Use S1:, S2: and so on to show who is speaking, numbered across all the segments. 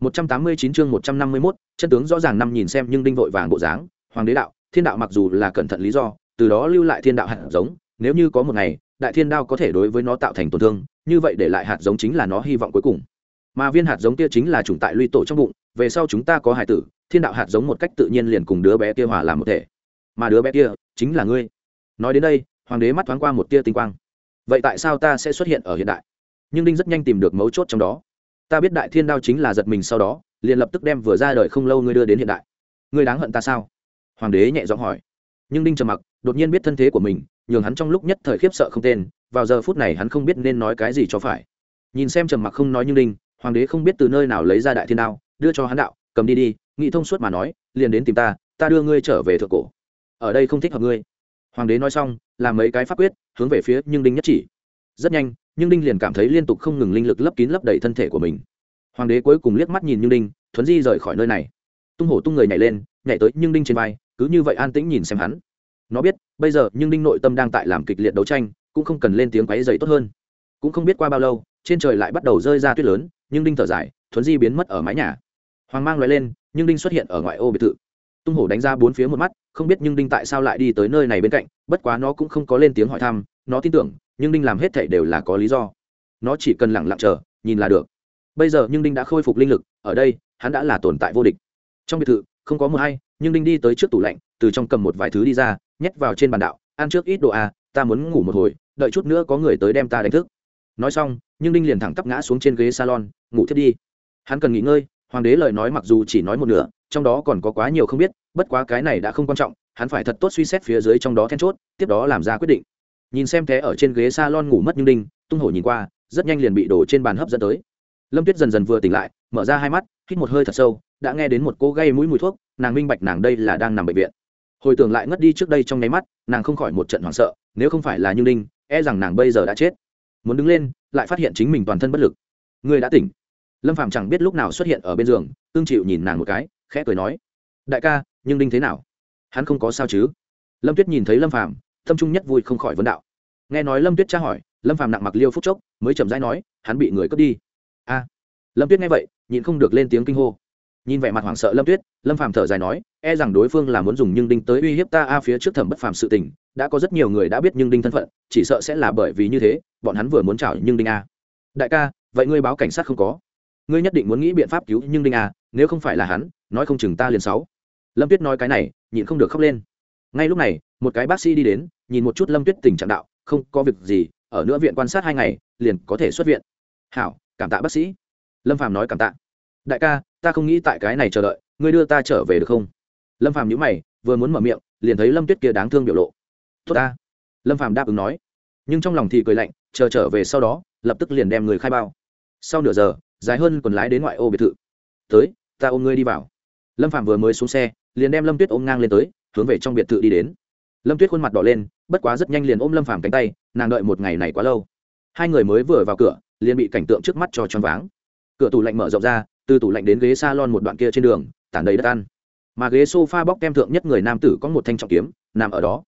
S1: 189 chương 151, chân tướng rõ ràng năm nhìn xem nhưng đinh vội vàng bộ dáng, hoàng đế đạo, thiên đạo mặc dù là cẩn thận lý do, từ đó lưu lại thiên đạo hạt giống, nếu như có một ngày, đại thiên đao có thể đối với nó tạo thành tổn thương, như vậy để lại hạt giống chính là nó hy vọng cuối cùng. Mà viên hạt giống kia chính là chủng tại lui tổ trong bụng, về sau chúng ta có hài tử, thiên đạo hạt giống một cách tự nhiên liền cùng đứa bé kia hòa làm một thể. Mà đứa bé kia chính là ngươi. Nói đến đây, hoàng đế mắt thoáng qua một tia tinh quang. Vậy tại sao ta sẽ xuất hiện ở hiện đại? Nhưng đinh rất nhanh tìm được mấu chốt trong đó ta biết đại thiên đao chính là giật mình sau đó, liền lập tức đem vừa ra đời không lâu ngươi đưa đến hiện đại. Ngươi đáng hận ta sao? Hoàng đế nhẹ giọng hỏi. Nhưng đinh trầm mặc đột nhiên biết thân thế của mình, nhường hắn trong lúc nhất thời khiếp sợ không tên, vào giờ phút này hắn không biết nên nói cái gì cho phải. Nhìn xem trầm mặc không nói như đinh, hoàng đế không biết từ nơi nào lấy ra đại thiên đao, đưa cho hắn đạo, cầm đi đi nghĩ thông suốt mà nói, liền đến tìm ta ta đưa ngươi trở về thượng cổ. Ở đây không thích hợp ngươi. Hoàng đế nói xong, làm mấy cái pháp quyết, hướng về phía nhưng đinh nhất chỉ. Rất nhanh nhưng đinh liền cảm thấy liên tục không ngừng linh lực lấp kín lấp đầy thân thể của mình. Hoàng đế cuối cùng liếc mắt nhìn nhưng đinh, thuấn di rời khỏi nơi này. Tung hổ tung người nhảy lên, nhảy tới nhưng đinh trên vai, cứ như vậy an tĩnh nhìn xem hắn. Nó biết, bây giờ nhưng đinh nội tâm đang tại làm kịch liệt đấu tranh, cũng không cần lên tiếng quáy dày tốt hơn. Cũng không biết qua bao lâu, trên trời lại bắt đầu rơi ra tuyết lớn nhưng đinh thở dài, thuấn di biến mất ở mái nhà. Hoàng mang loại lên nhưng đinh xuất hiện ở ngoại ô biệt thự. Tung hổ đánh ra bốn phía một mắt, không biết nhưng đinh tại sao lại đi tới nơi này bên cạnh, bất quá nó cũng không có lên tiếng hỏi thăm, nó tin tưởng nhưng đinh làm hết thảy đều là có lý do. Nó chỉ cần lẳng lặng chờ, nhìn là được. Bây giờ nhưng đinh đã khôi phục linh lực, ở đây, hắn đã là tồn tại vô địch. Trong biệt thự, không có mưa hay, nhưng đinh đi tới trước tủ lạnh, từ trong cầm một vài thứ đi ra, nhét vào trên bàn đạo, ăn trước ít đồ à ta muốn ngủ một hồi, đợi chút nữa có người tới đem ta đánh thức. Nói xong, nhưng đinh liền thẳng tắp ngã xuống trên ghế salon, ngủ thiết đi. Hắn cần nghỉ ngơi, hoàng đế lời nói mặc dù chỉ nói một nửa, trong đó còn có quá nhiều không biết, bất quá cái này đã không quan trọng, hắn phải thật tốt suy xét phía dưới trong đó then chốt, tiếp đó làm ra quyết định nhìn xem thế ở trên ghế s a lon ngủ mất nhưng đinh, tung hổ nhìn qua, rất nhanh liền bị đổ trên bàn hấp dẫn tới. Lâm tuyết dần dần vừa tỉnh lại, mở ra hai mắt, hít một hơi thật sâu, đã nghe đến một cô gây mũi mùi thuốc, nàng minh bạch nàng đây là đang nằm bệnh viện. Hồi tưởng lại ngất đi trước đây trong nháy mắt, nàng không khỏi một trận hoảng sợ, nếu không phải là như đinh e rằng nàng bây giờ đã chết. Muốn đứng lên, lại phát hiện chính mình toàn thân bất lực. Người đã tỉnh. Lâm phạm chẳng biết lúc nào xuất hiện ở bên giường, tương chịu nhìn nàng một cái, khẽ cười nói, đại ca, nhưng đinh thế nào? Hắn không có sao chứ? Lâm tuyết nhìn thấy lâm phạm tâm trung nhất vui không khỏi vấn đạo nghe nói lâm tuyết tra hỏi, lâm phàm nặng mặc liêu phúc chốc, mới chậm rãi nói, hắn bị người cướp đi. A. Lâm tuyết nghe vậy, nhịn không được lên tiếng kinh hô. Nhìn vẻ mặt hoảng sợ lâm tuyết, lâm phàm thở dài nói e rằng đối phương là muốn dùng nhưng đinh tới uy hiếp ta a phía trước thẩm bất phàm sự tình, đã có rất nhiều người đã biết nhưng đinh thân phận, chỉ sợ sẽ là bởi vì như thế, bọn hắn vừa muốn chào nhưng đinh a. Đại ca, vậy ngươi báo cảnh sát không có? Ngươi nhất định muốn nghĩ biện pháp cứu nhưng đinh a, nếu không phải là hắn, nói không chừng ta liền sáu. Lâm tuyết nói cái này, nhịn không được khóc lên. Ngay lúc này, một cái bác sĩ đi đến, nhìn một chút lâm tuyết tình trạng đạo không có việc gì, ở nữa viện quan sát hai ngày, liền có thể xuất viện. Hảo, cảm tạ bác sĩ. Lâm phàm nói cảm tạ. Đại ca, ta không nghĩ tại cái này chờ đợi, ngươi đưa ta trở về được không? Lâm phàm nhíu mày, vừa muốn mở miệng, liền thấy lâm tuyết kia đáng thương biểu lộ. Tốt ta. Lâm phàm đáp ứng nói. Nhưng trong lòng thì cười lạnh, chờ trở về sau đó, lập tức liền đem người khai bao sau nửa giờ, dài hơn còn lái đến ngoại ô biệt thự. Tới, ta ôm ngươi đi vào. Lâm phàm vừa mới xuống xe, liền đem lâm tuyết ôm ngang lên tới, hướng về trong biệt thự đi đến lâm tuyết khuôn mặt đỏ lên, bất quá rất nhanh liền ôm lâm phàm cánh tay, nàng đợi một ngày này quá lâu. Hai người mới vừa vào cửa, liền bị cảnh tượng trước mắt cho choáng váng. Cửa tủ lạnh mở rộng ra, từ tủ lạnh đến ghế s a lon một đoạn kia trên đường, tản đầy đất ăn. Mà ghế s o f a bóc kem thượng nhất người nam tử có một thanh trọng kiếm, nằm ở đó.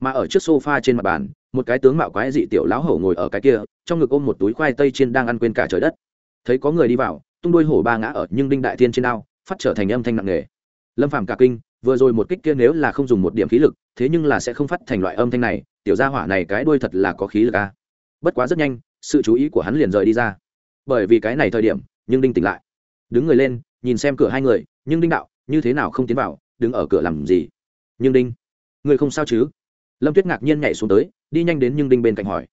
S1: Mà ở trước s o f a trên mặt bàn, một cái tướng mạo quái dị tiểu lão hổ ngồi ở cái kia, trong ngực ôm một túi khoai tây chiên đang ăn quên cả trời đất. Thấy có người đi vào, tung đôi hổ ba ngã ở nhưng đinh đại thiên trên ao, phát trở thành âm thanh nặng nề. Lâm phàm cả kinh vừa rồi một kích kia nếu là không dùng một điểm khí lực, thế nhưng là sẽ không phát thành loại âm thanh này, tiểu gia hỏa này cái đuôi thật là có khí lực a à. bất quá rất nhanh, sự chú ý của hắn liền rời đi ra. Bởi vì cái này thời điểm, nhưng đinh tỉnh lại. Đứng người lên, nhìn xem cửa hai người, nhưng đinh đạo, như thế nào không tiến vào, đứng ở cửa làm gì? Nhưng đinh, người không sao chứ? Lâm tuyết ngạc nhiên nhảy xuống tới, đi nhanh đến nhưng đinh bên cạnh hỏi.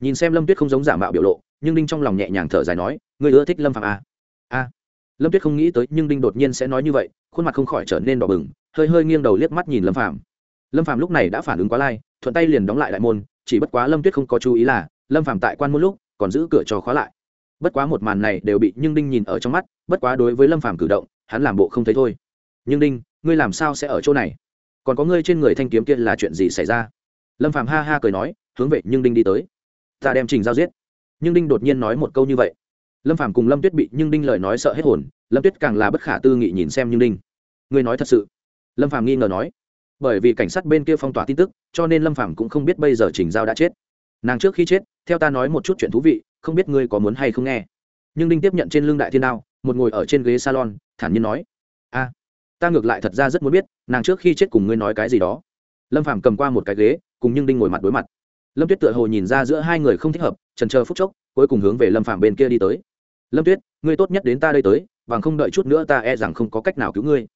S1: Nhìn xem lâm tuyết không giống giả mạo biểu lộ, nhưng đinh trong lòng nhẹ nhàng thở dài nói, người ưa thích lâm phạm a à? a lâm tuyết không nghĩ tới, nhưng đinh đột nhiên sẽ nói như vậy, khuôn mặt không khỏi trở nên đỏ bừng hơi hơi nghiêng đầu liếc mắt nhìn lâm phạm lâm phạm lúc này đã phản ứng quá lai, thuận tay liền đóng lại đại môn, chỉ bất quá lâm tuyết không có chú ý là, lâm phạm tại quan môn lúc, còn giữ cửa cho khóa lại. Bất quá một màn này đều bị nhưng đinh nhìn ở trong mắt, bất quá đối với lâm phạm cử động, hắn làm bộ không thấy thôi. Nhưng đinh, ngươi làm sao sẽ ở chỗ này? Còn có ngươi trên người thanh kiếm kia là chuyện gì xảy ra? Lâm phạm ha ha cười nói, hướng về nhưng đinh đi tới. Ta đem trình giao giết. Nhưng đinh đột nhiên nói một câu như vậy. Lâm phạm cùng lâm tuyết bị nhưng đinh lời nói sợ hết hồn, lâm tuyết càng là bất khả tư nghị nhìn xem nhưng đinh. Ngươi nói thật sự lâm phàm nghi ngờ nói, bởi vì cảnh sát bên kia phong tỏa tin tức, cho nên lâm phàm cũng không biết bây giờ trình giao đã chết. Nàng trước khi chết, theo ta nói một chút chuyện thú vị, không biết ngươi có muốn hay không nghe. Nhưng đinh tiếp nhận trên lưng đại thiên đao, một ngồi ở trên ghế salon, thản nhiên nói, a, ta ngược lại thật ra rất muốn biết, nàng trước khi chết cùng ngươi nói cái gì đó. Lâm phàm cầm qua một cái ghế, cùng nhưng đinh ngồi mặt đối mặt. Lâm tuyết tựa hồ nhìn ra giữa hai người không thích hợp trần chờ phút chốc, cuối cùng hướng về lâm phàm bên kia đi tới. Lâm tuyết, ngươi tốt nhất đến ta đây tới, bằng không đợi chút nữa ta e rằng không có cách nào cứu ngươi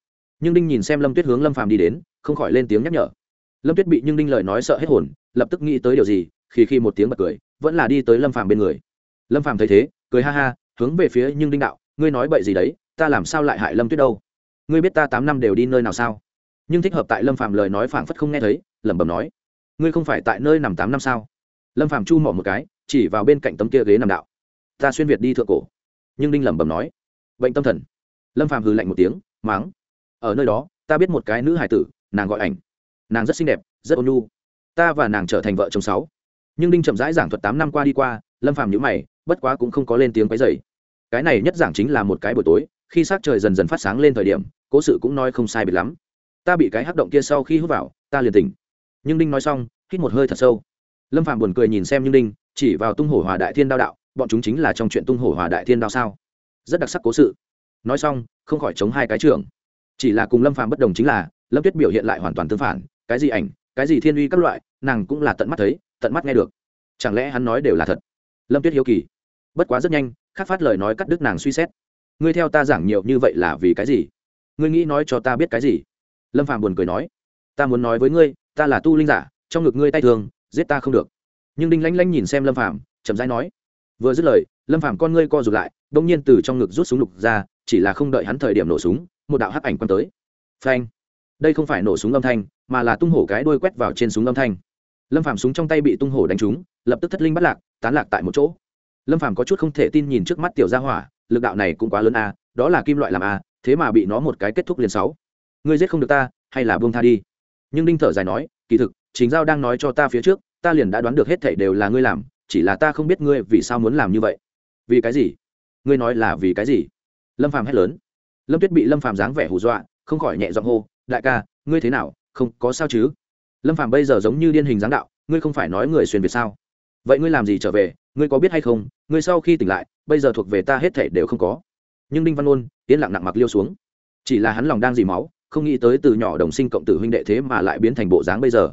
S1: nhưng đinh nhìn xem lâm tuyết hướng lâm phàm đi đến, không khỏi lên tiếng nhắc nhở. lâm tuyết bị nhưng đinh lời nói sợ hết hồn, lập tức nghĩ tới điều gì khi khi một tiếng bật cười, vẫn là đi tới lâm phàm bên người. lâm phàm thấy thế, cười ha ha, hướng về phía nhưng đinh đạo, ngươi nói bậy gì đấy, ta làm sao lại hại lâm tuyết đâu? ngươi biết ta tám năm đều đi nơi nào sao? nhưng thích hợp tại lâm phàm lời nói phảng phất không nghe thấy, lẩm bẩm nói, ngươi không phải tại nơi nằm tám năm sao? lâm phàm chu mỏ một cái, chỉ vào bên cạnh tấm kia ghế nằm đạo, ta xuyên việt đi thượng cổ. nhưng đinh lẩm bẩm nói, bệnh tâm thần. lâm phàm hừ lạnh một tiếng máng ở nơi đó, ta biết một cái nữ hải tử, nàng gọi ảnh. Nàng rất xinh đẹp, rất ôn nhu. Ta và nàng trở thành vợ chồng sáu. Nhưng đinh chậm rãi giảng thuật tám năm qua đi qua, lâm phàm nhữ mày, bất quá cũng không có lên tiếng quấy dày cái này nhất giảng chính là một cái buổi tối, khi s trời dần dần phát sáng lên thời điểm, cố sự cũng nói không sai biệt lắm. Ta bị cái hắc động kia sau khi hút vào, ta liền tỉnh. Nhưng đinh nói xong, hít một hơi thật sâu. Lâm phạm buồn cười nhìn xem nhưng đinh, chỉ vào tung hổ hòa đại thiên đao đạo, bọn chúng chính là trong chuyện tung hổ hòa đại thiên đao sao? Rất đặc sắc cố sự. Nói xong, không khỏi chống hai cái trường chỉ là cùng lâm phàm bất đồng chính là, lâm tuyết biểu hiện lại hoàn toàn tương phản, cái gì ảnh, cái gì thiên uy các loại, nàng cũng là tận mắt thấy, tận mắt nghe được. Chẳng lẽ hắn nói đều là thật? Lâm tuyết hiếu kỳ. Bất quá rất nhanh khắc phát lời nói cắt đứt nàng suy xét. Ngươi theo ta giảng nhiều như vậy là vì cái gì? Ngươi nghĩ nói cho ta biết cái gì? Lâm phàm buồn cười nói. Ta muốn nói với ngươi, ta là tu linh giả, trong ngực ngươi tay thường, giết ta không được. Nhưng đinh lãnh lãnh nhìn xem lâm phàm, chậm rãi nói. Vừa dứt lời, lâm phàm con ngươi co rụt lại đ ỗ n g nhiên từ trong ngực rút súng lục ra, chỉ là không đợi hắn thời điểm nổ súng một đạo hắc ảnh quăng tới. Phanh. Đây không phải nổ súng âm thanh, mà là tung hổ cái đuôi quét vào trên súng âm thanh. Lâm phạm súng trong tay bị tung hổ đánh trúng, lập tức thất linh bắt lạc, tán lạc tại một chỗ. Lâm phạm có chút không thể tin nhìn trước mắt tiểu gia hỏa, lực đạo này cũng quá lớn a, đó là kim loại làm a, thế mà bị nó một cái kết thúc liền sáu. Ngươi giết không được ta, hay là buông tha đi. Nhưng đinh thở dài nói, kỳ thực chính giao đang nói cho ta phía trước, ta liền đã đoán được hết thảy đều là ngươi làm, chỉ là ta không biết ngươi vì sao muốn làm như vậy. Vì cái gì? Ngươi nói là vì cái gì? Lâm phàm hét lớn lâm tuyết bị lâm phàm dáng vẻ hù dọa, không khỏi nhẹ giọng hô, đại ca, ngươi thế nào? Không, có sao chứ? Lâm phàm bây giờ giống như điên hình dáng đạo, ngươi không phải nói người xuyên việt sao? Vậy ngươi làm gì trở về? Ngươi có biết hay không? Ngươi sau khi tỉnh lại, bây giờ thuộc về ta hết thảy đều không có. Nhưng đinh văn ôn, yên lặng nặng mặc liêu xuống. Chỉ là hắn lòng đang dì máu, không nghĩ tới từ nhỏ đồng sinh cộng tử huynh đệ thế mà lại biến thành bộ dáng bây giờ.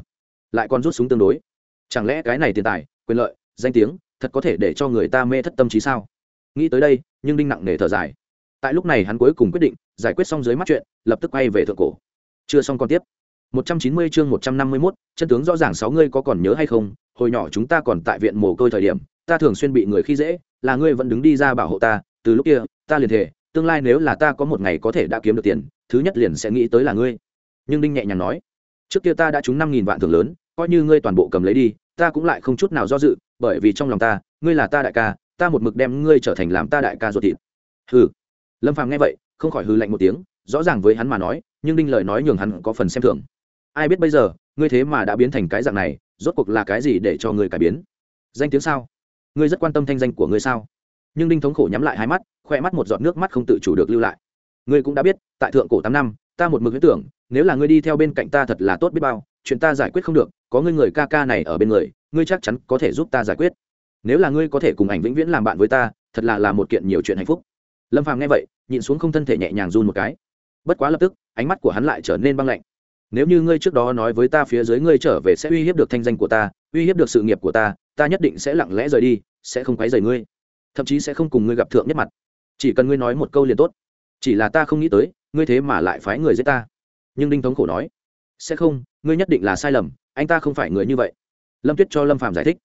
S1: Lại còn rút súng tương đối. Chẳng lẽ cái này tiền tài, quyền lợi, danh tiếng, thật có thể để cho người ta mê thất tâm trí sao? Nghĩ tới đây, nhưng đinh nặng nề thở dài tại lúc này hắn cuối cùng quyết định giải quyết xong dưới mắt chuyện lập tức quay về thượng cổ. Chưa xong còn tiếp. 190 chương 151, chân tướng rõ ràng sáu ngươi có còn nhớ hay không? Hồi nhỏ chúng ta còn tại viện mồ côi thời điểm ta thường xuyên bị người khi dễ là ngươi vẫn đứng đi ra bảo hộ ta từ lúc kia ta liền thể tương lai nếu là ta có một ngày có thể đã kiếm được tiền thứ nhất liền sẽ nghĩ tới là ngươi. Nhưng đinh nhẹ nhàng nói trước kia ta đã trúng năm nghìn vạn thưởng lớn coi như ngươi toàn bộ cầm lấy đi ta cũng lại không chút nào do dự bởi vì trong lòng ta ngươi là ta đại ca ta một mực đem ngươi trở thành làm ta đại ca ruột thịt. Hừ lâm phàm nghe vậy, không khỏi hư lạnh một tiếng, rõ ràng với hắn mà nói, nhưng đinh lời nói nhường hắn có phần xem thường. Ai biết bây giờ, ngươi thế mà đã biến thành cái dạng này, rốt cuộc là cái gì để cho ngươi cải biến? Danh tiếng sao? Ngươi rất quan tâm thanh danh của ngươi sao? Nhưng đinh thống khổ nhắm lại hai mắt, khoe mắt một giọt nước mắt không tự chủ được lưu lại. Ngươi cũng đã biết, tại thượng cổ tám năm, ta một mực huyết tưởng, nếu là ngươi đi theo bên cạnh ta thật là tốt biết bao, chuyện ta giải quyết không được, có ngươi người ca ca này ở bên người, ngươi chắc chắn có thể giúp ta giải quyết. Nếu là ngươi có thể cùng ảnh vĩnh viễn làm bạn với ta, thật là là một kiện nhiều chuyện hạnh phúc. Lâm phàm nghe vậy nhịn xuống không thân thể nhẹ nhàng run một cái. Bất quá lập tức, ánh mắt của hắn lại trở nên băng lạnh. Nếu như ngươi trước đó nói với ta phía dưới ngươi trở về sẽ uy hiếp được thanh danh của ta, uy hiếp được sự nghiệp của ta ta nhất định sẽ lặng lẽ rời đi, sẽ không quấy rầy ngươi. Thậm chí sẽ không cùng ngươi gặp thượng nhất mặt. Chỉ cần ngươi nói một câu liền tốt. Chỉ là ta không nghĩ tới, ngươi thế mà lại phái người giết ta. Nhưng đinh thống khổ nói, sẽ không, ngươi nhất định là sai lầm, anh ta không phải người như vậy. Lâm tuyết cho lâm phạm giải thích.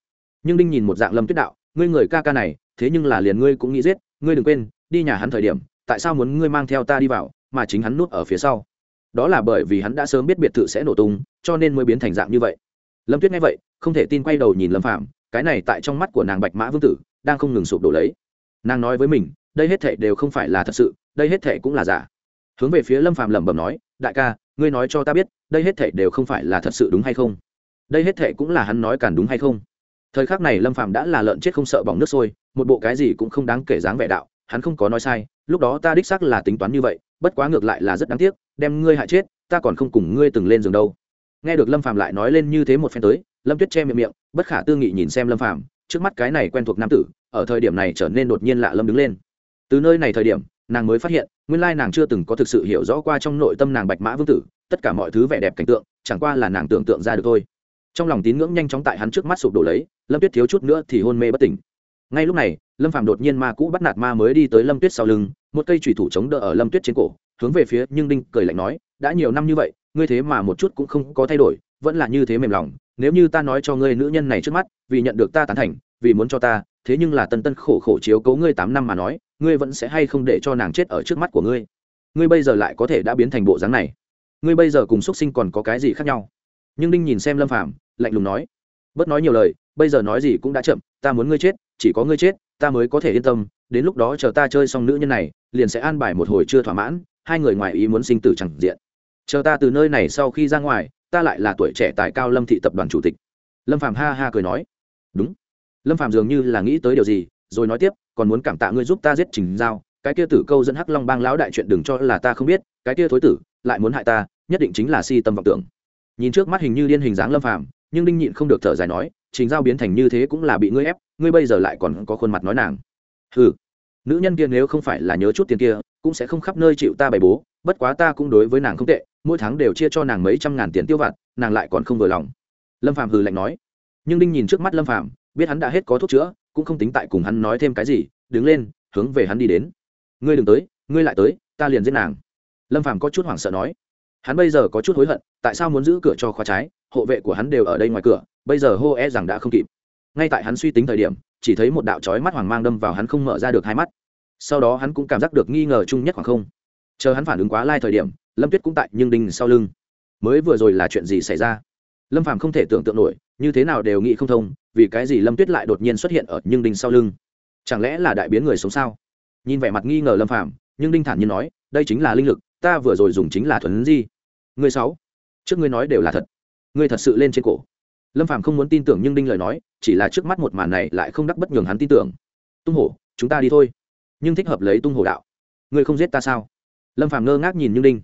S1: Nhưng đinh nhìn một dạng lâm tuyết đạo, ngươi người ca ca này, thế nhưng là liền ngươi cũng nghĩ giết, ngươi đừng quên, đi nhà hắn thời điểm tại sao muốn ngươi mang theo ta đi vào, mà chính hắn nuốt ở phía sau? Đó là bởi vì hắn đã sớm biết biệt thự sẽ nổ tung, cho nên mới biến thành dạng như vậy. Lâm tuyết nghe vậy, không thể tin quay đầu nhìn lâm phạm cái này tại trong mắt của nàng bạch mã vương tử, đang không ngừng sụp đổ lấy. Nàng nói với mình, đây hết thệ đều không phải là thật sự, đây hết thệ cũng là giả. Hướng về phía lâm Phạm lẩm bẩm nói, đại ca, ngươi nói cho ta biết, đây hết thệ đều không phải là thật sự đúng hay không? Đây hết thệ cũng là hắn nói càn đúng hay không? Thời khắc này lâm Phạm đã là lợn chết không sợ bỏng nước sôi, một bộ cái gì cũng không đáng kể dáng vẻ đạo hắn không có nói sai, lúc đó ta đích xác là tính toán như vậy, bất quá ngược lại là rất đáng tiếc, đem ngươi hại chết, ta còn không cùng ngươi từng lên giường đâu. Nghe được lâm phàm lại nói lên như thế một phen tới, lâm tuyết che miệng miệng, bất khả tư nghị nhìn xem lâm phàm, trước mắt cái này quen thuộc nam tử, ở thời điểm này trở nên đột nhiên lạ lâm đứng lên. Từ nơi này thời điểm, nàng mới phát hiện, nguyên lai nàng chưa từng có thực sự hiểu rõ qua trong nội tâm nàng bạch mã vương tử, tất cả mọi thứ vẻ đẹp cảnh tượng, chẳng qua là nàng tưởng tượng ra được thôi. Trong lòng tín ngưỡng nhanh chóng tại hắn trước mắt sụp đổ lấy, lâm tuyết thiếu chút nữa thì hôn mê bất tỉnh. Ngay lúc này lâm phàm đột nhiên ma cũ bắt nạt ma mới đi tới lâm tuyết sau lưng, một cây thủy thủ chống đỡ ở lâm tuyết trên cổ, hướng về phía nhưng đinh cười lạnh nói, đã nhiều năm như vậy, ngươi thế mà một chút cũng không có thay đổi, vẫn là như thế mềm lòng, nếu như ta nói cho ngươi nữ nhân này trước mắt, vì nhận được ta tán thành, vì muốn cho ta, thế nhưng là tân tân khổ khổ chiếu cố ngươi tám năm mà nói, ngươi vẫn sẽ hay không để cho nàng chết ở trước mắt của ngươi? Ngươi bây giờ lại có thể đã biến thành bộ dáng này. Ngươi bây giờ cùng x u ấ t sinh còn có cái gì khác nhau? Nhưng đinh nhìn xem lâm phàm, lạnh lùng nói, bớt nói nhiều lời, bây giờ nói gì cũng đã chậm, ta muốn ngươi chết, chỉ có ngươi chết ta mới có thể yên tâm, đến lúc đó chờ ta chơi xong nữ nhân này, liền sẽ an bài một hồi chưa thỏa mãn, hai người ngoài ý muốn sinh tử chẳng diện. Chờ ta từ nơi này sau khi ra ngoài, ta lại là tuổi trẻ tại cao lâm thị tập đoàn chủ tịch. Lâm phạm ha ha cười nói. Đúng. Lâm phạm dường như là nghĩ tới điều gì, rồi nói tiếp, còn muốn cảm tạ ngươi giúp ta giết trình giao, cái kia tử câu dẫn hắc long bang lão đại chuyện đừng cho là ta không biết, cái kia thối tử lại muốn hại ta, nhất định chính là si tâm vọng tưởng. Nhìn trước mắt hình như điên hình dáng lâm phạm nhưng đinh nhịn không được thở dài nói, trình giao biến thành như thế cũng là bị ngươi ép ngươi bây giờ lại còn có khuôn mặt nói nàng. Ừ nữ nhân kia nếu không phải là nhớ chút tiền kia, cũng sẽ không khắp nơi chịu ta bày bố, bất quá ta cũng đối với nàng không tệ, mỗi tháng đều chia cho nàng mấy trăm ngàn tiền tiêu vặt, nàng lại còn không vừa lòng. Lâm phạm hừ lạnh nói. Nhưng đinh nhìn trước mắt lâm phạm biết hắn đã hết có thuốc chữa, cũng không tính tại cùng hắn nói thêm cái gì, đứng lên, hướng về hắn đi đến. Ngươi đừng tới, ngươi lại tới, ta liền giết nàng. Lâm phạm có chút hoảng sợ nói. Hắn bây giờ có chút hối hận, tại sao muốn giữ cửa cho khóa trái, hộ vệ của hắn đều ở đây ngoài cửa, bây giờ hô e rằng đã không kịp ngay tại hắn suy tính thời điểm, chỉ thấy một đạo trói mắt hoàng mang đâm vào hắn không mở ra được hai mắt. Sau đó hắn cũng cảm giác được nghi ngờ chung nhất khoảng không. Chờ hắn phản ứng quá lai thời điểm, lâm tuyết cũng tại nhưng đinh sau lưng. Mới vừa rồi là chuyện gì xảy ra? Lâm phàm không thể tưởng tượng nổi, như thế nào đều nghĩ không thông, vì cái gì lâm tuyết lại đột nhiên xuất hiện ở nhưng đinh sau lưng? Chẳng lẽ là đại biến người sống sao? Nhìn vẻ mặt nghi ngờ lâm phàm, nhưng đinh thản nhiên nói, đây chính là linh lực, ta vừa rồi dùng chính là thuần di. Người sáu, trước ngươi nói đều là thật. Ngươi thật sự lên trên cổ lâm phàm không muốn tin tưởng nhưng đinh lời nói, chỉ là trước mắt một màn này lại không đắc bất nhường hắn tin tưởng. Tung hổ, chúng ta đi thôi. Nhưng thích hợp lấy tung hổ đạo. Ngươi không giết ta sao? Lâm phàm ngơ ngác nhìn nhưng đinh.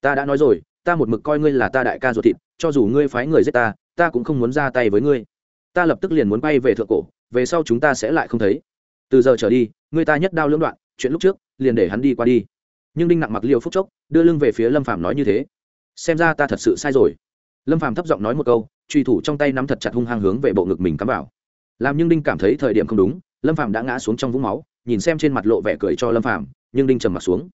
S1: Ta đã nói rồi, ta một mực coi ngươi là ta đại ca ruột thịt, cho dù ngươi phái người giết ta ta cũng không muốn ra tay với ngươi. Ta lập tức liền muốn bay về thượng cổ, về sau chúng ta sẽ lại không thấy. Từ giờ trở đi, ngươi ta nhất đao lưỡng đoạn, chuyện lúc trước, liền để hắn đi qua đi. Nhưng đinh nặng mặc liều phúc chốc, đưa lưng về phía lâm phàm nói như thế. Xem ra ta thật sự sai rồi. Lâm phàm thấp giọng nói một câu truy thủ trong tay nắm thật chặt hung hăng hướng về bộ ngực mình cắm vào. Làm nhưng đinh cảm thấy thời điểm không đúng lâm Phạm đã ngã xuống trong vũng máu nhìn xem trên mặt lộ vẻ cười cho lâm Phạm, nhưng đinh trầm mặt xuống.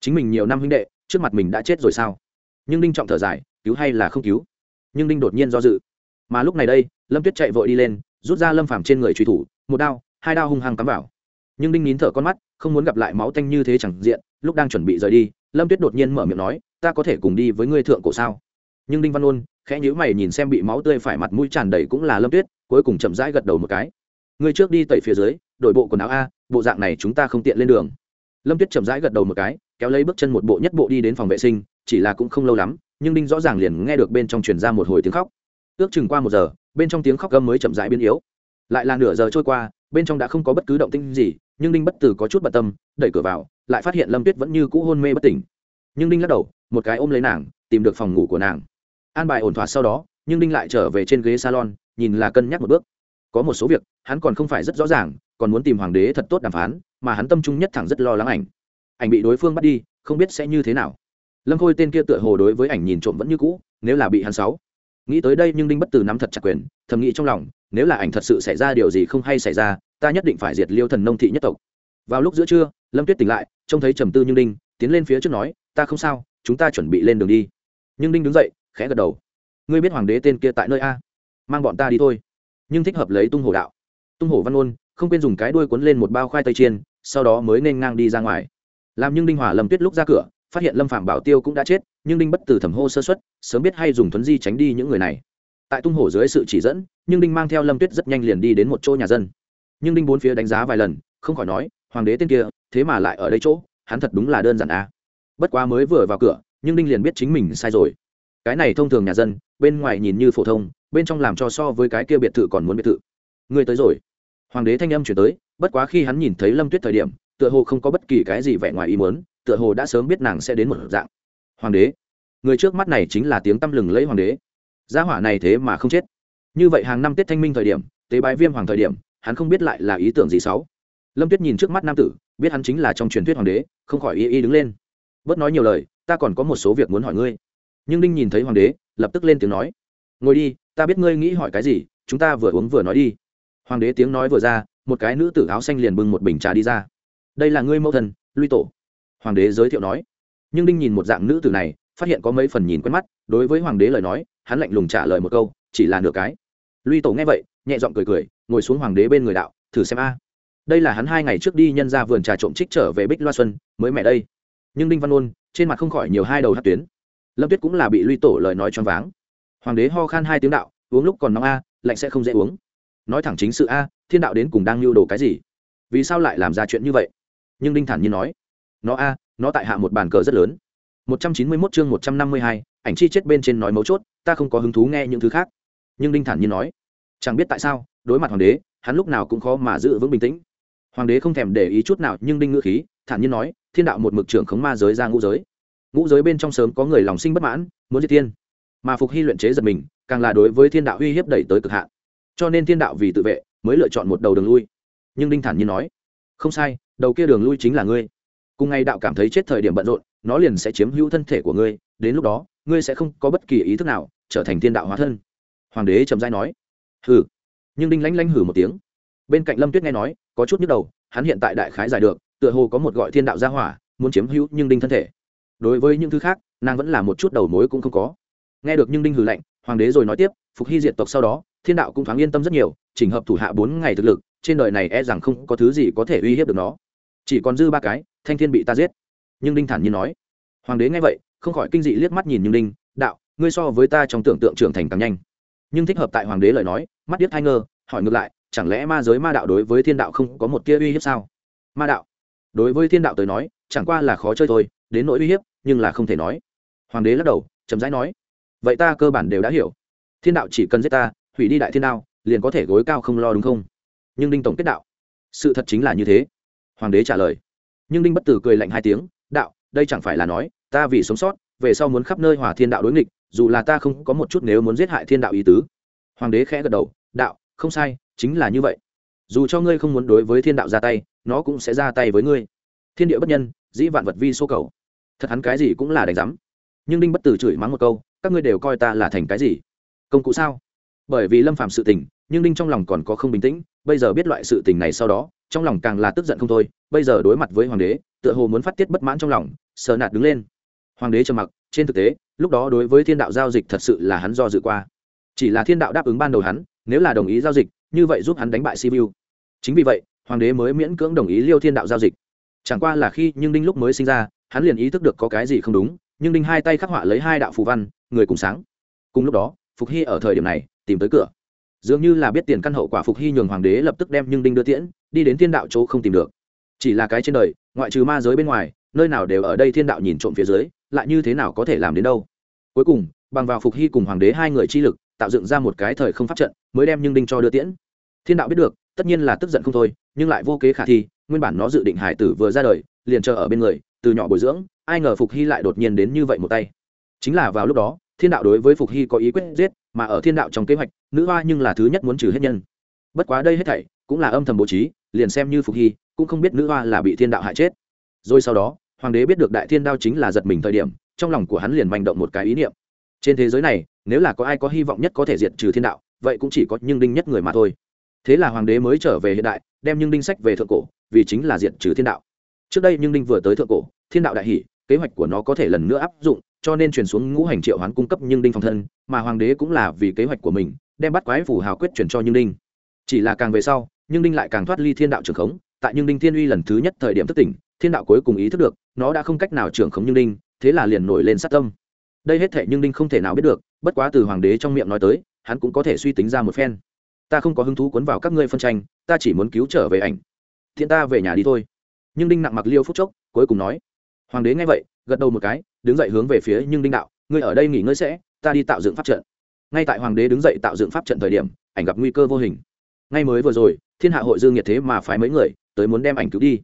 S1: Chính mình nhiều năm huynh đệ trước mặt mình đã chết rồi sao? Nhưng đinh trọng thở dài cứu hay là không cứu? Nhưng đinh đột nhiên do dự. Mà lúc này đây lâm tuyết chạy vội đi lên rút ra lâm phàm trên người truy thủ một đao hai đao hung hăng cắm vào. Nhưng đinh nín thở con mắt không muốn gặp lại máu tanh như thế chẳng diện lúc đang chuẩn bị rời đi lâm tuyết đột nhiên mở miệng nói ta có thể cùng đi với ngươi thượng cổ sao? Nhưng đinh văn ôn khẽ nhíu mày nhìn xem bị máu tươi phải mặt mũi tràn đầy cũng là lâm tuyết, cuối cùng chậm rãi gật đầu một cái. Ngươi trước đi tẩy phía dưới, đổi bộ quần áo a, bộ dạng này chúng ta không tiện lên đường. Lâm tuyết chậm rãi gật đầu một cái, kéo lấy bước chân một bộ nhất bộ đi đến phòng vệ sinh, chỉ là cũng không lâu lắm, nhưng đinh rõ ràng liền nghe được bên trong truyền ra một hồi tiếng khóc. Ước chừng qua một giờ, bên trong tiếng khóc gâm mới chậm rãi biến yếu. Lại là nửa giờ trôi qua, bên trong đã không có bất cứ động tĩnh gì, nhưng đinh bất tử có chút bận tâm, đẩy cửa vào, lại phát hiện lâm tuyết vẫn như cũ hôn mê bất tỉnh. Nhưng đinh lắc đầu, một cái ôm lấy nàng, tìm được phòng ngủ của nàng an bài ổn thỏa sau đó, nhưng đinh lại trở về trên ghế salon, nhìn là cân nhắc một bước. Có một số việc, hắn còn không phải rất rõ ràng, còn muốn tìm hoàng đế thật tốt đàm phán, mà hắn tâm trung nhất thẳng rất lo lắng ảnh. Ảnh bị đối phương bắt đi, không biết sẽ như thế nào. Lâm khôi tên kia tựa hồ đối với ảnh nhìn trộm vẫn như cũ, nếu là bị hắn sáu. Nghĩ tới đây nhưng đinh bất từ nắm thật chặt quyền, thầm nghĩ trong lòng, nếu là ảnh thật sự xảy ra điều gì không hay xảy ra, ta nhất định phải diệt liêu thần nông thị nhất tộc. Vào lúc giữa trưa, lâm tuyết tỉnh lại, trông thấy trầm tư nhưng đinh, tiến lên phía trước nói, ta không sao, chúng ta chuẩn bị lên đường đi. Nhưng đinh đứng dậy khẽ gật đầu. Ngươi biết hoàng đế tên kia tại nơi a? Mang bọn ta đi thôi. Nhưng thích hợp lấy tung hổ đạo. Tung hổ văn ôn không quên dùng cái đuôi cuốn lên một bao khoai tây chiên, sau đó mới nên ngang đi ra ngoài. Làm nhưng đinh hỏa lâm tuyết lúc ra cửa, phát hiện lâm phạm bảo tiêu cũng đã chết, nhưng đinh bất tử thẩm hô sơ xuất sớm biết hay dùng thuấn di tránh đi những người này. Tại tung hổ dưới sự chỉ dẫn, nhưng đinh mang theo lâm tuyết rất nhanh liền đi đến một chỗ nhà dân. Nhưng đinh bốn phía đánh giá vài lần, không khỏi nói, hoàng đế tên kia, thế mà lại ở đây chỗ, hắn thật đúng là đơn giản a. Bất quá mới vừa vào cửa, nhưng đinh liền biết chính mình sai rồi cái này thông thường nhà dân, bên ngoài nhìn như phổ thông, bên trong làm cho so với cái kia biệt thự còn muốn biệt thự. Người tới rồi. Hoàng đế thanh âm chuyển tới, bất quá khi hắn nhìn thấy lâm tuyết thời điểm, tựa hồ không có bất kỳ cái gì vẻ ngoài ý muốn, tựa hồ đã sớm biết nàng sẽ đến một dạng. Hoàng đế. Người trước mắt này chính là tiếng tăm lừng lấy hoàng đế. Gia hỏa này thế mà không chết. Như vậy hàng năm tết thanh minh thời điểm, tế bái viêm hoàng thời điểm, hắn không biết lại là ý tưởng gì xấu. Lâm tuyết nhìn trước mắt nam tử, biết hắn chính là trong truyền thuyết hoàng đế, không khỏi y y đứng lên. Bớt nói nhiều lời, ta còn có một số việc muốn hỏi ngươi nhưng đinh nhìn thấy hoàng đế, lập tức lên tiếng nói, ngồi đi, ta biết ngươi nghĩ hỏi cái gì, chúng ta vừa uống vừa nói đi. Hoàng đế tiếng nói vừa ra, một cái nữ tử áo xanh liền bưng một bình trà đi ra. Đây là ngươi mẫu thần luy tổ. Hoàng đế giới thiệu nói. Nhưng đinh nhìn một dạng nữ tử này, phát hiện có mấy phần nhìn quen mắt, đối với hoàng đế lời nói, hắn lạnh lùng trả lời một câu, chỉ là nửa cái. Luy tổ nghe vậy, nhẹ giọng cười cười, ngồi xuống hoàng đế bên người đạo, thử xem a. Đây là hắn hai ngày trước đi nhân ra vườn trà trộm trích trở về bích loa xuân, mới mẹ đây. Nhưng đinh văn ôn, trên mặt không khỏi nhiều hai đầu hát tuyến lâm tuyết cũng là bị luy tổ lời nói choáng váng. Hoàng đế ho khan hai tiếng đạo uống lúc còn nóng a lạnh sẽ không dễ uống. Nói thẳng chính sự a thiên đạo đến cùng đang lưu đồ cái gì? Vì sao lại làm ra chuyện như vậy? Nhưng đinh thản nhiên nói nó a nó tại hạ một bàn cờ rất lớn. 191 chương 152, ảnh chi chết bên trên nói mấu chốt ta không có hứng thú nghe những thứ khác. Nhưng đinh thản nhiên nói chẳng biết tại sao đối mặt hoàng đế hắn lúc nào cũng khó mà giữ vững bình tĩnh. Hoàng đế không thèm để ý chút nào nhưng đinh ngữ khí thản nhiên nói thiên đạo một mực trưởng khống ma giới ra ngũ giới ngũ giới bên trong sớm có người lòng sinh bất mãn, muốn diệt tiên mà phục hy luyện chế giật mình, càng là đối với thiên đạo uy hiếp đẩy tới cực hạn. Cho nên thiên đạo vì tự vệ, mới lựa chọn một đầu đường lui. Nhưng đinh thản nhiên nói, không sai, đầu kia đường lui chính là ngươi. Cùng ngày đạo cảm thấy chết thời điểm bận rộn, nó liền sẽ chiếm hữu thân thể của ngươi, đến lúc đó, ngươi sẽ không có bất kỳ ý thức nào, trở thành thiên đạo hóa thân. Hoàng đế trầm dai nói, hừ. Nhưng đinh lánh lánh hử một tiếng. Bên cạnh lâm tuyết nghe nói, có chút nhức đầu, hắn hiện tại đại khái giải được, tựa hồ có một gọi thiên đạo gia hỏa, muốn chiếm hữu nhưng đinh thân thể đối với những thứ khác, nàng vẫn là một chút đầu mối cũng không có. Nghe được nhưng đinh hử lạnh, hoàng đế rồi nói tiếp, phục hy diệt tộc sau đó, thiên đạo cũng thoáng yên tâm rất nhiều, chỉnh hợp thủ hạ bốn ngày thực lực, trên đời này e rằng không có thứ gì có thể uy hiếp được nó. Chỉ còn dư ba cái, thanh thiên bị ta giết. Nhưng đinh thản nhiên nói. Hoàng đế nghe vậy, không khỏi kinh dị liếc mắt nhìn nhưng đinh, đạo, ngươi so với ta trong tưởng tượng trưởng thành càng nhanh. Nhưng thích hợp tại hoàng đế lời nói, mắt điếc thai ngơ, hỏi ngược lại, chẳng lẽ ma giới ma đạo đối với thiên đạo không có một tia uy hiếp sao? Ma đạo. Đối với thiên đạo tới nói, chẳng qua là khó chơi thôi, đến nỗi uy hiếp nhưng là không thể nói. Hoàng đế lắc đầu chấm dãi nói, vậy ta cơ bản đều đã hiểu. Thiên đạo chỉ cần giết ta, hủy đi đại thiên đạo liền có thể gối cao không lo đúng không? Nhưng đinh tổng kết đạo, sự thật chính là như thế. Hoàng đế trả lời. Nhưng đinh bất tử cười lạnh hai tiếng, đạo, đây chẳng phải là nói, ta vì sống sót, về sau muốn khắp nơi hòa thiên đạo đối nghịch, dù là ta không có một chút nếu muốn giết hại thiên đạo ý tứ. Hoàng đế khẽ gật đầu, đạo, không sai, chính là như vậy. Dù cho ngươi không muốn đối với thiên đạo ra tay, nó cũng sẽ ra tay với ngươi. Thiên địa bất nhân, dĩ vạn vật vi số cầu thật hắn cái gì cũng là đánh giám. Nhưng đinh bất tử chửi mắng một câu, các ngươi đều coi ta là thành cái gì? Công cụ sao? Bởi vì lâm phạm sự tình, nhưng đinh trong lòng còn có không bình tĩnh, bây giờ biết loại sự tình này sau đó, trong lòng càng là tức giận không thôi, bây giờ đối mặt với hoàng đế, tựa hồ muốn phát tiết bất mãn trong lòng, sờ nạt đứng lên. Hoàng đế trầm mặc, trên thực tế, lúc đó đối với thiên đạo giao dịch thật sự là hắn do dự qua. Chỉ là thiên đạo đáp ứng ban đầu hắn, nếu là đồng ý giao dịch, như vậy giúp hắn đánh bại sibiu. Chính vì vậy, hoàng đế mới miễn cưỡng đồng ý liêu thiên đạo giao dịch. Chẳng qua là khi nhưng đinh lúc mới sinh ra hắn liền ý thức được có cái gì không đúng, nhưng đinh hai tay khắc họa lấy hai đạo phù văn, người cùng sáng. Cùng lúc đó, phục hy ở thời điểm này, tìm tới cửa. Dường như là biết tiền căn hậu quả phục hy nhường hoàng đế lập tức đem nhưng đinh đưa tiễn, đi đến thiên đạo chỗ không tìm được. Chỉ là cái trên đời, ngoại trừ ma giới bên ngoài, nơi nào đều ở đây thiên đạo nhìn trộm phía dưới, lại như thế nào có thể làm đến đâu. Cuối cùng, bằng vào phục hy cùng hoàng đế hai người chi lực, tạo dựng ra một cái thời không pháp trận, mới đem nhưng đinh cho đưa tiễn. Thiên đạo biết được, tất nhiên là tức giận không thôi, nhưng lại vô kế khả thi, nguyên bản nó dự định hải tử vừa ra đời, liền chờ ở bên người từ nhỏ bồi dưỡng, ai ngờ phục hy lại đột nhiên đến như vậy một tay. Chính là vào lúc đó, thiên đạo đối với phục hy có ý quyết giết, mà ở thiên đạo trong kế hoạch, nữ hoa nhưng là thứ nhất muốn trừ hết nhân. Bất quá đây hết thảy, cũng là âm thầm bố trí, liền xem như phục hy, cũng không biết nữ hoa là bị thiên đạo hại chết. Rồi sau đó, hoàng đế biết được đại thiên đao chính là giật mình thời điểm, trong lòng của hắn liền manh động một cái ý niệm. Trên thế giới này, nếu là có ai có hy vọng nhất có thể diệt trừ thiên đạo, vậy cũng chỉ có nhưng đinh nhất người mà thôi. Thế là hoàng đế mới trở về hiện đại, đem nhưng đinh sách về thượng cổ, vì chính là diệt trừ thiên đạo trước đây nhưng đinh vừa tới thượng cổ, thiên đạo đại hỷ, kế hoạch của nó có thể lần nữa áp dụng, cho nên chuyển xuống ngũ hành triệu hoán cung cấp nhưng đinh phòng thân, mà hoàng đế cũng là vì kế hoạch của mình, đem bắt quái phủ hào quyết chuyển cho nhưng đinh. Chỉ là càng về sau, nhưng đinh lại càng thoát ly thiên đạo trường khống, tại nhưng đinh thiên uy lần thứ nhất thời điểm thất tỉnh, thiên đạo cuối cùng ý thức được, nó đã không cách nào trưởng khống nhưng đinh, thế là liền nổi lên sát tâm. Đây hết thể nhưng đinh không thể nào biết được, bất quá từ hoàng đế trong miệng nói tới, hắn cũng có thể suy tính ra một phen. Ta không có hứng thú cuốn vào các ngươi phân tranh, ta chỉ muốn cứu trở về ảnh. Thiện ta về nhà đi thôi nhưng đinh nặng mặc liêu phút chốc cuối cùng nói, hoàng đế nghe vậy, gật đầu một cái, đứng dậy hướng về phía nhưng đinh đạo, ngươi ở đây nghỉ ngơi sẽ, ta đi tạo dựng pháp trận. Ngay tại hoàng đế đứng dậy tạo dựng pháp trận thời điểm, ảnh gặp nguy cơ vô hình. Ngay mới vừa rồi, thiên hạ hội dương nhiệt thế mà phái mấy người tới muốn đem ảnh cứu đi.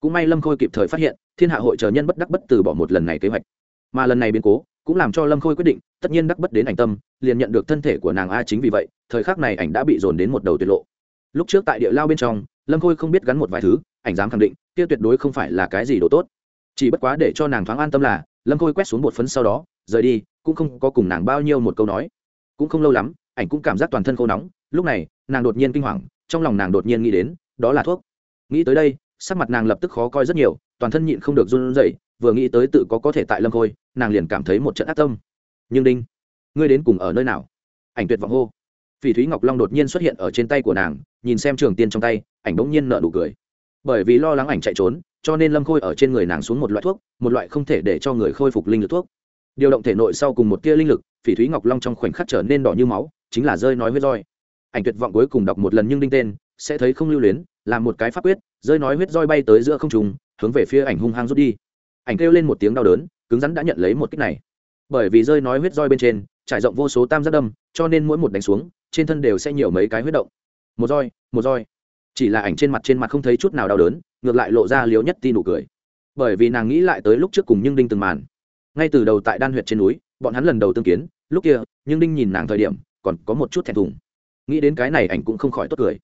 S1: Cũng may lâm khôi kịp thời phát hiện, thiên hạ hội chờ nhân bất đắc bất từ bỏ một lần này kế hoạch. Mà lần này biến cố, cũng làm cho lâm khôi quyết định, tất nhiên đắc bất đến ảnh tâm, liền nhận được thân thể của nàng a chính vì vậy, thời khắc này ảnh đã bị dồn đến một đầu tuyệt lộ. Lúc trước tại địa lao bên trong, lâm khôi không biết gắn một vài thứ, ảnh dám khẳng định kia tuyệt đối không phải là cái gì đồ tốt. Chỉ bất quá để cho nàng thoáng an tâm là, lâm khôi quét xuống một phấn sau đó, rời đi, cũng không có cùng nàng bao nhiêu một câu nói. Cũng không lâu lắm, ảnh cũng cảm giác toàn thân khô nóng, lúc này, nàng đột nhiên kinh hoàng, trong lòng nàng đột nhiên nghĩ đến, đó là thuốc. Nghĩ tới đây, sắc mặt nàng lập tức khó coi rất nhiều, toàn thân nhịn không được run rẩy, vừa nghĩ tới tự có có thể tại lâm khôi, nàng liền cảm thấy một trận ác tâm. Nhưng đinh, ngươi đến cùng ở nơi nào? Ảnh tuyệt vọng hô. Phỉ thúy ngọc long đột nhiên xuất hiện ở trên tay của nàng, nhìn xem trường tiên trong tay, ảnh bỗng nhiên nợ nụ cười bởi vì lo lắng ảnh chạy trốn, cho nên lâm khôi ở trên người nàng xuống một loại thuốc, một loại không thể để cho người khôi phục linh lực thuốc. Điều động thể nội sau cùng một tia linh lực, phỉ thúy ngọc long trong khoảnh khắc trở nên đỏ như máu, chính là rơi nói huyết roi. Ảnh tuyệt vọng cuối cùng đọc một lần nhưng đinh tên, sẽ thấy không lưu luyến làm một cái pháp quyết, rơi nói huyết roi bay tới giữa không trùng hướng về phía ảnh hung hăng rút đi. Ảnh kêu lên một tiếng đau đớn, cứng rắn đã nhận lấy một kích này. Bởi vì rơi nói huyết roi bên trên, trải rộng vô số tam giác đâm, cho nên mỗi một đánh xuống, trên thân đều sẽ nhiều mấy cái huyết động. Một roi một roi chỉ là ảnh trên mặt trên mặt không thấy chút nào đau đớn, ngược lại lộ ra liếu nhất ti nụ cười. Bởi vì nàng nghĩ lại tới lúc trước cùng nhưng đinh từng màn. Ngay từ đầu tại đan huyệt trên núi, bọn hắn lần đầu tương kiến, lúc kia, nhưng đinh nhìn nàng thời điểm, còn có một chút thẹn thùng. Nghĩ đến cái này ảnh cũng không khỏi tốt cười.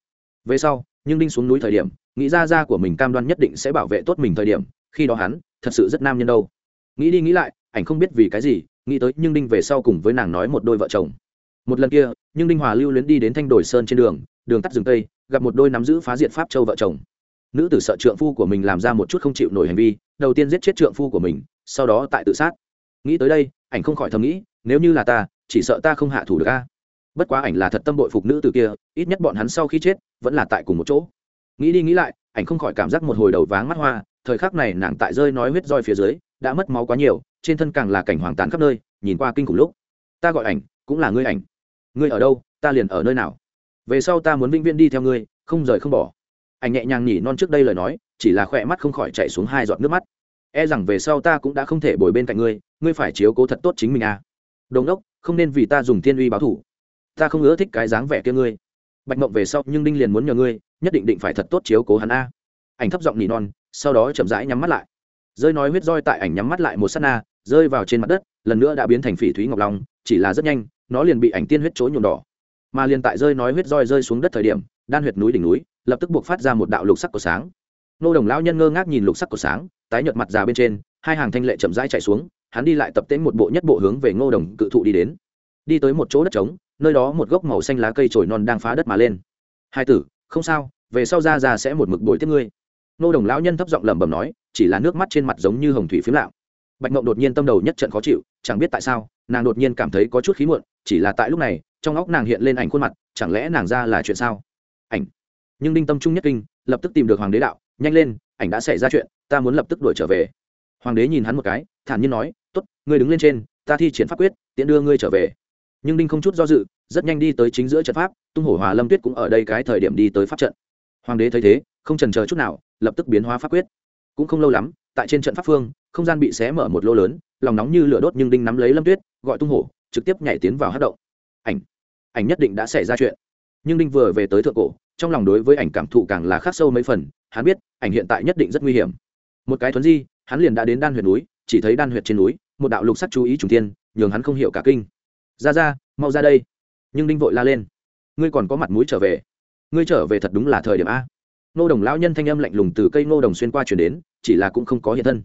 S1: Về sau, nhưng đinh xuống núi thời điểm, nghĩ ra ra của mình cam đoan nhất định sẽ bảo vệ tốt mình thời điểm, khi đó hắn, thật sự rất nam nhân đâu. Nghĩ đi nghĩ lại, ảnh không biết vì cái gì, nghĩ tới nhưng đinh về sau cùng với nàng nói một đôi vợ chồng một lần kia, nhưng đinh hòa lưu luyến đi đến thanh đổi sơn trên đường đường tắt rừng tây, gặp một đôi nắm giữ phá diệt pháp châu vợ chồng. Nữ tử sợ trượng phu của mình làm ra một chút không chịu nổi hành vi, đầu tiên giết chết trượng phu của mình, sau đó tại tự sát. Nghĩ tới đây, ảnh không khỏi thầm nghĩ, nếu như là ta, chỉ sợ ta không hạ thủ được a. Bất quá ảnh là thật tâm bội phục nữ tử kia, ít nhất bọn hắn sau khi chết, vẫn là tại cùng một chỗ. Nghĩ đi nghĩ lại, ảnh không khỏi cảm giác một hồi đầu váng mắt hoa, thời khắc này nàng tại rơi nói huyết roi phía dưới, đã mất máu quá nhiều, trên thân càng là cảnh hoàng tàn khắp nơi, nhìn qua kinh khủng lúc. Ta gọi ảnh, cũng là ngươi ảnh ngươi ở đâu, ta liền ở nơi nào? Về sau ta muốn vĩnh viễn đi theo ngươi, không rời không bỏ. Ảnh nhẹ nhàng nhỉ non trước đây lời nói, chỉ là khỏe mắt không khỏi chạy xuống hai giọt nước mắt. E rằng về sau ta cũng đã không thể bồi bên cạnh ngươi ngươi phải chiếu cố thật tốt chính mình à. Đồn đốc không nên vì ta dùng thiên uy báo thủ. Ta không ưa thích cái dáng vẻ kia ngươi. Bạch mộng về sau, nhưng đinh liền muốn nhờ ngươi, nhất định định phải thật tốt chiếu cố hắn a. Ảnh thấp giọng nỉ non, sau đó chậm rãi nhắm mắt lại. Rơi nói huyết roi tại ảnh nhắm mắt lại một s á t na, rơi vào trên mặt đất, lần nữa đã biến thành phỉ thúy ngọc long, chỉ là rất nhanh nó liền bị ảnh tiên huyết chối nhuộm đỏ. Mà liền tại rơi nói huyết roi rơi xuống đất thời điểm, đan huyệt núi đỉnh núi, lập tức buộc phát ra một đạo lục sắc của sáng. Nô đồng lão nhân ngơ ngác nhìn lục sắc của sáng, tái nhợt mặt già bên trên, hai hàng thanh lệ chậm rãi chạy xuống, hắn đi lại tập tễnh một bộ nhất bộ hướng về ngô đồng cự thụ đi đến. Đi tới một chỗ đất trống, nơi đó một gốc màu xanh lá cây trồi non đang phá đất mà lên. Hai tử, không sao, về sau ra ra sẽ một mực bồi tiếp ngươi. Nô đồng lão nhân thấp giọng lẩm bẩm nói, chỉ là nước mắt trên mặt giống như hồng thủy phiếm lạo bạch mộng đột nhiên tâm đầu nhất trận khó chịu, chẳng biết tại sao nàng đột nhiên cảm thấy có chút khí muộn, chỉ là tại lúc này, trong óc nàng hiện lên ảnh khuôn mặt, chẳng lẽ nàng ra là chuyện sao? Ảnh. Nhưng đinh tâm trung nhất kinh, lập tức tìm được hoàng đế đạo, nhanh lên, ảnh đã xảy ra chuyện, ta muốn lập tức đuổi trở về. Hoàng đế nhìn hắn một cái, thản nhiên nói t ố t ngươi đứng lên trên, ta thi triển pháp quyết tiện đưa ngươi trở về. Nhưng đinh không chút do dự, rất nhanh đi tới chính giữa trận pháp, tung hổ hòa lâm tuyết cũng ở đây cái thời điểm đi tới pháp trận. Hoàng đế thấy thế, không trần chờ chút nào, lập tức biến hóa pháp quyết. Cũng không lâu lắm, tại trên trận pháp phương, không gian bị xé mở một lô lớn lòng nóng như lửa đốt nhưng đinh nắm lấy lâm tuyết, gọi tung hổ, trực tiếp nhảy tiến vào hát động. Ảnh ảnh nhất định đã xảy ra chuyện. Nhưng đinh vừa về tới thượng cổ, trong lòng đối với ảnh cảm thụ càng là khắc sâu mấy phần, hắn biết, ảnh hiện tại nhất định rất nguy hiểm. Một cái thuấn di, hắn liền đã đến đan huyệt núi, chỉ thấy đan huyệt trên núi, một đạo lục sắc chú ý trùng tiên nhường hắn không hiểu cả kinh. Ra ra, mau ra đây. Nhưng đinh vội la lên. Ngươi còn có mặt mũi trở về. Ngươi trở về thật đúng là thời điểm a. Nô đồng lão nhân thanh âm lạnh lùng từ cây nô đồng xuyên qua chuyển đến, chỉ là cũng không có hiện thân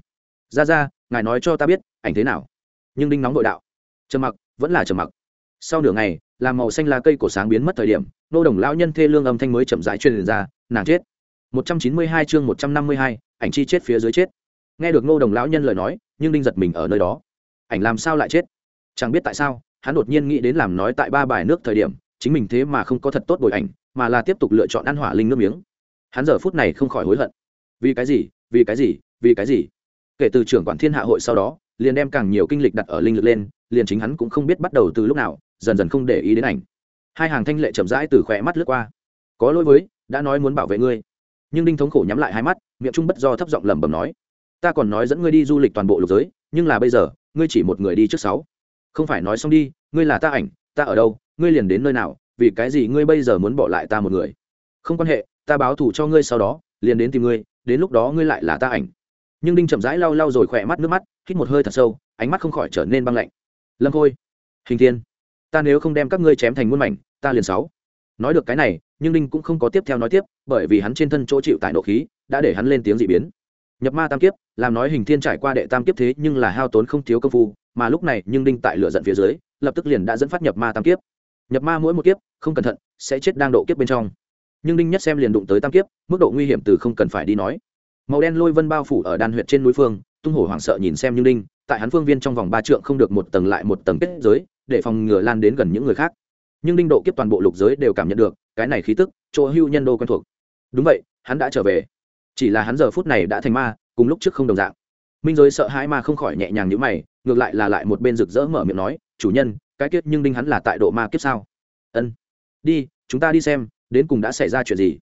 S1: ra ra, ngài nói cho ta biết, ảnh thế nào? Nhưng đinh nóng nội đạo, trầm mặc, vẫn là trầm mặc. Sau nửa ngày, làm màu xanh lá cây cổ sáng biến mất thời điểm, nô đồng lão nhân thê lương âm thanh mới chậm rãi truyền ra, nàng chết. Một trăm chín mươi hai chương một trăm năm mươi hai, ảnh chi chết phía dưới chết. Nghe được nô đồng lão nhân lời nói, nhưng đinh giật mình ở nơi đó. Ảnh làm sao lại chết? Chẳng biết tại sao, hắn đột nhiên nghĩ đến làm nói tại ba bài nước thời điểm, chính mình thế mà không có thật tốt bồi ảnh, mà là tiếp tục lựa chọn ăn hỏa linh nước miếng. Hắn giờ phút này không khỏi hối hận. Vì cái gì? Vì cái gì? Vì cái gì? Kể từ trưởng quản thiên hạ hội sau đó, liền đem càng nhiều kinh lịch đặt ở linh lực lên, liền chính hắn cũng không biết bắt đầu từ lúc nào, dần dần không để ý đến ảnh. Hai hàng thanh lệ chậm rãi từ khỏe mắt lướt qua. Có lỗi với, đã nói muốn bảo vệ ngươi. Nhưng đinh thống khổ nhắm lại hai mắt, miệng trung bất do thấp giọng lẩm bẩm nói, ta còn nói dẫn ngươi đi du lịch toàn bộ lục giới, nhưng là bây giờ, ngươi chỉ một người đi trước sáu. Không phải nói xong đi, ngươi là ta ảnh, ta ở đâu, ngươi liền đến nơi nào, vì cái gì ngươi bây giờ muốn bỏ lại ta một người? Không quan hệ, ta báo thù cho ngươi sau đó, liền đến tìm ngươi, đến lúc đó ngươi lại là ta ảnh nhưng đinh chậm rãi lau lau rồi khỏe mắt nước mắt, hít một hơi thật sâu, ánh mắt không khỏi trở nên băng lạnh. Lâm khôi, hình thiên, ta nếu không đem các ngươi chém thành muôn mảnh, ta liền sáu. Nói được cái này, nhưng đinh cũng không có tiếp theo nói tiếp, bởi vì hắn trên thân chỗ chịu tại nộ khí, đã để hắn lên tiếng dị biến. Nhập ma tam kiếp, làm nói hình thiên trải qua đệ tam kiếp thế nhưng là hao tốn không thiếu công phu, mà lúc này nhưng đinh tại lửa giận phía dưới, lập tức liền đã dẫn phát nhập ma tam kiếp. Nhập ma mỗi một kiếp, không cẩn thận, sẽ chết đang độ kiếp bên trong. Nhưng đinh nhất xem liền đụng tới tam kiếp, mức độ nguy hiểm từ không cần phải đi nói màu đen lôi vân bao phủ ở đan huyệt trên núi phương, tung hổ hoảng sợ nhìn xem như đinh tại hắn phương viên trong vòng ba trượng không được một tầng lại một tầng kết giới, để phòng ngừa lan đến gần những người khác. Nhưng đinh độ kiếp toàn bộ lục giới đều cảm nhận được, cái này khí tức, chỗ hưu nhân đô quen thuộc. Đúng vậy, hắn đã trở về. Chỉ là hắn giờ phút này đã thành ma, cùng lúc trước không đồng dạng. Minh giới sợ hãi ma không khỏi nhẹ nhàng như mày, ngược lại là lại một bên rực rỡ mở miệng nói, chủ nhân, cái kiếp nhưng đinh hắn là tại độ ma kiếp sao? Ân, đi, chúng ta đi xem, đến cùng đã xảy ra chuyện gì?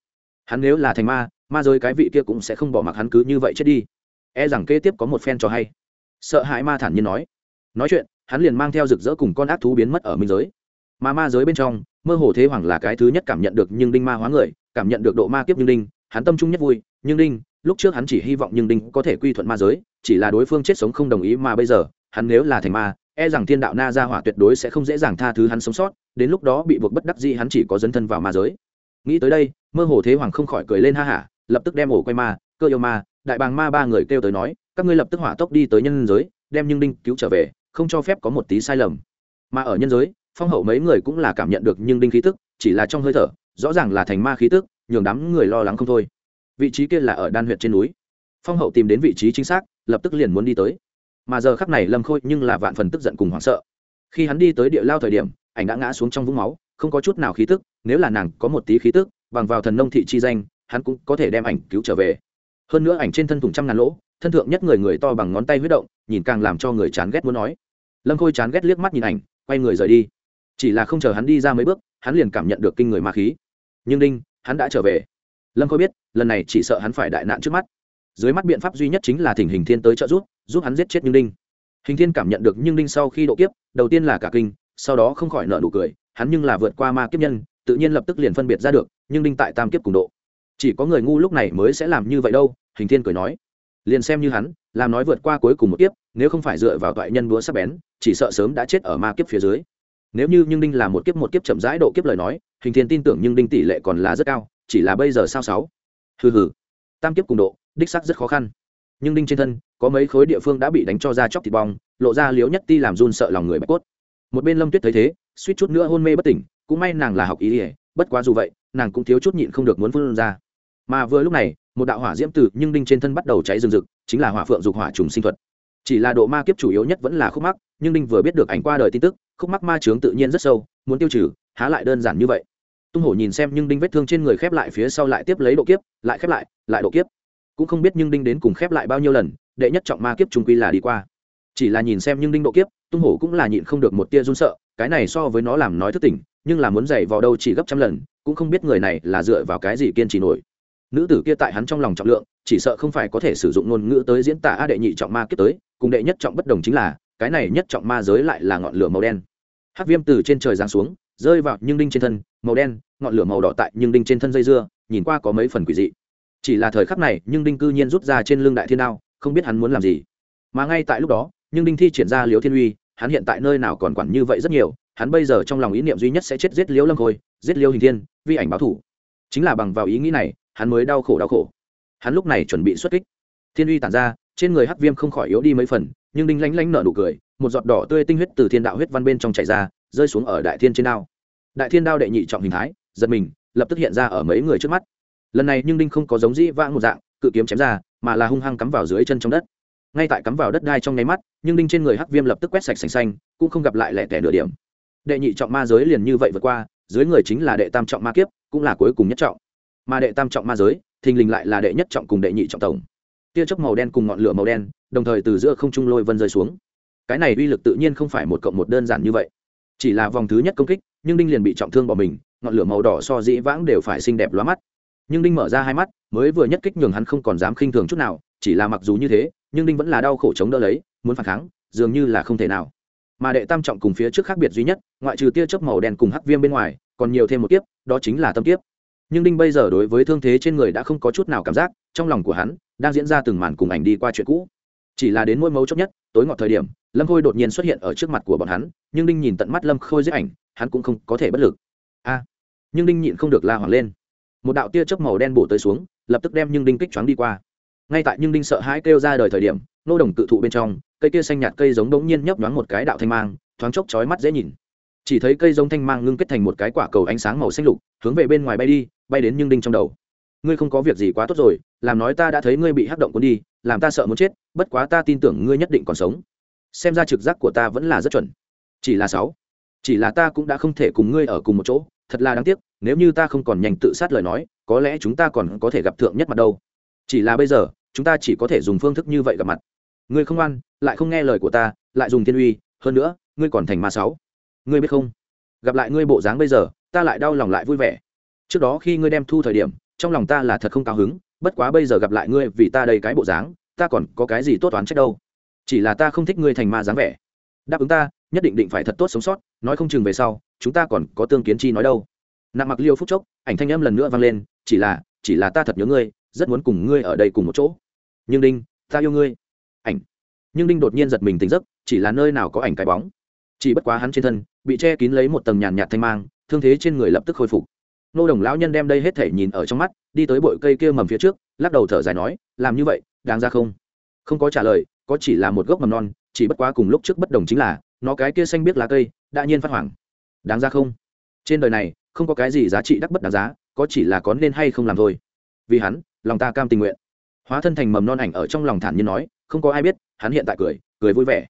S1: Hắn nếu là thành ma ma giới cái vị kia cũng sẽ không bỏ mặc hắn cứ như vậy chết đi. E rằng kế tiếp có một phen cho hay. Sợ hãi ma thản nhiên nói. Nói chuyện, hắn liền mang theo rực rỡ cùng con ác thú biến mất ở minh giới. Mà ma giới bên trong, mơ hồ thế hoàng là cái thứ nhất cảm nhận được nhưng đinh ma hóa người, cảm nhận được độ ma kiếp nhưng đinh, hắn tâm trung nhất vui, nhưng đinh, lúc trước hắn chỉ hy vọng nhưng đinh có thể quy thuận ma giới, chỉ là đối phương chết sống không đồng ý mà bây giờ, hắn nếu là thành ma e rằng thiên đạo na ra hỏa tuyệt đối sẽ không dễ dàng tha thứ hắn sống sót, đến lúc đó bị buộc bất đắc dĩ hắn chỉ có dấn thân vào ma giới. Nghĩ tới đây, mơ hồ thế hoàng không khỏi cười lên ha hả lập tức đem ổ quay ma, cơ yêu ma, đại bàng ma ba người kêu tới nói, các ngươi lập tức hỏa tốc đi tới nhân giới, đem nhưng đinh cứu trở về, không cho phép có một tí sai lầm. Mà ở nhân giới, phong hậu mấy người cũng là cảm nhận được nhưng đinh khí tức, chỉ là trong hơi thở, rõ ràng là thành ma khí tức, nhường đám người lo lắng không thôi. Vị trí kia là ở đan huyện trên núi. Phong hậu tìm đến vị trí chính xác, lập tức liền muốn đi tới. Mà giờ khắc này lâm khôi nhưng là vạn phần tức giận cùng hoảng sợ. Khi hắn đi tới địa lao thời điểm, ảnh đã ngã xuống trong vũng máu, không có chút nào khí tức, nếu là nàng có một tí khí tức, bằng vào thần nông thị chi danh hắn cũng có thể đem ảnh cứu trở về. Hơn nữa ảnh trên thân thùng trăm ngàn lỗ, thân thượng nhất người người to bằng ngón tay huyết động, nhìn càng làm cho người chán ghét muốn nói. Lâm khôi chán ghét liếc mắt nhìn ảnh, quay người rời đi. Chỉ là không chờ hắn đi ra mấy bước, hắn liền cảm nhận được kinh người ma khí. Nhưng đinh, hắn đã trở về. Lâm khôi biết, lần này chỉ sợ hắn phải đại nạn trước mắt. Dưới mắt biện pháp duy nhất chính là thỉnh hình thiên tới trợ giúp giúp hắn giết chết nhưng đinh. Hình thiên cảm nhận được nhưng đinh sau khi độ kiếp, đầu tiên là cả kinh, sau đó không khỏi nợ nụ cười, hắn nhưng là vượt qua ma kiếp nhân, tự nhiên lập tức liền phân biệt ra được, nhưng đinh tại tam kiếp cùng độ chỉ có người ngu lúc này mới sẽ làm như vậy đâu, hình thiên cười nói. Liền xem như hắn, làm nói vượt qua cuối cùng một kiếp, nếu không phải dựa vào toại nhân búa sắp bén, chỉ sợ sớm đã chết ở ma kiếp phía dưới. Nếu như nhưng đinh là một kiếp một kiếp chậm rãi độ kiếp lời nói, hình thiên tin tưởng nhưng đinh tỷ lệ còn là rất cao, chỉ là bây giờ sao sáu? Hừ hừ. Tam kiếp cùng độ, đích sắc rất khó khăn. Nhưng đinh trên thân, có mấy khối địa phương đã bị đánh cho ra chóc thịt bong, lộ ra liếu nhất ti làm run sợ lòng người bạch cốt. Một bên lâm tuyết thấy thế, suýt chút nữa hôn mê bất tỉnh, cũng may nàng là học ý ỉa bất quá dù vậy, nàng cũng thiếu chút nhịn không được muốn phun ra mà vừa lúc này, một đạo hỏa diễm từ nhưng đinh trên thân bắt đầu cháy rừng rực, chính là hỏa phượng dục hỏa trùng sinh thuật. Chỉ là độ ma kiếp chủ yếu nhất vẫn là khúc mắc, nhưng đinh vừa biết được ảnh qua đời tin tức, khúc mắc ma trướng tự nhiên rất sâu, muốn tiêu trừ, há lại đơn giản như vậy. Tung hổ nhìn xem nhưng đinh vết thương trên người khép lại phía sau lại tiếp lấy độ kiếp, lại khép lại lại độ kiếp. Cũng không biết nhưng đinh đến cùng khép lại bao nhiêu lần, đệ nhất trọng ma kiếp trung quy là đi qua. Chỉ là nhìn xem nhưng đinh độ kiếp, tung hổ cũng là nhịn không được một tia run sợ, cái này so với nó làm nói thức tỉnh, nhưng là muốn dày vào đâu chỉ gấp trăm lần, cũng không biết người này là dựa vào cái gì kiên trì nổi nữ tử kia tại hắn trong lòng trọng lượng, chỉ sợ không phải có thể sử dụng ngôn ngữ tới diễn tả a đệ nhị trọng ma kiếp tới, cùng đệ nhất trọng bất đồng chính là, cái này nhất trọng ma giới lại là ngọn lửa màu đen. Hắc viêm từ trên trời giáng xuống, rơi vào nhưng đinh trên thân, màu đen, ngọn lửa màu đỏ tại nhưng đinh trên thân dây dưa, nhìn qua có mấy phần quỷ dị. Chỉ là thời khắc này, nhưng đinh cư nhiên rút ra trên lưng đại thiên đao, không biết hắn muốn làm gì. Mà ngay tại lúc đó, nhưng đinh thi triển ra liếu thiên uy, hắn hiện tại nơi nào còn quản như vậy rất nhiều, hắn bây giờ trong lòng ý niệm duy nhất sẽ chết giết liếu lâm khôi, giết liêu hình thiên, vi ảnh báo thủ. Chính là bằng vào ý nghĩ này hắn mới đau khổ đau khổ. Hắn lúc này chuẩn bị xuất kích. Thiên uy tản ra, trên người hắc viêm không khỏi yếu đi mấy phần, nhưng đinh lánh lánh nở nụ cười, một giọt đỏ tươi tinh huyết từ thiên đạo huyết văn bên trong chảy ra, rơi xuống ở đại thiên trên đao. Đại thiên đao đệ nhị trọng hình thái, giật mình, lập tức hiện ra ở mấy người trước mắt. Lần này nhưng đinh không có giống dĩ vãng một dạng, cự kiếm chém ra, mà là hung hăng cắm vào dưới chân trong đất. Ngay tại cắm vào đất đai trong nháy mắt, nhưng đinh trên người hắc viêm lập tức quét sạch sành xanh, cũng không gặp lại lẻ tẻ nửa điểm. Đệ nhị trọng ma giới liền như vậy vượt qua, dưới người chính là đệ tam trọng ma kiếp, cũng là cuối cùng nhất trọng mà đệ tam trọng ma giới, thình lình lại là đệ nhất trọng cùng đệ nhị trọng tổng. Tia chớp màu đen cùng ngọn lửa màu đen, đồng thời từ giữa không trung lôi vân rơi xuống. Cái này uy lực tự nhiên không phải một cộng một đơn giản như vậy. Chỉ là vòng thứ nhất công kích, nhưng đinh liền bị trọng thương bỏ mình, ngọn lửa màu đỏ so dĩ vãng đều phải xinh đẹp lóa mắt. Nhưng đinh mở ra hai mắt, mới vừa nhất kích nhường hắn không còn dám khinh thường chút nào, chỉ là mặc dù như thế, nhưng đinh vẫn là đau khổ chống đỡ lấy, muốn phản kháng, dường như là không thể nào. Mà đệ tam trọng cùng phía trước khác biệt duy nhất, ngoại trừ tia chớp màu đen cùng hắc viêm bên ngoài, còn nhiều thêm một kiếp, đó chính là tâm kiếp nhưng đinh bây giờ đối với thương thế trên người đã không có chút nào cảm giác, trong lòng của hắn đang diễn ra từng màn cùng ảnh đi qua chuyện cũ. Chỉ là đến mỗi mấu chốc nhất, tối ngọt thời điểm, lâm khôi đột nhiên xuất hiện ở trước mặt của bọn hắn, nhưng đinh nhìn tận mắt lâm khôi giết ảnh, hắn cũng không có thể bất lực. A! Nhưng đinh nhịn không được la hoảng lên. Một đạo tia chớp màu đen bổ tới xuống, lập tức đem nhưng đinh kích choáng đi qua. Ngay tại nhưng đinh sợ hãi kêu ra đời thời điểm, nô đồng cự thụ bên trong, cây kia xanh nhạt cây giống đống nhiên nhấp nhoáng một cái đạo thanh mang, thoáng chốc chói mắt dễ nhìn chỉ thấy cây giống thanh mang ngưng kết thành một cái quả cầu ánh sáng màu xanh lục, hướng về bên ngoài bay đi, bay đến nhưng đinh trong đầu. Ngươi không có việc gì quá tốt rồi, làm nói ta đã thấy ngươi bị hắc động cuốn đi, làm ta sợ muốn chết, bất quá ta tin tưởng ngươi nhất định còn sống. Xem ra trực giác của ta vẫn là rất chuẩn. Chỉ là sáu. Chỉ là ta cũng đã không thể cùng ngươi ở cùng một chỗ, thật là đáng tiếc, nếu như ta không còn nhanh tự sát lời nói, có lẽ chúng ta còn có thể gặp thượng nhất mặt đâu. Chỉ là bây giờ, chúng ta chỉ có thể dùng phương thức như vậy gặp mặt. Ngươi không ăn lại không nghe lời của ta, lại dùng thiên uy, hơn nữa, ngươi còn thành ma sáu ngươi biết không? Gặp lại ngươi bộ dáng bây giờ, ta lại đau lòng lại vui vẻ. Trước đó khi ngươi đem thu thời điểm, trong lòng ta là thật không cao hứng, bất quá bây giờ gặp lại ngươi vì ta đây cái bộ dáng, ta còn có cái gì tốt toán trách đâu? Chỉ là ta không thích ngươi thành ma dáng vẻ. Đáp ứng ta, nhất định định phải thật tốt sống sót, nói không chừng về sau, chúng ta còn có tương kiến chi nói đâu. Nặng mặc liêu phúc chốc, ảnh thanh âm lần nữa vang lên, chỉ là chỉ là ta thật nhớ ngươi, rất muốn cùng ngươi ở đây cùng một chỗ. Nhưng đinh, ta yêu ngươi. Ảnh. Nhưng đinh đột nhiên giật mình tỉnh giấc, chỉ là nơi nào có ảnh cái bóng chỉ bất quá hắn trên thân bị che kín lấy một tầng nhàn nhạt thanh mang, thương thế trên người lập tức khôi phục. Nô đồng lão nhân đem đây hết thể nhìn ở trong mắt, đi tới bụi cây kia mầm phía trước, lắc đầu thở dài nói, làm như vậy, đáng ra không? Không có trả lời, có chỉ là một gốc mầm non, chỉ bất quá cùng lúc trước bất đồng chính là, nó cái kia xanh biết lá cây, đã nhiên phát hoảng. Đáng ra không? Trên đời này, không có cái gì giá trị đắc bất đáng giá, có chỉ là có nên hay không làm thôi. Vì hắn, lòng ta cam tình nguyện. Hóa thân thành mầm non ảnh ở trong lòng thản nhiên nói, không có ai biết, hắn hiện tại cười cười vui vẻ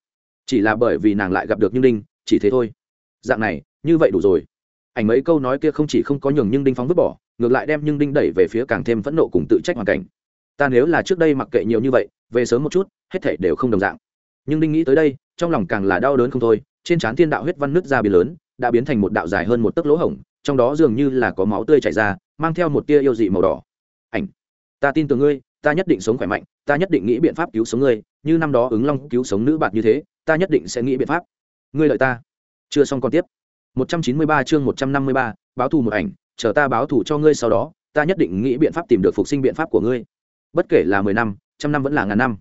S1: chỉ là bởi vì nàng lại gặp được nhưng đinh, chỉ thế thôi. Dạng này, như vậy đủ rồi. Ảnh mấy câu nói kia không chỉ không có nhường nhưng đinh phóng vứt bỏ, ngược lại đem nhưng đinh đẩy về phía càng thêm phẫn nộ cùng tự trách hoàn cảnh. Ta nếu là trước đây mặc kệ nhiều như vậy, về sớm một chút, hết thể đều không đồng dạng. Nhưng đinh nghĩ tới đây, trong lòng càng là đau đớn không thôi, trên trán thiên đạo huyết văn nước ra biến lớn, đã biến thành một đạo dài hơn một tấc lỗ hổng, trong đó dường như là có máu tươi chảy ra, mang theo một tia yêu dị màu đỏ. Ảnh, ta tin tưởng ngươi, ta nhất định sống khỏe mạnh, ta nhất định nghĩ biện pháp cứu sống ngươi, như năm đó ứng long cứu sống nữ bạn như thế ta nhất định sẽ nghĩ biện pháp. Ngươi lợi ta. Chưa xong còn tiếp. 193 chương 153, báo thù một ảnh chờ ta báo thù cho ngươi sau đó ta nhất định nghĩ biện pháp tìm được phục sinh biện pháp của ngươi. Bất kể là mười năm trăm năm vẫn là ngàn năm.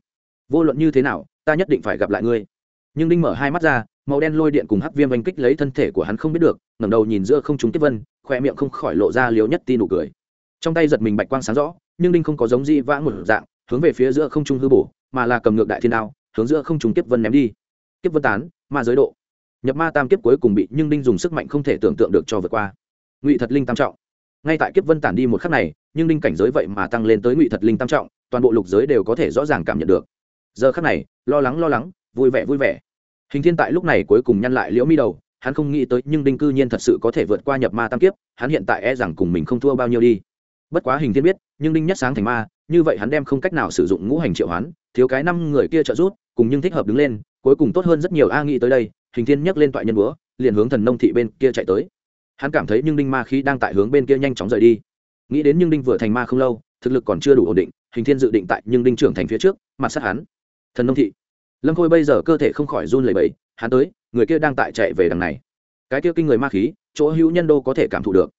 S1: Vô luận như thế nào ta nhất định phải gặp lại ngươi. Nhưng đinh mở hai mắt ra màu đen lôi điện cùng hắc viêm oanh kích lấy thân thể của hắn không biết được ngẩng đầu nhìn giữa không trung tiếp vân khoe miệng không khỏi lộ ra liếu nhất tin nụ cười. Trong tay giật mình bạch quang sáng rõ nhưng đinh không có giống di vãng một dạng hướng về phía giữa không trung hư bổ mà là cầm ngược đại thiên đao hướng giữa không trung tiếp vân ném đi. Kiếp vân tán, ma giới độ. Nhập ma tam kiếp cuối cùng bị nhưng đinh dùng sức mạnh không thể tưởng tượng được cho vượt qua. Ngụy thật linh tam trọng. Ngay tại kiếp vân tản đi một khắc này, nhưng đinh cảnh giới vậy mà tăng lên tới ngụy thật linh tam trọng, toàn bộ lục giới đều có thể rõ ràng cảm nhận được. Giờ khắc này, lo lắng lo lắng, vui vẻ vui vẻ. Hình thiên tại lúc này cuối cùng nhăn lại liễu mi đầu, hắn không nghĩ tới nhưng đinh cư nhiên thật sự có thể vượt qua nhập ma tam kiếp, hắn hiện tại e rằng cùng mình không thua bao nhiêu đi. Bất quá hình thiên biết, nhưng đinh nhất sáng thành ma, như vậy hắn đem không cách nào sử dụng ngũ hành triệu hoán, thiếu cái năm người kia trợ giúp cùng nhưng thích hợp đứng lên, cuối cùng tốt hơn rất nhiều. A nghĩ tới đây, hình thiên nhấc lên toại nhân búa, liền hướng thần nông thị bên kia chạy tới. Hắn cảm thấy nhưng đinh ma khí đang tại hướng bên kia nhanh chóng rời đi. Nghĩ đến nhưng đinh vừa thành ma không lâu, thực lực còn chưa đủ ổn định, hình thiên dự định tại nhưng đinh trưởng thành phía trước mặt sát hắn. Thần nông thị. Lâm khôi bây giờ cơ thể không khỏi run lẩy bẩy, hắn tới, người kia đang tại chạy về đằng này. Cái kia kinh người ma khí, chỗ hữu nhân đô có thể cảm thụ được.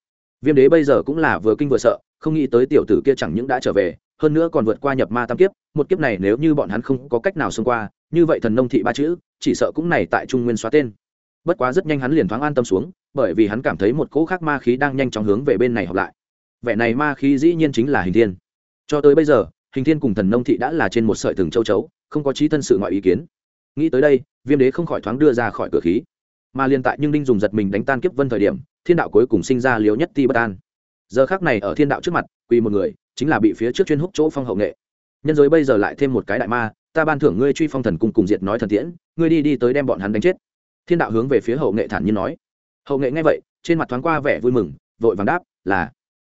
S1: Viêm đế bây giờ cũng là vừa kinh vừa sợ, không nghĩ tới tiểu tử kia chẳng những đã trở về hơn nữa còn vượt qua nhập ma tam kiếp, một kiếp này nếu như bọn hắn không có cách nào xông qua, như vậy thần nông thị ba chữ, chỉ sợ cũng này tại trung nguyên xóa tên. Bất quá rất nhanh hắn liền thoáng an tâm xuống, bởi vì hắn cảm thấy một cỗ khác ma khí đang nhanh chóng hướng về bên này học lại. Vẻ này ma khí dĩ nhiên chính là hình thiên. Cho tới bây giờ, hình thiên cùng thần nông thị đã là trên một sợi thừng châu chấu, không có trí thân sự ngoại ý kiến. Nghĩ tới đây, viêm đế không khỏi thoáng đưa ra khỏi cửa khí. Mà liên tại nhưng đinh dùng giật mình đánh tan kiếp vân thời điểm, thiên đạo cuối cùng sinh ra liếu nhất ti bất an giờ khác này ở thiên đạo trước mặt, quỳ một người, chính là bị phía trước chuyên húc chỗ phong hậu nghệ. Nhân giới bây giờ lại thêm một cái đại ma, ta ban thưởng ngươi truy phong thần cung cùng diệt nói thần tiễn, ngươi đi đi tới đem bọn hắn đánh chết. Thiên đạo hướng về phía hậu nghệ thản nhiên nói. Hậu nghệ nghe vậy, trên mặt thoáng qua vẻ vui mừng, vội vàng đáp là,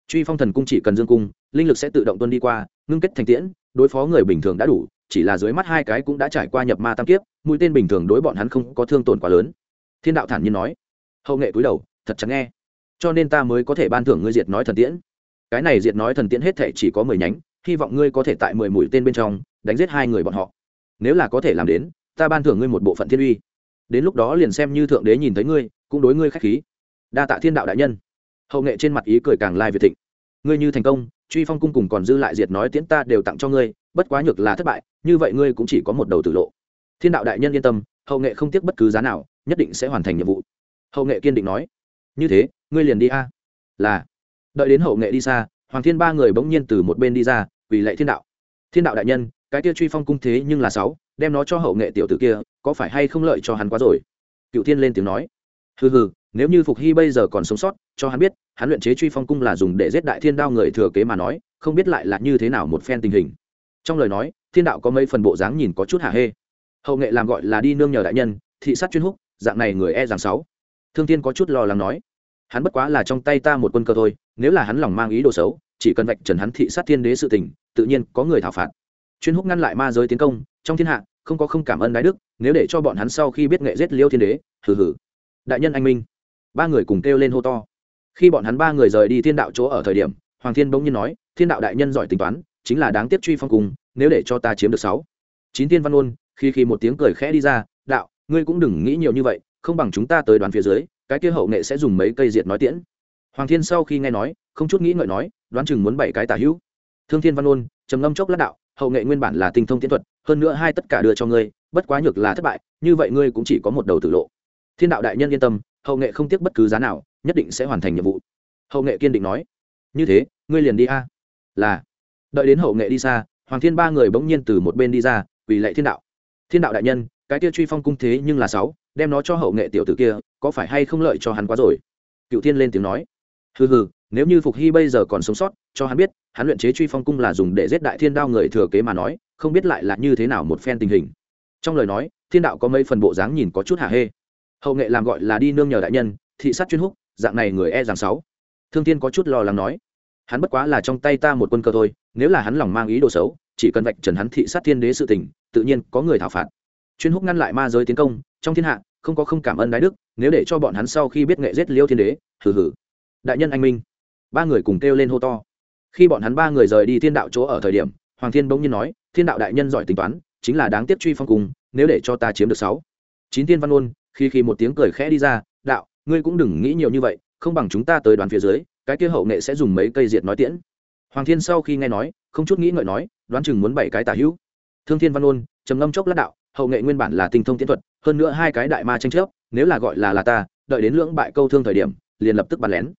S1: truy phong thần cung chỉ cần dương cung, linh lực sẽ tự động tuân đi qua, ngưng kết thành tiễn, đối phó người bình thường đã đủ, chỉ là dưới mắt hai cái cũng đã trải qua nhập ma tam kiếp, mũi tên bình thường đối bọn hắn không có thương tổn quá lớn. Thiên đạo thản nhiên nói. Hậu nghệ cúi đầu, thật chẳng nghe cho nên ta mới có thể ban thưởng ngươi diệt nói thần tiễn. Cái này diệt nói thần tiễn hết thể chỉ có mười nhánh, hy vọng ngươi có thể tại mười mũi tên bên trong đánh giết hai người bọn họ. Nếu là có thể làm đến, ta ban thưởng ngươi một bộ phận thiên uy. Đến lúc đó liền xem như thượng đế nhìn thấy ngươi, cũng đối ngươi k h á c h khí. Đa tạ thiên đạo đại nhân. Hậu nghệ trên mặt ý cười càng lai việt thịnh. Ngươi như thành công, truy phong cung cùng còn dư lại diệt nói tiễn ta đều tặng cho ngươi, bất quá nhược là thất bại, như vậy ngươi cũng chỉ có một đầu tử lộ. Thiên đạo đại nhân yên tâm, hậu nghệ không tiếc bất cứ giá nào, nhất định sẽ hoàn thành nhiệm vụ. Hậu nghệ kiên định nói như thế, ngươi liền đi a. Là. Đợi đến hậu nghệ đi xa, hoàng thiên ba người bỗng nhiên từ một bên đi ra vì lệ thiên đạo. Thiên đạo đại nhân, cái kia truy phong cung thế nhưng là sáu, đem nó cho hậu nghệ tiểu tử kia, có phải hay không lợi cho hắn quá rồi? Cựu thiên lên tiếng nói. Hừ hừ, nếu như phục hy bây giờ còn sống sót, cho hắn biết, hắn luyện chế truy phong cung là dùng để giết đại thiên đao người thừa kế mà nói, không biết lại là như thế nào một phen tình hình. Trong lời nói, thiên đạo có mấy phần bộ dáng nhìn có chút hả hê. Hậu nghệ làm gọi là đi nương nhờ đại nhân, thị sát chuyên húc, dạng này người e rằng sáu thương thiên có chút lo lắng nói, hắn bất quá là trong tay ta một quân cơ thôi, nếu là hắn lòng mang ý đồ xấu, chỉ cần vạch trần hắn thị sát thiên đế sự tình, tự nhiên có người thảo phạt. Chuyên húc ngăn lại ma giới tiến công, trong thiên hạ, không có không cảm ơn đái đức, nếu để cho bọn hắn sau khi biết nghệ giết liêu thiên đế, hừ hừ. Đại nhân anh minh. Ba người cùng kêu lên hô to. Khi bọn hắn ba người rời đi thiên đạo chỗ ở thời điểm, hoàng thiên bỗng nhiên nói, thiên đạo đại nhân giỏi tính toán, chính là đáng tiếp truy phong cùng, nếu để cho ta chiếm được sáu. Chín thiên văn ôn, khi khi một tiếng cười khẽ đi ra, đạo, ngươi cũng đừng nghĩ nhiều như vậy không bằng chúng ta tới đoán phía dưới, cái kia hậu nghệ sẽ dùng mấy cây diệt nói tiễn. Hoàng thiên sau khi nghe nói, không chút nghĩ ngợi nói, đoán chừng muốn bảy cái tả hữu. Thương thiên văn ôn, trầm ngâm chốc lát đạo, hậu nghệ nguyên bản là tinh thông tiến thuật, hơn nữa hai tất cả đưa cho ngươi, bất quá nhược là thất bại, như vậy ngươi cũng chỉ có một đầu tử lộ. Thiên đạo đại nhân yên tâm, hậu nghệ không tiếc bất cứ giá nào, nhất định sẽ hoàn thành nhiệm vụ. Hậu nghệ kiên định nói, như thế, ngươi liền đi a. Là. Đợi đến hậu nghệ đi xa, hoàng thiên ba người bỗng nhiên từ một bên đi ra vì lệ thiên đạo. Thiên đạo đại nhân, cái kia truy phong cung thế nhưng là sáu đem nó cho hậu nghệ tiểu tử kia, có phải hay không lợi cho hắn quá rồi? Cựu thiên lên tiếng nói. Hừ hừ, nếu như phục hy bây giờ còn sống sót, cho hắn biết, hắn luyện chế truy phong cung là dùng để giết đại thiên đao người thừa kế mà nói, không biết lại là như thế nào một phen tình hình. Trong lời nói, thiên đạo có mấy phần bộ dáng nhìn có chút hạ hê. Hậu nghệ làm gọi là đi nương nhờ đại nhân, thị sát chuyên húc, dạng này người e rằng sáu. Thương thiên có chút lo lắng nói. Hắn bất quá là trong tay ta một quân cơ thôi, nếu là hắn lòng mang ý đồ xấu, chỉ cần vạch trần hắn thị sát thiên đế sự tình, tự nhiên có người thảo phạt. Chuyên húc ngăn lại ma giới tiến công trong thiên hạ, không có không cảm ơn đái đức, nếu để cho bọn hắn sau khi biết nghệ giết liêu thiên đế, hừ hừ. Đại nhân anh minh. Ba người cùng kêu lên hô to. Khi bọn hắn ba người rời đi thiên đạo chỗ ở thời điểm, hoàng thiên bỗng nhiên nói, thiên đạo đại nhân giỏi tính toán, chính là đáng tiếp truy phong cùng, nếu để cho ta chiếm được sáu. Chín thiên văn ôn, khi khi một tiếng cười khẽ đi ra, đạo, ngươi cũng đừng nghĩ nhiều như vậy, không bằng chúng ta tới đoàn phía dưới, cái kia hậu nghệ sẽ dùng mấy cây diệt nói tiễn. Hoàng thiên sau khi nghe nói, không chút nghĩ ngợi nói, đoán chừng muốn bảy cái tả hữu. Thương thiên văn ôn, trầm ngâm chốc lát đạo hậu nghệ nguyên bản là tinh thông tiến thuật, hơn nữa hai cái đại ma tranh chấp, nếu là gọi là là ta, đợi đến lưỡng bại câu thương thời điểm, liền lập tức bắn lén.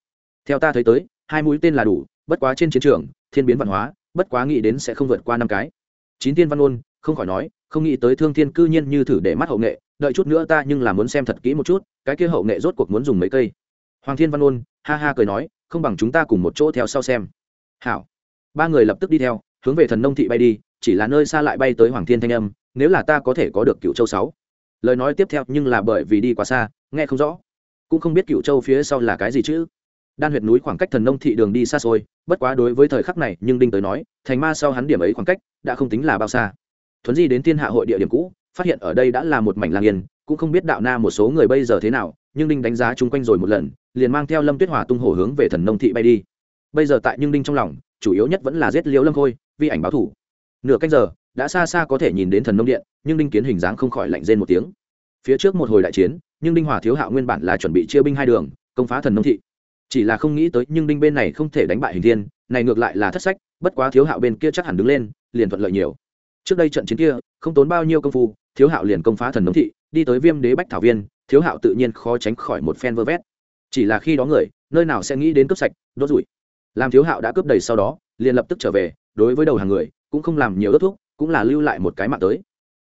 S1: Theo ta thấy tới, hai mũi tên là đủ, bất quá trên chiến trường, thiên biến văn hóa, bất quá nghĩ đến sẽ không vượt qua năm cái. Chín tiên văn ôn, không khỏi nói, không nghĩ tới thương thiên cư nhiên như thử để mắt hậu nghệ, đợi chút nữa ta nhưng là muốn xem thật kỹ một chút, cái kia hậu nghệ rốt cuộc muốn dùng mấy cây. Hoàng thiên văn ôn, ha ha cười nói, không bằng chúng ta cùng một chỗ theo sau xem. Hảo. Ba người lập tức đi theo, hướng về thần nông thị bay đi, chỉ là nơi xa lại bay tới hoàng thiên thanh âm nếu là ta có thể có được cựu châu sáu. Lời nói tiếp theo nhưng là bởi vì đi quá xa, nghe không rõ. Cũng không biết cựu châu phía sau là cái gì chứ. Đan huyệt núi khoảng cách thần nông thị đường đi xa xôi, bất quá đối với thời khắc này, nhưng đinh tới nói, thành ma sau hắn điểm ấy khoảng cách, đã không tính là bao xa. Thuấn di đến thiên hạ hội địa điểm cũ, phát hiện ở đây đã là một mảnh làng yên, cũng không biết đạo na một số người bây giờ thế nào, nhưng đinh đánh giá chung quanh rồi một lần, liền mang theo lâm tuyết hòa tung hổ hướng về thần nông thị bay đi. Bây giờ tại nhưng đinh trong lòng, chủ yếu nhất vẫn là giết liễu lâm khôi vi ảnh báo thủ. Nửa canh giờ đã xa xa có thể nhìn đến thần nông điện, nhưng đinh kiến hình dáng không khỏi lạnh rên một tiếng. Phía trước một hồi đại chiến, nhưng đinh hòa thiếu hạo nguyên bản là chuẩn bị chia binh hai đường, công phá thần nông thị. Chỉ là không nghĩ tới, nhưng đinh bên này không thể đánh bại hình thiên, này ngược lại là thất sách, bất quá thiếu hạo bên kia chắc hẳn đứng lên, liền thuận lợi nhiều. Trước đây trận chiến kia, không tốn bao nhiêu công phu, thiếu hạo liền công phá thần nông thị, đi tới viêm đế bách thảo viên, thiếu hạo tự nhiên khó tránh khỏi một phen vơ vét. Chỉ là khi đó người, nơi nào sẽ nghĩ đến cướp sạch, đốt rủi. Làm thiếu hạo đã cướp đầy sau đó, liền lập tức trở về, đối với đầu hàng người, cũng không làm nhiều đốt thuốc cũng là lưu lại một cái mạng tới.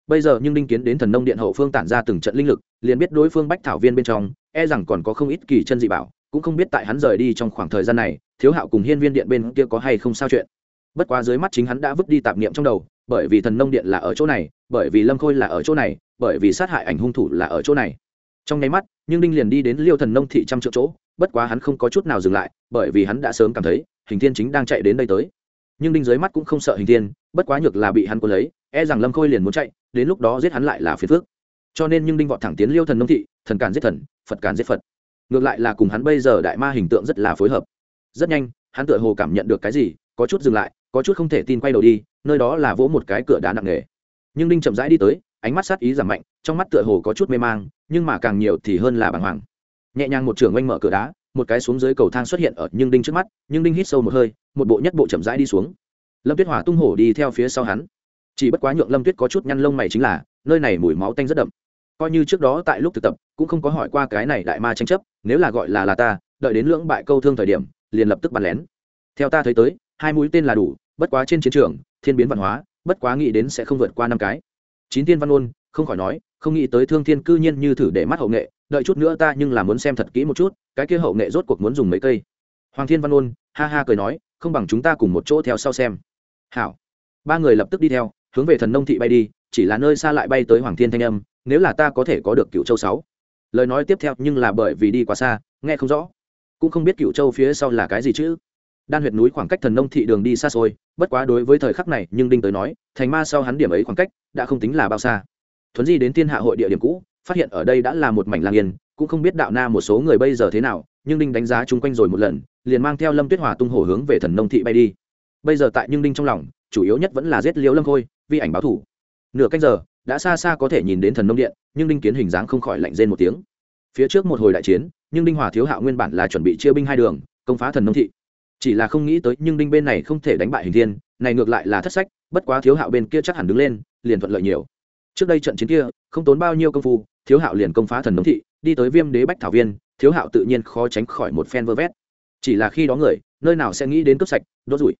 S1: Bây giờ nhưng đinh kiến đến thần nông điện hậu phương tản ra từng trận linh lực, liền biết đối phương bách thảo viên bên trong e rằng còn có không ít kỳ chân dị bảo, cũng không biết tại hắn rời đi trong khoảng thời gian này, thiếu hạo cùng hiên viên điện bên kia có hay không sao chuyện. Bất quá dưới mắt chính hắn đã vứt đi tạp niệm trong đầu, bởi vì thần nông điện là ở chỗ này, bởi vì lâm khôi là ở chỗ này, bởi vì sát hại ảnh hung thủ là ở chỗ này. Trong nháy mắt, nhưng đinh liền đi đến liêu thần nông thị trăm triệu chỗ, bất quá hắn không có chút nào dừng lại, bởi vì hắn đã sớm cảm thấy, hình thiên chính đang chạy đến đây tới. Nhưng đinh dưới mắt cũng không sợ hình thiên bất quá nhược là bị hắn cuốn lấy e rằng lâm khôi liền muốn chạy, đến lúc đó giết hắn lại là phiền phước cho nên nhưng đinh vọt thẳng tiến liêu thần nông thị, thần càn giết thần, phật càn giết phật. Ngược lại là cùng hắn bây giờ đại ma hình tượng rất là phối hợp. Rất nhanh, hắn tựa hồ cảm nhận được cái gì, có chút dừng lại, có chút không thể tin quay đầu đi, nơi đó là vỗ một cái cửa đá nặng nề. Nhưng đinh chậm rãi đi tới, ánh mắt sát ý giảm mạnh, trong mắt tựa hồ có chút mê mang, nhưng mà càng nhiều thì hơn là bàng hoàng. Nhẹ nhàng một trưởng oanh mở cửa đá, một cái xuống dưới cầu thang xuất hiện ở nhưng đinh trước mắt, nhưng đinh hít sâu một hơi, một bộ nhất bộ chậm rãi đi xuống lâm tuyết hỏa tung hổ đi theo phía sau hắn. Chỉ bất quá nhượng lâm tuyết có chút nhăn lông mày chính là, nơi này mùi máu tanh rất đậm. Coi như trước đó tại lúc thực tập, cũng không có hỏi qua cái này đại ma tranh chấp, nếu là gọi là là ta, đợi đến lưỡng bại câu thương thời điểm, liền lập tức bắn lén. Theo ta thấy tới, hai mũi tên là đủ, bất quá trên chiến trường, thiên biến văn hóa, bất quá nghĩ đến sẽ không vượt qua năm cái. Chín tiên văn ôn, không khỏi nói, không nghĩ tới thương thiên cư nhiên như thử để mắt hậu nghệ, đợi chút nữa ta nhưng là muốn xem thật kỹ một chút, cái kia hậu nghệ rốt cuộc muốn dùng mấy cây. Hoàng thiên văn ôn, ha ha cười nói, không bằng chúng ta cùng một chỗ theo sau xem hảo. Ba người lập tức đi theo, hướng về thần nông thị bay đi, chỉ là nơi xa lại bay tới hoàng thiên thanh âm, nếu là ta có thể có được cựu châu sáu. Lời nói tiếp theo nhưng là bởi vì đi quá xa, nghe không rõ. Cũng không biết cựu châu phía sau là cái gì chứ. Đan huyệt núi khoảng cách thần nông thị đường đi xa xôi, bất quá đối với thời khắc này, nhưng đinh tới nói, thành ma sau hắn điểm ấy khoảng cách, đã không tính là bao xa. Thuấn di đến thiên hạ hội địa điểm cũ, phát hiện ở đây đã là một mảnh lang yên, cũng không biết đạo na một số người bây giờ thế nào, nhưng đinh đánh giá chung quanh rồi một lần, liền mang theo lâm tuyết hòa tung hổ hướng về thần nông thị bay đi bây giờ tại nhưng đinh trong lòng, chủ yếu nhất vẫn là giết liễu lâm khôi, vi ảnh báo thủ. Nửa canh giờ, đã xa xa có thể nhìn đến thần nông điện, nhưng đinh kiến hình dáng không khỏi lạnh rên một tiếng. Phía trước một hồi đại chiến, nhưng đinh hòa thiếu hạo nguyên bản là chuẩn bị chia binh hai đường, công phá thần nông thị. Chỉ là không nghĩ tới nhưng đinh bên này không thể đánh bại hình thiên, này ngược lại là thất sách, bất quá thiếu hạo bên kia chắc hẳn đứng lên, liền thuận lợi nhiều. Trước đây trận chiến kia, không tốn bao nhiêu công phu, thiếu hạo liền công phá thần nông thị, đi tới viêm đế bách thảo viên, thiếu hạo tự nhiên khó tránh khỏi một phen vơ vét. Chỉ là khi đó người, nơi nào sẽ nghĩ đến cướp sạch, đốt rủi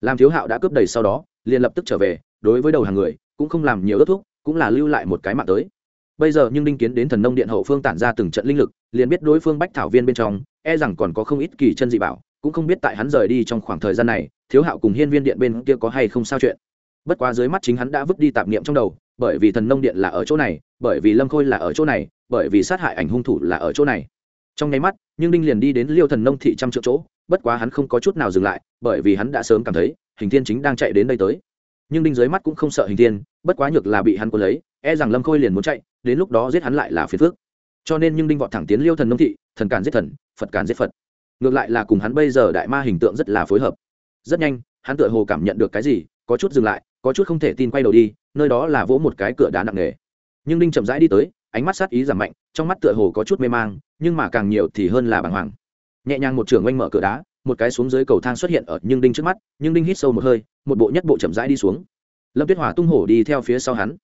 S1: làm thiếu hạo đã cướp đầy sau đó, liền lập tức trở về, đối với đầu hàng người, cũng không làm nhiều ớt thuốc cũng là lưu lại một cái mạng tới. Bây giờ nhưng đinh kiến đến thần nông điện hậu phương tản ra từng trận linh lực, liền biết đối phương bách thảo viên bên trong e rằng còn có không ít kỳ chân dị bảo, cũng không biết tại hắn rời đi trong khoảng thời gian này, thiếu hạo cùng hiên viên điện bên kia có hay không sao chuyện. Bất quá dưới mắt chính hắn đã vứt đi tạp niệm trong đầu, bởi vì thần nông điện là ở chỗ này, bởi vì lâm khôi là ở chỗ này, bởi vì sát hại ảnh hung thủ là ở chỗ này. Trong nháy mắt, nhưng đinh liền đi đến liêu thần nông thị trăm triệu chỗ bất quá hắn không có chút nào dừng lại, bởi vì hắn đã sớm cảm thấy, hình thiên chính đang chạy đến đây tới. Nhưng đinh dưới mắt cũng không sợ hình thiên, bất quá nhược là bị hắn cuốn lấy e rằng lâm khôi liền muốn chạy, đến lúc đó giết hắn lại là phiền phước cho nên nhưng đinh vọt thẳng tiến liêu thần nông thị, thần càn giết thần, phật càn giết phật. Ngược lại là cùng hắn bây giờ đại ma hình tượng rất là phối hợp. Rất nhanh, hắn tựa hồ cảm nhận được cái gì, có chút dừng lại, có chút không thể tin quay đầu đi, nơi đó là vỗ một cái cửa đá nặng nề. Nhưng đinh chậm rãi đi tới, ánh mắt sát ý giảm mạnh, trong mắt tựa hồ có chút mê mang, nhưng mà càng nhiều thì hơn là bàng hoàng nhẹ nhàng một trường oanh mở cửa đá, một cái xuống dưới cầu thang xuất hiện ở nhưng đinh trước mắt, nhưng đinh hít sâu một hơi, một bộ nhất bộ chậm rãi đi xuống. Lâm tuyết hỏa tung hổ đi theo phía sau hắn.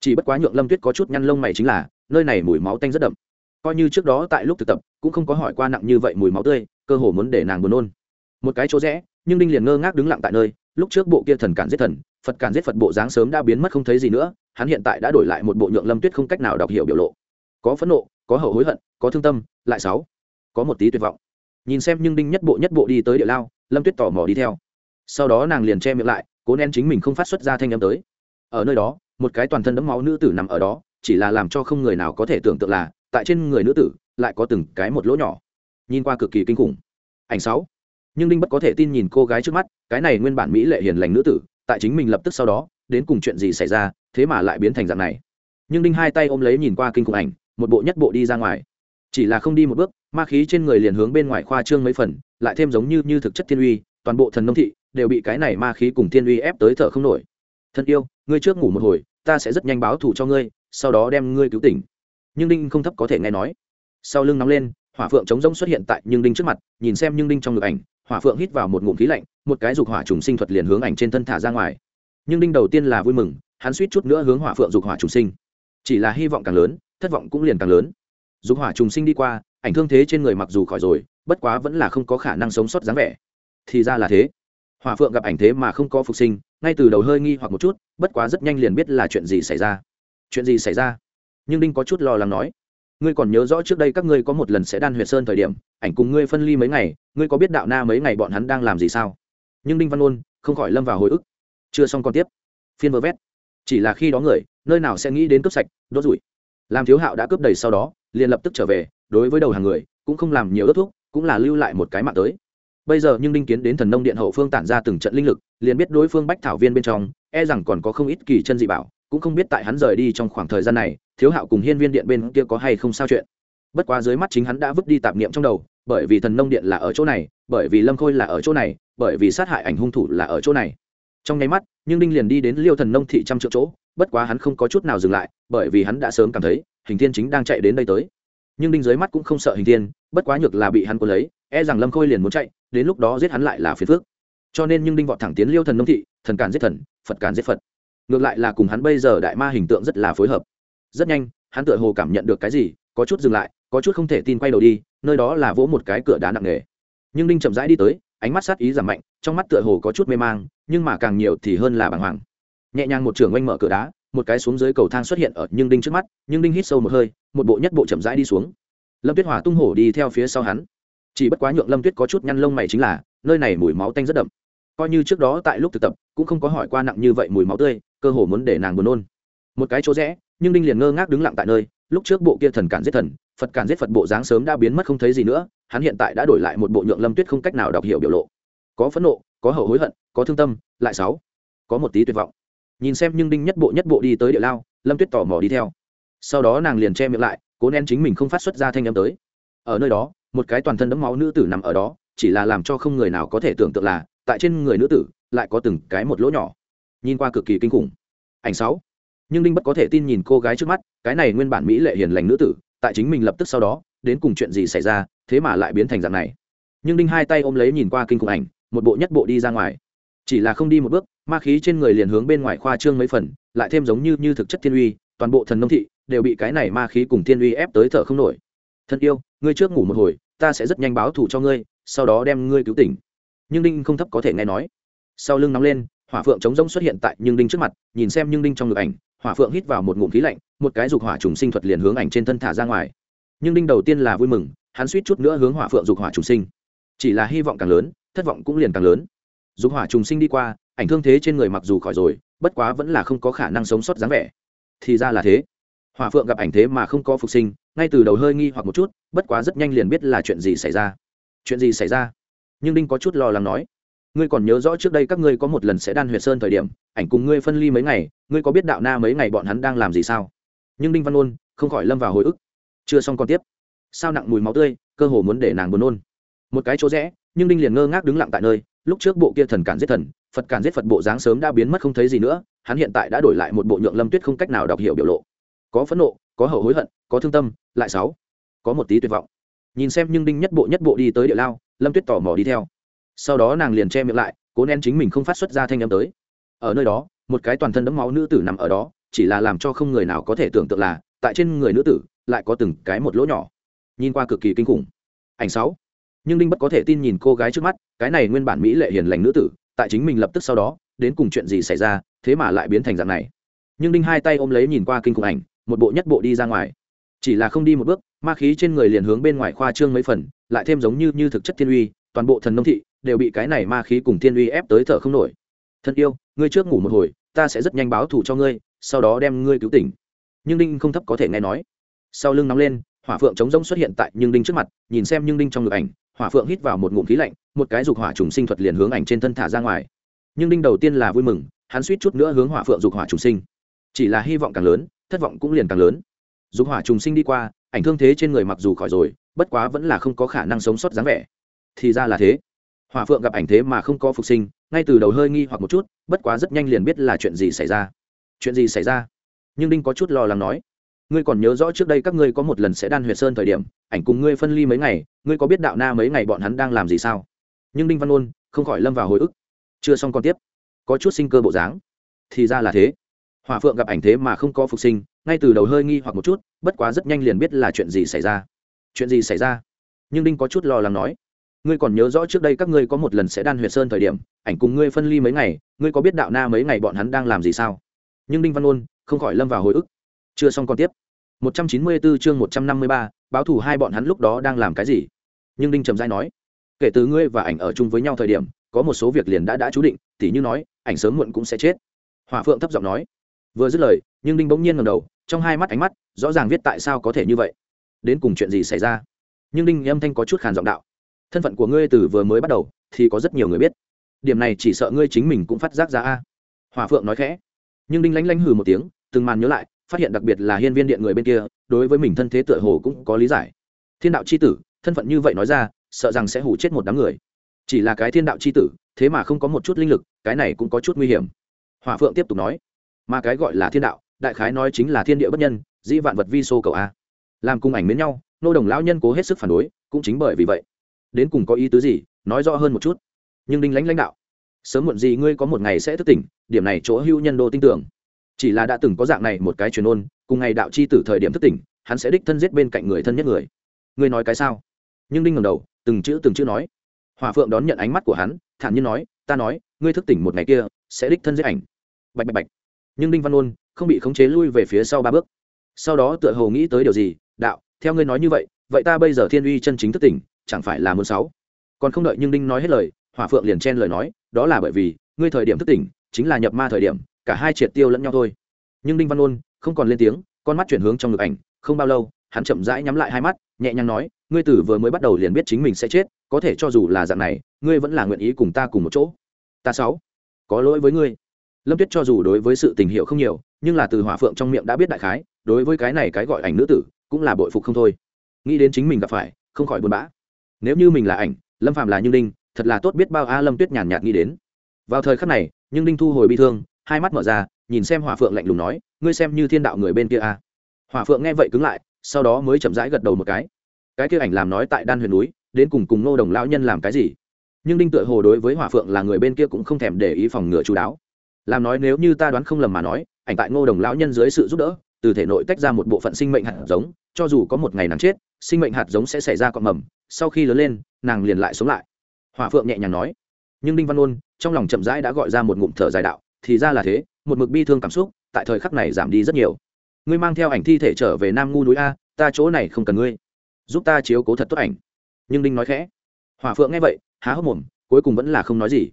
S1: Chỉ bất quá nhượng lâm tuyết có chút nhăn lông mày chính là, nơi này mùi máu tanh rất đậm. Coi như trước đó tại lúc thực tập, cũng không có hỏi qua nặng như vậy mùi máu tươi, cơ hồ muốn để nàng buồn nôn. Một cái chỗ rẽ, nhưng đinh liền ngơ ngác đứng lặng tại nơi, lúc trước bộ kia thần cản giết thần, phật cản giết phật bộ dáng sớm đã biến mất không thấy gì nữa, hắn hiện tại đã đổi lại một bộ nhượng lâm tuyết không cách nào đọc hiểu biểu lộ. Có phẫn nộ, có hậu hối hận, có thương tâm, lại sáu có một tí tuyệt vọng nhìn xem nhưng đinh nhất bộ nhất bộ đi tới địa lao, lâm tuyết tò mò đi theo. Sau đó nàng liền che miệng lại, cố nén chính mình không phát xuất ra thanh âm tới. Ở nơi đó, một cái toàn thân đẫm máu nữ tử nằm ở đó, chỉ là làm cho không người nào có thể tưởng tượng là, tại trên người nữ tử, lại có từng cái một lỗ nhỏ. Nhìn qua cực kỳ kinh khủng. Ảnh sáu. Nhưng đinh bất có thể tin nhìn cô gái trước mắt, cái này nguyên bản mỹ lệ hiền lành nữ tử, tại chính mình lập tức sau đó, đến cùng chuyện gì xảy ra, thế mà lại biến thành dạng này. Nhưng đinh hai tay ôm lấy nhìn qua kinh khủng ảnh, một bộ nhất bộ đi ra ngoài. Chỉ là không đi một bước ma khí trên người liền hướng bên ngoài khoa trương mấy phần, lại thêm giống như như thực chất thiên uy, toàn bộ thần nông thị đều bị cái này ma khí cùng thiên uy ép tới thở không nổi. Thân yêu, ngươi trước ngủ một hồi, ta sẽ rất nhanh báo thù cho ngươi, sau đó đem ngươi cứu tỉnh. Nhưng đinh không thấp có thể nghe nói. Sau lưng nóng lên, hỏa phượng chống rông xuất hiện tại nhưng đinh trước mặt, nhìn xem nhưng đinh trong ngực ảnh, hỏa phượng hít vào một ngụm khí lạnh, một cái dục hỏa trùng sinh thuật liền hướng ảnh trên thân thả ra ngoài. Nhưng đinh đầu tiên là vui mừng, hắn suýt chút nữa hướng hỏa phượng dục hỏa trùng sinh. Chỉ là hy vọng càng lớn, thất vọng cũng liền càng lớn. Dục hỏa trùng sinh đi qua ảnh thương thế trên người mặc dù khỏi rồi, bất quá vẫn là không có khả năng sống sót dáng vẻ. Thì ra là thế. Hòa phượng gặp ảnh thế mà không có phục sinh, ngay từ đầu hơi nghi hoặc một chút, bất quá rất nhanh liền biết là chuyện gì xảy ra. Chuyện gì xảy ra? Nhưng đinh có chút lo lắng nói. Ngươi còn nhớ rõ trước đây các ngươi có một lần sẽ đan huyệt sơn thời điểm, ảnh cùng ngươi phân ly mấy ngày, ngươi có biết đạo na mấy ngày bọn hắn đang làm gì sao? Nhưng đinh văn ôn không khỏi lâm vào hồi ức. Chưa xong còn tiếp. Phiên vơ vét. Chỉ là khi đó người, nơi nào sẽ nghĩ đến cướp sạch, đốt rủi. Làm thiếu hạo đã cướp đầy sau đó, liền lập tức trở về đối với đầu hàng người, cũng không làm nhiều ước thuốc cũng là lưu lại một cái mạng tới. Bây giờ nhưng đinh kiến đến thần nông điện hậu phương tản ra từng trận linh lực, liền biết đối phương bách thảo viên bên trong e rằng còn có không ít kỳ chân dị bảo, cũng không biết tại hắn rời đi trong khoảng thời gian này, thiếu hạo cùng hiên viên điện bên kia có hay không sao chuyện. Bất quá dưới mắt chính hắn đã vứt đi tạp niệm trong đầu, bởi vì thần nông điện là ở chỗ này, bởi vì lâm khôi là ở chỗ này, bởi vì sát hại ảnh hung thủ là ở chỗ này. Trong nháy mắt, nhưng đinh liền đi đến liêu thần nông thị trăm triệu chỗ, bất quá hắn không có chút nào dừng lại, bởi vì hắn đã sớm cảm thấy, hình thiên chính đang chạy đến đây tới nhưng đinh dưới mắt cũng không sợ hình thiên, bất quá nhược là bị hắn cuốn lấy e rằng lâm khôi liền muốn chạy, đến lúc đó giết hắn lại là phiền phước cho nên nhưng đinh vọt thẳng tiến liêu thần nông thị, thần càn giết thần, phật càn giết phật. Ngược lại là cùng hắn bây giờ đại ma hình tượng rất là phối hợp. Rất nhanh, hắn tựa hồ cảm nhận được cái gì, có chút dừng lại, có chút không thể tin quay đầu đi, nơi đó là vỗ một cái cửa đá nặng nề. Nhưng đinh chậm rãi đi tới, ánh mắt sát ý giảm mạnh, trong mắt tựa hồ có chút mê mang, nhưng mà càng nhiều thì hơn là bàng hoàng. Nhẹ nhàng một trường oanh mở cửa đá một cái xuống dưới cầu thang xuất hiện ở nhưng đinh trước mắt, nhưng đinh hít sâu một hơi, một bộ nhất bộ chậm rãi đi xuống. Lâm tuyết hỏa tung hổ đi theo phía sau hắn. Chỉ bất quá nhượng lâm tuyết có chút nhăn lông mày chính là, nơi này mùi máu tanh rất đậm. Coi như trước đó tại lúc thực tập, cũng không có hỏi qua nặng như vậy mùi máu tươi, cơ hồ muốn để nàng buồn nôn. Một cái chỗ rẽ, nhưng đinh liền ngơ ngác đứng lặng tại nơi, lúc trước bộ kia thần cản giết thần, phật cản giết phật bộ dáng sớm đã biến mất không thấy gì nữa, hắn hiện tại đã đổi lại một bộ nhượng lâm tuyết không cách nào đọc hiểu biểu lộ. Có phẫn nộ, có hậu hối hận, có thương tâm, lại sáu có một tí tuyệt vọng nhìn xem nhưng đinh nhất bộ nhất bộ đi tới địa lao, lâm tuyết tò mò đi theo. Sau đó nàng liền che miệng lại, cố nén chính mình không phát xuất ra thanh âm tới. Ở nơi đó, một cái toàn thân đẫm máu nữ tử nằm ở đó, chỉ là làm cho không người nào có thể tưởng tượng là, tại trên người nữ tử, lại có từng cái một lỗ nhỏ. Nhìn qua cực kỳ kinh khủng. Ảnh sáu. Nhưng đinh bất có thể tin nhìn cô gái trước mắt, cái này nguyên bản mỹ lệ hiền lành nữ tử, tại chính mình lập tức sau đó, đến cùng chuyện gì xảy ra, thế mà lại biến thành dạng này. Nhưng đinh hai tay ôm lấy nhìn qua kinh khủng ảnh, một bộ nhất bộ đi ra ngoài. Chỉ là không đi một bước ma khí trên người liền hướng bên ngoài khoa trương mấy phần, lại thêm giống như như thực chất thiên uy, toàn bộ thần nông thị đều bị cái này ma khí cùng thiên uy ép tới thở không nổi. Thân yêu, ngươi trước ngủ một hồi, ta sẽ rất nhanh báo thù cho ngươi, sau đó đem ngươi cứu tỉnh. Nhưng đinh không thấp có thể nghe nói. Sau lưng nóng lên, hỏa phượng chống rông xuất hiện tại nhưng đinh trước mặt, nhìn xem nhưng đinh trong ngực ảnh, hỏa phượng hít vào một ngụm khí lạnh, một cái dục hỏa trùng sinh thuật liền hướng ảnh trên thân thả ra ngoài. Nhưng đinh đầu tiên là vui mừng, hắn suýt chút nữa hướng hỏa phượng dục hỏa trùng sinh. Chỉ là hy vọng càng lớn, thất vọng cũng liền càng lớn. Dục hỏa trùng sinh đi qua ảnh thương thế trên người mặc dù khỏi rồi, bất quá vẫn là không có khả năng sống sót dáng vẻ. Thì ra là thế. Hỏa phượng gặp ảnh thế mà không có phục sinh, ngay từ đầu hơi nghi hoặc một chút, bất quá rất nhanh liền biết là chuyện gì xảy ra. Chuyện gì xảy ra? Nhưng đinh có chút lo lắng nói, ngươi còn nhớ rõ trước đây các ngươi có một lần sẽ đan huyệt sơn thời điểm, ảnh cùng ngươi phân ly mấy ngày, ngươi có biết đạo na mấy ngày bọn hắn đang làm gì sao? Nhưng đinh văn ôn không khỏi lâm vào hồi ức. Chưa xong còn tiếp. Sao nặng mùi máu tươi, cơ hồ muốn để nàng buồn nôn. Một cái chỗ rẽ, nhưng đinh liền ngơ ngác đứng lặng tại nơi, lúc trước bộ kia thần cản giết thần phật cản giết phật bộ dáng sớm đã biến mất không thấy gì nữa, hắn hiện tại đã đổi lại một bộ nhượng lâm tuyết không cách nào đọc hiểu biểu lộ. Có phẫn nộ, có hậu hối hận, có thương tâm, lại sáu có một tí tuyệt vọng. Nhìn xem nhưng đinh nhất bộ nhất bộ đi tới địa lao, lâm tuyết tò mò đi theo. Sau đó nàng liền che miệng lại, cố nén chính mình không phát xuất ra thanh âm tới. Ở nơi đó, một cái toàn thân đẫm máu nữ tử nằm ở đó, chỉ là làm cho không người nào có thể tưởng tượng là, tại trên người nữ tử, lại có từng cái một lỗ nhỏ. Nhìn qua cực kỳ kinh khủng. Ảnh sáu. Nhưng đinh bất có thể tin nhìn cô gái trước mắt, cái này nguyên bản mỹ lệ hiền lành nữ tử tại chính mình lập tức sau đó, đến cùng chuyện gì xảy ra, thế mà lại biến thành dạng này. Nhưng đinh hai tay ôm lấy nhìn qua kinh khủng ảnh, một bộ nhất bộ đi ra ngoài. Chỉ là không đi một bước, ma khí trên người liền hướng bên ngoài khoa trương mấy phần, lại thêm giống như như thực chất thiên uy, toàn bộ thần nông thị đều bị cái này ma khí cùng thiên uy ép tới thở không nổi. Thân yêu, ngươi trước ngủ một hồi, ta sẽ rất nhanh báo thù cho ngươi, sau đó đem ngươi cứu tỉnh. Nhưng đinh không thấp có thể nghe nói. Sau lưng nóng lên, hỏa phượng chống rỗng xuất hiện tại nhưng đinh trước mặt, nhìn xem nhưng đinh trong ngực ảnh hỏa phượng hít vào một ngụm khí lạnh, một cái dục hỏa trùng sinh thuật liền hướng ảnh trên thân thả ra ngoài. Nhưng đinh đầu tiên là vui mừng, hắn suýt chút nữa hướng hỏa phượng dục hỏa trùng sinh. Chỉ là hy vọng càng lớn, thất vọng cũng liền càng lớn. Dục hỏa trùng sinh đi qua, ảnh thương thế trên người mặc dù khỏi rồi, bất quá vẫn là không có khả năng sống sót dáng vẻ. Thì ra là thế. Hỏa phượng gặp ảnh thế mà không có phục sinh, ngay từ đầu hơi nghi hoặc một chút, bất quá rất nhanh liền biết là chuyện gì xảy ra. Chuyện gì xảy ra? Nhưng đinh có chút lo lắng nói. Ngươi còn nhớ rõ trước đây các ngươi có một lần sẽ đan huyệt sơn thời điểm ảnh cùng ngươi phân ly mấy ngày, ngươi có biết đạo na mấy ngày bọn hắn đang làm gì sao? Nhưng đinh văn ôn không khỏi lâm vào hồi ức. Chưa xong còn tiếp. Có chút sinh cơ bộ dáng. Thì ra là thế. Hòa phượng gặp ảnh thế mà không có phục sinh, ngay từ đầu hơi nghi hoặc một chút, bất quá rất nhanh liền biết là chuyện gì xảy ra. Chuyện gì xảy ra? Nhưng đinh có chút lo lắng nói. Ngươi còn nhớ rõ trước đây các ngươi có một lần sẽ đan huyệt sơn thời điểm, ảnh cùng ngươi phân ly mấy ngày, ngươi có biết đạo na mấy ngày bọn hắn đang làm gì sao? Nhưng đinh văn ôn không khỏi lâm vào hồi ức. Chưa xong còn tiếp. 194 chương 153, báo thủ hai bọn hắn lúc đó đang làm cái gì? Nhưng đinh trầm giai nói kể từ ngươi và ảnh ở chung với nhau thời điểm có một số việc liền đã đã chú định tỉ như nói ảnh sớm muộn cũng sẽ chết. Hỏa phượng thấp giọng nói. Vừa dứt lời nhưng đinh bỗng nhiên ngẩng đầu trong hai mắt ánh mắt rõ ràng viết tại sao có thể như vậy. Đến cùng chuyện gì xảy ra? Nhưng đinh âm thanh có chút khàn giọng đạo thân phận của ngươi từ vừa mới bắt đầu thì có rất nhiều người biết. Điểm này chỉ sợ ngươi chính mình cũng phát giác ra a. Hỏa phượng nói khẽ. Nhưng đinh lánh lánh hừ một tiếng từng màn nhớ lại phát hiện đặc biệt là hiên viên điện người bên kia, đối với mình thân thế tựa hồ cũng có lý giải. Thiên đạo c h i tử, thân phận như vậy nói ra, sợ rằng sẽ hủ chết một đám người. Chỉ là cái thiên đạo c h i tử, thế mà không có một chút linh lực, cái này cũng có chút nguy hiểm. Hòa phượng tiếp tục nói, mà cái gọi là thiên đạo, đại khái nói chính là thiên địa bất nhân, dĩ vạn vật vi sô cầu a. Làm cùng ảnh mến nhau, nô đồng lão nhân cố hết sức phản đối, cũng chính bởi vì vậy. Đến cùng có ý tứ gì, nói rõ hơn một chút. Nhưng đinh lãnh lãnh đạo, sớm muộn gì ngươi có một ngày sẽ thức tỉnh, điểm này chỗ hưu nhân đô tin tưởng chỉ là đã từng có dạng này một cái truyền ôn, cùng ngày đạo chi tử thời điểm thức tỉnh, hắn sẽ đích thân giết bên cạnh người thân nhất người. Ngươi nói cái sao? Nhưng đinh ngầm đầu, từng chữ từng chữ nói. Hòa phượng đón nhận ánh mắt của hắn, thản nhiên nói, ta nói, ngươi thức tỉnh một ngày kia, sẽ đích thân giết ảnh. Bạch bạch bạch. Nhưng đinh văn ôn không bị khống chế lui về phía sau ba bước. Sau đó tựa hồ nghĩ tới điều gì, đạo, theo ngươi nói như vậy vậy ta bây giờ thiên uy chân chính thức tỉnh, chẳng phải là môn sáu? Còn không đợi nhưng đinh nói hết lời, hỏa phượng liền chen lời nói, đó là bởi vì, ngươi thời điểm thức tỉnh, chính là nhập ma thời điểm cả hai triệt tiêu lẫn nhau thôi. Nhưng đinh văn ôn không còn lên tiếng, con mắt chuyển hướng trong ngực ảnh, không bao lâu, hắn chậm rãi nhắm lại hai mắt, nhẹ nhàng nói, ngươi tử vừa mới bắt đầu liền biết chính mình sẽ chết, có thể cho dù là dạng này, ngươi vẫn là nguyện ý cùng ta cùng một chỗ. Ta sáu, có lỗi với ngươi. Lâm tuyết cho dù đối với sự tình hiệu không nhiều, nhưng là từ hỏa phượng trong miệng đã biết đại khái, đối với cái này cái gọi ảnh nữ tử, cũng là bội phục không thôi. Nghĩ đến chính mình gặp phải, không khỏi buồn bã. Nếu như mình là ảnh, lâm phạm là như đinh, thật là tốt biết bao a lâm tuyết nhàn nhạt nghĩ đến. Vào thời khắc này, nhưng đinh thu hồi bi thương hai mắt mở ra, nhìn xem hỏa phượng lạnh lùng nói, ngươi xem như thiên đạo người bên kia a hỏa phượng nghe vậy cứng lại, sau đó mới chậm rãi gật đầu một cái. Cái kia ảnh làm nói tại đan huyền núi, đến cùng cùng ngô đồng lão nhân làm cái gì? Nhưng đinh tựa hồ đối với hỏa phượng là người bên kia cũng không thèm để ý phòng ngừa chú đáo. Làm nói nếu như ta đoán không lầm mà nói, ảnh tại ngô đồng lão nhân dưới sự giúp đỡ, từ thể nội tách ra một bộ phận sinh mệnh hạt giống, cho dù có một ngày nàng chết, sinh mệnh hạt giống sẽ xảy ra cọn mầm, sau khi lớn lên, nàng liền lại sống lại. Hòa phượng nhẹ nhàng nói. Nhưng đinh văn ôn trong lòng chậm rãi đã gọi ra một ngụm thở dài đạo thì ra là thế, một mực bi thương cảm xúc tại thời khắc này giảm đi rất nhiều. Ngươi mang theo ảnh thi thể trở về nam ngu núi a, ta chỗ này không cần ngươi. Giúp ta chiếu cố thật tốt ảnh. Nhưng đinh nói khẽ. Hỏa phượng nghe vậy, há hốc mồm, cuối cùng vẫn là không nói gì.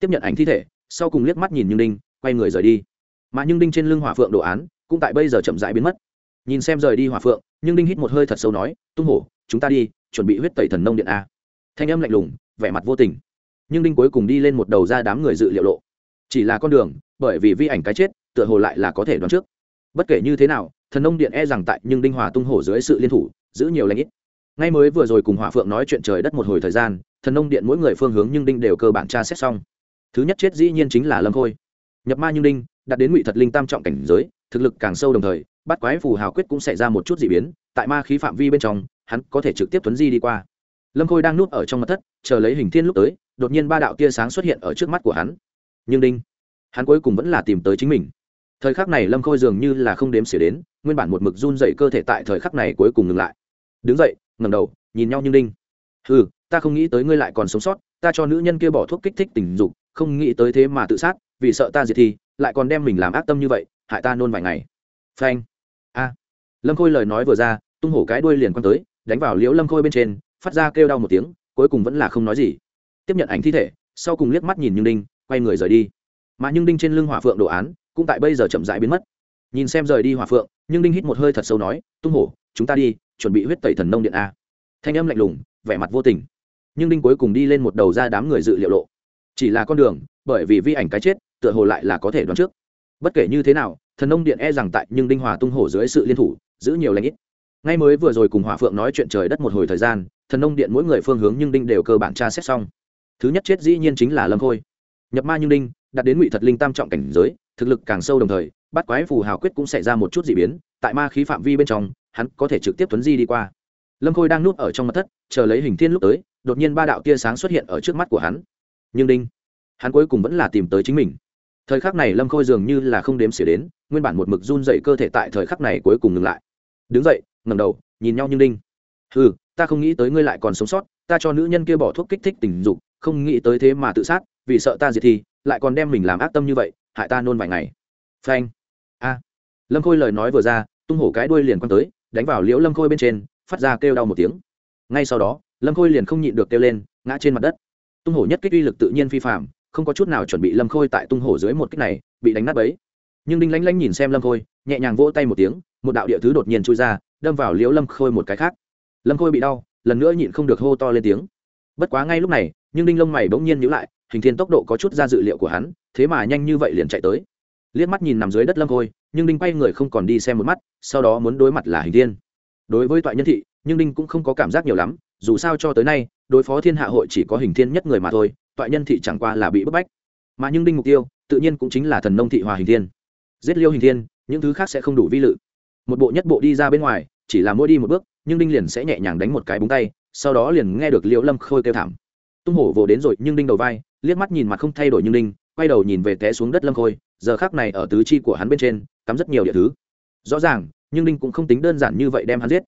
S1: Tiếp nhận ảnh thi thể, sau cùng liếc mắt nhìn nhưng đinh, quay người rời đi. Mà nhưng đinh trên lưng hỏa phượng đồ án, cũng tại bây giờ chậm rãi biến mất. Nhìn xem rời đi hỏa phượng, nhưng đinh hít một hơi thật sâu nói, tung hổ, chúng ta đi, chuẩn bị huyết tẩy thần nông điện a. Thanh âm lạnh lùng, vẻ mặt vô tình. Nhưng đinh cuối cùng đi lên một đầu ra đám người dự liệu lộ chỉ là con đường, bởi vì vi ảnh cái chết, tựa hồ lại là có thể đoán trước. Bất kể như thế nào, thần nông điện e rằng tại nhưng đinh hòa tung hổ dưới sự liên thủ, giữ nhiều lãnh ít. Ngay mới vừa rồi cùng hỏa phượng nói chuyện trời đất một hồi thời gian, thần nông điện mỗi người phương hướng nhưng đinh đều cơ bản tra xét xong. Thứ nhất chết dĩ nhiên chính là lâm khôi. Nhập ma nhưng đinh, đạt đến ngụy thật linh tam trọng cảnh giới, thực lực càng sâu đồng thời, bắt quái phù hào quyết cũng xảy ra một chút d ị biến, tại ma khí phạm vi bên trong, hắn có thể trực tiếp tuấn di đi qua. Lâm khôi đang núp ở trong mặt thất, chờ lấy hình thiên lúc tới, đột nhiên ba đạo tia sáng xuất hiện ở trước mắt của hắn nhưng đinh hắn cuối cùng vẫn là tìm tới chính mình thời khắc này lâm khôi dường như là không đếm xỉa đến nguyên bản một mực run dậy cơ thể tại thời khắc này cuối cùng ngừng lại đứng dậy ngầm đầu nhìn nhau như đinh ừ ta không nghĩ tới ngươi lại còn sống sót ta cho nữ nhân kia bỏ thuốc kích thích tình dục không nghĩ tới thế mà tự sát vì sợ ta diệt thì lại còn đem mình làm ác tâm như vậy hại ta nôn vài ngày phanh a lâm khôi lời nói vừa ra tung hổ cái đuôi liền quăng tới đánh vào liễu lâm khôi bên trên phát ra kêu đau một tiếng cuối cùng vẫn là không nói gì tiếp nhận ảnh thi thể sau cùng liếc mắt nhìn như đinh quay người rời đi. Mà nhưng đinh trên lưng hỏa phượng đồ án cũng tại bây giờ chậm rãi biến mất. Nhìn xem rời đi hỏa phượng, nhưng đinh hít một hơi thật sâu nói, tung hổ, chúng ta đi, chuẩn bị huyết tẩy thần nông điện a. Thanh âm lạnh lùng, vẻ mặt vô tình. Nhưng đinh cuối cùng đi lên một đầu ra đám người dự liệu lộ. Chỉ là con đường, bởi vì vi ảnh cái chết, tựa hồ lại là có thể đoán trước. Bất kể như thế nào, thần nông điện e rằng tại nhưng đinh hòa tung hổ dưới sự liên thủ, giữ nhiều lãnh ít. Ngay mới vừa rồi cùng hỏa phượng nói chuyện trời đất một hồi thời gian, thần nông điện mỗi người phương hướng nhưng đinh đều cơ bản tra xét xong. Thứ nhất chết dĩ nhiên chính là lâm khôi nhập ma nhưng đinh đặt đến ngụy thật linh tam trọng cảnh giới, thực lực càng sâu đồng thời bắt quái phù hào quyết cũng xảy ra một chút d ị biến, tại ma khí phạm vi bên trong, hắn có thể trực tiếp tuấn di đi qua. Lâm khôi đang nuốt ở trong mặt thất, chờ lấy hình thiên lúc tới, đột nhiên ba đạo tia sáng xuất hiện ở trước mắt của hắn. Nhưng đinh, hắn cuối cùng vẫn là tìm tới chính mình. Thời khắc này lâm khôi dường như là không đếm xỉa đến, nguyên bản một mực run dậy cơ thể tại thời khắc này cuối cùng ngừng lại. Đứng dậy ngầm đầu, nhìn nhau như đinh. Ừ ta không nghĩ tới ngươi lại còn sống sót, ta cho nữ nhân kia bỏ thuốc kích thích tình dục, không nghĩ tới thế mà tự sát vì sợ ta diệt thì lại còn đem mình làm ác tâm như vậy, hại ta nôn vài ngày. Phanh. A. Lâm khôi lời nói vừa ra, tung hổ cái đuôi liền quăng tới, đánh vào liễu lâm khôi bên trên, phát ra kêu đau một tiếng. Ngay sau đó, lâm khôi liền không nhịn được kêu lên, ngã trên mặt đất. Tung hổ nhất kích uy lực tự nhiên phi phạm không có chút nào chuẩn bị lâm khôi tại tung hổ dưới một kích này, bị đánh nát bấy. Nhưng đinh lánh lánh nhìn xem lâm khôi, nhẹ nhàng vỗ tay một tiếng, một đạo địa thứ đột nhiên trôi ra, đâm vào liễu lâm khôi một cái khác. Lâm khôi bị đau, lần nữa nhịn không được hô to lên tiếng. Bất quá ngay lúc này, nhưng đinh lông mày bỗng nhiên nhữ lại hình thiên tốc độ có chút ra dự liệu của hắn, thế mà nhanh như vậy liền chạy tới. Liếc mắt nhìn nằm dưới đất lâm khôi, nhưng đinh quay người không còn đi xem một mắt, sau đó muốn đối mặt là hình thiên. Đối với toại nhân thị, nhưng đinh cũng không có cảm giác nhiều lắm, dù sao cho tới nay, đối phó thiên hạ hội chỉ có hình thiên nhất người mà thôi, toại nhân thị chẳng qua là bị bức bách. Mà nhưng đinh mục tiêu, tự nhiên cũng chính là thần nông thị hòa hình thiên. Giết liêu hình thiên, những thứ khác sẽ không đủ vi lự. Một bộ nhất bộ đi ra bên ngoài, chỉ là mỗi đi một bước, nhưng đinh liền sẽ nhẹ nhàng đánh một cái búng tay, sau đó liền nghe được liễu lâm khôi kêu thảm. Tung hổ vồ đến rồi, nhưng đinh đầu vai liếc mắt nhìn mặt không thay đổi nhưng linh, quay đầu nhìn về té xuống đất lâm khôi giờ khác này ở tứ chi của hắn bên trên cắm rất nhiều địa thứ. Rõ ràng nhưng linh cũng không tính đơn giản như vậy đem hắn giết.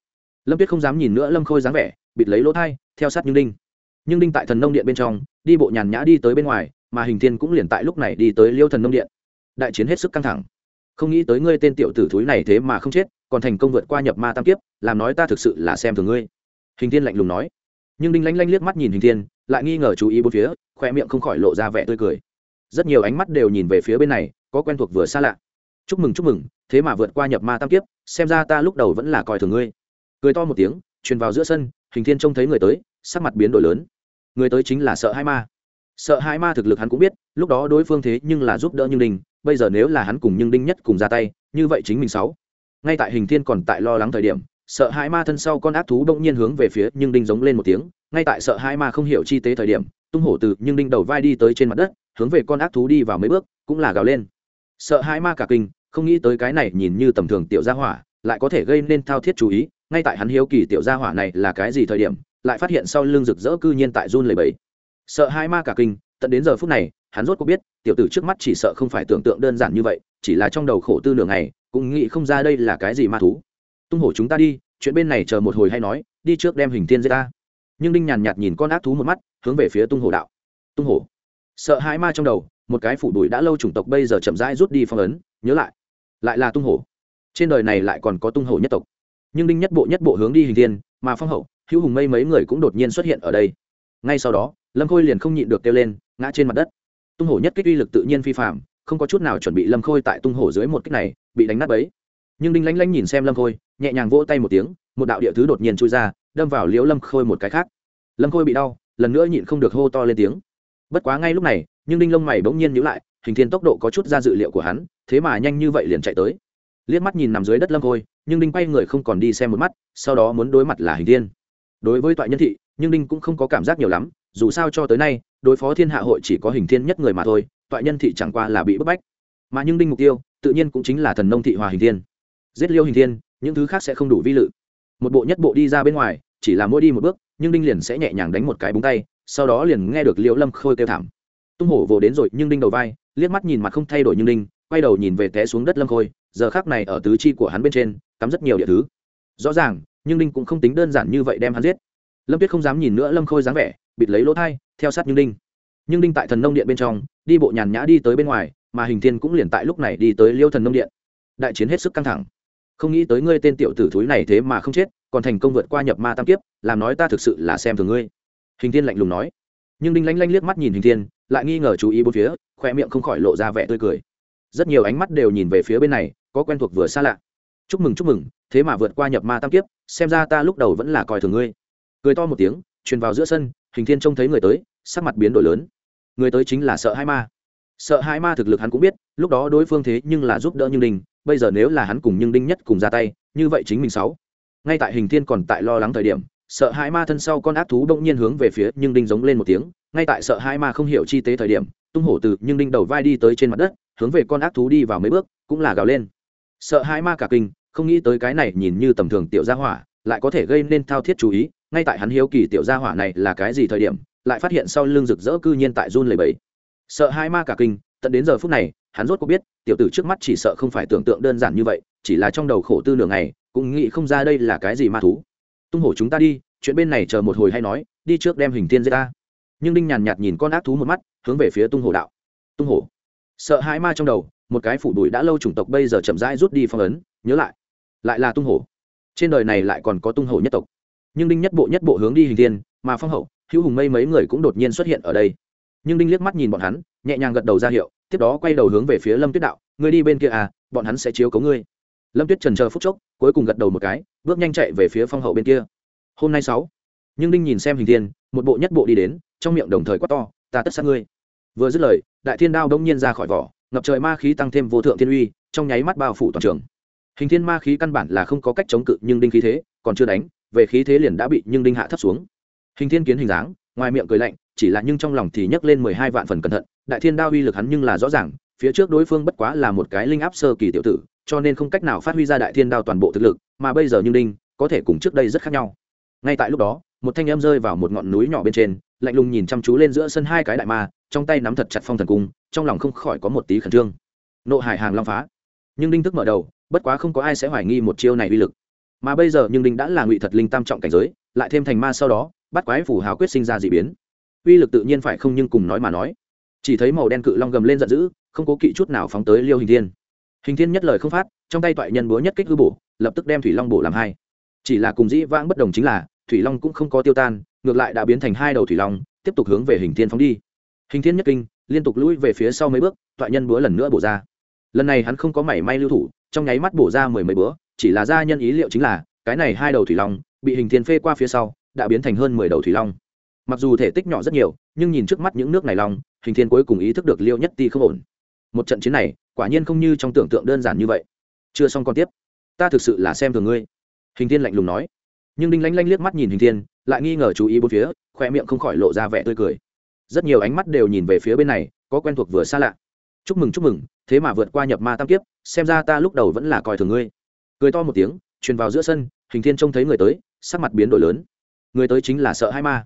S1: Lâm tuyết không dám nhìn nữa lâm khôi dáng vẻ bịt lấy lỗ thai theo sát nhưng linh. nhưng linh tại thần nông điện bên trong đi bộ nhàn nhã đi tới bên ngoài mà hình thiên cũng liền tại lúc này đi tới liêu thần nông điện. Đại chiến hết sức căng thẳng. Không nghĩ tới ngươi tên tiểu tử thúi này thế mà không chết còn thành công vượt qua nhập ma tam kiếp làm nói ta thực sự là xem thường ngươi. Hình thiên lạnh lùng nói. Nhưng đinh lanh lanh liếc mắt nhìn hình thiên lại nghi ngờ chú ý bốn phía, khoe miệng không khỏi lộ ra vẻ tươi cười. Rất nhiều ánh mắt đều nhìn về phía bên này, có quen thuộc vừa xa lạ. Chúc mừng chúc mừng, thế mà vượt qua nhập ma tam kiếp, xem ra ta lúc đầu vẫn là coi thường ngươi. Cười to một tiếng, truyền vào giữa sân, hình thiên trông thấy người tới, sắc mặt biến đổi lớn. Người tới chính là sợ hai ma. Sợ hai ma thực lực hắn cũng biết, lúc đó đối phương thế nhưng là giúp đỡ nhưng đinh bây giờ nếu là hắn cùng nhưng đinh nhất cùng ra tay, như vậy chính mình sáu. Ngay tại hình thiên còn tại lo lắng thời điểm, sợ hai ma thân sau con ác thú bỗng nhiên hướng về phía nhưng đinh giống lên một tiếng ngay tại sợ hai ma không hiểu chi tế thời điểm, tung hổ từ nhưng đinh đầu vai đi tới trên mặt đất, hướng về con ác thú đi vào mấy bước, cũng là gào lên. Sợ hai ma cả kinh, không nghĩ tới cái này nhìn như tầm thường tiểu gia hỏa, lại có thể gây nên thao thiết chú ý, ngay tại hắn hiếu kỳ tiểu gia hỏa này là cái gì thời điểm, lại phát hiện sau lưng rực rỡ cư nhiên tại run lầy bẫy sợ hai ma cả kinh, tận đến giờ phút này, hắn rốt có biết, tiểu tử trước mắt chỉ sợ không phải tưởng tượng đơn giản như vậy, chỉ là trong đầu khổ tư nửa ngày, cũng nghĩ không ra đây là cái gì ma thú. Tung hổ chúng ta đi, chuyện bên này chờ một hồi hay nói, đi trước đem hình thiên giết ta nhưng đinh nhàn nhạt nhìn con ác thú một mắt, hướng về phía tung hổ đạo. Tung hổ. Sợ hãi ma trong đầu, một cái phủ đùi đã lâu chủng tộc bây giờ chậm rãi rút đi phong ấn, nhớ lại. Lại là tung hổ. Trên đời này lại còn có tung hổ nhất tộc. Nhưng đinh nhất bộ nhất bộ hướng đi hình thiên, mà phong hậu, hữu hùng mây mấy người cũng đột nhiên xuất hiện ở đây. Ngay sau đó, lâm khôi liền không nhịn được kêu lên, ngã trên mặt đất. Tung hổ nhất kích uy lực tự nhiên phi phạm không có chút nào chuẩn bị lâm khôi tại tung hổ dưới một kích này, bị đánh nát bấy nhưng đinh lánh lánh nhìn xem lâm khôi nhẹ nhàng vỗ tay một tiếng một đạo địa thứ đột nhiên trôi ra đâm vào liễu lâm khôi một cái khác lâm khôi bị đau lần nữa nhịn không được hô to lên tiếng bất quá ngay lúc này nhưng đinh lông mày bỗng nhiên nhữ lại hình thiên tốc độ có chút ra dự liệu của hắn thế mà nhanh như vậy liền chạy tới liếc mắt nhìn nằm dưới đất lâm khôi nhưng đinh quay người không còn đi xem một mắt sau đó muốn đối mặt là hình thiên đối với toại nhân thị nhưng đinh cũng không có cảm giác nhiều lắm dù sao cho tới nay đối phó thiên hạ hội chỉ có hình thiên nhất người mà thôi toại nhân thị chẳng qua là bị bức bách mà nhưng đinh mục tiêu tự nhiên cũng chính là thần nông thị hòa hình thiên giết liêu hình thiên, những thứ khác sẽ không đủ vi lự. Một bộ nhất bộ đi ra bên ngoài, chỉ là mỗi đi một bước, nhưng đinh liền sẽ nhẹ nhàng đánh một cái búng tay, sau đó liền nghe được liễu lâm khôi kêu thảm. Tung hổ vồ đến rồi, nhưng đinh đầu vai, liếc mắt nhìn mặt không thay đổi nhưng đinh, quay đầu nhìn về té xuống đất lâm khôi, giờ khác này ở tứ chi của hắn bên trên, cắm rất nhiều địa thứ. Rõ ràng, nhưng đinh cũng không tính đơn giản như vậy đem hắn giết. Lâm tuyết không dám nhìn nữa lâm khôi dáng vẻ, bịt lấy lỗ thai, theo sát nhưng đinh. Nhưng đinh tại thần nông điện bên trong, đi bộ nhàn nhã đi tới bên ngoài, mà hình thiên cũng liền tại lúc này đi tới liêu thần nông điện. Đại chiến hết sức căng thẳng không nghĩ tới ngươi tên tiểu tử thúi này thế mà không chết, còn thành công vượt qua nhập ma tam kiếp, làm nói ta thực sự là xem thường ngươi. Hình thiên lạnh lùng nói. Nhưng đinh lanh lanh liếc mắt nhìn hình thiên, lại nghi ngờ chú ý bốn phía khoe miệng không khỏi lộ ra vẻ tươi cười. Rất nhiều ánh mắt đều nhìn về phía bên này, có quen thuộc vừa xa lạ. Chúc mừng chúc mừng, thế mà vượt qua nhập ma tam kiếp, xem ra ta lúc đầu vẫn là coi thường ngươi. Cười to một tiếng, truyền vào giữa sân, hình thiên trông thấy người tới, sắc mặt biến đổi lớn. Người tới chính là sợ hai ma. Sợ hai ma thực lực hắn cũng biết, lúc đó đối phương thế nhưng là giúp đỡ nhưng đình bây giờ nếu là hắn cùng nhưng đinh nhất cùng ra tay, như vậy chính mình sáu. Ngay tại hình thiên còn tại lo lắng thời điểm, sợ hai ma thân sau con ác thú bỗng nhiên hướng về phía nhưng đinh giống lên một tiếng, ngay tại sợ hai ma không hiểu chi tế thời điểm, tung hổ từ nhưng đinh đầu vai đi tới trên mặt đất, hướng về con ác thú đi vào mấy bước, cũng là gào lên. Sợ hai ma cả kinh, không nghĩ tới cái này nhìn như tầm thường tiểu gia hỏa, lại có thể gây nên thao thiết chú ý, ngay tại hắn hiếu kỳ tiểu gia hỏa này là cái gì thời điểm, lại phát hiện sau lưng rực rỡ cư nhiên tại run lầy bẫy sợ hai ma cả kinh, tận đến giờ phút này hắn rốt cuộc biết, tiểu tử trước mắt chỉ sợ không phải tưởng tượng đơn giản như vậy, chỉ là trong đầu khổ tư nửa ngày, cũng nghĩ không ra đây là cái gì ma thú. Tung hổ chúng ta đi, chuyện bên này chờ một hồi hay nói, đi trước đem hình tiên giết ta. Nhưng đinh nhàn nhạt nhìn con ác thú một mắt, hướng về phía tung hổ đạo. Tung hổ, sợ hãi ma trong đầu, một cái phủ đùi đã lâu chủng tộc bây giờ chậm rãi rút đi phong ấn, nhớ lại lại là tung hổ. Trên đời này lại còn có tung hổ nhất tộc. Nhưng đinh nhất bộ nhất bộ hướng đi hình tiên mà phong hậu, hữu hùng mây mấy người cũng đột nhiên xuất hiện ở đây. Nhưng đinh liếc mắt nhìn bọn hắn, nhẹ nhàng gật đầu ra hiệu tiếp đó quay đầu hướng về phía lâm tuyết đạo, ngươi đi bên kia à bọn hắn sẽ chiếu cấu ngươi. Lâm tuyết trần chờ phút chốc, cuối cùng gật đầu một cái, bước nhanh chạy về phía phong hậu bên kia. Hôm nay sáu. Nhưng đinh nhìn xem hình thiên, một bộ nhất bộ đi đến, trong miệng đồng thời quát to, ta tất sát ngươi. Vừa dứt lời, đại thiên đao đông nhiên ra khỏi vỏ, ngập trời ma khí tăng thêm vô thượng thiên uy, trong nháy mắt bao phủ toàn trường. Hình thiên ma khí căn bản là không có cách chống cự, nhưng đinh khí thế còn chưa đánh, về khí thế liền đã bị nhưng đinh hạ thấp xuống. Hình thiên kiến hình dáng, ngoài miệng cười lạnh, chỉ là nhưng trong lòng thì nhấc lên mười hai vạn phần cẩn thận đại thiên đao uy lực hắn nhưng là rõ ràng, phía trước đối phương bất quá là một cái linh áp sơ kỳ tiểu tử, cho nên không cách nào phát huy ra đại thiên đao toàn bộ thực lực, mà bây giờ như đinh, có thể cùng trước đây rất khác nhau. Ngay tại lúc đó, một thanh em rơi vào một ngọn núi nhỏ bên trên, lạnh lùng nhìn chăm chú lên giữa sân hai cái đại ma, trong tay nắm thật chặt phong thần cung, trong lòng không khỏi có một tí khẩn trương. Nộ hải hàng long phá. Nhưng đinh thức mở đầu, bất quá không có ai sẽ hoài nghi một chiêu này uy lực. Mà bây giờ nhưng đinh đã là ngụy thật linh tam trọng cảnh giới, lại thêm thành ma sau đó, bắt quái phủ hào quyết sinh ra d ị biến. Uy lực tự nhiên phải không nhưng cùng nói mà nói chỉ thấy màu đen cự long gầm lên giận dữ, không cố kỵ chút nào phóng tới liêu hình thiên. Hình thiên nhất lời không phát, trong tay toại nhân búa nhất kích hư bổ, lập tức đem thủy long bổ làm hai. Chỉ là cùng dĩ vãng bất đồng chính là, thủy long cũng không có tiêu tan, ngược lại đã biến thành hai đầu thủy long, tiếp tục hướng về hình thiên phóng đi. Hình thiên nhất kinh, liên tục lũi về phía sau mấy bước, toại nhân búa lần nữa bổ ra. Lần này hắn không có mảy may lưu thủ, trong nháy mắt bổ ra mười mấy búa, chỉ là ra nhân ý liệu chính là, cái này hai đầu thủy long, bị hình thiên phê qua phía sau, đã biến thành hơn mười đầu thủy long mặc dù thể tích nhỏ rất nhiều, nhưng nhìn trước mắt những nước này long, hình thiên cuối cùng ý thức được liêu nhất ti không ổn. Một trận chiến này, quả nhiên không như trong tưởng tượng đơn giản như vậy. Chưa xong còn tiếp. Ta thực sự là xem thường ngươi. Hình thiên lạnh lùng nói. Nhưng đinh lanh lanh liếc mắt nhìn hình thiên, lại nghi ngờ chú ý bốn phía, khoe miệng không khỏi lộ ra vẻ tươi cười. Rất nhiều ánh mắt đều nhìn về phía bên này, có quen thuộc vừa xa lạ. Chúc mừng chúc mừng, thế mà vượt qua nhập ma tam kiếp, xem ra ta lúc đầu vẫn là coi thường ngươi. Cười to một tiếng, truyền vào giữa sân, hình thiên trông thấy người tới, sắc mặt biến đổi lớn. Người tới chính là sợ hai ma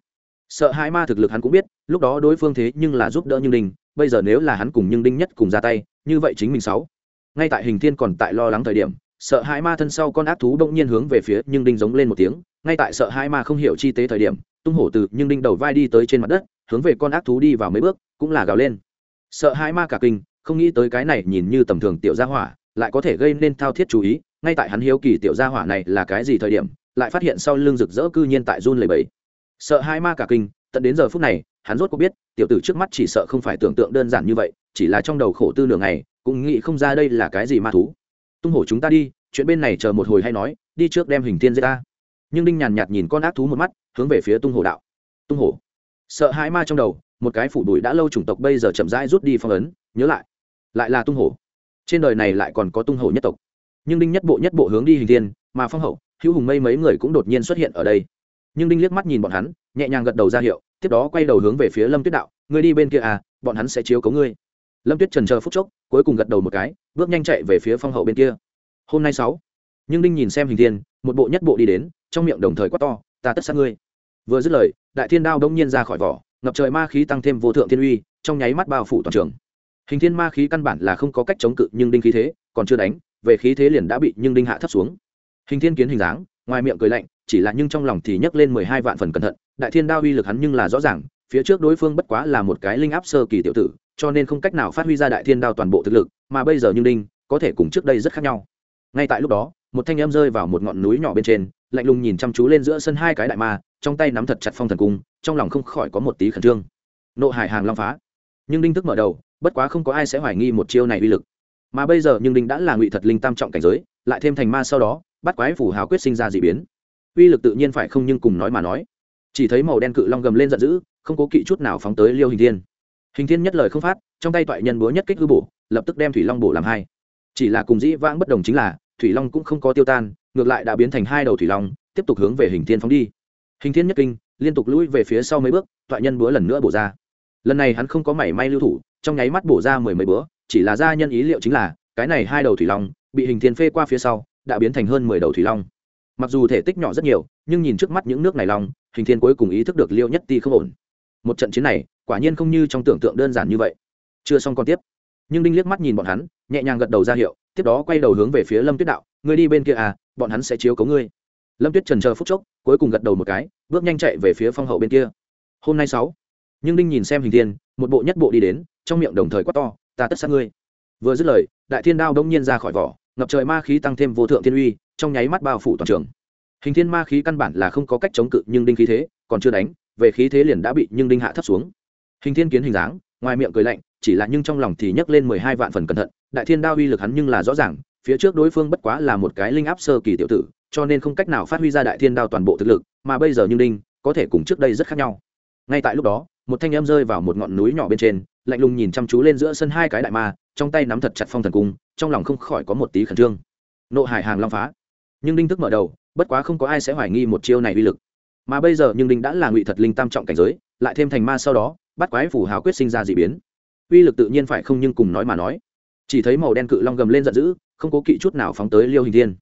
S1: sợ hai ma thực lực hắn cũng biết, lúc đó đối phương thế nhưng là giúp đỡ nhưng đinh, bây giờ nếu là hắn cùng nhưng đinh nhất cùng ra tay, như vậy chính mình sáu. Ngay tại hình thiên còn tại lo lắng thời điểm, sợ hai ma thân sau con ác thú đông nhiên hướng về phía nhưng đinh giống lên một tiếng, ngay tại sợ hai ma không hiểu chi tế thời điểm, tung hổ từ nhưng đinh đầu vai đi tới trên mặt đất, hướng về con ác thú đi vào mấy bước, cũng là gào lên. Sợ hai ma cả kinh, không nghĩ tới cái này nhìn như tầm thường tiểu gia hỏa, lại có thể gây nên thao thiết chú ý, ngay tại hắn hiếu kỳ tiểu gia hỏa này là cái gì thời điểm, lại phát hiện sau lưng rực rỡ cư nhiên tại run lầy bẫy sợ hai ma cả kinh, tận đến giờ phút này, hắn rốt có biết, tiểu tử trước mắt chỉ sợ không phải tưởng tượng đơn giản như vậy, chỉ là trong đầu khổ tư nửa ngày, cũng nghĩ không ra đây là cái gì ma thú. Tung hổ chúng ta đi, chuyện bên này chờ một hồi hay nói, đi trước đem hình thiên giết ta. Nhưng đinh nhàn nhạt nhìn con ác thú một mắt, hướng về phía tung hổ đạo. Tung hổ, sợ hãi ma trong đầu, một cái phủ đùi đã lâu chủng tộc bây giờ chậm rãi rút đi phong ấn, nhớ lại lại là tung hổ. Trên đời này lại còn có tung hổ nhất tộc. Nhưng đinh nhất bộ nhất bộ hướng đi hình thiên, mà phong hậu, hữu hùng mây mấy người cũng đột nhiên xuất hiện ở đây nhưng đinh liếc mắt nhìn bọn hắn, nhẹ nhàng gật đầu ra hiệu, tiếp đó quay đầu hướng về phía lâm tuyết đạo, ngươi đi bên kia à bọn hắn sẽ chiếu cấu ngươi. Lâm tuyết trần chờ phút chốc, cuối cùng gật đầu một cái, bước nhanh chạy về phía phong hậu bên kia. Hôm nay sáu. Nhưng đinh nhìn xem hình thiên, một bộ nhất bộ đi đến, trong miệng đồng thời quát to, ta tất sát ngươi. Vừa dứt lời, đại thiên đao đông nhiên ra khỏi vỏ, ngập trời ma khí tăng thêm vô thượng thiên uy, trong nháy mắt bao phủ toàn trường. Hình thiên ma khí căn bản là không có cách chống cự, nhưng đinh khí thế còn chưa đánh, về khí thế liền đã bị nhưng đinh hạ thấp xuống. Hình thiên kiến hình dáng, ngoài miệng cười lạnh chỉ là nhưng trong lòng thì nhấc lên mười hai vạn phần cẩn thận, đại thiên đao uy lực hắn nhưng là rõ ràng, phía trước đối phương bất quá là một cái linh áp sơ kỳ tiểu tử, cho nên không cách nào phát huy ra đại thiên đao toàn bộ thực lực, mà bây giờ nhưng đinh, có thể cùng trước đây rất khác nhau. Ngay tại lúc đó, một thanh em rơi vào một ngọn núi nhỏ bên trên, lạnh lùng nhìn chăm chú lên giữa sân hai cái đại ma, trong tay nắm thật chặt phong thần cung, trong lòng không khỏi có một tí khẩn trương. Nộ hải hàng long phá. Nhưng đinh thức mở đầu, bất quá không có ai sẽ hoài nghi một chiêu này uy lực. Mà bây giờ nhưng đinh đã là ngụy thật linh tam trọng cảnh giới, lại thêm thành ma sau đó, bắt quái phủ hào quyết sinh ra d ị biến uy lực tự nhiên phải không nhưng cùng nói mà nói. Chỉ thấy màu đen cự long gầm lên giận dữ, không cố kỵ chút nào phóng tới liêu hình thiên. Hình thiên nhất lời không phát, trong tay toại nhân búa nhất kích hư bổ, lập tức đem thủy long bổ làm hai. Chỉ là cùng dĩ vãng bất đồng chính là, thủy long cũng không có tiêu tan, ngược lại đã biến thành hai đầu thủy long, tiếp tục hướng về hình thiên phóng đi. Hình thiên nhất kinh, liên tục lũi về phía sau mấy bước, toại nhân búa lần nữa bổ ra. Lần này hắn không có mảy may lưu thủ, trong nháy mắt bổ ra mười mấy búa, chỉ là ra nhân ý liệu chính là, cái này hai đầu thủy long, bị hình thiên phê qua phía sau, đã biến thành hơn mười đầu thủy long mặc dù thể tích nhỏ rất nhiều, nhưng nhìn trước mắt những nước này long, hình thiên cuối cùng ý thức được liêu nhất ti không ổn. Một trận chiến này, quả nhiên không như trong tưởng tượng đơn giản như vậy. Chưa xong còn tiếp. Nhưng đinh liếc mắt nhìn bọn hắn, nhẹ nhàng gật đầu ra hiệu, tiếp đó quay đầu hướng về phía lâm tuyết đạo, ngươi đi bên kia à bọn hắn sẽ chiếu cấu ngươi. Lâm tuyết trần chờ phút chốc, cuối cùng gật đầu một cái, bước nhanh chạy về phía phong hậu bên kia. Hôm nay sáu. Nhưng đinh nhìn xem hình thiên, một bộ nhất bộ đi đến, trong miệng đồng thời quát to, ta tất sát ngươi. Vừa dứt lời, đại thiên đao đông nhiên ra khỏi vỏ, ngập trời ma khí tăng thêm vô thượng thiên uy trong nháy mắt bao phủ toàn trường. Hình thiên ma khí căn bản là không có cách chống cự, nhưng đinh khí thế còn chưa đánh, về khí thế liền đã bị nhưng đinh hạ thấp xuống. Hình thiên kiến hình dáng, ngoài miệng cười lạnh, chỉ là nhưng trong lòng thì nhấc lên mười hai vạn phần cẩn thận, đại thiên đao uy lực hắn nhưng là rõ ràng, phía trước đối phương bất quá là một cái linh áp sơ kỳ tiểu tử, cho nên không cách nào phát huy ra đại thiên đao toàn bộ thực lực, mà bây giờ nhưng đinh, có thể cùng trước đây rất khác nhau. Ngay tại lúc đó, một thanh em rơi vào một ngọn núi nhỏ bên trên, lạnh lùng nhìn chăm chú lên giữa sân hai cái đại ma, trong tay nắm thật chặt phong thần cung, trong lòng không khỏi có một tí khẩn trương. Nộ hải hàng long phá nhưng đinh thức mở đầu, bất quá không có ai sẽ hoài nghi một chiêu này uy lực. Mà bây giờ nhưng đinh đã là ngụy thật linh tam trọng cảnh giới, lại thêm thành ma sau đó, bắt quái phủ hào quyết sinh ra d ị biến. Uy lực tự nhiên phải không nhưng cùng nói mà nói. Chỉ thấy màu đen cự long gầm lên giận dữ, không cố kỵ chút nào phóng tới liêu hình thiên.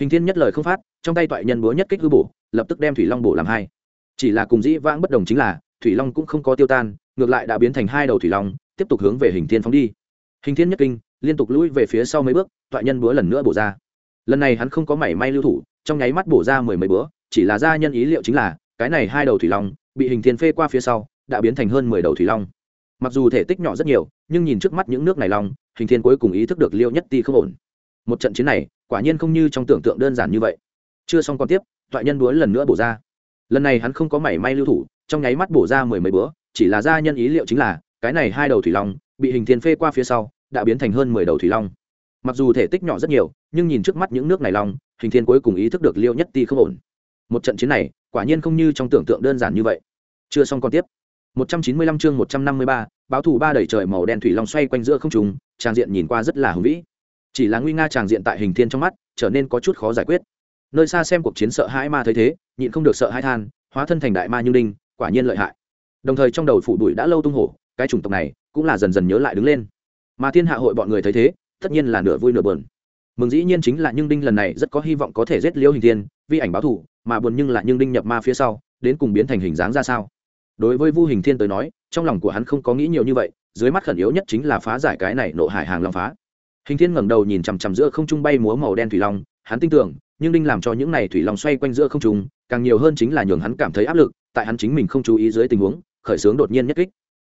S1: Hình thiên nhất lời không phát, trong tay toại nhân búa nhất kích hư bổ, lập tức đem thủy long bổ làm hai. Chỉ là cùng dĩ vãng bất đồng chính là, thủy long cũng không có tiêu tan, ngược lại đã biến thành hai đầu thủy long, tiếp tục hướng về hình thiên phóng đi. Hình thiên nhất kinh, liên tục lũi về phía sau mấy bước, toại nhân búa lần nữa bổ ra lần này hắn không có mảy may lưu thủ, trong nháy mắt bổ ra mười mấy búa chỉ là ra nhân ý liệu chính là, cái này hai đầu thủy long, bị hình thiên phê qua phía sau, đã biến thành hơn mười đầu thủy long. Mặc dù thể tích nhỏ rất nhiều, nhưng nhìn trước mắt những nước này long, hình thiên cuối cùng ý thức được liêu nhất ti không ổn. Một trận chiến này, quả nhiên không như trong tưởng tượng đơn giản như vậy. Chưa xong còn tiếp thoại nhân đuối lần nữa bổ ra. Lần này hắn không có mảy may lưu thủ, trong nháy mắt bổ ra mười mấy búa chỉ là ra nhân ý liệu chính là, cái này hai đầu thủy long, bị hình thiên phê qua phía sau, đã biến thành hơn mười đầu thủy long mặc dù thể tích nhỏ rất nhiều nhưng nhìn trước mắt những nước này long hình thiên cuối cùng ý thức được liêu nhất ti không ổn một trận chiến này quả nhiên không như trong tưởng tượng đơn giản như vậy chưa xong còn tiếp 195 chương 153, báo thủ ba đẩy trời màu đen thủy long xoay quanh giữa không trung, trang diện nhìn qua rất là hùng vĩ. Chỉ là nguy nga tràng diện tại hình thiên trong mắt, trở nên có chút khó giải quyết. Nơi xa xem cuộc chiến sợ hãi ma thấy thế, nhịn không được sợ hãi than, hóa thân thành đại ma như đinh, quả nhiên lợi hại. Đồng thời trong đầu phụ đuổi đã lâu tung hổ, cái chủng tộc này cũng là dần dần nhớ lại đứng lên. Mà thiên hạ hội bọn người thấy thế, tất nhiên là nửa vui nửa buồn. Mừng dĩ nhiên chính là nhưng đinh lần này rất có hy vọng có thể giết Liêu Hình Thiên, vi ảnh báo thủ, mà buồn nhưng là nhưng đinh nhập ma phía sau, đến cùng biến thành hình dáng ra sao? Đối với vu hình thiên tới nói trong lòng của hắn không có nghĩ nhiều như vậy dưới mắt khẩn yếu nhất chính là phá giải cái này nộ hải hàng long phá. Hình thiên ngẩng đầu nhìn chằm chằm giữa không trung bay múa màu đen thủy long hắn tin tưởng nhưng đinh làm cho những này thủy long xoay quanh giữa không trung càng nhiều hơn chính là nhường hắn cảm thấy áp lực tại hắn chính mình không chú ý dưới tình huống khởi xướng đột nhiên nhất kích.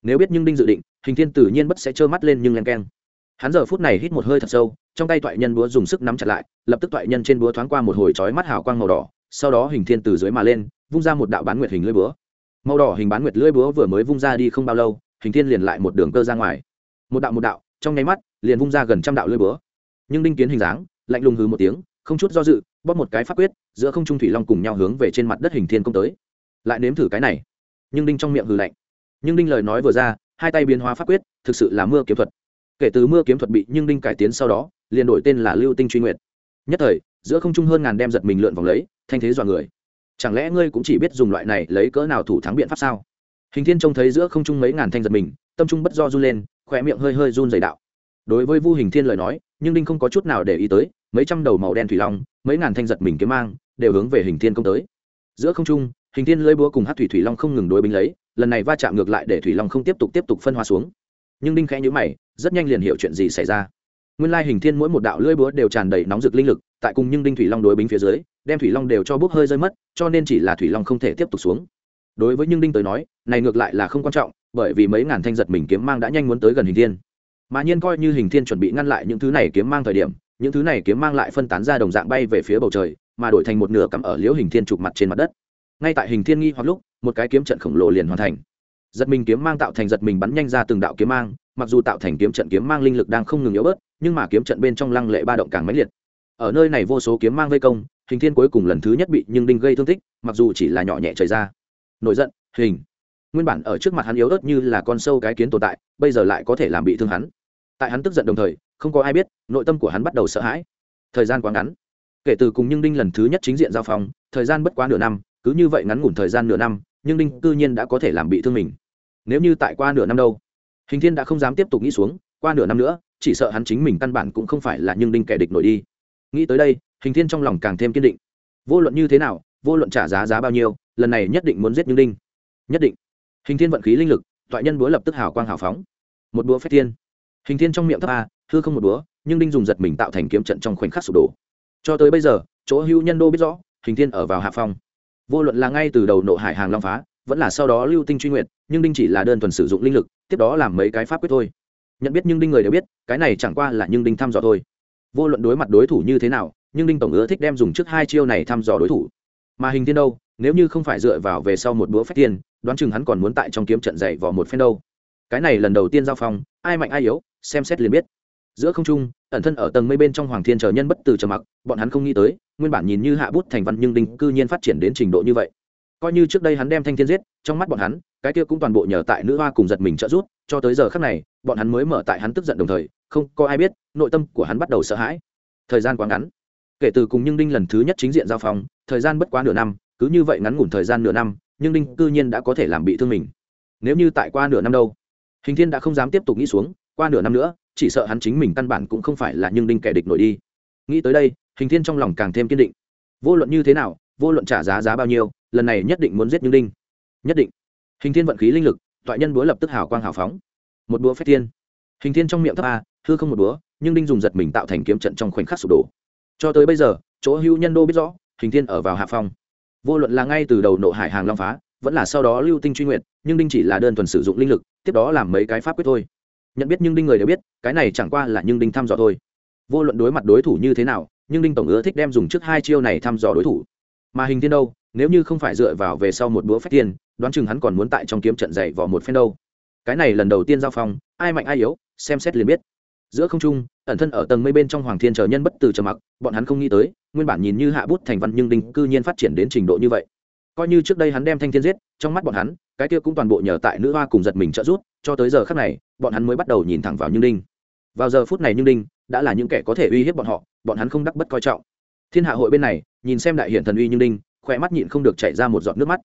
S1: Nếu biết nhưng đinh dự định hình thiên tự nhiên bất sẽ trơ mắt lên nhưng len keng hắn giờ phút này hít một hơi thật sâu, trong tay toại nhân búa dùng sức nắm chặt lại, lập tức toại nhân trên búa thoáng qua một hồi chói mắt hào quang màu đỏ, sau đó hình thiên từ dưới mà lên, vung ra một đạo bán nguyệt hình lưỡi búa. Màu đỏ hình bán nguyệt lưỡi búa vừa mới vung ra đi không bao lâu, hình thiên liền lại một đường cơ ra ngoài. Một đạo một đạo, trong nháy mắt, liền vung ra gần trăm đạo lưỡi búa. Nhưng đinh kiến hình dáng, lạnh lùng hừ một tiếng, không chút do dự, bóp một cái pháp quyết, giữa không trung thủy long cùng nhau hướng về trên mặt đất hình thiên công tới. Lại nếm thử cái này. Nhưng đinh trong miệng hừ lạnh. Nhưng đinh lời nói vừa ra, hai tay biến hóa pháp quyết, thực sự là mưa kiếm thuật kể từ mưa kiếm thuật bị nhưng đinh cải tiến sau đó, liền đổi tên là lưu tinh truy nguyệt. Nhất thời, giữa không trung hơn ngàn đem giật mình lượn vòng lấy, thanh thế dọa người. Chẳng lẽ ngươi cũng chỉ biết dùng loại này lấy cỡ nào thủ thắng biện pháp sao? Hình thiên trông thấy giữa không trung mấy ngàn thanh giật mình, tâm trung bất do run lên khỏe miệng hơi hơi run dày đạo. Đối với vu hình thiên lời nói, nhưng đinh không có chút nào để ý tới, mấy trăm đầu màu đen thủy long, mấy ngàn thanh giật mình kiếm mang, đều hướng về hình thiên công tới. Giữa không trung, hình thiên lưỡi búa cùng hát thủy thủy long không ngừng đối binh lấy, lần này va chạm ngược lại để thủy long không tiếp tục tiếp tục phân hóa xuống nhưng đinh khẽ nhữ mày, rất nhanh liền hiểu chuyện gì xảy ra. Nguyên lai hình thiên mỗi một đạo lưỡi búa đều tràn đầy nóng rực linh lực, tại cùng nhưng đinh thủy long đối bính phía dưới, đem thủy long đều cho bốc hơi rơi mất, cho nên chỉ là thủy long không thể tiếp tục xuống. Đối với nhưng đinh tới nói, này ngược lại là không quan trọng, bởi vì mấy ngàn thanh giật mình kiếm mang đã nhanh muốn tới gần hình thiên. Mà nhiên coi như hình thiên chuẩn bị ngăn lại những thứ này kiếm mang thời điểm, những thứ này kiếm mang lại phân tán ra đồng dạng bay về phía bầu trời, mà đổi thành một nửa cắm ở liễu hình thiên chụp mặt trên mặt đất. Ngay tại hình thiên nghi hoặc lúc, một cái kiếm trận khổng lồ liền hoàn thành giật mình kiếm mang tạo thành giật mình bắn nhanh ra từng đạo kiếm mang, mặc dù tạo thành kiếm trận kiếm mang linh lực đang không ngừng yếu bớt, nhưng mà kiếm trận bên trong lăng lệ ba động càng mãnh liệt. Ở nơi này vô số kiếm mang vây công, hình thiên cuối cùng lần thứ nhất bị nhưng đinh gây thương tích, mặc dù chỉ là nhỏ nhẹ trời ra. Nổi giận, hình. Nguyên bản ở trước mặt hắn yếu ớt như là con sâu cái kiến tồn tại, bây giờ lại có thể làm bị thương hắn. Tại hắn tức giận đồng thời, không có ai biết, nội tâm của hắn bắt đầu sợ hãi. Thời gian quá ngắn. Kể từ cùng nhưng đinh lần thứ nhất chính diện giao phòng thời gian bất quá nửa năm, cứ như vậy ngắn ngủn thời gian nửa năm nhưng đinh cư nhiên đã có thể làm bị thương mình. Nếu như tại qua nửa năm đâu, hình thiên đã không dám tiếp tục nghĩ xuống, qua nửa năm nữa, chỉ sợ hắn chính mình căn bản cũng không phải là nhưng đinh kẻ địch nổi đi. Nghĩ tới đây, hình thiên trong lòng càng thêm kiên định. Vô luận như thế nào, vô luận trả giá giá bao nhiêu, lần này nhất định muốn giết nhưng đinh. Nhất định. Hình thiên vận khí linh lực, toại nhân búa lập tức hào quang hào phóng. Một búa phép thiên. Hình thiên trong miệng thấp a, hư không một búa, nhưng đinh dùng giật mình tạo thành kiếm trận trong khoảnh khắc sụp đổ. Cho tới bây giờ, chỗ hữu nhân đô biết rõ, hình thiên ở vào hạ phong vô luận là ngay từ đầu nộ hải hàng long phá vẫn là sau đó lưu tinh truy nguyện, nhưng đinh chỉ là đơn thuần sử dụng linh lực tiếp đó làm mấy cái pháp quyết thôi. Nhận biết nhưng đinh người đều biết cái này chẳng qua là nhưng đinh thăm dò thôi. Vô luận đối mặt đối thủ như thế nào nhưng đinh tổng ưa thích đem dùng trước hai chiêu này thăm dò đối thủ. Mà hình thiên đâu nếu như không phải dựa vào về sau một bữa phép tiên đoán chừng hắn còn muốn tại trong kiếm trận dạy vào một phen đâu. Cái này lần đầu tiên giao phong ai mạnh ai yếu xem xét liền biết giữa không trung ẩn thân ở tầng mây bên trong hoàng thiên chờ nhân bất từ trầm mặc bọn hắn không nghĩ tới nguyên bản nhìn như hạ bút thành văn nhưng đinh cư nhiên phát triển đến trình độ như vậy. Coi như trước đây hắn đem thanh thiên giết trong mắt bọn hắn cái kia cũng toàn bộ nhờ tại nữ hoa cùng giật mình trợ giúp cho tới giờ khắc này bọn hắn mới mở tại hắn tức giận đồng thời không có ai biết nội tâm của hắn bắt đầu sợ hãi. Thời gian quá ngắn. Kể từ cùng nhưng đinh lần thứ nhất chính diện giao phòng, thời gian bất quá nửa năm cứ như vậy ngắn ngủn thời gian nửa năm nhưng đinh cư nhiên đã có thể làm bị thương mình. Nếu như tại qua nửa năm đâu hình thiên đã không dám tiếp tục nghĩ xuống qua nửa năm nữa chỉ sợ hắn chính mình căn bản cũng không phải là nhưng đinh kẻ địch nổi đi. Nghĩ tới đây, hình thiên trong lòng càng thêm kiên định. Vô luận như thế nào, vô luận trả giá giá bao nhiêu, lần này nhất định muốn giết nhưng đinh. Nhất định. Hình thiên vận khí linh lực, toại nhân búa lập tức hào quang hào phóng. Một búa phép thiên. Hình thiên trong miệng thấp a, hư không một búa, nhưng đinh dùng giật mình tạo thành kiếm trận trong khoảnh khắc sụp đổ. Cho tới bây giờ, chỗ hữu nhân đô biết rõ, hình thiên ở vào hạ phong. Vô luận là ngay từ đầu nộ hải hàng long phá, vẫn là sau đó lưu tinh truy nguyện nhưng đinh chỉ là đơn thuần sử dụng linh lực, tiếp đó làm mấy cái pháp quyết thôi nhận biết nhưng đinh người đều biết, cái này chẳng qua là nhưng đinh thăm dò thôi. Vô luận đối mặt đối thủ như thế nào, nhưng đinh tổng ưa thích đem dùng trước hai chiêu này thăm dò đối thủ. Mà hình thiên đâu, nếu như không phải dựa vào về sau một bữa phép tiền đoán chừng hắn còn muốn tại trong kiếm trận dày vào một phen đâu. Cái này lần đầu tiên giao phong, ai mạnh ai yếu, xem xét liền biết. Giữa không trung, ẩn thân ở tầng mây bên trong hoàng thiên chờ nhân bất từ trầm mặc, bọn hắn không nghĩ tới, nguyên bản nhìn như hạ bút thành văn nhưng đinh cư nhiên phát triển đến trình độ như vậy. Coi như trước đây hắn đem thanh thiên giết, trong mắt bọn hắn, cái kia cũng toàn bộ nhờ tại nữ hoa cùng giật mình trợ giúp, cho tới giờ khác này bọn hắn mới bắt đầu nhìn thẳng vào như đinh. Vào giờ phút này như đinh đã là những kẻ có thể uy hiếp bọn họ, bọn hắn không đắc bất coi trọng. Thiên hạ hội bên này, nhìn xem đại hiện thần uy như đinh khóe mắt nhịn không được chảy ra một giọt nước mắt.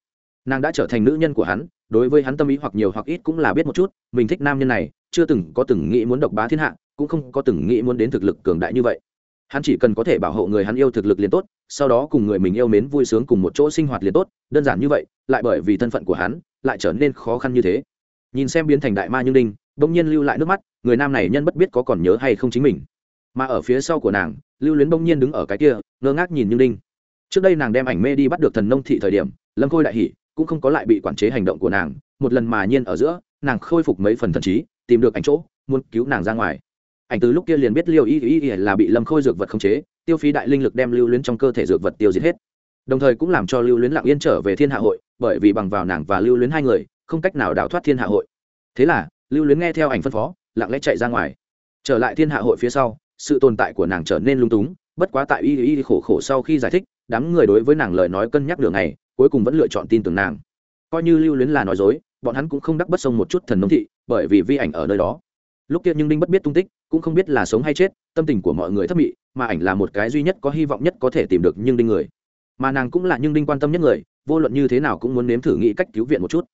S1: Nàng đã trở thành nữ nhân của hắn, đối với hắn tâm ý hoặc nhiều hoặc ít cũng là biết một chút, mình thích nam nhân này, chưa từng có từng nghĩ muốn độc bá thiên hạ, cũng không có từng nghĩ muốn đến thực lực cường đại như vậy. Hắn chỉ cần có thể bảo hộ người hắn yêu thực lực liền tốt, sau đó cùng người mình yêu mến vui sướng cùng một chỗ sinh hoạt liền tốt, đơn giản như vậy, lại bởi vì thân phận của hắn, lại trở nên khó khăn như thế. Nhìn xem biến thành đại ma như đinh bỗng nhiên lưu lại nước mắt, người nam này nhân bất biết có còn nhớ hay không chính mình. Mà ở phía sau của nàng, lưu luyến bỗng nhiên đứng ở cái kia, ngơ ngác nhìn như đinh trước đây nàng đem ảnh mê đi bắt được thần nông thị thời điểm, lâm khôi đại hỷ cũng không có lại bị quản chế hành động của nàng. Một lần mà nhiên ở giữa, nàng khôi phục mấy phần thần trí, tìm được ảnh chỗ, muốn cứu nàng ra ngoài. Ảnh từ lúc kia liền biết liêu y y y là bị lâm khôi dược vật khống chế, tiêu phí đại linh lực đem lưu luyến trong cơ thể dược vật tiêu diệt hết. Đồng thời cũng làm cho lưu luyến lặng yên trở về thiên hạ hội, bởi vì bằng vào nàng và lưu luyến hai người, không cách nào đào thoát thiên hạ hội. Thế là lưu luyến nghe theo ảnh phân phó, lặng lẽ chạy ra ngoài. Trở lại thiên hạ hội phía sau, sự tồn tại của nàng trở nên lung túng, bất quá tại y y khổ khổ sau khi giải thích, đám người đối với nàng lời nói cân nhắc đường này cuối cùng vẫn lựa chọn tin tưởng nàng. Coi như lưu luyến là nói dối, bọn hắn cũng không đắc bất sông một chút thần nông thị, bởi vì vi ảnh ở nơi đó. Lúc kia nhưng đinh bất biết tung tích, cũng không biết là sống hay chết, tâm tình của mọi người thấp mị, mà ảnh là một cái duy nhất có hy vọng nhất có thể tìm được nhưng đinh người. Mà nàng cũng là nhưng đinh quan tâm nhất người, vô luận như thế nào cũng muốn nếm thử nghĩ cách cứu viện một chút.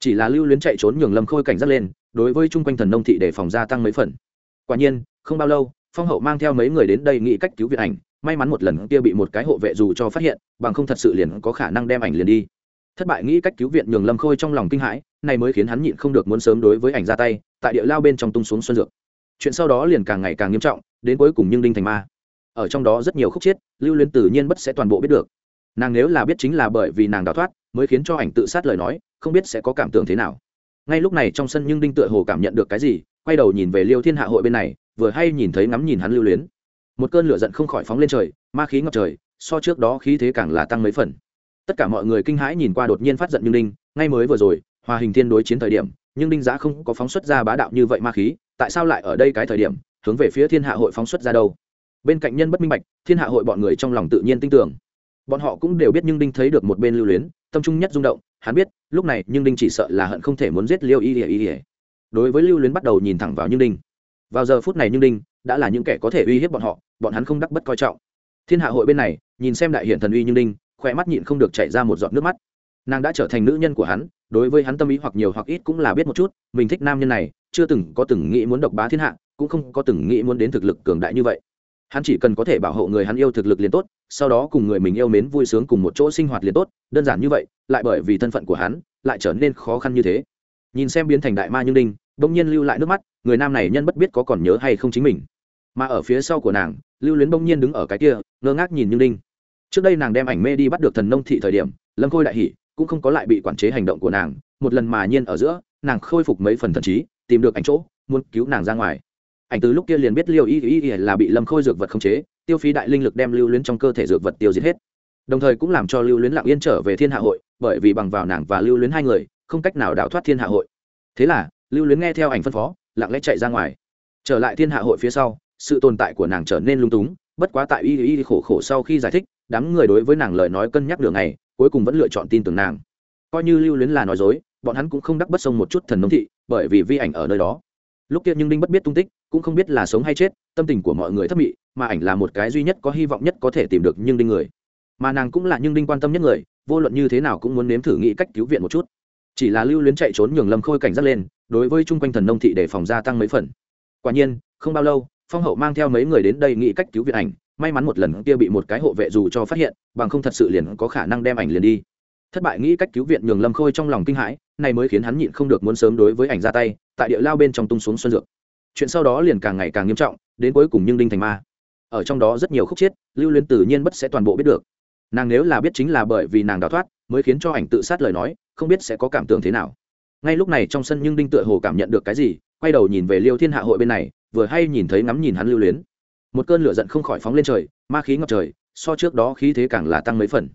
S1: Chỉ là lưu luyến chạy trốn nhường lâm khôi cảnh giác lên đối với chung quanh thần nông thị để phòng gia tăng mấy phần. Quả nhiên, không bao lâu, phong hậu mang theo mấy người đến đây nghĩ cách cứu viện ảnh, may mắn một lần kia bị một cái hộ vệ dù cho phát hiện, bằng không thật sự liền có khả năng đem ảnh liền đi. Thất bại nghĩ cách cứu viện nhường lâm khôi trong lòng kinh hãi, này mới khiến hắn nhịn không được muốn sớm đối với ảnh ra tay, tại địa lao bên trong tung xuống xuân dược. Chuyện sau đó liền càng ngày càng nghiêm trọng, đến cuối cùng nhưng đinh thành ma. Ở trong đó rất nhiều khúc chiết lưu luyến tự nhiên bất sẽ toàn bộ biết được. Nàng nếu là biết chính là bởi vì nàng đào thoát, mới khiến cho ảnh tự sát lời nói, không biết sẽ có cảm tưởng thế nào ngay lúc này trong sân nhưng đinh tựa hồ cảm nhận được cái gì, quay đầu nhìn về liêu thiên hạ hội bên này, vừa hay nhìn thấy ngắm nhìn hắn lưu luyến. Một cơn lửa giận không khỏi phóng lên trời, ma khí ngập trời, so trước đó khí thế càng là tăng mấy phần. Tất cả mọi người kinh hãi nhìn qua đột nhiên phát giận nhưng đinh, ngay mới vừa rồi, hòa hình thiên đối chiến thời điểm, nhưng đinh giá không có phóng xuất ra bá đạo như vậy ma khí, tại sao lại ở đây cái thời điểm, hướng về phía thiên hạ hội phóng xuất ra đâu? Bên cạnh nhân bất minh bạch, thiên hạ hội bọn người trong lòng tự nhiên tin tưởng bọn họ cũng đều biết nhưng đinh thấy được một bên lưu luyến, tâm trung nhất rung động, hắn biết, lúc này nhưng đinh chỉ sợ là hận không thể muốn giết liêu y ỉa y ỉa đối với lưu luyến bắt đầu nhìn thẳng vào nhưng đinh. Vào giờ phút này nhưng đinh đã là những kẻ có thể uy hiếp bọn họ, bọn hắn không đắc bất coi trọng. Thiên hạ hội bên này, nhìn xem đại hiện thần uy nhưng đinh khoe mắt nhịn không được chảy ra một giọt nước mắt. Nàng đã trở thành nữ nhân của hắn, đối với hắn tâm ý hoặc nhiều hoặc ít cũng là biết một chút, mình thích nam nhân này, chưa từng có từng nghĩ muốn độc bá thiên hạ, cũng không có từng nghĩ muốn đến thực lực cường đại như vậy hắn chỉ cần có thể bảo hộ người hắn yêu thực lực liền tốt, sau đó cùng người mình yêu mến vui sướng cùng một chỗ sinh hoạt liền tốt, đơn giản như vậy, lại bởi vì thân phận của hắn, lại trở nên khó khăn như thế. Nhìn xem biến thành đại ma như đinh, bỗng nhiên lưu lại nước mắt, người nam này nhân bất biết có còn nhớ hay không chính mình. Mà ở phía sau của nàng, lưu luyến bỗng nhiên đứng ở cái kia, ngơ ngác nhìn như đinh. Trước đây nàng đem ảnh mê đi bắt được thần nông thị thời điểm, lâm khôi đại hỷ cũng không có lại bị quản chế hành động của nàng, một lần mà nhiên ở giữa, nàng khôi phục mấy phần thần trí, tìm được ảnh chỗ, muốn cứu nàng ra ngoài ảnh từ lúc kia liền biết liêu y y y là bị lâm khôi dược vật khống chế, tiêu phí đại linh lực đem lưu luyến trong cơ thể dược vật tiêu diệt hết. Đồng thời cũng làm cho lưu luyến lặng yên trở về thiên hạ hội, bởi vì bằng vào nàng và lưu luyến hai người, không cách nào đào thoát thiên hạ hội. Thế là, lưu luyến nghe theo ảnh phân phó, lặng lẽ chạy ra ngoài. Trở lại thiên hạ hội phía sau, sự tồn tại của nàng trở nên lung túng, bất quá tại y y khổ khổ sau khi giải thích, đám người đối với nàng lời nói cân nhắc đường này cuối cùng vẫn lựa chọn tin tưởng nàng. Coi như lưu luyến là nói dối, bọn hắn cũng không đắc bất sông một chút thần nông thị, bởi vì vi ảnh ở nơi đó lúc kia nhưng đinh bất biết tung tích, cũng không biết là sống hay chết, tâm tình của mọi người thất mị, mà ảnh là một cái duy nhất có hy vọng nhất có thể tìm được nhưng đinh người. Mà nàng cũng là nhưng đinh quan tâm nhất người, vô luận như thế nào cũng muốn nếm thử nghĩ cách cứu viện một chút. Chỉ là lưu luyến chạy trốn nhường lâm khôi cảnh giác lên, đối với chung quanh thần nông thị để phòng gia tăng mấy phần. Quả nhiên, không bao lâu, phong hậu mang theo mấy người đến đây nghĩ cách cứu viện ảnh, may mắn một lần kia bị một cái hộ vệ dù cho phát hiện, bằng không thật sự liền có khả năng đem ảnh liền đi. Thất bại nghĩ cách cứu viện nhường lâm khôi trong lòng kinh hãi này mới khiến hắn nhịn không được muốn sớm đối với ảnh ra tay tại địa lao bên trong tung xuống xuân dược. Chuyện sau đó liền càng ngày càng nghiêm trọng, đến cuối cùng nhưng đinh thành ma. Ở trong đó rất nhiều khúc chiết lưu luyến tự nhiên bất sẽ toàn bộ biết được. Nàng nếu là biết chính là bởi vì nàng đào thoát, mới khiến cho ảnh tự sát lời nói, không biết sẽ có cảm tưởng thế nào. Ngay lúc này trong sân nhưng đinh tựa hồ cảm nhận được cái gì, quay đầu nhìn về liêu thiên hạ hội bên này, vừa hay nhìn thấy ngắm nhìn hắn lưu luyến. Một cơn lửa giận không khỏi phóng lên trời, ma khí ngập trời, so trước đó khí thế càng là tăng mấy phần.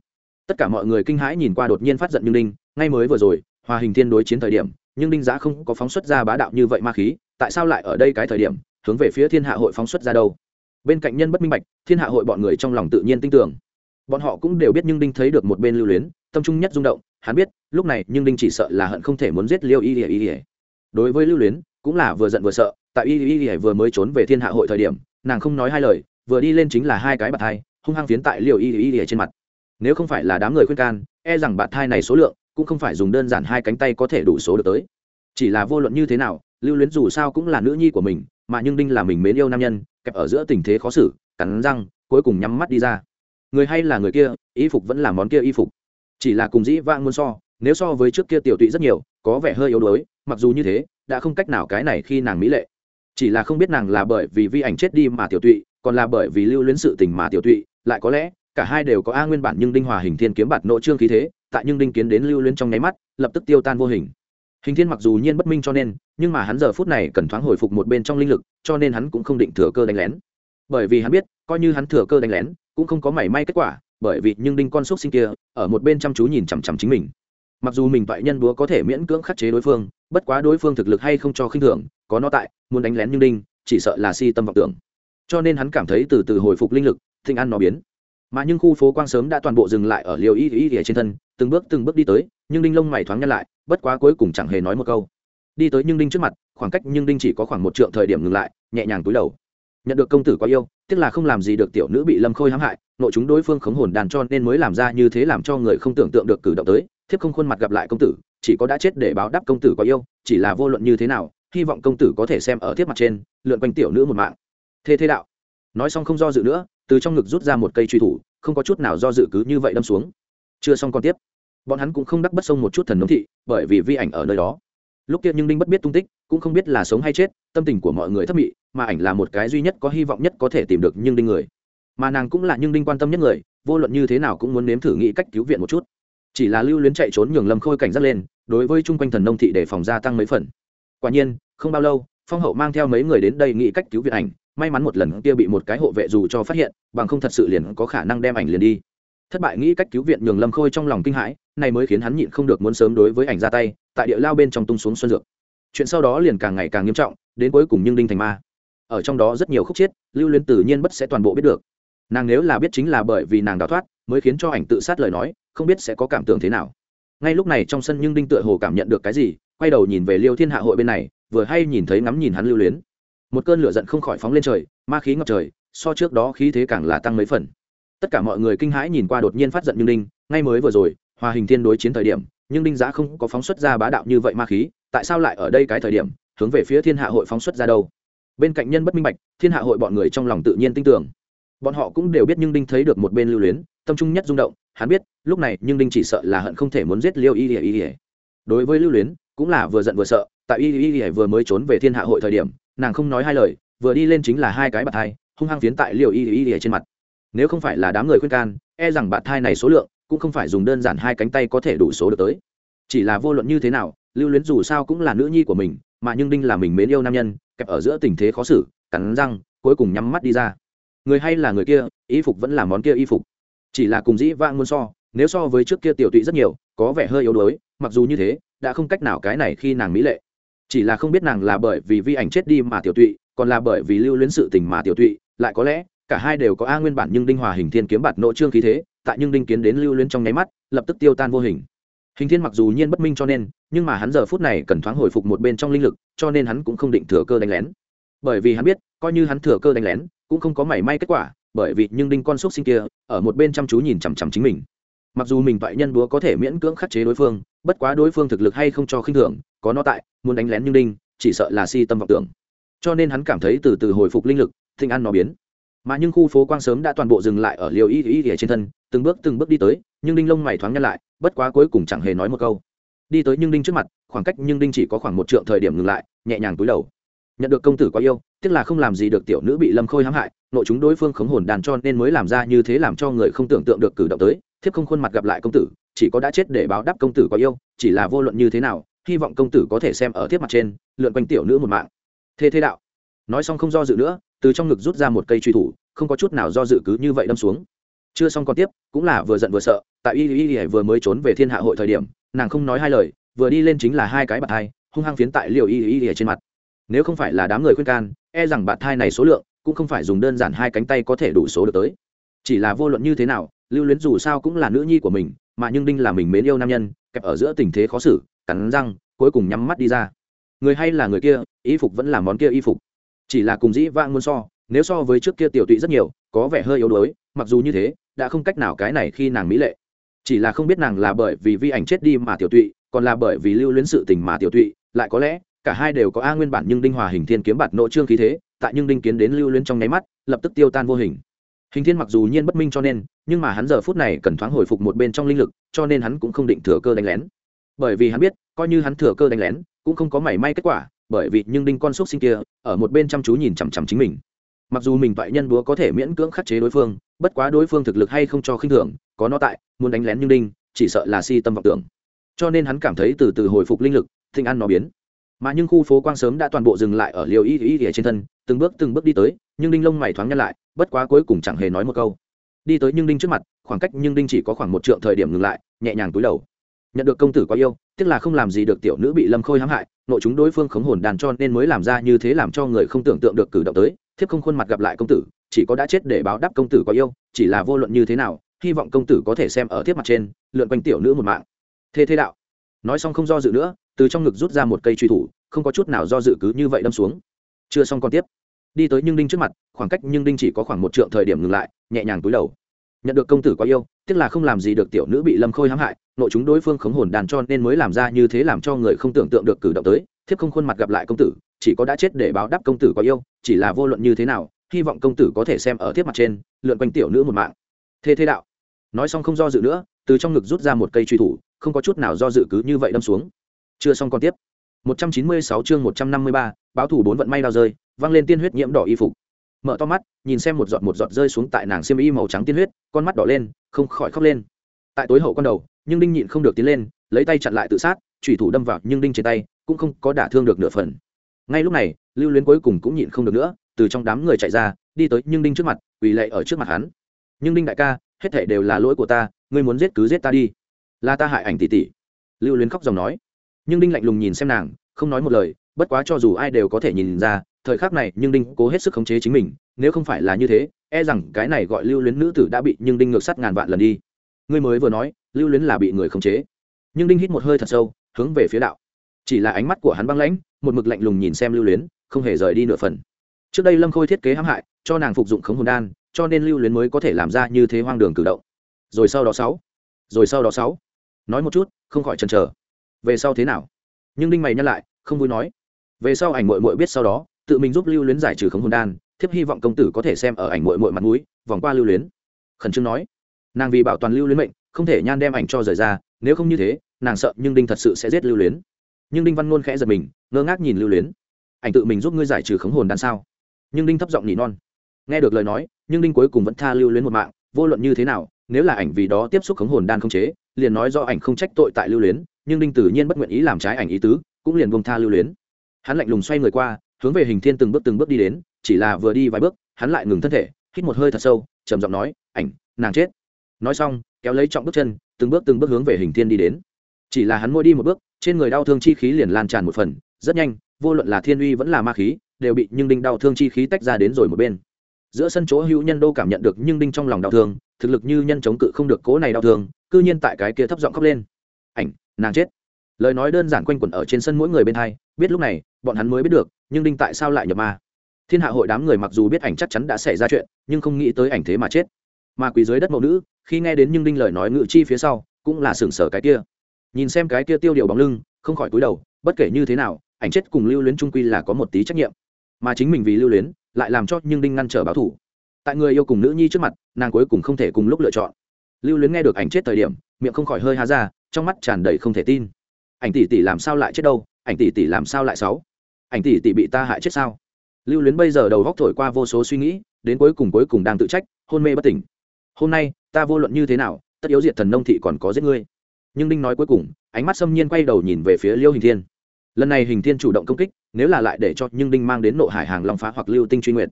S1: Tất cả mọi người kinh hãi nhìn qua đột nhiên phát giận nhưng đinh, ngay mới vừa rồi hòa hình thiên đối chiến thời điểm, nhưng đinh giã không có phóng xuất ra bá đạo như vậy ma khí, tại sao lại ở đây cái thời điểm, hướng về phía thiên hạ hội phóng xuất ra đâu? Bên cạnh nhân bất minh bạch, thiên hạ hội bọn người trong lòng tự nhiên tin tưởng. Bọn họ cũng đều biết nhưng đinh thấy được một bên lưu luyến, tâm trung nhất rung động, hắn biết, lúc này nhưng đinh chỉ sợ là hận không thể muốn giết liêu y ỉa y ỉa đối với lưu luyến, cũng là vừa giận vừa sợ, tại y y ỉa vừa mới trốn về thiên hạ hội thời điểm, nàng không nói hai lời, vừa đi lên chính là hai cái bạt thai, hung hăng phiến tại liêu y y ỉa trên mặt. Nếu không phải là đám người khuyên can e rằng bạt thai này số lượng cũng không phải dùng đơn giản hai cánh tay có thể đủ số được tới. Chỉ là vô luận như thế nào, lưu luyến dù sao cũng là nữ nhi của mình, mà nhưng đinh là mình mến yêu nam nhân, kẹp ở giữa tình thế khó xử, cắn răng, cuối cùng nhắm mắt đi ra. Người hay là người kia, y phục vẫn là món kia y phục. Chỉ là cùng dĩ vãng muốn so, nếu so với trước kia tiểu tụy rất nhiều, có vẻ hơi yếu đuối, mặc dù như thế, đã không cách nào cái này khi nàng mỹ lệ. Chỉ là không biết nàng là bởi vì vi ảnh chết đi mà tiểu tụy, còn là bởi vì lưu luyến sự tình mà tiểu tụy, lại có lẽ cả hai đều có a nguyên bản nhưng đinh hòa hình thiên kiếm bạt nội trương khí thế tại nhưng đinh kiến đến lưu luyến trong nháy mắt, lập tức tiêu tan vô hình. Hình thiên mặc dù nhiên bất minh cho nên, nhưng mà hắn giờ phút này cần thoáng hồi phục một bên trong linh lực, cho nên hắn cũng không định thừa cơ đánh lén. Bởi vì hắn biết, coi như hắn thừa cơ đánh lén, cũng không có mảy may kết quả, bởi vì nhưng đinh con xúc sinh kia, ở một bên chăm chú nhìn chằm chằm chính mình. Mặc dù mình vậy nhân búa có thể miễn cưỡng khắc chế đối phương, bất quá đối phương thực lực hay không cho khinh thường, có nó tại, muốn đánh lén nhưng đinh, chỉ sợ là si tâm vọng tưởng. Cho nên hắn cảm thấy từ từ hồi phục linh lực, thịnh ăn nó biến mà nhưng khu phố quang sớm đã toàn bộ dừng lại ở liều y y y trên thân, từng bước từng bước đi tới, nhưng đinh lông mày thoáng nhăn lại, bất quá cuối cùng chẳng hề nói một câu. Đi tới nhưng đinh trước mặt, khoảng cách nhưng đinh chỉ có khoảng một trượng thời điểm ngừng lại, nhẹ nhàng túi đầu. Nhận được công tử quá yêu tức là không làm gì được tiểu nữ bị lâm khôi hãm hại, nội chúng đối phương khống hồn đàn cho nên mới làm ra như thế làm cho người không tưởng tượng được cử động tới, thiếp không khuôn mặt gặp lại công tử, chỉ có đã chết để báo đáp công tử quá yêu, chỉ là vô luận như thế nào, hy vọng công tử có thể xem ở thiếp mặt trên, lượn quanh tiểu nữ một mạng. Thế thế đạo. Nói xong không do dự nữa từ trong ngực rút ra một cây truy thủ, không có chút nào do dự cứ như vậy đâm xuống. Chưa xong còn tiếp. Bọn hắn cũng không đắc bất sông một chút thần nông thị, bởi vì vi ảnh ở nơi đó. Lúc kia nhưng đinh bất biết tung tích, cũng không biết là sống hay chết, tâm tình của mọi người thất mị, mà ảnh là một cái duy nhất có hy vọng nhất có thể tìm được nhưng đinh người. Mà nàng cũng là nhưng đinh quan tâm nhất người, vô luận như thế nào cũng muốn nếm thử nghĩ cách cứu viện một chút. Chỉ là lưu luyến chạy trốn nhường lâm khôi cảnh giác lên, đối với chung quanh thần nông thị để phòng gia tăng mấy phần. Quả nhiên, không bao lâu, phong hậu mang theo mấy người đến đây nghĩ cách cứu viện ảnh may mắn một lần kia bị một cái hộ vệ dù cho phát hiện, bằng không thật sự liền có khả năng đem ảnh liền đi. Thất bại nghĩ cách cứu viện nhường lâm khôi trong lòng kinh hãi, này mới khiến hắn nhịn không được muốn sớm đối với ảnh ra tay, tại địa lao bên trong tung xuống xuân dược. Chuyện sau đó liền càng ngày càng nghiêm trọng, đến cuối cùng nhưng đinh thành ma. Ở trong đó rất nhiều khúc chiết lưu luyến tự nhiên bất sẽ toàn bộ biết được. Nàng nếu là biết chính là bởi vì nàng đào thoát, mới khiến cho ảnh tự sát lời nói, không biết sẽ có cảm tưởng thế nào. Ngay lúc này trong sân nhưng đinh tựa hồ cảm nhận được cái gì, quay đầu nhìn về liêu thiên hạ hội bên này, vừa hay nhìn thấy ngắm nhìn hắn lưu luyến một cơn lửa giận không khỏi phóng lên trời, ma khí ngập trời, so trước đó khí thế càng là tăng mấy phần. Tất cả mọi người kinh hãi nhìn qua đột nhiên phát giận nhưng đinh, ngay mới vừa rồi, hòa hình thiên đối chiến thời điểm, nhưng đinh giã không có phóng xuất ra bá đạo như vậy ma khí, tại sao lại ở đây cái thời điểm, hướng về phía thiên hạ hội phóng xuất ra đâu? Bên cạnh nhân bất minh bạch, thiên hạ hội bọn người trong lòng tự nhiên tin tưởng. Bọn họ cũng đều biết nhưng đinh thấy được một bên lưu luyến, tâm trung nhất rung động, hắn biết, lúc này nhưng đinh chỉ sợ là hận không thể muốn giết liêu y ỉa y ỉa đối với lưu luyến, cũng là vừa giận vừa sợ, tại y y ỉa vừa mới trốn về thiên hạ hội thời điểm nàng không nói hai lời, vừa đi lên chính là hai cái bạt thai, hung hăng phiến tại liều y y y trên mặt. Nếu không phải là đám người khuyên can e rằng bạt thai này số lượng cũng không phải dùng đơn giản hai cánh tay có thể đủ số được tới. Chỉ là vô luận như thế nào, lưu luyến dù sao cũng là nữ nhi của mình, mà nhưng đinh là mình mến yêu nam nhân, kẹp ở giữa tình thế khó xử, cắn răng, cuối cùng nhắm mắt đi ra. Người hay là người kia, y phục vẫn là món kia y phục. Chỉ là cùng dĩ vãng muốn so, nếu so với trước kia tiểu tụy rất nhiều, có vẻ hơi yếu đuối, mặc dù như thế, đã không cách nào cái này khi nàng mỹ lệ chỉ là không biết nàng là bởi vì vi ảnh chết đi mà tiểu tụy, còn là bởi vì lưu luyến sự tình mà tiểu tụy, lại có lẽ, cả hai đều có a nguyên bản nhưng đinh hòa hình thiên kiếm bạt nội trương khí thế, tại nhưng đinh kiến đến lưu luyến trong nháy mắt, lập tức tiêu tan vô hình. Hình thiên mặc dù nhiên bất minh cho nên, nhưng mà hắn giờ phút này cần thoáng hồi phục một bên trong linh lực, cho nên hắn cũng không định thừa cơ đánh lén. Bởi vì hắn biết, coi như hắn thừa cơ đánh lén, cũng không có mảy may kết quả, bởi vì nhưng đinh con xúc sinh kia, ở một bên chăm chú nhìn chằm chằm chính mình. Mặc dù mình vậy nhân búa có thể miễn cưỡng khắc chế đối phương, bất quá đối phương thực lực hay không cho khinh thường có nó tại, muốn đánh lén nhưng đinh, chỉ sợ là si tâm vọng tưởng. Cho nên hắn cảm thấy từ từ hồi phục linh lực, thịnh ăn nó biến. Mà nhưng khu phố quang sớm đã toàn bộ dừng lại ở liều y y y trên thân, từng bước từng bước đi tới, nhưng đinh lông mày thoáng nhăn lại, bất quá cuối cùng chẳng hề nói một câu. Đi tới nhưng đinh trước mặt, khoảng cách nhưng đinh chỉ có khoảng một trượng thời điểm ngừng lại, nhẹ nhàng túi đầu. Nhận được công tử quá yêu tức là không làm gì được tiểu nữ bị lâm khôi hãm hại, nội chúng đối phương khống hồn đàn cho nên mới làm ra như thế làm cho người không tưởng tượng được cử động tới, thiếp không khuôn mặt gặp lại công tử, chỉ có đã chết để báo đáp công tử quá yêu, chỉ là vô luận như thế nào hy vọng công tử có thể xem ở tiếp mặt trên, lượn quanh tiểu nữ một mạng. Thê thế đạo. Nói xong không do dự nữa, từ trong ngực rút ra một cây truy thủ, không có chút nào do dự cứ như vậy đâm xuống. Chưa xong còn tiếp, cũng là vừa giận vừa sợ, tại y y y vừa mới trốn về thiên hạ hội thời điểm, nàng không nói hai lời, vừa đi lên chính là hai cái bạt thai, hung hăng phiến tại liều y y y trên mặt. Nếu không phải là đám người khuyên can e rằng bạt thai này số lượng cũng không phải dùng đơn giản hai cánh tay có thể đủ số được tới. Chỉ là vô luận như thế nào, lưu luyến dù sao cũng là nữ nhi của mình, mà nhưng đinh là mình mến yêu nam nhân, kẹp ở giữa tình thế khó xử cắn răng, cuối cùng nhắm mắt đi ra. Người hay là người kia, y phục vẫn là món kia y phục. Chỉ là cùng dĩ vãng muốn so, nếu so với trước kia tiểu tụy rất nhiều, có vẻ hơi yếu đuối, mặc dù như thế, đã không cách nào cái này khi nàng mỹ lệ. Chỉ là không biết nàng là bởi vì vi ảnh chết đi mà tiểu tụy, còn là bởi vì lưu luyến sự tình mà tiểu tụy, lại có lẽ, cả hai đều có a nguyên bản nhưng đinh hòa hình thiên kiếm bạt nội trương khí thế, tại nhưng đinh kiến đến lưu luyến trong nháy mắt, lập tức tiêu tan vô hình. Hình thiên mặc dù nhiên bất minh cho nên, nhưng mà hắn giờ phút này cần thoáng hồi phục một bên trong linh lực, cho nên hắn cũng không định thừa cơ đánh lén bởi vì hắn biết, coi như hắn thừa cơ đánh lén, cũng không có mảy may kết quả, bởi vì nhưng đinh con xúc sinh kia, ở một bên chăm chú nhìn chằm chằm chính mình. Mặc dù mình vậy nhân búa có thể miễn cưỡng khắc chế đối phương, bất quá đối phương thực lực hay không cho khinh thường, có nó tại, muốn đánh lén nhưng đinh, chỉ sợ là si tâm vọng tưởng. Cho nên hắn cảm thấy từ từ hồi phục linh lực, thịnh ăn nó biến. Mà nhưng khu phố quang sớm đã toàn bộ dừng lại ở liều y y y trên thân, từng bước từng bước đi tới, nhưng đinh lông mày thoáng nhăn lại, bất quá cuối cùng chẳng hề nói một câu. Đi tới nhưng đinh trước mặt, khoảng cách nhưng đinh chỉ có khoảng một trượng thời điểm ngừng lại, nhẹ nhàng túi đầu nhận được công tử quá yêu tức là không làm gì được tiểu nữ bị lâm khôi hãm hại, nội chúng đối phương khống hồn đàn cho nên mới làm ra như thế làm cho người không tưởng tượng được cử động tới, thiếp không khuôn mặt gặp lại công tử, chỉ có đã chết để báo đáp công tử quá yêu, chỉ là vô luận như thế nào, hy vọng công tử có thể xem ở thiếp mặt trên, lượn quanh tiểu nữ một mạng. Thế thế đạo. Nói xong không do dự nữa, từ trong ngực rút ra một cây truy thủ, không có chút nào do dự cứ như vậy đâm xuống. Chưa xong còn tiếp. Đi tới nhưng đinh trước mặt, khoảng cách nhưng đinh chỉ có khoảng một trượng thời điểm ngừng lại, nhẹ nhàng túi đầu. Nhận được công tử quá yêu tiếc là không làm gì được tiểu nữ bị lâm khôi hãm hại nội chúng đối phương khống hồn đàn cho nên mới làm ra như thế làm cho người không tưởng tượng được cử động tới thiếp không khuôn mặt gặp lại công tử chỉ có đã chết để báo đáp công tử có yêu chỉ là vô luận như thế nào hy vọng công tử có thể xem ở thiếp mặt trên lượn quanh tiểu nữ một mạng. Thế thế đạo. Nói xong không do dự nữa từ trong ngực rút ra một cây truy thủ không có chút nào do dự cứ như vậy đâm xuống. Chưa xong còn tiếp. 196 chương 153, báo thủ bốn vận may đao rơi văng lên tiên huyết nhiễm đỏ y phục mở to mắt, nhìn xem một giọt một giọt rơi xuống tại nàng xiêm y màu trắng tiên huyết, con mắt đỏ lên, không khỏi khóc lên. Tại tối hậu con đầu, nhưng đinh nhịn không được tiến lên, lấy tay chặn lại tự sát, chủy thủ đâm vào nhưng đinh trên tay, cũng không có đả thương được nửa phần. Ngay lúc này, lưu luyến cuối cùng cũng nhịn không được nữa, từ trong đám người chạy ra, đi tới nhưng đinh trước mặt, quỳ lệ ở trước mặt hắn. Nhưng đinh đại ca, hết thảy đều là lỗi của ta, ngươi muốn giết cứ giết ta đi. Là ta hại ảnh tỷ tỷ. Lưu luyến khóc dòng nói. Nhưng đinh lạnh lùng nhìn xem nàng, không nói một lời, bất quá cho dù ai đều có thể nhìn ra thời khắc này nhưng đinh cố hết sức khống chế chính mình, nếu không phải là như thế e rằng cái này gọi lưu luyến nữ tử đã bị nhưng đinh ngược sắt ngàn vạn lần đi. Ngươi mới vừa nói, lưu luyến là bị người khống chế. Nhưng đinh hít một hơi thật sâu, hướng về phía đạo. Chỉ là ánh mắt của hắn băng lãnh, một mực lạnh lùng nhìn xem lưu luyến, không hề rời đi nửa phần. Trước đây lâm khôi thiết kế hãm hại, cho nàng phục dụng khống hồn đan, cho nên lưu luyến mới có thể làm ra như thế hoang đường cử động. Rồi sau đó sáu. Rồi sau đó sáu. Nói một chút, không khỏi chần chờ. Về sau thế nào? Nhưng đinh mày nhắc lại, không vui nói. Về sau ảnh mội mội biết sau đó tự mình giúp lưu luyến giải trừ khống hồn đan, thiếp hy vọng công tử có thể xem ở ảnh mội mội mặt mũi, vòng qua lưu luyến. Khẩn trương nói, nàng vì bảo toàn lưu luyến mệnh, không thể nhan đem ảnh cho rời ra, nếu không như thế, nàng sợ nhưng đinh thật sự sẽ giết lưu luyến. Nhưng đinh văn ngôn khẽ giật mình, ngơ ngác nhìn lưu luyến. Ảnh tự mình giúp ngươi giải trừ khống hồn đan sao? Nhưng đinh thấp giọng nhỉ non. Nghe được lời nói, nhưng đinh cuối cùng vẫn tha lưu luyến một mạng, vô luận như thế nào, nếu là ảnh vì đó tiếp xúc khống hồn đan không chế, liền nói do ảnh không trách tội tại lưu luyến, nhưng đinh tự nhiên bất nguyện ý làm trái ảnh ý tứ, cũng liền buông tha lưu luyến. Hắn lạnh lùng xoay người qua hướng về hình thiên từng bước từng bước đi đến, chỉ là vừa đi vài bước, hắn lại ngừng thân thể, hít một hơi thật sâu, trầm giọng nói, ảnh, nàng chết. Nói xong, kéo lấy trọng bước chân, từng bước từng bước hướng về hình thiên đi đến. Chỉ là hắn môi đi một bước, trên người đau thương chi khí liền lan tràn một phần, rất nhanh, vô luận là thiên uy vẫn là ma khí, đều bị nhưng đinh đau thương chi khí tách ra đến rồi một bên. Giữa sân chỗ hữu nhân đô cảm nhận được nhưng đinh trong lòng đau thương, thực lực như nhân chống cự không được cố này đau thương, cư nhiên tại cái kia thấp giọng khóc lên. Ảnh, nàng chết. Lời nói đơn giản quanh quẩn ở trên sân mỗi người bên hai, biết lúc này, bọn hắn mới biết được nhưng đinh tại sao lại nhập ma? Thiên hạ hội đám người mặc dù biết ảnh chắc chắn đã xảy ra chuyện, nhưng không nghĩ tới ảnh thế mà chết. Mà quỳ dưới đất mẫu nữ, khi nghe đến nhưng đinh lời nói ngự chi phía sau, cũng là sừng sờ cái kia. Nhìn xem cái kia tiêu điều bóng lưng, không khỏi cúi đầu, bất kể như thế nào, ảnh chết cùng lưu luyến trung quy là có một tí trách nhiệm. Mà chính mình vì lưu luyến, lại làm cho nhưng đinh ngăn trở báo thủ. Tại người yêu cùng nữ nhi trước mặt, nàng cuối cùng không thể cùng lúc lựa chọn. Lưu luyến nghe được ảnh chết thời điểm, miệng không khỏi hơi há ra, trong mắt tràn đầy không thể tin. Ảnh tỷ tỷ làm sao lại chết đâu? Ảnh tỷ tỷ làm sao lại sáu ảnh tỷ tỷ bị ta hại chết sao? Lưu luyến bây giờ đầu góc thổi qua vô số suy nghĩ, đến cuối cùng cuối cùng đang tự trách, hôn mê bất tỉnh. Hôm nay, ta vô luận như thế nào, tất yếu diệt thần nông thị còn có giết ngươi. Nhưng đinh nói cuối cùng, ánh mắt xâm nhiên quay đầu nhìn về phía liêu hình thiên. Lần này hình thiên chủ động công kích, nếu là lại để cho nhưng đinh mang đến nộ hải hàng long phá hoặc lưu tinh truy nguyện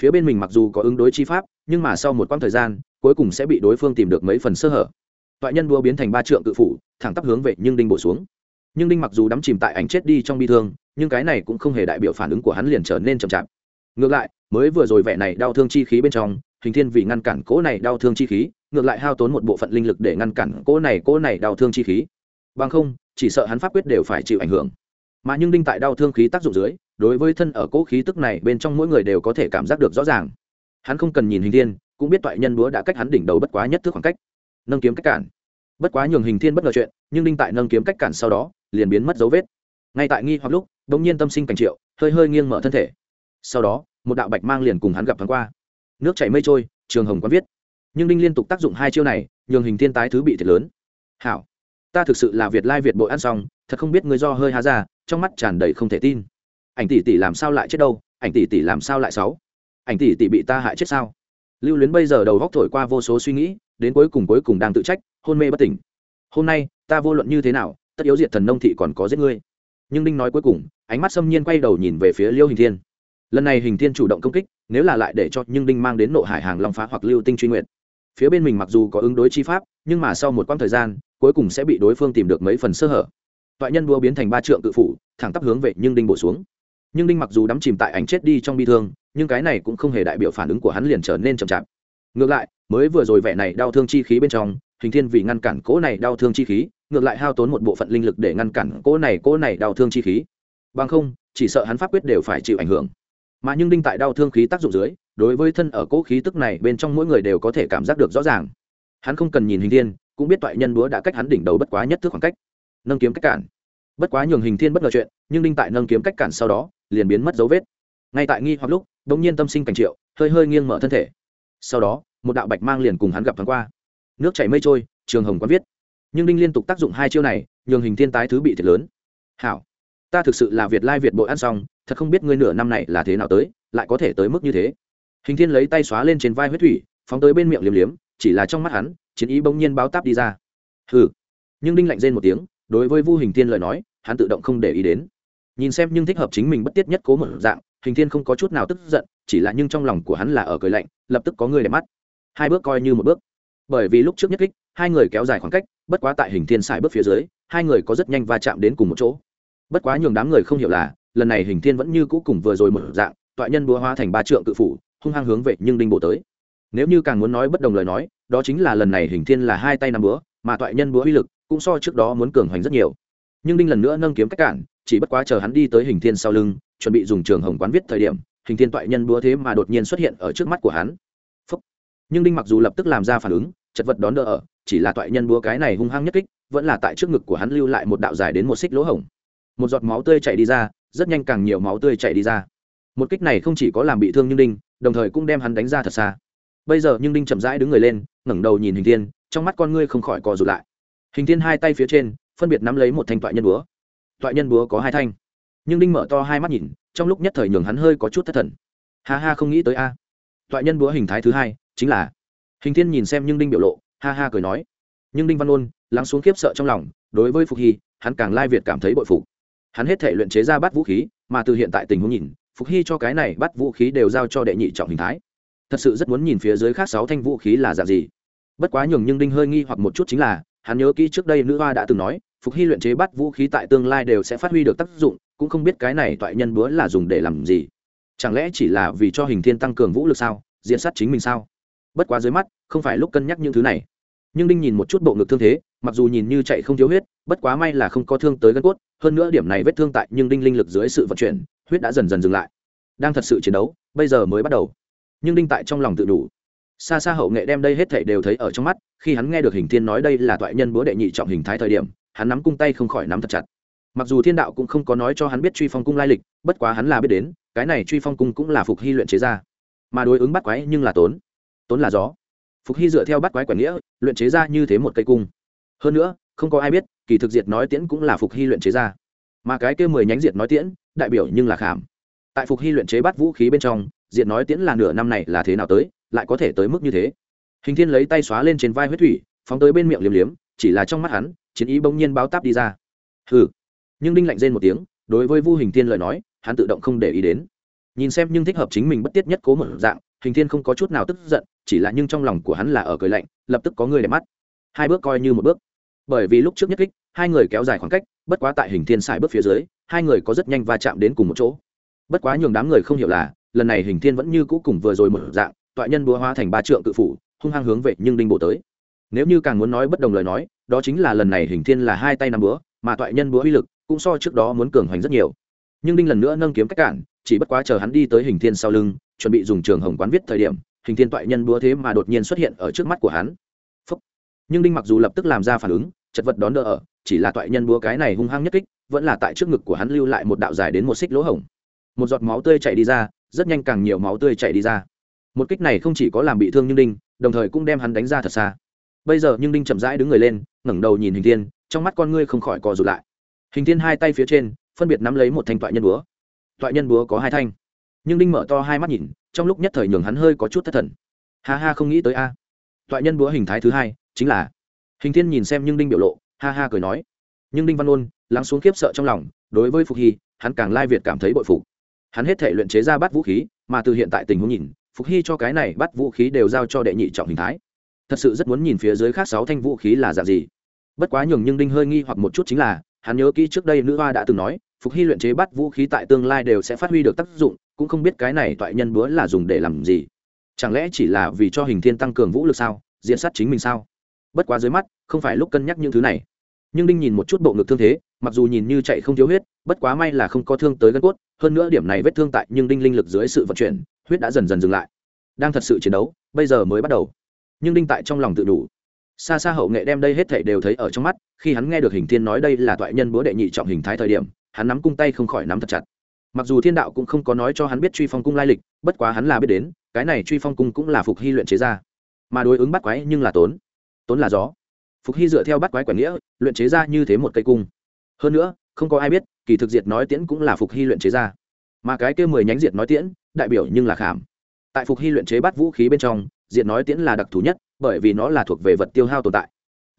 S1: phía bên mình mặc dù có ứng đối chi pháp, nhưng mà sau một quãng thời gian, cuối cùng sẽ bị đối phương tìm được mấy phần sơ hở. Toại nhân đua biến thành ba trượng cự phủ, thẳng tắp hướng về nhưng đinh bổ xuống nhưng đinh mặc dù đắm chìm tại ảnh chết đi trong bi thương, nhưng cái này cũng không hề đại biểu phản ứng của hắn liền trở nên chậm chạp. Ngược lại, mới vừa rồi vẻ này đau thương chi khí bên trong, hình thiên vì ngăn cản cỗ này đau thương chi khí, ngược lại hao tốn một bộ phận linh lực để ngăn cản cỗ này cỗ này đau thương chi khí. Bằng không, chỉ sợ hắn pháp quyết đều phải chịu ảnh hưởng. Mà nhưng đinh tại đau thương khí tác dụng dưới, đối với thân ở cỗ khí tức này bên trong mỗi người đều có thể cảm giác được rõ ràng. Hắn không cần nhìn hình thiên, cũng biết toại nhân búa đã cách hắn đỉnh đầu bất quá nhất thước khoảng cách. Nâng kiếm cách cản. Bất quá nhường hình thiên bất ngờ chuyện nhưng đinh tại nâng kiếm cách cản sau đó, liền biến mất dấu vết. Ngay tại nghi hoặc lúc đ ỗ n g nhiên tâm sinh cảnh triệu, hơi hơi nghiêng mở thân thể. Sau đó, một đạo bạch mang liền cùng hắn gặp thoáng qua. Nước chảy mây trôi, trường hồng quán viết. Nhưng đinh liên tục tác dụng hai chiêu này, nhường hình thiên tái thứ bị thiệt lớn. Hảo, ta thực sự là việt lai việt bội ăn xong, thật không biết người do hơi há ra, trong mắt tràn đầy không thể tin. Ảnh tỷ tỷ làm sao lại chết đâu? Ảnh tỷ tỷ làm sao lại sáu ảnh tỷ tỷ bị ta hại chết sao? Lưu luyến bây giờ đầu góc thổi qua vô số suy nghĩ, đến cuối cùng cuối cùng đang tự trách, hôn mê bất tỉnh. Hôm nay ta vô luận như thế nào, tất yếu diệt thần nông thị còn có giết ngươi. Nhưng đinh nói cuối cùng, ánh mắt xâm nhiên quay đầu nhìn về phía liêu hình thiên. Lần này hình thiên chủ động công kích, nếu là lại để cho nhưng đinh mang đến nộ hải hàng long phá hoặc lưu tinh truy nguyện phía bên mình mặc dù có ứng đối chi pháp, nhưng mà sau một quãng thời gian, cuối cùng sẽ bị đối phương tìm được mấy phần sơ hở. Toại nhân đua biến thành ba trượng tự phủ, thẳng tắp hướng về nhưng đinh bổ xuống. Nhưng đinh mặc dù đắm chìm tại ảnh chết đi trong bi thương, nhưng cái này cũng không hề đại biểu phản ứng của hắn liền trở nên chậm chạp. Ngược lại, mới vừa rồi vẻ này đau thương chi khí bên trong, hình thiên vì ngăn cản cỗ này đau thương chi khí ngược lại hao tốn một bộ phận linh lực để ngăn cản cỗ này cỗ này đau thương chi khí. Bằng không, chỉ sợ hắn pháp quyết đều phải chịu ảnh hưởng. Mà nhưng đinh tại đau thương khí tác dụng dưới, đối với thân ở cỗ khí tức này, bên trong mỗi người đều có thể cảm giác được rõ ràng. Hắn không cần nhìn hình thiên, cũng biết toại nhân búa đã cách hắn đỉnh đầu bất quá nhất thước khoảng cách. Nâng kiếm cách cản. Bất quá nhường hình thiên bất ngờ chuyện, nhưng đinh tại nâng kiếm cách cản sau đó, liền biến mất dấu vết. Ngay tại nghi hoặc lúc đ ỗ n g nhiên tâm sinh cảnh triệu, hơi hơi nghiêng mở thân thể. Sau đó, một đạo bạch mang liền cùng hắn gặp thoáng qua. Nước chảy mây trôi, trường hồng quán viết nhưng đinh liên tục tác dụng hai chiêu này, nhường hình thiên tái thứ bị thiệt lớn. Hảo, ta thực sự là việt lai việt bội ăn xong, thật không biết ngươi nửa năm này là thế nào tới, lại có thể tới mức như thế. Hình thiên lấy tay xóa lên trên vai huyết thủy, phóng tới bên miệng liếm liếm, chỉ là trong mắt hắn, chiến ý bỗng nhiên báo táp đi ra. Hừ, nhưng đinh lạnh rên một tiếng, đối với vu hình thiên lời nói, hắn tự động không để ý đến. Nhìn xem nhưng thích hợp chính mình bất tiết nhất cố một dạng, hình thiên không có chút nào tức giận, chỉ là nhưng trong lòng của hắn là ở cười lạnh, lập tức có người đẹp mắt. Hai bước coi như một bước. Bởi vì lúc trước nhất kích hai người kéo dài khoảng cách, bất quá tại hình thiên xài bước phía dưới, hai người có rất nhanh va chạm đến cùng một chỗ. Bất quá nhường đám người không hiểu là, lần này hình thiên vẫn như cũ cùng vừa rồi một dạng, toại nhân búa hóa thành ba trượng cự phủ, hung hăng hướng về nhưng đinh bộ tới. Nếu như càng muốn nói bất đồng lời nói, đó chính là lần này hình thiên là hai tay nắm búa, mà toại nhân búa uy lực cũng so trước đó muốn cường hoành rất nhiều. Nhưng đinh lần nữa nâng kiếm cách cản, chỉ bất quá chờ hắn đi tới hình thiên sau lưng, chuẩn bị dùng trường hồng quán viết thời điểm, hình thiên toại nhân búa thế mà đột nhiên xuất hiện ở trước mắt của hắn. Phúc. nhưng đinh mặc dù lập tức làm ra phản ứng, chật vật đón đỡ ở chỉ là toại nhân búa cái này hung hăng nhất kích, vẫn là tại trước ngực của hắn lưu lại một đạo dài đến một xích lỗ hổng. Một giọt máu tươi chảy đi ra, rất nhanh càng nhiều máu tươi chảy đi ra. Một kích này không chỉ có làm bị thương nhưng đinh, đồng thời cũng đem hắn đánh ra thật xa. Bây giờ nhưng đinh chậm rãi đứng người lên, ngẩng đầu nhìn hình thiên, trong mắt con ngươi không khỏi cò rụt lại. Hình thiên hai tay phía trên, phân biệt nắm lấy một thanh toại nhân búa. Toại nhân búa có hai thanh. Nhưng đinh mở to hai mắt nhìn, trong lúc nhất thời nhường hắn hơi có chút thất thần. Ha ha không nghĩ tới a. Toại nhân búa hình thái thứ hai, chính là. Hình thiên nhìn xem nhưng đinh biểu lộ ha ha cười nói. Nhưng đinh văn ôn lắng xuống khiếp sợ trong lòng, đối với phục hy, hắn càng lai việt cảm thấy bội phục. Hắn hết thể luyện chế ra bắt vũ khí, mà từ hiện tại tình huống nhìn, phục hy cho cái này bắt vũ khí đều giao cho đệ nhị trọng hình thái. Thật sự rất muốn nhìn phía dưới khác sáu thanh vũ khí là dạng gì. Bất quá nhường nhưng đinh hơi nghi hoặc một chút chính là, hắn nhớ kỹ trước đây nữ hoa đã từng nói, phục hy luyện chế bắt vũ khí tại tương lai đều sẽ phát huy được tác dụng, cũng không biết cái này toại nhân búa là dùng để làm gì. Chẳng lẽ chỉ là vì cho hình thiên tăng cường vũ lực sao, diện sát chính mình sao? Bất quá dưới mắt, không phải lúc cân nhắc những thứ này nhưng đinh nhìn một chút bộ ngực thương thế, mặc dù nhìn như chạy không thiếu huyết, bất quá may là không có thương tới gân cốt, hơn nữa điểm này vết thương tại nhưng đinh linh lực dưới sự vận chuyển, huyết đã dần dần dừng lại. Đang thật sự chiến đấu, bây giờ mới bắt đầu. Nhưng đinh tại trong lòng tự đủ. Xa xa hậu nghệ đem đây hết thảy đều thấy ở trong mắt, khi hắn nghe được hình thiên nói đây là toại nhân búa đệ nhị trọng hình thái thời điểm, hắn nắm cung tay không khỏi nắm thật chặt. Mặc dù thiên đạo cũng không có nói cho hắn biết truy phong cung lai lịch, bất quá hắn là biết đến, cái này truy phong cung cũng là phục hy luyện chế ra. Mà đối ứng bắt quái nhưng là tốn. Tốn là gió phục hy dựa theo bắt quái quản nghĩa, luyện chế ra như thế một cây cung. Hơn nữa, không có ai biết, kỳ thực diệt nói tiễn cũng là phục hy luyện chế ra. Mà cái kia mười nhánh diệt nói tiễn, đại biểu nhưng là khảm. Tại phục hy luyện chế bắt vũ khí bên trong, Diệt nói tiễn là nửa năm này là thế nào tới, lại có thể tới mức như thế. Hình thiên lấy tay xóa lên trên vai huyết thủy, phóng tới bên miệng liếm liếm, chỉ là trong mắt hắn, chiến ý bỗng nhiên báo táp đi ra. Hừ. Nhưng đinh lạnh rên một tiếng, đối với vu hình thiên lời nói, hắn tự động không để ý đến. Nhìn xem nhưng thích hợp chính mình bất tiết nhất cố một dạng hình thiên không có chút nào tức giận, chỉ là nhưng trong lòng của hắn là ở cười lạnh, lập tức có người để mắt. Hai bước coi như một bước. Bởi vì lúc trước nhất kích, hai người kéo dài khoảng cách, bất quá tại hình thiên xài bước phía dưới, hai người có rất nhanh va chạm đến cùng một chỗ. Bất quá nhường đám người không hiểu là, lần này hình thiên vẫn như cũ cùng vừa rồi một dạng, toại nhân búa hóa thành ba trượng cự phủ, hung hăng hướng về nhưng đinh bộ tới. Nếu như càng muốn nói bất đồng lời nói, đó chính là lần này hình thiên là hai tay năm búa, mà toại nhân búa uy lực cũng so trước đó muốn cường hoành rất nhiều. Nhưng đinh lần nữa nâng kiếm cách cản, chỉ bất quá chờ hắn đi tới hình thiên sau lưng chuẩn bị dùng trường hồng quán viết thời điểm, hình thiên toại nhân búa thế mà đột nhiên xuất hiện ở trước mắt của hắn. Phúc. nhưng đinh mặc dù lập tức làm ra phản ứng, chật vật đón đỡ ở, chỉ là toại nhân búa cái này hung hăng nhất kích, vẫn là tại trước ngực của hắn lưu lại một đạo dài đến một xích lỗ hổng. Một giọt máu tươi chảy đi ra, rất nhanh càng nhiều máu tươi chảy đi ra. Một kích này không chỉ có làm bị thương nhưng đinh, đồng thời cũng đem hắn đánh ra thật xa. Bây giờ nhưng đinh chậm rãi đứng người lên, ngẩng đầu nhìn hình thiên, trong mắt con ngươi không khỏi co rụt lại. Hình thiên hai tay phía trên, phân biệt nắm lấy một thanh toại nhân búa. Toại nhân búa có hai thanh nhưng đinh mở to hai mắt nhìn, trong lúc nhất thời nhường hắn hơi có chút thất thần. Ha ha, không nghĩ tới a. Toại nhân búa hình thái thứ hai, chính là hình thiên nhìn xem nhưng đinh biểu lộ, ha ha cười nói. Nhưng đinh văn ôn, lắng xuống khiếp sợ trong lòng, đối với phục hy, hắn càng lai việt cảm thấy bội phục. Hắn hết thể luyện chế ra bắt vũ khí, mà từ hiện tại tình huống nhìn, phục hy cho cái này bắt vũ khí đều giao cho đệ nhị trọng hình thái. Thật sự rất muốn nhìn phía dưới khác sáu thanh vũ khí là dạng gì. Bất quá nhường nhưng đinh hơi nghi hoặc một chút chính là, hắn nhớ kỹ trước đây nữ hoa đã từng nói, phục hy luyện chế bắt vũ khí tại tương lai đều sẽ phát huy được tác dụng cũng không biết cái này toại nhân búa là dùng để làm gì. Chẳng lẽ chỉ là vì cho hình thiên tăng cường vũ lực sao? Diện sát chính mình sao? Bất quá dưới mắt, không phải lúc cân nhắc những thứ này. Nhưng đinh nhìn một chút bộ ngực thương thế, mặc dù nhìn như chạy không thiếu huyết, bất quá may là không có thương tới gân cốt, hơn nữa điểm này vết thương tại nhưng đinh linh lực dưới sự vận chuyển, huyết đã dần dần dừng lại. Đang thật sự chiến đấu, bây giờ mới bắt đầu. Nhưng đinh tại trong lòng tự đủ. Xa xa hậu nghệ đem đây hết thảy đều thấy ở trong mắt, khi hắn nghe được hình thiên nói đây là toại nhân búa đệ nhị trọng hình thái thời điểm, hắn nắm cung tay không khỏi nắm thật chặt mặc dù thiên đạo cũng không có nói cho hắn biết truy phong cung lai lịch, bất quá hắn là biết đến, cái này truy phong cung cũng là phục hy luyện chế ra. Mà đối ứng bắt quái nhưng là tốn. Tốn là gió. Phục hy dựa theo bắt quái quản nghĩa, luyện chế ra như thế một cây cung. Hơn nữa, không có ai biết, kỳ thực diệt nói tiễn cũng là phục hy luyện chế ra. Mà cái kia mười nhánh diệt nói tiễn, đại biểu nhưng là khảm. Tại phục hy luyện chế bắt vũ khí bên trong, diệt nói tiễn là đặc thù nhất, bởi vì nó là thuộc về vật tiêu hao tồn tại.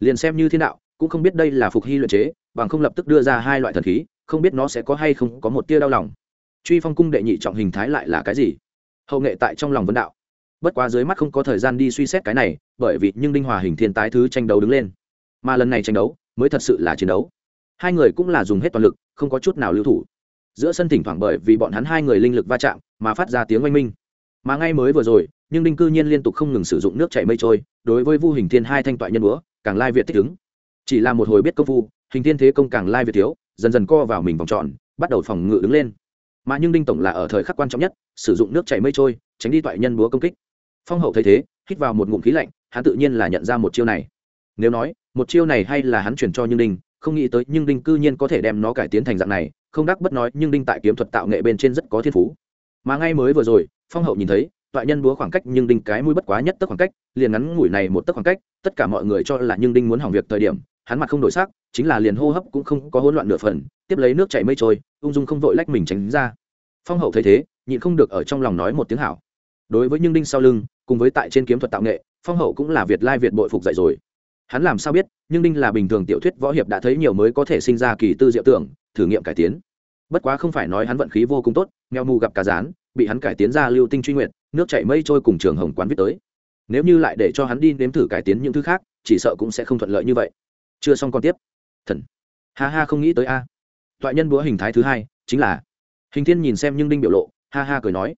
S1: Liền xem như thiên đạo, cũng không biết đây là phục hy luyện chế, bằng không lập tức đưa ra hai loại thần khí, không biết nó sẽ có hay không có một tia đau lòng truy phong cung đệ nhị trọng hình thái lại là cái gì? Hậu nghệ tại trong lòng vấn đạo. Bất quá dưới mắt không có thời gian đi suy xét cái này, bởi vì nhưng đinh hòa hình thiên tái thứ tranh đấu đứng lên. Mà lần này tranh đấu, mới thật sự là chiến đấu. Hai người cũng là dùng hết toàn lực, không có chút nào lưu thủ. Giữa sân thỉnh thoảng bởi vì bọn hắn hai người linh lực va chạm, mà phát ra tiếng oanh minh. Mà ngay mới vừa rồi, nhưng đinh cư nhiên liên tục không ngừng sử dụng nước chảy mây trôi, đối với vu hình thiên hai thanh toại nhân búa, càng lai việt thích ứng. Chỉ là một hồi biết công phu, hình thiên thế công càng lai việt thiếu, dần dần co vào mình vòng tròn, bắt đầu phòng ngự đứng lên mà nhưng đinh tổng là ở thời khắc quan trọng nhất, sử dụng nước chảy mây trôi, tránh đi toại nhân búa công kích. Phong hậu thấy thế, hít vào một ngụm khí lạnh, hắn tự nhiên là nhận ra một chiêu này. Nếu nói, một chiêu này hay là hắn chuyển cho nhưng đinh, không nghĩ tới nhưng đinh cư nhiên có thể đem nó cải tiến thành dạng này, không đắc bất nói nhưng đinh tại kiếm thuật tạo nghệ bên trên rất có thiên phú. Mà ngay mới vừa rồi, phong hậu nhìn thấy, toại nhân búa khoảng cách nhưng đinh cái mũi bất quá nhất tức khoảng cách, liền ngắn ngủi này một tức khoảng cách, tất cả mọi người cho là nhưng đinh muốn hỏng việc thời điểm, hắn mặt không đổi sắc, chính là liền hô hấp cũng không có hỗn loạn nửa phần, tiếp lấy nước chảy mây trôi ung dung không vội lách mình tránh ra. Phong hậu thấy thế, nhịn không được ở trong lòng nói một tiếng hảo. Đối với nhưng đinh sau lưng, cùng với tại trên kiếm thuật tạo nghệ, phong hậu cũng là việt lai việt bội phục dạy rồi. Hắn làm sao biết nhưng đinh là bình thường tiểu thuyết võ hiệp đã thấy nhiều mới có thể sinh ra kỳ tư diệu tưởng, thử nghiệm cải tiến. Bất quá không phải nói hắn vận khí vô cùng tốt nghèo mù gặp cá rán, bị hắn cải tiến ra lưu tinh truy nguyện nước chảy mây trôi cùng trường hồng quán viết tới. Nếu như lại để cho hắn đi nếm thử cải tiến những thứ khác, chỉ sợ cũng sẽ không thuận lợi như vậy. Chưa xong còn tiếp. Thần. Ha ha, không nghĩ tới a. à nhân búa hình thái thứ hai, chính là, hình thiên nhìn xem nhưng đinh biểu lộ, ha ha cười nói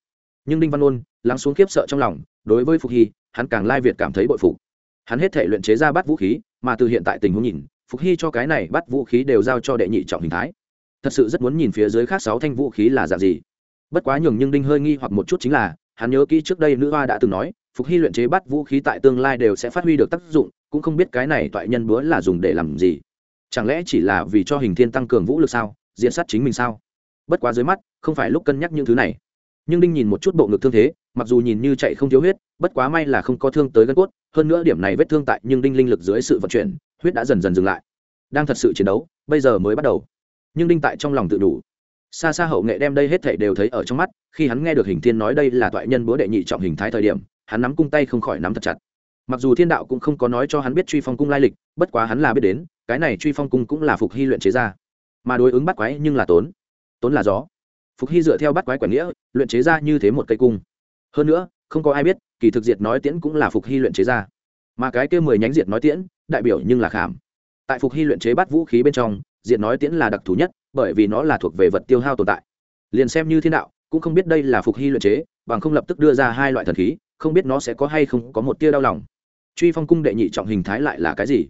S1: nhưng đinh văn ôn lắng xuống khiếp sợ trong lòng, đối với phục hy, hắn càng lai việt cảm thấy bội phục. Hắn hết thể luyện chế ra bắt vũ khí, mà từ hiện tại tình huống nhìn, phục hy cho cái này bắt vũ khí đều giao cho đệ nhị trọng hình thái. Thật sự rất muốn nhìn phía dưới khác sáu thanh vũ khí là dạng gì. Bất quá nhường nhưng đinh hơi nghi hoặc một chút chính là, hắn nhớ kỹ trước đây nữ hoa đã từng nói, phục hy luyện chế bắt vũ khí tại tương lai đều sẽ phát huy được tác dụng, cũng không biết cái này toại nhân búa là dùng để làm gì chẳng lẽ chỉ là vì cho hình thiên tăng cường vũ lực sao? Diện sát chính mình sao? Bất quá dưới mắt, không phải lúc cân nhắc những thứ này. Nhưng đinh nhìn một chút bộ ngực thương thế, mặc dù nhìn như chạy không thiếu huyết, bất quá may là không có thương tới gân cốt, hơn nữa điểm này vết thương tại nhưng đinh linh lực dưới sự vận chuyển, huyết đã dần dần dừng lại. Đang thật sự chiến đấu, bây giờ mới bắt đầu. Nhưng đinh tại trong lòng tự đủ. Xa xa hậu nghệ đem đây hết thảy đều thấy ở trong mắt, khi hắn nghe được hình thiên nói đây là toại nhân búa đệ nhị trọng hình thái thời điểm, hắn nắm cung tay không khỏi nắm thật chặt mặc dù thiên đạo cũng không có nói cho hắn biết truy phong cung lai lịch, bất quá hắn là biết đến, cái này truy phong cung cũng là phục hy luyện chế ra. Mà đối ứng bắt quái nhưng là tốn. Tốn là gió. Phục hy dựa theo bắt quái quản nghĩa, luyện chế ra như thế một cây cung. Hơn nữa, không có ai biết, kỳ thực diệt nói tiễn cũng là phục hy luyện chế ra. Mà cái kia mười nhánh diệt nói tiễn, đại biểu nhưng là khảm. Tại phục hy luyện chế bắt vũ khí bên trong, diệt nói tiễn là đặc thù nhất, bởi vì nó là thuộc về vật tiêu hao tồn tại. Liền xem như thiên đạo, cũng không biết đây là phục hy luyện chế, bằng không lập tức đưa ra hai loại thần khí, không biết nó sẽ có hay không có một tia đau lòng truy phong cung đệ nhị trọng hình thái lại là cái gì?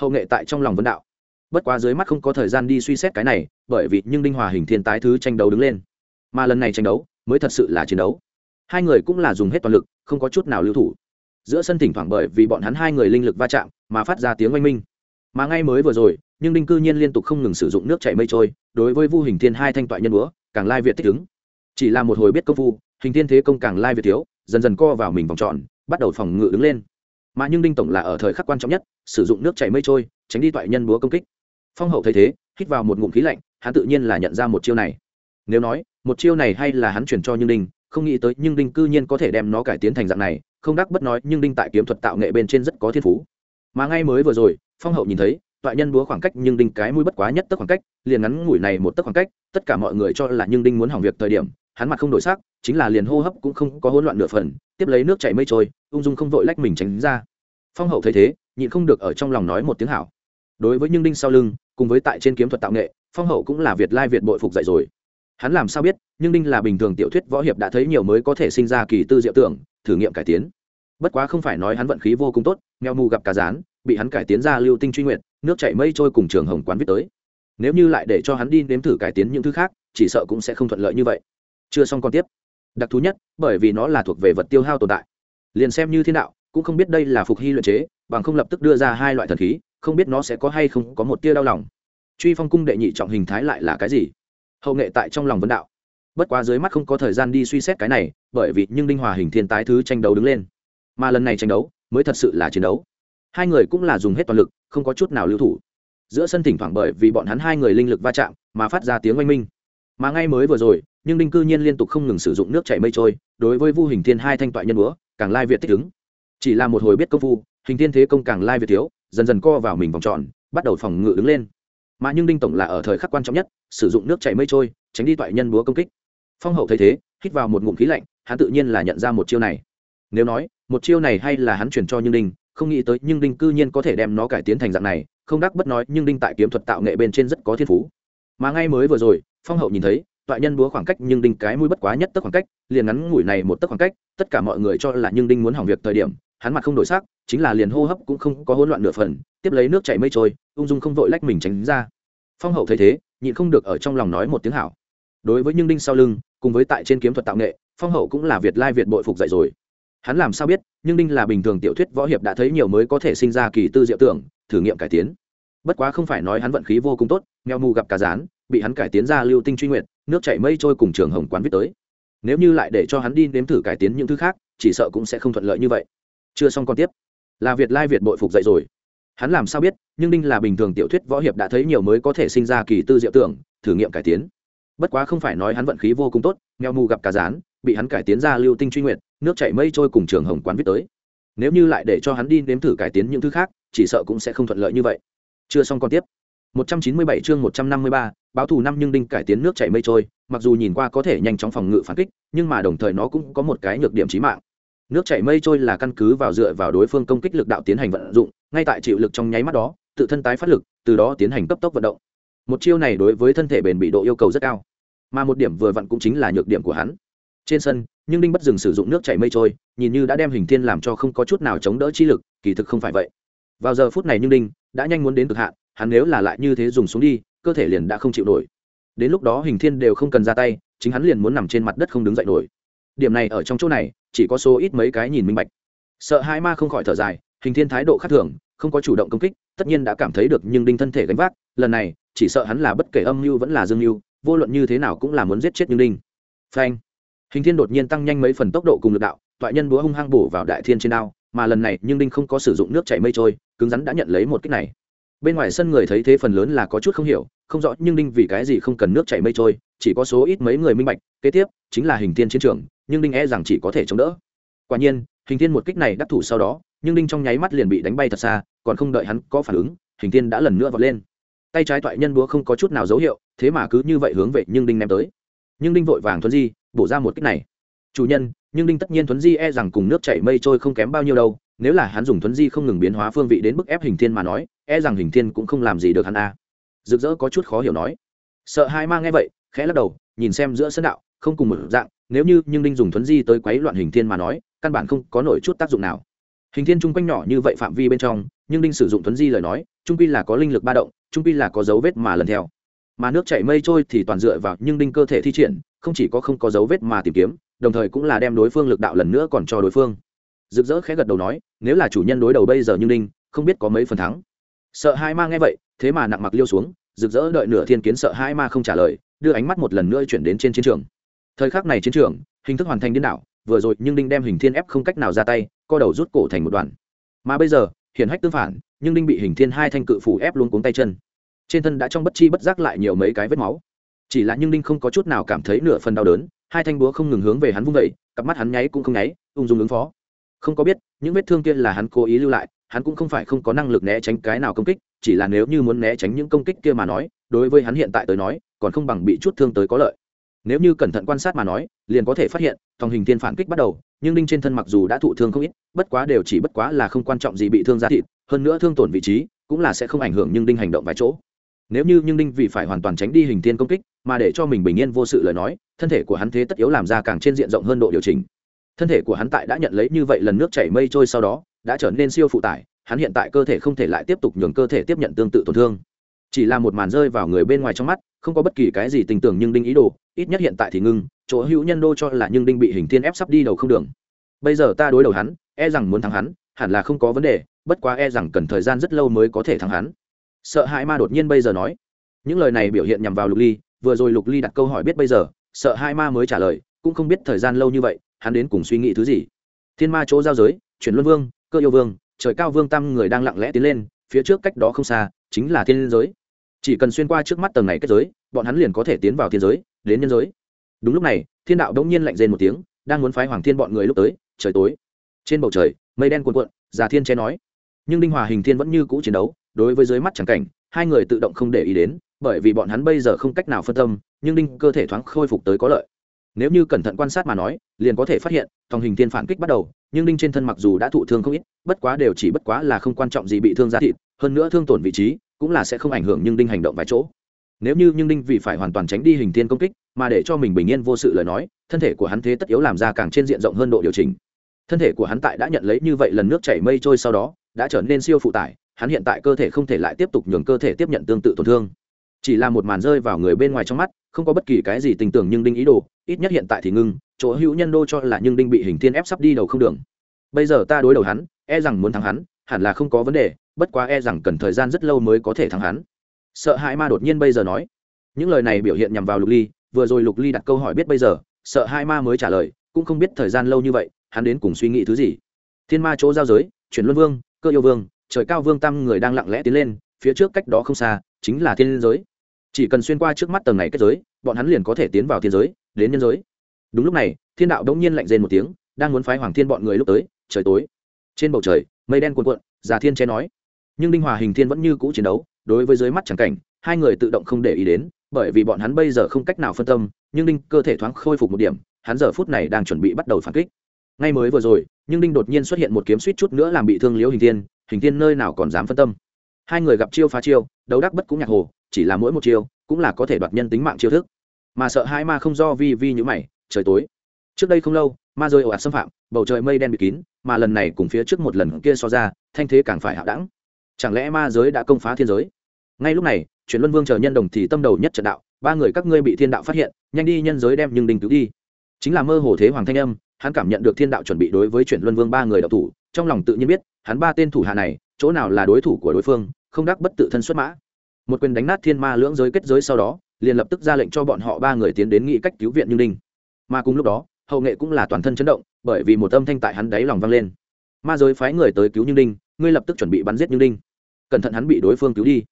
S1: Hậu nghệ tại trong lòng vấn đạo. Bất quá dưới mắt không có thời gian đi suy xét cái này, bởi vì nhưng đinh hòa hình thiên tái thứ tranh đấu đứng lên. Mà lần này tranh đấu, mới thật sự là chiến đấu. Hai người cũng là dùng hết toàn lực, không có chút nào lưu thủ. Giữa sân thỉnh thoảng bởi vì bọn hắn hai người linh lực va chạm, mà phát ra tiếng oanh minh. Mà ngay mới vừa rồi, nhưng đinh cư nhiên liên tục không ngừng sử dụng nước chảy mây trôi, đối với vu hình thiên hai thanh toại nhân búa, càng lai việt thích ứng. Chỉ là một hồi biết công phu, hình thiên thế công càng lai việt thiếu, dần dần co vào mình vòng tròn, bắt đầu phòng ngự đứng lên mà nhưng đinh tổng là ở thời khắc quan trọng nhất, sử dụng nước chảy mây trôi, tránh đi toại nhân búa công kích. Phong hậu thấy thế, hít vào một ngụm khí lạnh, hắn tự nhiên là nhận ra một chiêu này. Nếu nói, một chiêu này hay là hắn chuyển cho nhưng đinh, không nghĩ tới nhưng đinh cư nhiên có thể đem nó cải tiến thành dạng này, không đắc bất nói nhưng đinh tại kiếm thuật tạo nghệ bên trên rất có thiên phú. Mà ngay mới vừa rồi, phong hậu nhìn thấy, toại nhân búa khoảng cách nhưng đinh cái mũi bất quá nhất tức khoảng cách, liền ngắn ngủi này một tức khoảng cách, tất cả mọi người cho là nhưng đinh muốn hỏng việc thời điểm hắn mặt không đổi sắc, chính là liền hô hấp cũng không có hỗn loạn nửa phần, tiếp lấy nước chảy mây trôi, ung dung không vội lách mình tránh ra. Phong hậu thấy thế, nhịn không được ở trong lòng nói một tiếng hảo. Đối với nhưng đinh sau lưng, cùng với tại trên kiếm thuật tạo nghệ, phong hậu cũng là việt lai việt bội phục dạy rồi. Hắn làm sao biết nhưng đinh là bình thường tiểu thuyết võ hiệp đã thấy nhiều mới có thể sinh ra kỳ tư diệu tưởng, thử nghiệm cải tiến. Bất quá không phải nói hắn vận khí vô cùng tốt nghèo mù gặp cá rán, bị hắn cải tiến ra lưu tinh truy nguyện nước chảy mây trôi cùng trường hồng quán viết tới. Nếu như lại để cho hắn đi nếm thử cải tiến những thứ khác, chỉ sợ cũng sẽ không thuận lợi như vậy chưa xong còn tiếp. Đặc thú nhất, bởi vì nó là thuộc về vật tiêu hao tồn tại. Liền xem như thiên đạo, cũng không biết đây là phục hy luyện chế, bằng không lập tức đưa ra hai loại thần khí, không biết nó sẽ có hay không có một tia đau lòng. Truy phong cung đệ nhị trọng hình thái lại là cái gì? Hậu nghệ tại trong lòng vấn đạo. Bất quá dưới mắt không có thời gian đi suy xét cái này, bởi vì nhưng đinh hòa hình thiên tái thứ tranh đấu đứng lên. Mà lần này tranh đấu, mới thật sự là chiến đấu. Hai người cũng là dùng hết toàn lực, không có chút nào lưu thủ. Giữa sân thỉnh thoảng bởi vì bọn hắn hai người linh lực va chạm, mà phát ra tiếng oanh minh mà ngay mới vừa rồi, nhưng đinh cư nhiên liên tục không ngừng sử dụng nước chảy mây trôi, đối với vu hình thiên hai thanh toại nhân búa, càng lai việt thích ứng. Chỉ là một hồi biết công phu, hình thiên thế công càng lai việt thiếu, dần dần co vào mình vòng tròn, bắt đầu phòng ngự đứng lên. Mà nhưng đinh tổng là ở thời khắc quan trọng nhất, sử dụng nước chảy mây trôi, tránh đi toại nhân búa công kích. Phong hậu thấy thế, hít vào một ngụm khí lạnh, hắn tự nhiên là nhận ra một chiêu này. Nếu nói, một chiêu này hay là hắn chuyển cho nhưng đinh, không nghĩ tới nhưng đinh cư nhiên có thể đem nó cải tiến thành dạng này, không đắc bất nói, nhưng đinh tại kiếm thuật tạo nghệ bên trên rất có thiên phú. Mà ngay mới vừa rồi phong hậu nhìn thấy, toại nhân búa khoảng cách nhưng đinh cái mũi bất quá nhất tức khoảng cách, liền ngắn ngủi này một tức khoảng cách, tất cả mọi người cho là nhưng đinh muốn hỏng việc thời điểm, hắn mặt không đổi sắc, chính là liền hô hấp cũng không có hỗn loạn nửa phần, tiếp lấy nước chảy mây trôi, ung dung không vội lách mình tránh ra. Phong hậu thấy thế, nhịn không được ở trong lòng nói một tiếng hảo. Đối với nhưng đinh sau lưng, cùng với tại trên kiếm thuật tạo nghệ, phong hậu cũng là việt lai việt bội phục dạy rồi. Hắn làm sao biết, nhưng đinh là bình thường tiểu thuyết võ hiệp đã thấy nhiều mới có thể sinh ra kỳ tư diệu tưởng, thử nghiệm cải tiến. Bất quá không phải nói hắn vận khí vô cùng tốt, nghèo mù gặp cả rán bị hắn cải tiến ra lưu tinh truy nguyện nước chảy mây trôi cùng trường hồng quán viết tới. Nếu như lại để cho hắn đi nếm thử cải tiến những thứ khác, chỉ sợ cũng sẽ không thuận lợi như vậy. Chưa xong còn tiếp. Là việt lai việt bội phục dậy rồi. Hắn làm sao biết, nhưng đinh là bình thường tiểu thuyết võ hiệp đã thấy nhiều mới có thể sinh ra kỳ tư diệu tưởng, thử nghiệm cải tiến. Bất quá không phải nói hắn vận khí vô cùng tốt nghèo mù gặp cá rán, bị hắn cải tiến ra lưu tinh truy nguyện nước chảy mây trôi cùng trường hồng quán viết tới. Nếu như lại để cho hắn đi nếm thử cải tiến những thứ khác, chỉ sợ cũng sẽ không thuận lợi như vậy. Chưa xong còn tiếp. 197 chương 153, báo thủ năm nhưng đinh cải tiến nước chảy mây trôi mặc dù nhìn qua có thể nhanh chóng phòng ngự phản kích nhưng mà đồng thời nó cũng có một cái nhược điểm chí mạng. Nước chảy mây trôi là căn cứ vào dựa vào đối phương công kích lực đạo tiến hành vận dụng ngay tại chịu lực trong nháy mắt đó tự thân tái phát lực từ đó tiến hành cấp tốc vận động. Một chiêu này đối với thân thể bền bị độ yêu cầu rất cao mà một điểm vừa vặn cũng chính là nhược điểm của hắn. Trên sân nhưng đinh bất dừng sử dụng nước chảy mây trôi nhìn như đã đem hình thiên làm cho không có chút nào chống đỡ chi lực kỳ thực không phải vậy. Vào giờ phút này nhưng đinh đã nhanh muốn đến cực hạn hắn nếu là lại như thế dùng xuống đi, cơ thể liền đã không chịu nổi. Đến lúc đó hình thiên đều không cần ra tay, chính hắn liền muốn nằm trên mặt đất không đứng dậy nổi. Điểm này ở trong chỗ này, chỉ có số ít mấy cái nhìn minh bạch. Sợ hai ma không khỏi thở dài, hình thiên thái độ khác thường, không có chủ động công kích, tất nhiên đã cảm thấy được nhưng đinh thân thể gánh vác, lần này, chỉ sợ hắn là bất kể âm mưu vẫn là dương mưu, vô luận như thế nào cũng là muốn giết chết nhưng đinh. Phanh. Hình thiên đột nhiên tăng nhanh mấy phần tốc độ cùng lực đạo, toại nhân búa hung hăng bổ vào đại thiên trên đao, mà lần này nhưng đinh không có sử dụng nước chảy mây trôi, cứng rắn đã nhận lấy một kích này bên ngoài sân người thấy thế phần lớn là có chút không hiểu, không rõ nhưng đinh vì cái gì không cần nước chảy mây trôi, chỉ có số ít mấy người minh bạch, kế tiếp chính là hình thiên chiến trường, nhưng đinh e rằng chỉ có thể chống đỡ. Quả nhiên, hình thiên một kích này đắc thủ sau đó, nhưng đinh trong nháy mắt liền bị đánh bay thật xa, còn không đợi hắn có phản ứng, hình thiên đã lần nữa vọt lên. Tay trái toại nhân búa không có chút nào dấu hiệu, thế mà cứ như vậy hướng về nhưng đinh ném tới. Nhưng đinh vội vàng thuấn di, bổ ra một kích này. Chủ nhân, nhưng đinh tất nhiên thuấn di e rằng cùng nước chảy mây trôi không kém bao nhiêu đâu nếu là hắn dùng thuấn di không ngừng biến hóa phương vị đến bức ép hình thiên mà nói e rằng hình thiên cũng không làm gì được hắn a. À. rực rỡ có chút khó hiểu nói. Sợ hai ma nghe vậy, khẽ lắc đầu, nhìn xem giữa sân đạo, không cùng một dạng, nếu như nhưng đinh dùng thuấn di tới quấy loạn hình thiên mà nói, căn bản không có nổi chút tác dụng nào. Hình thiên chung quanh nhỏ như vậy phạm vi bên trong, nhưng đinh sử dụng thuấn di lời nói trung pi là có linh lực ba động trung pi là có dấu vết mà lần theo. Mà nước chảy mây trôi thì toàn dựa vào nhưng đinh cơ thể thi triển, không chỉ có không có dấu vết mà tìm kiếm, đồng thời cũng là đem đối phương lực đạo lần nữa còn cho đối phương rực rỡ khẽ gật đầu nói, nếu là chủ nhân đối đầu bây giờ như ninh, không biết có mấy phần thắng. Sợ hai ma nghe vậy, thế mà nặng mặc liêu xuống, rực rỡ đợi nửa thiên kiến sợ hai ma không trả lời, đưa ánh mắt một lần nữa chuyển đến trên chiến trường. Thời khắc này chiến trường, hình thức hoàn thành điên đảo, vừa rồi nhưng đinh đem hình thiên ép không cách nào ra tay, co đầu rút cổ thành một đoàn mà bây giờ, hiển hách tương phản, nhưng đinh bị hình thiên hai thanh cự phủ ép luôn cuống tay chân. Trên thân đã trong bất chi bất giác lại nhiều mấy cái vết máu. Chỉ là nhưng đinh không có chút nào cảm thấy nửa phần đau đớn, hai thanh búa không ngừng hướng về hắn vung vẩy cặp mắt hắn nháy cũng không nháy, ung dung ứng phó không có biết, những vết thương kia là hắn cố ý lưu lại, hắn cũng không phải không có năng lực né tránh cái nào công kích, chỉ là nếu như muốn né tránh những công kích kia mà nói, đối với hắn hiện tại tới nói, còn không bằng bị chút thương tới có lợi. Nếu như cẩn thận quan sát mà nói, liền có thể phát hiện thòng hình thiên phản kích bắt đầu, nhưng đinh trên thân mặc dù đã thụ thương không ít, bất quá đều chỉ bất quá là không quan trọng gì bị thương ra thịt, hơn nữa thương tổn vị trí, cũng là sẽ không ảnh hưởng nhưng đinh hành động vài chỗ. Nếu như nhưng đinh vì phải hoàn toàn tránh đi hình thiên công kích, mà để cho mình bình yên vô sự lời nói, thân thể của hắn thế tất yếu làm ra càng trên diện rộng hơn độ điều chỉnh thân thể của hắn tại đã nhận lấy như vậy lần nước chảy mây trôi sau đó, đã trở nên siêu phụ tải, hắn hiện tại cơ thể không thể lại tiếp tục nhường cơ thể tiếp nhận tương tự tổn thương. Chỉ là một màn rơi vào người bên ngoài trong mắt, không có bất kỳ cái gì tình tưởng nhưng đinh ý đồ, ít nhất hiện tại thì ngưng, chỗ hữu nhân đô cho là nhưng đinh bị hình thiên ép sắp đi đầu không đường. Bây giờ ta đối đầu hắn e rằng muốn thắng hắn, hẳn là không có vấn đề, bất quá e rằng cần thời gian rất lâu mới có thể thắng hắn. Sợ hãi ma đột nhiên bây giờ nói. Những lời này biểu hiện nhằm vào lục ly, vừa rồi lục ly đặt câu hỏi biết bây giờ, sợ hai ma mới trả lời, cũng không biết thời gian lâu như vậy hắn đến cùng suy nghĩ thứ gì? Thiên ma chỗ giao giới, chuyển luân vương, cơ yêu vương, trời cao vương tam người đang lặng lẽ tiến lên, phía trước cách đó không xa, chính là thiên giới. Chỉ cần xuyên qua trước mắt tầng này kết giới, bọn hắn liền có thể tiến vào thiên giới, đến nhân giới. Đúng lúc này, thiên đạo đống nhiên lạnh rên một tiếng, đang muốn phái hoàng thiên bọn người lúc tới, trời tối. Trên bầu trời, mây đen cuồn cuộn, già thiên che nói. Nhưng đinh hòa hình thiên vẫn như cũ chiến đấu, đối với dưới mắt chẳng cảnh, hai người tự động không để ý đến, bởi vì bọn hắn bây giờ không cách nào phân tâm, nhưng đinh cơ thể thoáng khôi phục tới có lợi nếu như cẩn thận quan sát mà nói, liền có thể phát hiện, tòng hình thiên phản kích bắt đầu, nhưng đinh trên thân mặc dù đã thụ thương không ít, bất quá đều chỉ bất quá là không quan trọng gì bị thương ra thịt, hơn nữa thương tổn vị trí, cũng là sẽ không ảnh hưởng nhưng đinh hành động vài chỗ. Nếu như nhưng đinh vì phải hoàn toàn tránh đi hình thiên công kích, mà để cho mình bình yên vô sự lời nói, thân thể của hắn thế tất yếu làm ra càng trên diện rộng hơn độ điều chỉnh. Thân thể của hắn tại đã nhận lấy như vậy lần nước chảy mây trôi sau đó, đã trở nên siêu phụ tải, hắn hiện tại cơ thể không thể lại tiếp tục nhường cơ thể tiếp nhận tương tự tổn thương. Chỉ là một màn rơi vào người bên ngoài trong mắt không có bất kỳ cái gì tình tưởng nhưng đinh ý đồ, ít nhất hiện tại thì ngưng, chỗ hữu nhân đô cho là nhưng đinh bị hình thiên ép sắp đi đầu không đường. Bây giờ ta đối đầu hắn e rằng muốn thắng hắn, hẳn là không có vấn đề, bất quá e rằng cần thời gian rất lâu mới có thể thắng hắn. Sợ hãi ma đột nhiên bây giờ nói. Những lời này biểu hiện nhằm vào lục ly, vừa rồi lục ly đặt câu hỏi biết bây giờ, sợ hai ma mới trả lời, cũng không biết thời gian lâu như vậy, hắn đến cùng suy nghĩ thứ gì. Thiên ma chỗ giao giới, chuyển luân vương, cơ yêu vương, trời cao vương tam người đang lặng lẽ tiến lên, phía trước cách đó không xa, chính là thiên giới chỉ cần xuyên qua trước mắt tầng này kết giới, bọn hắn liền có thể tiến vào thiên giới, đến nhân giới. Đúng lúc này, thiên đạo đống nhiên lạnh rên một tiếng, đang muốn phái hoàng thiên bọn người lúc tới, trời tối. Trên bầu trời, mây đen cuồn cuộn, già thiên che nói. Nhưng đinh hòa hình thiên vẫn như cũ chiến đấu, đối với dưới mắt chẳng cảnh, hai người tự động không để ý đến, bởi vì bọn hắn bây giờ không cách nào phân tâm, nhưng đinh cơ thể thoáng khôi phục một điểm, hắn giờ phút này đang chuẩn bị bắt đầu phản kích. Ngay mới vừa rồi, nhưng đinh đột nhiên xuất hiện một kiếm suýt chút nữa làm bị thương liễu hình thiên hình thiên nơi nào còn dám phân tâm hai người gặp chiêu phá chiêu, đấu đắc bất cũng nhạc hồ, chỉ là mỗi một chiêu cũng là có thể đoạt nhân tính mạng chiêu thức. Mà sợ hai ma không do vi vi như mày, trời tối. Trước đây không lâu, ma rơi ồ ạt xâm phạm, bầu trời mây đen bị kín, mà lần này cùng phía trước một lần kia so ra, thanh thế càng phải hạo đẳng. Chẳng lẽ ma giới đã công phá thiên giới? Ngay lúc này, chuyển luân vương chờ nhân đồng thì tâm đầu nhất trận đạo, ba người các ngươi bị thiên đạo phát hiện, nhanh đi nhân giới đem nhưng đình cứu đi. Chính là mơ hồ thế hoàng thanh âm, hắn cảm nhận được thiên đạo chuẩn bị đối với chuyển luân vương ba người đạo thủ, trong lòng tự nhiên biết, hắn ba tên thủ hạ này chỗ nào là đối thủ của đối phương, không đắc bất tự thân xuất mã. Một quyền đánh nát thiên ma lưỡng giới kết giới sau đó, liền lập tức ra lệnh cho bọn họ ba người tiến đến nghị cách cứu viện như đinh. Mà cùng lúc đó, hậu nghệ cũng là toàn thân chấn động, bởi vì một âm thanh tại hắn đáy lòng vang lên. Ma giới phái người tới cứu như đinh, ngươi lập tức chuẩn bị bắn giết như đinh. Cẩn thận hắn bị đối phương cứu đi.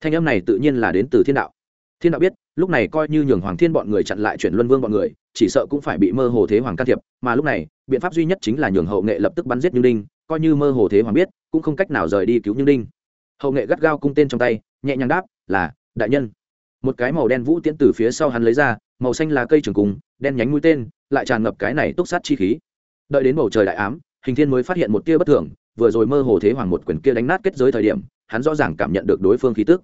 S1: Thanh âm này tự nhiên là đến từ thiên đạo. Thiên đạo biết, lúc này coi như nhường hoàng thiên bọn người chặn lại chuyển luân vương bọn người, chỉ sợ cũng phải bị mơ hồ thế hoàng can thiệp, mà lúc này, biện pháp duy nhất chính là nhường hậu nghệ lập tức bắn giết như đinh coi như mơ hồ thế hoàng biết, cũng không cách nào rời đi cứu như đinh. Hậu nghệ gắt gao cung tên trong tay, nhẹ nhàng đáp, là, đại nhân. Một cái màu đen vũ tiễn từ phía sau hắn lấy ra, màu xanh là cây trường cung đen nhánh mũi tên, lại tràn ngập cái này túc sát chi khí. Đợi đến bầu trời đại ám, hình thiên mới phát hiện một tia bất thường, vừa rồi mơ hồ thế hoàng một quyền kia đánh nát kết giới thời điểm, hắn rõ ràng cảm nhận được đối phương khí tức.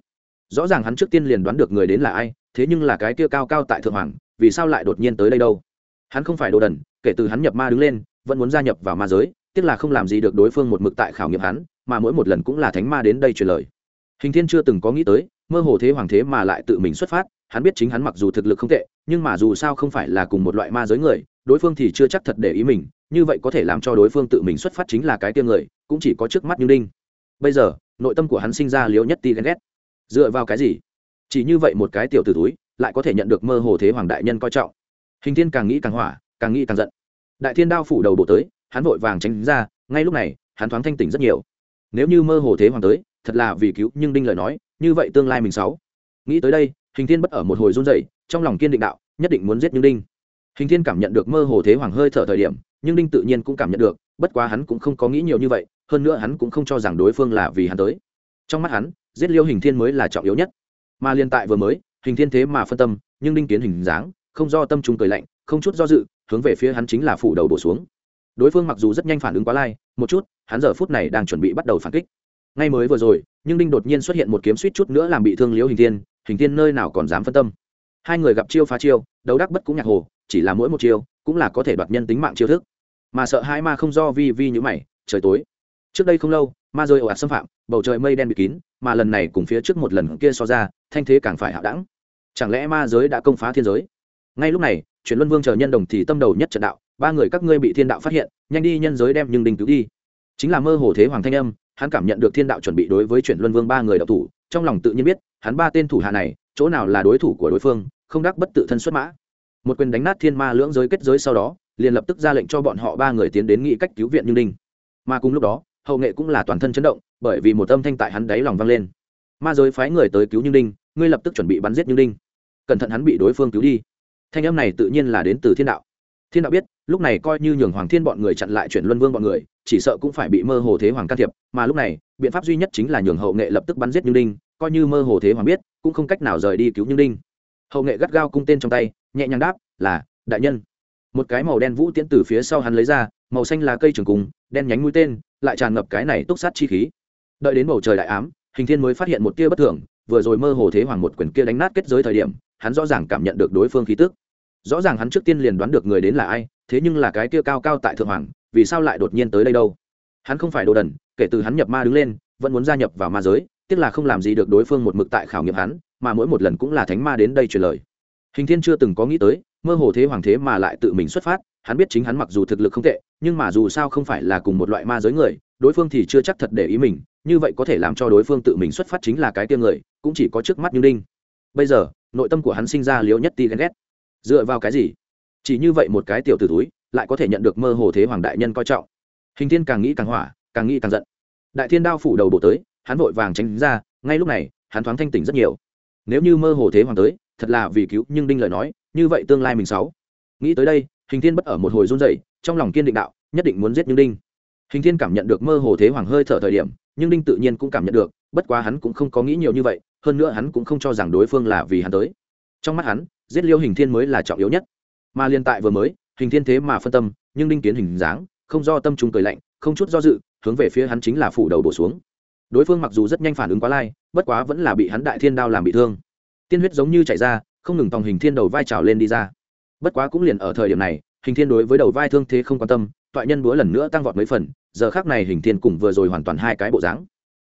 S1: Rõ ràng hắn trước tiên liền đoán được người đến là ai, thế nhưng là cái kia cao cao tại thượng hoàng, vì sao lại đột nhiên tới đây đâu? Hắn không phải đồ đần, kể từ hắn nhập ma đứng lên, vẫn muốn gia nhập vào ma giới tiếc là không làm gì được đối phương một mực tại khảo nghiệm hắn, mà mỗi một lần cũng là thánh ma đến đây truyền lời. Hình thiên chưa từng có nghĩ tới, mơ hồ thế hoàng thế mà lại tự mình xuất phát, hắn biết chính hắn mặc dù thực lực không tệ, nhưng mà dù sao không phải là cùng một loại ma giới người, đối phương thì chưa chắc thật để ý mình, như vậy có thể làm cho đối phương tự mình xuất phát chính là cái kia người, cũng chỉ có trước mắt như đinh bây giờ, nội tâm của hắn sinh ra liếu nhất ti ghen ghét. Dựa vào cái gì? Chỉ như vậy một cái tiểu t túi lại có thể nhận được mơ hồ thế hoàng đại nhân coi trọng. Hình thiên càng nghĩ càng hỏa, càng nghĩ càng giận. Đại thiên đao phủ đầu bộ tới hắn vội vàng tránh ra, ngay lúc này, hắn thoáng thanh tỉnh rất nhiều. Nếu như mơ hồ thế hoàng tới, thật là vì cứu, nhưng đinh lời nói, như vậy tương lai mình sáu. Nghĩ tới đây, hình thiên bất ở một hồi run rẩy, trong lòng kiên định đạo, nhất định muốn giết nhưng đinh. Hình thiên cảm nhận được mơ hồ thế hoàng hơi thở thời điểm, nhưng đinh tự nhiên cũng cảm nhận được, bất quá hắn cũng không có nghĩ nhiều như vậy, hơn nữa hắn cũng không cho rằng đối phương là vì hắn tới. Trong mắt hắn, giết liêu hình thiên mới là trọng yếu nhất. Mà liên tại vừa mới, hình thiên thế mà phân tâm, nhưng đinh kiến hình dáng, không do tâm trung cười lạnh, không chút do dự, hướng về phía hắn chính là phủ đầu bổ xuống đối phương mặc dù rất nhanh phản ứng quá lai, một chút, hắn giờ phút này đang chuẩn bị bắt đầu phản kích. Ngay mới vừa rồi, nhưng đinh đột nhiên xuất hiện một kiếm suýt chút nữa làm bị thương liễu hình thiên hình thiên nơi nào còn dám phân tâm. Hai người gặp chiêu phá chiêu, đấu đắc bất cũng nhạc hồ, chỉ là mỗi một chiêu, cũng là có thể đoạt nhân tính mạng chiêu thức. Mà sợ hai ma không do vi vi như mày, trời tối. Trước đây không lâu, ma rơi ồ ạt xâm phạm, bầu trời mây đen bị kín, mà lần này cùng phía trước một lần kia so ra, thanh thế càng phải hạo đẳng. Chẳng lẽ ma giới đã công phá thiên giới? Ngay lúc này chuyển luân vương chờ nhân đồng thì tâm đầu nhất trận đạo ba người các ngươi bị thiên đạo phát hiện, nhanh đi nhân giới đem nhưng đình cứu đi. Chính là mơ hồ thế hoàng thanh âm, hắn cảm nhận được thiên đạo chuẩn bị đối với chuyển luân vương ba người đạo thủ, trong lòng tự nhiên biết, hắn ba tên thủ hạ này, chỗ nào là đối thủ của đối phương, không đắc bất tự thân xuất mã. Một quyền đánh nát thiên ma lưỡng giới kết giới sau đó, liền lập tức ra lệnh cho bọn họ ba người tiến đến nghị cách cứu viện như đinh. Mà cùng lúc đó, hậu nghệ cũng là toàn thân chấn động, bởi vì một âm thanh tại hắn đáy lòng vang lên. Ma giới phái người tới cứu như đinh, ngươi lập tức chuẩn bị bắn giết như đinh. Cẩn thận hắn bị đối phương cứu đi. Thanh âm này tự nhiên là đến từ thiên đạo. Thiên đạo biết lúc này coi như nhường hoàng thiên bọn người chặn lại chuyển luân vương bọn người, chỉ sợ cũng phải bị mơ hồ thế hoàng can thiệp, mà lúc này, biện pháp duy nhất chính là nhường hậu nghệ lập tức bắn giết như đinh, coi như mơ hồ thế hoàng biết, cũng không cách nào rời đi cứu như đinh. Hậu nghệ gắt gao cung tên trong tay, nhẹ nhàng đáp, là, đại nhân. Một cái màu đen vũ tiễn từ phía sau hắn lấy ra, màu xanh là cây trường cung đen nhánh mũi tên, lại tràn ngập cái này túc sát chi khí. Đợi đến bầu trời đại ám, hình thiên mới phát hiện một tia bất thường, vừa rồi mơ hồ thế hoàng một quyền kia đánh nát kết giới thời điểm, hắn rõ ràng cảm nhận được đối phương khí tức. Rõ ràng hắn trước tiên liền đoán được người đến là ai thế nhưng là cái kia cao cao tại thượng hoàng, vì sao lại đột nhiên tới đây đâu? Hắn không phải đồ đần, kể từ hắn nhập ma đứng lên, vẫn muốn gia nhập vào ma giới, tiếc là không làm gì được đối phương một mực tại khảo nghiệm hắn, mà mỗi một lần cũng là thánh ma đến đây truyền lời. Hình thiên chưa từng có nghĩ tới, mơ hồ thế hoàng thế mà lại tự mình xuất phát, hắn biết chính hắn mặc dù thực lực không tệ, nhưng mà dù sao không phải là cùng một loại ma giới người, đối phương thì chưa chắc thật để ý mình, như vậy có thể làm cho đối phương tự mình xuất phát chính là cái tiêm người, cũng chỉ có trước mắt như đinh bây giờ, nội tâm của hắn sinh ra liếu nhất ti ghen ghét. Dựa vào cái gì? Chỉ như vậy một cái tiểu t ử túi lại có thể nhận được mơ hồ thế hoàng đại nhân coi trọng. Hình thiên càng nghĩ càng hỏa, càng nghĩ càng giận. Đại thiên đao phủ đầu bộ tới, hắn vội vàng tránh ra, ngay lúc này, hắn thoáng thanh tỉnh rất nhiều. Nếu như mơ hồ thế hoàng tới, thật là vì cứu, nhưng đinh lời nói, như vậy tương lai mình sáu nghĩ tới đây, hình thiên bất ở một hồi run rẩy, trong lòng kiên định đạo, nhất định muốn giết nhưng đinh. Hình thiên cảm nhận được mơ hồ thế hoàng hơi thở thời điểm, nhưng đinh tự nhiên cũng cảm nhận được, bất quá hắn cũng không có nghĩ nhiều như vậy, hơn nữa hắn cũng không cho rằng đối phương là vì hắn tới. Trong mắt hắn, giết liêu hình thiên mới là trọng yếu nhất mà liên tại vừa mới, hình thiên thế mà phân tâm, nhưng đinh kiến hình dáng, không do tâm trung cười lạnh, không chút do dự, hướng về phía hắn chính là phủ đầu bổ xuống. Đối phương mặc dù rất nhanh phản ứng quá lai, bất quá vẫn là bị hắn đại thiên đao làm bị thương. Tiên huyết giống như chảy ra, không ngừng tòng hình thiên đầu vai trào lên đi ra. Bất quá cũng liền ở thời điểm này, hình thiên đối với đầu vai thương thế không quan tâm, toại nhân búa lần nữa tăng vọt mấy phần, giờ khác này hình thiên cùng vừa rồi hoàn toàn hai cái bộ dáng.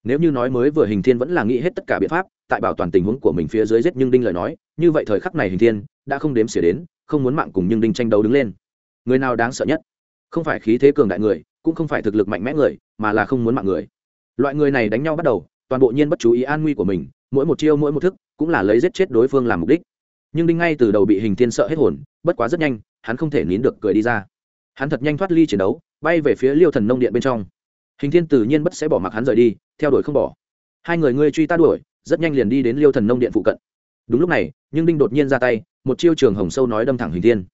S1: Nếu như nói mới vừa hình thiên vẫn là nghĩ hết tất cả biện pháp, tại bảo toàn tình huống của mình phía dưới giết nhưng đinh lời nói, như vậy thời khắc này hình thiên đã không đếm xỉa đến không muốn mạng cùng nhưng đinh tranh đấu đứng lên. Người nào đáng sợ nhất? Không phải khí thế cường đại người, cũng không phải thực lực mạnh mẽ người, mà là không muốn mạng người. Loại người này đánh nhau bắt đầu, toàn bộ nhiên bất chú ý an nguy của mình, mỗi một chiêu, mỗi một thức, cũng là lấy giết chết đối phương làm mục đích. Nhưng đinh ngay từ đầu bị hình thiên sợ hết hồn, bất quá rất nhanh, hắn không thể nín được cười đi ra. Hắn thật nhanh thoát ly chiến đấu, bay về phía liêu thần nông điện bên trong. Hình thiên tự nhiên bất sẽ bỏ mặc hắn rời đi, theo đuổi không bỏ. Hai người ngươi truy ta đuổi, rất nhanh liền đi đến liêu thần nông điện phụ cận. Đúng lúc này, nhưng đinh đột nhiên ra tay một chiêu trường hồng sâu nói đâm thẳng hình thiên.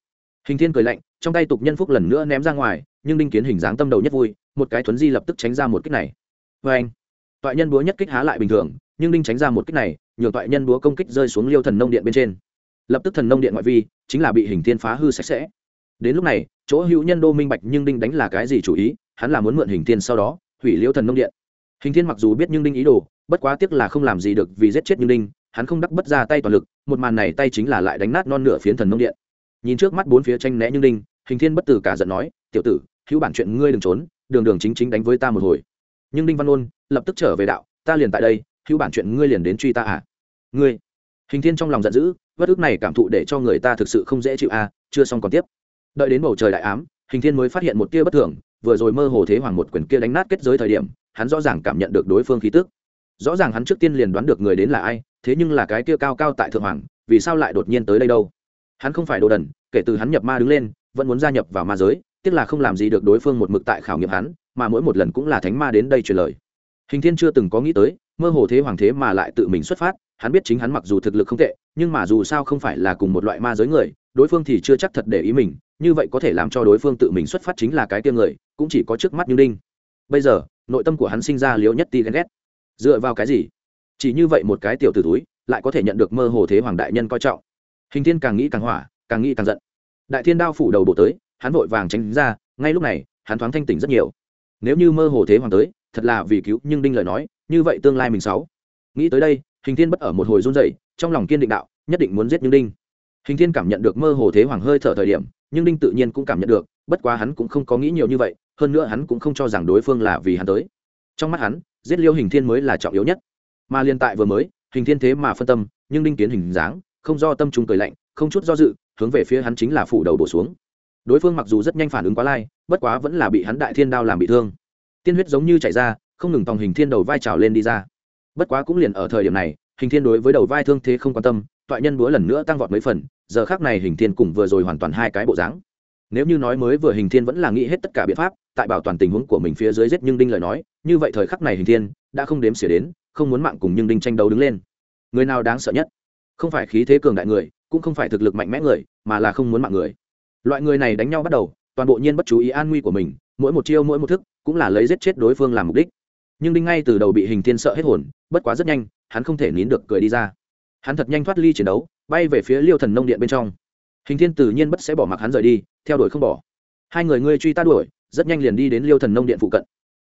S1: Hình thiên cười lạnh, trong tay tục nhân phúc lần nữa ném ra ngoài, nhưng đinh kiến hình dáng tâm đầu nhất vui, một cái thuấn di lập tức tránh ra một kích này. Vê anh, toại nhân búa nhất kích há lại bình thường, nhưng đinh tránh ra một kích này, nhường toại nhân búa công kích rơi xuống liêu thần nông điện bên trên. Lập tức thần nông điện ngoại vi, chính là bị hình thiên phá hư sạch sẽ. Đến lúc này, chỗ hữu nhân đô minh bạch nhưng đinh đánh là cái gì chủ ý, hắn là muốn mượn hình thiên sau đó, hủy liêu thần nông điện. Hình thiên mặc dù biết nhưng đinh ý đồ, bất quá tiếc là không làm gì được vì giết chết nhưng đinh, hắn không đắc bất ra tay toàn lực một màn này tay chính là lại đánh nát non nửa phiến thần nông điện. Nhìn trước mắt bốn phía tranh né như đinh, hình thiên bất tử cả giận nói, tiểu tử, hữu bản chuyện ngươi đừng trốn, đường đường chính chính đánh với ta một hồi. Nhưng đinh văn ôn lập tức trở về đạo, ta liền tại đây, hữu bản chuyện ngươi liền đến truy ta à? Ngươi? Hình thiên trong lòng giận dữ bất ức này cảm thụ để cho người ta thực sự không dễ chịu à chưa xong còn tiếp. Đợi đến bầu trời đại ám, hình thiên mới phát hiện một tia bất thường, vừa rồi mơ hồ thế hoàng một quyền kia đánh nát kết giới thời điểm, hắn rõ ràng cảm nhận được đối phương khí tức rõ ràng hắn trước tiên liền đoán được người đến là ai, thế nhưng là cái kia cao cao tại thượng hoàng, vì sao lại đột nhiên tới đây đâu? Hắn không phải đồ đần, kể từ hắn nhập ma đứng lên, vẫn muốn gia nhập vào ma giới, tiếc là không làm gì được đối phương một mực tại khảo nghiệm hắn, mà mỗi một lần cũng là thánh ma đến đây truyền lời. Hình thiên chưa từng có nghĩ tới, mơ hồ thế hoàng thế mà lại tự mình xuất phát, hắn biết chính hắn mặc dù thực lực không tệ, nhưng mà dù sao không phải là cùng một loại ma giới người, đối phương thì chưa chắc thật để ý mình, như vậy có thể làm cho đối phương tự mình xuất phát chính là cái tiêm người, cũng chỉ có trước mắt như đinh bây giờ, nội tâm của hắn sinh ra liễu nhất ti ghen ghét dựa vào cái gì? Chỉ như vậy một cái tiểu t ử túi lại có thể nhận được mơ hồ thế hoàng đại nhân coi trọng. Hình thiên càng nghĩ càng hỏa, càng nghĩ càng giận. Đại thiên đao phủ đầu bộ tới, hắn vội vàng tránh ra, ngay lúc này, hắn thoáng thanh tỉnh rất nhiều. Nếu như mơ hồ thế hoàng tới, thật là vì cứu, nhưng đinh lời nói, như vậy tương lai mình sáu nghĩ tới đây, hình thiên bất ở một hồi run rẩy, trong lòng kiên định đạo, nhất định muốn giết nhưng đinh. Hình thiên cảm nhận được mơ hồ thế hoàng hơi thở thời điểm, nhưng đinh tự nhiên cũng cảm nhận được, bất quá hắn cũng không có nghĩ nhiều như vậy, hơn nữa hắn cũng không cho rằng đối phương là vì hắn tới. Trong mắt hắn giết liêu hình thiên mới là trọng yếu nhất. Mà liên tại vừa mới, hình thiên thế mà phân tâm, nhưng đinh kiến hình dáng, không do tâm trung cười lạnh, không chút do dự, hướng về phía hắn chính là phủ đầu bổ xuống. Đối phương mặc dù rất nhanh phản ứng quá lai, bất quá vẫn là bị hắn đại thiên đao làm bị thương. Tiên huyết giống như chảy ra, không ngừng tòng hình thiên đầu vai trào lên đi ra. Bất quá cũng liền ở thời điểm này, hình thiên đối với đầu vai thương thế không quan tâm, toại nhân búa lần nữa tăng vọt mấy phần, giờ khác này hình thiên cùng vừa rồi hoàn toàn hai cái bộ dáng nếu như nói mới vừa hình thiên vẫn là nghĩ hết tất cả biện pháp, tại bảo toàn tình huống của mình phía dưới giết nhưng đinh lời nói, như vậy thời khắc này hình thiên đã không đếm xỉa đến, không muốn mạng cùng nhưng đinh tranh đấu đứng lên. Người nào đáng sợ nhất? Không phải khí thế cường đại người, cũng không phải thực lực mạnh mẽ người, mà là không muốn mạng người. Loại người này đánh nhau bắt đầu, toàn bộ nhiên bất chú ý an nguy của mình, mỗi một chiêu, mỗi một thức, cũng là lấy giết chết đối phương làm mục đích. Nhưng đinh ngay từ đầu bị hình thiên sợ hết hồn, bất quá rất nhanh, hắn không thể nín được cười đi ra. Hắn thật nhanh thoát ly chiến đấu, bay về phía liêu thần nông điện bên trong hình thiên tự nhiên bất sẽ bỏ mặc hắn rời đi, theo đuổi không bỏ. Hai người ngươi truy ta đuổi, rất nhanh liền đi đến liêu thần nông điện phụ cận.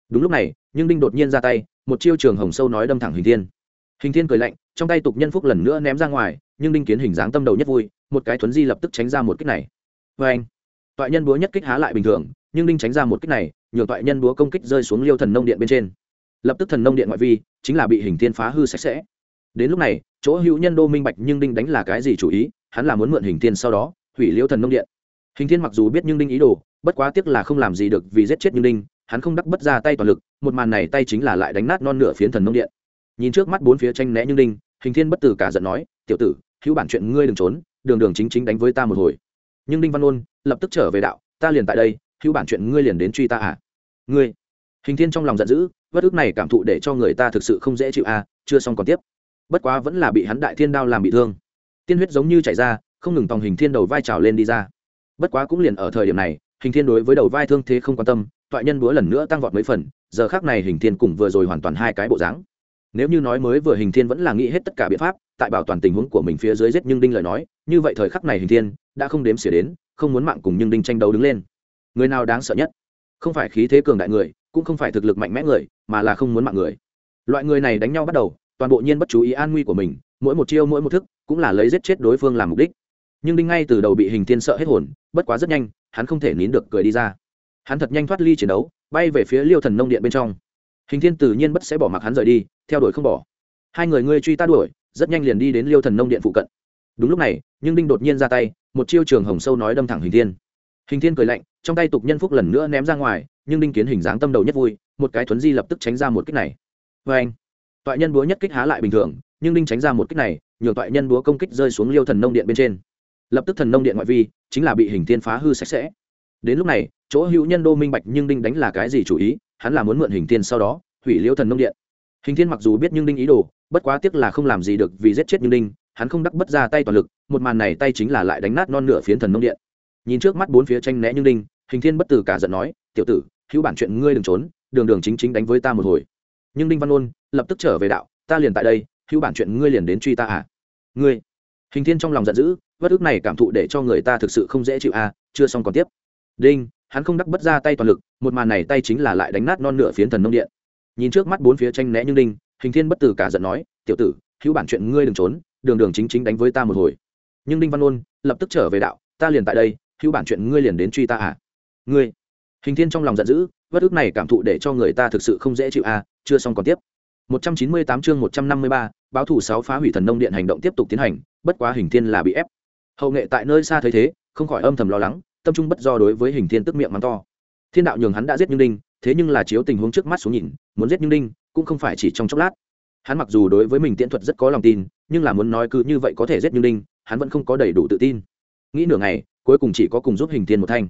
S1: Đúng lúc này, nhưng đinh đột nhiên ra tay, một chiêu trường hồng sâu nói đâm thẳng hình thiên. Hình thiên cười lạnh, trong tay tục nhân phúc lần nữa ném ra ngoài, nhưng đinh kiến hình dáng tâm đầu nhất vui, một cái thuấn di lập tức tránh ra một kích này. Vê anh, toại nhân búa nhất kích há lại bình thường, nhưng đinh tránh ra một kích này, nhường toại nhân búa công kích rơi xuống liêu thần nông điện bên trên. Lập tức thần nông điện ngoại vi, chính là bị hình thiên phá hư sạch sẽ. Đến lúc này, chỗ hữu nhân đô minh bạch nhưng đinh đánh là cái gì chủ ý? Hắn là muốn mượn hình thiên sau đó, hủy liễu thần nông điện. Hình thiên mặc dù biết nhưng đinh ý đồ, bất quá tiếc là không làm gì được vì giết chết nhưng đinh, hắn không đắc bất ra tay toàn lực, một màn này tay chính là lại đánh nát non nửa phiến thần nông điện. Nhìn trước mắt bốn phía tranh né nhưng đinh, hình thiên bất tử cả giận nói, tiểu tử, hữu bản chuyện ngươi đừng trốn, đường đường chính chính đánh với ta một hồi. Nhưng đinh văn ôn, lập tức trở về đạo, ta liền tại đây, hữu bản chuyện ngươi liền đến truy ta à? Ngươi? Hình thiên trong lòng giận dữ bất ức này cảm thụ để cho người ta thực sự không dễ chịu à chưa xong còn tiếp. Bất quá vẫn là bị hắn đại thiên đao làm bị thương tiên huyết giống như chảy ra, không ngừng tòng hình thiên đầu vai trào lên đi ra. Bất quá cũng liền ở thời điểm này, hình thiên đối với đầu vai thương thế không quan tâm, toại nhân búa lần nữa tăng vọt mấy phần, giờ khác này hình thiên cùng vừa rồi hoàn toàn hai cái bộ dáng. Nếu như nói mới vừa hình thiên vẫn là nghĩ hết tất cả biện pháp, tại bảo toàn tình huống của mình phía dưới giết nhưng đinh lời nói, như vậy thời khắc này hình thiên đã không đếm xỉa đến, không muốn mạng cùng nhưng đinh tranh đấu đứng lên. Người nào đáng sợ nhất? Không phải khí thế cường đại người, cũng không phải thực lực mạnh mẽ người, mà là không muốn mạng người. Loại người này đánh nhau bắt đầu, toàn bộ nhiên bất chú ý an nguy của mình, mỗi một chiêu mỗi một thức cũng là lấy giết chết đối phương làm mục đích. Nhưng đinh ngay từ đầu bị hình thiên sợ hết hồn, bất quá rất nhanh, hắn không thể nín được cười đi ra. Hắn thật nhanh thoát ly chiến đấu, bay về phía liêu thần nông điện bên trong. Hình thiên tự nhiên bất sẽ bỏ mặc hắn rời đi, theo đuổi không bỏ. Hai người ngươi truy ta đuổi, rất nhanh liền đi đến liêu thần nông điện phụ cận. Đúng lúc này, nhưng đinh đột nhiên ra tay, một chiêu trường hồng sâu nói đâm thẳng hình thiên. Hình thiên cười lạnh, trong tay tục nhân phúc lần nữa ném ra ngoài, nhưng đinh kiến hình dáng tâm đầu nhất vui, một cái thuấn di lập tức tránh ra một kích này. Vê anh toại nhân búa nhất kích há lại bình thường, nhưng đinh tránh ra một kích này nhường toại nhân búa công kích rơi xuống liêu thần nông điện bên trên. Lập tức thần nông điện ngoại vi chính là bị hình thiên phá hư sạch sẽ. Đến lúc này, chỗ hữu nhân đô minh bạch nhưng đinh đánh là cái gì chủ ý, hắn là muốn mượn hình thiên sau đó, hủy liêu thần nông điện. Hình thiên mặc dù biết nhưng đinh ý đồ, bất quá tiếc là không làm gì được vì giết chết nhưng đinh, hắn không đắc bất ra tay toàn lực, một màn này tay chính là lại đánh nát non nửa phiến thần nông điện. Nhìn trước mắt bốn phía tranh né nhưng đinh, hình thiên bất tử cả giận nói, tiểu tử, hữu bản chuyện ngươi đừng trốn, đường đường chính chính đánh với ta một hồi. Nhưng đinh văn ôn lập tức trở về đạo, ta liền tại đây hữu bản chuyện ngươi liền đến truy ta à? Ngươi? Hình thiên trong lòng giận dữ bất ức này cảm thụ để cho người ta thực sự không dễ chịu à chưa xong còn tiếp. Đinh, hắn không đắc bất ra tay toàn lực, một màn này tay chính là lại đánh nát non nửa phiến thần nông điện. Nhìn trước mắt bốn phía tranh né nhưng đinh, hình thiên bất tử cả giận nói, tiểu tử, hữu bản chuyện ngươi đừng trốn, đường đường chính chính đánh với ta một hồi. Nhưng đinh văn ôn lập tức trở về đạo, ta liền tại đây, hữu bản chuyện ngươi liền đến truy ta à? Ngươi? Hình thiên trong lòng giận dữ bất ức này cảm thụ để cho người ta thực sự không dễ chịu à chưa xong còn tiếp. 198 chương 153, báo thủ sáu phá hủy thần nông điện hành động tiếp tục tiến hành bất quá hình thiên là bị ép. Hậu nghệ tại nơi xa thấy thế không khỏi âm thầm lo lắng tâm trung bất do đối với hình thiên tức miệng mắng to. Thiên đạo nhường hắn đã giết nhưng đinh thế nhưng là chiếu tình huống trước mắt xuống nhìn muốn giết nhưng đinh cũng không phải chỉ trong chốc lát. Hắn mặc dù đối với mình tiễn thuật rất có lòng tin nhưng là muốn nói cứ như vậy có thể giết nhưng đinh hắn vẫn không có đầy đủ tự tin. Nghĩ nửa ngày cuối cùng chỉ có cùng giúp hình thiên một thanh.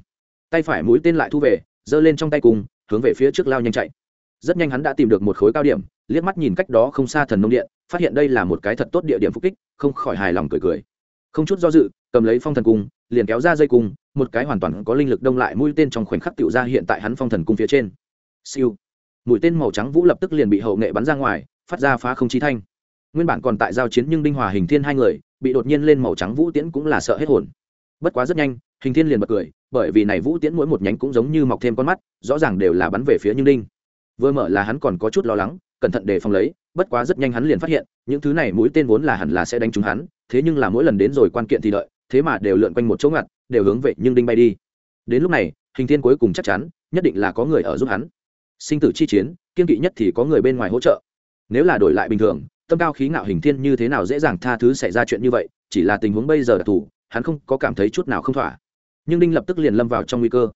S1: Tay phải mũi tên lại thu về giơ lên trong tay cùng hướng về phía trước lao nhanh chạy rất nhanh hắn đã tìm được một khối cao điểm, liếc mắt nhìn cách đó không xa thần nông điện, phát hiện đây là một cái thật tốt địa điểm phúc kích, không khỏi hài lòng cười cười. Không chút do dự, cầm lấy phong thần cung, liền kéo ra dây cung, một cái hoàn toàn có linh lực đông lại mũi tên trong khoảnh khắc tựu ra hiện tại hắn phong thần cung phía trên. Siêu. Mũi tên màu trắng vũ lập tức liền bị hậu nghệ bắn ra ngoài, phát ra phá không chi thanh. Nguyên bản còn tại giao chiến nhưng đinh hòa hình thiên hai người, bị đột nhiên lên màu trắng vũ tiễn cũng là sợ hết hồn. Bất quá rất nhanh, hình thiên liền bật cười, bởi vì này vũ tiễn mỗi một nhánh cũng giống như mọc thêm con mắt, rõ ràng đều là bắn về phía nhưng đinh vừa mở là hắn còn có chút lo lắng, cẩn thận đề phòng lấy, bất quá rất nhanh hắn liền phát hiện, những thứ này mũi tên vốn là hẳn là sẽ đánh trúng hắn, thế nhưng là mỗi lần đến rồi quan kiện thì đợi, thế mà đều lượn quanh một chỗ ngặt, đều hướng về nhưng đinh bay đi. Đến lúc này, hình thiên cuối cùng chắc chắn, nhất định là có người ở giúp hắn. Sinh tử chi chiến, kiên kỵ nhất thì có người bên ngoài hỗ trợ. Nếu là đổi lại bình thường, tâm cao khí ngạo hình thiên như thế nào dễ dàng tha thứ xảy ra chuyện như vậy, chỉ là tình huống bây giờ đặc thù hắn không có cảm thấy chút nào không thỏa. Nhưng đinh lập tức liền lâm vào trong nguy cơ.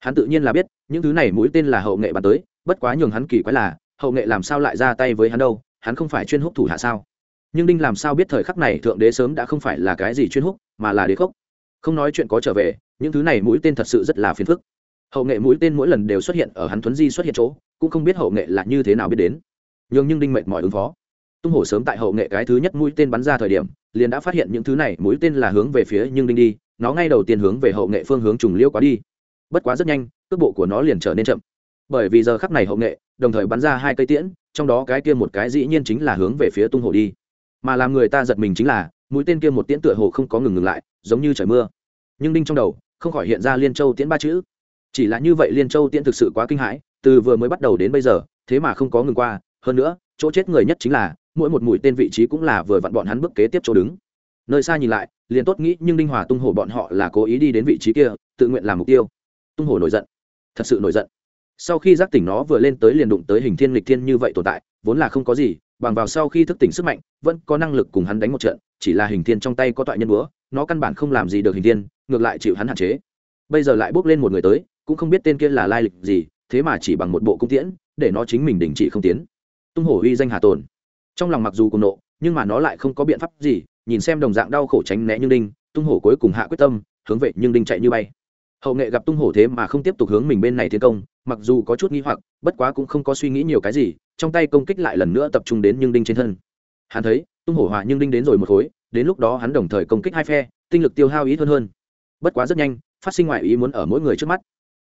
S1: Hắn tự nhiên là biết, những thứ này mũi tên là hậu nghệ bắn tới bất quá nhường hắn kỳ quái là, hậu nghệ làm sao lại ra tay với hắn đâu, hắn không phải chuyên húc thủ hạ sao? Nhưng đinh làm sao biết thời khắc này thượng đế sớm đã không phải là cái gì chuyên húc, mà là đế khốc. Không nói chuyện có trở về, những thứ này mũi tên thật sự rất là phiền phức. Hậu nghệ mũi tên mỗi lần đều xuất hiện ở hắn thuấn di xuất hiện chỗ, cũng không biết hậu nghệ là như thế nào biết đến. Nhưng nhưng đinh mệt mỏi ứng phó. Tung hổ sớm tại hậu nghệ cái thứ nhất mũi tên bắn ra thời điểm, liền đã phát hiện những thứ này mũi tên là hướng về phía nhưng đinh đi, nó ngay đầu tiên hướng về hậu nghệ phương hướng trùng liêu quá đi. Bất quá rất nhanh, cước bộ của nó liền trở nên chậm bởi vì giờ khắp này hậu nghệ, đồng thời bắn ra hai cây tiễn, trong đó cái kia một cái dĩ nhiên chính là hướng về phía tung hổ đi. Mà làm người ta giật mình chính là, mũi tên kia một tiễn tựa hồ không có ngừng ngừng lại, giống như trời mưa. Nhưng đinh trong đầu, không khỏi hiện ra liên châu tiễn ba chữ. Chỉ là như vậy liên châu tiễn thực sự quá kinh hãi, từ vừa mới bắt đầu đến bây giờ, thế mà không có ngừng qua. Hơn nữa, chỗ chết người nhất chính là, mỗi một mũi tên vị trí cũng là vừa vặn bọn hắn bước kế tiếp chỗ đứng. Nơi xa nhìn lại, liền tốt nghĩ, nhưng đinh hòa tung hổ bọn họ là cố ý đi đến vị trí kia, tự nguyện làm mục tiêu. Tung hổ nổi giận. Thật sự nổi giận sau khi giác tỉnh nó vừa lên tới liền đụng tới hình thiên lịch thiên như vậy tồn tại, vốn là không có gì, bằng vào sau khi thức tỉnh sức mạnh, vẫn có năng lực cùng hắn đánh một trận, chỉ là hình thiên trong tay có toại nhân búa, nó căn bản không làm gì được hình thiên, ngược lại chịu hắn hạn chế. Bây giờ lại bước lên một người tới, cũng không biết tên kia là lai lịch gì, thế mà chỉ bằng một bộ cung tiễn, để nó chính mình đình chỉ không tiến. Tung hổ uy danh hà tồn. Trong lòng mặc dù cùng nộ, nhưng mà nó lại không có biện pháp gì, nhìn xem đồng dạng đau khổ tránh né như đinh, tung hổ cuối cùng hạ quyết tâm, hướng vệ nhưng đinh chạy như bay hậu nghệ gặp tung hổ thế mà không tiếp tục hướng mình bên này thiên công, mặc dù có chút nghi hoặc, bất quá cũng không có suy nghĩ nhiều cái gì, trong tay công kích lại lần nữa tập trung đến nhưng đinh trên thân. Hắn thấy, tung hổ hòa nhưng đinh đến rồi một khối, đến lúc đó hắn đồng thời công kích hai phe, tinh lực tiêu hao ít hơn hơn. Bất quá rất nhanh, phát sinh ngoại ý muốn ở mỗi người trước mắt.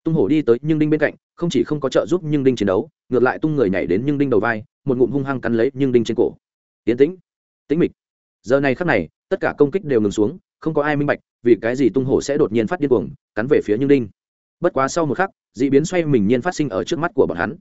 S1: Tung hổ đi tới nhưng đinh bên cạnh, không chỉ không có trợ giúp nhưng đinh chiến đấu, ngược lại tung người nhảy đến nhưng đinh đầu vai, một ngụm hung hăng cắn lấy nhưng đinh trên cổ. Yến tĩnh tĩnh mịch. Giờ này khắc này, tất cả công kích đều ngừng xuống, không có ai minh bạch vì cái gì tung hổ sẽ đột nhiên phát điên cuồng, cắn về phía nhưng đinh. Bất quá sau một khắc d ị biến xoay mình nhiên phát sinh ở trước mắt của bọn hắn.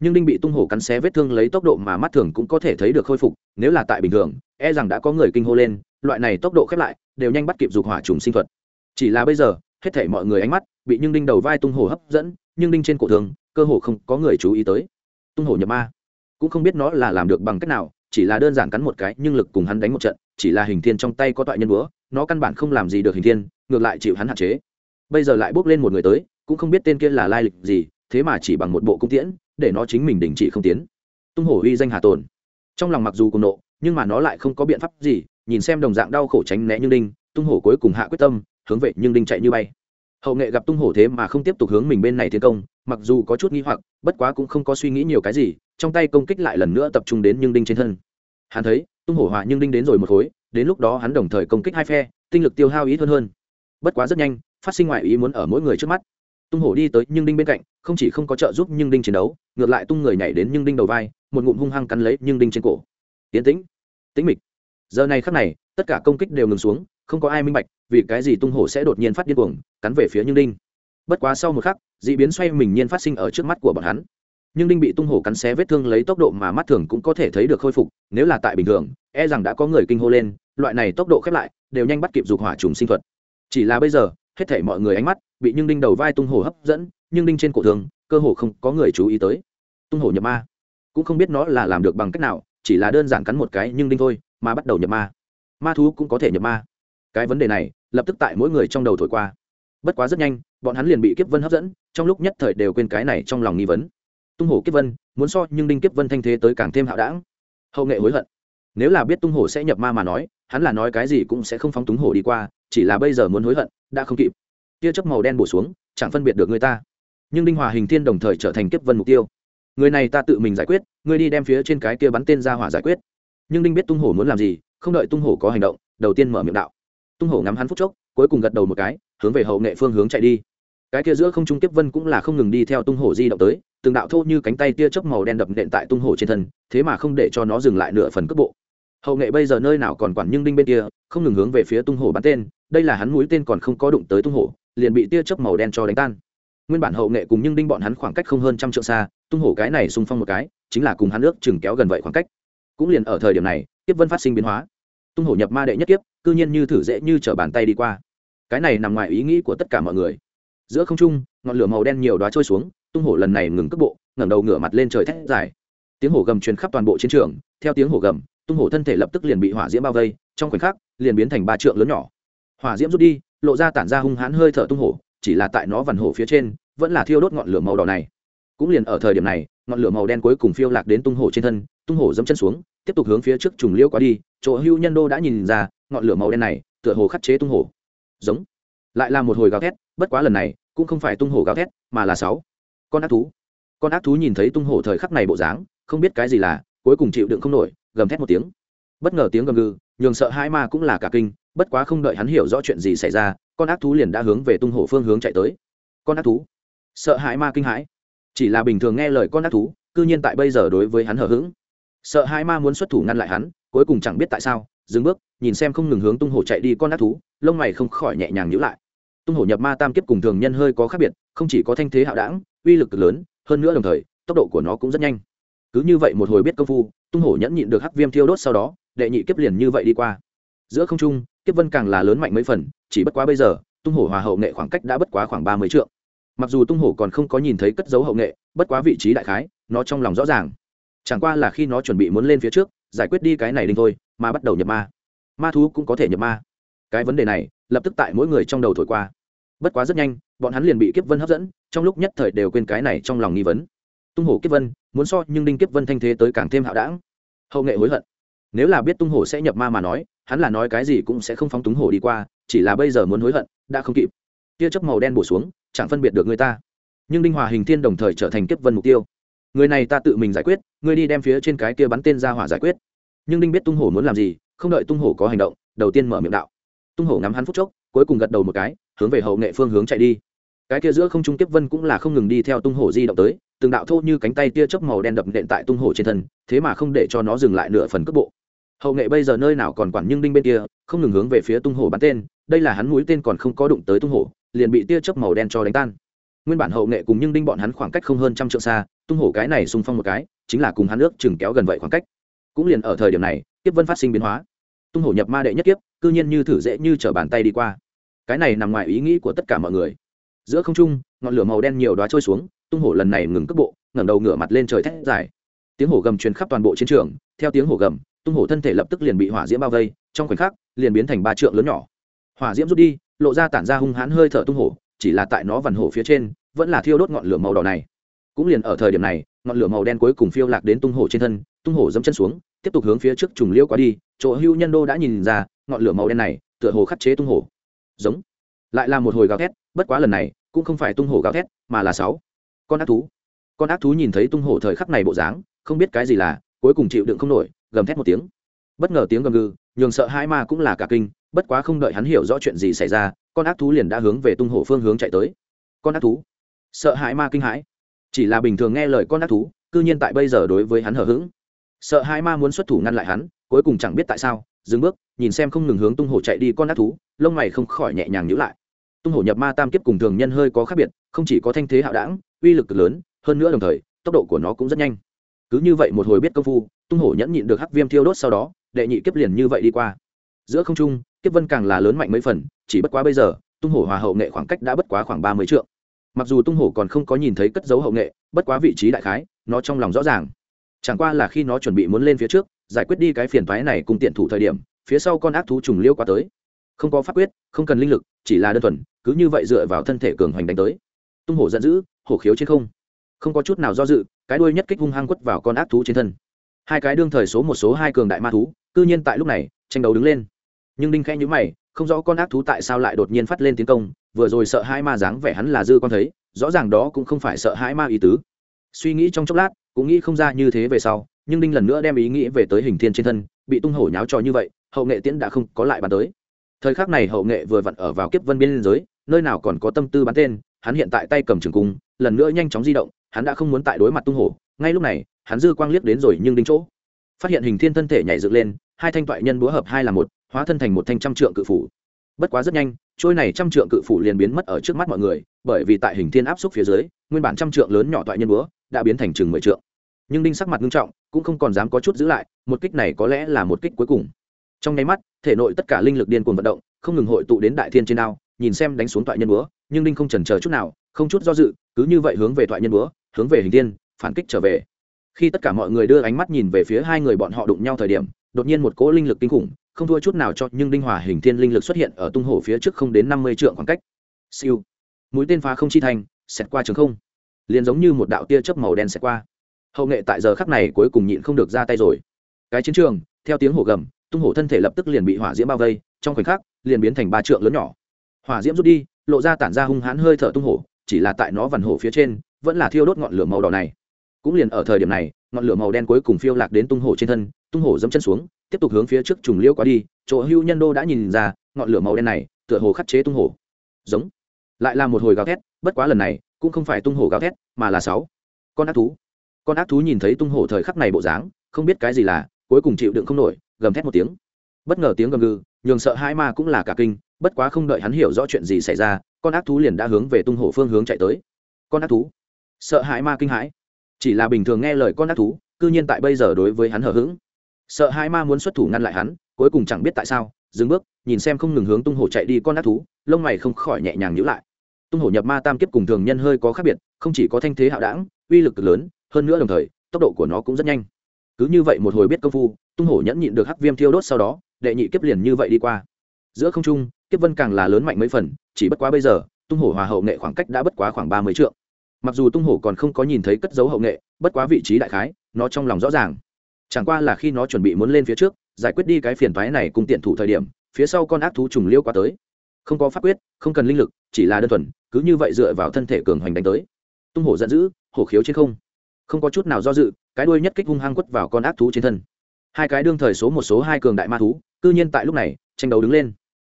S1: Nhưng đinh bị tung hổ cắn xé vết thương lấy tốc độ mà mắt thường cũng có thể thấy được khôi phục, nếu là tại bình thường e rằng đã có người kinh hô lên, loại này tốc độ khép lại, đều nhanh bắt kịp dục hỏa trùng sinh thuật. Chỉ là bây giờ, hết thể mọi người ánh mắt bị nhưng đinh đầu vai tung hổ hấp dẫn nhưng đinh trên cổ thường, cơ hồ không có người chú ý tới. Tung hổ nhập ma, cũng không biết nó là làm được bằng cách nào, chỉ là đơn giản cắn một cái, nhưng lực cùng hắn đánh một trận, chỉ là hình thiên trong tay có toại nhân búa nó căn bản không làm gì được hình thiên, ngược lại chịu hắn hạn chế. Bây giờ lại bước lên một người tới, cũng không biết tên kia là lai lịch gì, thế mà chỉ bằng một bộ cung tiễn, để nó chính mình đình chỉ không tiến. Tung hổ uy danh hà tồn. Trong lòng mặc dù cùng nộ, nhưng mà nó lại không có biện pháp gì, nhìn xem đồng dạng đau khổ tránh né như đinh, tung hổ cuối cùng hạ quyết tâm, hướng về nhưng đinh chạy như bay. Hậu nghệ gặp tung hổ thế mà không tiếp tục hướng mình bên này tiến công, mặc dù có chút nghi hoặc, bất quá cũng không có suy nghĩ nhiều cái gì, trong tay công kích lại lần nữa tập trung đến nhưng đinh trên thân. Hắn thấy, tung hổ hòa nhưng đinh đến rồi một khối đến lúc đó hắn đồng thời công kích hai phe, tinh lực tiêu hao ít hơn hơn. Bất quá rất nhanh, phát sinh ngoại ý muốn ở mỗi người trước mắt. Tung hổ đi tới nhưng đinh bên cạnh, không chỉ không có trợ giúp nhưng đinh chiến đấu, ngược lại tung người nhảy đến nhưng đinh đầu vai, một ngụm hung hăng cắn lấy nhưng đinh trên cổ. Tiến tĩnh tĩnh mịch. Giờ này khắc này, tất cả công kích đều ngừng xuống, không có ai minh bạch, vì cái gì tung hổ sẽ đột nhiên phát điên cuồng, cắn về phía nhưng đinh. Bất quá sau một khắc d ị biến xoay mình nhiên phát sinh ở trước mắt của bọn hắn nhưng đinh bị tung hổ cắn xé vết thương lấy tốc độ mà mắt thường cũng có thể thấy được khôi phục, nếu là tại bình thường e rằng đã có người kinh hô lên, loại này tốc độ khép lại, đều nhanh bắt kịp dục hỏa trùng sinh thuật. Chỉ là bây giờ, hết thể mọi người ánh mắt bị nhưng đinh đầu vai tung hổ hấp dẫn, nhưng đinh trên cổ thường, cơ hồ không có người chú ý tới. Tung hổ nhập ma, cũng không biết nó là làm được bằng cách nào, chỉ là đơn giản cắn một cái nhưng đinh thôi, mà bắt đầu nhập ma. Ma thú cũng có thể nhập ma. Cái vấn đề này, lập tức tại mỗi người trong đầu thổi qua. Bất quá rất nhanh, bọn hắn liền bị kiếp vân hấp dẫn, trong lúc nhất thời đều quên cái này trong lòng nghi vấn tung hổ kiếp vân, muốn so nhưng đinh kiếp vân thanh thế tới càng thêm hạo đảng. Hậu nghệ hối hận. Nếu là biết tung hổ sẽ nhập ma mà nói, hắn là nói cái gì cũng sẽ không phóng túng hổ đi qua, chỉ là bây giờ muốn hối hận, đã không kịp. Tia chớp màu đen bổ xuống, chẳng phân biệt được người ta. Nhưng đinh hòa hình thiên đồng thời trở thành kiếp vân mục tiêu. Người này ta tự mình giải quyết, người đi đem phía trên cái kia bắn tên ra hỏa giải quyết. Nhưng đinh biết tung hổ muốn làm gì, không đợi tung hổ có hành động, đầu tiên mở miệng đạo. Tung hổ ngắm hắn phút chốc, cuối cùng gật đầu một cái, hướng về hậu nghệ phương hướng chạy đi. Cái kia giữa không trung tiếp vân cũng là không ngừng đi theo tung hổ di động tới từng đạo thô như cánh tay tia chớp màu đen đập nện tại tung hổ trên thân, thế mà không để cho nó dừng lại nửa phần cước bộ. Hậu nghệ bây giờ nơi nào còn quản nhưng đinh bên kia, không ngừng hướng về phía tung hổ bắn tên, đây là hắn mũi tên còn không có đụng tới tung hổ, liền bị tia chớp màu đen cho đánh tan. Nguyên bản hậu nghệ cùng nhưng đinh bọn hắn khoảng cách không hơn trăm trượng xa, tung hổ cái này xung phong một cái, chính là cùng hắn ước chừng kéo gần vậy khoảng cách. Cũng liền ở thời điểm này, tiếp vân phát sinh biến hóa. Tung hổ nhập ma đệ nhất kiếp, cư nhiên như thử dễ như t bàn tay đi qua. Cái này nằm ngoài ý nghĩ của tất cả mọi người. Giữa không trung, ngọn lửa màu đen nhiều đoá trôi xuống tung hổ lần này ngừng cước bộ, ngẩng đầu ngửa mặt lên trời thét dài. Tiếng hổ gầm truyền khắp toàn bộ chiến trường, theo tiếng hổ gầm, tung hổ thân thể lập tức liền bị hỏa diễm bao vây, trong khoảnh khắc, liền biến thành ba trượng lớn nhỏ. Hỏa diễm rút đi, lộ ra tản ra hung hãn hơi thở tung hổ, chỉ là tại nó vằn hổ phía trên, vẫn là thiêu đốt ngọn lửa màu đỏ này. Cũng liền ở thời điểm này, ngọn lửa màu đen cuối cùng phiêu lạc đến tung hổ trên thân, tung hổ dẫm chân xuống, tiếp tục hướng phía trước trùng liêu qua đi, chỗ hưu nhân đô đã nhìn ra, ngọn lửa màu đen này, tựa hồ khắc chế tung hổ. Giống. Lại là một hồi gào thét, bất quá lần này, cũng không phải tung hổ gào thét, mà là sáu con ác thú. Con ác thú nhìn thấy tung hổ thời khắc này bộ dáng, không biết cái gì là, cuối cùng chịu đựng không nổi, gầm thét một tiếng. Bất ngờ tiếng gầm gừ, nhường sợ hai ma cũng là cả kinh, bất quá không đợi hắn hiểu rõ chuyện gì xảy ra, con ác thú liền đã hướng về tung hổ phương hướng chạy tới. Con ác thú. Sợ hãi ma kinh hãi. Chỉ là bình thường nghe lời con ác thú, cư nhiên tại bây giờ đối với hắn hờ hững. Sợ hai ma muốn xuất thủ ngăn lại hắn, cuối cùng chẳng biết tại sao, dừng bước, nhìn xem không ngừng hướng tung hổ chạy đi con ác thú, lông mày không khỏi nhẹ nhàng nhữ lại tung hổ nhập ma tam kiếp cùng thường nhân hơi có khác biệt, không chỉ có thanh thế hạo đảng, uy lực cực lớn, hơn nữa đồng thời, tốc độ của nó cũng rất nhanh. Cứ như vậy một hồi biết công phu, tung hổ nhẫn nhịn được hắc viêm thiêu đốt sau đó, đệ nhị kiếp liền như vậy đi qua. Giữa không trung, kiếp vân càng là lớn mạnh mấy phần, chỉ bất quá bây giờ, tung hổ hòa hậu nghệ khoảng cách đã bất quá khoảng ba mươi trượng. Mặc dù tung hổ còn không có nhìn thấy cất dấu hậu nghệ, bất quá vị trí đại khái, nó trong lòng rõ ràng. Chẳng qua là khi nó chuẩn bị muốn lên phía trước, giải quyết đi cái này đinh thôi, mà bắt đầu nhập ma. Ma thú cũng có thể nhập ma. Cái vấn đề này lập tức tại mỗi người trong đầu thổi qua. Bất quá rất nhanh, bọn hắn liền bị kiếp vân hấp dẫn, trong lúc nhất thời đều quên cái này trong lòng nghi vấn. Tung hổ kiếp vân, muốn so nhưng đinh kiếp vân thanh thế tới càng thêm hạo đảng. Hậu nghệ hối hận. Nếu là biết tung hổ sẽ nhập ma mà nói, hắn là nói cái gì cũng sẽ không phóng túng hổ đi qua, chỉ là bây giờ muốn hối hận, đã không kịp. Tia chớp màu đen bổ xuống, chẳng phân biệt được người ta. Nhưng đinh hòa hình thiên đồng thời trở thành kiếp vân mục tiêu. Người này ta tự mình giải quyết, người đi đem phía trên cái kia bắn tên ra hỏa giải quyết. Nhưng đinh biết tung hổ muốn làm gì, không đợi tung hổ có hành động, đầu tiên mở miệng đạo tung hổ ngắm hắn phút chốc, cuối cùng gật đầu một cái, hướng về hậu nghệ phương hướng chạy đi. Cái kia giữa không trung kiếp vân cũng là không ngừng đi theo tung hổ di động tới, từng đạo thô như cánh tay tia chớp màu đen đập nện tại tung hổ trên thân, thế mà không để cho nó dừng lại nửa phần cước bộ. Hậu nghệ bây giờ nơi nào còn quản nhưng đinh bên kia, không ngừng hướng về phía tung hổ bắn tên, đây là hắn mũi tên còn không có đụng tới tung hổ, liền bị tia chớp màu đen cho đánh tan. Nguyên bản hậu nghệ cùng nhưng đinh bọn hắn khoảng cách không hơn trăm trượng xa, tung hổ cái này xung phong một cái, chính là cùng hắn ước chừng kéo gần vậy khoảng cách. Cũng liền ở thời điểm này, kiếp vân phát sinh biến hóa. Tung hổ nhập ma đệ nhất kiếp cư nhiên như thử dễ như t bàn tay đi qua. Cái này nằm ngoài ý nghĩ của tất cả mọi người. Giữa không trung, ngọn lửa màu đen nhiều đoá trôi xuống, tung hổ lần này ngừng cước bộ, ngẩng đầu ngửa mặt lên trời thét dài. Tiếng hổ gầm truyền khắp toàn bộ chiến trường, theo tiếng hổ gầm, tung hổ thân thể lập tức liền bị hỏa diễm bao vây, trong khoảnh khắc, liền biến thành ba trượng lớn nhỏ. Hỏa diễm rút đi, lộ ra tản ra hung hãn hơi thở tung hổ, chỉ là tại nó vằn hổ phía trên, vẫn là thiêu đốt ngọn lửa màu đỏ này. Cũng liền ở thời điểm này, ngọn lửa màu đen cuối cùng phiêu lạc đến tung hổ trên thân, tung hổ dẫm chân xuống, tiếp tục hướng phía trước trùng liêu qua đi, chỗ hưu nhân đô đã nhìn ra ngọn lửa màu đen này tựa hồ khắc chế tung hổ. Giống. Lại là một hồi gào thét, bất quá lần này cũng không phải tung hổ gào thét, mà là sáu. Con ác thú. Con ác thú nhìn thấy tung hổ thời khắc này bộ dáng, không biết cái gì là, cuối cùng chịu đựng không nổi, gầm thét một tiếng. Bất ngờ tiếng gầm gừ, nhường sợ hãi ma cũng là cả kinh, bất quá không đợi hắn hiểu rõ chuyện gì xảy ra, con ác thú liền đã hướng về tung hổ phương hướng chạy tới. Con ác thú. Sợ hãi ma kinh hãi. Chỉ là bình thường nghe lời con ác thú, cư nhiên tại bây giờ đối với hắn hở h ữ g sợ hãi ma muốn xuất thủ ngăn lại hắn, cuối cùng chẳng biết tại sao dừng bước, nhìn xem không ngừng hướng tung hổ chạy đi con ác thú, lông mày không khỏi nhẹ nhàng nhữ lại. Tung hổ nhập ma tam kiếp cùng thường nhân hơi có khác biệt, không chỉ có thanh thế hạo đảng, uy lực cực lớn, hơn nữa đồng thời, tốc độ của nó cũng rất nhanh. Cứ như vậy một hồi biết công phu, tung hổ nhẫn nhịn được hắc viêm thiêu đốt sau đó, đệ nhị kiếp liền như vậy đi qua. Giữa không trung, kiếp vân càng là lớn mạnh mấy phần, chỉ bất quá bây giờ, tung hổ hòa hậu nghệ khoảng cách đã bất quá khoảng ba mươi trượng. Mặc dù tung hổ còn không có nhìn thấy cất dấu hậu nghệ, bất quá vị trí đại khái, nó trong lòng rõ ràng. Chẳng qua là khi nó chuẩn bị muốn lên phía trước giải quyết đi cái phiền toái này cùng tiện thủ thời điểm, phía sau con ác thú trùng liêu qua tới. Không có pháp quyết, không cần linh lực, chỉ là đơn thuần, cứ như vậy dựa vào thân thể cường hoành đánh tới. Tung hổ giận dữ, hổ khiếu trên không. Không có chút nào do dự, cái đuôi nhất kích hung hăng quất vào con ác thú trên thân. Hai cái đương thời số một số hai cường đại ma thú, cư nhiên tại lúc này, tranh đấu đứng lên. Nhưng đinh khẽ nhữ mày, không rõ con ác thú tại sao lại đột nhiên phát lên tiến công, vừa rồi sợ hai ma dáng vẻ hắn là dư con thấy, rõ ràng đó cũng không phải sợ hãi ma ý tứ. Suy nghĩ trong chốc lát, cũng nghĩ không ra như thế về sau nhưng đinh lần nữa đem ý nghĩ về tới hình thiên trên thân, bị tung hổ nháo trò như vậy, hậu nghệ tiễn đã không có lại bàn tới. Thời khắc này hậu nghệ vừa vặn ở vào kiếp vân biên giới, nơi nào còn có tâm tư bắn tên, hắn hiện tại tay cầm trường cung, lần nữa nhanh chóng di động, hắn đã không muốn tại đối mặt tung hổ, ngay lúc này, hắn dư quang liếc đến rồi nhưng đinh chỗ. Phát hiện hình thiên thân thể nhảy dựng lên, hai thanh toại nhân búa hợp hai là một, hóa thân thành một thanh trăm trượng cự phủ. Bất quá rất nhanh, trôi này trăm trượng cự phủ liền biến mất ở trước mắt mọi người, bởi vì tại hình thiên áp xúc phía dưới, nguyên bản trăm trượng lớn nhỏ toại nhân búa đã biến thành chừng mười trượng nhưng đinh sắc mặt nghiêm trọng, cũng không còn dám có chút giữ lại, một kích này có lẽ là một kích cuối cùng. Trong nháy mắt, thể nội tất cả linh lực điên cuồng vận động, không ngừng hội tụ đến đại thiên trên ao nhìn xem đánh xuống toại nhân búa, nhưng đinh không chần chờ chút nào, không chút do dự, cứ như vậy hướng về toại nhân búa, hướng về hình tiên phản kích trở về. Khi tất cả mọi người đưa ánh mắt nhìn về phía hai người bọn họ đụng nhau thời điểm, đột nhiên một cỗ linh lực kinh khủng, không thua chút nào cho nhưng đinh hòa hình thiên linh lực xuất hiện ở tung hổ phía trước không đến năm mươi trượng khoảng cách. Siêu. Mũi tên phá không chi thành, xẹt qua trường không. Liền giống như một đạo tia chớp màu đen xẹt qua hậu nghệ tại giờ khắc này cuối cùng nhịn không được ra tay rồi. Cái chiến trường, theo tiếng hổ gầm, tung hổ thân thể lập tức liền bị hỏa diễm bao vây, trong khoảnh khắc, liền biến thành ba trượng lớn nhỏ. Hỏa diễm rút đi, lộ ra tản ra hung hãn hơi thở tung hổ, chỉ là tại nó vằn hổ phía trên, vẫn là thiêu đốt ngọn lửa màu đỏ này. Cũng liền ở thời điểm này, ngọn lửa màu đen cuối cùng phiêu lạc đến tung hổ trên thân, tung hổ dẫm chân xuống, tiếp tục hướng phía trước trùng liêu qua đi, chỗ hưu nhân đô đã nhìn ra, ngọn lửa màu đen này, tựa hồ khắc chế tung hổ. Giống. Lại là một hồi gào thét, bất quá lần này, cũng không phải tung hổ gào thét, mà là sáu. Con ác thú con ác thú nhìn thấy tung hổ thời khắc này bộ dáng, không biết cái gì là, cuối cùng chịu đựng không nổi, gầm thét một tiếng. Bất ngờ tiếng gầm gừ, nhường sợ hai ma cũng là cả kinh, bất quá không đợi hắn hiểu rõ chuyện gì xảy ra, con ác thú liền đã hướng về tung hổ phương hướng chạy tới. Con ác thú. Sợ hãi ma kinh hãi. Chỉ là bình thường nghe lời con ác thú, cư nhiên tại bây giờ đối với hắn hở h ữ g sợ hai ma muốn xuất thủ ngăn lại hắn, cuối cùng chẳng biết tại sao, dừng bước, nhìn xem không ngừng hướng tung hổ chạy đi con ác thú, lông mày không khỏi nhẹ nhàng nhữ lại. Tung hổ nhập ma tam kiếp cùng thường nhân hơi có khác biệt, không chỉ có thanh thế hạo đảng uy lực cực lớn hơn nữa đồng thời, tốc độ của nó cũng rất nhanh. Cứ như vậy một hồi biết công phu, tung hổ nhẫn nhịn được hắc viêm thiêu đốt sau đó, đệ nhị kiếp liền như vậy đi qua. Giữa không trung, kiếp vân càng là lớn mạnh mấy phần, chỉ bất quá bây giờ, tung hổ hòa hậu nghệ khoảng cách đã bất quá khoảng ba mươi trượng. Mặc dù tung hổ còn không có nhìn thấy cất dấu hậu nghệ, bất quá vị trí đại khái, nó trong lòng rõ ràng. Chẳng qua là khi nó chuẩn bị muốn lên phía trước, giải quyết đi cái phiền toái này cùng tiện thủ thời điểm, phía sau con ác thú trùng liêu qua tới. Không có pháp quyết, không cần linh lực, chỉ là đơn thuần, cứ như vậy dựa vào thân thể cường hoành đánh tới. Tung hổ giận dữ, hổ khiếu trên không không có chút nào do dự, cái đuôi nhất kích hung hăng quất vào con ác thú trên thân. Hai cái đương thời số một số hai cường đại ma thú, cư nhiên tại lúc này, tranh đấu đứng lên.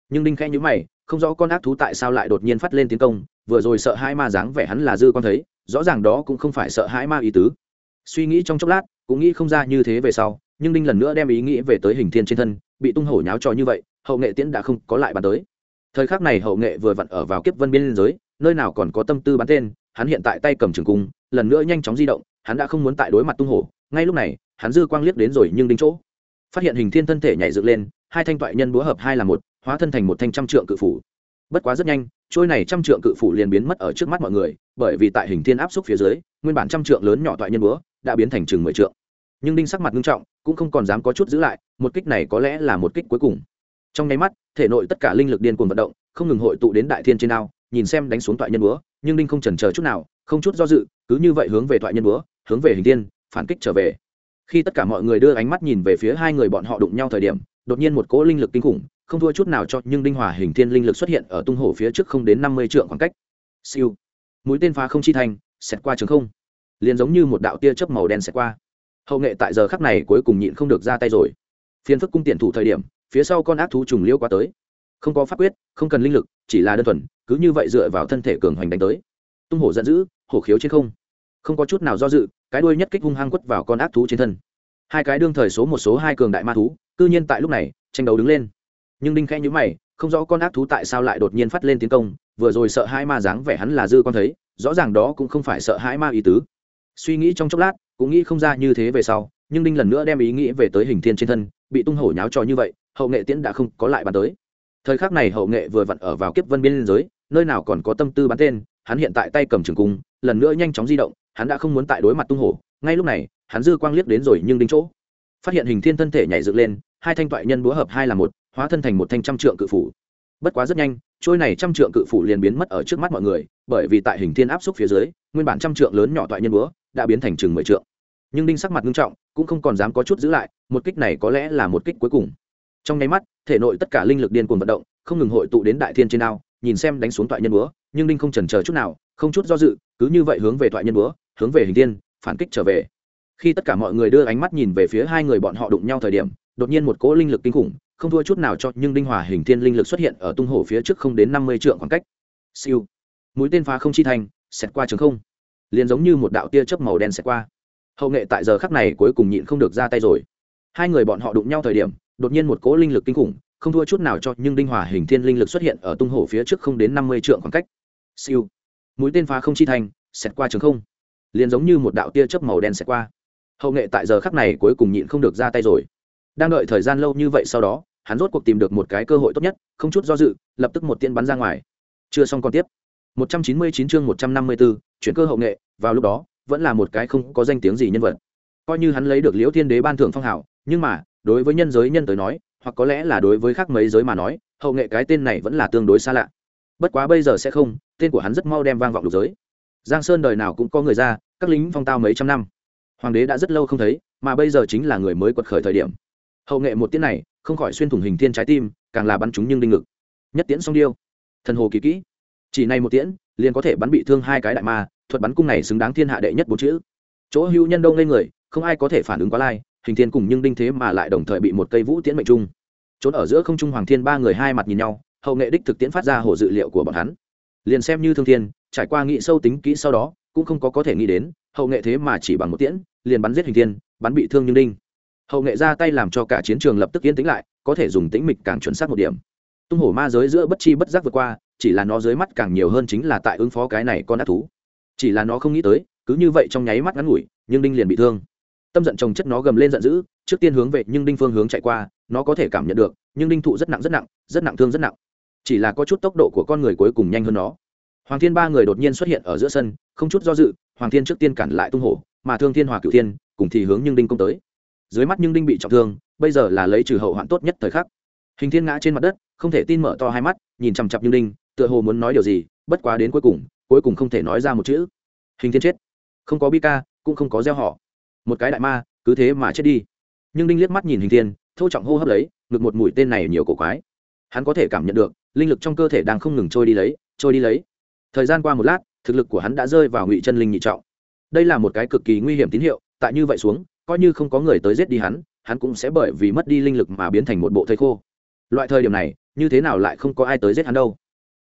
S1: Nhưng đinh khẽ nhữ mày, không rõ con ác thú tại sao lại đột nhiên phát lên tiến công, vừa rồi sợ hai ma dáng vẻ hắn là dư con thấy, rõ ràng đó cũng không phải sợ hãi ma ý tứ. Suy nghĩ trong chốc lát, cũng nghĩ không ra như thế về sau, nhưng đinh lần nữa đem ý nghĩ về tới hình thiên trên thân, bị tung hổ nháo trò như vậy, hậu nghệ tiễn đã không có lại bàn tới. Thời khắc này hậu nghệ vừa vặn ở vào kiếp vân biên giới, nơi nào còn có tâm tư bắn tên, hắn hiện tại tay cầm trường cung, lần nữa nhanh chóng di động hắn đã không muốn tại đối mặt tung hổ, ngay lúc này, hắn dư quang liếc đến rồi nhưng đính chỗ. Phát hiện hình thiên thân thể nhảy dựng lên, hai thanh toại nhân búa hợp hai là một, hóa thân thành một thanh trăm trượng cự phủ. Bất quá rất nhanh, trôi này trăm trượng cự phủ liền biến mất ở trước mắt mọi người, bởi vì tại hình thiên áp xúc phía dưới, nguyên bản trăm trượng lớn nhỏ toại nhân búa đã biến thành chừng mười trượng. Nhưng đinh sắc mặt nghiêm trọng, cũng không còn dám có chút giữ lại, một kích này có lẽ là một kích cuối cùng. Trong nháy mắt, thể nội tất cả linh lực điên cuồng vận động, không ngừng hội tụ đến đại thiên trên ao, nhìn xem đánh xuống toại nhân búa, nhưng đinh không chần chờ chút nào, không chút do dự, cứ như vậy hướng về toại nhân búa hướng về hình tiên, phản kích trở về. Khi tất cả mọi người đưa ánh mắt nhìn về phía hai người bọn họ đụng nhau thời điểm, đột nhiên một cỗ linh lực kinh khủng, không thua chút nào cho nhưng đinh hòa hình thiên linh lực xuất hiện ở tung hổ phía trước không đến năm mươi trượng khoảng cách. Siêu. Mũi tên phá không chi thành, xẹt qua trường không. Liền giống như một đạo tia chớp màu đen xẹt qua. Hậu nghệ tại giờ khắc này cuối cùng nhịn không được ra tay rồi. Phiền phức cung tiện thủ thời điểm, phía sau con ác thú trùng liêu qua tới. Không có pháp quyết, không cần linh lực, chỉ là đơn thuần, cứ như vậy dựa vào thân thể cường hoành đánh tới. Tung hổ giận dữ, hổ khiếu trên không không có chút nào do dự, cái đuôi nhất kích hung hăng quất vào con ác thú trên thân. Hai cái đương thời số một số hai cường đại ma thú, cư nhiên tại lúc này, tranh đấu đứng lên. Nhưng đinh khẽ nhữ mày, không rõ con ác thú tại sao lại đột nhiên phát lên tiến công, vừa rồi sợ hai ma dáng vẻ hắn là dư con thấy, rõ ràng đó cũng không phải sợ hãi ma ý tứ. Suy nghĩ trong chốc lát, cũng nghĩ không ra như thế về sau, nhưng đinh lần nữa đem ý nghĩ về tới hình thiên trên thân, bị tung hổ nháo trò như vậy, hậu nghệ tiễn đã không có lại bàn tới. Thời khắc này hậu nghệ vừa vặn ở vào kiếp vân biên giới, nơi nào còn có tâm tư bắn tên, hắn hiện tại tay cầm trường cung, lần nữa nhanh chóng di động hắn đã không muốn tại đối mặt tung hổ, ngay lúc này, hắn dư quang liếc đến rồi nhưng đính chỗ. Phát hiện hình thiên thân thể nhảy dựng lên, hai thanh toại nhân búa hợp hai là một, hóa thân thành một thanh trăm trượng cự phủ. Bất quá rất nhanh, trôi này trăm trượng cự phủ liền biến mất ở trước mắt mọi người, bởi vì tại hình thiên áp xúc phía dưới, nguyên bản trăm trượng lớn nhỏ toại nhân búa đã biến thành chừng mười trượng. Nhưng đinh sắc mặt nghiêm trọng, cũng không còn dám có chút giữ lại, một kích này có lẽ là một kích cuối cùng. Trong nháy mắt, thể nội tất cả linh lực điên cuồng vận động, không ngừng hội tụ đến đại thiên trên ao, nhìn xem đánh xuống toại nhân búa, nhưng đinh không chần chờ chút nào, không chút do dự, cứ như vậy hướng về toại nhân búa hướng về hình tiên, phản kích trở về. Khi tất cả mọi người đưa ánh mắt nhìn về phía hai người bọn họ đụng nhau thời điểm, đột nhiên một cỗ linh lực kinh khủng, không thua chút nào cho nhưng đinh hòa hình thiên linh lực xuất hiện ở tung hổ phía trước không đến năm mươi trượng khoảng cách. Siêu. Mũi tên phá không chi thành, xẹt qua trường không. Liền giống như một đạo tia chớp màu đen xẹt qua. Hậu nghệ tại giờ khắc này cuối cùng nhịn không được ra tay rồi. Hai người bọn họ đụng nhau thời điểm, đột nhiên một cỗ linh lực kinh khủng, không thua chút nào cho nhưng đinh hòa hình thiên linh lực xuất hiện ở tung hổ phía trước không đến năm mươi trượng khoảng cách. Siêu. Mũi tên phá không chi thành, xẹt qua trường không liền giống như một đạo tia chớp màu đen sẽ qua. Hậu nghệ tại giờ khắc này cuối cùng nhịn không được ra tay rồi. Đang đợi thời gian lâu như vậy sau đó hắn rốt cuộc tìm được một cái cơ hội tốt nhất không chút do dự lập tức một tiên bắn ra ngoài. Chưa xong còn tiếp. 199 chương 154, chuyển cơ hậu nghệ vào lúc đó vẫn là một cái không có danh tiếng gì nhân vật. Coi như hắn lấy được liễu thiên đế ban thưởng phong hào nhưng mà đối với nhân giới nhân tới nói hoặc có lẽ là đối với khác mấy giới mà nói hậu nghệ cái tên này vẫn là tương đối xa lạ. Bất quá bây giờ sẽ không tên của hắn rất mau đem vang vọng lục giới giang sơn đời nào cũng có người ra, các lính phong tao mấy trăm năm. Hoàng đế đã rất lâu không thấy, mà bây giờ chính là người mới quật khởi thời điểm. Hậu nghệ một tiễn này, không khỏi xuyên thủng hình thiên trái tim, càng là bắn chúng nhưng đinh ngực. Nhất tiễn song điêu. Thần hồ kỳ kỹ. Chỉ này một tiễn, liền có thể bắn bị thương hai cái đại ma, thuật bắn cung này xứng đáng thiên hạ đệ nhất bốn chữ. Chỗ hữu nhân đông lên người, không ai có thể phản ứng quá lai, hình thiên cùng nhưng đinh thế mà lại đồng thời bị một cây vũ tiễn mệnh trung. Trốn ở giữa không trung hoàng thiên ba người hai mặt nhìn nhau, hậu nghệ đích thực tiễn phát ra hồ dự liệu của bọn hắn liền xem như thương thiên, trải qua nghị sâu tính kỹ sau đó, cũng không có có thể nghĩ đến, hậu nghệ thế mà chỉ bằng một tiễn, liền bắn giết hình thiên, bắn bị thương như đinh. Hậu nghệ ra tay làm cho cả chiến trường lập tức yên tĩnh lại, có thể dùng tĩnh mịch càng chuẩn xác một điểm. Tung hổ ma giới giữa bất chi bất giác vượt qua, chỉ là nó dưới mắt càng nhiều hơn chính là tại ứng phó cái này con ác thú. Chỉ là nó không nghĩ tới, cứ như vậy trong nháy mắt ngắn ngủi, nhưng đinh liền bị thương. Tâm giận chồng chất nó gầm lên giận dữ, trước tiên hướng về nhưng đinh phương hướng chạy qua, nó có thể cảm nhận được, nhưng đinh thụ rất nặng rất nặng rất nặng thương rất nặng chỉ là có chút tốc độ của con người cuối cùng nhanh hơn nó. Hoàng thiên ba người đột nhiên xuất hiện ở giữa sân, không chút do dự, hoàng thiên trước tiên cản lại tung hổ, mà thương thiên hòa cựu thiên cùng thì hướng nhưng đinh công tới. Dưới mắt nhưng đinh bị trọng thương, bây giờ là lấy trừ hậu hoạn tốt nhất thời khắc. Hình thiên ngã trên mặt đất, không thể tin mở to hai mắt, nhìn chằm chặp nhưng đinh, tựa hồ muốn nói điều gì, bất quá đến cuối cùng cuối cùng không thể nói ra một chữ. Hình thiên chết. Không có bi ca, cũng không có gieo họ. Một cái đại ma, cứ thế mà chết đi. Nhưng đinh liếc mắt nhìn hình thiên, thô trọng hô hấp lấy, ngực một mũi tên này nhiều cổ quái. Hắn có thể cảm nhận được linh lực trong cơ thể đang không ngừng trôi đi lấy, trôi đi lấy. Thời gian qua một lát, thực lực của hắn đã rơi vào ngụy chân linh nhị trọng. Đây là một cái cực kỳ nguy hiểm tín hiệu, tại như vậy xuống, coi như không có người tới giết đi hắn hắn cũng sẽ bởi vì mất đi linh lực mà biến thành một bộ thây khô. Loại thời điểm này, như thế nào lại không có ai tới giết hắn đâu?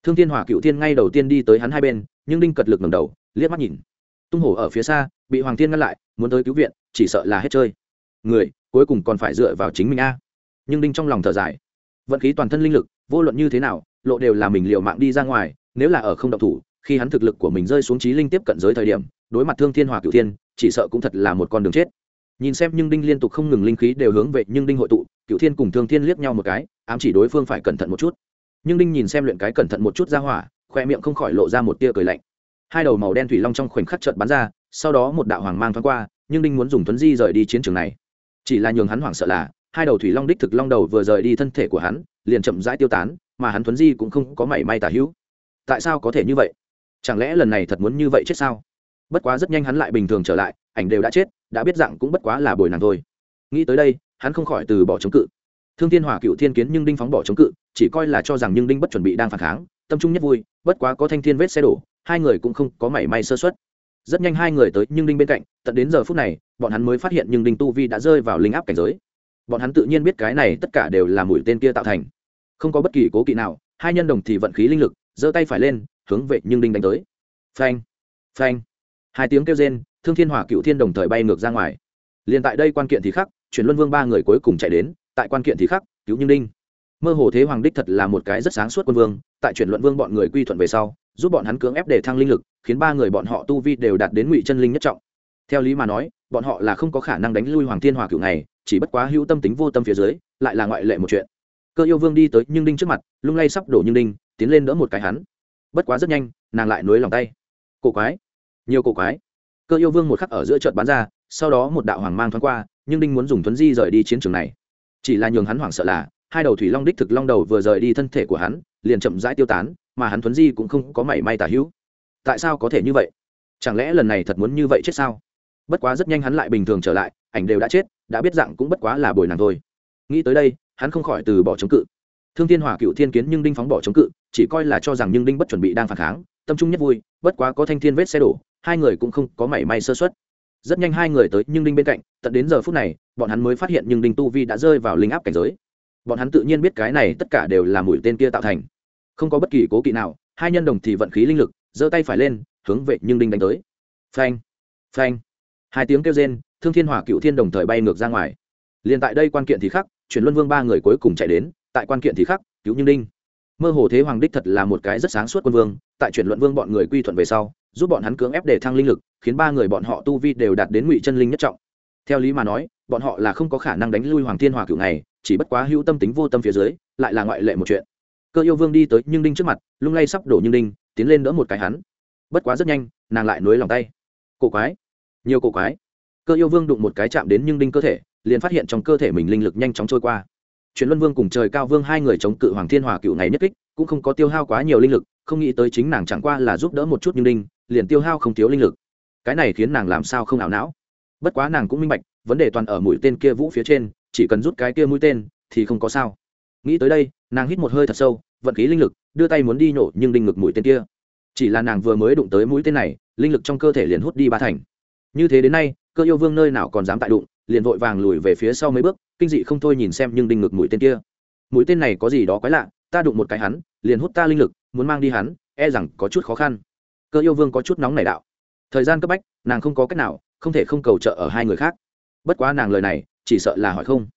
S1: Thương thiên hỏa cựu thiên ngay đầu tiên đi tới hắn hai bên, nhưng đinh cật lực ngầm đầu, liếc mắt nhìn. Tung hổ ở phía xa, bị hoàng thiên ngăn lại, muốn tới cứu viện, chỉ sợ là hết chơi. Người, cuối cùng còn phải dựa vào chính mình a. Nhưng đinh trong lòng thở dài. Vận khí toàn thân linh lực vô luận như thế nào, lộ đều là mình liệu mạng đi ra ngoài, nếu là ở không độc thủ, khi hắn thực lực của mình rơi xuống trí linh tiếp cận giới thời điểm, đối mặt thương thiên hòa cựu thiên, chỉ sợ cũng thật là một con đường chết. Nhìn xem nhưng đinh liên tục không ngừng linh khí đều hướng về nhưng đinh hội tụ cựu thiên cùng thương thiên liếc nhau một cái, ám chỉ đối phương phải cẩn thận một chút. Nhưng đinh nhìn xem luyện cái cẩn thận một chút ra hỏa, khoe miệng không khỏi lộ ra một tia cười lạnh. Hai đầu màu đen thủy long trong khoảnh khắc trợt bắn ra, sau đó một đạo hoàng mang thoáng qua, nhưng đinh muốn dùng tuấn di rời đi chiến trường này. Chỉ là nhường hắn hoảng sợ là, hai đầu thủy long đích thực long đầu vừa rời đi thân thể của hắn liền chậm rãi tiêu tán, mà hắn thuấn di cũng không có mảy may tả hữu. Tại sao có thể như vậy? Chẳng lẽ lần này thật muốn như vậy chết sao? Bất quá rất nhanh hắn lại bình thường trở lại, ảnh đều đã chết, đã biết dạng cũng bất quá là bồi nàng thôi. Nghĩ tới đây, hắn không khỏi từ bỏ chống cự. Thương thiên hỏa cựu thiên kiến nhưng đinh phóng bỏ chống cự, chỉ coi là cho rằng nhưng đinh bất chuẩn bị đang phản kháng, tâm trung nhất vui, bất quá có thanh thiên vết xe đổ, hai người cũng không có mảy may sơ xuất rất nhanh hai người tới nhưng đinh bên cạnh, tận đến giờ phút này, bọn hắn mới phát hiện nhưng đinh tu vi đã rơi vào linh áp cảnh giới. Bọn hắn tự nhiên biết cái này tất cả đều là mũi tên kia tạo thành không có bất kỳ cố kỵ nào, hai nhân đồng thì vận khí linh lực, giơ tay phải lên, hướng vệ nhưng đinh đánh tới. Phanh phanh. Hai tiếng kêu rên, thương thiên hỏa cựu thiên đồng thời bay ngược ra ngoài. Liền tại đây quan kiện thì khắc, chuyển luân vương ba người cuối cùng chạy đến, tại quan kiện thì khắc, cứu nhưng đinh. Mơ hồ thế hoàng đích thật là một cái rất sáng suốt quân vương, tại chuyển luận vương bọn người quy thuận về sau, giúp bọn hắn cưỡng ép để thăng linh lực, khiến ba người bọn họ tu vi đều đạt đến ngụy chân linh nhất trọng. Theo lý mà nói, bọn họ là không có khả năng đánh lui hoàng thiên hòa cựu này, chỉ bất quá hữu tâm tính vô tâm phía dưới, lại là ngoại lệ một chuyện cơ yêu vương đi tới nhưng đinh trước mặt, lung lay sắp đổ nhưng đinh, tiến lên đỡ một cái hắn. Bất quá rất nhanh, nàng lại nối lòng tay. Cổ quái, nhiều cổ quái. Cơ yêu vương một khắc ở giữa trận bán ra, sau đó một đạo hoàng mang thoáng qua, nhưng đinh muốn dùng thuấn di rời đi chiến trường này. Chỉ là nhường hắn hoảng sợ là, hai đầu thủy long đích thực long đầu vừa rời đi thân thể của hắn, liền chậm rãi tiêu tán, mà hắn thuấn di cũng không có mảy may tả hữu. Tại sao có thể như vậy? Chẳng lẽ lần này thật muốn như vậy chết sao? Bất quá rất nhanh hắn lại bình thường trở lại, ảnh đều đã chết, đã biết dạng cũng bất quá là bồi nàng thôi. Nghĩ tới đây hắn không khỏi từ bỏ chống cự. Thương thiên hỏa cựu thiên kiến nhưng đinh phóng bỏ chống cự, chỉ coi là cho rằng nhưng đinh bất chuẩn bị đang phản kháng, tâm trung nhất vui, bất quá có thanh thiên vết xe đổ, hai người cũng không có mảy may sơ xuất rất nhanh hai người tới nhưng đinh bên cạnh, tận đến giờ phút này, bọn hắn mới phát hiện nhưng đinh tu vi đã rơi vào linh áp cảnh giới. Bọn hắn tự nhiên biết cái này tất cả đều là mũi tên kia tạo thành. Không có bất kỳ cố kỵ nào, hai nhân đồng thì vận khí linh lực, giơ tay phải lên, hướng về nhưng đinh đánh tới. Phanh phanh. Hai tiếng kêu rên, thương thiên hỏa cựu thiên đồng thời bay ngược ra ngoài. Liền tại đây quan kiện thì khắc chuyển luân vương ba người cuối cùng chạy đến, tại quan kiện thì khắc, cứu nhưng đinh mơ hồ thế hoàng đích thật là một cái rất sáng suốt quân vương, tại chuyển luận vương bọn người quy thuận về sau, giúp bọn hắn cưỡng ép để thăng linh lực, khiến ba người bọn họ tu vi đều đạt đến ngụy chân linh nhất trọng. Theo lý mà nói, bọn họ là không có khả năng đánh lui hoàng thiên hòa cựu này, chỉ bất quá hữu tâm tính vô tâm phía dưới, lại là ngoại lệ một chuyện. Cơ yêu vương đi tới nhưng đinh trước mặt, lung lay sắp đổ nhưng đinh tiến lên đỡ một cái hắn. Bất quá rất nhanh, nàng lại nối lòng tay. Cổ quái, nhiều cổ quái. Cơ yêu vương đụng một cái chạm đến nhưng đinh cơ thể liền phát hiện trong cơ thể mình linh lực nhanh chóng trôi qua. Truyền luân vương cùng trời cao vương hai người chống cự hoàng thiên hòa cựu ngày nhất kích, cũng không có tiêu hao quá nhiều linh lực, không nghĩ tới chính nàng chẳng qua là giúp đỡ một chút nhưng đinh, liền tiêu hao không thiếu linh lực. Cái này khiến nàng làm sao không ảo não? Bất quá nàng cũng minh bạch, vấn đề toàn ở mũi tên kia vũ phía trên, chỉ cần rút cái kia mũi tên thì không có sao. Nghĩ tới đây, nàng hít một hơi thật sâu, vận khí linh lực, đưa tay muốn đi nhổ nhưng đinh ngực mũi tên kia. Chỉ là nàng vừa mới đụng tới mũi tên này, linh lực trong cơ thể liền hút đi ba thành. Như thế đến nay, cơ yêu vương nơi nào còn dám tại đụng liền vội vàng lùi về phía sau mấy bước, kinh dị không thôi nhìn xem nhưng đinh ngực mũi tên kia. Mũi tên này có gì đó quái lạ, ta đụng một cái hắn, liền hút ta linh lực, muốn mang đi hắn e rằng có chút khó khăn. Cơ yêu vương có chút nóng nảy đạo. Thời gian cấp bách, nàng không có cách nào, không thể không cầu trợ ở hai người khác. Bất quá nàng lời này, chỉ sợ là hỏi không.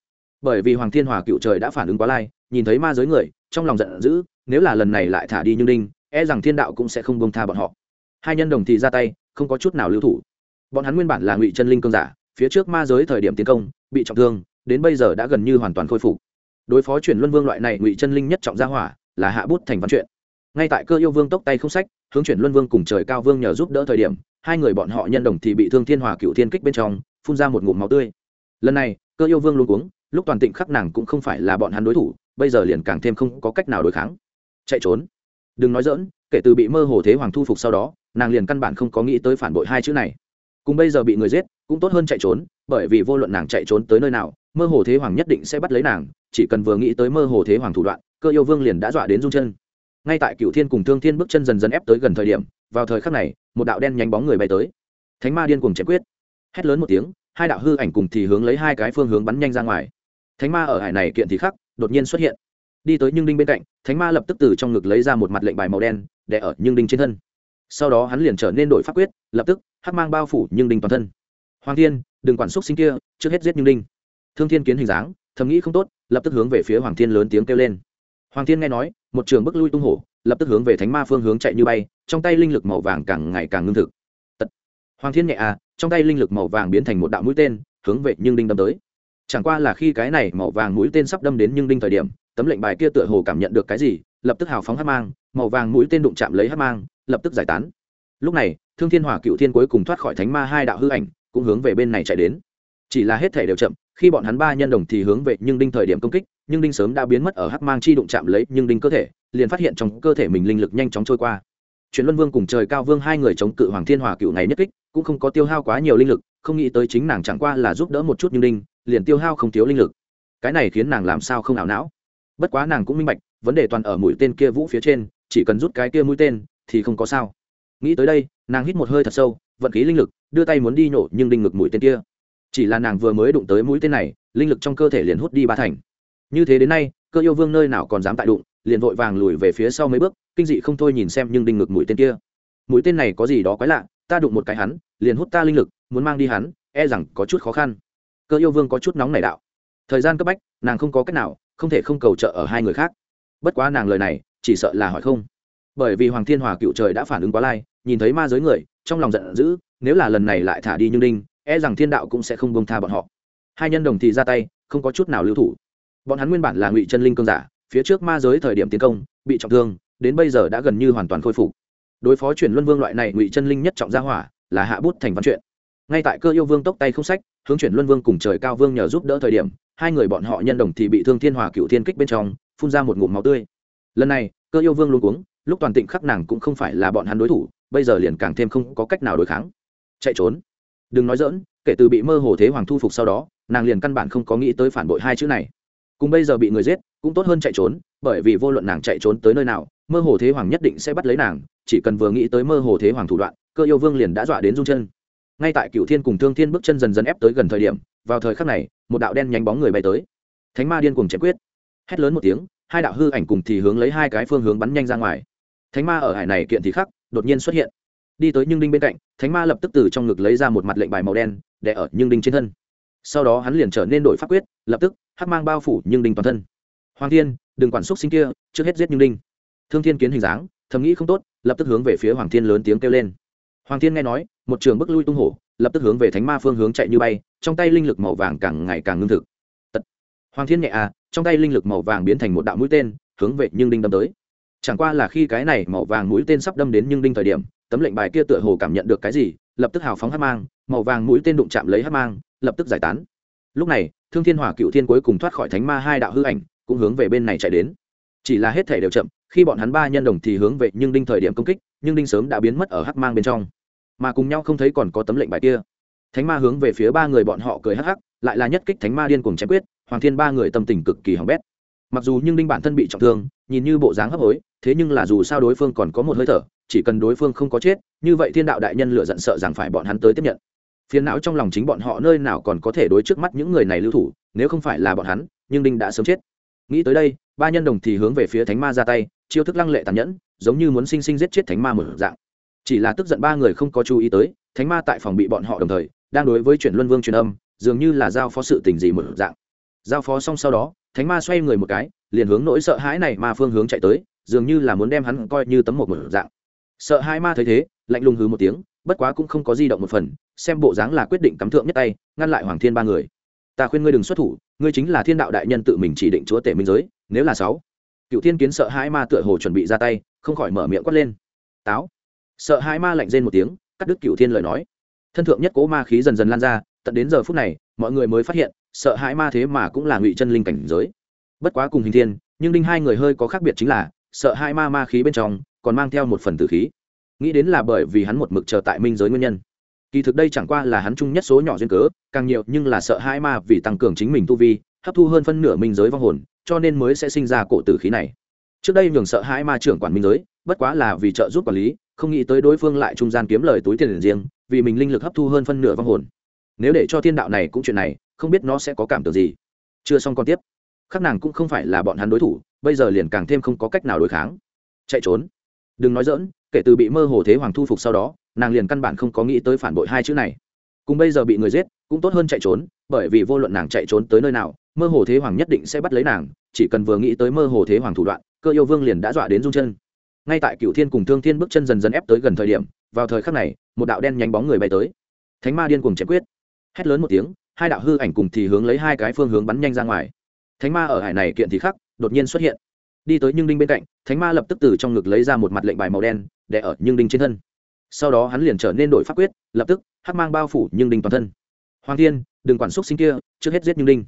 S1: Bởi vì hoàng thiên hòa cựu trời đã phản ứng quá lai, nhìn thấy ma giới người, trong lòng giận dữ, nếu là lần này lại thả đi như đinh e rằng thiên đạo cũng sẽ không bông tha bọn họ. Hai nhân đồng thì ra tay, không có chút nào lưu thủ. Bọn hắn nguyên bản là ngụy chân linh cương giả phía trước ma giới thời điểm tiến công, bị trọng thương, đến bây giờ đã gần như hoàn toàn khôi phục. Đối phó chuyển luân vương loại này ngụy chân linh nhất trọng gia hỏa, là hạ bút thành văn chuyện. Ngay tại cơ yêu vương tốc tay không sách, hướng chuyển luân vương cùng trời cao vương nhờ giúp đỡ thời điểm, hai người bọn họ nhân đồng thì bị thương thiên hòa cựu thiên kích bên trong, phun ra một ngụm máu tươi. Lần này, cơ yêu vương luôn cuống, lúc toàn tịnh khắc nàng cũng không phải là bọn hắn đối thủ, bây giờ liền càng thêm không có cách nào đối kháng. Chạy trốn. Đừng nói dỡn kể từ bị mơ hồ thế hoàng thu phục sau đó, nàng liền căn bản không có nghĩ tới phản bội hai chữ này. Cùng bây giờ bị người giết cũng tốt hơn chạy trốn, bởi vì vô luận nàng chạy trốn tới nơi nào, mơ hồ thế hoàng nhất định sẽ bắt lấy nàng, chỉ cần vừa nghĩ tới mơ hồ thế hoàng thủ đoạn, cơ yêu vương liền đã dọa đến rung chân. Ngay tại cựu thiên cùng thương thiên bước chân dần dần ép tới gần thời điểm, vào thời khắc này, một đạo đen nhánh bóng người bay tới. Thánh ma điên cùng chém quyết. Hét lớn một tiếng, hai đạo hư ảnh cùng thì hướng lấy hai cái phương hướng bắn nhanh ra ngoài. Thánh ma ở hải này kiện thì khắc, đột nhiên xuất hiện. Đi tới nhưng đinh bên cạnh, thánh ma lập tức từ trong ngực lấy ra một mặt lệnh bài màu đen, để ở nhưng đinh trên thân. Sau đó hắn liền trở nên đổi pháp quyết, lập tức, hắc mang bao phủ nhưng đinh toàn thân hoàng thiên, đừng quản xúc sinh kia, trước hết giết như đinh. Thương thiên kiến hình dáng, thầm nghĩ không tốt, lập tức hướng về phía hoàng thiên lớn tiếng kêu lên. Hoàng thiên nghe nói, một trường bức lui tung hổ, lập tức hướng về thánh ma phương hướng chạy như bay, trong tay linh lực màu vàng càng ngày càng ngưng thực. Tật. hoàng thiên nhẹ à trong tay linh lực màu vàng biến thành một đạo mũi tên, hướng về nhưng đinh đâm tới. Chẳng qua là khi cái này màu vàng mũi tên sắp đâm đến nhưng đinh thời điểm, tấm lệnh bài kia tựa hồ cảm nhận được cái gì, lập tức hào phóng hát mang, màu vàng mũi tên đụng chạm lấy hát mang, lập tức giải tán. Lúc này, thương thiên hỏa cựu thiên cuối cùng thoát khỏi thánh ma hai đạo hư ảnh cũng hướng về bên này chạy đến. Chỉ là hết thể đều chậm, khi bọn hắn ba nhân đồng thì hướng về nhưng đinh thời điểm công kích, nhưng đinh sớm đã biến mất ở hắc mang chi đụng chạm lấy nhưng đinh cơ thể, liền phát hiện trong cơ thể mình linh lực nhanh chóng trôi qua. Truyền luân vương cùng trời cao vương hai người chống cự hoàng thiên hòa cựu ngày nhất kích, cũng không có tiêu hao quá nhiều linh lực, không nghĩ tới chính nàng chẳng qua là giúp đỡ một chút nhưng đinh, liền tiêu hao không thiếu linh lực. Cái này khiến nàng làm sao không ảo não? Bất quá nàng cũng minh bạch, vấn đề toàn ở mũi tên kia vũ phía trên, chỉ cần rút cái kia mũi tên, thì không có sao. Nghĩ tới đây, nàng hít một hơi thật sâu vận khí linh lực, đưa tay muốn đi nổ nhưng đinh ngực mũi tên kia. Chỉ là nàng vừa mới đụng tới mũi tên này, linh lực trong cơ thể liền hút đi ba thành. Như thế đến nay, cơ yêu vương nơi nào còn dám tại đụng, liền vội vàng lùi về phía sau mấy bước, kinh dị không thôi nhìn xem nhưng đinh ngực mũi tên kia. Mũi tên này có gì đó quái lạ, ta đụng một cái hắn, liền hút ta linh lực, muốn mang đi hắn e rằng có chút khó khăn. Cơ yêu vương có chút nóng nảy đạo. Thời gian cấp bách, nàng không có cách nào, không thể không cầu trợ ở hai người khác. Bất quá nàng lời này, chỉ sợ là hỏi không. Bởi vì hoàng thiên hòa cựu trời đã phản ứng quá lai nhìn thấy ma giới người, trong lòng giận dữ, nếu là lần này lại thả đi như đinh e rằng thiên đạo cũng sẽ không bông tha bọn họ. Hai nhân đồng thì ra tay, không có chút nào lưu thủ. Bọn hắn nguyên bản là ngụy chân linh cương giả, phía trước ma giới thời điểm tiến công, bị trọng thương, đến bây giờ đã gần như hoàn toàn khôi phục. Đối phó chuyển luân vương loại này ngụy chân linh nhất trọng gia hỏa, là hạ bút thành văn chuyện. Ngay tại cơ yêu vương tốc tay không sách, hướng chuyển luân vương cùng trời cao vương nhờ giúp đỡ thời điểm, hai người bọn họ nhân đồng thì bị thương thiên hòa cựu thiên kích bên trong, phun ra một ngụm máu tươi. Lần này, cơ yêu vương luôn cuống, lúc toàn tịnh khắc nàng cũng không phải là bọn hắn đối thủ bây giờ liền càng thêm không có cách nào đối kháng. Chạy trốn. Đừng nói dỡn kể từ bị mơ hồ thế hoàng thu phục sau đó, nàng liền căn bản không có nghĩ tới phản bội hai chữ này. Cùng bây giờ bị người giết, cũng tốt hơn chạy trốn, bởi vì vô luận nàng chạy trốn tới nơi nào, mơ hồ thế hoàng nhất định sẽ bắt lấy nàng, chỉ cần vừa nghĩ tới mơ hồ thế hoàng thủ đoạn, cơ yêu vương liền đã dọa đến rung chân. Ngay tại cựu thiên cùng thương thiên bước chân dần dần ép tới gần thời điểm, vào thời khắc này, một đạo đen nhánh bóng người bay tới. Thánh ma điên cùng chém quyết. Hét lớn một tiếng, hai đạo hư ảnh cùng thì hướng lấy hai cái phương hướng bắn nhanh ra ngoài. Thánh ma ở hải này kiện thì khắc đột nhiên xuất hiện. Đi tới nhưng đinh bên cạnh, thánh ma lập tức từ trong ngực lấy ra một mặt lệnh bài màu đen để ở nhưng đinh trên thân. Sau đó hắn liền trở nên đổi pháp quyết, lập tức, hắc mang bao phủ nhưng đinh toàn thân. Hoàng thiên, đừng quản xúc sinh kia, trước hết giết nhưng đinh. Thương thiên kiến hình dáng, thầm nghĩ không tốt, lập tức hướng về phía hoàng thiên lớn tiếng kêu lên. Hoàng thiên nghe nói, một trường bức lui tung hổ, lập tức hướng về thánh ma phương hướng chạy như bay, trong tay linh lực màu vàng càng ngày càng ngưng thực. Tật. hoàng thiên nhẹ à trong tay linh lực màu vàng biến thành một đạo mũi tên, hướng về nhưng đinh đâm tới chẳng qua là khi cái này màu vàng mũi tên sắp đâm đến nhưng đinh thời điểm, tấm lệnh bài kia tựa hồ cảm nhận được cái gì, lập tức hào phóng hát mang, màu vàng mũi tên đụng chạm lấy hát mang, lập tức giải tán. Lúc này, thương thiên hỏa cựu thiên cuối cùng thoát khỏi thánh ma hai đạo hư ảnh, cũng hướng về bên này chạy đến. Chỉ là hết thể đều chậm, khi bọn hắn ba nhân đồng thì hướng về nhưng đinh thời điểm công kích, nhưng đinh sớm đã biến mất ở hắc mang bên trong. Mà cùng nhau không thấy còn có tấm lệnh bài kia. Thánh ma hướng về phía ba người bọn họ cười hắc hắc, lại là nhất kích thánh ma điên cùng chém quyết, hoàng thiên ba người tâm tình cực kỳ hỏng bét mặc dù nhưng đinh bản thân bị trọng thương, nhìn như bộ dáng hấp hối, thế nhưng là dù sao đối phương còn có một hơi thở, chỉ cần đối phương không có chết, như vậy thiên đạo đại nhân lựa giận sợ rằng phải bọn hắn tới tiếp nhận. Phiền não trong lòng chính bọn họ nơi nào còn có thể đối trước mắt những người này lưu thủ, nếu không phải là bọn hắn, nhưng đinh đã sớm chết. Nghĩ tới đây, ba nhân đồng thì hướng về phía thánh ma ra tay, chiêu thức lăng lệ tàn nhẫn, giống như muốn sinh sinh giết chết thánh ma một dạng. Chỉ là tức giận ba người không có chú ý tới, thánh ma tại phòng bị bọn họ đồng thời, đang đối với chuyển luân vương truyền âm, dường như là giao phó sự tình gì một dạng giao phó xong sau đó, thánh ma xoay người một cái, liền hướng nỗi sợ hãi này ma phương hướng chạy tới, dường như là muốn đem hắn coi như tấm một một dạng. Sợ hai ma thấy thế, lạnh lùng hứ một tiếng, bất quá cũng không có di động một phần, xem bộ dáng là quyết định cắm thượng nhất tay, ngăn lại hoàng thiên ba người. Ta khuyên ngươi đừng xuất thủ, ngươi chính là thiên đạo đại nhân tự mình chỉ định chúa tể minh giới, nếu là sáu, cựu thiên kiến sợ hai ma tựa hồ chuẩn bị ra tay, không khỏi mở miệng quát lên. Táo. Sợ hai ma lạnh rên một tiếng, cắt đứt cựu thiên lời nói. Thân thượng nhất cố ma khí dần dần lan ra, tận đến giờ phút này, mọi người mới phát hiện sợ hãi ma thế mà cũng là ngụy chân linh cảnh giới. Bất quá cùng hình thiên, nhưng đinh hai người hơi có khác biệt chính là, sợ hai ma ma khí bên trong còn mang theo một phần tử khí. Nghĩ đến là bởi vì hắn một mực chờ tại minh giới nguyên nhân. Kỳ thực đây chẳng qua là hắn chung nhất số nhỏ duyên cớ, càng nhiều nhưng là sợ hai ma vì tăng cường chính mình tu vi, hấp thu hơn phân nửa minh giới vong hồn, cho nên mới sẽ sinh ra cổ tử khí này. Trước đây nhường sợ hai ma trưởng quản minh giới, bất quá là vì trợ giúp quản lý, không nghĩ tới đối phương lại trung gian kiếm lời túi tiền riêng, vì mình linh lực hấp thu hơn phân nửa vong hồn. Nếu để cho thiên đạo này cũng chuyện này không biết nó sẽ có cảm tưởng gì. Chưa xong còn tiếp. Khắc nàng cũng không phải là bọn hắn đối thủ, bây giờ liền càng thêm không có cách nào đối kháng. Chạy trốn. Đừng nói dỡn kể từ bị mơ hồ thế hoàng thu phục sau đó, nàng liền căn bản không có nghĩ tới phản bội hai chữ này. Cùng bây giờ bị người giết, cũng tốt hơn chạy trốn, bởi vì vô luận nàng chạy trốn tới nơi nào, mơ hồ thế hoàng nhất định sẽ bắt lấy nàng, chỉ cần vừa nghĩ tới mơ hồ thế hoàng thủ đoạn, cơ yêu vương liền đã dọa đến rung chân. Ngay tại cựu thiên cùng thương thiên bước chân dần dần ép tới gần thời điểm, vào thời khắc này, một đạo đen nhánh bóng người bay tới. Thánh ma điên cùng chém quyết. Hét lớn một tiếng hai đạo hư ảnh cùng thì hướng lấy hai cái phương hướng bắn nhanh ra ngoài. Thánh ma ở hải này kiện thì khắc, đột nhiên xuất hiện. Đi tới nhưng đinh bên cạnh, thánh ma lập tức từ trong ngực lấy ra một mặt lệnh bài màu đen, để ở nhưng đinh trên thân. Sau đó hắn liền trở nên đổi pháp quyết, lập tức, hắc mang bao phủ nhưng đinh toàn thân. Hoàng thiên, đừng quản xúc sinh kia, trước hết giết nhưng đinh.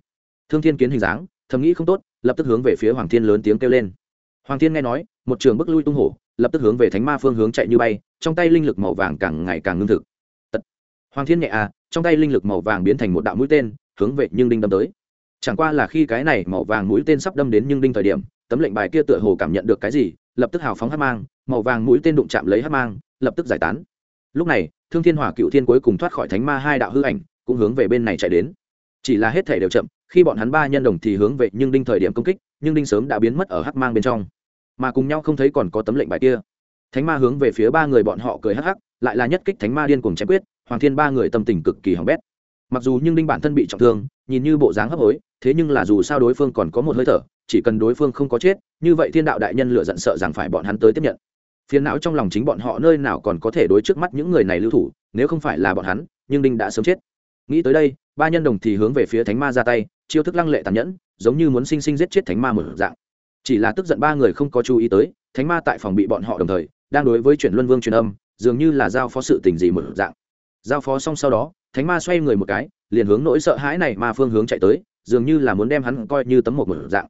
S1: Thương thiên kiến hình dáng, thầm nghĩ không tốt, lập tức hướng về phía hoàng thiên lớn tiếng kêu lên. Hoàng thiên nghe nói, một trường bức lui tung hổ, lập tức hướng về thánh ma phương hướng chạy như bay, trong tay linh lực màu vàng càng ngày càng ngưng thực. Tật. hoàng thiên nhẹ à trong tay linh lực màu vàng biến thành một đạo mũi tên, hướng về nhưng đinh đâm tới. Chẳng qua là khi cái này màu vàng mũi tên sắp đâm đến nhưng đinh thời điểm, tấm lệnh bài kia tựa hồ cảm nhận được cái gì, lập tức hào phóng hát mang, màu vàng mũi tên đụng chạm lấy hát mang, lập tức giải tán. Lúc này, thương thiên hỏa cựu thiên cuối cùng thoát khỏi thánh ma hai đạo hư ảnh, cũng hướng về bên này chạy đến. Chỉ là hết thể đều chậm, khi bọn hắn ba nhân đồng thì hướng về nhưng đinh thời điểm công kích, nhưng đinh sớm đã biến mất ở hắc mang bên trong. Mà cùng nhau không thấy còn có tấm lệnh bài kia thánh ma hướng về phía ba người bọn họ cười hắc hắc, lại là nhất kích thánh ma điên cuồng chém quyết, hoàng thiên ba người tâm tình cực kỳ hỏng bét. Mặc dù nhưng đinh bản thân bị trọng thương, nhìn như bộ dáng hấp hối, thế nhưng là dù sao đối phương còn có một hơi thở, chỉ cần đối phương không có chết, như vậy thiên đạo đại nhân lựa giận sợ rằng phải bọn hắn tới tiếp nhận. Phiền não trong lòng chính bọn họ nơi nào còn có thể đối trước mắt những người này lưu thủ, nếu không phải là bọn hắn, nhưng đinh đã sớm chết. Nghĩ tới đây, ba nhân đồng thì hướng về phía thánh ma ra tay, chiêu thức lăng lệ tàn nhẫn, giống như muốn sinh sinh giết chết thánh ma một dạng. Chỉ là tức giận ba người không có chú ý tới, thánh ma tại phòng bị bọn họ đồng thời đang đối với chuyển luân vương truyền âm, dường như là giao phó sự tình gì một dạng. Giao phó xong sau đó, thánh ma xoay người một cái, liền hướng nỗi sợ hãi này mà phương hướng chạy tới, dường như là muốn đem hắn coi như tấm một một dạng.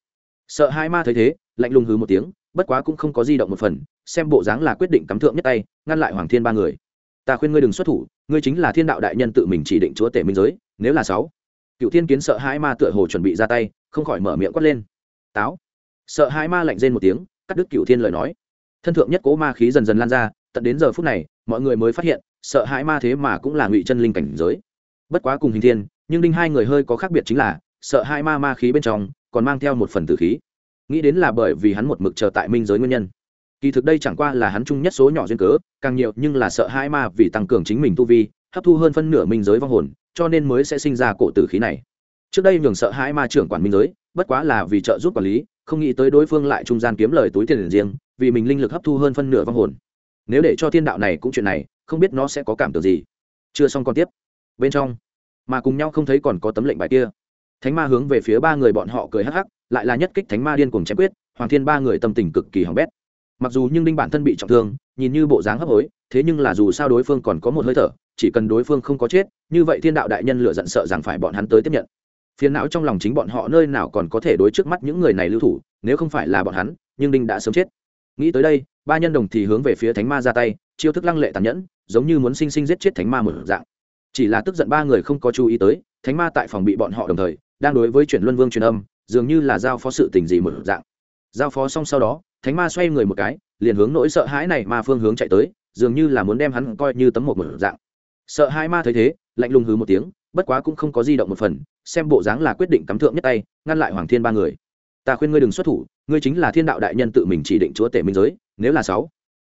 S1: Sợ hai ma thấy thế, lạnh lùng hứ một tiếng, bất quá cũng không có di động một phần, xem bộ dáng là quyết định cắm thượng nhất tay, ngăn lại hoàng thiên ba người. Ta khuyên ngươi đừng xuất thủ, ngươi chính là thiên đạo đại nhân tự mình chỉ định chúa tể minh giới, nếu là sáu, cựu thiên kiến sợ hãi ma tựa hồ chuẩn bị ra tay, không khỏi mở miệng quát lên. Táo. Sợ hai ma lạnh rên một tiếng, cắt đứt cựu thiên lời nói thân thượng nhất cố ma khí dần dần lan ra, tận đến giờ phút này, mọi người mới phát hiện, sợ hãi ma thế mà cũng là ngụy chân linh cảnh giới. Bất quá cùng hình thiên, nhưng đinh hai người hơi có khác biệt chính là, sợ hai ma ma khí bên trong, còn mang theo một phần tử khí. Nghĩ đến là bởi vì hắn một mực chờ tại minh giới nguyên nhân. Kỳ thực đây chẳng qua là hắn chung nhất số nhỏ duyên cớ, càng nhiều nhưng là sợ hai ma vì tăng cường chính mình tu vi, hấp thu hơn phân nửa minh giới vong hồn, cho nên mới sẽ sinh ra cổ tử khí này. Trước đây nhường sợ hai ma trưởng quản minh giới, bất quá là vì trợ giúp quản lý, không nghĩ tới đối phương lại trung gian kiếm lời túi tiền riêng vì mình linh lực hấp thu hơn phân nửa vong hồn. Nếu để cho thiên đạo này cũng chuyện này, không biết nó sẽ có cảm tưởng gì. Chưa xong còn tiếp. Bên trong, mà cùng nhau không thấy còn có tấm lệnh bài kia. Thánh ma hướng về phía ba người bọn họ cười hắc hắc, lại là nhất kích thánh ma điên cuồng chém quyết, hoàng thiên ba người tâm tình cực kỳ hỏng bét. Mặc dù nhưng đinh bản thân bị trọng thương, nhìn như bộ dáng hấp hối, thế nhưng là dù sao đối phương còn có một hơi thở, chỉ cần đối phương không có chết, như vậy thiên đạo đại nhân lựa giận sợ rằng phải bọn hắn tới tiếp nhận. Phiền não trong lòng chính bọn họ nơi nào còn có thể đối trước mắt những người này lưu thủ, nếu không phải là bọn hắn, nhưng đinh đã sớm chết nghĩ tới đây, ba nhân đồng thì hướng về phía thánh ma ra tay, chiêu thức lăng lệ tàn nhẫn, giống như muốn sinh sinh giết chết thánh ma một dạng. Chỉ là tức giận ba người không có chú ý tới, thánh ma tại phòng bị bọn họ đồng thời, đang đối với chuyển luân vương truyền âm, dường như là giao phó sự tình gì một dạng. Giao phó xong sau đó, thánh ma xoay người một cái, liền hướng nỗi sợ hãi này ma phương hướng chạy tới, dường như là muốn đem hắn coi như tấm một một dạng. Sợ hai ma thấy thế, lạnh lùng hứ một tiếng, bất quá cũng không có di động một phần, xem bộ dáng là quyết định cắm thượng nhất tay, ngăn lại hoàng thiên ba người ta khuyên ngươi đừng xuất thủ, ngươi chính là thiên đạo đại nhân tự mình chỉ định chúa tể minh giới, nếu là sáu,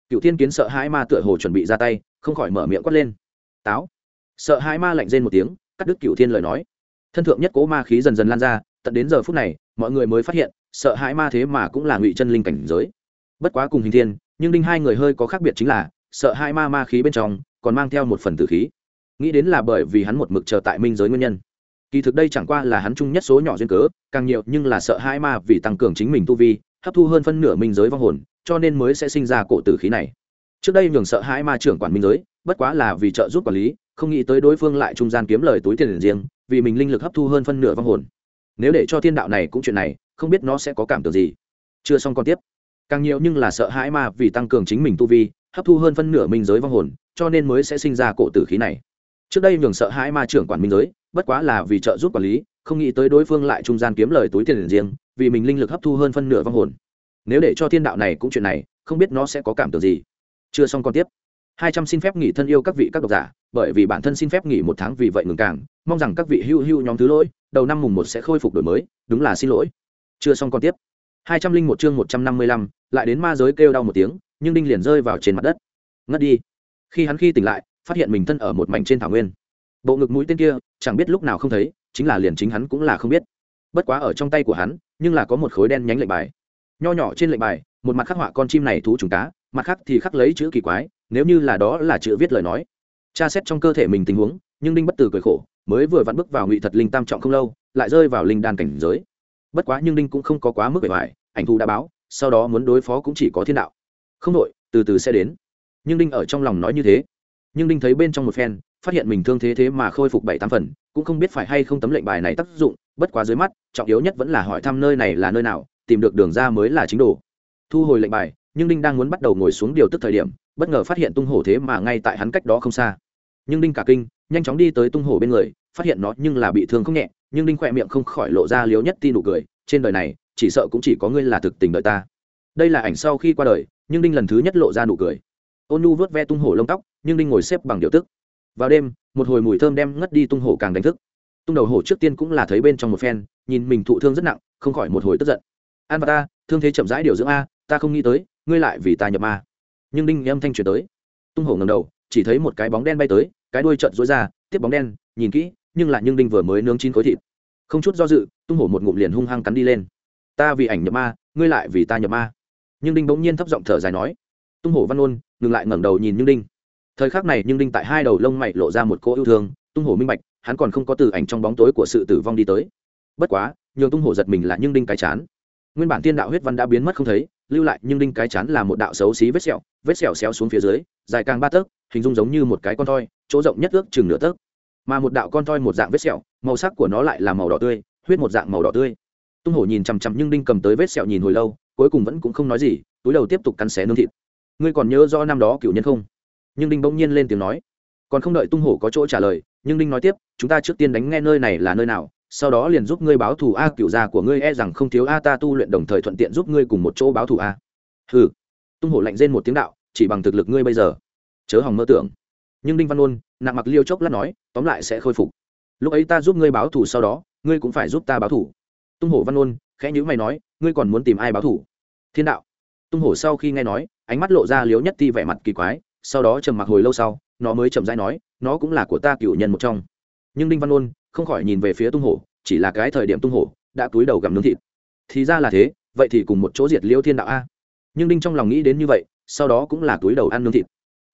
S1: cựu thiên kiến sợ hãi ma tựa hồ chuẩn bị ra tay, không khỏi mở miệng quát lên. Táo. Sợ hãi ma lạnh rên một tiếng, cắt đứt cựu thiên lời nói. Thân thượng nhất cố ma khí dần dần lan ra, tận đến giờ phút này, mọi người mới phát hiện, sợ hãi ma thế mà cũng là ngụy chân linh cảnh giới. Bất quá cùng hình thiên, nhưng đinh hai người hơi có khác biệt chính là, sợ hai ma ma khí bên trong còn mang theo một phần tử khí. Nghĩ đến là bởi vì hắn một mực chờ tại minh giới nguyên nhân kỳ thực đây chẳng qua là hắn chung nhất số nhỏ duyên cớ, càng nhiều nhưng là sợ hai ma vì tăng cường chính mình tu vi, hấp thu hơn phân nửa minh giới vong hồn, cho nên mới sẽ sinh ra cổ tử khí này. Trước đây nhường sợ hai ma trưởng quản minh giới, bất quá là vì trợ giúp quản lý, không nghĩ tới đối phương lại trung gian kiếm lời túi tiền riêng, vì mình linh lực hấp thu hơn phân nửa vong hồn. Nếu để cho thiên đạo này cũng chuyện này, không biết nó sẽ có cảm tưởng gì. Chưa xong còn tiếp. Càng nhiều nhưng là sợ hãi ma vì tăng cường chính mình tu vi, hấp thu hơn phân nửa minh giới vong hồn, cho nên mới sẽ sinh ra cổ tử khí này trước đây nhường sợ hãi ma trưởng quản minh giới, bất quá là vì trợ giúp quản lý, không nghĩ tới đối phương lại trung gian kiếm lời túi tiền riêng, vì mình linh lực hấp thu hơn phân nửa vong hồn. Nếu để cho thiên đạo này cũng chuyện này, không biết nó sẽ có cảm tưởng gì. Chưa xong còn tiếp. Hai trăm xin phép nghỉ thân yêu các vị các độc giả, bởi vì bản thân xin phép nghỉ một tháng vì vậy ngừng càng mong rằng các vị hưu hưu nhóm thứ lỗi, đầu năm mùng một sẽ khôi phục đổi mới, đúng là xin lỗi. Chưa xong còn tiếp. Hai trăm linh một chương một trăm năm mươi lăm, lại đến ma giới kêu đau một tiếng, nhưng đinh liền rơi vào trên mặt đất. Ngất đi. Khi hắn khi tỉnh lại phát hiện mình thân ở một mảnh trên thảo nguyên. Bộ ngực mũi tên kia, chẳng biết lúc nào không thấy, chính là liền chính hắn cũng là không biết. Bất quá ở trong tay của hắn, nhưng là có một khối đen nhánh lệnh bài. Nho nhỏ trên lệnh bài, một mặt khắc họa con chim này thú trùng cá, mặt khác thì khắc lấy chữ kỳ quái, nếu như là đó là chữ viết lời nói. Tra xét trong cơ thể mình tình huống, nhưng đinh bất tử cười khổ, mới vừa vặn bước vào ngụy thật linh tam trọng không lâu, lại rơi vào linh đan cảnh giới. Bất quá nhưng đinh cũng không có quá mức bề ngoài, ảnh thu đã báo, sau đó muốn đối phó cũng chỉ có thiên đạo. Không đội từ từ sẽ đến. Nhưng đinh ở trong lòng nói như thế nhưng đinh thấy bên trong một phen, phát hiện mình thương thế thế mà khôi phục bảy tám phần, cũng không biết phải hay không tấm lệnh bài này tác dụng, bất quá dưới mắt, trọng yếu nhất vẫn là hỏi thăm nơi này là nơi nào, tìm được đường ra mới là chính đồ. Thu hồi lệnh bài, nhưng đinh đang muốn bắt đầu ngồi xuống điều tức thời điểm, bất ngờ phát hiện tung hổ thế mà ngay tại hắn cách đó không xa. Nhưng đinh cả kinh, nhanh chóng đi tới tung hổ bên người, phát hiện nó nhưng là bị thương không nhẹ, nhưng đinh khỏe miệng không khỏi lộ ra liếu nhất tin nụ cười, trên đời này, chỉ sợ cũng chỉ có ngươi là thực tình đợi ta. Đây là ảnh sau khi qua đời, nhưng đinh lần thứ nhất lộ ra nụ cười ôn nu vớt ve tung hổ lông tóc, nhưng đinh ngồi xếp bằng điệu tức. Vào đêm, một hồi mùi thơm đem ngất đi tung hổ càng đánh thức. Tung đầu hổ trước tiên cũng là thấy bên trong một phen, nhìn mình thụ thương rất nặng, không khỏi một hồi tức giận. An và ta, thương thế chậm rãi điều dưỡng a, ta không nghĩ tới, ngươi lại vì ta nhập ma. Nhưng đinh âm thanh chuyển tới. Tung hổ ngầm đầu, chỉ thấy một cái bóng đen bay tới, cái đuôi trợn rối ra, tiếp bóng đen, nhìn kỹ, nhưng lại nhưng đinh vừa mới nướng chín khối thịt. Không chút do dự, tung hổ một ngụm liền hung hăng cắn đi lên. Ta vì ảnh nhập ma, ngươi lại vì ta nhập ma. Nhưng đinh bỗng nhiên thấp giọng thở dài nói tung hổ văn ôn, ngừng lại ngẩng đầu nhìn nhưng đinh. Thời khắc này nhưng đinh tại hai đầu lông mày lộ ra một cỗ yêu thương, tung hổ minh bạch, hắn còn không có từ ảnh trong bóng tối của sự tử vong đi tới. Bất quá, nhường tung hổ giật mình là nhưng đinh cái chán. Nguyên bản tiên đạo huyết văn đã biến mất không thấy, lưu lại nhưng đinh cái chán là một đạo xấu xí vết sẹo vết sẹo xéo xuống phía dưới, dài càng ba tấc, hình dung giống như một cái con thoi, chỗ rộng nhất ước chừng nửa tấc. Mà một đạo con thoi một dạng vết sẹo, màu sắc của nó lại là màu đỏ tươi, huyết một dạng màu đỏ tươi. Tung hổ nhìn chằm chằm nhưng đinh cầm tới vết sẹo nhìn hồi lâu, cuối cùng vẫn cũng không nói gì, túi đầu tiếp tục cắn xé nương thịt ngươi còn nhớ rõ năm đó cựu nhân không? Nhưng đinh bỗng nhiên lên tiếng nói. Còn không đợi tung hổ có chỗ trả lời, nhưng đinh nói tiếp, chúng ta trước tiên đánh nghe nơi này là nơi nào, sau đó liền giúp ngươi báo thù a, cựu gia của ngươi e rằng không thiếu a, ta tu luyện đồng thời thuận tiện giúp ngươi cùng một chỗ báo thù a. Hừ. Tung hổ lạnh rên một tiếng đạo, chỉ bằng thực lực ngươi bây giờ. Chớ hòng mơ tưởng. Nhưng đinh văn ôn nặng mặc liêu chốc lát nói, tóm lại sẽ khôi phục. Lúc ấy ta giúp ngươi báo thù sau đó, ngươi cũng phải giúp ta báo thù. Tung hổ văn ôn khẽ nhữ mày nói, ngươi còn muốn tìm ai báo thù? Thiên đạo. Tung hổ sau khi nghe nói ánh mắt lộ ra liếu nhất ti vẻ mặt kỳ quái, sau đó trầm mặc hồi lâu sau, nó mới chậm rãi nói, nó cũng là của ta cựu nhân một trong. Nhưng đinh văn ôn không khỏi nhìn về phía tung hổ, chỉ là cái thời điểm tung hổ, đã cúi đầu gặm nướng thịt. Thì ra là thế, vậy thì cùng một chỗ diệt liêu thiên đạo a. Nhưng đinh trong lòng nghĩ đến như vậy, sau đó cũng là túi đầu ăn nướng thịt.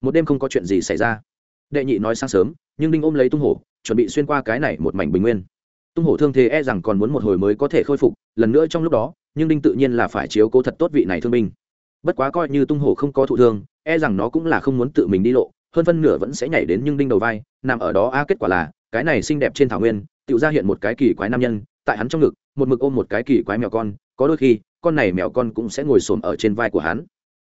S1: Một đêm không có chuyện gì xảy ra. Đệ nhị nói sáng sớm, nhưng đinh ôm lấy tung hổ, chuẩn bị xuyên qua cái này một mảnh bình nguyên. Tung hổ thương thế e rằng còn muốn một hồi mới có thể khôi phục, lần nữa trong lúc đó, nhưng đinh tự nhiên là phải chiếu cố thật tốt vị này thương binh bất quá coi như tung hổ không có thụ thương e rằng nó cũng là không muốn tự mình đi lộ, hơn phân nửa vẫn sẽ nhảy đến nhưng đinh đầu vai, nằm ở đó a, kết quả là, cái này xinh đẹp trên thảo nguyên tự ra hiện một cái kỳ quái nam nhân, tại hắn trong ngực, một mực ôm một cái kỳ quái mèo con, có đôi khi, con này mèo con cũng sẽ ngồi xổm ở trên vai của hắn.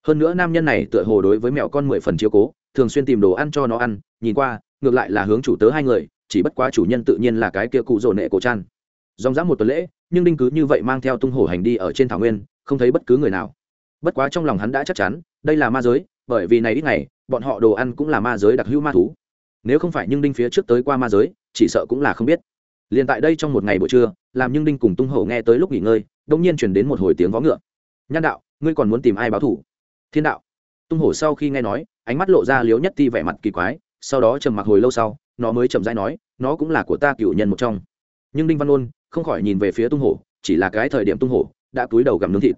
S1: Hơn nữa nam nhân này tựa hồ đối với mèo con mười phần chiếu cố, thường xuyên tìm đồ ăn cho nó ăn, nhìn qua, ngược lại là hướng chủ tớ hai người, chỉ bất quá chủ nhân tự nhiên là cái kia cụ rồ nệ cổ trăn dòng dã một tuần lễ, nhưng đinh cứ như vậy mang theo tung hổ hành đi ở trên thảo nguyên, không thấy bất cứ người nào bất quá trong lòng hắn đã chắc chắn, đây là ma giới, bởi vì này ít ngày, bọn họ đồ ăn cũng là ma giới đặc hữu ma thú. Nếu không phải nhưng đinh phía trước tới qua ma giới, chỉ sợ cũng là không biết. Liền tại đây trong một ngày buổi trưa, làm nhưng đinh cùng tung hổ nghe tới lúc nghỉ ngơi đông nhiên chuyển đến một hồi tiếng vó ngựa. Nhan đạo, ngươi còn muốn tìm ai báo thủ? Thiên đạo. Tung hổ sau khi nghe nói, ánh mắt lộ ra liếu nhất ti vẻ mặt kỳ quái, sau đó trầm mặc hồi lâu sau, nó mới chậm rãi nói, nó cũng là của ta cựu nhân một trong. Nhưng đinh văn ôn không khỏi nhìn về phía tung hổ, chỉ là cái thời điểm tung hổ, đã túi đầu gặm nướng thịt.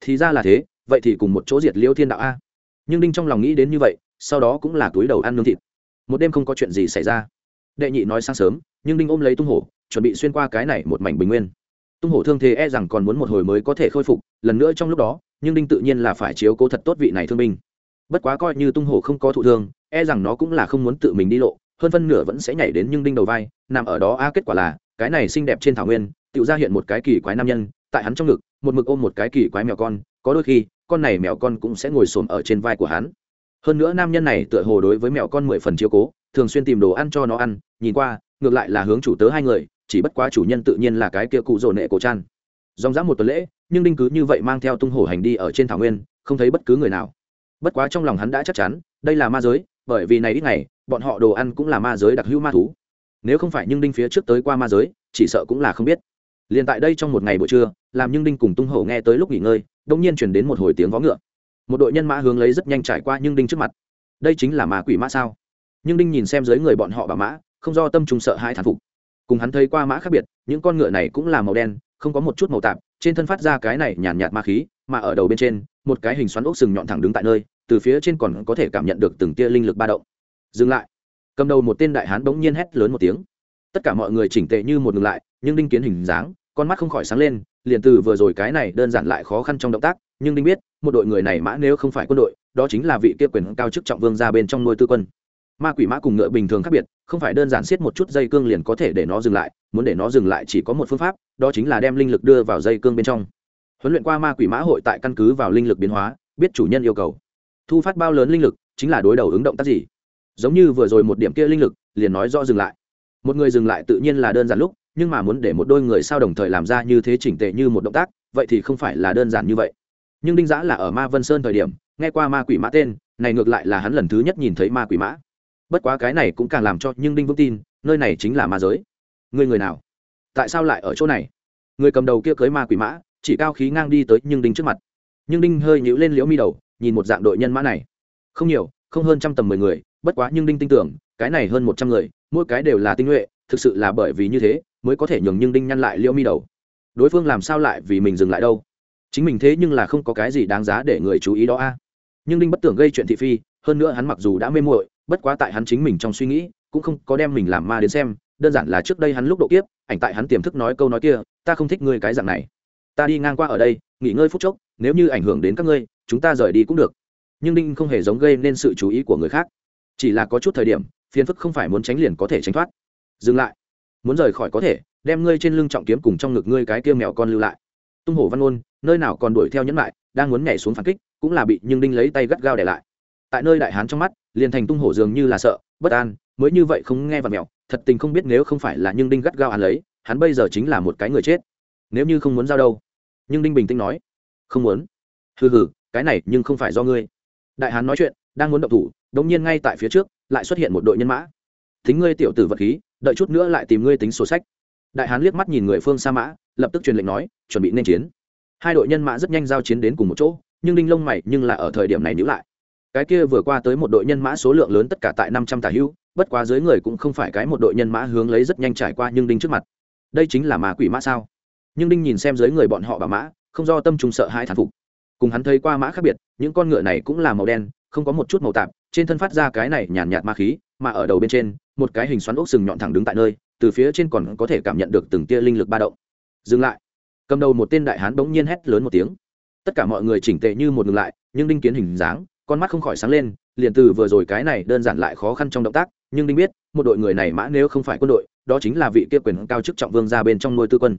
S1: Thì ra là thế vậy thì cùng một chỗ diệt liêu thiên đạo a. Nhưng đinh trong lòng nghĩ đến như vậy, sau đó cũng là túi đầu ăn nướng thịt. Một đêm không có chuyện gì xảy ra. Đệ nhị nói sáng sớm, nhưng đinh ôm lấy tung hổ, chuẩn bị xuyên qua cái này một mảnh bình nguyên. Tung hổ thương thế e rằng còn muốn một hồi mới có thể khôi phục, lần nữa trong lúc đó, nhưng đinh tự nhiên là phải chiếu cố thật tốt vị này thương binh. Bất quá coi như tung hổ không có thụ thương e rằng nó cũng là không muốn tự mình đi lộ, hơn phân nửa vẫn sẽ nhảy đến nhưng đinh đầu vai, nằm ở đó a, kết quả là, cái này xinh đẹp trên thảo nguyên tự ra hiện một cái kỳ quái nam nhân, tại hắn trong ngực, một mực ôm một cái kỳ quái mèo con, có đôi khi con này mèo con cũng sẽ ngồi xổm ở trên vai của hắn. Hơn nữa nam nhân này tựa hồ đối với mèo con mười phần chiếu cố, thường xuyên tìm đồ ăn cho nó ăn, nhìn qua, ngược lại là hướng chủ tớ hai người, chỉ bất quá chủ nhân tự nhiên là cái kia cụ rồ nệ cổ trăn. Dòng dã một tuần lễ, nhưng đinh cứ như vậy mang theo tung hổ hành đi ở trên thảo nguyên, không thấy bất cứ người nào. Bất quá trong lòng hắn đã chắc chắn, đây là ma giới, bởi vì này ít ngày, bọn họ đồ ăn cũng là ma giới đặc hữu ma thú. Nếu không phải nhưng đinh phía trước tới qua ma giới, chỉ sợ cũng là không biết. Liên tại đây trong một ngày buổi trưa, làm nhưng đinh cùng tung hổ nghe tới lúc nghỉ ngơi đông nhiên chuyển đến một hồi tiếng vó ngựa. Một đội nhân mã hướng lấy rất nhanh trải qua nhưng đinh trước mặt. Đây chính là ma quỷ mã sao? Nhưng đinh nhìn xem dưới người bọn họ bà mã, không do tâm trùng sợ hai thản phục. Cùng hắn thấy qua mã khác biệt, những con ngựa này cũng là màu đen, không có một chút màu tạp, trên thân phát ra cái này nhàn nhạt ma khí, mà ở đầu bên trên, một cái hình xoắn ốc sừng nhọn thẳng đứng tại nơi, từ phía trên còn có thể cảm nhận được từng tia linh lực ba động. Dừng lại. Cầm đầu một tên đại hán bỗng nhiên hét lớn một tiếng. Tất cả mọi người chỉnh tệ như một ngừng lại, nhưng đinh kiến hình dáng, con mắt không khỏi sáng lên liền từ vừa rồi cái này đơn giản lại khó khăn trong động tác, nhưng đinh biết, một đội người này mã nếu không phải quân đội, đó chính là vị kia quyền cao chức trọng vương ra bên trong nuôi tư quân. Ma quỷ mã cùng ngựa bình thường khác biệt, không phải đơn giản siết một chút dây cương liền có thể để nó dừng lại, muốn để nó dừng lại chỉ có một phương pháp, đó chính là đem linh lực đưa vào dây cương bên trong. Huấn luyện qua ma quỷ mã hội tại căn cứ vào linh lực biến hóa, biết chủ nhân yêu cầu. Thu phát bao lớn linh lực, chính là đối đầu ứng động tác gì. Giống như vừa rồi một điểm kia linh lực, liền nói rõ dừng lại. Một người dừng lại tự nhiên là đơn giản lúc nhưng mà muốn để một đôi người sao đồng thời làm ra như thế chỉnh tệ như một động tác, vậy thì không phải là đơn giản như vậy. Nhưng đinh giã là ở ma vân sơn thời điểm, nghe qua ma quỷ mã tên, này ngược lại là hắn lần thứ nhất nhìn thấy ma quỷ mã. Bất quá cái này cũng càng làm cho nhưng đinh vững tin, nơi này chính là ma giới. Người người nào? Tại sao lại ở chỗ này? Người cầm đầu kia cưới ma quỷ mã, chỉ cao khí ngang đi tới nhưng đinh trước mặt. Nhưng đinh hơi nhíu lên liễu mi đầu, nhìn một dạng đội nhân mã này. Không nhiều, không hơn trăm tầm mười người, bất quá nhưng đinh tin tưởng, cái này hơn một trăm người, mỗi cái đều là tinh nhuệ, thực sự là bởi vì như thế mới có thể nhường nhưng đinh nhăn lại liễu mi đầu. Đối phương làm sao lại vì mình dừng lại đâu? Chính mình thế nhưng là không có cái gì đáng giá để người chú ý đó a. Nhưng đinh bất tưởng gây chuyện thị phi, hơn nữa hắn mặc dù đã mê muội, bất quá tại hắn chính mình trong suy nghĩ, cũng không có đem mình làm ma đến xem, đơn giản là trước đây hắn lúc độ kiếp, ảnh tại hắn tiềm thức nói câu nói kia, ta không thích ngươi cái dạng này. Ta đi ngang qua ở đây, nghỉ ngơi phút chốc, nếu như ảnh hưởng đến các ngươi, chúng ta rời đi cũng được. Nhưng đinh không hề giống gây nên sự chú ý của người khác. Chỉ là có chút thời điểm, phiền phức không phải muốn tránh liền có thể tránh thoát. Dừng lại muốn rời khỏi có thể, đem ngươi trên lưng trọng kiếm cùng trong ngực ngươi cái kia mèo con lưu lại. Tung hổ văn ôn nơi nào còn đuổi theo nhẫn lại đang muốn nhảy xuống phản kích, cũng là bị nhưng đinh lấy tay gắt gao để lại. Tại nơi đại hán trong mắt, liền thành tung hổ dường như là sợ, bất an, mới như vậy không nghe và mèo, thật tình không biết nếu không phải là nhưng đinh gắt gao hắn lấy, hắn bây giờ chính là một cái người chết. Nếu như không muốn giao đâu? Nhưng đinh bình tĩnh nói. Không muốn. Hừ hừ, cái này nhưng không phải do ngươi. Đại hán nói chuyện, đang muốn động thủ đống nhiên ngay tại phía trước, lại xuất hiện một đội nhân mã. Thính ngươi tiểu tử vật khí đợi chút nữa lại tìm ngươi tính sổ sách. Đại hán liếc mắt nhìn người phương sa mã, lập tức truyền lệnh nói, chuẩn bị nên chiến. Hai đội nhân mã rất nhanh giao chiến đến cùng một chỗ, nhưng đinh lông mày nhưng là ở thời điểm này nhữ lại. Cái kia vừa qua tới một đội nhân mã số lượng lớn tất cả tại năm trăm tả hưu, bất quá dưới người cũng không phải cái một đội nhân mã hướng lấy rất nhanh trải qua nhưng đinh trước mặt. Đây chính là ma quỷ mã sao? Nhưng đinh nhìn xem dưới người bọn họ bà mã, không do tâm trung sợ hai thản phục. Cùng hắn thấy qua mã khác biệt, những con ngựa này cũng là màu đen, không có một chút màu tạp, trên thân phát ra cái này nhàn nhạt ma khí, mà ở đầu bên trên một cái hình xoắn ốc sừng nhọn thẳng đứng tại nơi, từ phía trên còn có thể cảm nhận được từng tia linh lực ba động. Dừng lại. Cầm đầu một tên đại hán bỗng nhiên hét lớn một tiếng. Tất cả mọi người chỉnh tệ như một ngừng lại, nhưng đinh kiến hình dáng, con mắt không khỏi sáng lên, liền từ vừa rồi cái này đơn giản lại khó khăn trong động tác, nhưng đinh biết, một đội người này mã nếu không phải quân đội, đó chính là vị kia quyền cao chức trọng vương ra bên trong nuôi tư quân.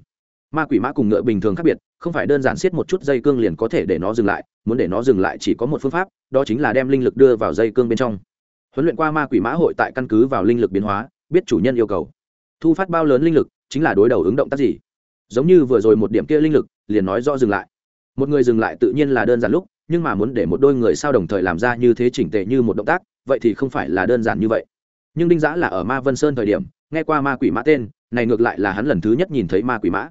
S1: Ma quỷ mã cùng ngựa bình thường khác biệt, không phải đơn giản siết một chút dây cương liền có thể để nó dừng lại, muốn để nó dừng lại chỉ có một phương pháp, đó chính là đem linh lực đưa vào dây cương bên trong huấn luyện qua ma quỷ mã hội tại căn cứ vào linh lực biến hóa, biết chủ nhân yêu cầu. Thu phát bao lớn linh lực, chính là đối đầu ứng động tác gì. Giống như vừa rồi một điểm kia linh lực, liền nói rõ dừng lại. Một người dừng lại tự nhiên là đơn giản lúc, nhưng mà muốn để một đôi người sao đồng thời làm ra như thế chỉnh tệ như một động tác, vậy thì không phải là đơn giản như vậy. Nhưng đinh giã là ở ma vân sơn thời điểm, nghe qua ma quỷ mã tên, này ngược lại là hắn lần thứ nhất nhìn thấy ma quỷ mã.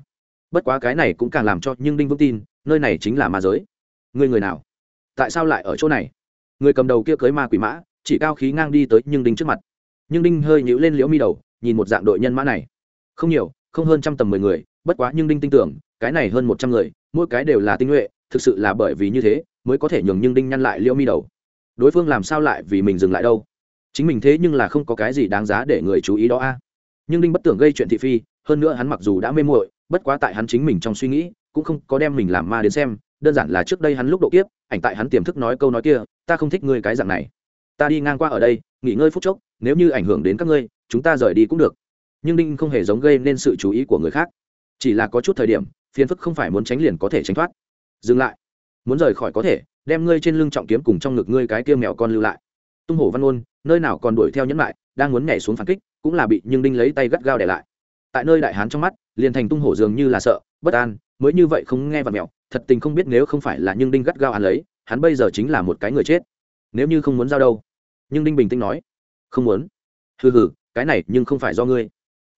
S1: Bất quá cái này cũng càng làm cho nhưng đinh vững tin, nơi này chính là ma giới. Người người nào? Tại sao lại ở chỗ này? Người cầm đầu kia cưới ma quỷ mã chỉ cao khí ngang đi tới nhưng đinh trước mặt. Nhưng đinh hơi nhíu lên liễu mi đầu, nhìn một dạng đội nhân mã này. Không nhiều, không hơn trăm tầm mười người, bất quá nhưng đinh tin tưởng, cái này hơn một trăm người, mỗi cái đều là tinh nhuệ, thực sự là bởi vì như thế, mới có thể nhường nhưng đinh nhăn lại liễu mi đầu. Đối phương làm sao lại vì mình dừng lại đâu? Chính mình thế nhưng là không có cái gì đáng giá để người chú ý đó a. À? Nhưng đinh bất tưởng gây chuyện thị phi, hơn nữa hắn mặc dù đã mê muội, bất quá tại hắn chính mình trong suy nghĩ, cũng không có đem mình làm ma đến xem, đơn giản là trước đây hắn lúc độ kiếp, ảnh tại hắn tiềm thức nói câu nói kia, ta không thích ngươi cái dạng này ta đi ngang qua ở đây, nghỉ ngơi phút chốc, nếu như ảnh hưởng đến các ngươi, chúng ta rời đi cũng được. Nhưng đinh không hề giống gây nên sự chú ý của người khác. Chỉ là có chút thời điểm, phiền phức không phải muốn tránh liền có thể tránh thoát. Dừng lại. Muốn rời khỏi có thể, đem ngươi trên lưng trọng kiếm cùng trong ngực ngươi cái kia mèo con lưu lại. Tung hổ văn ôn nơi nào còn đuổi theo nhẫn lại đang muốn nhảy xuống phản kích, cũng là bị nhưng đinh lấy tay gắt gao để lại. Tại nơi đại hán trong mắt, liền thành tung hổ dường như là sợ, bất an, mới như vậy không nghe vật mèo, thật tình không biết nếu không phải là nhưng đinh gắt gao ăn lấy, hắn bây giờ chính là một cái người chết. Nếu như không muốn giao đâu nhưng đinh bình tĩnh nói, không muốn. Hừ hừ, cái này nhưng không phải do ngươi.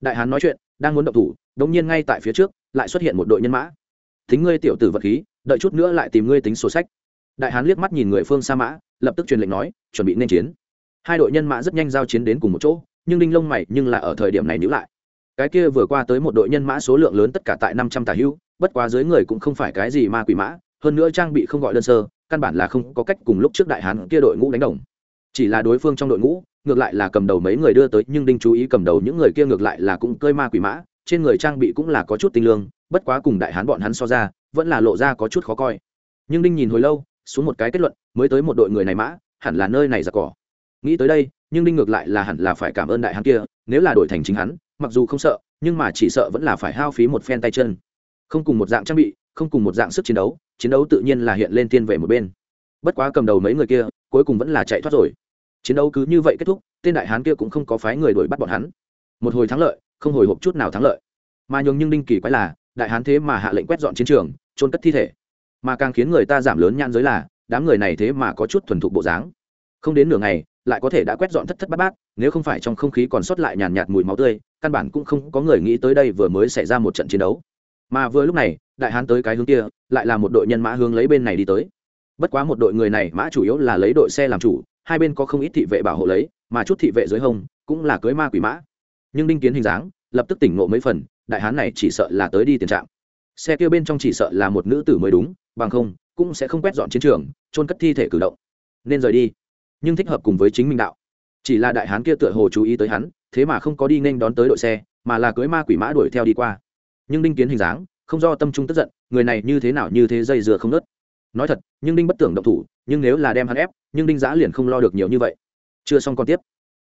S1: Đại hán nói chuyện, đang muốn động thủ đống nhiên ngay tại phía trước, lại xuất hiện một đội nhân mã. Thính ngươi tiểu tử vật khí, đợi chút nữa lại tìm ngươi tính sổ sách. Đại hán liếc mắt nhìn người phương sa mã, lập tức truyền lệnh nói, chuẩn bị nên chiến. Hai đội nhân mã rất nhanh giao chiến đến cùng một chỗ, nhưng đinh lông mày nhưng là ở thời điểm này nhữ lại. Cái kia vừa qua tới một đội nhân mã số lượng lớn tất cả tại năm trăm tà hưu, bất quá dưới người cũng không phải cái gì ma quỷ mã, hơn nữa trang bị không gọi đơn sơ, căn bản là không có cách cùng lúc trước đại hán kia đội ngũ đánh đồng chỉ là đối phương trong đội ngũ, ngược lại là cầm đầu mấy người đưa tới, nhưng đinh chú ý cầm đầu những người kia ngược lại là cũng cơi ma quỷ mã, trên người trang bị cũng là có chút tinh lương, bất quá cùng đại hán bọn hắn so ra, vẫn là lộ ra có chút khó coi. Nhưng đinh nhìn hồi lâu, xuống một cái kết luận, mới tới một đội người này mã, hẳn là nơi này giặc cỏ. Nghĩ tới đây, nhưng đinh ngược lại là hẳn là phải cảm ơn đại hán kia, nếu là đổi thành chính hắn, mặc dù không sợ, nhưng mà chỉ sợ vẫn là phải hao phí một phen tay chân. Không cùng một dạng trang bị, không cùng một dạng sức chiến đấu chiến đấu tự nhiên là hiện lên tiên về một bên. Bất quá cầm đầu mấy người kia cuối cùng vẫn là chạy thoát rồi. Chiến đấu cứ như vậy kết thúc, tên đại hán kia cũng không có phái người đuổi bắt bọn hắn. Một hồi thắng lợi, không hồi hộp chút nào thắng lợi. Mà nhường nhưng đinh kỳ quái là, đại hán thế mà hạ lệnh quét dọn chiến trường trôn cất thi thể. Mà càng khiến người ta giảm lớn nhan giới là, đám người này thế mà có chút thuần thục bộ dáng. Không đến nửa ngày, lại có thể đã quét dọn thất thất bát bát, nếu không phải trong không khí còn sót lại nhàn nhạt mùi máu tươi, căn bản cũng không có người nghĩ tới đây vừa mới xảy ra một trận chiến đấu. Mà vừa lúc này, đại hán tới cái hướng kia, lại là một đội nhân mã hướng lấy bên này đi tới bất quá một đội người này mã chủ yếu là lấy đội xe làm chủ, hai bên có không ít thị vệ bảo hộ lấy, mà chút thị vệ dưới hông cũng là cưới ma quỷ mã. Nhưng đinh kiến hình dáng, lập tức tỉnh ngộ mấy phần, đại hán này chỉ sợ là tới đi tiền trạm xe kia bên trong chỉ sợ là một nữ tử mới đúng, bằng không, cũng sẽ không quét dọn chiến trường trôn cất thi thể cử động. Nên rời đi. Nhưng thích hợp cùng với chính minh đạo. Chỉ là đại hán kia tựa hồ chú ý tới hắn, thế mà không có đi nên đón tới đội xe, mà là cưới ma quỷ mã đuổi theo đi qua. Nhưng đinh kiến hình dáng, không do tâm trung tức giận, người này như thế nào như thế dây dừa không nớt nói thật, nhưng đinh bất tưởng động thủ, nhưng nếu là đem hắn ép, nhưng đinh giã liền không lo được nhiều như vậy. Chưa xong còn tiếp.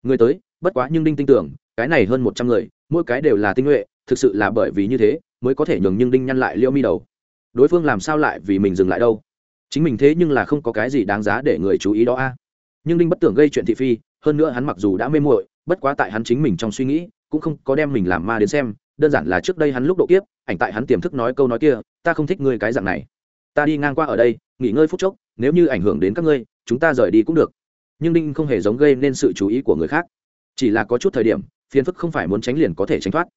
S1: Người tới, bất quá nhưng đinh tin tưởng, cái này hơn một trăm người, mỗi cái đều là tinh nhuệ, thực sự là bởi vì như thế, mới có thể nhường nhưng đinh nhăn lại liêu mi đầu. Đối phương làm sao lại vì mình dừng lại đâu? Chính mình thế nhưng là không có cái gì đáng giá để người chú ý đó a. Nhưng đinh bất tưởng gây chuyện thị phi, hơn nữa hắn mặc dù đã mê muội, bất quá tại hắn chính mình trong suy nghĩ, cũng không có đem mình làm ma đến xem, đơn giản là trước đây hắn lúc độ kiếp, ảnh tại hắn tiềm thức nói câu nói kia, ta không thích ngươi cái dạng này ta đi ngang qua ở đây, nghỉ ngơi phút chốc, nếu như ảnh hưởng đến các ngươi, chúng ta rời đi cũng được. Nhưng đinh không hề giống gây nên sự chú ý của người khác. Chỉ là có chút thời điểm, phiền phức không phải muốn tránh liền có thể tránh thoát.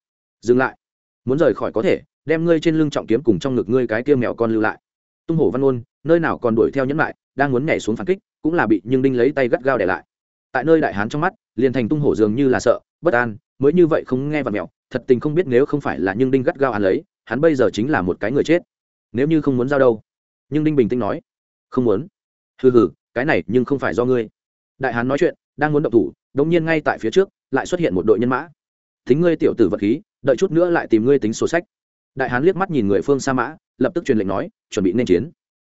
S1: Dừng lại. Muốn rời khỏi có thể, đem ngươi trên lưng trọng kiếm cùng trong ngực ngươi cái kia mèo con lưu lại. Tung hổ văn ôn nơi nào còn đuổi theo nhẫn lại, đang muốn nhảy xuống phản kích, cũng là bị nhưng đinh lấy tay gắt gao để lại. Tại nơi đại hán trong mắt, liền thành tung hổ dường như là sợ, bất an, mới như vậy không nghe và mèo, thật tình không biết nếu không phải là nhưng đinh gắt gao ăn lấy, hắn bây giờ chính là một cái người chết. Nếu như không muốn giao đâu nhưng đinh bình tĩnh nói, không muốn. Hừ hừ, cái này nhưng không phải do ngươi. Đại hán nói chuyện, đang muốn động thủ, đống nhiên ngay tại phía trước, lại xuất hiện một đội nhân mã. Thính ngươi tiểu tử vật khí, đợi chút nữa lại tìm ngươi tính sổ sách. Đại hán liếc mắt nhìn người phương sa mã, lập tức truyền lệnh nói, chuẩn bị nên chiến.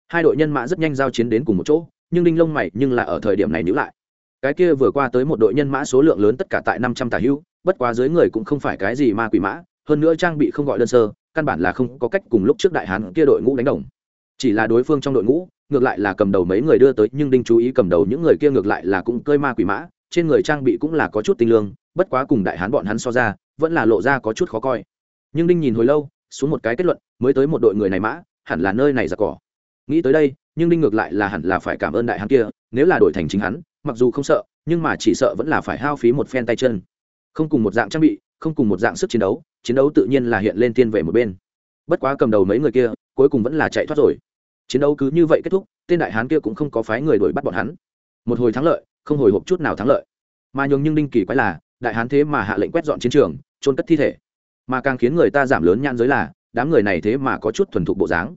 S1: Hai đội nhân mã rất nhanh giao chiến đến cùng một chỗ, nhưng đinh lông mày nhưng là ở thời điểm này níu lại. Cái kia vừa qua tới một đội nhân mã số lượng lớn tất cả tại năm trăm tà hưu, bất quá dưới người cũng không phải cái gì ma quỷ mã, hơn nữa trang bị không gọi đơn sơ, căn bản là không có cách cùng lúc trước đại hán kia đội ngũ đánh đồng chỉ là đối phương trong đội ngũ, ngược lại là cầm đầu mấy người đưa tới, nhưng đinh chú ý cầm đầu những người kia ngược lại là cũng cơi ma quỷ mã, trên người trang bị cũng là có chút tinh lương, bất quá cùng đại hán bọn hắn so ra, vẫn là lộ ra có chút khó coi. Nhưng đinh nhìn hồi lâu, xuống một cái kết luận, mới tới một đội người này mã, hẳn là nơi này giặc cỏ. Nghĩ tới đây, nhưng đinh ngược lại là hẳn là phải cảm ơn đại hán kia, nếu là đổi thành chính hắn, mặc dù không sợ, nhưng mà chỉ sợ vẫn là phải hao phí một phen tay chân. Không cùng một dạng trang bị, không cùng một dạng sức chiến đấu chiến đấu tự nhiên là hiện lên tiên về một bên. Bất quá cầm đầu mấy người kia, cuối cùng vẫn là chạy thoát rồi chiến đấu cứ như vậy kết thúc, tên đại hán kia cũng không có phái người đuổi bắt bọn hắn. Một hồi thắng lợi, không hồi hộp chút nào thắng lợi. Mà nhường nhưng đinh kỳ quái là, đại hán thế mà hạ lệnh quét dọn chiến trường trôn cất thi thể. Mà càng khiến người ta giảm lớn nhan giới là, đám người này thế mà có chút thuần thục bộ dáng.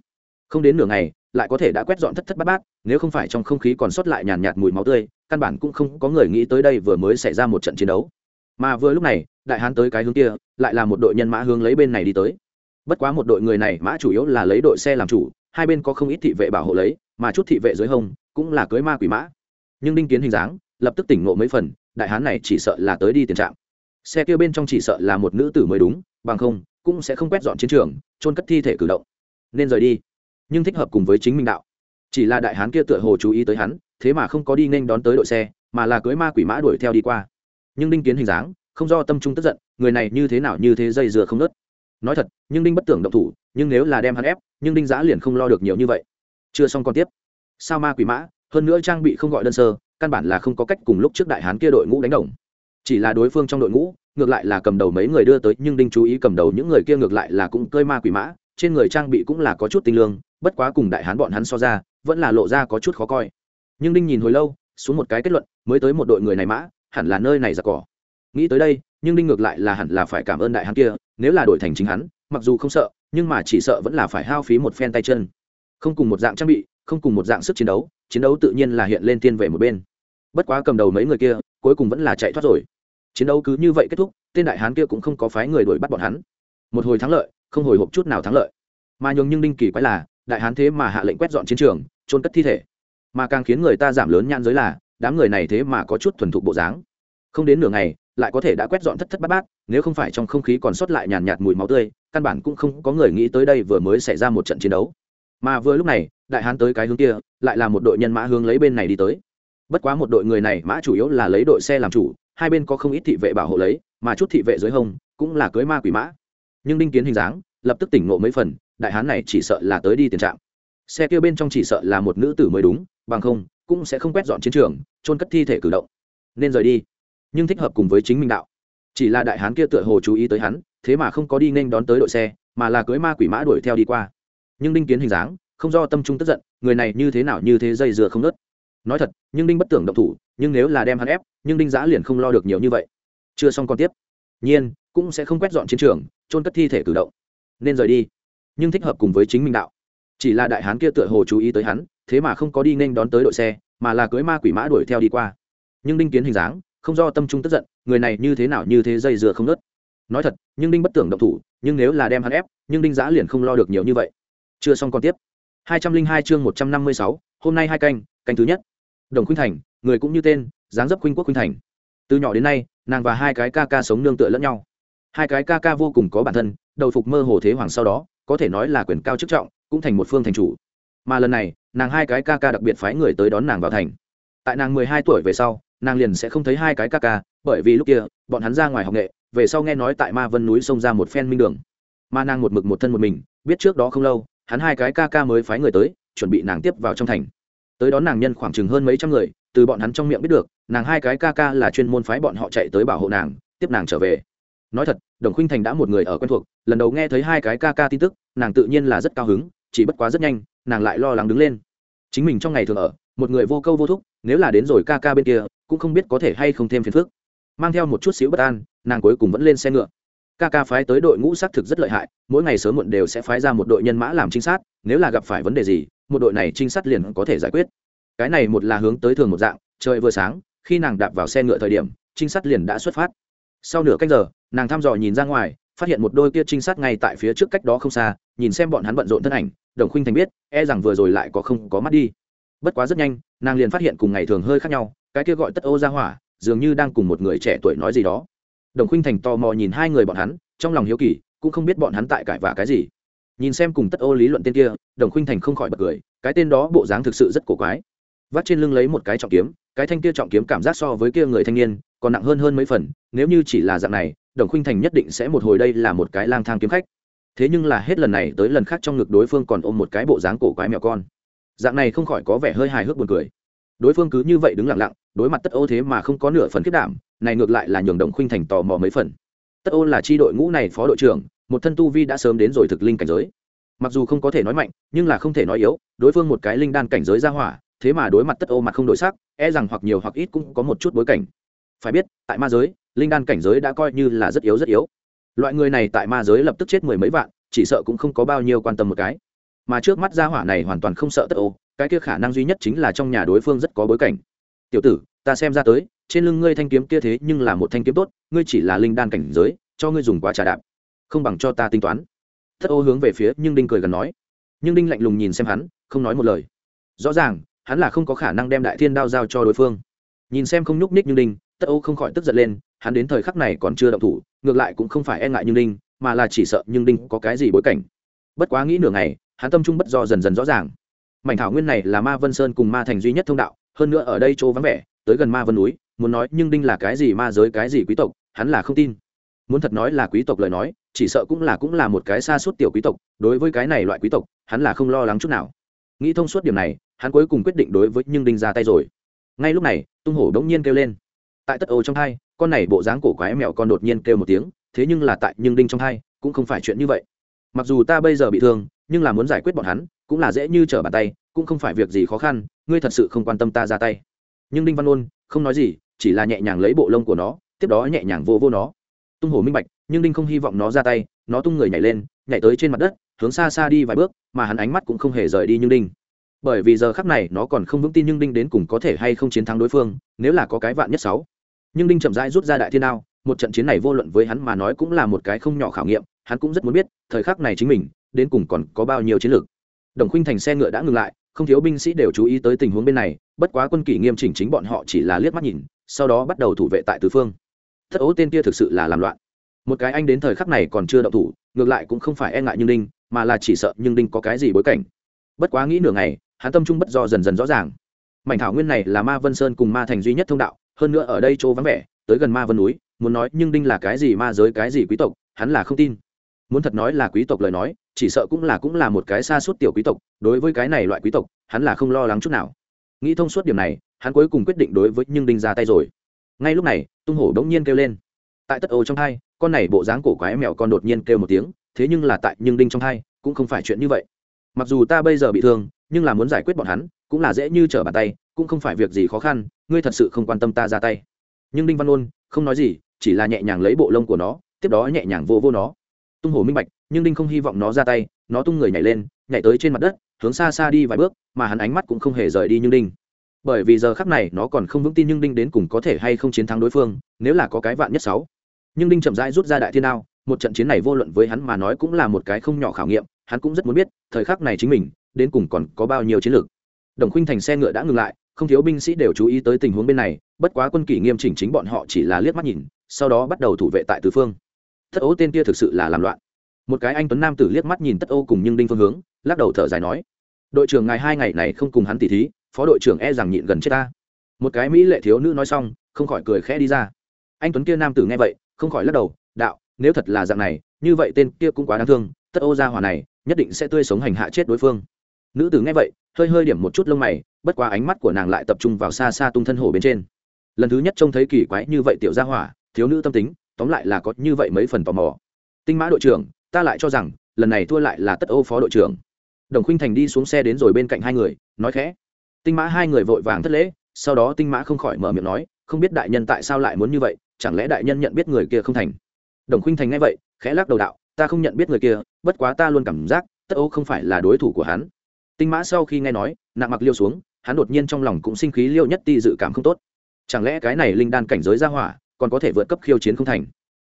S1: Không đến nửa ngày, lại có thể đã quét dọn thất thất bát bát, nếu không phải trong không khí còn sót lại nhàn nhạt mùi máu tươi, căn bản cũng không có người nghĩ tới đây vừa mới xảy ra một trận chiến đấu. Mà vừa lúc này, đại hán tới cái hướng kia, lại là một đội nhân mã hướng lấy bên này đi tới. Bất quá một đội người này mã chủ yếu là lấy đội xe làm chủ hai bên có không ít thị vệ bảo hộ lấy, mà chút thị vệ dưới hông cũng là cưới ma quỷ mã. Nhưng đinh kiến hình dáng lập tức tỉnh ngộ mấy phần, đại hán này chỉ sợ là tới đi tiền trạm. Xe kia bên trong chỉ sợ là một nữ tử mới đúng, bằng không cũng sẽ không quét dọn chiến trường trôn cất thi thể cử động. Nên rời đi. Nhưng thích hợp cùng với chính minh đạo. Chỉ là đại hán kia tựa hồ chú ý tới hắn, thế mà không có đi nên đón tới đội xe, mà là cưới ma quỷ mã đuổi theo đi qua. Nhưng đinh kiến hình dáng không do tâm trung tức giận, người này như thế nào như thế dây dừa không nớt. Nói thật, nhưng đinh bất tưởng động thủ nhưng nếu là đem hắn ép, nhưng đinh giã liền không lo được nhiều như vậy. Chưa xong còn tiếp. Sao ma quỷ mã, hơn nữa trang bị không gọi đơn sơ, căn bản là không có cách cùng lúc trước đại hán kia đội ngũ đánh đồng. Chỉ là đối phương trong đội ngũ, ngược lại là cầm đầu mấy người đưa tới, nhưng đinh chú ý cầm đầu những người kia ngược lại là cũng cơi ma quỷ mã, trên người trang bị cũng là có chút tinh lương, bất quá cùng đại hán bọn hắn so ra, vẫn là lộ ra có chút khó coi. Nhưng đinh nhìn hồi lâu, xuống một cái kết luận, mới tới một đội người này mã, hẳn là nơi này giặc cỏ. Nghĩ tới đây, nhưng đinh ngược lại là hẳn là phải cảm ơn đại hán kia, nếu là đổi thành chính hắn, mặc dù không sợ nhưng mà chỉ sợ vẫn là phải hao phí một phen tay chân. Không cùng một dạng trang bị, không cùng một dạng sức chiến đấu chiến đấu tự nhiên là hiện lên tiên về một bên. Bất quá cầm đầu mấy người kia, cuối cùng vẫn là chạy thoát rồi. Chiến đấu cứ như vậy kết thúc, tên đại hán kia cũng không có phái người đuổi bắt bọn hắn. Một hồi thắng lợi, không hồi hộp chút nào thắng lợi. Mà nhường nhưng đinh kỳ quái là, đại hán thế mà hạ lệnh quét dọn chiến trường trôn cất thi thể. Mà càng khiến người ta giảm lớn nhãn giới là, đám người này thế mà có chút thuần thục bộ dáng. Không đến nửa ngày lại có thể đã quét dọn thất thất bát bát, nếu không phải trong không khí còn sót lại nhàn nhạt mùi máu tươi, căn bản cũng không có người nghĩ tới đây vừa mới xảy ra một trận chiến đấu. Mà vừa lúc này, đại hán tới cái hướng kia, lại là một đội nhân mã hướng lấy bên này đi tới. Bất quá một đội người này, mã chủ yếu là lấy đội xe làm chủ, hai bên có không ít thị vệ bảo hộ lấy, mà chút thị vệ dưới hông cũng là cưới ma quỷ mã. Nhưng đinh kiến hình dáng, lập tức tỉnh ngộ mấy phần, đại hán này chỉ sợ là tới đi tiền trạm. Xe kia bên trong chỉ sợ là một nữ tử mới đúng, bằng không, cũng sẽ không quét dọn chiến trường trôn cất thi thể cử động. Nên rời đi nhưng thích hợp cùng với chính mình đạo. Chỉ là đại hán kia tựa hồ chú ý tới hắn, thế mà không có đi nên đón tới đội xe, mà là cưới ma quỷ mã đuổi theo đi qua. Nhưng đinh kiến hình dáng, không do tâm trung tức giận, người này như thế nào như thế dây dừa không nớt nói thật, nhưng đinh bất tưởng động thủ, nhưng nếu là đem hắn ép, nhưng đinh giã liền không lo được nhiều như vậy. Chưa xong còn tiếp. Nhiên, cũng sẽ không quét dọn chiến trường trôn cất thi thể cử động. Nên rời đi. Nhưng thích hợp cùng với chính mình đạo. Chỉ là đại hán kia tựa hồ chú ý tới hắn, thế mà không có đi nên đón tới đội xe, mà là cưới ma quỷ mã đuổi theo đi qua. Nhưng đinh kiến hình dáng không do tâm trung tức giận, người này như thế nào như thế dây dừa không nớt nói thật, nhưng đinh bất tưởng động thủ, nhưng nếu là đem hắn ép, nhưng đinh giã liền không lo được nhiều như vậy. Chưa xong còn tiếp. hai trăm linh hai chương một trăm năm mươi sáu, hôm nay hai canh canh thứ nhất. Đồng khuynh thành, người cũng như tên, dáng dấp khuynh quốc khuynh thành. Từ nhỏ đến nay, nàng và hai cái ca ca sống nương tựa lẫn nhau. Hai cái ca ca vô cùng có bản thân, đầu phục mơ hồ thế hoàng sau đó, có thể nói là quyền cao chức trọng, cũng thành một phương thành chủ. Mà lần này, nàng hai cái ca ca đặc biệt phái người tới đón nàng vào thành tại nàng mười hai tuổi về sau, nàng liền sẽ không thấy hai cái ca ca, bởi vì lúc kia, bọn hắn ra ngoài học nghệ, về sau nghe nói tại ma vân núi xông ra một phen minh đường. Mà nàng một mực một thân một mình, biết trước đó không lâu, hắn hai cái ca ca mới phái người tới, chuẩn bị nàng tiếp vào trong thành. Tới đón nàng nhân khoảng chừng hơn mấy trăm người, từ bọn hắn trong miệng biết được, nàng hai cái ca ca là chuyên môn phái bọn họ chạy tới bảo hộ nàng, tiếp nàng trở về. Nói thật, đồng khuynh thành đã một người ở quen thuộc, lần đầu nghe thấy hai cái ca ca tin tức, nàng tự nhiên là rất cao hứng, chỉ bất quá rất nhanh, nàng lại lo lắng đứng lên. Chính mình trong ngày thường ở, một người vô câu vô thúc nếu là đến rồi ca ca bên kia, cũng không biết có thể hay không thêm phiền phức. Mang theo một chút xíu bất an, nàng cuối cùng vẫn lên xe ngựa. Ca ca phái tới đội ngũ xác thực rất lợi hại, mỗi ngày sớm muộn đều sẽ phái ra một đội nhân mã làm trinh sát, nếu là gặp phải vấn đề gì, một đội này trinh sát liền có thể giải quyết. Cái này một là hướng tới thường một dạng, trời vừa sáng, khi nàng đạp vào xe ngựa thời điểm, trinh sát liền đã xuất phát. Sau nửa cách giờ, nàng thăm dò nhìn ra ngoài, phát hiện một đôi kia trinh sát ngay tại phía trước cách đó không xa, nhìn xem bọn hắn bận rộn thân ảnh, đồng khuynh thành biết e rằng vừa rồi lại có không có mắt đi bất quá rất nhanh, nàng liền phát hiện cùng ngày thường hơi khác nhau, cái kia gọi tất ô ra hỏa, dường như đang cùng một người trẻ tuổi nói gì đó. Đồng khuynh thành tò mò nhìn hai người bọn hắn, trong lòng hiếu kỳ, cũng không biết bọn hắn tại cãi vả cái gì. Nhìn xem cùng tất ô lý luận tên kia, đồng khuynh thành không khỏi bật cười, cái tên đó bộ dáng thực sự rất cổ quái. Vắt trên lưng lấy một cái trọng kiếm, cái thanh kia trọng kiếm cảm giác so với kia người thanh niên, còn nặng hơn hơn mấy phần, nếu như chỉ là dạng này, đồng khuynh thành nhất định sẽ một hồi đây là một cái lang thang kiếm khách. Thế nhưng là hết lần này tới lần khác trong ngực đối phương còn ôm một cái bộ dáng cổ quái mèo con dạng này không khỏi có vẻ hơi hài hước buồn cười. Đối phương cứ như vậy đứng lặng lặng, đối mặt tất ô thế mà không có nửa phần kết đảm, này ngược lại là nhường đồng khuynh thành tò mò mấy phần. Tất ô là tri đội ngũ này phó đội trưởng, một thân tu vi đã sớm đến rồi thực linh cảnh giới. Mặc dù không có thể nói mạnh, nhưng là không thể nói yếu, đối phương một cái linh đan cảnh giới ra hỏa, thế mà đối mặt tất ô mặt không đổi sắc e rằng hoặc nhiều hoặc ít cũng có một chút bối cảnh. Phải biết, tại ma giới, linh đan cảnh giới đã coi như là rất yếu rất yếu. Loại người này tại ma giới lập tức chết mười mấy vạn, chỉ sợ cũng không có bao nhiêu quan tâm một cái mà trước mắt gia hỏa này hoàn toàn không sợ tất ô, cái kia khả năng duy nhất chính là trong nhà đối phương rất có bối cảnh. Tiểu tử, ta xem ra tới, trên lưng ngươi thanh kiếm kia thế nhưng là một thanh kiếm tốt, ngươi chỉ là linh đan cảnh giới, cho ngươi dùng quá trà đạp, không bằng cho ta tính toán. Thất ô hướng về phía nhưng đinh cười gần nói. Nhưng đinh lạnh lùng nhìn xem hắn, không nói một lời. Rõ ràng, hắn là không có khả năng đem đại thiên đao giao cho đối phương. Nhìn xem không nhúc ních như đinh, tất ô không khỏi tức giận lên, hắn đến thời khắc này còn chưa động thủ, ngược lại cũng không phải e ngại như đinh, mà là chỉ sợ nhưng đinh có cái gì bối cảnh. Bất quá nghĩ nửa ngày hắn tâm trung bất do dần dần rõ ràng. Mảnh thảo nguyên này là ma vân sơn cùng ma thành duy nhất thông đạo, hơn nữa ở đây chỗ vắng vẻ, tới gần ma vân núi, muốn nói nhưng đinh là cái gì ma giới cái gì quý tộc, hắn là không tin. Muốn thật nói là quý tộc lời nói, chỉ sợ cũng là cũng là một cái xa suốt tiểu quý tộc, đối với cái này loại quý tộc, hắn là không lo lắng chút nào. Nghĩ thông suốt điểm này, hắn cuối cùng quyết định đối với nhưng đinh ra tay rồi. Ngay lúc này, tung hổ đống nhiên kêu lên. Tại tất ô trong hai con này bộ dáng cổ quái mẹo con đột nhiên kêu một tiếng, thế nhưng là tại nhưng đinh trong hai cũng không phải chuyện như vậy. Mặc dù ta bây giờ bị thương nhưng là muốn giải quyết bọn hắn, cũng là dễ như trở bàn tay, cũng không phải việc gì khó khăn, ngươi thật sự không quan tâm ta ra tay. Nhưng đinh văn ôn không nói gì, chỉ là nhẹ nhàng lấy bộ lông của nó, tiếp đó nhẹ nhàng vô vô nó. Tung hổ minh bạch, nhưng đinh không hy vọng nó ra tay, nó tung người nhảy lên, nhảy tới trên mặt đất, hướng xa xa đi vài bước, mà hắn ánh mắt cũng không hề rời đi nhưng đinh. Bởi vì giờ khắc này nó còn không vững tin nhưng đinh đến cùng có thể hay không chiến thắng đối phương, nếu là có cái vạn nhất sáu. Nhưng đinh chậm rãi rút ra đại thiên đao, một trận chiến này vô luận với hắn mà nói cũng là một cái không nhỏ khảo nghiệm, hắn cũng rất muốn biết, thời khắc này chính mình đến cùng còn có bao nhiêu chiến lược. Đồng khuynh thành xe ngựa đã ngừng lại, không thiếu binh sĩ đều chú ý tới tình huống bên này, bất quá quân kỷ nghiêm chỉnh chính bọn họ chỉ là liếc mắt nhìn, sau đó bắt đầu thủ vệ tại tứ phương. Thất ố tên kia thực sự là làm loạn. Một cái anh đến thời khắc này còn chưa động thủ, ngược lại cũng không phải e ngại nhưng đinh, mà là chỉ sợ nhưng đinh có cái gì bối cảnh. Bất quá nghĩ nửa ngày, hắn tâm trung bất do dần dần rõ ràng. Mảnh thảo nguyên này là ma vân sơn cùng ma thành duy nhất thông đạo, hơn nữa ở đây chỗ vắng vẻ, tới gần ma vân núi, muốn nói nhưng đinh là cái gì ma giới, cái gì quý tộc, hắn là không tin muốn thật nói là quý tộc lời nói, chỉ sợ cũng là cũng là một cái xa suốt tiểu quý tộc, đối với cái này loại quý tộc, hắn là không lo lắng chút nào. Nghĩ thông suốt điểm này, hắn cuối cùng quyết định đối với nhưng đinh ra tay rồi. Ngay lúc này, tung hổ đống nhiên kêu lên. Tại tất ô trong hai con này bộ dáng cổ quái mèo con đột nhiên kêu một tiếng, thế nhưng là tại nhưng đinh trong hai cũng không phải chuyện như vậy. Mặc dù ta bây giờ bị thương, nhưng là muốn giải quyết bọn hắn, cũng là dễ như trở bàn tay, cũng không phải việc gì khó khăn, ngươi thật sự không quan tâm ta ra tay. Nhưng đinh văn ôn không nói gì, chỉ là nhẹ nhàng lấy bộ lông của nó, tiếp đó nhẹ nhàng vô vô nó tung hổ minh bạch, nhưng đinh không hy vọng nó ra tay, nó tung người nhảy lên, nhảy tới trên mặt đất, hướng xa xa đi vài bước, mà hắn ánh mắt cũng không hề rời đi nhưng đinh. Bởi vì giờ khắc này nó còn không vững tin nhưng đinh đến cùng có thể hay không chiến thắng đối phương, nếu là có cái vạn nhất sáu. Nhưng đinh chậm rãi rút ra đại thiên đao, một trận chiến này vô luận với hắn mà nói cũng là một cái không nhỏ khảo nghiệm, hắn cũng rất muốn biết, thời khắc này chính mình, đến cùng còn có bao nhiêu chiến lược. Đồng khuynh thành xe ngựa đã ngừng lại, không thiếu binh sĩ đều chú ý tới tình huống bên này, bất quá quân kỷ nghiêm chỉnh chính bọn họ chỉ là liếc mắt nhìn, sau đó bắt đầu thủ vệ tại tứ phương thất ô tên kia thực sự là làm loạn. Một cái anh tuấn nam tử liếc mắt nhìn tất âu cùng nhưng đinh phương hướng, lắc đầu thở dài nói, đội trưởng ngài hai ngày này không cùng hắn tỉ thí, phó đội trưởng e rằng nhịn gần chết ta. Một cái mỹ lệ thiếu nữ nói xong, không khỏi cười khẽ đi ra. Anh tuấn kia nam tử nghe vậy, không khỏi lắc đầu, đạo, nếu thật là dạng này, như vậy tên kia cũng quá đáng thương tất ô gia hòa này, nhất định sẽ tươi sống hành hạ chết đối phương. Nữ tử nghe vậy, hơi hơi điểm một chút lông mày, bất quá ánh mắt của nàng lại tập trung vào xa xa tung thân hổ bên trên. Lần thứ nhất trông thấy kỳ quái như vậy tiểu gia hỏa, thiếu nữ tâm tính tóm lại là có như vậy mấy phần tò mò. Tinh mã đội trưởng, ta lại cho rằng, lần này thua lại là tất ô phó đội trưởng. Đồng khuynh thành đi xuống xe đến rồi bên cạnh hai người, nói khẽ. Tinh mã hai người vội vàng thất lễ, sau đó tinh mã không khỏi mở miệng nói, không biết đại nhân tại sao lại muốn như vậy, chẳng lẽ đại nhân nhận biết người kia không thành? Đồng khuynh thành nghe vậy, khẽ lắc đầu đạo, ta không nhận biết người kia, bất quá ta luôn cảm giác, tất ô không phải là đối thủ của hắn. Tinh mã sau khi nghe nói, nặng mặc liêu xuống, hắn đột nhiên trong lòng cũng sinh khí liêu nhất ti dự cảm không tốt. Chẳng lẽ cái này linh đan cảnh giới ra hỏa còn có thể vượt cấp khiêu chiến không thành.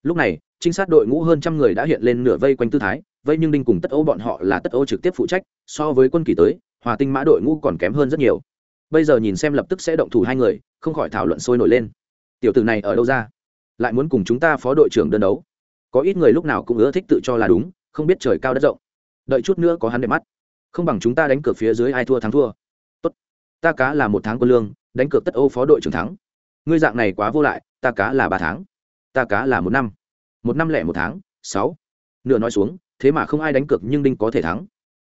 S1: Lúc này, trinh sát đội ngũ hơn trăm người đã hiện lên nửa vây quanh tư thái, vây nhưng đinh cùng tất âu bọn họ là tất âu trực tiếp phụ trách, so với quân kỳ tới, hòa tinh mã đội ngũ còn kém hơn rất nhiều. Bây giờ nhìn xem lập tức sẽ động thủ hai người, không khỏi thảo luận sôi nổi lên. Tiểu tử này ở đâu ra? Lại muốn cùng chúng ta phó đội trưởng đơn đấu. Có ít người lúc nào cũng ưa thích tự cho là đúng, không biết trời cao đất rộng. Đợi chút nữa có hắn đẹp mắt. Không bằng chúng ta đánh cược phía dưới ai thua thắng thua. Tốt, ta cá là một tháng quân lương, đánh cược tất âu phó đội trưởng thắng ngươi dạng này quá vô lại, ta cá là ba tháng, ta cá là một năm một năm lẻ một tháng, sáu. Nửa nói xuống, thế mà không ai đánh cược nhưng đinh có thể thắng.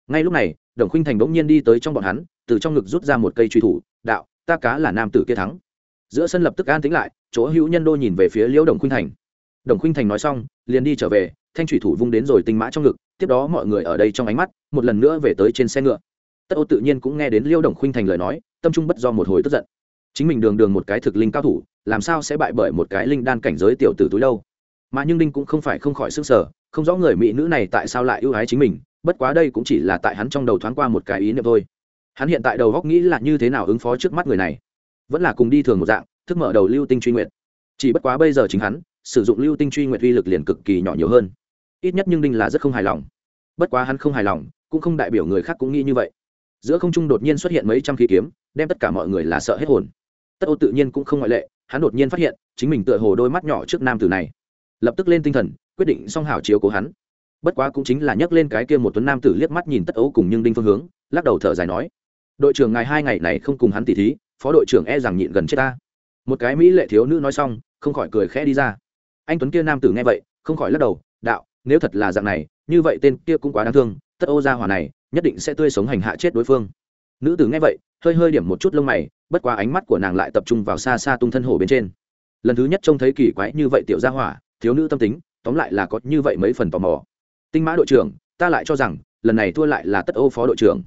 S1: Ngay lúc này, đồng khinh thành bỗng nhiên đi tới trong bọn hắn, từ trong ngực rút ra một cây truy thủ, đạo, ta cá là nam tử kia thắng. Giữa sân lập tức an tính lại, chỗ hữu nhân đô nhìn về phía liễu đồng khinh thành. Đồng khinh thành nói xong, liền đi trở về, thanh thủy thủ vung đến rồi tinh mã trong ngực, tiếp đó mọi người ở đây trong ánh mắt, một lần nữa về tới trên xe ngựa. Tất ô tự nhiên cũng nghe đến liêu đồng khuynh thành lời nói, tâm trung bất do một hồi tức giận chính mình đường đường một cái thực linh cao thủ, làm sao sẽ bại bởi một cái linh đan cảnh giới tiểu tử túi đâu? Mà nhưng đinh cũng không phải không khỏi sức sở, không rõ người mỹ nữ này tại sao lại ưu ái chính mình, bất quá đây cũng chỉ là tại hắn trong đầu thoáng qua một cái ý niệm thôi. Hắn hiện tại đầu góc nghĩ là như thế nào ứng phó trước mắt người này. Vẫn là cùng đi thường một dạng, thức mở đầu lưu tinh truy nguyện chỉ bất quá bây giờ chính hắn, sử dụng lưu tinh truy nguyện uy lực liền cực kỳ nhỏ nhiều hơn. Ít nhất nhưng đinh là rất không hài lòng. Bất quá hắn không hài lòng, cũng không đại biểu người khác cũng nghĩ như vậy. Giữa không trung đột nhiên xuất hiện mấy trăm khí kiếm, đem tất cả mọi người là sợ hết hồn tất ô tự nhiên cũng không ngoại lệ, hắn đột nhiên phát hiện, chính mình tựa hồ đôi mắt nhỏ trước nam tử này. Lập tức lên tinh thần, quyết định song hảo chiếu cố hắn. Bất quá cũng chính là nhấc lên cái kia một tuấn nam tử liếc mắt nhìn tất ấu cùng nhưng đinh phương hướng, lắc đầu thở dài nói, đội trưởng ngài hai ngày này không cùng hắn tỉ thí, phó đội trưởng e rằng nhịn gần chết ta. Một cái mỹ lệ thiếu nữ nói xong, không khỏi cười khẽ đi ra. Anh tuấn kia nam tử nghe vậy, không khỏi lắc đầu, đạo, nếu thật là dạng này, như vậy tên kia cũng quá đáng thương, tất ô gia hỏa này, nhất định sẽ tươi sống hành hạ chết đối phương. Nữ tử nghe vậy hơi hơi điểm một chút lông mày, bất quá ánh mắt của nàng lại tập trung vào xa xa tung thân hổ bên trên. Lần thứ nhất trông thấy kỳ quái như vậy tiểu gia hỏa, thiếu nữ tâm tính, tóm lại là có như vậy mấy phần tò mò. Tinh mã đội trưởng, ta lại cho rằng, lần này thua lại là tất ô phó đội trưởng.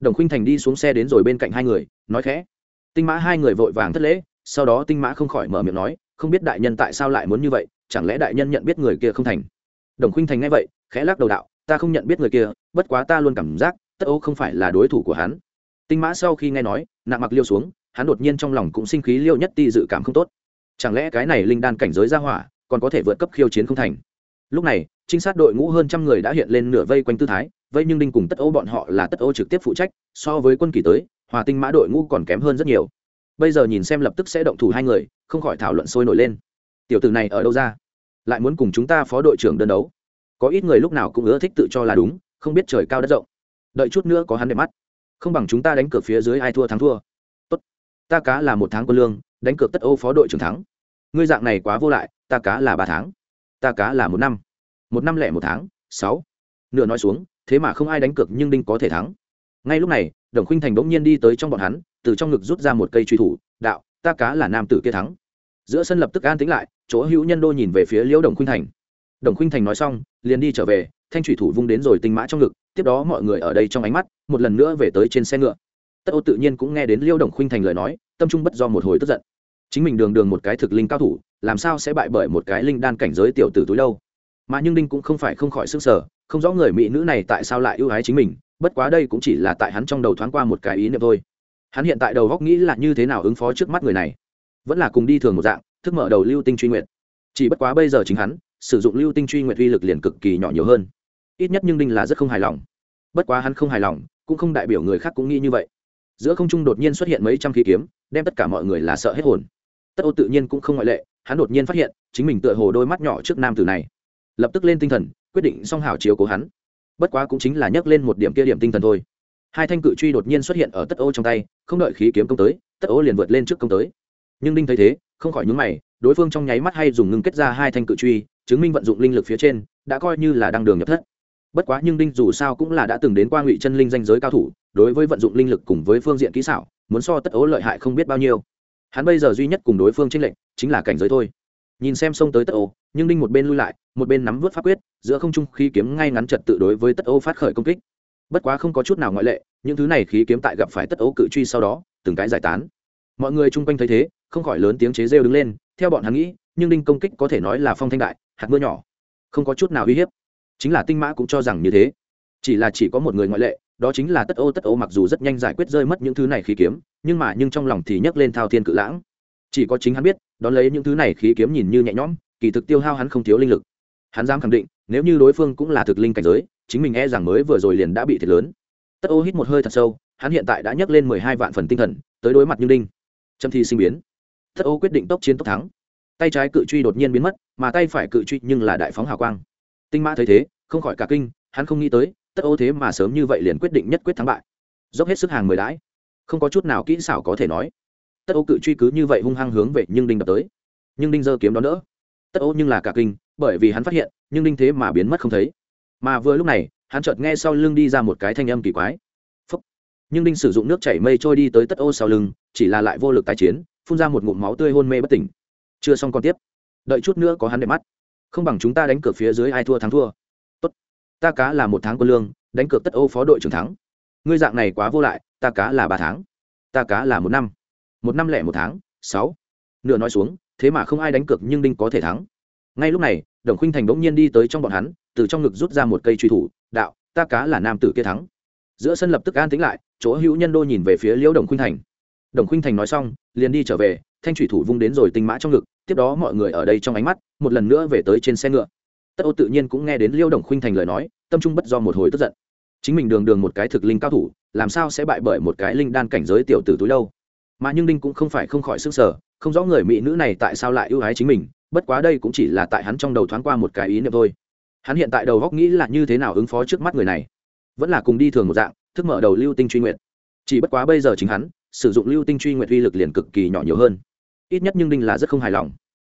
S1: Đồng Khinh thành đi xuống xe đến rồi bên cạnh hai người, nói khẽ. Tinh mã hai người vội vàng thất lễ, sau đó tinh mã không khỏi mở miệng nói, không biết đại nhân tại sao lại muốn như vậy, chẳng lẽ đại nhân nhận biết người kia không thành? Đồng Khinh thành nghe vậy, khẽ lắc đầu đạo, ta không nhận biết người kia, bất quá ta luôn cảm giác, tất ô không phải là đối thủ của hắn tinh mã sau khi nghe nói, nặng mặc liêu xuống, hắn đột nhiên trong lòng cũng sinh khí liêu nhất ti dự cảm không tốt. Chẳng lẽ cái này linh đan cảnh giới ra hỏa, còn có thể vượt cấp khiêu chiến không thành? Lúc này, trinh sát đội ngũ hơn trăm người đã hiện lên nửa vây quanh tư thái, vây nhưng đinh cùng tất ô bọn họ là tất ô trực tiếp phụ trách, so với quân kỳ tới, hòa tinh mã đội ngũ còn kém hơn rất nhiều. Bây giờ nhìn xem lập tức sẽ động thủ hai người, không khỏi thảo luận sôi nổi lên. Tiểu tử này ở đâu ra? Lại muốn cùng chúng ta phó đội trưởng đơn đấu? Có ít người lúc nào cũng ưa thích tự cho là đúng, không biết trời cao đất rộng. Đợi chút nữa có hắn đẹp mắt không bằng chúng ta đánh cược phía dưới ai thua thắng thua. Tốt. Ta cá là một tháng quân lương, đánh cược tất ô phó đội trưởng thắng. Ngươi dạng này quá vô lại, ta cá là ba tháng. Ta cá là một năm. Một năm lẻ một tháng, sáu. Nửa nói xuống, thế mà không ai đánh cược nhưng đinh có thể thắng. Ngay lúc này, đồng khinh thành bỗng nhiên đi tới trong bọn hắn, từ trong ngực rút ra một cây truy thủ, đạo, ta cá là nam tử kia thắng. Giữa sân lập tức an tĩnh lại, chỗ hữu nhân đô nhìn về phía liễu đồng khinh thành. Đồng khinh thành nói xong, liền đi trở về, thanh thủy thủ vung đến rồi tinh mã trong ngực tiếp đó mọi người ở đây trong ánh mắt, một lần nữa về tới trên xe ngựa. Tất ô tự nhiên cũng nghe đến liêu đồng khuynh thành lời nói, tâm trung bất do một hồi tức giận. Chính mình đường đường một cái thực linh cao thủ, làm sao sẽ bại bởi một cái linh đan cảnh giới tiểu tử túi đâu? Mà nhưng đinh cũng không phải không khỏi sức sở không rõ người mỹ nữ này tại sao lại ưu ái chính mình, bất quá đây cũng chỉ là tại hắn trong đầu thoáng qua một cái ý niệm thôi. Hắn hiện tại đầu góc nghĩ là như thế nào ứng phó trước mắt người này. Vẫn là cùng đi thường một dạng, thức mở đầu lưu tinh truy nguyện chỉ bất quá bây giờ chính hắn, sử dụng lưu tinh truy nguyện uy lực liền cực kỳ nhỏ nhiều hơn ít nhất nhưng đinh là rất không hài lòng. Bất quá hắn không hài lòng, cũng không đại biểu người khác cũng nghĩ như vậy. Giữa không trung đột nhiên xuất hiện mấy trăm khí kiếm, đem tất cả mọi người là sợ hết hồn. Tất ô tự nhiên cũng không ngoại lệ, hắn đột nhiên phát hiện, chính mình tựa hồ đôi mắt nhỏ trước nam tử này. Lập tức lên tinh thần, quyết định song hảo chiếu cố hắn. Bất quá cũng chính là nhấc lên một điểm kia điểm tinh thần thôi. Hai thanh cự truy đột nhiên xuất hiện ở tất ô trong tay, không đợi khí kiếm công tới, tất ô liền vượt lên trước công tới. Nhưng đinh thấy thế, không khỏi nhúng mày, đối phương trong nháy mắt hay dùng ngưng kết ra hai thanh cự truy, chứng minh vận dụng linh lực phía trên, đã coi như là đang đường nhập thất bất quá nhưng đinh dù sao cũng là đã từng đến qua ngụy chân linh danh giới cao thủ, đối với vận dụng linh lực cùng với phương diện kỹ xảo, muốn so tất ố lợi hại không biết bao nhiêu. Hắn bây giờ duy nhất cùng đối phương tranh lệnh chính là cảnh giới thôi. Nhìn xem xông tới tất ố, nhưng đinh một bên lui lại, một bên nắm vớt pháp quyết, giữa không trung khí kiếm ngay ngắn trật tự đối với tất ố phát khởi công kích. Bất quá không có chút nào ngoại lệ, những thứ này khí kiếm tại gặp phải tất ố cự truy sau đó, từng cái giải tán. Mọi người chung quanh thấy thế, không khỏi lớn tiếng chế rêu đứng lên, theo bọn hắn nghĩ, nhưng đinh công kích có thể nói là phong thanh đại, hạt mưa nhỏ, không có chút nào uy hiếp chính là tinh mã cũng cho rằng như thế. Chỉ là chỉ có một người ngoại lệ, đó chính là tất ô. Tất ô mặc dù rất nhanh giải quyết rơi mất những thứ này khí kiếm, nhưng mà nhưng trong lòng thì nhấc lên thao thiên cự lãng. Chỉ có chính hắn biết, đón lấy những thứ này khí kiếm nhìn như nhẹ nhõm, kỳ thực tiêu hao hắn không thiếu linh lực. Hắn dám khẳng định, nếu như đối phương cũng là thực linh cảnh giới, chính mình e rằng mới vừa rồi liền đã bị thiệt lớn. Tất ô hít một hơi thật sâu, hắn hiện tại đã nhấc lên mười hai vạn phần tinh thần, tới đối mặt như đinh. Trâm thi sinh biến. Tất ô quyết định tốc chiến tốc thắng. Tay trái cự truy đột nhiên biến mất, mà tay phải cự truy nhưng là đại phóng hào quang tinh mã thấy thế, không khỏi cả kinh, hắn không nghĩ tới, tất ô thế mà sớm như vậy liền quyết định nhất quyết thắng bại. Dốc hết sức hàng mười đãi. Không có chút nào kỹ xảo có thể nói. Tất ô cự truy cứ như vậy hung hăng hướng về nhưng đinh đập tới. Nhưng đinh giơ kiếm đó nữa tất ô nhưng là cả kinh, bởi vì hắn phát hiện, nhưng đinh thế mà biến mất không thấy. Mà vừa lúc này, hắn chợt nghe sau lưng đi ra một cái thanh âm kỳ quái. Phúc. nhưng đinh sử dụng nước chảy mây trôi đi tới tất ô sau lưng, chỉ là lại vô lực tái chiến, phun ra một ngụm máu tươi hôn mê bất tỉnh. Chưa xong còn tiếp. Đợi chút nữa có hắn để mắt không bằng chúng ta đánh cược phía dưới ai thua thắng thua. Tốt. Ta cá là một tháng quân lương, đánh cược tất ô phó đội trưởng thắng. Ngươi dạng này quá vô lại, ta cá là ba tháng. Ta cá là một năm. Một năm lẻ một tháng, sáu. Nửa nói xuống, thế mà không ai đánh cược nhưng đinh có thể thắng. Ngay lúc này, đồng khuynh thành bỗng nhiên đi tới trong bọn hắn, từ trong ngực rút ra một cây truy thủ, đạo, ta cá là nam tử kia thắng. Giữa sân lập tức an tĩnh lại, chỗ hữu nhân đô nhìn về phía liễu đồng khuynh thành. Đồng khuynh thành nói xong, liền đi trở về, thanh thủy thủ vung đến rồi tinh mã trong ngực tiếp đó mọi người ở đây trong ánh mắt, một lần nữa về tới trên xe ngựa. Tất ô tự nhiên cũng nghe đến liêu đồng khuynh thành lời nói, tâm trung bất do một hồi tức giận. Chính mình đường đường một cái thực linh cao thủ, làm sao sẽ bại bởi một cái linh đan cảnh giới tiểu tử túi đâu? Mà nhưng đinh cũng không phải không khỏi s ư n g sở không rõ người mỹ nữ này tại sao lại ưu ái chính mình, bất quá đây cũng chỉ là tại hắn trong đầu thoáng qua một cái ý niệm thôi. Hắn hiện tại đầu góc nghĩ là như thế nào ứng phó trước mắt người này? Vẫn là cùng đi thường một dạng, thức mở đầu lưu tinh truy nguyện chỉ bất quá bây giờ chính hắn, sử dụng lưu tinh truy nguyện uy lực liền cực kỳ nhỏ nhiều hơn ít nhất nhưng đinh là rất không hài lòng.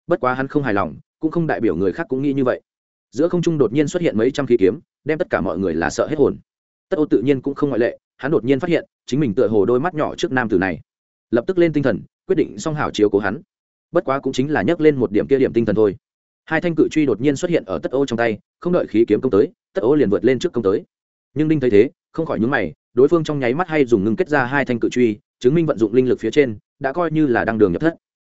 S1: Bất quá hắn không hài lòng, cũng không đại biểu người khác cũng nghĩ như vậy. Giữa không trung đột nhiên xuất hiện mấy trăm khí kiếm, đem tất cả mọi người là sợ hết hồn. Tất ô tự nhiên cũng không ngoại lệ, hắn đột nhiên phát hiện, chính mình tựa hồ đôi mắt nhỏ trước nam tử này. Lập tức lên tinh thần, quyết định song hảo chiếu cố hắn. Bất quá cũng chính là nhấc lên một điểm kia điểm tinh thần thôi. Hai thanh cự truy đột nhiên xuất hiện ở tất ô trong tay, không đợi khí kiếm công tới, tất ô liền vượt lên trước công tới. Nhưng đinh thấy thế, không khỏi nhúng mày, đối phương trong nháy mắt hay dùng ngưng kết ra hai thanh cự truy, chứng minh vận dụng linh lực phía trên, đã coi như là đang đường nhập thất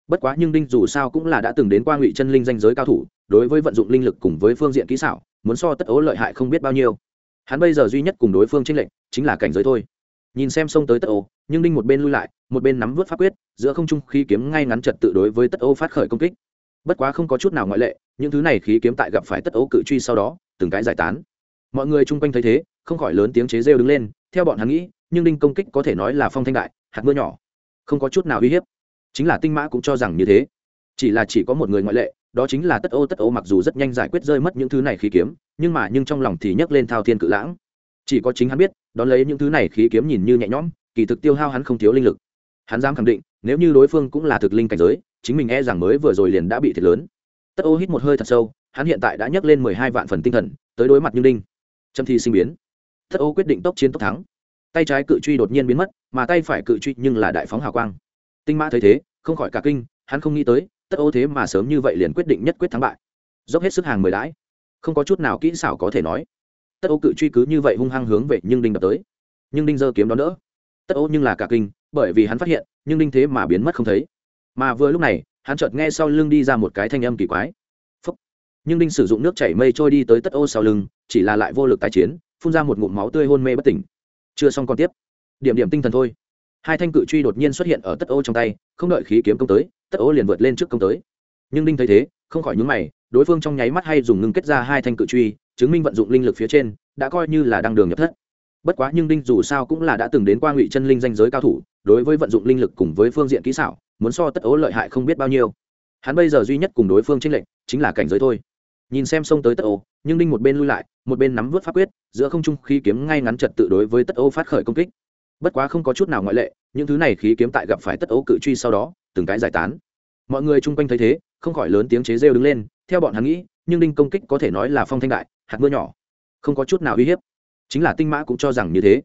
S1: bất quá nhưng đinh dù sao cũng là đã từng đến qua ngụy chân linh danh giới cao thủ, đối với vận dụng linh lực cùng với phương diện kỹ xảo, muốn so tất ố lợi hại không biết bao nhiêu. Hắn bây giờ duy nhất cùng đối phương tranh lệnh chính là cảnh giới thôi. Nhìn xem xông tới tất ô nhưng đinh một bên lui lại, một bên nắm vớt pháp quyết, giữa không trung khí kiếm ngay ngắn trật tự đối với tất ô phát khởi công kích. Bất quá không có chút nào ngoại lệ, những thứ này khí kiếm tại gặp phải tất ố cự truy sau đó, từng cái giải tán. Mọi người chung quanh thấy thế, không khỏi lớn tiếng chế rêu đứng lên, theo bọn hắn nghĩ, nhưng đinh công kích có thể nói là phong thanh đại, hạt mưa nhỏ, không có chút nào uy hiếp chính là tinh mã cũng cho rằng như thế. Chỉ là chỉ có một người ngoại lệ, đó chính là tất ô. Tất ô mặc dù rất nhanh giải quyết rơi mất những thứ này khí kiếm, nhưng mà nhưng trong lòng thì nhấc lên thao thiên cự lãng. Chỉ có chính hắn biết, đón lấy những thứ này khí kiếm nhìn như nhẹ nhõm, kỳ thực tiêu hao hắn không thiếu linh lực. Hắn dám khẳng định, nếu như đối phương cũng là thực linh cảnh giới, chính mình e rằng mới vừa rồi liền đã bị thiệt lớn. Tất ô hít một hơi thật sâu, hắn hiện tại đã nhấc lên mười hai vạn phần tinh thần, tới đối mặt như đinh. Trâm thi sinh biến. Tất ô quyết định tốc chiến tốc thắng. Tay trái cự truy đột nhiên biến mất, mà tay phải cự truy nhưng là đại phóng hào quang tinh mã thấy thế, không khỏi cả kinh, hắn không nghĩ tới, tất ô thế mà sớm như vậy liền quyết định nhất quyết thắng bại. Dốc hết sức hàng mười đãi. Không có chút nào kỹ xảo có thể nói. Tất ô cự truy cứ như vậy hung hăng hướng về nhưng đinh đập tới. Nhưng đinh giơ kiếm đó nữa tất ô nhưng là cả kinh, bởi vì hắn phát hiện, nhưng đinh thế mà biến mất không thấy. Mà vừa lúc này, hắn chợt nghe sau lưng đi ra một cái thanh âm kỳ quái. Phúc. nhưng đinh sử dụng nước chảy mây trôi đi tới tất ô sau lưng, chỉ là lại vô lực tái chiến, phun ra một ngụm máu tươi hôn mê bất tỉnh. Chưa xong còn tiếp. Điểm điểm tinh thần thôi hai thanh cự truy đột nhiên xuất hiện ở tất ô trong tay, không đợi khí kiếm công tới, tất ô liền vượt lên trước công tới. Nhưng đinh thấy thế, không khỏi nhúng mày, đối phương trong nháy mắt hay dùng ngưng kết ra hai thanh cự truy, chứng minh vận dụng linh lực phía trên, đã coi như là đăng đường nhập thất. Bất quá nhưng đinh dù sao cũng là đã từng đến qua ngụy chân linh danh giới cao thủ, đối với vận dụng linh lực cùng với phương diện kỹ xảo, muốn so tất ố lợi hại không biết bao nhiêu. Hắn bây giờ duy nhất cùng đối phương tranh lệnh chính là cảnh giới thôi. Nhìn xem xông tới tất ô, nhưng đinh một bên lui lại, một bên nắm vớt pháp quyết, giữa không trung khí kiếm ngay ngắn trật tự đối với tất ô phát khởi công kích bất quá không có chút nào ngoại lệ, những thứ này khí kiếm tại gặp phải tất ấu cự truy sau đó, từng cái giải tán. Mọi người chung quanh thấy thế, không khỏi lớn tiếng chế rêu đứng lên, theo bọn hắn nghĩ, nhưng đinh công kích có thể nói là phong thanh đại, hạt mưa nhỏ. Không có chút nào uy hiếp. Chính là tinh mã cũng cho rằng như thế.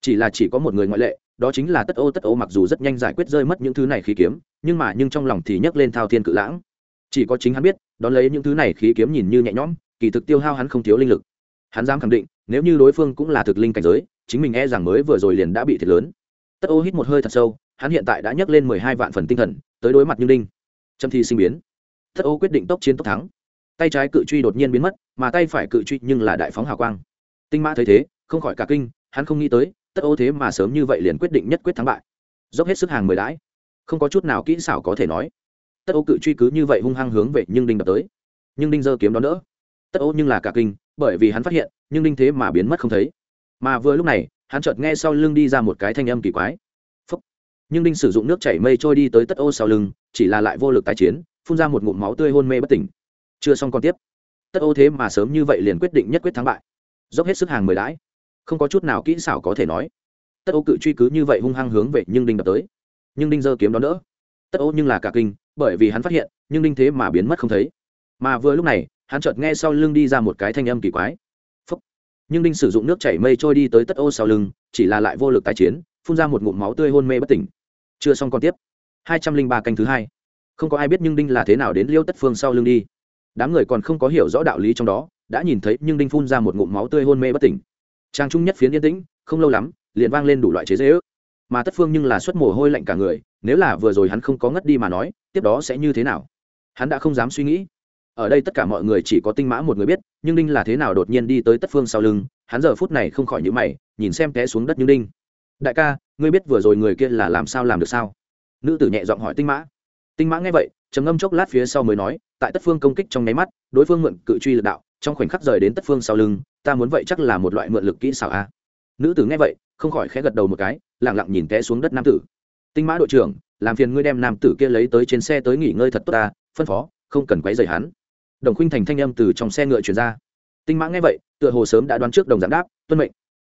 S1: Chỉ là chỉ có một người ngoại lệ, đó chính là tất ô tất ô mặc dù rất nhanh giải quyết rơi mất những thứ này khí kiếm, nhưng mà nhưng trong lòng thì nhấc lên thao thiên cự lãng. Chỉ có chính hắn biết, đón lấy những thứ này khí kiếm nhìn như nhẹ nhõm, kỳ thực tiêu hao hắn không thiếu linh lực. Hắn dám khẳng định, nếu như đối phương cũng là thực linh cảnh giới chính mình e rằng mới vừa rồi liền đã bị thiệt lớn. Tất ô hít một hơi thật sâu, hắn hiện tại đã nhấc lên mười hai vạn phần tinh thần, tới đối mặt như đinh trâm thi sinh biến. Tất ô quyết định tốc chiến tốc thắng. Tay trái cự truy đột nhiên biến mất, mà tay phải cự truy nhưng là đại phóng hào quang. Tinh mã thấy thế, không khỏi cả kinh, hắn không nghĩ tới, tất ô thế mà sớm như vậy liền quyết định nhất quyết thắng bại. Dốc hết sức hàng mười đãi. Không có chút nào kỹ xảo có thể nói. Tất ô cự truy cứ như vậy hung hăng hướng về nhưng đinh đập tới. Nhưng đinh giơ kiếm đó nữa tất ô nhưng là cả kinh, bởi vì hắn phát hiện nhưng đinh thế mà biến mất không thấy mà vừa lúc này, hắn chợt nghe sau lưng đi ra một cái thanh âm kỳ quái. Phúc. nhưng đinh sử dụng nước chảy mây trôi đi tới tất ô sau lưng, chỉ là lại vô lực tái chiến, phun ra một ngụm máu tươi hôn mê bất tỉnh. Chưa xong còn tiếp. Tất ô thế mà sớm như vậy liền quyết định nhất quyết thắng bại. Dốc hết sức hàng mười đãi. Không có chút nào kỹ xảo có thể nói. Tất ô cự truy cứ như vậy hung hăng hướng về nhưng đinh đập tới. Nhưng đinh giơ kiếm đón đỡ. Tất ô nhưng là cả kinh, bởi vì hắn phát hiện, nhưng đinh thế mà biến mất không thấy. Mà vừa lúc này, hắn chợt nghe sau lưng đi ra một cái thanh âm kỳ quái nhưng đinh sử dụng nước chảy mây trôi đi tới tất ô sau lưng, chỉ là lại vô lực tái chiến, phun ra một ngụm máu tươi hôn mê bất tỉnh. Chưa xong còn tiếp. Hai trăm linh ba canh thứ hai. Không có ai biết nhưng đinh là thế nào đến liêu tất phương sau lưng đi. Đám người còn không có hiểu rõ đạo lý trong đó, đã nhìn thấy nhưng đinh phun ra một ngụm máu tươi hôn mê bất tỉnh. Trang trung nhất phiến yên tĩnh, không lâu lắm, liền vang lên đủ loại chế dễ ước. Mà tất phương nhưng là xuất mồ hôi lạnh cả người, nếu là vừa rồi hắn không có ngất đi mà nói, tiếp đó sẽ như thế nào? Hắn đã không dám suy nghĩ ở đây tất cả mọi người chỉ có tinh mã một người biết, nhưng đinh là thế nào đột nhiên đi tới tất phương sau lưng, hắn giờ phút này không khỏi nhữ mày, nhìn xem té xuống đất như đinh. Đại ca, ngươi biết vừa rồi người kia là làm sao làm được sao? Nữ tử nhẹ giọng hỏi tinh mã. Tinh mã nghe vậy, trầm ngâm chốc lát phía sau mới nói, tại tất phương công kích trong nháy mắt, đối phương mượn cự truy lực đạo, trong khoảnh khắc rời đến tất phương sau lưng, ta muốn vậy chắc là một loại mượn lực kỹ xảo a. Nữ tử nghe vậy, không khỏi khẽ gật đầu một cái lẳng lặng nhìn té xuống đất nam tử. Tinh mã đội trưởng, làm phiền ngươi đem nam tử kia lấy tới trên xe tới nghỉ ngơi thật tốt ta, phân phó, không cần quấy rầy hắn đồng khuynh thành thanh âm từ trong xe ngựa chuyển ra. Tinh mã nghe vậy, tựa hồ sớm đã đoán trước đồng giám đáp, tuân mệnh.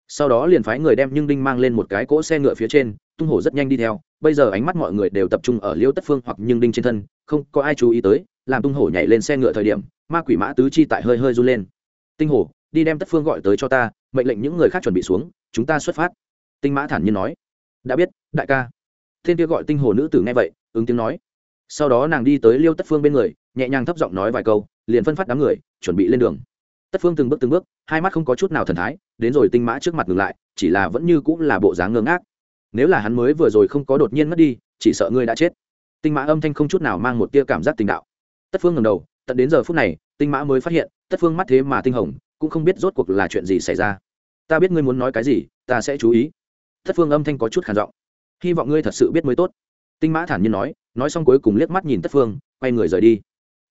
S1: Sau đó liền phái người đem nhưng đinh mang lên một cái cỗ xe ngựa phía trên, tung hổ rất nhanh đi theo, bây giờ ánh mắt mọi người đều tập trung ở liêu tất phương hoặc nhưng đinh trên thân, không có ai chú ý tới, làm tung hổ nhảy lên xe ngựa thời điểm, ma quỷ mã tứ chi tại hơi hơi run lên. Tinh hổ, đi đem tất phương gọi tới cho ta, mệnh lệnh những người khác chuẩn bị xuống, chúng ta xuất phát. Tinh mã thản nhiên nói. Đã biết, đại ca. Thiên kia gọi tinh hồ nữ tử nghe vậy, ứng tiếng nói. Sau đó nàng đi tới liêu tất phương bên người nhẹ nhàng thấp giọng nói vài câu, liền phân phát đám người, chuẩn bị lên đường. Tất phương từng bước từng bước, hai mắt không có chút nào thần thái, đến rồi tinh mã trước mặt ngừng lại, chỉ là vẫn như cũng là bộ dáng ngơ ngác. Nếu là hắn mới vừa rồi không có đột nhiên mất đi, chỉ sợ ngươi đã chết. Tinh mã âm thanh không chút nào mang một tia cảm giác tình đạo. Tất phương ngầm đầu, tận đến giờ phút này, tinh mã mới phát hiện, tất phương mắt thế mà tinh hồng, cũng không biết rốt cuộc là chuyện gì xảy ra. Ta biết ngươi muốn nói cái gì, ta sẽ chú ý. Tất phương âm thanh có chút khản giọng. Hy vọng ngươi thật sự biết mới tốt. Tinh mã thản nhiên nói nói xong cuối cùng liếc mắt nhìn tất phương, quay người rời đi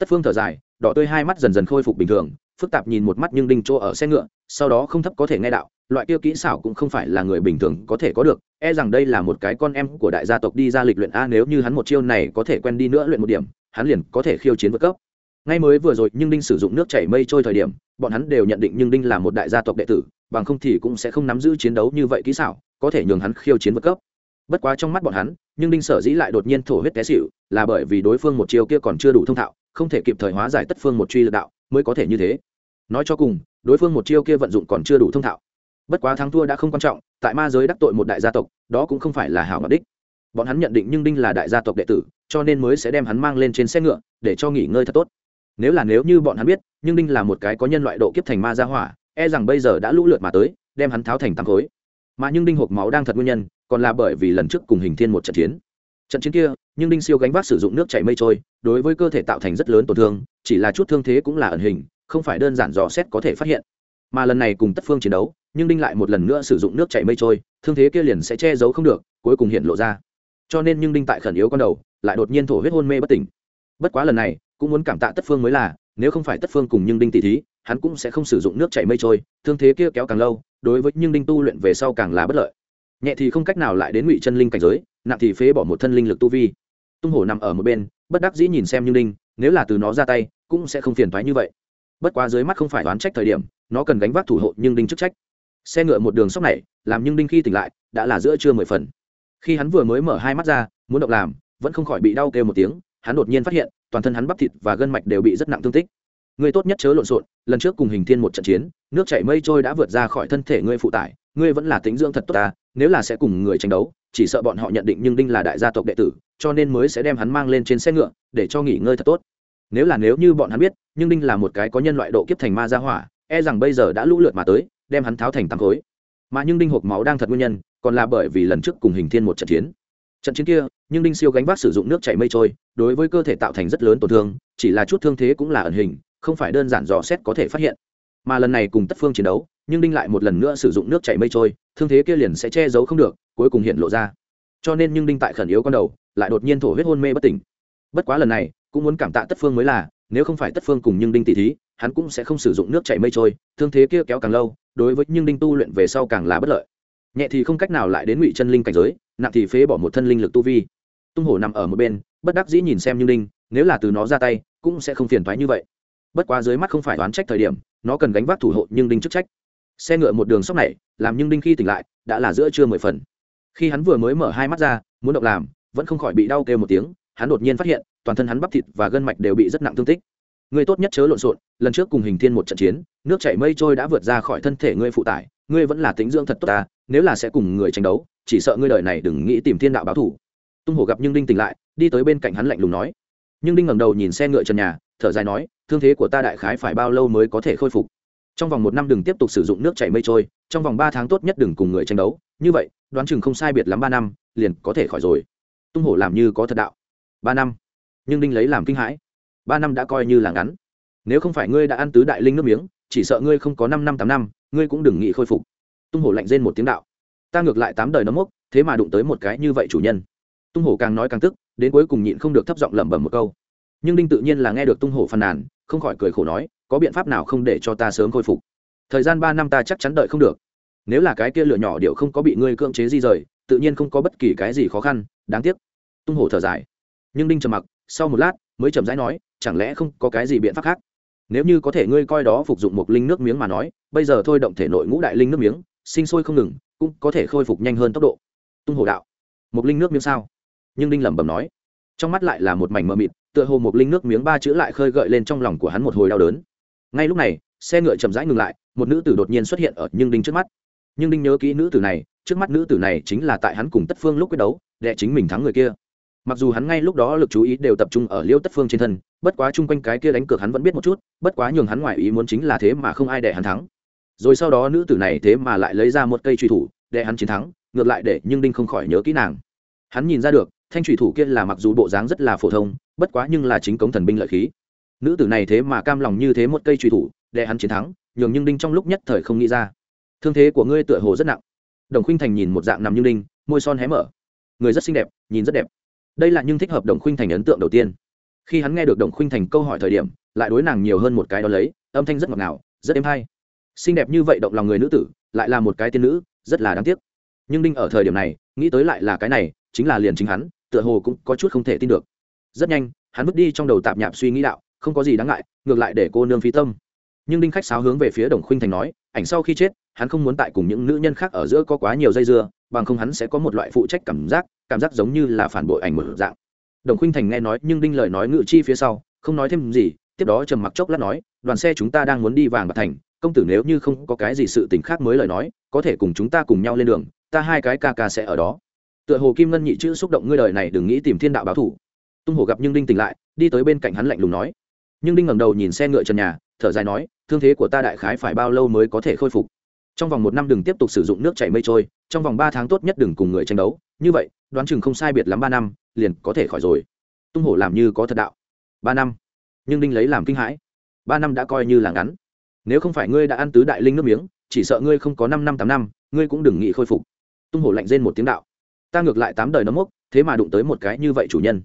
S1: tất phương thở dài, đỏ tươi hai mắt dần dần khôi phục bình thường, phức tạp nhìn một mắt nhưng đinh chỗ ở xe ngựa, sau đó không thấp có thể nghe đạo, loại kia kỹ xảo cũng không phải là người bình thường có thể có được e rằng đây là một cái con em của đại gia tộc đi ra lịch luyện a nếu như hắn một chiêu này có thể quen đi nữa luyện một điểm, hắn liền có thể khiêu chiến vượt cấp. Ngay mới vừa rồi nhưng đinh sử dụng nước chảy mây trôi thời điểm, bọn hắn đều nhận định nhưng đinh là một đại gia tộc đệ tử, bằng không thì cũng sẽ không nắm giữ chiến đấu như vậy kỹ xảo, có thể nhường hắn khiêu chiến vượt cấp. Bất quá trong mắt bọn hắn, nhưng đinh sở dĩ lại đột nhiên thổ huyết té xịu là bởi vì đối phương một chiêu kia còn chưa đủ thông thạo không thể kịp thời hóa giải tất phương một truy lực đạo, mới có thể như thế. Nói cho cùng, đối phương một chiêu kia vận dụng còn chưa đủ thông thạo. Bất quá thắng thua đã không quan trọng, tại ma giới đắc tội một đại gia tộc, đó cũng không phải là hảo ngọc đích. Bọn hắn nhận định nhưng đinh là đại gia tộc đệ tử, cho nên mới sẽ đem hắn mang lên trên xe ngựa, để cho nghỉ ngơi thật tốt. Nếu là nếu như bọn hắn biết, nhưng đinh là một cái có nhân loại độ kiếp thành ma gia hỏa e rằng bây giờ đã lũ lượt mà tới, đem hắn tháo thành tám khối. Mà nhưng đinh hộp máu đang thật nguyên nhân, còn là bởi vì lần trước cùng hình thiên một trận chiến trận chiến kia, nhưng đinh siêu gánh vác sử dụng nước chảy mây trôi, đối với cơ thể tạo thành rất lớn tổn thương, chỉ là chút thương thế cũng là ẩn hình, không phải đơn giản dò xét có thể phát hiện. Mà lần này cùng tất phương chiến đấu, nhưng đinh lại một lần nữa sử dụng nước chảy mây trôi, thương thế kia liền sẽ che giấu không được, cuối cùng hiện lộ ra. Cho nên nhưng đinh tại khẩn yếu con đầu, lại đột nhiên thổ huyết hôn mê bất tỉnh. Bất quá lần này, cũng muốn cảm tạ tất phương mới là, nếu không phải tất phương cùng nhưng đinh tỷ thí, hắn cũng sẽ không sử dụng nước chảy mây trôi, thương thế kia kéo càng lâu, đối với nhưng đinh tu luyện về sau càng là bất lợi nhẹ thì không cách nào lại đến ngụy chân linh cảnh giới nặng thì phế bỏ một thân linh lực tu vi. Tung hổ nằm ở một bên bất đắc dĩ nhìn xem như Linh, nếu là từ nó ra tay cũng sẽ không phiền thoái như vậy. Bất quá dưới mắt không phải đoán trách thời điểm nó cần gánh vác thủ hộ nhưng đinh chức trách. Xe ngựa một đường sóc này làm nhưng đinh khi tỉnh lại đã là giữa trưa mười phần. Khi hắn vừa mới mở hai mắt ra muốn động làm vẫn không khỏi bị đau kêu một tiếng hắn đột nhiên phát hiện toàn thân hắn bắp thịt và gân mạch đều bị rất nặng thương tích. Ngươi tốt nhất chớ lộn xộn lần trước cùng hình thiên một trận chiến nước chảy mây trôi đã vượt ra khỏi thân thể ngươi phụ tải ngươi vẫn là tính dưỡng thật tốt ta nếu là sẽ cùng người tranh đấu, chỉ sợ bọn họ nhận định nhưng đinh là đại gia tộc đệ tử, cho nên mới sẽ đem hắn mang lên trên xe ngựa, để cho nghỉ ngơi thật tốt. Nếu là nếu như bọn hắn biết, nhưng đinh là một cái có nhân loại độ kiếp thành ma gia hỏa e rằng bây giờ đã lũ lượt mà tới, đem hắn tháo thành tám khối. Mà nhưng đinh hộp máu đang thật nguyên nhân, còn là bởi vì lần trước cùng hình thiên một trận chiến. Trận chiến kia, nhưng đinh siêu gánh vác sử dụng nước chảy mây trôi, đối với cơ thể tạo thành rất lớn tổn thương, chỉ là chút thương thế cũng là ẩn hình, không phải đơn giản dò xét có thể phát hiện. Mà lần này cùng tất phương chiến đấu nhưng đinh lại một lần nữa sử dụng nước chảy mây trôi, thương thế kia liền sẽ che giấu không được, cuối cùng hiện lộ ra. Cho nên nhưng đinh tại khẩn yếu con đầu, lại đột nhiên thổ huyết hôn mê bất tỉnh. Bất quá lần này, cũng muốn cảm tạ tất phương mới là, nếu không phải tất phương cùng nhưng đinh tỷ thí, hắn cũng sẽ không sử dụng nước chảy mây trôi, thương thế kia kéo càng lâu, đối với nhưng đinh tu luyện về sau càng là bất lợi. Nhẹ thì không cách nào lại đến ngụy chân linh cảnh giới, nặng thì phế bỏ một thân linh lực tu vi. Tung hổ nằm ở một bên, bất đắc dĩ nhìn xem nhưng đinh, nếu là từ nó ra tay, cũng sẽ không phiền thoái như vậy. Bất quá dưới mắt không phải đoán trách thời điểm, nó cần gánh vác thủ hộ nhưng đinh chức trách xe ngựa một đường sóc này, làm nhưng đinh khi tỉnh lại, đã là giữa trưa mười phần. Khi hắn vừa mới mở hai mắt ra, muốn động làm, vẫn không khỏi bị đau kêu một tiếng, hắn đột nhiên phát hiện, toàn thân hắn bắp thịt và gân mạch đều bị rất nặng thương tích. Ngươi tốt nhất chớ lộn xộn, lần trước cùng hình thiên một trận chiến, nước chảy mây trôi đã vượt ra khỏi thân thể ngươi phụ tải, ngươi vẫn là tính dưỡng thật tốt ta, nếu là sẽ cùng người tranh đấu, chỉ sợ ngươi đời này đừng nghĩ tìm thiên đạo báo thủ. Tung hổ gặp nhưng đinh tỉnh lại, đi tới bên cạnh hắn lạnh lùng nói. Nhưng đinh ngẩng đầu nhìn xe ngựa trần nhà, thở dài nói, thương thế của ta đại khái phải bao lâu mới có thể khôi phục? Trong vòng một năm đừng tiếp tục sử dụng nước chảy mây trôi, trong vòng ba tháng tốt nhất đừng cùng người tranh đấu. Như vậy, đoán chừng không sai biệt lắm ba năm, liền có thể khỏi rồi. Tung hổ làm như có thật đạo. Ba năm. Nhưng đinh lấy làm kinh hãi. Ba năm đã coi như là ngắn. Nếu không phải ngươi đã ăn tứ đại linh nước miếng, chỉ sợ ngươi không có năm năm, tám năm, ngươi cũng đừng nghĩ khôi phục. Tung hổ lạnh rên một tiếng đạo. Ta ngược lại tám đời nấm mốc, thế mà đụng tới một cái như vậy chủ nhân. Tung hổ càng nói càng tức, đến cuối cùng nhịn không được thấp giọng lẩm bẩm một câu. Nhưng đinh tự nhiên là nghe được tung hổ phàn nàn, không khỏi cười khổ nói có biện pháp nào không để cho ta sớm khôi phục? Thời gian ba năm ta chắc chắn đợi không được. Nếu là cái kia lửa nhỏ điệu không có bị ngươi cưỡng chế di rời, tự nhiên không có bất kỳ cái gì khó khăn, đáng tiếc. Tung hổ thở dài. Nhưng đinh trầm mặc, sau một lát, mới chậm rãi nói, chẳng lẽ không có cái gì biện pháp khác? Nếu như có thể ngươi coi đó phục dụng một linh nước miếng mà nói, bây giờ thôi động thể nội ngũ đại linh nước miếng, sinh sôi không ngừng, cũng có thể khôi phục nhanh hơn tốc độ. Tung hồ đạo. Một linh nước miếng sao? Nhưng đinh lẩm bẩm nói. Trong mắt lại là một mảnh mờ mịt, tựa hồ một linh nước miếng ba chữ lại khơi gợi lên trong lòng của hắn một hồi đau đớn ngay lúc này, xe ngựa chậm rãi ngừng lại, một nữ tử đột nhiên xuất hiện ở nhưng đinh trước mắt. Nhưng đinh nhớ kỹ nữ tử này, trước mắt nữ tử này chính là tại hắn cùng tất phương lúc quyết đấu, đệ chính mình thắng người kia. Mặc dù hắn ngay lúc đó lực chú ý đều tập trung ở liêu tất phương trên thân, bất quá chung quanh cái kia đánh cược hắn vẫn biết một chút, bất quá nhường hắn ngoài ý muốn chính là thế mà không ai để hắn thắng. Rồi sau đó nữ tử này thế mà lại lấy ra một cây truy thủ, để hắn chiến thắng, ngược lại để nhưng đinh không khỏi nhớ kỹ nàng. Hắn nhìn ra được, thanh truy thủ kia là mặc dù bộ dáng rất là phổ thông, bất quá nhưng là chính cống thần binh lợi khí nữ tử này thế mà cam lòng như thế một cây truy thủ, để hắn chiến thắng, nhường nhưng đinh trong lúc nhất thời không nghĩ ra. Thương thế của ngươi tựa hồ rất nặng. Đồng khuynh thành nhìn một dạng nằm như đinh, môi son hé mở. Người rất xinh đẹp, nhìn rất đẹp. Đây là nhưng thích hợp đồng khuynh thành ấn tượng đầu tiên. Khi hắn nghe được đồng khuynh thành câu hỏi thời điểm, lại đối nàng nhiều hơn một cái đó lấy, âm thanh rất ngọt ngào, rất êm hay. Xinh đẹp như vậy động lòng người nữ tử, lại là một cái tiên nữ, rất là đáng tiếc. Nhưng đinh ở thời điểm này, nghĩ tới lại là cái này, chính là liền chính hắn, tựa hồ cũng có chút không thể tin được. Rất nhanh, hắn vứt đi trong đầu tạp nhạp suy nghĩ đạo không có gì đáng ngại, ngược lại để cô nương phí tâm. Nhưng đinh khách sáo hướng về phía đồng khuynh thành nói, ảnh sau khi chết, hắn không muốn tại cùng những nữ nhân khác ở giữa có quá nhiều dây dưa, bằng không hắn sẽ có một loại phụ trách cảm giác cảm giác giống như là phản bội ảnh một dạng. Đồng khuynh thành nghe nói, nhưng đinh lời nói ngự chi phía sau, không nói thêm gì, tiếp đó trầm mặc chốc lát nói, đoàn xe chúng ta đang muốn đi vàng bạc thành, công tử nếu như không có cái gì sự tình khác mới lời nói, có thể cùng chúng ta cùng nhau lên đường, ta hai cái ca ca sẽ ở đó. Tựa hồ kim ngân nhị chữ xúc động ngươi đời này đừng nghĩ tìm thiên đạo báo thủ. Tung hồ gặp nhưng đinh tỉnh lại, đi tới bên cạnh hắn lạnh lùng nói nhưng đinh ngẩng đầu nhìn xe ngựa trần nhà, thở dài nói, thương thế của ta đại khái phải bao lâu mới có thể khôi phục? Trong vòng một năm đừng tiếp tục sử dụng nước chảy mây trôi, trong vòng ba tháng tốt nhất đừng cùng người tranh đấu. Như vậy, đoán chừng không sai biệt lắm ba năm, liền có thể khỏi rồi. Tung hổ làm như có thật đạo. Ba năm. Nhưng đinh lấy làm kinh hãi. Ba năm đã coi như là ngắn. Nếu không phải ngươi đã ăn tứ đại linh nước miếng, chỉ sợ ngươi không có năm năm, tám năm, ngươi cũng đừng nghĩ khôi phục. Tung hổ lạnh rên một tiếng đạo. Ta ngược lại tám đời nấm mốc, thế mà đụng tới một cái như vậy chủ nhân.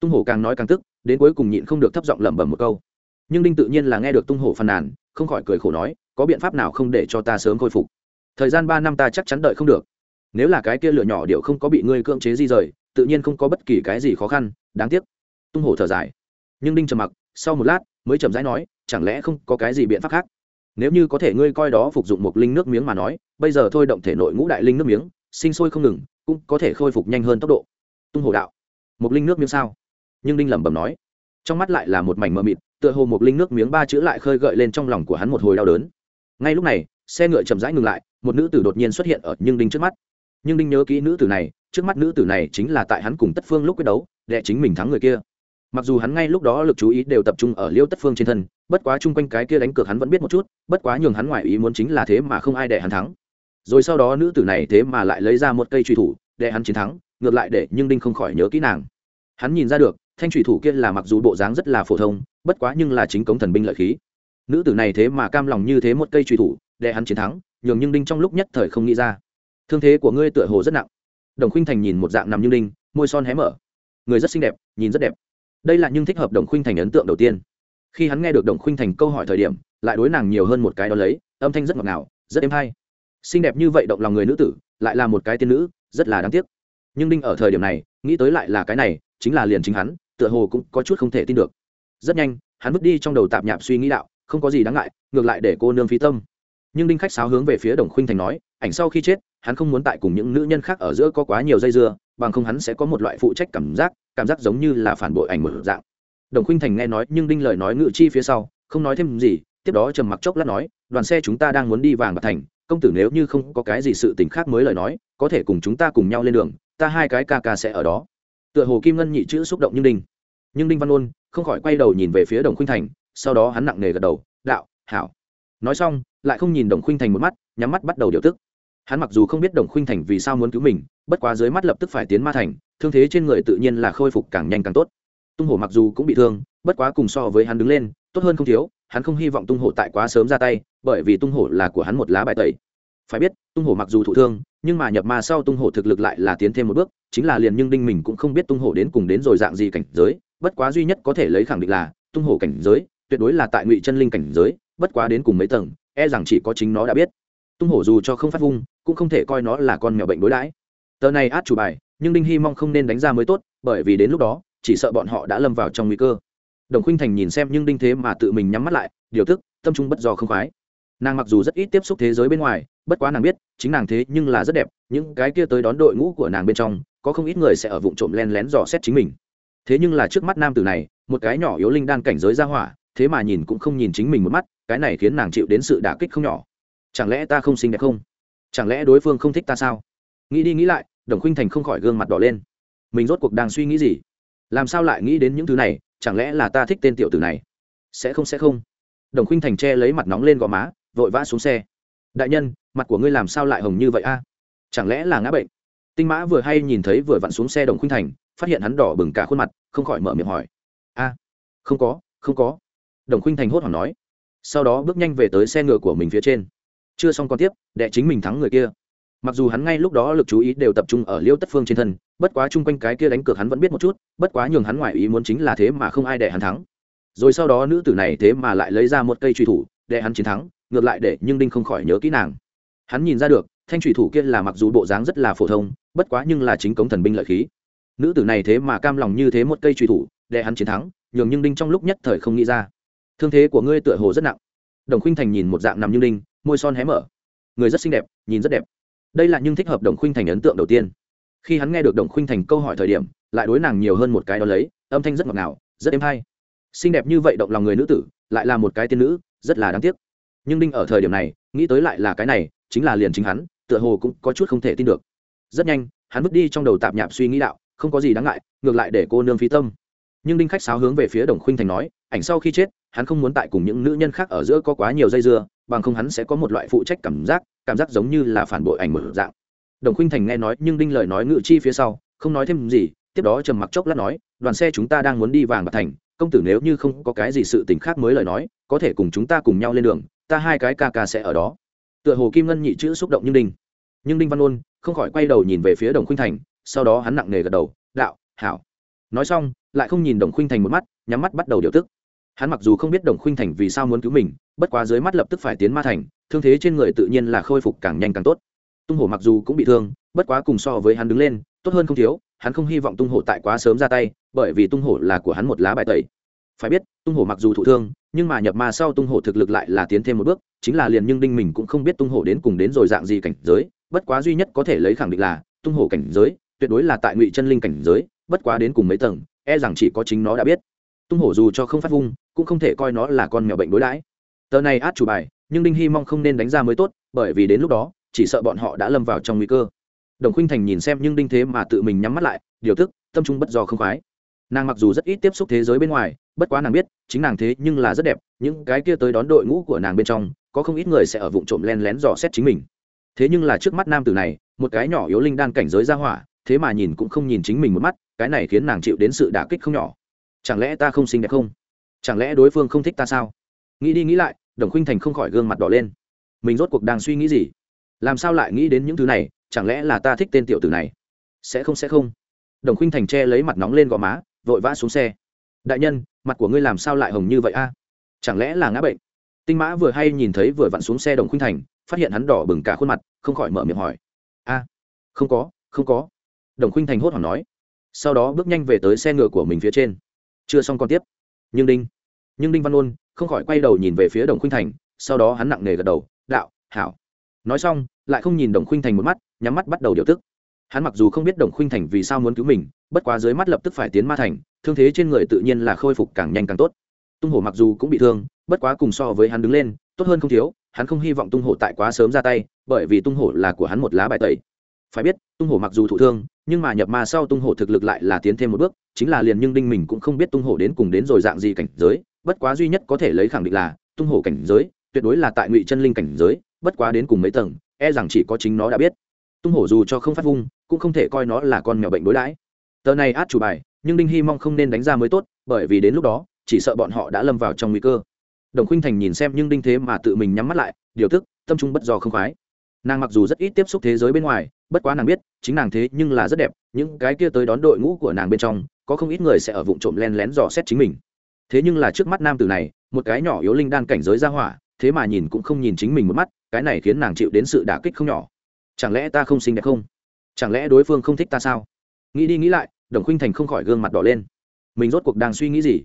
S1: Tung hổ càng nói càng tức đến cuối cùng nhịn không được thấp giọng lẩm bẩm một câu. Nhưng đinh tự nhiên là nghe được tung hổ phàn nàn, không khỏi cười khổ nói, có biện pháp nào không để cho ta sớm khôi phục? Thời gian ba năm ta chắc chắn đợi không được. Nếu là cái kia lửa nhỏ điệu không có bị ngươi cưỡng chế di rời, tự nhiên không có bất kỳ cái gì khó khăn, đáng tiếc. Tung hổ thở dài. Nhưng đinh trầm mặc, sau một lát, mới chậm rãi nói, chẳng lẽ không có cái gì biện pháp khác? Nếu như có thể ngươi coi đó phục dụng một linh nước miếng mà nói, bây giờ thôi động thể nội ngũ đại linh nước miếng, sinh sôi không ngừng, cũng có thể khôi phục nhanh hơn tốc độ. Tung hồ đạo. Một linh nước miếng sao? Nhưng đinh lẩm bẩm nói, trong mắt lại là một mảnh mờ mịt, tựa hồ một linh nước miếng ba chữ lại khơi gợi lên trong lòng của hắn một hồi đau đớn. Ngay lúc này, xe ngựa chậm rãi ngừng lại, một nữ tử đột nhiên xuất hiện ở nhưng đinh trước mắt. Nhưng đinh nhớ kỹ nữ tử này, trước mắt nữ tử này chính là tại hắn cùng tất phương lúc quyết đấu, đệ chính mình thắng người kia. Mặc dù hắn ngay lúc đó lực chú ý đều tập trung ở liêu tất phương trên thân, bất quá chung quanh cái kia đánh cược hắn vẫn biết một chút, bất quá nhường hắn ngoài ý muốn chính là thế mà không ai để hắn thắng. Rồi sau đó nữ tử này thế mà lại lấy ra một cây truy thủ, để hắn chiến thắng, ngược lại để nhưng đinh không khỏi nhớ kỹ nàng. Hắn nhìn ra được thanh thủy thủ kia là mặc dù bộ dáng rất là phổ thông, bất quá nhưng là chính cống thần binh lợi khí. Nữ tử này thế mà cam lòng như thế một cây truy thủ, để hắn chiến thắng, nhường nhưng đinh trong lúc nhất thời không nghĩ ra. Thương thế của ngươi tựa hồ rất nặng. Đồng khuynh thành nhìn một dạng nằm như đinh, môi son hé mở. Người rất xinh đẹp, nhìn rất đẹp. Đây là nhưng thích hợp đồng khuynh thành ấn tượng đầu tiên. Khi hắn nghe được đồng khuynh thành câu hỏi thời điểm, lại đối nàng nhiều hơn một cái đó lấy, âm thanh rất ngọt ngào, rất êm hay. Xinh đẹp như vậy động lòng người nữ tử, lại là một cái tiên nữ, rất là đáng tiếc. Nhưng đinh ở thời điểm này, nghĩ tới lại là cái này, chính là liền chính hắn tựa hồ cũng có chút không thể tin được. Rất nhanh, hắn vứt đi trong đầu tạp nhạp suy nghĩ đạo, không có gì đáng ngại, ngược lại để cô nương phí tâm. Nhưng đinh khách sáo hướng về phía đồng khuynh thành nói, ảnh sau khi chết, hắn không muốn tại cùng những nữ nhân khác ở giữa có quá nhiều dây dưa, bằng không hắn sẽ có một loại phụ trách cảm giác cảm giác giống như là phản bội ảnh một dạng. Đồng khuynh thành nghe nói, nhưng đinh lời nói ngự chi phía sau, không nói thêm gì, tiếp đó trầm mặc chốc lát nói, đoàn xe chúng ta đang muốn đi vàng bạc thành, công tử nếu như không có cái gì sự tình khác mới lời nói, có thể cùng chúng ta cùng nhau lên đường, ta hai cái ca ca sẽ ở đó tựa hồ kim ngân nhị chữ xúc động nhưng đinh. Nhưng đinh văn ôn không khỏi quay đầu nhìn về phía đồng khuynh thành, sau đó hắn nặng nề gật đầu, đạo, hảo. Nói xong, lại không nhìn đồng khuynh thành một mắt, nhắm mắt bắt đầu điều tức. Hắn mặc dù không biết đồng khuynh thành vì sao muốn cứu mình, bất quá dưới mắt lập tức phải tiến ma thành, thương thế trên người tự nhiên là khôi phục càng nhanh càng tốt. Tung hổ mặc dù cũng bị thương, bất quá cùng so với hắn đứng lên, tốt hơn không thiếu, hắn không hy vọng tung hổ tại quá sớm ra tay, bởi vì tung hổ là của hắn một lá bài tẩy phải biết, tung hổ mặc dù thụ thương, nhưng mà nhập ma sau tung hổ thực lực lại là tiến thêm một bước, chính là liền nhưng đinh mình cũng không biết tung hổ đến cùng đến rồi dạng gì cảnh giới, bất quá duy nhất có thể lấy khẳng định là, tung hổ cảnh giới, tuyệt đối là tại ngụy chân linh cảnh giới, bất quá đến cùng mấy tầng e rằng chỉ có chính nó đã biết. Tung hổ dù cho không phát vung, cũng không thể coi nó là con mèo bệnh đối đãi. Tờ này át chủ bài, nhưng đinh hy mong không nên đánh ra mới tốt, bởi vì đến lúc đó, chỉ sợ bọn họ đã lâm vào trong nguy cơ. Đồng khuynh thành nhìn xem nhưng đinh thế mà tự mình nhắm mắt lại, điều tức, tâm trung bất do không khoái. Nàng mặc dù rất ít tiếp xúc thế giới bên ngoài bất quá nàng biết, chính nàng thế nhưng là rất đẹp, những cái kia tới đón đội ngũ của nàng bên trong, có không ít người sẽ ở vụ trộm len lén dò xét chính mình. Thế nhưng là trước mắt nam tử này, một cái nhỏ yếu linh đan cảnh giới ra hỏa, thế mà nhìn cũng không nhìn chính mình một mắt, cái này khiến nàng chịu đến sự đả kích không nhỏ. Chẳng lẽ ta không xinh đẹp không? Chẳng lẽ đối phương không thích ta sao? Nghĩ đi nghĩ lại, đồng khuynh thành không khỏi gương mặt đỏ lên. Mình rốt cuộc đang suy nghĩ gì? Làm sao lại nghĩ đến những thứ này, chẳng lẽ là ta thích tên tiểu tử này? Sẽ không sẽ không. Đồng khuynh thành che lấy mặt nóng lên gò má, vội vã xuống xe. Đại nhân mặt của ngươi làm sao lại hồng như vậy a? Chẳng lẽ là ngã bệnh? Tinh mã vừa hay nhìn thấy vừa vặn xuống xe đồng khuynh thành, phát hiện hắn đỏ bừng cả khuôn mặt, không khỏi mở miệng hỏi. A, không có không có. Đồng khuynh thành hốt hoảng nói. Sau đó bước nhanh về tới xe ngựa của mình phía trên. Chưa xong còn tiếp đệ chính mình thắng người kia. Mặc dù hắn ngay lúc đó lực chú ý đều tập trung ở liêu tất phương trên thân, bất quá chung quanh cái kia đánh cược hắn vẫn biết một chút, bất quá nhường hắn ngoài ý muốn chính là thế mà không ai để hắn thắng. Rồi sau đó nữ tử này thế mà lại lấy ra một cây truy thủ để hắn chiến thắng, ngược lại để nhưng đinh không khỏi nhớ kỹ nàng hắn nhìn ra được, thanh thủy thủ kia là mặc dù bộ dáng rất là phổ thông, bất quá nhưng là chính cống thần binh lợi khí. Nữ tử này thế mà cam lòng như thế một cây truy thủ, để hắn chiến thắng, nhường nhưng đinh trong lúc nhất thời không nghĩ ra. Thương thế của ngươi tựa hồ rất nặng. Đồng khuynh thành nhìn một dạng nằm như đinh, môi son hé mở. Người rất xinh đẹp, nhìn rất đẹp. Đây là nhưng thích hợp đồng khuynh thành ấn tượng đầu tiên. Khi hắn nghe được đồng khuynh thành câu hỏi thời điểm, lại đối nàng nhiều hơn một cái đó lấy, âm thanh rất ngọt ngào, rất êm hay. Xinh đẹp như vậy động lòng người nữ tử, lại là một cái tiên nữ, rất là đáng tiếc. Nhưng đinh ở thời điểm này, nghĩ tới lại là cái này chính là liền chính hắn, tựa hồ cũng có chút không thể tin được. Rất nhanh, hắn vứt đi trong đầu tạp nhạp suy nghĩ đạo, không có gì đáng ngại, ngược lại để cô nương phí tâm. Nhưng đinh khách sáo hướng về phía đồng khuynh thành nói, ảnh sau khi chết, hắn không muốn tại cùng những nữ nhân khác ở giữa có quá nhiều dây dưa, bằng không hắn sẽ có một loại phụ trách cảm giác cảm giác giống như là phản bội ảnh mở dạng. Đồng khuynh thành nghe nói, nhưng đinh lời nói ngự chi phía sau, không nói thêm gì, tiếp đó trầm mặc chốc lát nói, đoàn xe chúng ta đang muốn đi vàng bạc thành, công tử nếu như không có cái gì sự tình khác mới lời nói, có thể cùng chúng ta cùng nhau lên đường, ta hai cái ca ca sẽ ở đó tựa hồ kim ngân nhị chữ xúc động nhưng đinh. Nhưng đinh văn ôn không khỏi quay đầu nhìn về phía đồng khuynh thành, sau đó hắn nặng nề gật đầu, đạo, hảo. Nói xong, lại không nhìn đồng khuynh thành một mắt, nhắm mắt bắt đầu điều tức. Hắn mặc dù không biết đồng khuynh thành vì sao muốn cứu mình, bất quá dưới mắt lập tức phải tiến ma thành, thương thế trên người tự nhiên là khôi phục càng nhanh càng tốt. Tung hổ mặc dù cũng bị thương, bất quá cùng so với hắn đứng lên, tốt hơn không thiếu, hắn không hy vọng tung hổ tại quá sớm ra tay, bởi vì tung hổ là của hắn một lá bài tẩy phải biết, tung hổ mặc dù thụ thương, nhưng mà nhập ma sau tung hổ thực lực lại là tiến thêm một bước, chính là liền nhưng đinh mình cũng không biết tung hổ đến cùng đến rồi dạng gì cảnh giới, bất quá duy nhất có thể lấy khẳng định là, tung hổ cảnh giới, tuyệt đối là tại ngụy chân linh cảnh giới, bất quá đến cùng mấy tầng e rằng chỉ có chính nó đã biết. Tung hổ dù cho không phát vung, cũng không thể coi nó là con mèo bệnh đối đãi. Tờ này át chủ bài, nhưng đinh hy mong không nên đánh ra mới tốt, bởi vì đến lúc đó, chỉ sợ bọn họ đã lâm vào trong nguy cơ. Đồng khuynh thành nhìn xem nhưng đinh thế mà tự mình nhắm mắt lại, điều tức, tâm trung bất do không khoái. Nàng mặc dù rất ít tiếp xúc thế giới bên ngoài bất quá nàng biết, chính nàng thế nhưng là rất đẹp, những cái kia tới đón đội ngũ của nàng bên trong, có không ít người sẽ ở vụ trộm len lén dò xét chính mình. Thế nhưng là trước mắt nam tử này, một cái nhỏ yếu linh đan cảnh giới ra hỏa, thế mà nhìn cũng không nhìn chính mình một mắt, cái này khiến nàng chịu đến sự đả kích không nhỏ. Chẳng lẽ ta không xinh đẹp không? Chẳng lẽ đối phương không thích ta sao? Nghĩ đi nghĩ lại, đồng khuynh thành không khỏi gương mặt đỏ lên. Mình rốt cuộc đang suy nghĩ gì? Làm sao lại nghĩ đến những thứ này, chẳng lẽ là ta thích tên tiểu tử này? Sẽ không sẽ không. Đồng khuynh thành che lấy mặt nóng lên gò má, vội vã xuống xe đại nhân, mặt của ngươi làm sao lại hồng như vậy a? Chẳng lẽ là ngã bệnh? Tinh mã vừa hay nhìn thấy vừa vặn xuống xe đồng khuynh thành, phát hiện hắn đỏ bừng cả khuôn mặt, không khỏi mở miệng hỏi. A, không có không có. Đồng khuynh thành hốt hoảng nói. Sau đó bước nhanh về tới xe ngựa của mình phía trên. Chưa xong còn tiếp. Nhưng đinh nhưng đinh văn ôn không khỏi quay đầu nhìn về phía đồng khuynh thành, sau đó hắn nặng nề gật đầu, đạo, hảo. Nói xong, lại không nhìn đồng khuynh thành một mắt, nhắm mắt bắt đầu điều tức hắn mặc dù không biết đồng khuynh thành vì sao muốn cứu mình, bất quá dưới mắt lập tức phải tiến ma thành, thương thế trên người tự nhiên là khôi phục càng nhanh càng tốt. Tung hổ mặc dù cũng bị thương, bất quá cùng so với hắn đứng lên, tốt hơn không thiếu, hắn không hy vọng tung hổ tại quá sớm ra tay, bởi vì tung hổ là của hắn một lá bài tẩy. Phải biết, tung hổ mặc dù thụ thương, nhưng mà nhập ma sau tung hổ thực lực lại là tiến thêm một bước, chính là liền nhưng đinh mình cũng không biết tung hổ đến cùng đến rồi dạng gì cảnh giới, bất quá duy nhất có thể lấy khẳng định là, tung hổ cảnh giới, tuyệt đối là tại ngụy chân linh cảnh giới, bất quá đến cùng mấy tầng e rằng chỉ có chính nó đã biết. Tung hổ dù cho không phát vung cũng không thể coi nó là con mèo bệnh đối đãi. Tờ này át chủ bài, nhưng đinh hy mong không nên đánh ra mới tốt, bởi vì đến lúc đó, chỉ sợ bọn họ đã lâm vào trong nguy cơ. Đồng khuynh thành nhìn xem nhưng đinh thế mà tự mình nhắm mắt lại, điều tức, tâm trung bất do không khoái. Nàng mặc dù rất ít tiếp xúc thế giới bên ngoài, bất quá nàng biết, chính nàng thế nhưng là rất đẹp, những cái kia tới đón đội ngũ của nàng bên trong, có không ít người sẽ ở vụ trộm len lén dò xét chính mình. Thế nhưng là trước mắt nam tử này, một cái nhỏ yếu linh đan cảnh giới ra hỏa, thế mà nhìn cũng không nhìn chính mình một mắt, cái này khiến nàng chịu đến sự đả kích không nhỏ. Chẳng lẽ ta không xinh đẹp không? Chẳng lẽ đối phương không thích ta sao? Nghĩ đi nghĩ lại, đồng khuynh thành không khỏi gương mặt đỏ lên. Mình rốt cuộc đang suy nghĩ gì?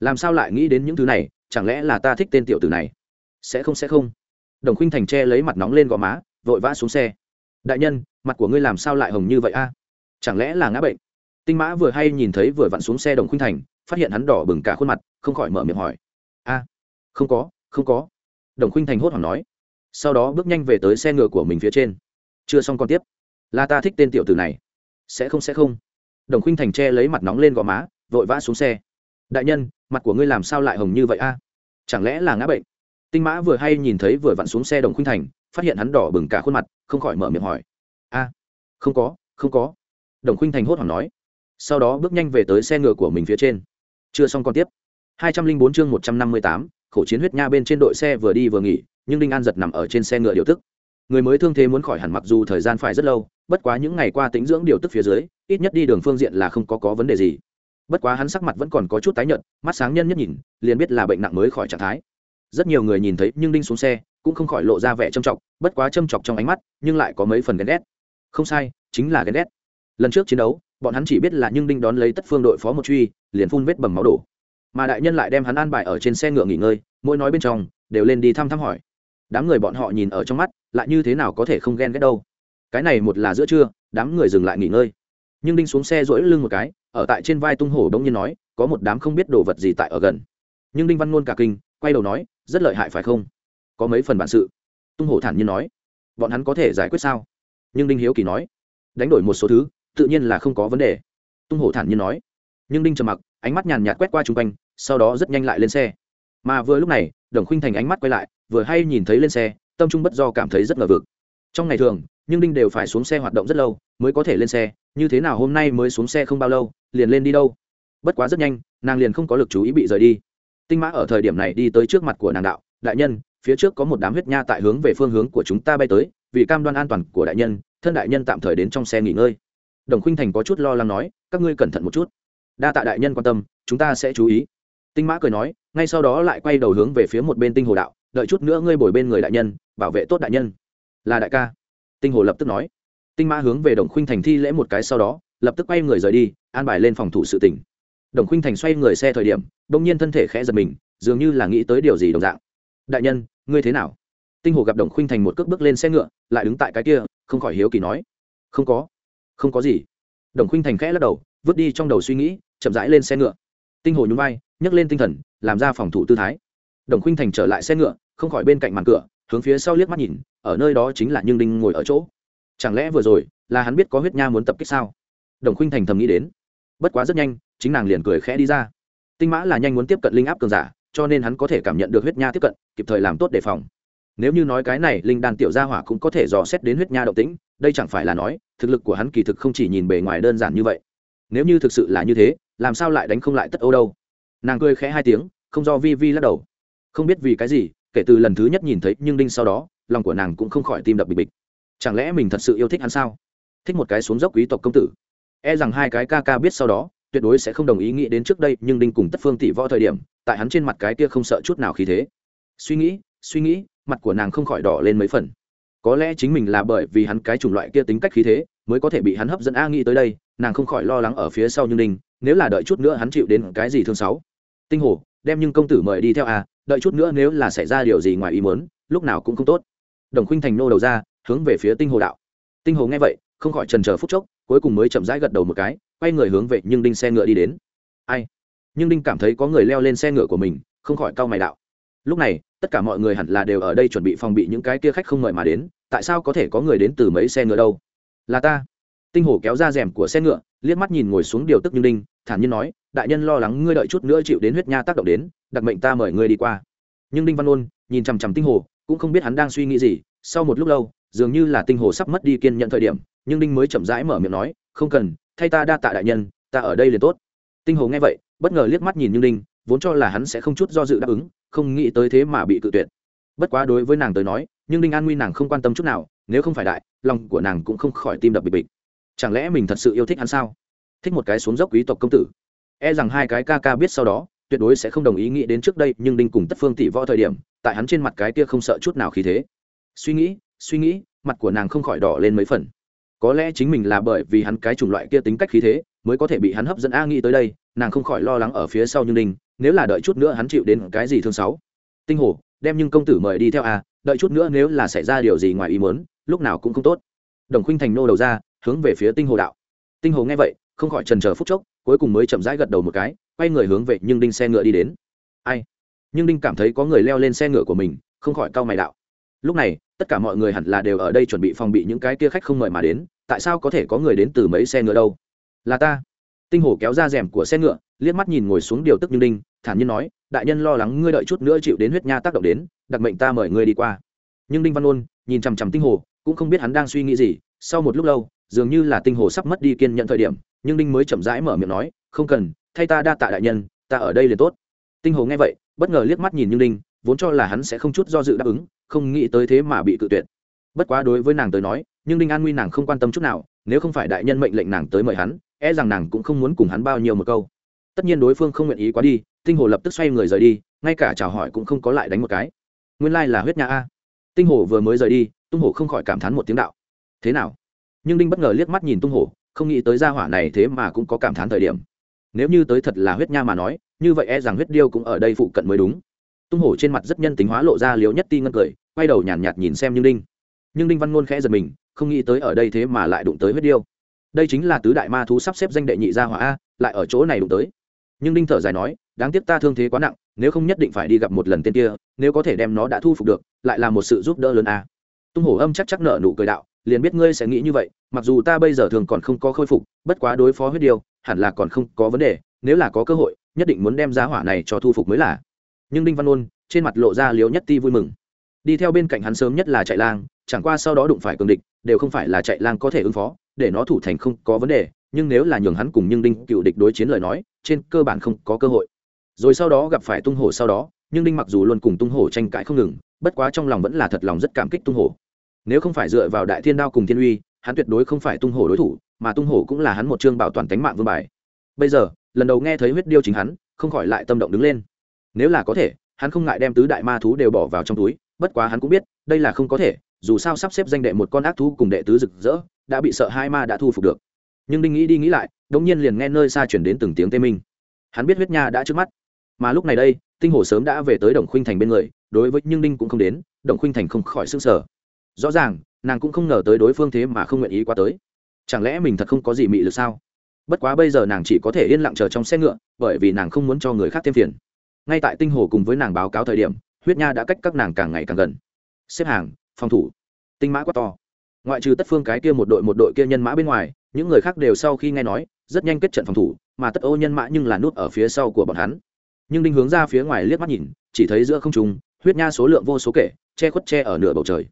S1: Làm sao lại nghĩ đến những thứ này? Chẳng lẽ là ta thích tên tiểu tử này? Sẽ không sẽ không. Đồng khuynh thành che lấy mặt nóng lên gò má, vội vã xuống xe. Đại nhân, mặt của ngươi làm sao lại hồng như vậy a? Chẳng lẽ là ngã bệnh? Tinh mã vừa hay nhìn thấy vừa vặn xuống xe đồng khuynh thành, phát hiện hắn đỏ bừng cả khuôn mặt, không khỏi mở miệng hỏi. A, không có không có. Đồng khuynh thành hốt hoảng nói. Sau đó bước nhanh về tới xe ngựa của mình phía trên. Chưa xong còn tiếp là ta thích tên tiểu tử này. Sẽ không sẽ không. Đồng khinh thành che lấy mặt nóng lên gò má, vội vã xuống xe. Đại nhân, mặt của ngươi làm sao lại hồng như vậy a? Chẳng lẽ là ngã bệnh? Tinh mã vừa hay nhìn thấy vừa vặn xuống xe đồng khinh thành, phát hiện hắn đỏ bừng cả khuôn mặt, không khỏi mở miệng hỏi. A, không có không có. Đồng khinh thành hốt hoảng nói. Sau đó bước nhanh về tới xe ngựa của mình phía trên. Chưa xong còn tiếp. hai trăm linh bốn chương một trăm năm mươi tám, khổ chiến huyết nha bên trên đội xe vừa đi vừa nghỉ, nhưng đinh an giật nằm ở trên xe ngựa điều tức người mới thương thế muốn khỏi hẳn mặc dù thời gian phải rất lâu, bất quá những ngày qua tính dưỡng điều tức phía dưới, ít nhất đi đường phương diện là không có có vấn đề gì. Bất quá hắn sắc mặt vẫn còn có chút tái nhợt, mắt sáng nhân nhất nhìn, liền biết là bệnh nặng mới khỏi trạng thái. Rất nhiều người nhìn thấy nhưng đinh xuống xe, cũng không khỏi lộ ra vẻ châm chọc, bất quá châm chọc trong ánh mắt, nhưng lại có mấy phần ghen ghét. Không sai, chính là ghen ghét. Lần trước chiến đấu, bọn hắn chỉ biết là nhưng đinh đón lấy tất phương đội phó một truy, liền phun vết bầm máu đổ. Mà đại nhân lại đem hắn an bài ở trên xe ngựa nghỉ ngơi, mỗi nói bên trong, đều lên đi thăm thăm hỏi. Đám người bọn họ nhìn ở trong mắt lại như thế nào có thể không ghen ghét đâu. Cái này một là giữa trưa, đám người dừng lại nghỉ ngơi. Nhưng đinh xuống xe rỗi lưng một cái, ở tại trên vai tung hổ đông nhiên nói, có một đám không biết đồ vật gì tại ở gần. Nhưng đinh văn ngôn cả kinh, quay đầu nói, rất lợi hại phải không? Có mấy phần bản sự. Tung hổ thản nhiên nói, bọn hắn có thể giải quyết sao? Nhưng đinh hiếu kỳ nói, đánh đổi một số thứ, tự nhiên là không có vấn đề. Tung hổ thản nhiên nói, nhưng đinh trầm mặc, ánh mắt nhàn nhạt quét qua chung quanh, sau đó rất nhanh lại lên xe. Mà vừa lúc này, đồng khinh thành ánh mắt quay lại, vừa hay nhìn thấy lên xe tâm trung bất do cảm thấy rất ngờ vực. Trong ngày thường, nhưng đinh đều phải xuống xe hoạt động rất lâu, mới có thể lên xe, như thế nào hôm nay mới xuống xe không bao lâu, liền lên đi đâu? Bất quá rất nhanh, nàng liền không có lực chú ý bị rời đi. Tinh mã ở thời điểm này đi tới trước mặt của nàng đạo, đại nhân, phía trước có một đám huyết nha tại hướng về phương hướng của chúng ta bay tới, vì cam đoan an toàn của đại nhân, thân đại nhân tạm thời đến trong xe nghỉ ngơi. Đồng khuynh thành có chút lo lắng nói, các ngươi cẩn thận một chút. Đa tạ đại nhân quan tâm, chúng ta sẽ chú ý. Tinh mã cười nói, ngay sau đó lại quay đầu hướng về phía một bên tinh hồ đạo, đợi chút nữa ngươi bồi bên người đại nhân bảo vệ tốt đại nhân. Là đại ca. Tinh hồ lập tức nói. Tinh mã hướng về đồng khuynh thành thi lễ một cái sau đó, lập tức quay người rời đi, an bài lên phòng thủ sự tỉnh đồng khuynh thành xoay người xe thời điểm đ ỗ n g nhiên thân thể khẽ giật mình, dường như là nghĩ tới điều gì đồng dạng. Đại nhân, ngươi thế nào? Tinh hồ gặp đồng khuynh thành một cước bước lên xe ngựa, lại đứng tại cái kia, không khỏi hiếu kỳ nói. Không có. Không có gì. Đồng khuynh thành khẽ lắc đầu, vứt đi trong đầu suy nghĩ, chậm rãi lên xe ngựa. Tinh hồ nhún vai, nhấc lên tinh thần, làm ra phòng thủ tư thái. Đồng khuynh thành trở lại xe ngựa, không khỏi bên cạnh màn cửa hướng phía sau liếc mắt nhìn, ở nơi đó chính là nhưng đinh ngồi ở chỗ. Chẳng lẽ vừa rồi là hắn biết có huyết nha muốn tập kích sao? Đồng khuynh thành thầm nghĩ đến. Bất quá rất nhanh, chính nàng liền cười khẽ đi ra. Tinh mã là nhanh muốn tiếp cận linh áp cường giả, cho nên hắn có thể cảm nhận được huyết nha tiếp cận, kịp thời làm tốt đề phòng. Nếu như nói cái này, linh đan tiểu gia hỏa cũng có thể dò xét đến huyết nha động tĩnh, đây chẳng phải là nói, thực lực của hắn kỳ thực không chỉ nhìn bề ngoài đơn giản như vậy. Nếu như thực sự là như thế, làm sao lại đánh không lại tất âu đâu? Nàng cười khẽ hai tiếng, không do vi vi lắc đầu. Không biết vì cái gì kể từ lần thứ nhất nhìn thấy nhưng đinh sau đó, lòng của nàng cũng không khỏi tim đập bịch bịch. Chẳng lẽ mình thật sự yêu thích hắn sao? Thích một cái xuống dốc quý tộc công tử. E rằng hai cái ca ca biết sau đó, tuyệt đối sẽ không đồng ý nghĩ đến trước đây nhưng đinh cùng tất phương tỷ võ thời điểm, tại hắn trên mặt cái kia không sợ chút nào khí thế. Suy nghĩ suy nghĩ, mặt của nàng không khỏi đỏ lên mấy phần. Có lẽ chính mình là bởi vì hắn cái chủng loại kia tính cách khí thế, mới có thể bị hắn hấp dẫn a nghĩ tới đây, nàng không khỏi lo lắng ở phía sau nhưng đinh, nếu là đợi chút nữa hắn chịu đến cái gì thương sáu tinh hồ, đem nhưng công tử mời đi theo a đợi chút nữa nếu là xảy ra điều gì ngoài ý muốn, lúc nào cũng không tốt. Đồng khuynh thành nô đầu ra, hướng về phía tinh hồ đạo. Tinh hồ nghe vậy, không khỏi trần chờ phút chốc, cuối cùng mới chậm rãi gật đầu một cái, quay người hướng về nhưng đinh xe ngựa đi đến. Ai? Nhưng đinh cảm thấy có người leo lên xe ngựa của mình, không khỏi cau mày đạo. Lúc này, tất cả mọi người hẳn là đều ở đây chuẩn bị phòng bị những cái kia khách không mời mà đến, tại sao có thể có người đến từ mấy xe ngựa đâu? Là ta. Tinh hồ kéo ra rèm của xe ngựa, liếc mắt nhìn ngồi xuống điều tức như đinh thản nhiên nói, đại nhân lo lắng ngươi đợi chút nữa chịu đến huyết nha tác động đến, đặc mệnh ta mời ngươi đi qua. Nhưng đinh văn ôn nhìn chằm chằm tinh hồ, cũng không biết hắn đang suy nghĩ gì, sau một lúc lâu, dường như là tinh hồ sắp mất đi kiên nhận thời điểm, nhưng đinh mới chậm rãi mở miệng nói, không cần, thay ta đa tạ đại nhân, ta ở đây liền tốt. Tinh hồ nghe vậy, bất ngờ liếc mắt nhìn như đinh, vốn cho là hắn sẽ không chút do dự đáp ứng, không nghĩ tới thế mà bị cự tuyệt. Bất quá đối với nàng tới nói, nhưng đinh an nguy nàng không quan tâm chút nào, nếu không phải đại, lòng của nàng cũng không khỏi tim đập bịch bịch. Chẳng lẽ mình thật sự yêu thích hắn sao? Thích một cái xuống dốc quý tộc công tử. E rằng hai cái ca ca biết sau đó, tuyệt đối sẽ không đồng ý nghĩ đến trước đây, nhưng đinh cùng tất phương tỷ võ thời điểm, tại hắn trên mặt cái kia không sợ chút nào khí thế. Suy nghĩ suy nghĩ, mặt của nàng không khỏi đỏ lên mấy phần. Có lẽ chính mình là bởi vì hắn cái chủng loại kia tính cách khí thế, mới có thể bị hắn hấp dẫn. A nghĩ tới đây, nàng không khỏi lo lắng ở phía sau nhưng đinh, nếu là đợi chút nữa hắn chịu đến cái gì thương sáu tinh hồ, đem nhưng công tử mời đi theo a, đợi chút nữa nếu là xảy ra điều gì ngoài ý muốn, lúc nào cũng không tốt. Đồng khuynh thành nô đầu ra, hướng về phía tinh hồ đạo. Tinh hồ nghe vậy không khỏi trần chờ phút chốc, cuối cùng mới chậm rãi gật đầu một cái, quay người hướng về nhưng đinh xe ngựa đi đến. Ai? Nhưng đinh cảm thấy có người leo lên xe ngựa của mình, không khỏi cau mày đạo. Lúc này, tất cả mọi người hẳn là đều ở đây chuẩn bị phòng bị những cái kia khách không mời mà đến, tại sao có thể có người đến từ mấy xe ngựa đâu? Là ta. Tinh hổ kéo ra rèm của xe ngựa, liếc mắt nhìn ngồi xuống điều tức như đinh, thản nhiên nói, đại nhân lo lắng ngươi đợi chút nữa chịu đến huyết nha tác động đến, đặc mệnh ta mời ngươi đi qua. Nhưng đinh văn ôn, nhìn chằm chằm tinh hồ cũng không biết hắn đang suy nghĩ gì, sau một lúc lâu dường như là tinh hồ sắp mất đi kiên nhận thời điểm, nhưng đinh mới chậm rãi mở miệng nói, không cần, thay ta đa tạ đại nhân, ta ở đây liền tốt. Tinh hồ nghe vậy, bất ngờ liếc mắt nhìn như đinh, vốn cho là hắn sẽ không chút do dự đáp ứng, không nghĩ tới thế mà bị cự tuyệt. Bất quá đối với nàng tới nói, nhưng đinh an nguy nàng không quan tâm chút nào, nếu không phải đại nhân mệnh lệnh nàng tới mời hắn e rằng nàng cũng không muốn cùng hắn bao nhiêu một câu. Tất nhiên đối phương không nguyện ý quá đi, tinh hồ lập tức xoay người rời đi, ngay cả chào hỏi cũng không có lại đánh một cái. Nguyên lai là huyết nhà a. Tinh hồ vừa mới rời đi, tung hồ không khỏi cảm thán một tiếng đạo. Thế nào? Nhưng đinh bất ngờ liếc mắt nhìn tung hổ, không nghĩ tới gia hỏa này thế mà cũng có cảm thán thời điểm. Nếu như tới thật là huyết nha mà nói như vậy e rằng huyết điêu cũng ở đây phụ cận mới đúng. Tung hổ trên mặt rất nhân tính hóa lộ ra liếu nhất ti ngân cười quay đầu nhàn nhạt, nhạt nhìn xem như đinh. Nhưng đinh văn ngôn khẽ giật mình không nghĩ tới ở đây thế mà lại đụng tới huyết điêu. Đây chính là tứ đại ma thú sắp xếp danh đệ nhị gia hỏa a lại ở chỗ này đụng tới. Nhưng đinh thở dài nói đáng tiếc ta thương thế quá nặng nếu không nhất định phải đi gặp một lần tên kia nếu có thể đem nó đã thu phục được lại là một sự giúp đỡ lớn a. Tung hổ âm chắc chắc nợ nụ cười đạo liền biết ngươi sẽ nghĩ như vậy, mặc dù ta bây giờ thường còn không có khôi phục, bất quá đối phó huyết điêu, hẳn là còn không có vấn đề, nếu là có cơ hội, nhất định muốn đem giá hỏa này cho thu phục mới là. Nhưng đinh văn ôn, trên mặt lộ ra liếu nhất ti vui mừng. Đi theo bên cạnh hắn sớm nhất là chạy lang, chẳng qua sau đó đụng phải cường địch, đều không phải là chạy lang có thể ứng phó, để nó thủ thành không có vấn đề, nhưng nếu là nhường hắn cùng nhưng đinh cựu địch đối chiến lời nói, trên cơ bản không có cơ hội. Rồi sau đó gặp phải tung hổ sau đó, nhưng đinh mặc dù luôn cùng tung hổ tranh cãi không ngừng, bất quá trong lòng vẫn là thật lòng rất cảm kích tung hổ nếu không phải dựa vào đại thiên đao cùng thiên uy, hắn tuyệt đối không phải tung hổ đối thủ, mà tung hổ cũng là hắn một chương bảo toàn tánh mạng vương bài. Bây giờ, lần đầu nghe thấy huyết điêu chính hắn, không khỏi lại tâm động đứng lên. Nếu là có thể, hắn không ngại đem tứ đại ma thú đều bỏ vào trong túi, bất quá hắn cũng biết, đây là không có thể, dù sao sắp xếp danh đệ một con ác thú cùng đệ tứ rực rỡ, đã bị sợ hai ma đã thu phục được. Nhưng đinh nghĩ đi nghĩ lại, đống nhiên liền nghe nơi xa chuyển đến từng tiếng tê minh. Hắn biết huyết nha đã trước mắt. Mà lúc này đây, tinh hồ sớm đã về tới đồng khuynh thành bên người, đối với nhưng đinh cũng không đến, đồng khuynh thành không khỏi s ư n g sở rõ ràng, nàng cũng không ngờ tới đối phương thế mà không nguyện ý qua tới. Chẳng lẽ mình thật không có gì mị lực sao? Bất quá bây giờ nàng chỉ có thể yên lặng chờ trong xe ngựa, bởi vì nàng không muốn cho người khác thêm phiền. Ngay tại tinh hồ cùng với nàng báo cáo thời điểm, huyết nha đã cách các nàng càng ngày càng gần. Xếp hàng, phòng thủ. Tinh mã quá to. Ngoại trừ tất phương cái kia một đội một đội kia nhân mã bên ngoài, những người khác đều sau khi nghe nói, rất nhanh kết trận phòng thủ, mà tất ô nhân mã nhưng là nút ở phía sau của bọn hắn. Nhưng đinh hướng ra phía ngoài liếc mắt nhìn, chỉ thấy giữa không trung, huyết nha số lượng vô số kể, che khuất che ở nửa bầu trời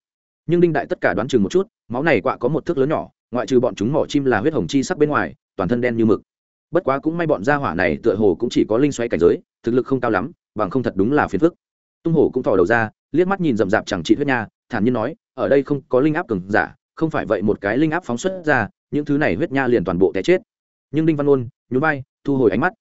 S1: nhưng đinh đại tất cả đoán chừng một chút, máu này quạ có một thước lớn nhỏ, ngoại trừ bọn chúng mỏ chim là huyết hồng chi sắc bên ngoài, toàn thân đen như mực. Bất quá cũng may bọn gia hỏa này tựa hồ cũng chỉ có linh xoay cảnh giới, thực lực không cao lắm, bằng không thật đúng là phiền phức. Tung hổ cũng thò đầu ra, liếc mắt nhìn rậm rạp chẳng trị huyết nha, thản nhiên nói, ở đây không có linh áp cường giả, không phải vậy một cái linh áp phóng xuất ra, những thứ này huyết nha liền toàn bộ té chết. Nhưng đinh văn ôn nhún vai, thu hồi ánh mắt.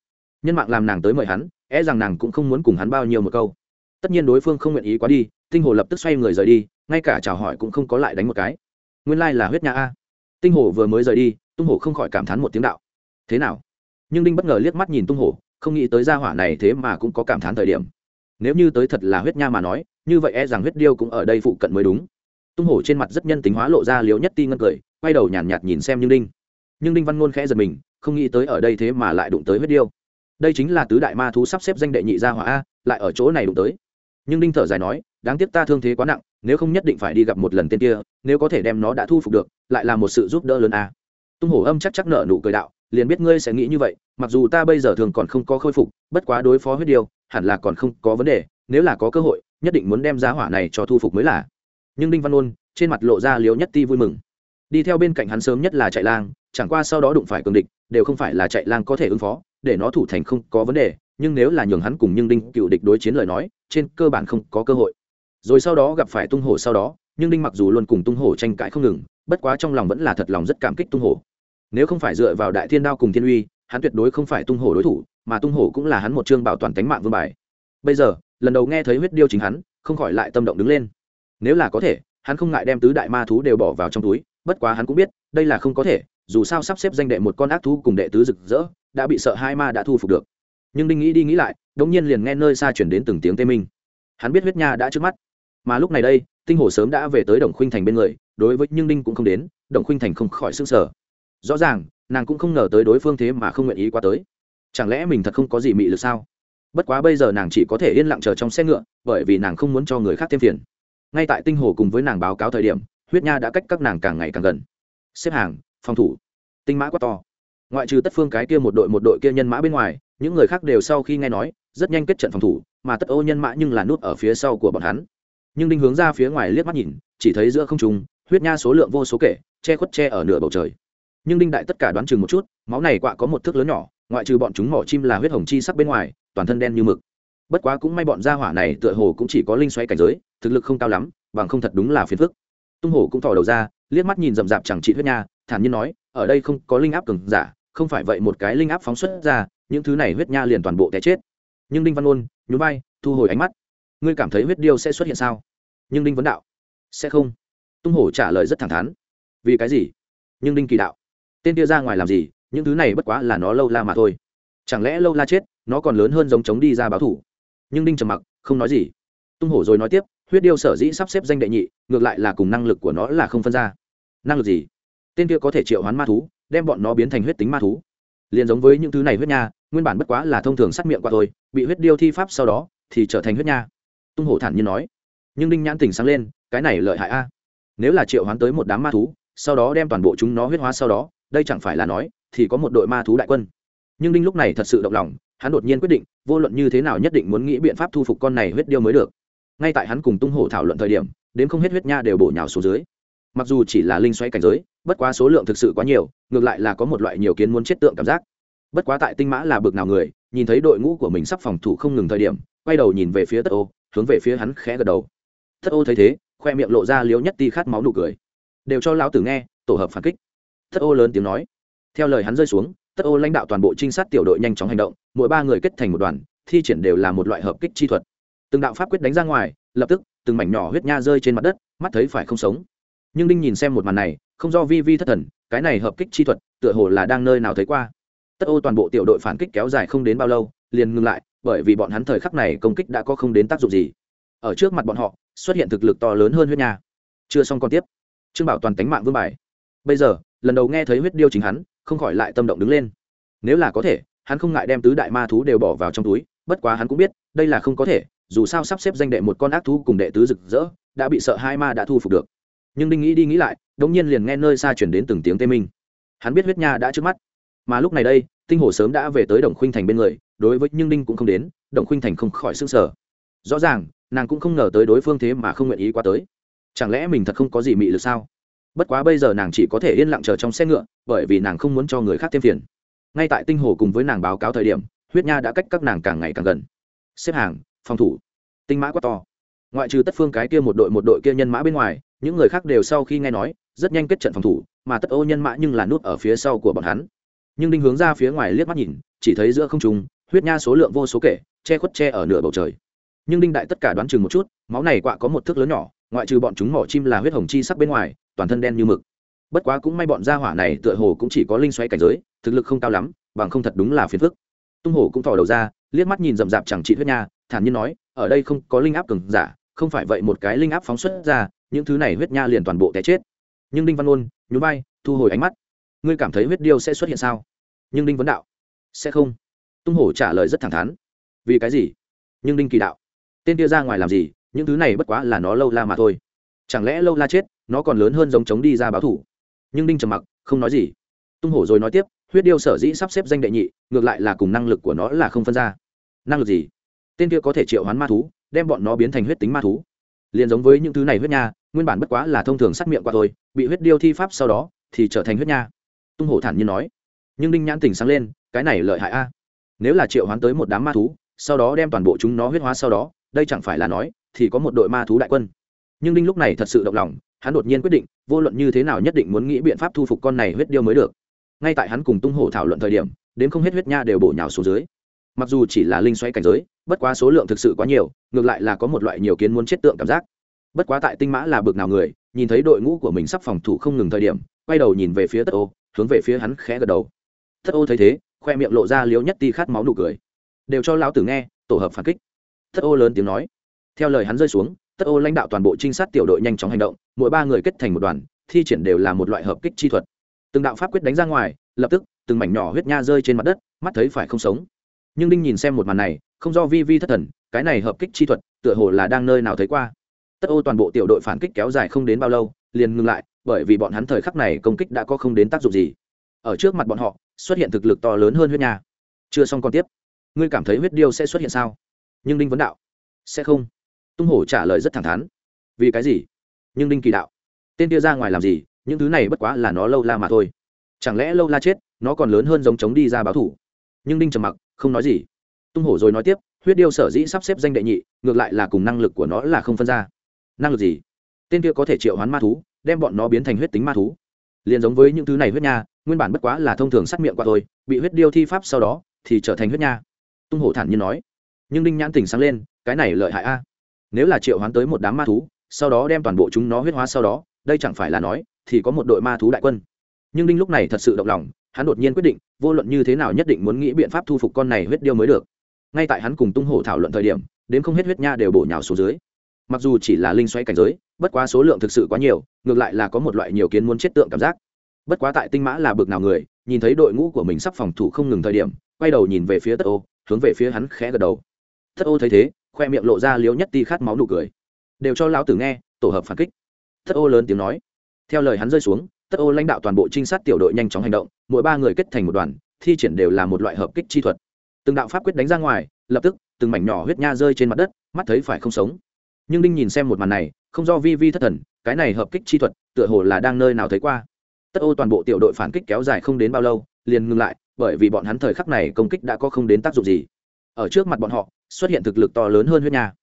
S1: Nhân mạng làm nàng tới mời hắn e rằng nàng cũng không muốn cùng hắn bao nhiêu một câu. Tất nhiên đối phương không nguyện ý quá đi, tinh hồ lập tức xoay người rời đi ngay cả chào hỏi cũng không có lại đánh một cái. Nguyên lai là huyết nha a. Tinh hồ vừa mới rời đi tung hồ không khỏi cảm thán một tiếng đạo. Thế nào? Nhưng đinh bất ngờ liếc mắt nhìn tung hồ không nghĩ tới gia hỏa này thế mà cũng có cảm thán thời điểm. Nếu như tới thật là huyết nha mà nói như vậy e rằng huyết điêu cũng ở đây phụ cận mới đúng. Tung hổ trên mặt rất nhân tính hóa lộ ra liếu nhất ti ngân cười quay đầu nhàn nhạt, nhạt nhìn xem như đinh. Nhưng đinh văn ngôn khẽ giật mình không nghĩ tới ở đây thế mà lại đụng tới huyết điêu. Đây chính là tứ đại ma thú sắp xếp danh đệ nhị gia hỏa a lại ở chỗ này đụng tới. Nhưng đinh thở dài nói đáng tiếc ta thương thế quá nặng nếu không nhất định phải đi gặp một lần tên kia nếu có thể đem nó đã thu phục được lại là một sự giúp đỡ lớn à? tung hổ âm chắc chắc nợ nụ cười đạo liền biết ngươi sẽ nghĩ như vậy mặc dù ta bây giờ thường còn không có khôi phục bất quá đối phó huyết điều, hẳn là còn không có vấn đề nếu là có cơ hội nhất định muốn đem giá hỏa này cho thu phục mới là. Nhưng đinh văn ôn trên mặt lộ ra liếu nhất ti vui mừng. Đi theo bên cạnh hắn sớm nhất là chạy lang chẳng qua sau đó đụng phải cường địch đều không phải là chạy lang có thể ứng phó để nó thủ thành không có vấn đề nhưng nếu là nhường hắn cùng nhưng đinh cựu địch đối chiến lời nói trên cơ bản không có cơ hội rồi sau đó gặp phải tung hổ sau đó, nhưng đinh mặc dù luôn cùng tung hổ tranh cãi không ngừng, bất quá trong lòng vẫn là thật lòng rất cảm kích tung hổ. Nếu không phải dựa vào đại thiên đao cùng thiên uy, hắn tuyệt đối không phải tung hổ đối thủ, mà tung hổ cũng là hắn một chương bảo toàn tánh mạng vương bài. Bây giờ, lần đầu nghe thấy huyết điêu chính hắn, không khỏi lại tâm động đứng lên. Nếu là có thể, hắn không ngại đem tứ đại ma thú đều bỏ vào trong túi, bất quá hắn cũng biết, đây là không có thể, dù sao sắp xếp danh đệ một con ác thú cùng đệ tứ rực rỡ, đã bị sợ hai ma đã thu phục được. Nhưng đinh nghĩ đi nghĩ lại đ ỗ n g nhiên liền nghe nơi xa chuyển đến từng tiếng tê minh. Hắn biết huyết nha đã trước mắt mà lúc này đây, tinh hồ sớm đã về tới đồng khuynh thành bên người, đối với nhưng đinh cũng không đến, đồng khuynh thành không khỏi s ư n g sở rõ ràng, nàng cũng không ngờ tới đối phương thế mà không nguyện ý qua tới. Chẳng lẽ mình thật không có gì mị lực sao? Bất quá bây giờ nàng chỉ có thể yên lặng chờ trong xe ngựa, bởi vì nàng không muốn cho người khác thêm phiền. Ngay tại tinh hồ cùng với nàng báo cáo thời điểm, huyết nha đã cách các nàng càng ngày càng gần. Xếp hàng, phòng thủ. Tinh mã quá to. Ngoại trừ tất phương cái kia một đội một đội kia nhân mã bên ngoài, những người khác đều sau khi nghe nói, rất nhanh kết trận phòng thủ, mà tất ô nhân mã nhưng là nút ở phía sau của bọn hắn nhưng đinh hướng ra phía ngoài liếc mắt nhìn, chỉ thấy giữa không trung, huyết nha số lượng vô số kể, che khuất che ở nửa bầu trời. Nhưng đinh đại tất cả đoán chừng một chút, máu này quạ có một thước lớn nhỏ, ngoại trừ bọn chúng mỏ chim là huyết hồng chi sắc bên ngoài, toàn thân đen như mực. Bất quá cũng may bọn gia hỏa này tựa hồ cũng chỉ có linh xoay cảnh giới, thực lực không cao lắm, bằng không thật đúng là phiền phức. Tung hổ cũng thò đầu ra, liếc mắt nhìn rậm rạp chẳng trị huyết nha, thản nhiên nói, ở đây không có linh áp cường giả, không phải vậy một cái linh áp phóng xuất ra, những thứ này huyết nha liền toàn bộ té chết. Nhưng đinh văn ôn nhún vai, thu hồi ánh mắt ngươi cảm thấy huyết điêu sẽ xuất hiện sao? Nhưng đinh vấn đạo, sẽ không. Tung hổ trả lời rất thẳng thắn. Vì cái gì? Nhưng đinh kỳ đạo, tên kia ra ngoài làm gì? Những thứ này bất quá là nó lâu la mà thôi. Chẳng lẽ lâu la chết, nó còn lớn hơn giống chống đi ra báo thủ? Nhưng đinh trầm mặc, không nói gì. Tung hổ rồi nói tiếp, huyết điêu sở dĩ sắp xếp danh đệ nhị, ngược lại là cùng năng lực của nó là không phân ra. Năng lực gì? Tên kia có thể triệu hoán ma thú, đem bọn nó biến thành huyết tính ma thú. Liền giống với những thứ này huyết nha, nguyên bản bất quá là thông thường sát miệng qua thôi, bị huyết điêu thi pháp sau đó, thì trở thành huyết nha tung hổ thản nhiên nói, nhưng đinh nhãn tỉnh sáng lên, cái này lợi hại a. Nếu là triệu hoán tới một đám ma thú, sau đó đem toàn bộ chúng nó huyết hóa sau đó, đây chẳng phải là nói, thì có một đội ma thú đại quân. Nhưng đinh lúc này thật sự động lòng, hắn đột nhiên quyết định, vô luận như thế nào nhất định muốn nghĩ biện pháp thu phục con này huyết điêu mới được. Ngay tại hắn cùng tung hổ thảo luận thời điểm, đến không hết huyết nha đều bổ nhào xuống dưới. Mặc dù chỉ là linh xoay cảnh giới, bất quá số lượng thực sự quá nhiều, ngược lại là có một loại nhiều kiến muốn chết tượng cảm giác. Bất quá tại tinh mã là bực nào người, nhìn thấy đội ngũ của mình sắp phòng thủ không ngừng thời điểm, quay đầu nhìn về phía tất ô hướng về phía hắn khẽ gật đầu. Thất ô thấy thế, khoe miệng lộ ra liếu nhất ti khát máu nụ cười. Đều cho lão tử nghe, tổ hợp phản kích. Thất ô lớn tiếng nói. Theo lời hắn rơi xuống tất ô lãnh đạo toàn bộ trinh sát tiểu đội nhanh chóng hành động, mỗi ba người kết thành một đoàn, thi triển đều là một loại hợp kích chi thuật. Từng đạo pháp quyết đánh ra ngoài, lập tức, từng mảnh nhỏ huyết nha rơi trên mặt đất, mắt thấy phải không sống. Nhưng đinh nhìn xem một màn này, không do vi vi thất thần, cái này hợp kích chi thuật, tựa hồ là đang nơi nào thấy qua. Tất ô toàn bộ tiểu đội phản kích kéo dài không đến bao lâu, liền ngừng lại bởi vì bọn hắn thời khắc này công kích đã có không đến tác dụng gì. Ở trước mặt bọn họ, xuất hiện thực lực to lớn hơn huyết nha. Chưa xong còn tiếp. Trương bảo toàn tánh mạng vương bài. Bây giờ, lần đầu nghe thấy huyết điêu chính hắn, không khỏi lại tâm động đứng lên. Nếu là có thể, hắn không ngại đem tứ đại ma thú đều bỏ vào trong túi, bất quá hắn cũng biết, đây là không có thể, dù sao sắp xếp danh đệ một con ác thú cùng đệ tứ rực rỡ, đã bị sợ hai ma đã thu phục được. Nhưng đinh nghĩ đi nghĩ lại, đống nhiên liền nghe nơi xa chuyển đến từng tiếng tê minh. Hắn biết huyết nha đã trước mắt. Mà lúc này đây, tinh hồ sớm đã về tới đồng khuynh thành bên người đối với nhưng đinh cũng không đến, động khuynh thành không khỏi s ư n g sở rõ ràng, nàng cũng không ngờ tới đối phương thế mà không nguyện ý qua tới. Chẳng lẽ mình thật không có gì mị lực sao? Bất quá bây giờ nàng chỉ có thể yên lặng chờ trong xe ngựa, bởi vì nàng không muốn cho người khác thêm phiền. Ngay tại tinh hồ cùng với nàng báo cáo thời điểm, huyết nha đã cách các nàng càng ngày càng gần. Xếp hàng, phòng thủ. Tinh mã quá to. Ngoại trừ tất phương cái kia một đội một đội kia nhân mã bên ngoài, những người khác đều sau khi nghe nói, rất nhanh kết trận phòng thủ, mà tất ô nhân mã nhưng là nút ở phía sau của bọn hắn. Nhưng đinh hướng ra phía ngoài liếc mắt nhìn, chỉ thấy giữa không trung huyết nha số lượng vô số kể, che khuất che ở nửa bầu trời. Nhưng đinh đại tất cả đoán chừng một chút, máu này quạ có một thước lớn nhỏ, ngoại trừ bọn chúng mỏ chim là huyết hồng chi sắc bên ngoài, toàn thân đen như mực. Bất quá cũng may bọn gia hỏa này tựa hồ cũng chỉ có linh xoáy cảnh giới, thực lực không cao lắm, bằng không thật đúng là phiền phức. Tung hổ cũng thò đầu ra, liếc mắt nhìn rậm rạp chẳng trị huyết nha, thản nhiên nói, ở đây không có linh áp cường giả, không phải vậy một cái linh áp phóng xuất ra, những thứ này huyết nha liền toàn bộ té chết. Nhưng đinh văn ôn nhún vai, thu hồi ánh mắt. Ngươi cảm thấy huyết điêu sẽ xuất hiện sao? Nhưng đinh vấn đạo, sẽ không tung hổ trả lời rất thẳng thắn. Vì cái gì? Nhưng đinh kỳ đạo, tên kia ra ngoài làm gì? Những thứ này bất quá là nó lâu la mà thôi. Chẳng lẽ lâu la chết, nó còn lớn hơn giống chống đi ra báo thủ? Nhưng đinh trầm mặc, không nói gì. Tung hổ rồi nói tiếp, huyết điêu sở dĩ sắp xếp danh đệ nhị, ngược lại là cùng năng lực của nó là không phân ra. Năng lực gì? Tên kia có thể triệu hoán ma thú, đem bọn nó biến thành huyết tính ma thú. Liền giống với những thứ này huyết nha, nguyên bản bất quá là thông thường sát miệng qua thôi, bị huyết điêu thi pháp sau đó thì trở thành huyết nha. Tung hổ thản nhiên nói. Nhưng đinh nhãn tỉnh sáng lên, cái này lợi hại a nếu là triệu hoán tới một đám ma thú, sau đó đem toàn bộ chúng nó huyết hóa sau đó, đây chẳng phải là nói, thì có một đội ma thú đại quân. Nhưng đinh lúc này thật sự động lòng, hắn đột nhiên quyết định, vô luận như thế nào nhất định muốn nghĩ biện pháp thu phục con này huyết điêu mới được. Ngay tại hắn cùng tung hổ thảo luận thời điểm, đến không hết huyết nha đều bổ nhào xuống dưới. Mặc dù chỉ là linh xoay cảnh giới, bất quá số lượng thực sự quá nhiều, ngược lại là có một loại nhiều kiến muốn chết tượng cảm giác. Bất quá tại tinh mã là bực nào người, nhìn thấy đội ngũ của mình sắp phòng thủ không ngừng thời điểm, quay đầu nhìn về phía tất ô, hướng về phía hắn khẽ gật đầu. Tất ô thấy thế khoe miệng lộ ra liếu nhất ti khát máu nụ cười. Đều cho lão tử nghe, tổ hợp phản kích. Tất ô lớn tiếng nói. Theo lời hắn rơi xuống tất ô lãnh đạo toàn bộ trinh sát tiểu đội nhanh chóng hành động, mỗi ba người kết thành một đoàn, thi triển đều là một loại hợp kích chi thuật. Từng đạo pháp quyết đánh ra ngoài, lập tức, từng mảnh nhỏ huyết nha rơi trên mặt đất, mắt thấy phải không sống. Nhưng đinh nhìn xem một màn này, không do vi vi thất thần, cái này hợp kích chi thuật, tựa hồ là đang nơi nào thấy qua. Tất ô toàn bộ tiểu đội phản kích kéo dài không đến bao lâu, liền ngừng lại, bởi vì bọn hắn thời khắc này công kích đã có không đến tác dụng gì. Ở trước mặt bọn họ xuất hiện thực lực to lớn hơn huyết nha. Chưa xong còn tiếp. Ngươi cảm thấy huyết điêu sẽ xuất hiện sao? Nhưng đinh vấn đạo, sẽ không. Tung hổ trả lời rất thẳng thắn. Vì cái gì? Nhưng đinh kỳ đạo, tên kia ra ngoài làm gì? Những thứ này bất quá là nó lâu la mà thôi. Chẳng lẽ lâu la chết, nó còn lớn hơn giống chống đi ra báo thủ? Nhưng đinh trầm mặc, không nói gì. Tung hổ rồi nói tiếp, huyết điêu sở dĩ sắp xếp danh đệ nhị, ngược lại là cùng năng lực của nó là không phân ra. Năng lực gì? Tên kia có thể triệu hoán ma thú, đem bọn nó biến thành huyết tính ma thú liền giống với những thứ này huyết nha, nguyên bản bất quá là thông thường sát miệng qua thôi, bị huyết điêu thi pháp sau đó thì trở thành huyết nha. Tung hổ thản nhiên nói. Nhưng đinh nhãn tỉnh sáng lên, cái này lợi hại a. Nếu là triệu hoán tới một đám ma thú, sau đó đem toàn bộ chúng nó huyết hóa sau đó, đây chẳng phải là nói, thì có một đội ma thú đại quân. Nhưng đinh lúc này thật sự động lòng, hắn đột nhiên quyết định, vô luận như thế nào nhất định muốn nghĩ biện pháp thu phục con này huyết điêu mới được. Ngay tại hắn cùng tung hổ thảo luận thời điểm, đến không hết huyết nha đều bổ nhào xuống dưới. Mặc dù chỉ là linh xoay cảnh giới bất quá số lượng thực sự quá nhiều, ngược lại là có một loại nhiều kiến muốn chết tượng cảm giác. Bất quá tại tinh mã là bực nào người, nhìn thấy đội ngũ của mình sắp phòng thủ không ngừng thời điểm, quay đầu nhìn về phía tất ô, hướng về phía hắn khẽ gật đầu. Tất ô thấy thế, khoe miệng lộ ra liếu nhất ti khát máu nụ cười. Đều cho lão tử nghe, tổ hợp phản kích. Tất ô lớn tiếng nói. Theo lời hắn rơi xuống, tất ô lãnh đạo toàn bộ trinh sát tiểu đội nhanh chóng hành động, mỗi ba người kết thành một đoàn, thi triển đều là một loại hợp kích chi thuật. Từng đạo pháp quyết đánh ra ngoài, lập tức, từng mảnh nhỏ huyết nha rơi trên mặt đất, mắt thấy phải không sống. Nhưng đinh nhìn xem một màn này không do vi vi thất thần, cái này hợp kích chi thuật, tựa hồ là đang nơi nào thấy qua. Tất ô toàn bộ tiểu đội phản kích kéo dài không đến bao lâu, liền ngừng lại, bởi vì bọn hắn thời khắc này công kích đã có không đến tác dụng gì. Ở trước mặt bọn họ, xuất hiện thực lực to lớn hơn huyết nha.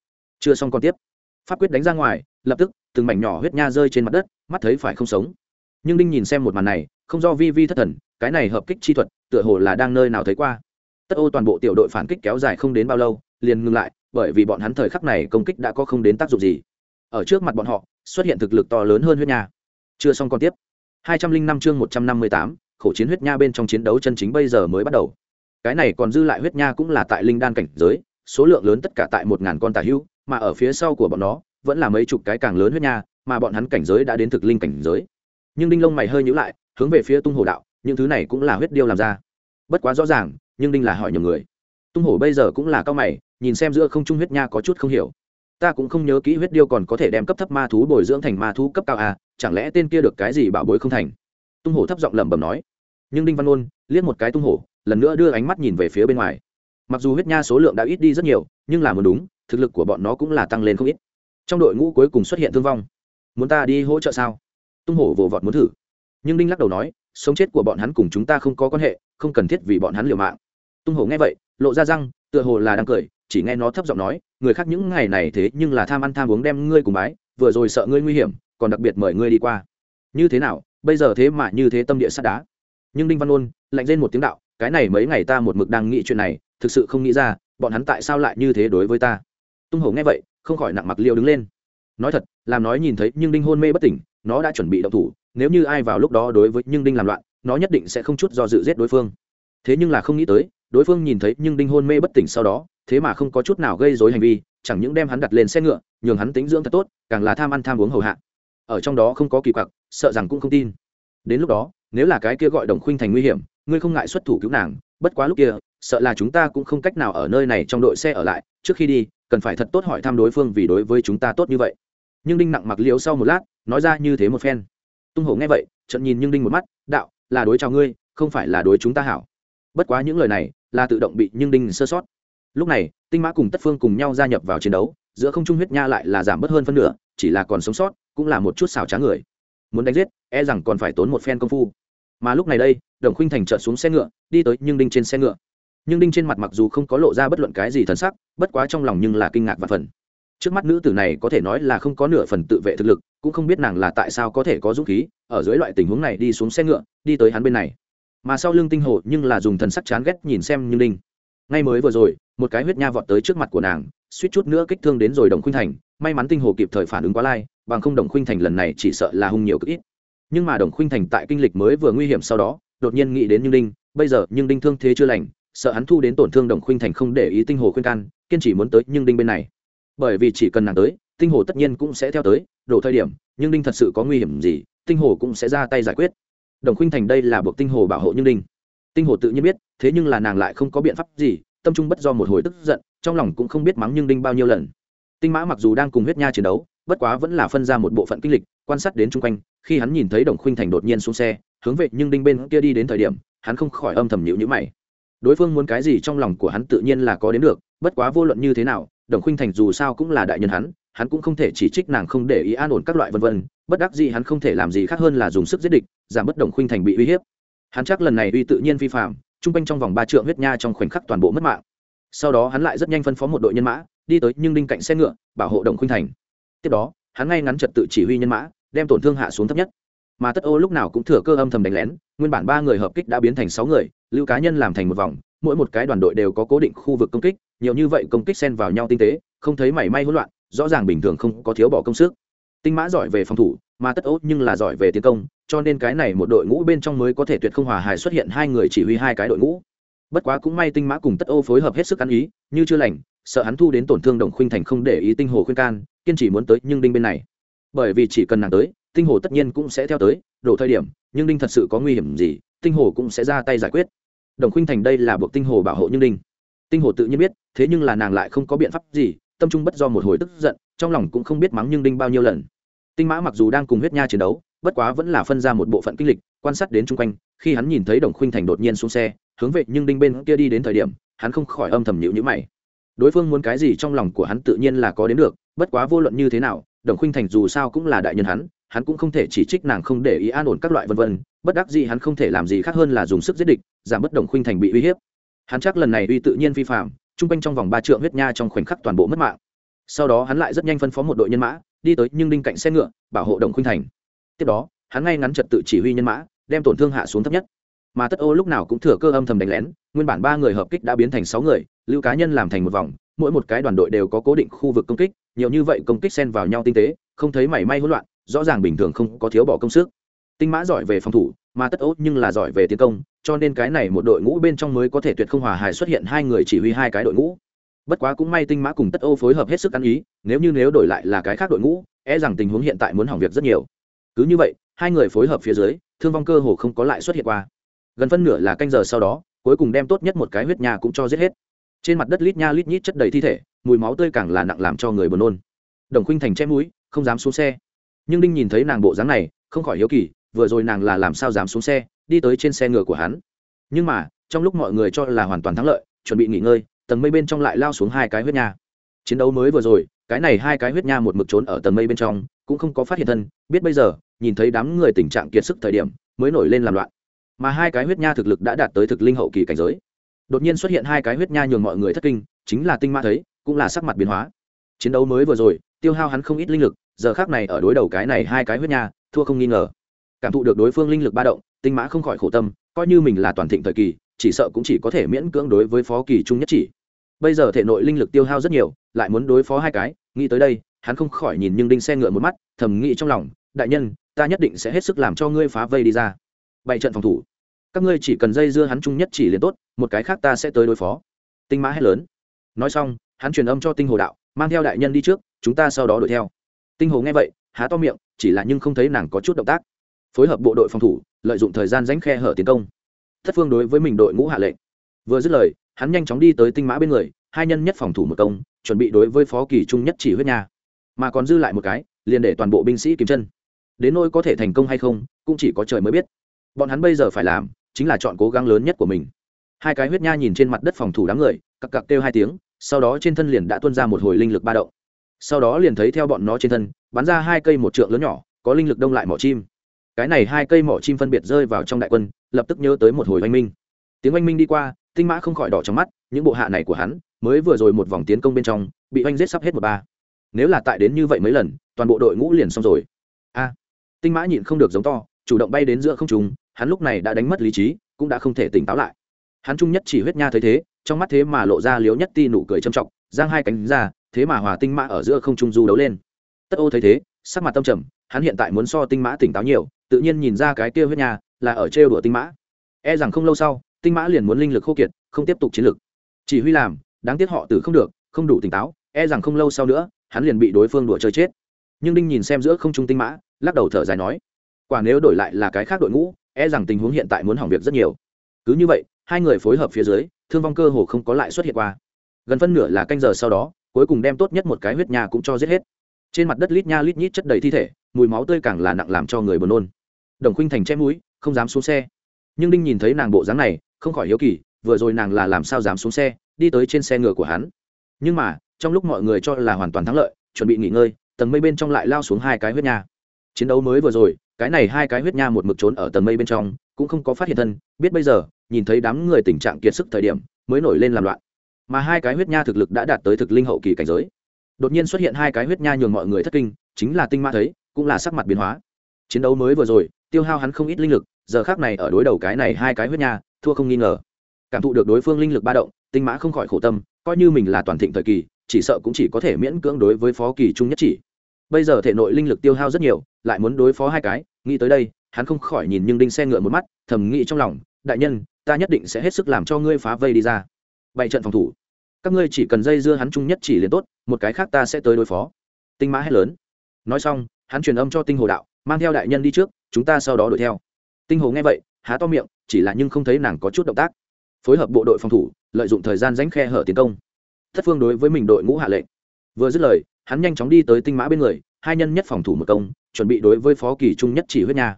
S1: Chưa xong còn tiếp. Pháp quyết đánh ra ngoài, lập tức, từng mảnh nhỏ huyết nha rơi trên mặt đất, mắt thấy phải không sống. Nhưng đinh nhìn xem một màn này, không do vi vi thất thần, cái này hợp kích chi thuật, tựa hồ là đang nơi nào thấy qua. Tất ô toàn bộ tiểu đội phản kích kéo dài không đến bao lâu, liền ngừng lại, bởi vì bọn hắn thời khắc này công kích đã có không đến tác dụng gì ở trước mặt bọn họ, xuất hiện thực lực to lớn hơn huyết nha. Chưa xong còn tiếp. hai trăm linh năm chương một trăm năm mươi tám, khổ chiến huyết nha bên trong chiến đấu chân chính bây giờ mới bắt đầu. Cái này còn dư lại huyết nha cũng là tại linh đan cảnh giới, số lượng lớn tất cả tại một ngàn con tà hưu, mà ở phía sau của bọn nó, vẫn là mấy chục cái càng lớn huyết nha, mà bọn hắn cảnh giới đã đến thực linh cảnh giới. Nhưng đinh lông mày hơi nhữ lại, hướng về phía tung hồ đạo, những thứ này cũng là huyết điêu làm ra. Bất quá rõ ràng, nhưng đinh là hỏi nhiều người. Tung hổ bây giờ cũng là cao mày, nhìn xem giữa không trung huyết nha có chút không hiểu ta cũng không nhớ kỹ huyết điêu còn có thể đem cấp thấp ma thú bồi dưỡng thành ma thú cấp cao à chẳng lẽ tên kia được cái gì bảo bối không thành? Tung hổ thấp giọng lẩm bẩm nói. Nhưng đinh văn ôn liếc một cái tung hổ, lần nữa đưa ánh mắt nhìn về phía bên ngoài. Mặc dù huyết nha số lượng đã ít đi rất nhiều, nhưng là muốn đúng, thực lực của bọn nó cũng là tăng lên không ít. Trong đội ngũ cuối cùng xuất hiện thương vong. Muốn ta đi hỗ trợ sao? Tung hổ vồ vọt muốn thử. Nhưng đinh lắc đầu nói, sống chết của bọn hắn cùng chúng ta không có quan hệ, không cần thiết vì bọn hắn liều mạng. Tung hổ nghe vậy, lộ ra răng, tựa hồ là đang cười, chỉ nghe nó thấp giọng nói người khác những ngày này thế nhưng là tham ăn tham uống đem ngươi cùng bái, vừa rồi sợ ngươi nguy hiểm, còn đặc biệt mời ngươi đi qua. Như thế nào, bây giờ thế mà như thế tâm địa sắt đá. Nhưng đinh văn ôn, lạnh lên một tiếng đạo, cái này mấy ngày ta một mực đang nghĩ chuyện này, thực sự không nghĩ ra, bọn hắn tại sao lại như thế đối với ta. Tung hổ nghe vậy, không khỏi nặng mặc liêu đứng lên. Nói thật, làm nói nhìn thấy nhưng đinh hôn mê bất tỉnh, nó đã chuẩn bị động thủ, nếu như ai vào lúc đó đối với nhưng đinh làm loạn, nó nhất định sẽ không chút do dự giết đối phương. Thế nhưng là không nghĩ tới, đối phương nhìn thấy nhưng đinh hôn mê bất tỉnh sau đó thế mà không có chút nào gây dối hành vi, chẳng những đem hắn đặt lên xe ngựa, nhường hắn tính dưỡng thật tốt, càng là tham ăn tham uống hầu hạ. Ở trong đó không có kỳ quặc, sợ rằng cũng không tin. Đến lúc đó, nếu là cái kia gọi đồng khuynh thành nguy hiểm, ngươi không ngại xuất thủ cứu nàng, bất quá lúc kia, sợ là chúng ta cũng không cách nào ở nơi này trong đội xe ở lại, trước khi đi, cần phải thật tốt hỏi thăm đối phương vì đối với chúng ta tốt như vậy. Nhưng đinh nặng mặc liếu sau một lát, nói ra như thế một phen. Tung hổ nghe vậy trận nhìn nhưng đinh một mắt, đạo, là đối chào ngươi, không phải là đối chúng ta hảo. Bất quá những lời này là tự động bị nhưng đinh sơ sót lúc này, tinh mã cùng tất phương cùng nhau gia nhập vào chiến đấu, giữa không trung huyết nha lại là giảm bớt hơn phân nửa, chỉ là còn sống sót, cũng là một chút xảo trá người. Muốn đánh giết e rằng còn phải tốn một phen công phu. Mà lúc này đây, đồng khuynh thành trợn xuống xe ngựa, đi tới nhưng đinh trên xe ngựa. Nhưng đinh trên mặt mặc dù không có lộ ra bất luận cái gì thần sắc, bất quá trong lòng nhưng là kinh ngạc và phần. Trước mắt nữ tử này có thể nói là không có nửa phần tự vệ thực lực, cũng không biết nàng là tại sao có thể có dũng khí, ở dưới loại tình huống này đi xuống xe ngựa, đi tới hắn bên này. Mà sau lưng tinh hồ nhưng là dùng thần sắc chán ghét nhìn xem như đinh. Ngay mới vừa rồi một cái huyết nha vọt tới trước mặt của nàng, suýt chút nữa kích thương đến rồi đồng khuynh thành. May mắn tinh hồ kịp thời phản ứng quá lai, bằng không đồng khuynh thành lần này chỉ sợ là hung nhiều cực ít. Nhưng mà đồng khuynh thành tại kinh lịch mới vừa nguy hiểm sau đó, đột nhiên nghĩ đến như đinh, bây giờ nhưng đinh thương thế chưa lành, sợ hắn thu đến tổn thương đồng khuynh thành không để ý tinh hồ khuyên can, kiên chỉ muốn tới nhưng đinh bên này. Bởi vì chỉ cần nàng tới, tinh hồ tất nhiên cũng sẽ theo tới đổ thời điểm nhưng đinh thật sự có nguy hiểm gì, tinh hồ cũng sẽ ra tay giải quyết. Đồng khuynh thành đây là buộc tinh hồ bảo hộ nhưng đinh. Tinh hồ tự nhiên biết, thế nhưng là nàng lại không có biện pháp gì tâm trung bất do một hồi tức giận, trong lòng cũng không biết mắng nhưng đinh bao nhiêu lần. Tinh mã mặc dù đang cùng huyết nha chiến đấu, bất quá vẫn là phân ra một bộ phận kinh lịch, quan sát đến chung quanh, khi hắn nhìn thấy đồng khuynh thành đột nhiên xuống xe, hướng về nhưng đinh bên kia đi đến thời điểm, hắn không khỏi âm thầm nhịu nhữ mày. Đối phương muốn cái gì trong lòng của hắn tự nhiên là có đến được, bất quá vô luận như thế nào, đồng khuynh thành dù sao cũng là đại nhân hắn hắn cũng không thể chỉ trích nàng không để ý an ổn các loại vân vân, bất đắc gì hắn không thể làm gì khác hơn là dùng sức giết địch, giảm bất đồng khuynh thành bị uy hiếp. Hắn chắc lần này uy tự nhiên vi phạm trung quanh trong vòng ba trượng huyết nha trong khoảnh khắc toàn bộ mất mạng. Sau đó hắn lại rất nhanh phân phó một đội nhân mã, đi tới nhưng đinh cạnh xe ngựa, bảo hộ đồng khuynh thành. Tiếp đó, hắn ngay ngắn trật tự chỉ huy nhân mã, đem tổn thương hạ xuống thấp nhất. Mà tất ô lúc nào cũng thừa cơ âm thầm đánh lén, nguyên bản ba người hợp kích đã biến thành sáu người, lưu cá nhân làm thành một vòng, mỗi một cái đoàn đội đều có cố định khu vực công kích, nhiều như vậy công kích xen vào nhau tinh tế, không thấy mảy may hỗn loạn, rõ ràng bình thường không có thiếu bỏ công sức. Tinh mã giỏi về phòng thủ mà tất ố nhưng là giỏi về tiến công, cho nên cái này một đội ngũ bên trong mới có thể tuyệt không hòa hài xuất hiện hai người chỉ huy hai cái đội ngũ. Bất quá cũng may tinh mã cùng tất ô phối hợp hết sức ăn ý, như chưa lành, sợ hắn thu đến tổn thương đồng khuynh thành không để ý tinh hồ khuyên can, kiên chỉ muốn tới nhưng đinh bên này. Bởi vì chỉ cần nàng tới, tinh hồ tất nhiên cũng sẽ theo tới, đổ thời điểm, nhưng đinh thật sự có nguy hiểm gì, tinh hồ cũng sẽ ra tay giải quyết. Đồng khuynh thành đây là buộc tinh hồ bảo hộ nhưng đinh. Tinh hồ tự nhiên biết, thế nhưng là nàng lại không có biện pháp gì, tâm trung bất do một hồi tức giận, trong lòng cũng không biết mắng nhưng đinh bao nhiêu lần tinh mã mặc dù đang cùng huyết nha chiến đấu, bất quá vẫn là phân ra một bộ phận kinh lịch, quan sát đến chung quanh, khi hắn nhìn thấy đồng khuynh thành đột nhiên xuống xe, hướng về nhưng đinh bên kia đi đến thời điểm, hắn không khỏi âm thầm nhịu nhữ mày. Đối phương muốn cái gì trong lòng của hắn tự nhiên là có đến được, bất quá vô luận như thế nào, đồng khuynh thành dù sao cũng là đại nhân hắn hắn cũng không thể chỉ trích nàng không để ý an ổn các loại vân vân, bất đắc gì hắn không thể làm gì khác hơn là dùng sức giết địch, giảm bất đồng khuynh thành bị uy hiếp. Hắn chắc lần này uy tự nhiên vi phạm trung quanh trong vòng ba trượng huyết nha trong khoảnh khắc toàn bộ mất mạng. Sau đó hắn lại rất nhanh phân phó một đội nhân mã đi tới nhưng đinh cạnh xe ngựa, bảo hộ đồng khuynh thành. Tiếp đó, hắn ngay ngắn trật tự chỉ huy nhân mã, đem tổn thương hạ xuống thấp nhất. Mà tất ô lúc nào cũng thừa cơ âm thầm đánh lén, nguyên bản ba người hợp kích đã biến thành sáu người, lưu cá nhân làm thành một vòng, mỗi một cái đoàn đội đều có cố định khu vực công kích, nhiều như vậy công kích xen vào nhau tinh tế, không thấy mảy may hỗn loạn, rõ ràng bình thường không có thiếu bỏ công sức. Tinh mã giỏi về phòng thủ, mà tất ố nhưng là giỏi về tiến công, cho nên cái này một đội ngũ bên trong mới có thể tuyệt không hòa hài xuất hiện hai người chỉ huy hai cái đội ngũ bất quá cũng may tinh mã cùng tất ô phối hợp hết sức ăn ý, nếu như nếu đổi lại là cái khác đội ngũ e rằng tình huống hiện tại muốn hỏng việc rất nhiều. Cứ như vậy, hai người phối hợp phía dưới, thương vong cơ hồ không có lại xuất hiện qua. Gần phân nửa là canh giờ sau đó, cuối cùng đem tốt nhất một cái huyết nhà cũng cho giết hết. Trên mặt đất lít nha lít nhít chất đầy thi thể, mùi máu tươi càng là nặng làm cho người buồn nôn. Đồng khuynh thành che mũi, không dám xuống xe. Nhưng đinh nhìn thấy nàng bộ dáng này, không khỏi hiếu kỳ, vừa rồi nàng là làm sao dám xuống xe, đi tới trên xe ngựa của hắn. Nhưng mà, trong lúc mọi người cho là hoàn toàn thắng lợi, chuẩn bị nghỉ ngơi tầng mây bên trong lại lao xuống hai cái huyết nha. Chiến đấu mới vừa rồi, cái này hai cái huyết nha một mực trốn ở tầng mây bên trong, cũng không có phát hiện thân. Biết bây giờ, nhìn thấy đám người tình trạng kiệt sức thời điểm, mới nổi lên làm loạn. Mà hai cái huyết nha thực lực đã đạt tới thực linh hậu kỳ cảnh giới. Đột nhiên xuất hiện hai cái huyết nha nhường mọi người thất kinh, chính là tinh ma thấy, cũng là sắc mặt biến hóa. Chiến đấu mới vừa rồi, tiêu hao hắn không ít linh lực, giờ khác này ở đối đầu cái này hai cái huyết nha, thua không nghi ngờ. Cảm thụ được đối phương linh lực ba động, tinh mã không khỏi khổ tâm, coi như mình là toàn thịnh thời kỳ, chỉ sợ cũng chỉ có thể miễn cưỡng đối với phó kỳ trung nhất chỉ bây giờ thể nội linh lực tiêu hao rất nhiều, lại muốn đối phó hai cái, nghĩ tới đây, hắn không khỏi nhìn nhưng đinh xe ngựa một mắt, thầm nghĩ trong lòng, đại nhân, ta nhất định sẽ hết sức làm cho ngươi phá vây đi ra. Bảy trận phòng thủ. Các ngươi chỉ cần dây dưa hắn chung nhất chỉ liền tốt, một cái khác ta sẽ tới đối phó. Tinh mã hét lớn. Nói xong, hắn truyền âm cho tinh hồ đạo, mang theo đại nhân đi trước, chúng ta sau đó đuổi theo. Tinh hồ nghe vậy, há to miệng, chỉ là nhưng không thấy nàng có chút động tác. Phối hợp bộ đội phòng thủ, lợi dụng thời gian ránh khe hở tiến công. Thất phương đối với mình đội ngũ hạ lệnh. Vừa dứt lời hắn nhanh chóng đi tới tinh mã bên người, hai nhân nhất phòng thủ một công, chuẩn bị đối với phó kỳ trung nhất chỉ huyết nha. Mà còn dư lại một cái, liền để toàn bộ binh sĩ kiếm chân. Đến nỗi có thể thành công hay không, cũng chỉ có trời mới biết. Bọn hắn bây giờ phải làm, chính là chọn cố gắng lớn nhất của mình. Hai cái huyết nha nhìn trên mặt đất phòng thủ đám người, cặc cặc kêu hai tiếng, sau đó trên thân liền đã tuôn ra một hồi linh lực ba động. Sau đó liền thấy theo bọn nó trên thân, bắn ra hai cây một trượng lớn nhỏ, có linh lực đông lại mỏ chim. Cái này hai cây mỏ chim phân biệt rơi vào trong đại quân, lập tức nhớ tới một hồi oanh minh. Tiếng oanh minh đi qua tinh mã không khỏi đỏ trong mắt, những bộ hạ này của hắn, mới vừa rồi một vòng tiến công bên trong, bị oanh giết sắp hết một ba. Nếu là tại đến như vậy mấy lần, toàn bộ đội ngũ liền xong rồi. A. Tinh mã nhịn không được giống to, chủ động bay đến giữa không trùng hắn lúc này đã đánh mất lý trí, cũng đã không thể tỉnh táo lại. Hắn trung nhất chỉ huyết nha thấy thế, trong mắt thế mà lộ ra liếu nhất ti nụ cười châm trọng, giang hai cánh ra, thế mà hòa tinh mã ở giữa không trung du đấu lên. Tất ô thấy thế, sắc mặt tâm trầm, hắn hiện tại muốn so tinh mã tỉnh táo nhiều, tự nhiên nhìn ra cái kia huyết nha là ở trêu đùa tinh mã. E rằng không lâu sau tinh mã liền muốn linh lực khô kiệt, không tiếp tục chiến lực. Chỉ huy làm, đáng tiếc họ tử không được, không đủ tỉnh táo e rằng không lâu sau nữa, hắn liền bị đối phương đùa chơi chết. Nhưng đinh nhìn xem giữa không trung tinh mã, lắc đầu thở dài nói, quả nếu đổi lại là cái khác đội ngũ e rằng tình huống hiện tại muốn hỏng việc rất nhiều. Cứ như vậy, hai người phối hợp phía dưới, thương vong cơ hồ không có lại xuất hiện qua. Gần phân nửa là canh giờ sau đó, cuối cùng đem tốt nhất một cái huyết nha cũng cho giết hết. Trên mặt đất lít nha lít nhít chất đầy thi thể, mùi máu tươi càng là nặng làm cho người buồn nôn. Đồng khuynh thành che mũi, không dám xuống xe. Nhưng đinh nhìn thấy nàng bộ dáng này không khỏi hiếu kỳ, vừa rồi nàng là làm sao dám xuống xe, đi tới trên xe ngựa của hắn. Nhưng mà, trong lúc mọi người cho là hoàn toàn thắng lợi, chuẩn bị nghỉ ngơi, tầng mây bên trong lại lao xuống hai cái huyết nha. Chiến đấu mới vừa rồi, cái này hai cái huyết nha một mực trốn ở tầng mây bên trong, cũng không có phát hiện thân, biết bây giờ, nhìn thấy đám người tình trạng kiệt sức thời điểm, mới nổi lên làm loạn. Mà hai cái huyết nha thực lực đã đạt tới thực linh hậu kỳ cảnh giới. Đột nhiên xuất hiện hai cái huyết nha nhường mọi người thất kinh, chính là tinh ma thấy, cũng là sắc mặt biến hóa. Chiến đấu mới vừa rồi, tiêu hao hắn không ít linh lực, giờ khác này ở đối đầu cái này hai cái huyết nha thua không nghi ngờ. Cảm thụ được đối phương linh lực ba động, tinh mã không khỏi khổ tâm, coi như mình là toàn thịnh thời kỳ, chỉ sợ cũng chỉ có thể miễn cưỡng đối với phó kỳ trung nhất chỉ. Bây giờ thể nội linh lực tiêu hao rất nhiều, lại muốn đối phó hai cái, nghĩ tới đây, hắn không khỏi nhìn nhưng đinh xe ngựa một mắt, thầm nghĩ trong lòng, đại nhân, ta nhất định sẽ hết sức làm cho ngươi phá vây đi ra. Bảy trận phòng thủ. Các ngươi chỉ cần dây dưa hắn chung nhất chỉ liền tốt, một cái khác ta sẽ tới đối phó. Tinh mã hét lớn. Nói xong, hắn truyền âm cho tinh hồ đạo, mang theo đại nhân đi trước, chúng ta sau đó đuổi theo. Tinh hồ nghe vậy há to miệng, chỉ là nhưng không thấy nàng có chút động tác. Phối hợp bộ đội phòng thủ, lợi dụng thời gian ránh khe hở tiến công. Thất phương đối với mình đội ngũ hạ lệnh. Vừa dứt lời, hắn nhanh chóng đi tới tinh mã bên người, hai nhân nhất phòng thủ một công, chuẩn bị đối với phó kỳ trung nhất chỉ huyết nha.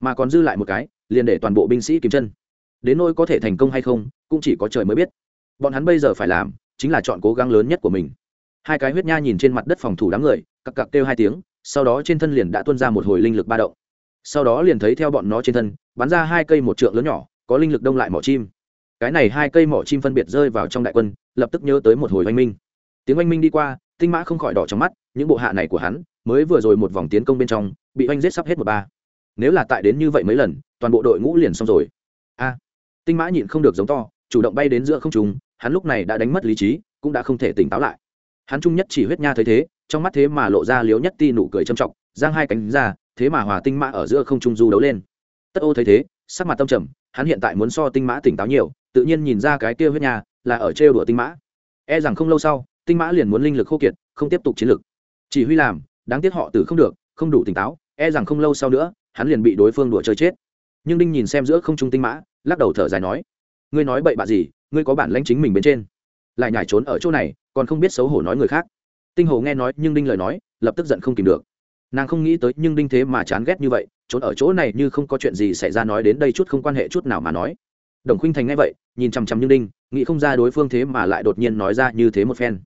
S1: Mà còn dư lại một cái, liền để toàn bộ binh sĩ kiếm chân. Đến nỗi có thể thành công hay không, cũng chỉ có trời mới biết. Bọn hắn bây giờ phải làm, chính là chọn cố gắng lớn nhất của mình. Hai cái huyết nha nhìn trên mặt đất phòng thủ đám người, cặc cặc kêu hai tiếng, sau đó trên thân liền đã tuôn ra một hồi linh lực ba động sau đó liền thấy theo bọn nó trên thân, bắn ra hai cây một trượng lớn nhỏ, có linh lực đông lại mỏ chim. Cái này hai cây mỏ chim phân biệt rơi vào trong đại quân, lập tức nhớ tới một hồi oanh minh. Tiếng oanh minh đi qua, tinh mã không khỏi đỏ trong mắt, những bộ hạ này của hắn, mới vừa rồi một vòng tiến công bên trong, bị oanh giết sắp hết một ba. Nếu là tại đến như vậy mấy lần, toàn bộ đội ngũ liền xong rồi. A! Tinh mã nhịn không được giống to, chủ động bay đến giữa không trùng hắn lúc này đã đánh mất lý trí, cũng đã không thể tỉnh táo lại. Hắn trung nhất chỉ huyết nha thấy thế, trong mắt thế mà lộ ra liếu nhất ti nụ cười châm trọng, giang hai cánh ra thế mà hòa tinh mã ở giữa không trung du đấu lên. Tất ô thấy thế, sắc mặt tâm trầm, hắn hiện tại muốn so tinh mã tỉnh táo nhiều, tự nhiên nhìn ra cái kia huyết nha là ở trêu đùa tinh mã. E rằng không lâu sau, tinh mã liền muốn linh lực khô kiệt, không tiếp tục chiến lực. Chỉ huy làm, đáng tiếc họ tử không được, không đủ tỉnh táo e rằng không lâu sau nữa, hắn liền bị đối phương đùa chơi chết. Nhưng đinh nhìn xem giữa không trung tinh mã, lắc đầu thở dài nói, ngươi nói bậy bạ gì, ngươi có bản lãnh chính mình bên trên. Lại nhảy trốn ở chỗ này, còn không biết xấu hổ nói người khác. Tinh hồ nghe nói, nhưng đinh lời nói, lập tức giận không kìm được nàng không nghĩ tới nhưng đinh thế mà chán ghét như vậy trốn ở chỗ này như không có chuyện gì xảy ra nói đến đây chút không quan hệ chút nào mà nói. Đồng khuynh thành nghe vậy nhìn chằm chằm như đinh nghĩ không ra đối phương thế mà lại đột nhiên nói ra như thế một phen.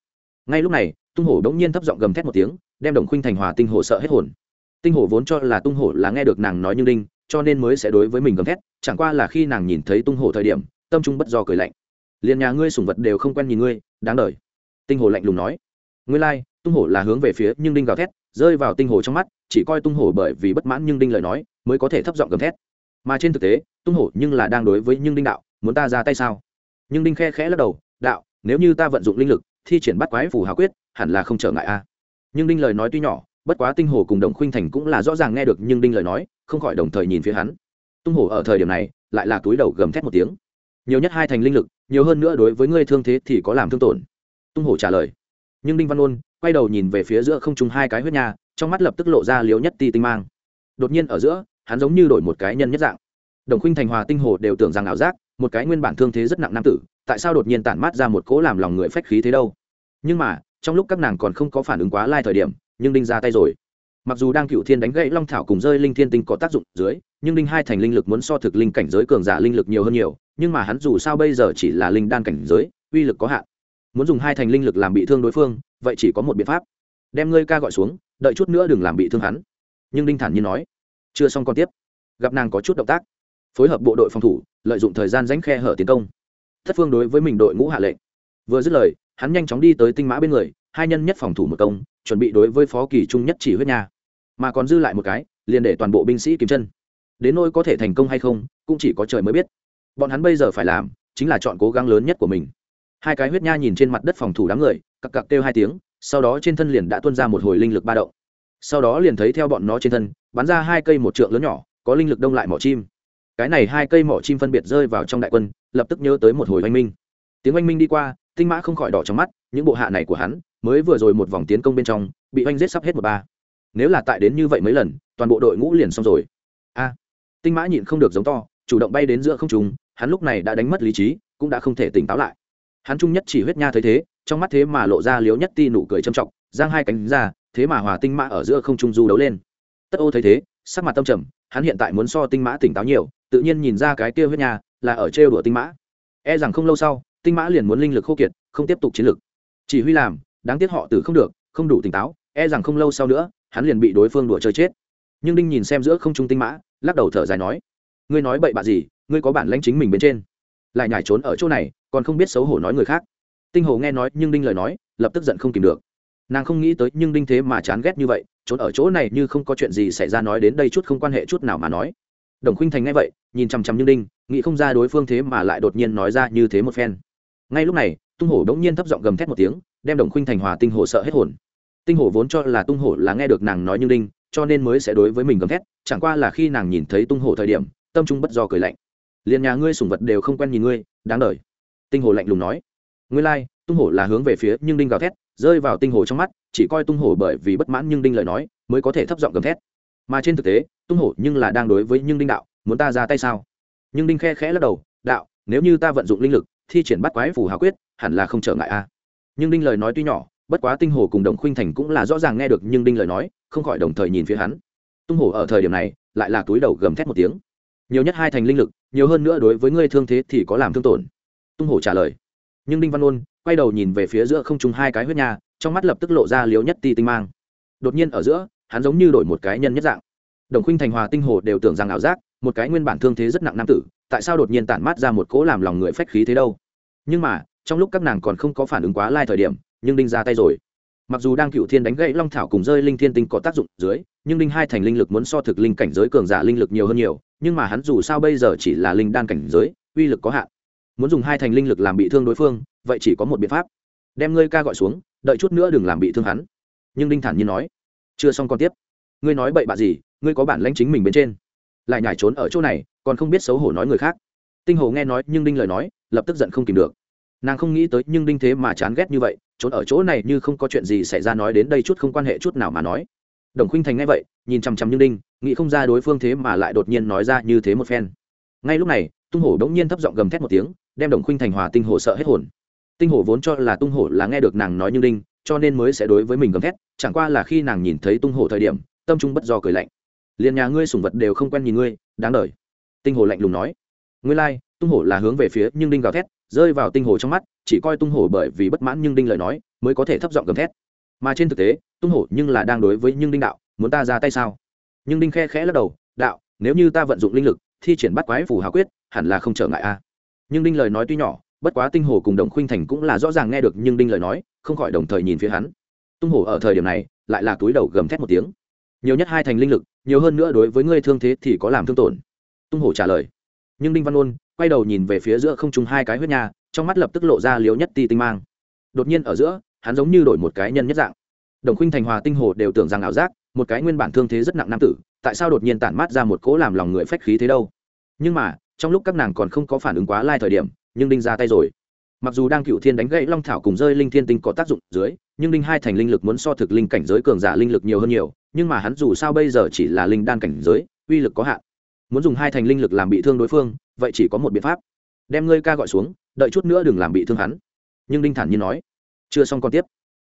S1: Ngay lúc này tung hổ đống nhiên thấp giọng gầm thét một tiếng đem đồng khuynh thành hòa tinh hổ sợ hết hồn. Tinh hổ vốn cho là tung hổ là nghe được nàng nói như đinh cho nên mới sẽ đối với mình gầm thét chẳng qua là khi nàng nhìn thấy tung hổ thời điểm tâm trung bất do cười lạnh. Liền nhà ngươi sủng vật đều không quen nhìn ngươi đáng đời. Tinh hổ lạnh lùng nói. Ngươi lai、like, tung hổ là hướng về phía nhưng đinh gào thét rơi vào tinh hồ trong mắt, chỉ coi tung hổ bởi vì bất mãn nhưng đinh lời nói mới có thể thấp giọng gầm thét. Mà trên thực tế, tung hổ nhưng là đang đối với nhưng đinh đạo, muốn ta ra tay sao? Nhưng đinh khe khẽ lắc đầu, đạo, nếu như ta vận dụng linh lực, thi triển bắt quái phù hào quyết, hẳn là không trở ngại a. Nhưng đinh lời nói tuy nhỏ, bất quá tinh hồ cùng đồng khuynh thành cũng là rõ ràng nghe được nhưng đinh lời nói, không khỏi đồng thời nhìn phía hắn. Tung hổ ở thời điểm này, lại là túi đầu gầm thét một tiếng. Nhiều nhất hai thành linh lực, nhiều hơn nữa đối với ngươi thương thế thì có làm thương tổn. Tung hổ trả lời. Nhưng đinh văn ôn quay đầu nhìn về phía giữa không trung hai cái huyết nha, trong mắt lập tức lộ ra liếu nhất ti tinh mang. Đột nhiên ở giữa, hắn giống như đổi một cái nhân nhất dạng. Đồng khuynh thành hòa tinh hồ đều tưởng rằng ảo giác, một cái nguyên bản thương thế rất nặng nam tử, tại sao đột nhiên tản mát ra một cỗ làm lòng người phách khí thế đâu? Nhưng mà, trong lúc các nàng còn không có phản ứng quá lai thời điểm, nhưng đinh ra tay rồi. Mặc dù đang cựu thiên đánh gãy long thảo cùng rơi linh thiên tinh có tác dụng dưới, nhưng đinh hai thành linh lực muốn so thực linh cảnh giới cường giả linh lực nhiều hơn nhiều, nhưng mà hắn dù sao bây giờ chỉ là linh đan cảnh giới, uy lực có hạn. Muốn dùng hai thành linh lực làm bị thương đối phương vậy chỉ có một biện pháp. Đem ngươi ca gọi xuống, đợi chút nữa đừng làm bị thương hắn. Nhưng đinh thản nhiên nói, chưa xong còn tiếp. Gặp nàng có chút động tác. Phối hợp bộ đội phòng thủ, lợi dụng thời gian ránh khe hở tiến công. Thất phương đối với mình đội ngũ hạ lệnh. Vừa dứt lời, hắn nhanh chóng đi tới tinh mã bên người, hai nhân nhất phòng thủ một công, chuẩn bị đối với phó kỳ trung nhất chỉ huyết nha. Mà còn dư lại một cái, liền để toàn bộ binh sĩ kiếm chân. Đến nỗi có thể thành công hay không, cũng chỉ có trời mới biết. Bọn hắn bây giờ phải làm, chính là chọn cố gắng lớn nhất của mình hai cái huyết nha nhìn trên mặt đất phòng thủ đám người, cặc cặc kêu hai tiếng, sau đó trên thân liền đã tuôn ra một hồi linh lực ba động. Sau đó liền thấy theo bọn nó trên thân, bắn ra hai cây một trượng lớn nhỏ, có linh lực đông lại mỏ chim. Cái này hai cây mỏ chim phân biệt rơi vào trong đại quân, lập tức nhớ tới một hồi oanh minh. Tiếng oanh minh đi qua, tinh mã không khỏi đỏ trong mắt, những bộ hạ này của hắn, mới vừa rồi một vòng tiến công bên trong, bị oanh giết sắp hết một ba. Nếu là tại đến như vậy mấy lần, toàn bộ đội ngũ liền xong rồi. A. Tinh mã nhịn không được giống to, chủ động bay đến giữa không trùng hắn lúc này đã đánh mất lý trí, cũng đã không thể tỉnh táo lại hắn trung nhất chỉ huyết nha thấy thế, trong mắt thế mà lộ ra liếu nhất ti nụ cười châm trọng, giang hai cánh ra, thế mà hòa tinh mã ở giữa không trung du đấu lên. Tất ô thấy thế, sắc mặt tâm trầm, hắn hiện tại muốn so tinh mã tỉnh táo nhiều, tự nhiên nhìn ra cái kia huyết nha là ở trêu đùa tinh mã. E rằng không lâu sau, tinh mã liền muốn linh lực khô kiệt, không tiếp tục chiến lực. Chỉ huy làm, đáng tiếc họ tử không được, không đủ tỉnh táo e rằng không lâu sau nữa, hắn liền bị đối phương đùa chơi chết. Nhưng đinh nhìn xem giữa không trung tinh mã, lắc đầu thở dài nói, ngươi nói bậy bạ gì, ngươi có bản lãnh chính mình bên trên. Lại nhảy trốn ở chỗ này còn không biết xấu hổ nói người khác. Tinh hồ nghe nói, nhưng đinh lời nói, lập tức giận không kìm được. Nàng không nghĩ tới, nhưng đinh thế mà chán ghét như vậy, trốn ở chỗ này như không có chuyện gì xảy ra nói đến đây chút không quan hệ chút nào mà nói. Đồng khuynh thành nghe vậy, nhìn chằm chằm nhưng đinh, nghĩ không ra đối phương thế mà lại đột nhiên nói ra như thế một phen. Ngay lúc này, tung hổ đống nhiên thấp giọng gầm thét một tiếng, đem đồng khuynh thành hòa tinh hổ sợ hết hồn. Tinh hổ vốn cho là tung hổ là nghe được nàng nói như đinh, cho nên mới sẽ đối với mình gầm thét, chẳng qua là khi nàng nhìn thấy tung hổ thời điểm, tâm trung bất do cười lạnh. Liền nhà ngươi sủng vật đều không quen nhìn ngươi, đáng đời tinh hồ lạnh lùng nói. Ngươi lai、like, tung hổ là hướng về phía nhưng đinh gào thét rơi vào tinh hồ trong mắt chỉ coi tung hổ bởi vì bất mãn nhưng đinh lời nói mới có thể thấp giọng gầm thét. Mà trên thực tế tung hổ nhưng là đang đối với nhưng đinh đạo muốn ta ra tay sao? Nhưng đinh khe khẽ lắc đầu đạo nếu như ta vận dụng linh lực thi triển bắt quái phù hào quyết hẳn là không trở ngại a nhưng đinh lời nói tuy nhỏ bất quá tinh hồ cùng đồng khuynh thành cũng là rõ ràng nghe được nhưng đinh lời nói không khỏi đồng thời nhìn phía hắn. Tung hổ ở thời điểm này lại là túi đầu gầm thét một tiếng. Nhiều nhất hai thành linh lực nhiều hơn nữa đối với ngươi thương thế thì có làm thương tổn tung hổ trả lời. Nhưng đinh văn ôn quay đầu nhìn về phía giữa không trung hai cái huyết nha, trong mắt lập tức lộ ra liếu nhất ti tinh mang. Đột nhiên ở giữa, hắn giống như đổi một cái nhân nhất dạng. Đồng khuynh thành hòa tinh hồ đều tưởng rằng ảo giác, một cái nguyên bản thương thế rất nặng nam tử, tại sao đột nhiên tản mát ra một cỗ làm lòng người phách khí thế đâu? Nhưng mà, trong lúc các nàng còn không có phản ứng quá lai thời điểm, nhưng đinh ra tay rồi. Mặc dù đang cựu thiên đánh gãy long thảo cùng rơi linh thiên tinh có tác dụng dưới, nhưng đinh hai thành linh lực muốn so thực linh cảnh giới cường giả linh lực nhiều hơn nhiều, nhưng mà hắn dù sao bây giờ chỉ là linh đan cảnh giới, uy lực có hạn muốn dùng hai thành linh lực làm bị thương đối phương, vậy chỉ có một biện pháp. Đem ngươi ca gọi xuống, đợi chút nữa đừng làm bị thương hắn. Nhưng đinh thản nhiên nói. Chưa xong còn tiếp. Ngươi nói bậy bạ gì, ngươi có bản lãnh chính mình bên trên. Lại nhảy trốn ở chỗ này, còn không biết xấu hổ nói người khác. Tinh hồ nghe nói, nhưng đinh lời nói, lập tức giận không kìm được. Nàng không nghĩ tới, nhưng đinh thế mà chán ghét như vậy, trốn ở chỗ này như không có chuyện gì xảy ra nói đến đây chút không quan hệ chút nào mà nói. Đồng khuynh thành nghe vậy, nhìn chằm chằm nhưng đinh, nghĩ không ra đối phương thế mà lại đột nhiên nói ra như thế một phen. Ngay lúc này, tung hổ đống nhiên thấp giọng gầm thét một tiếng đem đồng khuynh thành hòa tinh hổ sợ hết hồn. Tinh hổ vốn cho là tung hổ là nghe được nàng nói như đinh cho nên mới sẽ đối với mình gầm thét chẳng qua là khi nàng nhìn thấy tung hổ thời điểm tâm trung bất do cười lạnh. Liền nhà ngươi sủng vật đều không quen nhìn ngươi đáng đời. Tinh hổ lạnh lùng nói. Ngươi lai、like, tung hổ là hướng về phía nhưng đinh gào thét rơi vào tinh hổ trong mắt chỉ coi tung hổ bởi vì bất mãn nhưng đinh lời nói mới có thể thấp giọng gầm thét. Mà trên thực tế tung hổ nhưng là đang đối với nhưng đinh đạo muốn ta ra tay sao? Nhưng đinh khe khẽ lắc đầu đạo nếu như ta vận dụng linh lực thi triển bắt quái phù hào quyết hẳn là không trở ngại a nhưng đinh lời nói tuy nhỏ, bất quá tinh hồ cùng đồng khuynh thành cũng là rõ ràng nghe được nhưng đinh lời nói, không khỏi đồng thời nhìn phía hắn. Tung hổ ở thời điểm này, lại là túi đầu gầm thét một tiếng. Nhiều nhất hai thành linh lực, nhiều hơn nữa đối với ngươi thương thế thì có làm thương tổn. Tung hổ trả lời. Nhưng đinh văn ôn, quay đầu nhìn về phía giữa không trung hai cái huyết nha, trong mắt lập tức lộ ra liếu nhất ti tinh mang. Đột nhiên ở giữa, hắn giống như đổi một cái nhân nhất dạng. Đồng khuynh thành hòa tinh hồ đều tưởng rằng ảo giác, một cái nguyên bản thương thế rất nặng nam tử, tại sao đột nhiên tản mát ra một cỗ làm lòng người phách khí thế đâu? Nhưng mà trong lúc các nàng còn không có phản ứng quá lai thời điểm, nhưng đinh ra tay rồi. Mặc dù đang cựu thiên đánh gãy long thảo cùng rơi linh thiên tinh có tác dụng dưới, nhưng đinh hai thành linh lực muốn so thực linh cảnh giới cường giả linh lực nhiều hơn nhiều, nhưng mà hắn dù sao bây giờ chỉ là linh đan cảnh giới, uy lực có hạn. Muốn dùng hai thành linh lực làm bị thương đối phương, vậy chỉ có một biện pháp. Đem ngươi ca gọi xuống, đợi chút nữa đừng làm bị thương hắn. Nhưng đinh thản nhiên nói, chưa xong còn tiếp.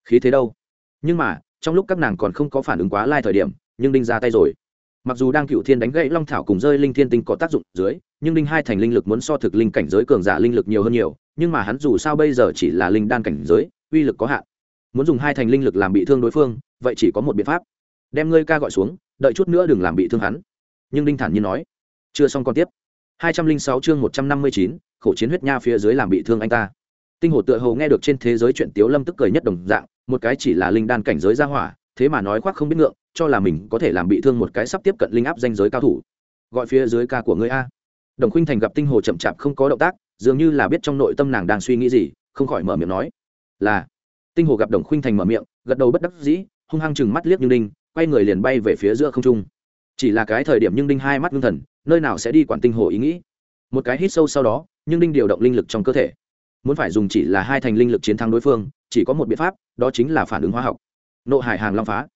S1: Khí thế đâu? Nhưng mà, trong lúc các nàng còn không có phản ứng quá lai thời điểm, nhưng đinh ra tay rồi. Mặc dù đang cựu thiên đánh gãy long thảo cùng rơi linh thiên tinh có tác dụng dưới nhưng đinh hai thành linh lực muốn so thực linh cảnh giới cường giả linh lực nhiều hơn nhiều, nhưng mà hắn dù sao bây giờ chỉ là linh đan cảnh giới, uy lực có hạn. Muốn dùng hai thành linh lực làm bị thương đối phương, vậy chỉ có một biện pháp. Đem ngươi ca gọi xuống, đợi chút nữa đừng làm bị thương hắn. Nhưng đinh thản nhiên nói, chưa xong còn tiếp. Hai trăm linh sáu chương một trăm năm mươi chín, khổ chiến huyết nha phía dưới làm bị thương anh ta. Tinh hồ tựa hồ nghe được trên thế giới chuyện tiếu lâm tức cười nhất đồng dạng, một cái chỉ là linh đan cảnh giới ra hỏa, thế mà nói khoác không biết ngượng, cho là mình có thể làm bị thương một cái sắp tiếp cận linh áp danh giới cao thủ. Gọi phía dưới ca của ngươi a đồng khuynh thành gặp tinh hồ chậm chạp không có động tác, dường như là biết trong nội tâm nàng đang suy nghĩ gì, không khỏi mở miệng nói, là. Tinh hồ gặp đồng khuynh thành mở miệng, gật đầu bất đắc dĩ, hung hăng chừng mắt liếc như đinh quay người liền bay về phía giữa không trung. Chỉ là cái thời điểm nhưng đinh hai mắt ngưng thần, nơi nào sẽ đi quản tinh hồ ý nghĩ. Một cái hít sâu sau đó nhưng đinh điều động linh lực trong cơ thể. Muốn phải dùng chỉ là hai thành linh lực chiến thắng đối phương, chỉ có một biện pháp, đó chính là phản ứng hóa học. Nộ hải hàng long phá.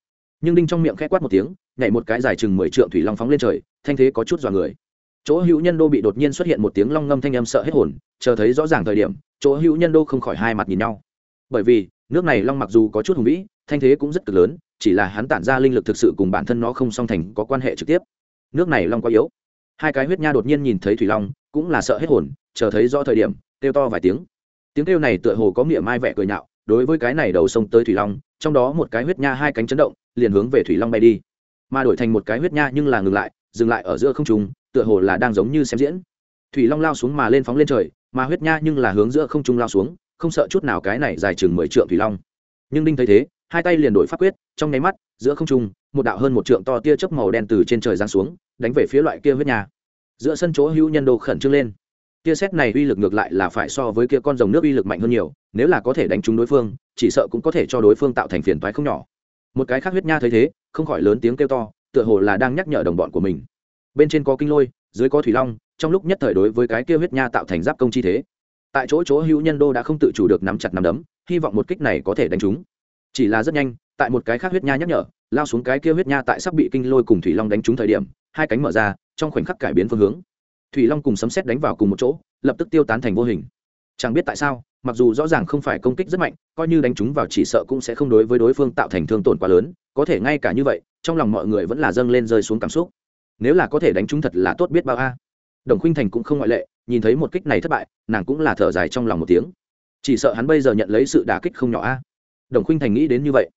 S1: Nhưng đinh trong miệng khẽ quát một tiếng, nhảy một cái dài chừng mười trượng thủy long phóng lên trời, thanh thế có chút dọa người chỗ hữu nhân đô bị đột nhiên xuất hiện một tiếng long ngâm thanh âm sợ hết hồn, chờ thấy rõ ràng thời điểm, chỗ hữu nhân đô không khỏi hai mặt nhìn nhau. Bởi vì, nước này long mặc dù có chút hùng vĩ, thanh thế cũng rất cực lớn, chỉ là hắn tản ra linh lực thực sự cùng bản thân nó không song thành có quan hệ trực tiếp. Nước này long quá yếu. Hai cái huyết nha đột nhiên nhìn thấy thủy long, cũng là sợ hết hồn, chờ thấy rõ thời điểm, kêu to vài tiếng. Tiếng kêu này tựa hồ có miệng mai vẻ cười nhạo, đối với cái này đầu sông tới thủy long, trong đó một cái huyết nha hai cánh chấn động, liền hướng về thủy long bay đi. Mà đổi thành một cái huyết nha nhưng là ngừng lại, dừng lại ở giữa không trung tựa hồ là đang giống như xem diễn. Thủy long lao xuống mà lên phóng lên trời, mà huyết nha nhưng là hướng giữa không trung lao xuống, không sợ chút nào cái này dài chừng mười trượng thủy long. Nhưng đinh thấy thế, hai tay liền đổi pháp quyết, trong nháy mắt, giữa không trung, một đạo hơn một trượng to tia chớp màu đen từ trên trời giáng xuống, đánh về phía loại kia huyết nha. Giữa sân chỗ hữu nhân đồ khẩn trương lên. Tia xét này uy lực ngược lại là phải so với kia con rồng nước uy lực mạnh hơn nhiều, nếu là có thể đánh trúng đối phương, chỉ sợ cũng có thể cho đối phương tạo thành phiền toái không nhỏ. Một cái khác huyết nha thấy thế, không khỏi lớn tiếng kêu to, tựa hồ là đang nhắc nhở đồng bọn của mình bên trên có kinh lôi, dưới có thủy long, trong lúc nhất thời đối với cái kia huyết nha tạo thành giáp công chi thế. Tại chỗ chỗ hữu nhân đô đã không tự chủ được nắm chặt nắm đấm, hy vọng một kích này có thể đánh trúng. Chỉ là rất nhanh, tại một cái khác huyết nha nhắc nhở, lao xuống cái kia huyết nha tại sắp bị kinh lôi cùng thủy long đánh trúng thời điểm, hai cánh mở ra, trong khoảnh khắc cải biến phương hướng. Thủy long cùng sấm xét đánh vào cùng một chỗ, lập tức tiêu tán thành vô hình. Chẳng biết tại sao, mặc dù rõ ràng không phải công kích rất mạnh, coi như đánh chúng vào chỉ sợ cũng sẽ không đối với đối phương tạo thành thương tổn quá lớn, có thể ngay cả như vậy, trong lòng mọi người vẫn là dâng lên rơi xuống cảm xúc nếu là có thể đánh chúng thật là tốt biết bao a. Đồng khuynh thành cũng không ngoại lệ, nhìn thấy một kích này thất bại, nàng cũng là thở dài trong lòng một tiếng. Chỉ sợ hắn bây giờ nhận lấy sự đả kích không nhỏ a. Đồng khuynh thành nghĩ đến như vậy.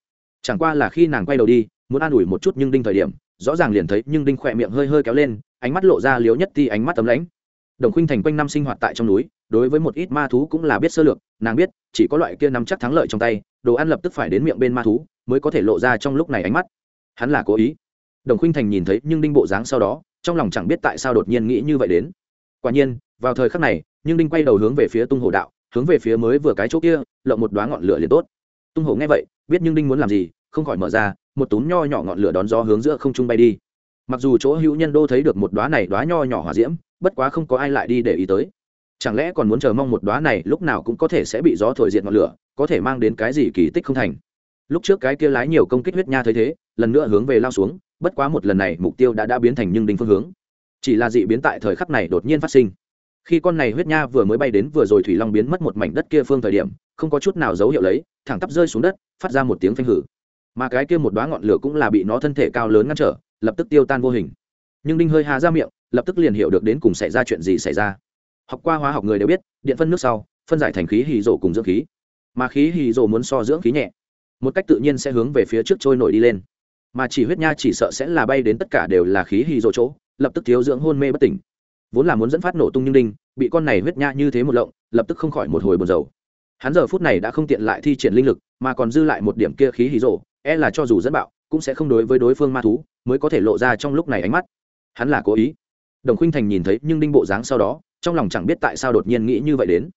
S1: Chẳng qua là khi nàng quay đầu đi, muốn an ủi một chút nhưng đinh thời điểm, rõ ràng liền thấy nhưng đinh khỏe miệng hơi hơi kéo lên, ánh mắt lộ ra liếu nhất ti ánh mắt tấm lãnh. Đồng khuynh thành quanh năm sinh hoạt tại trong núi, đối với một ít ma thú cũng là biết sơ lược, nàng biết, chỉ có loại kia nắm chắc thắng lợi trong tay, đồ ăn lập tức phải đến miệng bên ma thú, mới có thể lộ ra trong lúc này ánh mắt. Hắn là cố ý đồng khuynh thành nhìn thấy nhưng đinh bộ dáng sau đó, trong lòng chẳng biết tại sao đột nhiên nghĩ như vậy đến. Quả nhiên, vào thời khắc này, nhưng đinh quay đầu hướng về phía tung hồ đạo, hướng về phía mới vừa cái chỗ kia, lộng một đoá ngọn lửa liền tốt. Tung hồ nghe vậy, biết nhưng đinh muốn làm gì, không khỏi mở ra, một túm nho nhỏ ngọn lửa đón gió hướng giữa không trung bay đi. Mặc dù chỗ hữu nhân đô thấy được một đoá này đoá nho nhỏ hỏa diễm, bất quá không có ai lại đi để ý tới. Chẳng lẽ còn muốn chờ mong một đoá này lúc nào cũng có thể sẽ bị gió thổi diệt ngọn lửa, có thể mang đến cái gì kỳ tích không thành? Lúc trước cái kia lái nhiều công kích huyết nha thấy thế lần nữa hướng về lao xuống, bất quá một lần này mục tiêu đã đã biến thành nhưng đinh phương hướng. Chỉ là dị biến tại thời khắc này đột nhiên phát sinh. Khi con này huyết nha vừa mới bay đến vừa rồi thủy long biến mất một mảnh đất kia phương thời điểm, không có chút nào dấu hiệu lấy, thẳng tắp rơi xuống đất, phát ra một tiếng phanh hử. Mà cái kia một đoá ngọn lửa cũng là bị nó thân thể cao lớn ngăn trở, lập tức tiêu tan vô hình. Nhưng đinh hơi hà ra miệng, lập tức liền hiểu được đến cùng xảy ra chuyện gì xảy ra. Học qua hóa học người đều biết, điện phân nước sau, phân giải thành khí hì rổ cùng dưỡng khí. Mà khí hì rổ muốn so dưỡng khí nhẹ. Một cách tự nhiên sẽ hướng về phía trước trôi nổi đi lên mà chỉ huyết nha chỉ sợ sẽ là bay đến tất cả đều là khí hy rổ chỗ, lập tức thiếu dưỡng hôn mê bất tỉnh. Vốn là muốn dẫn phát nổ tung nhưng đinh, bị con này huyết nha như thế một lộng, lập tức không khỏi một hồi buồn dầu hắn giờ phút này đã không tiện lại thi triển linh lực, mà còn dư lại một điểm kia khí hí rổ e là cho dù dẫn bạo, cũng sẽ không đối với đối phương ma thú, mới có thể lộ ra trong lúc này ánh mắt. Hắn là cố ý. Đồng khuynh thành nhìn thấy nhưng đinh bộ dáng sau đó, trong lòng chẳng biết tại sao đột nhiên nghĩ như vậy đến.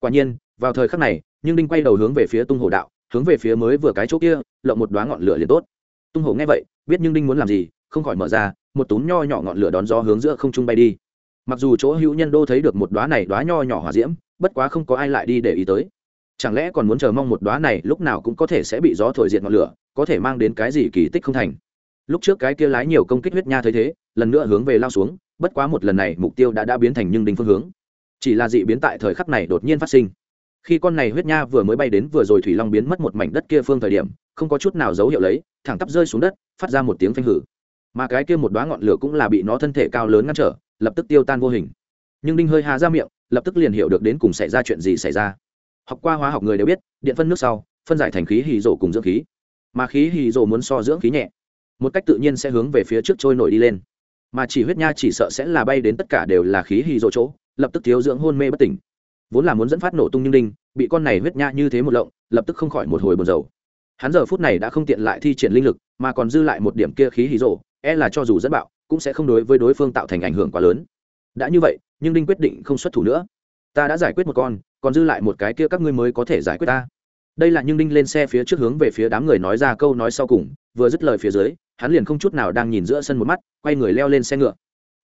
S1: Quả nhiên, vào thời khắc này, nhưng đinh quay đầu hướng về phía tung hồ đạo, hướng về phía mới vừa cái chỗ kia, lộng một đoá ngọn lửa liền tốt tung hổ nghe vậy, biết nhưng đinh muốn làm gì, không khỏi mở ra, một túm nho nhỏ ngọn lửa đón gió hướng giữa không trung bay đi. Mặc dù chỗ hữu nhân đô thấy được một đoá này đoá nho nhỏ hỏa diễm, bất quá không có ai lại đi để ý tới. Chẳng lẽ còn muốn chờ mong một đoá này lúc nào cũng có thể sẽ bị gió thổi diệt ngọn lửa, có thể mang đến cái gì kỳ tích không thành? Lúc trước cái kia lái nhiều công kích huyết nha thấy thế, lần nữa hướng về lao xuống, bất quá một lần này mục tiêu đã đã biến thành nhưng đinh phương hướng. Chỉ là dị biến tại thời khắc này đột nhiên phát sinh. Khi con này huyết nha vừa mới bay đến vừa rồi thủy long biến mất một mảnh đất kia phương thời điểm không có chút nào dấu hiệu lấy, thẳng tắp rơi xuống đất, phát ra một tiếng phanh hử. Mà cái kia một đoá ngọn lửa cũng là bị nó thân thể cao lớn ngăn trở, lập tức tiêu tan vô hình. Nhưng đinh hơi hà ra miệng, lập tức liền hiểu được đến cùng xảy ra chuyện gì xảy ra. Học qua hóa học người đều biết, điện phân nước sau, phân giải thành khí hì rổ cùng dưỡng khí. Mà khí hì rổ muốn so dưỡng khí nhẹ, một cách tự nhiên sẽ hướng về phía trước trôi nổi đi lên. Mà chỉ huyết nha chỉ sợ sẽ là bay đến tất cả đều là khí hì rổ chỗ, lập tức thiếu dưỡng hôn mê bất tỉnh. Vốn là muốn dẫn phát nổ tung nhưng đinh, bị con này huyết nha như thế một lộng, lập tức không khỏi một hồi buồn rầu hắn giờ phút này đã không tiện lại thi triển linh lực, mà còn dư lại một điểm kia khí hí rổ e là cho dù dẫn bạo, cũng sẽ không đối với đối phương tạo thành ảnh hưởng quá lớn. Đã như vậy, nhưng đinh quyết định không xuất thủ nữa. Ta đã giải quyết một con, còn dư lại một cái kia các ngươi mới có thể giải quyết ta. Đây là nhưng đinh lên xe phía trước hướng về phía đám người nói ra câu nói sau cùng, vừa dứt lời phía dưới, hắn liền không chút nào đang nhìn giữa sân một mắt, quay người leo lên xe ngựa.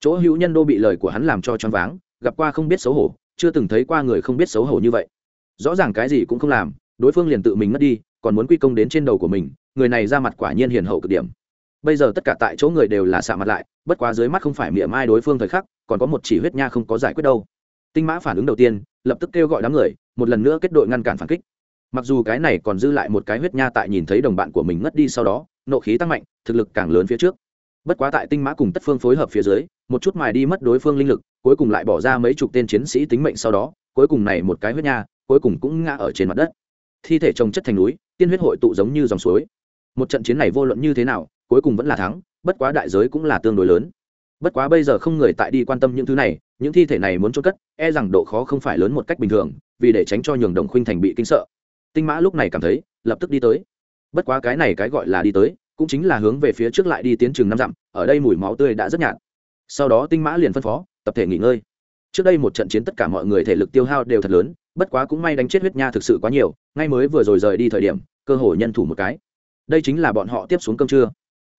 S1: Chỗ hữu nhân đô bị lời của hắn làm cho choáng váng, gặp qua không biết xấu hổ, chưa từng thấy qua người không biết xấu hổ như vậy. Rõ ràng cái gì cũng không làm, đối phương liền tự mình mất đi còn muốn quy công đến trên đầu của mình, người này ra mặt quả nhiên hiền hậu cực điểm. Bây giờ tất cả tại chỗ người đều là xạ mặt lại, bất quá dưới mắt không phải miệng mai đối phương thời khắc, còn có một chỉ huyết nha không có giải quyết đâu. Tinh mã phản ứng đầu tiên, lập tức kêu gọi đám người, một lần nữa kết đội ngăn cản phản kích. Mặc dù cái này còn dư lại một cái huyết nha tại nhìn thấy đồng bạn của mình ngất đi sau đó, nộ khí tăng mạnh, thực lực càng lớn phía trước. Bất quá tại tinh mã cùng tất phương phối hợp phía dưới, một chút mài đi mất đối phương linh lực, cuối cùng lại bỏ ra mấy chục tên chiến sĩ tính mệnh sau đó, cuối cùng này một cái huyết nha, cuối cùng cũng ngã ở trên mặt đất. Thi thể trồng chất thành núi tiên huyết hội tụ giống như dòng suối. Một trận chiến này vô luận như thế nào, cuối cùng vẫn là thắng, bất quá đại giới cũng là tương đối lớn. Bất quá bây giờ không người tại đi quan tâm những thứ này, những thi thể này muốn trôn cất e rằng độ khó không phải lớn một cách bình thường, vì để tránh cho nhường đồng khuynh thành bị kinh sợ. Tinh mã lúc này cảm thấy, lập tức đi tới. Bất quá cái này cái gọi là đi tới, cũng chính là hướng về phía trước lại đi tiến chừng năm dặm, ở đây mùi máu tươi đã rất nhạt. Sau đó tinh mã liền phân phó, tập thể nghỉ ngơi. Trước đây một trận chiến tất cả mọi người thể lực tiêu hao đều thật lớn bất quá cũng may đánh chết huyết nha thực sự quá nhiều, ngay mới vừa rồi rời đi thời điểm, cơ hội nhân thủ một cái. Đây chính là bọn họ tiếp xuống cơm trưa.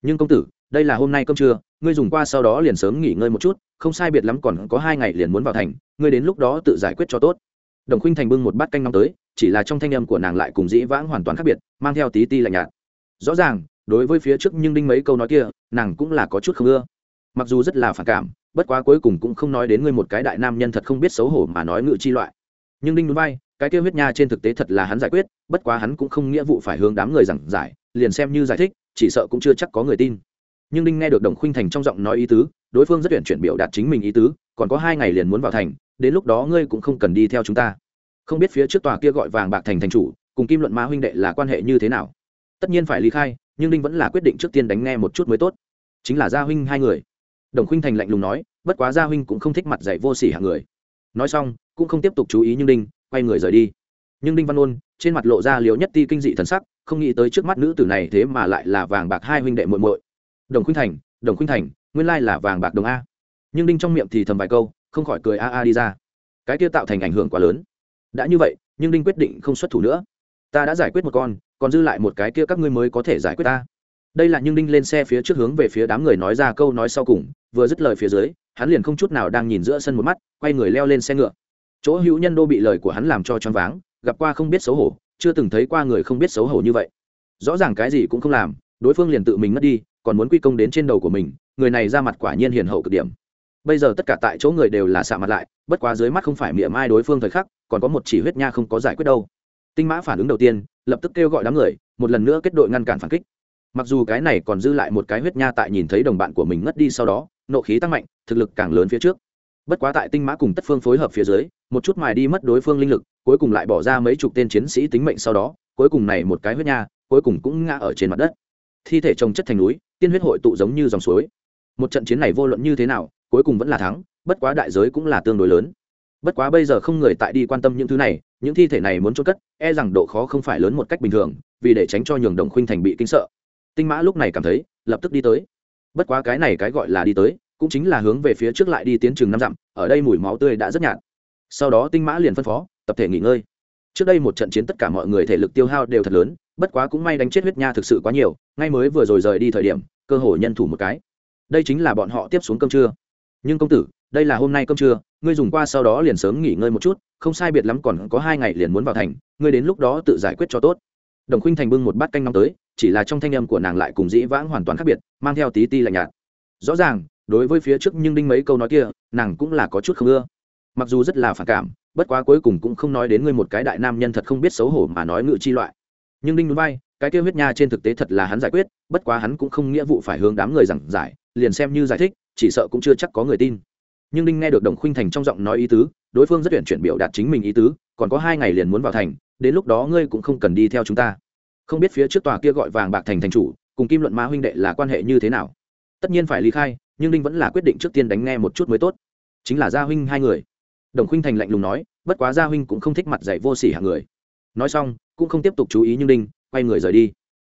S1: Nhưng công tử, đây là hôm nay cơm trưa, ngươi dùng qua sau đó liền sớm nghỉ ngơi một chút, không sai biệt lắm còn có hai ngày liền muốn vào thành, ngươi đến lúc đó tự giải quyết cho tốt. Đồng khuynh thành bưng một bát canh nóng tới, chỉ là trong thanh âm của nàng lại cùng dĩ vãng hoàn toàn khác biệt, mang theo tí ti lạnh nhạt. Rõ ràng, đối với phía trước nhưng đinh mấy câu nói kia, nàng cũng là có chút không ưa. Mặc dù rất là phản cảm, bất quá cuối cùng cũng không nói đến ngươi một cái đại nam nhân thật không biết xấu hổ mà nói ngự chi loại nhưng đinh núi bay, cái kia huyết nha trên thực tế thật là hắn giải quyết, bất quá hắn cũng không nghĩa vụ phải hướng đám người giảng giải, liền xem như giải thích, chỉ sợ cũng chưa chắc có người tin. Nhưng đinh nghe được đồng khuynh thành trong giọng nói ý tứ, đối phương rất tuyển chuyển biểu đạt chính mình ý tứ, còn có hai ngày liền muốn vào thành, đến lúc đó ngươi cũng không cần đi theo chúng ta. Không biết phía trước tòa kia gọi vàng bạc thành thành chủ, cùng kim luận ma huynh đệ là quan hệ như thế nào? Tất nhiên phải ly khai, nhưng đinh vẫn là quyết định trước tiên đánh nghe một chút mới tốt. Chính là gia huynh hai người. Đồng khuynh thành lạnh lùng nói, bất quá gia huynh cũng không thích mặt dạy vô sỉ hạng người nói xong, cũng không tiếp tục chú ý nhưng đinh, quay người rời đi. Nhưng đinh văn ôn, trên mặt lộ ra liều nhất ti kinh dị thần sắc, không nghĩ tới trước mắt nữ tử này thế mà lại là vàng bạc hai huynh đệ muội muội. Đồng khuynh thành, đồng khuynh thành, nguyên lai là vàng bạc đồng a. Nhưng đinh trong miệng thì thầm vài câu, không khỏi cười a a đi ra. Cái kia tạo thành ảnh hưởng quá lớn. Đã như vậy nhưng đinh quyết định không xuất thủ nữa. Ta đã giải quyết một con, còn dư lại một cái kia các ngươi mới có thể giải quyết ta. Đây là nhưng đinh lên xe phía trước hướng về phía đám người nói ra câu nói sau cùng vừa dứt lời phía dưới, hắn liền không chút nào đang nhìn giữa sân một mắt, quay người leo lên xe ngựa. Chỗ hữu nhân đô bị lời của hắn làm cho choáng váng, gặp qua không biết xấu hổ, chưa từng thấy qua người không biết xấu hổ như vậy. Rõ ràng cái gì cũng không làm, đối phương liền tự mình mất đi, còn muốn quy công đến trên đầu của mình, người này ra mặt quả nhiên hiền hậu cực điểm. Bây giờ tất cả tại chỗ người đều là xạ mặt lại, bất quá dưới mắt không phải miệng mai đối phương thời khắc, còn có một chỉ huyết nha không có giải quyết đâu. Tinh mã phản ứng đầu tiên, lập tức kêu gọi đám người, một lần nữa kết đội ngăn cản phản kích. Mặc dù cái này còn dư lại một cái huyết nha tại nhìn thấy đồng bạn của mình ngất đi sau đó nộ khí tăng mạnh, thực lực càng lớn phía trước. Bất quá tại tinh mã cùng tất phương phối hợp phía dưới, một chút mài đi mất đối phương linh lực, cuối cùng lại bỏ ra mấy chục tên chiến sĩ tính mệnh sau đó, cuối cùng này một cái huyết nha, cuối cùng cũng ngã ở trên mặt đất. Thi thể trồng chất thành núi, tiên huyết hội tụ giống như dòng suối. Một trận chiến này vô luận như thế nào, cuối cùng vẫn là thắng, bất quá đại giới cũng là tương đối lớn. Bất quá bây giờ không người tại đi quan tâm những thứ này, những thi thể này muốn trôn cất e rằng độ khó không phải lớn một cách bình thường, vì để tránh cho nhường đồng khuynh thành bị kinh sợ. Tinh mã lúc này cảm thấy, lập tức đi tới bất quá cái này cái gọi là đi tới, cũng chính là hướng về phía trước lại đi tiến chừng năm dặm, ở đây mùi máu tươi đã rất nhạt. Sau đó tinh mã liền phân phó, tập thể nghỉ ngơi. Trước đây một trận chiến tất cả mọi người thể lực tiêu hao đều thật lớn, bất quá cũng may đánh chết huyết nha thực sự quá nhiều, ngay mới vừa rồi rời đi thời điểm, cơ hội nhân thủ một cái. Đây chính là bọn họ tiếp xuống cơm trưa. Nhưng công tử, đây là hôm nay cơm trưa, ngươi dùng qua sau đó liền sớm nghỉ ngơi một chút, không sai biệt lắm còn có hai ngày liền muốn vào thành, ngươi đến lúc đó tự giải quyết cho tốt. Đồng khuynh thành bưng một bát canh nóng tới chỉ là trong thanh âm của nàng lại cùng dĩ vãng hoàn toàn khác biệt, mang theo tí ti lạnh nhạt. Rõ ràng, đối với phía trước nhưng đinh mấy câu nói kia, nàng cũng là có chút không ưa. Mặc dù rất là phản cảm, bất quá cuối cùng cũng không nói đến ngươi một cái đại nam nhân thật không biết xấu hổ mà nói ngự chi loại. Nhưng đinh núi bay, cái kia huyết nha trên thực tế thật là hắn giải quyết, bất quá hắn cũng không nghĩa vụ phải hướng đám người giảng giải, liền xem như giải thích, chỉ sợ cũng chưa chắc có người tin. Nhưng đinh nghe được đồng khuynh thành trong giọng nói ý tứ, đối phương rất tuyển chuyển biểu đạt chính mình ý tứ, còn có hai ngày liền muốn vào thành, đến lúc đó ngươi cũng không cần đi theo chúng ta không biết phía trước tòa kia gọi vàng bạc thành thành chủ, cùng kim luận ma huynh đệ là quan hệ như thế nào. Tất nhiên phải ly khai, nhưng đinh vẫn là quyết định trước tiên đánh nghe một chút mới tốt. Chính là gia huynh hai người. Đồng khuynh thành lạnh lùng nói, bất quá gia huynh cũng không thích mặt dạy vô sỉ hạng người. Nói xong, cũng không tiếp tục chú ý nhưng đinh, quay người rời đi.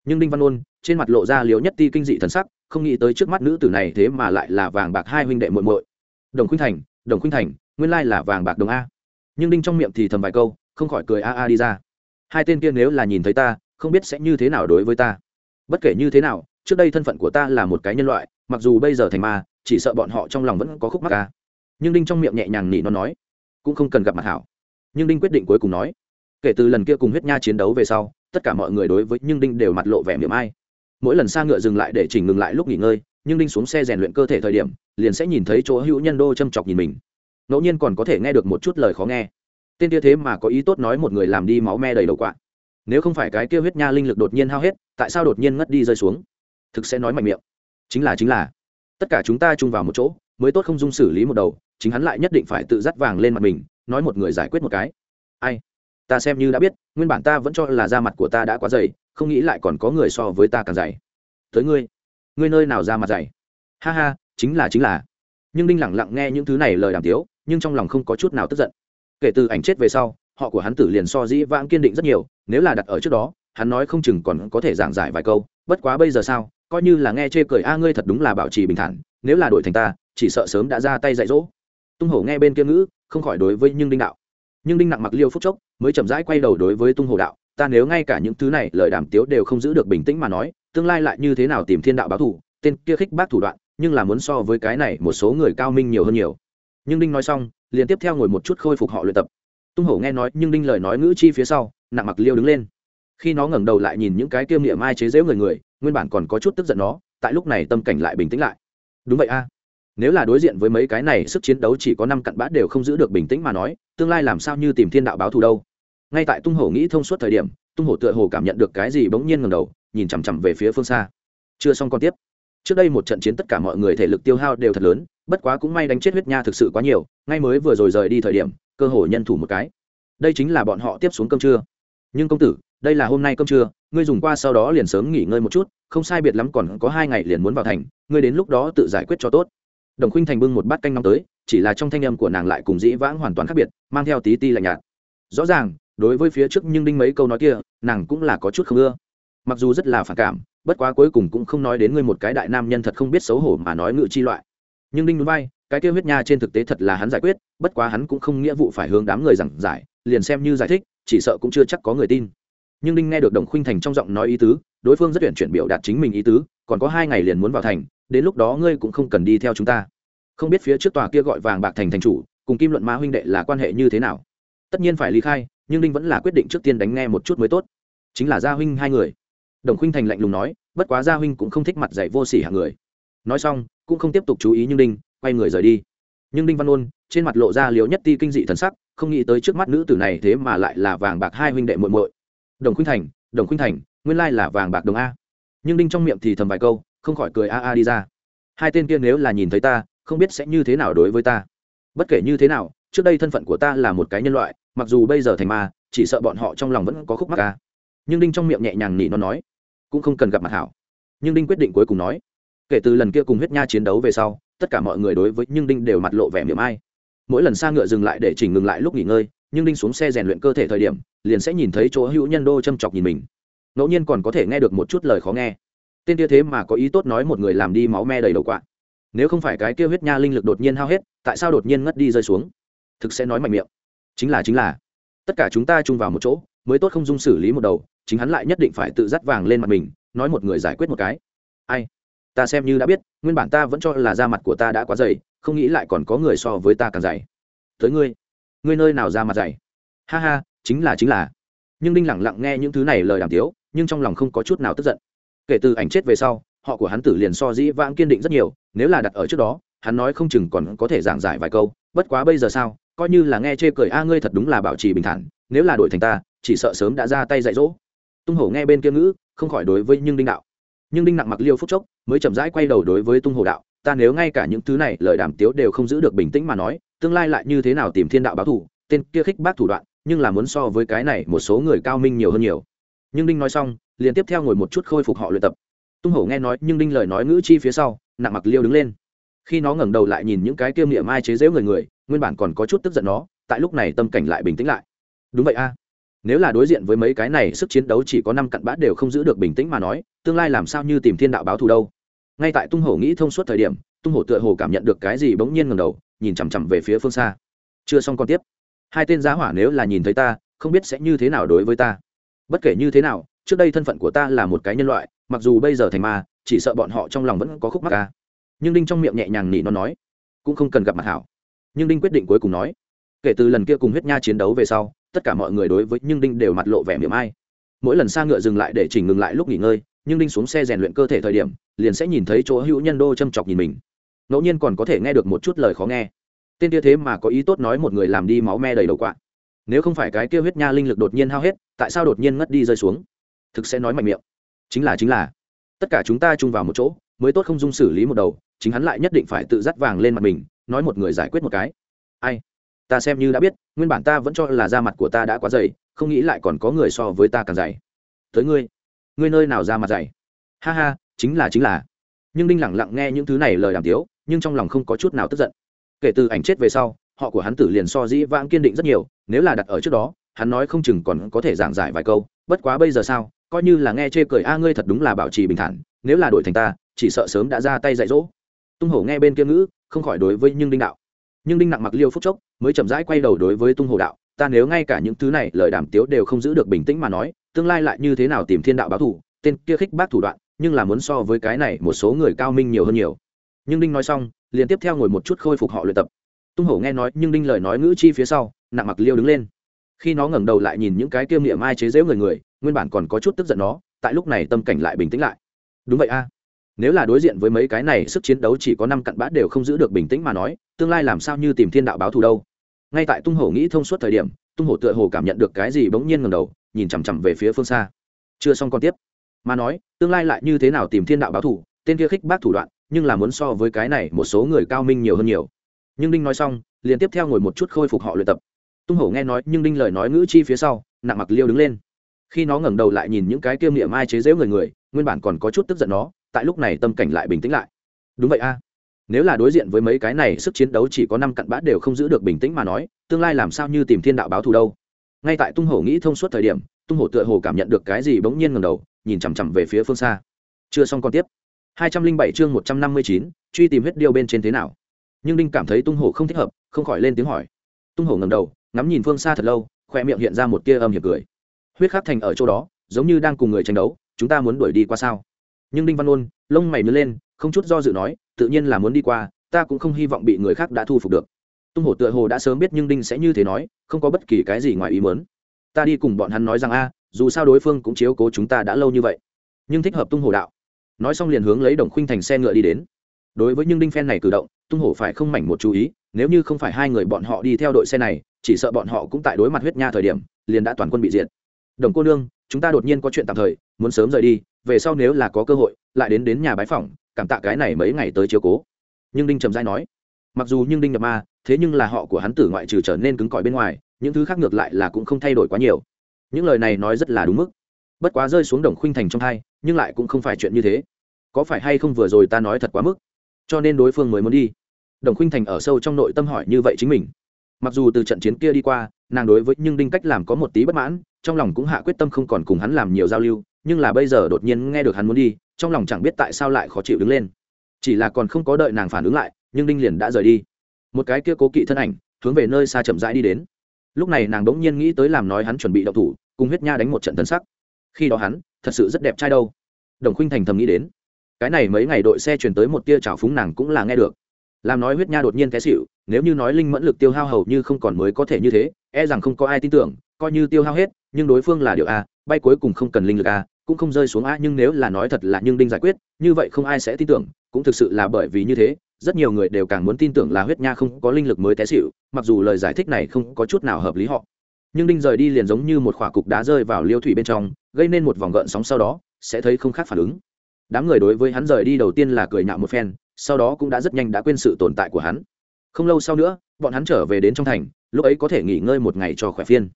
S1: Nhưng đinh văn ôn, trên mặt lộ ra liều nhất ti kinh dị thần sắc, không nghĩ tới trước mắt nữ tử này thế mà lại là vàng bạc hai huynh đệ muội muội. Đồng khuynh thành, đồng khuynh thành, nguyên lai là vàng bạc đồng a. Nhưng đinh trong miệng thì thầm vài câu, không khỏi cười a a đi ra. Hai tên kia nếu là nhìn thấy ta không biết sẽ như thế nào đối với ta. Bất kể như thế nào, trước đây thân phận của ta là một cái nhân loại, mặc dù bây giờ thành ma, chỉ sợ bọn họ trong lòng vẫn có khúc mắc ca nhưng đinh trong miệng nhẹ nhàng nỉ nó nói, cũng không cần gặp mặt hảo. Nhưng đinh quyết định cuối cùng nói, kể từ lần kia cùng huyết nha chiến đấu về sau, tất cả mọi người đối với nhưng đinh đều mặt lộ vẻ miệng ai. Mỗi lần xa ngựa dừng lại để chỉnh ngừng lại lúc nghỉ ngơi, nhưng đinh xuống xe rèn luyện cơ thể thời điểm, liền sẽ nhìn thấy chỗ hữu nhân đô châm chọc nhìn mình. Ngẫu nhiên còn có thể nghe được một chút lời khó nghe. Tên kia thế mà có ý tốt nói một người làm đi máu me đầy đầu quạ nếu không phải cái kia huyết nha linh lực đột nhiên hao hết, tại sao đột nhiên ngất đi rơi xuống? Thực sẽ nói mạnh miệng. Chính là chính là. Tất cả chúng ta chung vào một chỗ, mới tốt không dung xử lý một đầu, chính hắn lại nhất định phải tự dắt vàng lên mặt mình, nói một người giải quyết một cái. Ai? Ta xem như đã biết, nguyên bản ta vẫn cho là da mặt của ta đã quá dày, không nghĩ lại còn có người so với ta càng dày. Tới ngươi. Ngươi nơi nào ra mặt dày? Ha ha, chính là chính là. Nhưng đinh lẳng lặng nghe những thứ này lời đàm tiếu, nhưng trong lòng không có chút nào tức giận. Kể từ ảnh chết về sau, họ của hắn tử liền so dĩ vãng kiên định rất nhiều nếu là đặt ở trước đó, hắn nói không chừng còn có thể giảng giải vài câu, bất quá bây giờ sao, coi như là nghe chê cười, a, ngươi thật đúng là bảo trì bình thản, nếu là đổi thành ta, chỉ sợ sớm đã ra tay dạy dỗ. Tung hổ nghe bên kia ngữ, không khỏi đối với nhưng đinh đạo. Nhưng đinh nặng mặc liêu phúc chốc, mới chậm rãi quay đầu đối với tung hổ đạo, ta nếu ngay cả những thứ này, lời đàm tiếu đều không giữ được bình tĩnh mà nói, tương lai lại như thế nào tìm thiên đạo báo thủ tên kia khích bác thủ đoạn, nhưng là muốn so với cái này một số người cao minh nhiều hơn nhiều. Nhưng đinh nói xong, liền tiếp theo ngồi một chút khôi phục họ luyện tập. Tung hổ nghe nói nhưng đinh lời nói ngữ chi phía sau nặng mặc liêu đứng lên. Khi nó ngẩng đầu lại nhìn những cái kiêm niệm ai chế giễu người người, nguyên bản còn có chút tức giận nó, tại lúc này tâm cảnh lại bình tĩnh lại. Đúng vậy a. Nếu là đối diện với mấy cái này, sức chiến đấu chỉ có năm cặn bát đều không giữ được bình tĩnh mà nói, tương lai làm sao như tìm thiên đạo báo thù đâu. Ngay tại tung hổ nghĩ thông suốt thời điểm, tung hổ tựa hồ cảm nhận được cái gì bỗng nhiên ngẩng đầu, nhìn chằm chằm về phía phương xa. Chưa xong còn tiếp. Trước đây một trận chiến tất cả mọi người thể lực tiêu hao đều thật lớn, bất quá cũng may đánh chết huyết nha thực sự quá nhiều, ngay mới vừa rồi rời đi thời điểm, cơ hội nhân thủ một cái. Đây chính là bọn họ tiếp xuống cơm trưa nhưng công tử, đây là hôm nay cơm trưa, ngươi dùng qua sau đó liền sớm nghỉ ngơi một chút, không sai biệt lắm còn có hai ngày liền muốn vào thành, ngươi đến lúc đó tự giải quyết cho tốt. Đồng khuynh thành bưng một bát canh nóng tới, chỉ là trong thanh âm của nàng lại cùng dĩ vãng hoàn toàn khác biệt, mang theo tí ti lạnh nhạt. Rõ ràng, đối với phía trước nhưng đinh mấy câu nói kia, nàng cũng là có chút không ưa. Mặc dù rất là phản cảm, bất quá cuối cùng cũng không nói đến ngươi một cái đại nam nhân thật không biết xấu hổ mà nói ngự chi loại. Nhưng đinh núi bay, cái kia huyết nha trên thực tế thật là hắn giải quyết, bất quá hắn cũng không nghĩa vụ phải hướng đám người giảng giải, liền xem như giải thích chỉ sợ cũng chưa chắc có người tin. Nhưng đinh nghe được đồng khuynh thành trong giọng nói ý tứ, đối phương rất tuyển chuyển biểu đạt chính mình ý tứ, còn có hai ngày liền muốn vào thành, đến lúc đó ngươi cũng không cần đi theo chúng ta. Không biết phía trước tòa kia gọi vàng bạc thành thành chủ, cùng kim luận ma huynh đệ là quan hệ như thế nào? Tất nhiên phải ly khai, nhưng đinh vẫn là quyết định trước tiên đánh nghe một chút mới tốt. Chính là gia huynh hai người. Đồng khuynh thành lạnh lùng nói, bất quá gia huynh cũng không thích mặt dạy vô sỉ hạng người. Nói xong, cũng không tiếp tục chú ý nhưng đinh, quay người rời đi. Nhưng đinh văn ôn, trên mặt lộ ra liếu nhất ti kinh dị thần sắc không nghĩ tới trước mắt nữ tử này thế mà lại là vàng bạc hai huynh đệ muội muội. Đồng khuynh thành, đồng khuynh thành, nguyên lai là vàng bạc đồng a. Nhưng đinh trong miệng thì thầm vài câu, không khỏi cười a a đi ra. Hai tên kia nếu là nhìn thấy ta, không biết sẽ như thế nào đối với ta. Bất kể như thế nào, trước đây thân phận của ta là một cái nhân loại, mặc dù bây giờ thành ma, chỉ sợ bọn họ trong lòng vẫn có khúc mắc ca nhưng đinh trong miệng nhẹ nhàng nỉ nó nói, cũng không cần gặp mặt hảo. Nhưng đinh quyết định cuối cùng nói, kể từ lần kia cùng huyết nha chiến đấu về sau, tất cả mọi người đối với nhưng đinh đều mặt lộ vẻ miệng ai mỗi lần xa ngựa dừng lại để chỉnh ngừng lại lúc nghỉ ngơi, nhưng đinh xuống xe rèn luyện cơ thể thời điểm, liền sẽ nhìn thấy chỗ hữu nhân đô châm chọc nhìn mình. Ngẫu nhiên còn có thể nghe được một chút lời khó nghe. Tên kia thế mà có ý tốt nói một người làm đi máu me đầy đầu quạ. Nếu không phải cái kia huyết nha linh lực đột nhiên hao hết, tại sao đột nhiên ngất đi rơi xuống? Thực sẽ nói mạnh miệng. Chính là chính là. Tất cả chúng ta chung vào một chỗ, mới tốt không dung xử lý một đầu, chính hắn lại nhất định phải tự dắt vàng lên mặt mình, nói một người giải quyết một cái. Ai? Ta xem như đã biết, nguyên bản ta vẫn cho là da mặt của ta đã quá dày, không nghĩ lại còn có người so với ta càng dày. Tới ngươi ngươi nơi nào ra mặt dày? Ha ha, chính là chính là. Nhưng đinh lẳng lặng nghe những thứ này lời đàm tiếu, nhưng trong lòng không có chút nào tức giận. Kể từ ảnh chết về sau, họ của hắn tử liền so dĩ vãng kiên định rất nhiều, nếu là đặt ở trước đó, hắn nói không chừng còn có thể giảng giải vài câu, bất quá bây giờ sao, coi như là nghe chê cười, a, ngươi thật đúng là bảo trì bình thản, nếu là đổi thành ta, chỉ sợ sớm đã ra tay dạy dỗ. Tung hổ nghe bên kia ngữ, không khỏi đối với nhưng đinh đạo. Nhưng đinh nặng mặc liêu phúc chốc mới chậm rãi quay đầu đối với tung hồ đạo, ta nếu ngay cả những thứ này lời đàm tiếu đều không giữ được bình tĩnh mà nói, tương lai lại như thế nào tìm thiên đạo báo thủ tên kia khích bác thủ đoạn, nhưng là muốn so với cái này một số người cao minh nhiều hơn nhiều. Nhưng đinh nói xong, liền tiếp theo ngồi một chút khôi phục họ luyện tập. Tung hổ nghe nói, nhưng đinh lời nói ngữ chi phía sau, nặng mặc liêu đứng lên. Khi nó ngẩng đầu lại nhìn những cái kiêm niệm ai chế giễu người người, nguyên bản còn có chút tức giận nó, tại lúc này tâm cảnh lại bình tĩnh lại. Đúng vậy a nếu là đối diện với mấy cái này, sức chiến đấu chỉ có năm cặn bát đều không giữ được bình tĩnh mà nói, tương lai làm sao như tìm thiên đạo báo thù đâu. Ngay tại tung hổ nghĩ thông suốt thời điểm, tung hổ tựa hồ cảm nhận được cái gì bỗng nhiên ngầm đầu, nhìn chằm chằm về phía phương xa. Chưa xong còn tiếp. Hai tên giá hỏa nếu là nhìn thấy ta, không biết sẽ như thế nào đối với ta. Bất kể như thế nào, trước đây thân phận của ta là một cái nhân loại, mặc dù bây giờ thành ma, chỉ sợ bọn họ trong lòng vẫn có khúc mắc ca nhưng đinh trong miệng nhẹ nhàng nỉ nó nói, cũng không cần gặp mặt hảo. Nhưng đinh quyết định cuối cùng nói, kể từ lần kia cùng huyết nha chiến đấu về sau tất cả mọi người đối với nhưng đinh đều mặt lộ vẻ miệng ai. Mỗi lần xa ngựa dừng lại để chỉnh ngừng lại lúc nghỉ ngơi, nhưng đinh xuống xe rèn luyện cơ thể thời điểm, liền sẽ nhìn thấy chỗ hữu nhân đô châm chọc nhìn mình. Ngẫu nhiên còn có thể nghe được một chút lời khó nghe. Tên kia thế mà có ý tốt nói một người làm đi máu me đầy đầu quạ. Nếu không phải cái kia huyết nha linh lực đột nhiên hao hết, tại sao đột nhiên ngất đi rơi xuống? Thực sẽ nói mạnh miệng. Chính là chính là. Tất cả chúng ta chung vào một chỗ, mới tốt không dung xử lý một đầu, chính hắn lại nhất định phải tự dắt vàng lên mặt mình, nói một người giải quyết một cái. Ai? Ta xem như đã biết, nguyên bản ta vẫn cho là da mặt của ta đã quá dày, không nghĩ lại còn có người so với ta càng dày. Tới ngươi ngươi nơi nào ra mặt dày? Ha ha, chính là chính là. Nhưng đinh lẳng lặng nghe những thứ này lời đàm tiếu, nhưng trong lòng không có chút nào tức giận. Kể từ ảnh chết về sau, họ của hắn tử liền so dĩ vãng kiên định rất nhiều, nếu là đặt ở trước đó, hắn nói không chừng còn có thể giảng giải vài câu, bất quá bây giờ sao, coi như là nghe chê cười, a, ngươi thật đúng là bảo trì bình thản, nếu là đổi thành ta, chỉ sợ sớm đã ra tay dạy dỗ. Tung hổ nghe bên kia ngữ, không khỏi đối với nhưng đinh đạo nhưng đinh nặng mặc liêu phúc chốc mới chậm rãi quay đầu đối với tung hồ đạo, ta nếu ngay cả những thứ này lời đàm tiếu đều không giữ được bình tĩnh mà nói, tương lai lại như thế nào tìm thiên đạo báo thủ tên kia khích bác thủ đoạn, nhưng là muốn so với cái này một số người cao minh nhiều hơn nhiều. Nhưng đinh nói xong, liền tiếp theo ngồi một chút khôi phục họ luyện tập. Tung hổ nghe nói, nhưng đinh lời nói ngữ chi phía sau, nặng mặc liêu đứng lên. Khi nó ngẩng đầu lại nhìn những cái kiêm niệm ai chế giễu người người, nguyên bản còn có chút tức giận nó, tại lúc này tâm cảnh lại bình tĩnh lại. Đúng vậy a nếu là đối diện với mấy cái này, sức chiến đấu chỉ có năm cặn bã đều không giữ được bình tĩnh mà nói, tương lai làm sao như tìm thiên đạo báo thù đâu. Ngay tại tung hổ nghĩ thông suốt thời điểm, tung hổ tựa hồ cảm nhận được cái gì bỗng nhiên ngầm đầu, nhìn chằm chằm về phía phương xa. Chưa xong còn tiếp. Mà nói, tương lai lại như thế nào tìm thiên đạo báo thù, tên kia khích bác thủ đoạn, nhưng là muốn so với cái này một số người cao minh nhiều hơn nhiều. Nhưng đinh nói xong, liền tiếp theo ngồi một chút khôi phục họ luyện tập. Tung hổ nghe nói, nhưng đinh lời nói ngữ chi phía sau, nặng mặc liêu đứng lên. Khi nó ngẩng đầu lại nhìn những cái kiêm niệm ai chế giễu người người, nguyên bản còn có chút tức giận nó tại lúc này tâm cảnh lại bình tĩnh lại. Đúng vậy a. Nếu là đối diện với mấy cái này sức chiến đấu chỉ có năm cặn bã đều không giữ được bình tĩnh mà nói, tương lai làm sao như tìm thiên đạo báo thù đâu. Ngay tại tung hổ nghĩ thông suốt thời điểm, tung hổ tựa hồ cảm nhận được cái gì bỗng nhiên ngầm đầu, nhìn chằm chằm về phía phương xa. Chưa xong còn tiếp. Hai trăm linh bảy chương một trăm năm mươi chín, truy tìm huyết điêu bên trên thế nào? Nhưng đinh cảm thấy tung hổ không thích hợp, không khỏi lên tiếng hỏi. Tung hổ ngầm đầu, ngắm nhìn phương xa thật lâu khoe miệng hiện ra một tia âm hiểm cười. Huyết khắc thành ở chỗ đó, giống như đang cùng người tranh đấu, chúng ta muốn đuổi đi qua sao? Nhưng đinh văn ôn, lông mày nứt lên, không chút do dự nói, tự nhiên là muốn đi qua, ta cũng không hy vọng bị người khác đã thu phục được. Tung hổ tựa hồ đã sớm biết nhưng đinh sẽ như thế nói, không có bất kỳ cái gì ngoài ý mớn ta đi cùng bọn hắn nói rằng a, dù sao đối phương cũng chiếu cố chúng ta đã lâu như vậy, nhưng thích hợp tung hổ đạo. Nói xong liền hướng lấy đồng khuynh thành xe ngựa đi đến. Đối với nhưng đinh phen này cử động, tung hổ phải không mảnh một chú ý, nếu như không phải hai người bọn họ đi theo đội xe này, chỉ sợ bọn họ cũng tại đối mặt huyết nha thời điểm, liền đã toàn quân bị diệt. Đồng cô nương, chúng ta đột nhiên có chuyện tạm thời, muốn sớm rời đi về sau nếu là có cơ hội, lại đến đến nhà bái phỏng, cảm tạ cái này mấy ngày tới chiếu cố. Nhưng đinh trầm dai nói, mặc dù nhưng đinh nhập ma, thế nhưng là họ của hắn tử ngoại trừ trở nên cứng cỏi bên ngoài, những thứ khác ngược lại là cũng không thay đổi quá nhiều. Những lời này nói rất là đúng mức. Bất quá rơi xuống đồng khuynh thành trong thai nhưng lại cũng không phải chuyện như thế. Có phải hay không vừa rồi ta nói thật quá mức? Cho nên đối phương mới muốn đi. Đồng khuynh thành ở sâu trong nội tâm hỏi như vậy chính mình. Mặc dù từ trận chiến kia đi qua, nàng đối với nhưng đinh cách làm có một tí bất mãn, trong lòng cũng hạ quyết tâm không còn cùng hắn làm nhiều giao lưu nhưng là bây giờ đột nhiên nghe được hắn muốn đi, trong lòng chẳng biết tại sao lại khó chịu đứng lên. Chỉ là còn không có đợi nàng phản ứng lại, nhưng đinh liền đã rời đi. Một cái kia cố kỵ thân ảnh, hướng về nơi xa chậm rãi đi đến. Lúc này nàng đỗng nhiên nghĩ tới làm nói hắn chuẩn bị đậu thủ, cùng huyết nha đánh một trận tân sắc. Khi đó hắn, thật sự rất đẹp trai đâu. Đồng khuynh thành thầm nghĩ đến. Cái này mấy ngày đội xe chuyển tới một tia trào phúng nàng cũng là nghe được. Làm nói huyết nha đột nhiên té xịu nếu như nói linh mẫn lực tiêu hao hầu như không còn mới có thể như thế e rằng không có ai tin tưởng, coi như tiêu hao hết nhưng đối phương là điều a, bay cuối cùng không cần linh lực a, cũng không rơi xuống a, nhưng nếu là nói thật là nhưng đinh giải quyết, như vậy không ai sẽ tin tưởng, cũng thực sự là bởi vì như thế, rất nhiều người đều càng muốn tin tưởng là huyết nha không có linh lực mới té xịu mặc dù lời giải thích này không có chút nào hợp lý họ. Nhưng đinh rời đi liền giống như một khỏa cục đá rơi vào liêu thủy bên trong, gây nên một vòng gợn sóng sau đó, sẽ thấy không khác phản ứng. Đám người đối với hắn rời đi đầu tiên là cười nhạo một phen, sau đó cũng đã rất nhanh đã quên sự tồn tại của hắn. Không lâu sau nữa, bọn hắn trở về đến trong thành, lúc ấy có thể nghỉ ngơi một ngày cho khỏe phiên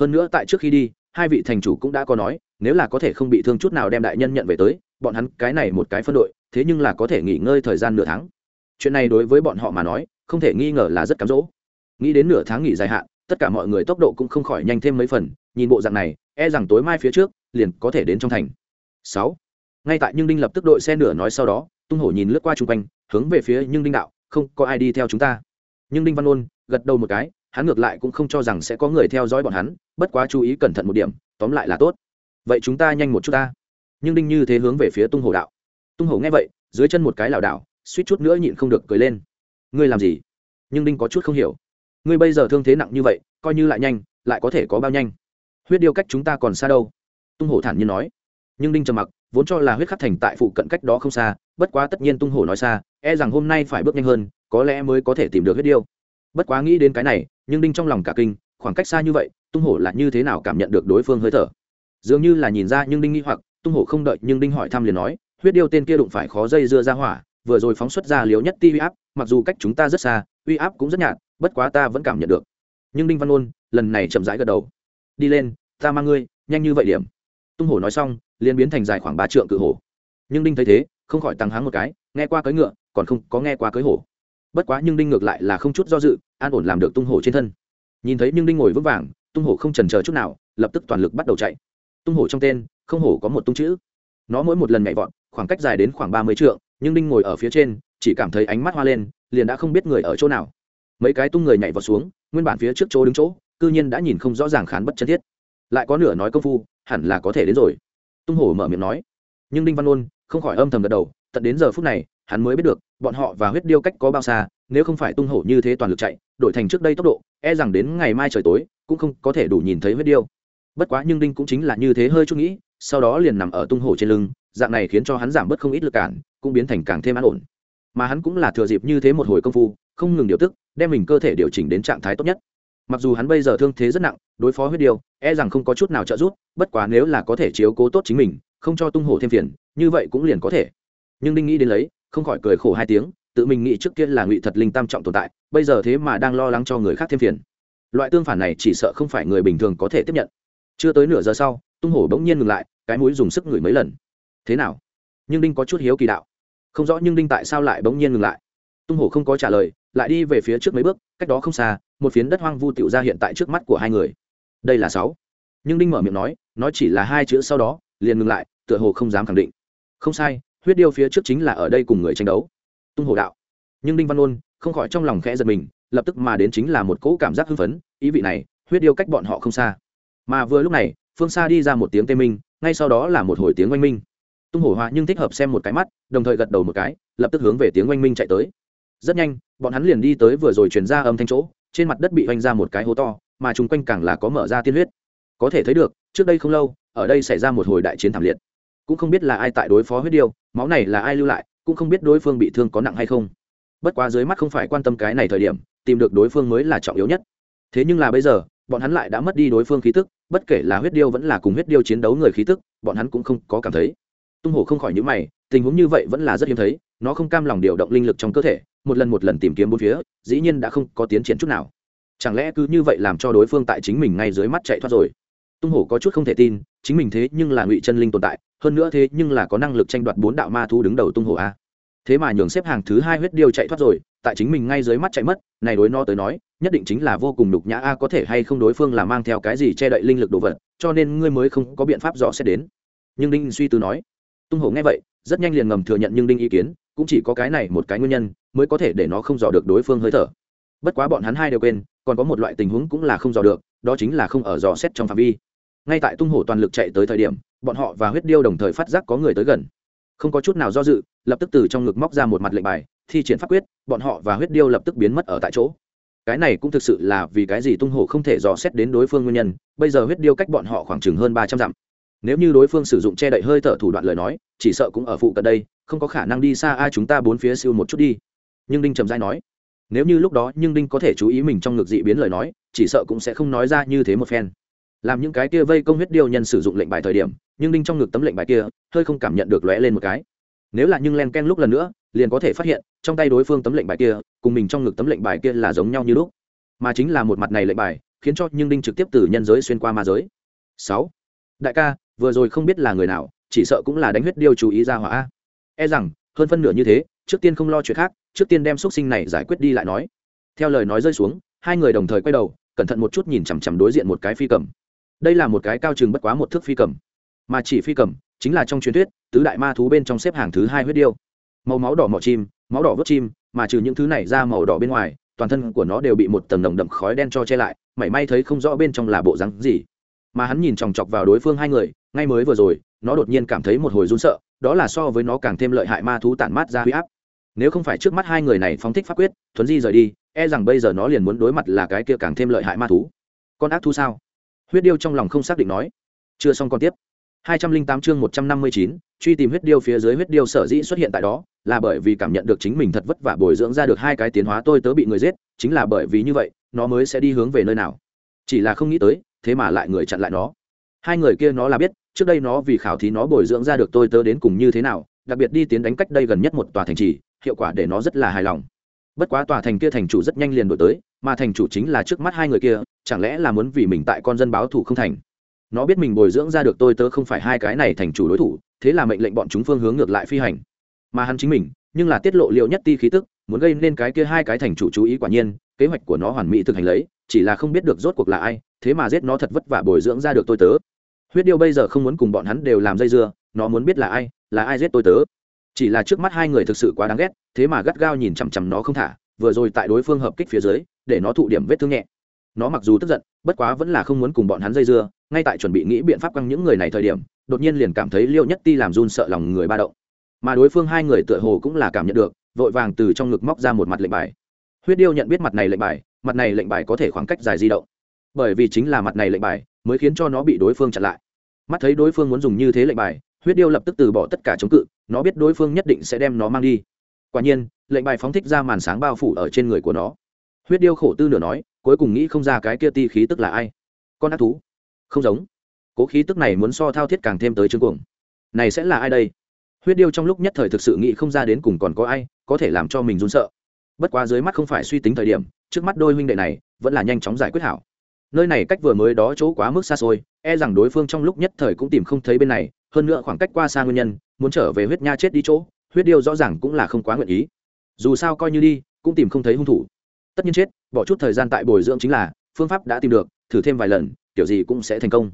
S1: hơn nữa tại trước khi đi, hai vị thành chủ cũng đã có nói, nếu là có thể không bị thương chút nào đem đại nhân nhận về tới, bọn hắn cái này một cái phân đội, thế nhưng là có thể nghỉ ngơi thời gian nửa tháng. Chuyện này đối với bọn họ mà nói, không thể nghi ngờ là rất cám dỗ. Nghĩ đến nửa tháng nghỉ dài hạn, tất cả mọi người tốc độ cũng không khỏi nhanh thêm mấy phần, nhìn bộ dạng này e rằng tối mai phía trước, liền có thể đến trong thành. Sáu. Ngay tại nhưng đinh lập tức đội xe nửa nói sau đó, tung hổ nhìn lướt qua chung quanh, hướng về phía nhưng đinh đạo, không có ai đi theo chúng ta. Nhưng đinh văn ôn, gật đầu một cái hắn ngược lại cũng không cho rằng sẽ có người theo dõi bọn hắn, bất quá chú ý cẩn thận một điểm, tóm lại là tốt. Vậy chúng ta nhanh một chút ta. Nhưng đinh như thế hướng về phía tung hổ đạo. Tung hổ nghe vậy, dưới chân một cái lảo đảo, suýt chút nữa nhịn không được cười lên. Ngươi làm gì? Nhưng đinh có chút không hiểu. Ngươi bây giờ thương thế nặng như vậy, coi như lại nhanh, lại có thể có bao nhanh? Huyết điêu cách chúng ta còn xa đâu? Tung hổ thản nhiên nói. Nhưng đinh trầm mặc, vốn cho là huyết khắc thành tại phụ cận cách đó không xa, bất quá tất nhiên tung hổ nói xa e rằng hôm nay phải bước nhanh hơn, có lẽ mới có thể tìm được huyết điêu bất quá nghĩ đến cái này, nhưng đinh trong lòng cả kinh, khoảng cách xa như vậy, tung hổ là như thế nào cảm nhận được đối phương hơi thở? Dường như là nhìn ra nhưng đinh nghi hoặc, tung hổ không đợi nhưng đinh hỏi thăm liền nói, huyết điêu tên kia đụng phải khó dây dưa ra hỏa, vừa rồi phóng xuất ra liều nhất ti uy áp, mặc dù cách chúng ta rất xa, uy áp cũng rất nhạt, bất quá ta vẫn cảm nhận được. Nhưng đinh văn ôn lần này chậm rãi gật đầu. Đi lên, ta mang ngươi, nhanh như vậy điểm. Tung hổ nói xong, liền biến thành dài khoảng ba trượng cự hổ. Nhưng đinh thấy thế, không khỏi tăng háng một cái, nghe qua cưỡi ngựa, còn không có nghe qua cưỡi hổ bất quá nhưng đinh ngược lại là không chút do dự, an ổn làm được tung hổ trên thân. Nhìn thấy nhưng đinh ngồi vững vàng, tung hổ không trần chờ chút nào, lập tức toàn lực bắt đầu chạy. Tung hổ trong tên, không hổ có một tung chữ. Nó mỗi một lần nhảy vọt, khoảng cách dài đến khoảng ba mươi trượng, nhưng đinh ngồi ở phía trên, chỉ cảm thấy ánh mắt hoa lên, liền đã không biết người ở chỗ nào. Mấy cái tung người nhảy vọt xuống, nguyên bản phía trước chỗ đứng chỗ, cư nhiên đã nhìn không rõ ràng khán bất chân thiết. Lại có nửa nói công phu, hẳn là có thể đến rồi. Tung hổ mở miệng nói. Nhưng đinh văn ôn, không khỏi âm thầm gật đầu, tận đến giờ phút này hắn mới biết được, bọn họ và huyết điêu cách có bao xa, nếu không phải tung hổ như thế toàn lực chạy, đổi thành trước đây tốc độ e rằng đến ngày mai trời tối, cũng không có thể đủ nhìn thấy huyết điêu. Bất quá nhưng đinh cũng chính là như thế hơi chút nghĩ, sau đó liền nằm ở tung hổ trên lưng, dạng này khiến cho hắn giảm bớt không ít lực cản, cũng biến thành càng thêm an ổn. Mà hắn cũng là thừa dịp như thế một hồi công phu, không ngừng điều tức, đem mình cơ thể điều chỉnh đến trạng thái tốt nhất. Mặc dù hắn bây giờ thương thế rất nặng, đối phó huyết điêu e rằng không có chút nào trợ giúp, bất quá nếu là có thể chiếu cố tốt chính mình, không cho tung hổ thêm phiền, như vậy cũng liền có thể. Nhưng đinh nghĩ đến lấy không khỏi cười khổ hai tiếng, tự mình nghĩ trước kia là ngụy thật linh tam trọng tồn tại, bây giờ thế mà đang lo lắng cho người khác thêm phiền. Loại tương phản này chỉ sợ không phải người bình thường có thể tiếp nhận. Chưa tới nửa giờ sau, tung hổ bỗng nhiên ngừng lại, cái mũi dùng sức ngửi mấy lần. Thế nào? Nhưng đinh có chút hiếu kỳ đạo. Không rõ nhưng đinh tại sao lại bỗng nhiên ngừng lại? Tung hổ không có trả lời, lại đi về phía trước mấy bước, cách đó không xa, một phiến đất hoang vu tựu ra hiện tại trước mắt của hai người. Đây là sáu. Nhưng đinh mở miệng nói nói chỉ là hai chữ sau đó, liền ngừng lại, tựa hồ không dám khẳng định. Không sai huyết điêu phía trước chính là ở đây cùng người tranh đấu. Tung hồ đạo. Nhưng đinh văn ôn không khỏi trong lòng khẽ giật mình, lập tức mà đến chính là một cỗ cảm giác hưng phấn, ý vị này, huyết điêu cách bọn họ không xa. Mà vừa lúc này, phương xa đi ra một tiếng tê minh, ngay sau đó là một hồi tiếng oanh minh. Tung hổ hoa nhưng thích hợp xem một cái mắt, đồng thời gật đầu một cái, lập tức hướng về tiếng oanh minh chạy tới. Rất nhanh, bọn hắn liền đi tới vừa rồi chuyển ra âm thanh chỗ, trên mặt đất bị oanh ra một cái hố to, mà chung quanh càng là có mở ra tiên huyết. Có thể thấy được, trước đây không lâu, ở đây xảy ra một hồi đại chiến thảm liệt cũng không biết là ai tại đối phó huyết điêu, máu này là ai lưu lại, cũng không biết đối phương bị thương có nặng hay không. Bất quá dưới mắt không phải quan tâm cái này thời điểm, tìm được đối phương mới là trọng yếu nhất. Thế nhưng là bây giờ, bọn hắn lại đã mất đi đối phương khí tức, bất kể là huyết điêu vẫn là cùng huyết điêu chiến đấu người khí tức, bọn hắn cũng không có cảm thấy. Tung hổ không khỏi những mày, tình huống như vậy vẫn là rất hiếm thấy, nó không cam lòng điều động linh lực trong cơ thể, một lần một lần tìm kiếm bốn phía, dĩ nhiên đã không có tiến triển chút nào. Chẳng lẽ cứ như vậy làm cho đối phương tại chính mình ngay dưới mắt chạy thoát rồi? Tung hổ có chút không thể tin chính mình thế nhưng là ngụy chân linh tồn tại, hơn nữa thế nhưng là có năng lực tranh đoạt bốn đạo ma thu đứng đầu tung hổ a. Thế mà nhường xếp hàng thứ hai huyết điêu chạy thoát rồi, tại chính mình ngay dưới mắt chạy mất, này đối no tới nói, nhất định chính là vô cùng đục nhã a, có thể hay không đối phương là mang theo cái gì che đậy linh lực đồ vật, cho nên ngươi mới không có biện pháp rõ sẽ đến. Nhưng đinh suy tư nói, tung hổ nghe vậy, rất nhanh liền ngầm thừa nhận nhưng đinh ý kiến, cũng chỉ có cái này một cái nguyên nhân, mới có thể để nó không dò được đối phương hơi thở. Bất quá bọn hắn hai đều quên, còn có một loại tình huống cũng là không dò được, đó chính là không ở dò xét trong phạm vi ngay tại tung hổ toàn lực chạy tới thời điểm, bọn họ và huyết điêu đồng thời phát giác có người tới gần. Không có chút nào do dự, lập tức từ trong ngực móc ra một mặt lệnh bài, thi triển pháp quyết, bọn họ và huyết điêu lập tức biến mất ở tại chỗ. Cái này cũng thực sự là vì cái gì tung hổ không thể dò xét đến đối phương nguyên nhân, bây giờ huyết điêu cách bọn họ khoảng chừng hơn ba trăm dặm. Nếu như đối phương sử dụng che đậy hơi thở thủ đoạn lời nói, chỉ sợ cũng ở phụ cận đây, không có khả năng đi xa ai chúng ta bốn phía siêu một chút đi. Nhưng đinh trầm dai nói, nếu như lúc đó nhưng đinh có thể chú ý mình trong ngực dị biến lời nói, chỉ sợ cũng sẽ không nói ra như thế một phen làm những cái kia vây công huyết điêu nhân sử dụng lệnh bài thời điểm, nhưng đinh trong ngực tấm lệnh bài kia, hơi không cảm nhận được lóe lên một cái. Nếu là nhưng len ken lúc lần nữa, liền có thể phát hiện, trong tay đối phương tấm lệnh bài kia, cùng mình trong ngực tấm lệnh bài kia là giống nhau như lúc. Mà chính là một mặt này lệnh bài, khiến cho nhưng đinh trực tiếp từ nhân giới xuyên qua ma giới. Sáu. Đại ca, vừa rồi không biết là người nào, chỉ sợ cũng là đánh huyết điêu chú ý ra hỏa e rằng, hơn phân nửa như thế, trước tiên không lo chuyện khác, trước tiên đem x sinh này giải quyết đi lại nói. Theo lời nói rơi xuống, hai người đồng thời quay đầu, cẩn thận một chút nhìn chằm chằm đối diện một cái phi cầm đây là một cái cao chừng bất quá một thước phi cầm. Mà chỉ phi cầm chính là trong truyền thuyết, tứ đại ma thú bên trong xếp hàng thứ hai huyết điêu. Màu máu đỏ mỏ chim, máu đỏ vớt chim, mà trừ những thứ này ra màu đỏ bên ngoài, toàn thân của nó đều bị một tầng nồng đậm khói đen cho che lại, mảy may thấy không rõ bên trong là bộ rắn gì. Mà hắn nhìn chòng chọc vào đối phương hai người, ngay mới vừa rồi, nó đột nhiên cảm thấy một hồi run sợ, đó là so với nó càng thêm lợi hại ma thú tản mát ra huy áp. Nếu không phải trước mắt hai người này phóng thích pháp quyết, thuấn di rời đi e rằng bây giờ nó liền muốn đối mặt là cái kia càng thêm lợi hại ma thú. Con ác thú sao? Huyết điêu trong lòng không xác định nói chưa xong còn tiếp 208 chương 159, truy tìm huyết điêu phía dưới huyết điêu sở dĩ xuất hiện tại đó, là bởi vì cảm nhận được chính mình thật vất vả bồi dưỡng ra được hai cái tiến hóa tôi tớ bị người giết, chính là bởi vì như vậy, nó mới sẽ đi hướng về nơi nào. Chỉ là không nghĩ tới, thế mà lại người chặn lại nó. Hai người kia nó là biết, trước đây nó vì khảo thí nó bồi dưỡng ra được tôi tớ đến cùng như thế nào, đặc biệt đi tiến đánh cách đây gần nhất một tòa thành trì, hiệu quả để nó rất là hài lòng. Bất quá tòa thành kia thành chủ rất nhanh liền đổi tới, mà thành chủ chính là trước mắt hai người kia, chẳng lẽ là muốn vì mình tại con dân báo thù không thành? nó biết mình bồi dưỡng ra được tôi tớ không phải hai cái này thành chủ đối thủ thế là mệnh lệnh bọn chúng phương hướng ngược lại phi hành. Mà hắn chính mình nhưng là tiết lộ liệu nhất ti khí tức muốn gây nên cái kia hai cái thành chủ chú ý quả nhiên kế hoạch của nó hoàn mỹ thực hành lấy chỉ là không biết được rốt cuộc là ai thế mà giết nó thật vất vả bồi dưỡng ra được tôi tớ. Huyết điêu bây giờ không muốn cùng bọn hắn đều làm dây dưa nó muốn biết là ai là ai giết tôi tớ. Chỉ là trước mắt hai người thực sự quá đáng ghét thế mà gắt gao nhìn chằm chằm nó không thả vừa rồi tại đối phương hợp kích phía dưới, để nó thụ điểm vết thương nhẹ. Nó mặc dù tức giận, bất quá vẫn là không muốn cùng bọn hắn dây dưa, ngay tại chuẩn bị nghĩ biện pháp căng những người này thời điểm, đột nhiên liền cảm thấy liêu nhất ti làm run sợ lòng người ba động. Mà đối phương hai người tựa hồ cũng là cảm nhận được, vội vàng từ trong ngực móc ra một mặt lệnh bài. Huyết điêu nhận biết mặt này lệnh bài, mặt này lệnh bài có thể khoảng cách dài di động. Bởi vì chính là mặt này lệnh bài, mới khiến cho nó bị đối phương chặn lại. Mắt thấy đối phương muốn dùng như thế lệnh bài, huyết điêu lập tức từ bỏ tất cả chống cự, nó biết đối phương nhất định sẽ đem nó mang đi. Quả nhiên lệnh bài phóng thích ra màn sáng bao phủ ở trên người của nó. Huyết điêu khổ tư nửa nói, cuối cùng nghĩ không ra cái kia ti khí tức là ai. Con ác thú. Không giống. Cố khí tức này muốn so thao thiết càng thêm tới chương cuồng. Này sẽ là ai đây? Huyết điêu trong lúc nhất thời thực sự nghĩ không ra đến cùng còn có ai, có thể làm cho mình run sợ. Bất quá dưới mắt không phải suy tính thời điểm, trước mắt đôi huynh đệ này, vẫn là nhanh chóng giải quyết hảo. Nơi này cách vừa mới đó chỗ quá mức xa xôi e rằng đối phương trong lúc nhất thời cũng tìm không thấy bên này, hơn nữa khoảng cách qua xa nguyên nhân, muốn trở về huyết nha chết đi chỗ, huyết điêu rõ ràng cũng là không quá nguyện ý dù sao coi như đi, cũng tìm không thấy hung thủ. Tất nhiên chết, bỏ chút thời gian tại bồi dưỡng chính là, phương pháp đã tìm được, thử thêm vài lần, kiểu gì cũng sẽ thành công.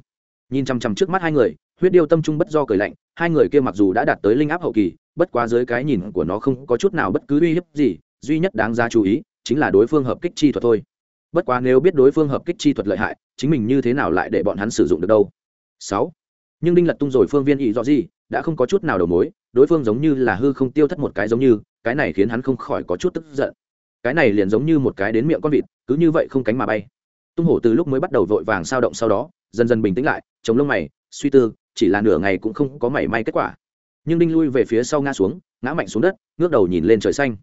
S1: Nhìn chằm chằm trước mắt hai người, huyết điêu tâm trung bất do cười lạnh, hai người kia mặc dù đã đạt tới linh áp hậu kỳ, bất quá dưới cái nhìn của nó không có chút nào bất cứ uy hiếp gì, duy nhất đáng ra chú ý, chính là đối phương hợp kích chi thuật thôi. Bất quá nếu biết đối phương hợp kích chi thuật lợi hại, chính mình như thế nào lại để bọn hắn sử dụng được đâu? Sáu. Nhưng đinh lật tung rồi phương viên ý rõ gì đã không có chút nào đầu mối, đối phương giống như là hư không tiêu thất một cái giống như, cái này khiến hắn không khỏi có chút tức giận. Cái này liền giống như một cái đến miệng con vịt, cứ như vậy không cánh mà bay. Tung hổ từ lúc mới bắt đầu vội vàng sao động sau đó, dần dần bình tĩnh lại, chống lông mày, suy tư, chỉ là nửa ngày cũng không có mảy may kết quả. Nhưng đinh lui về phía sau ngã xuống, ngã mạnh xuống đất, ngước đầu nhìn lên trời xanh.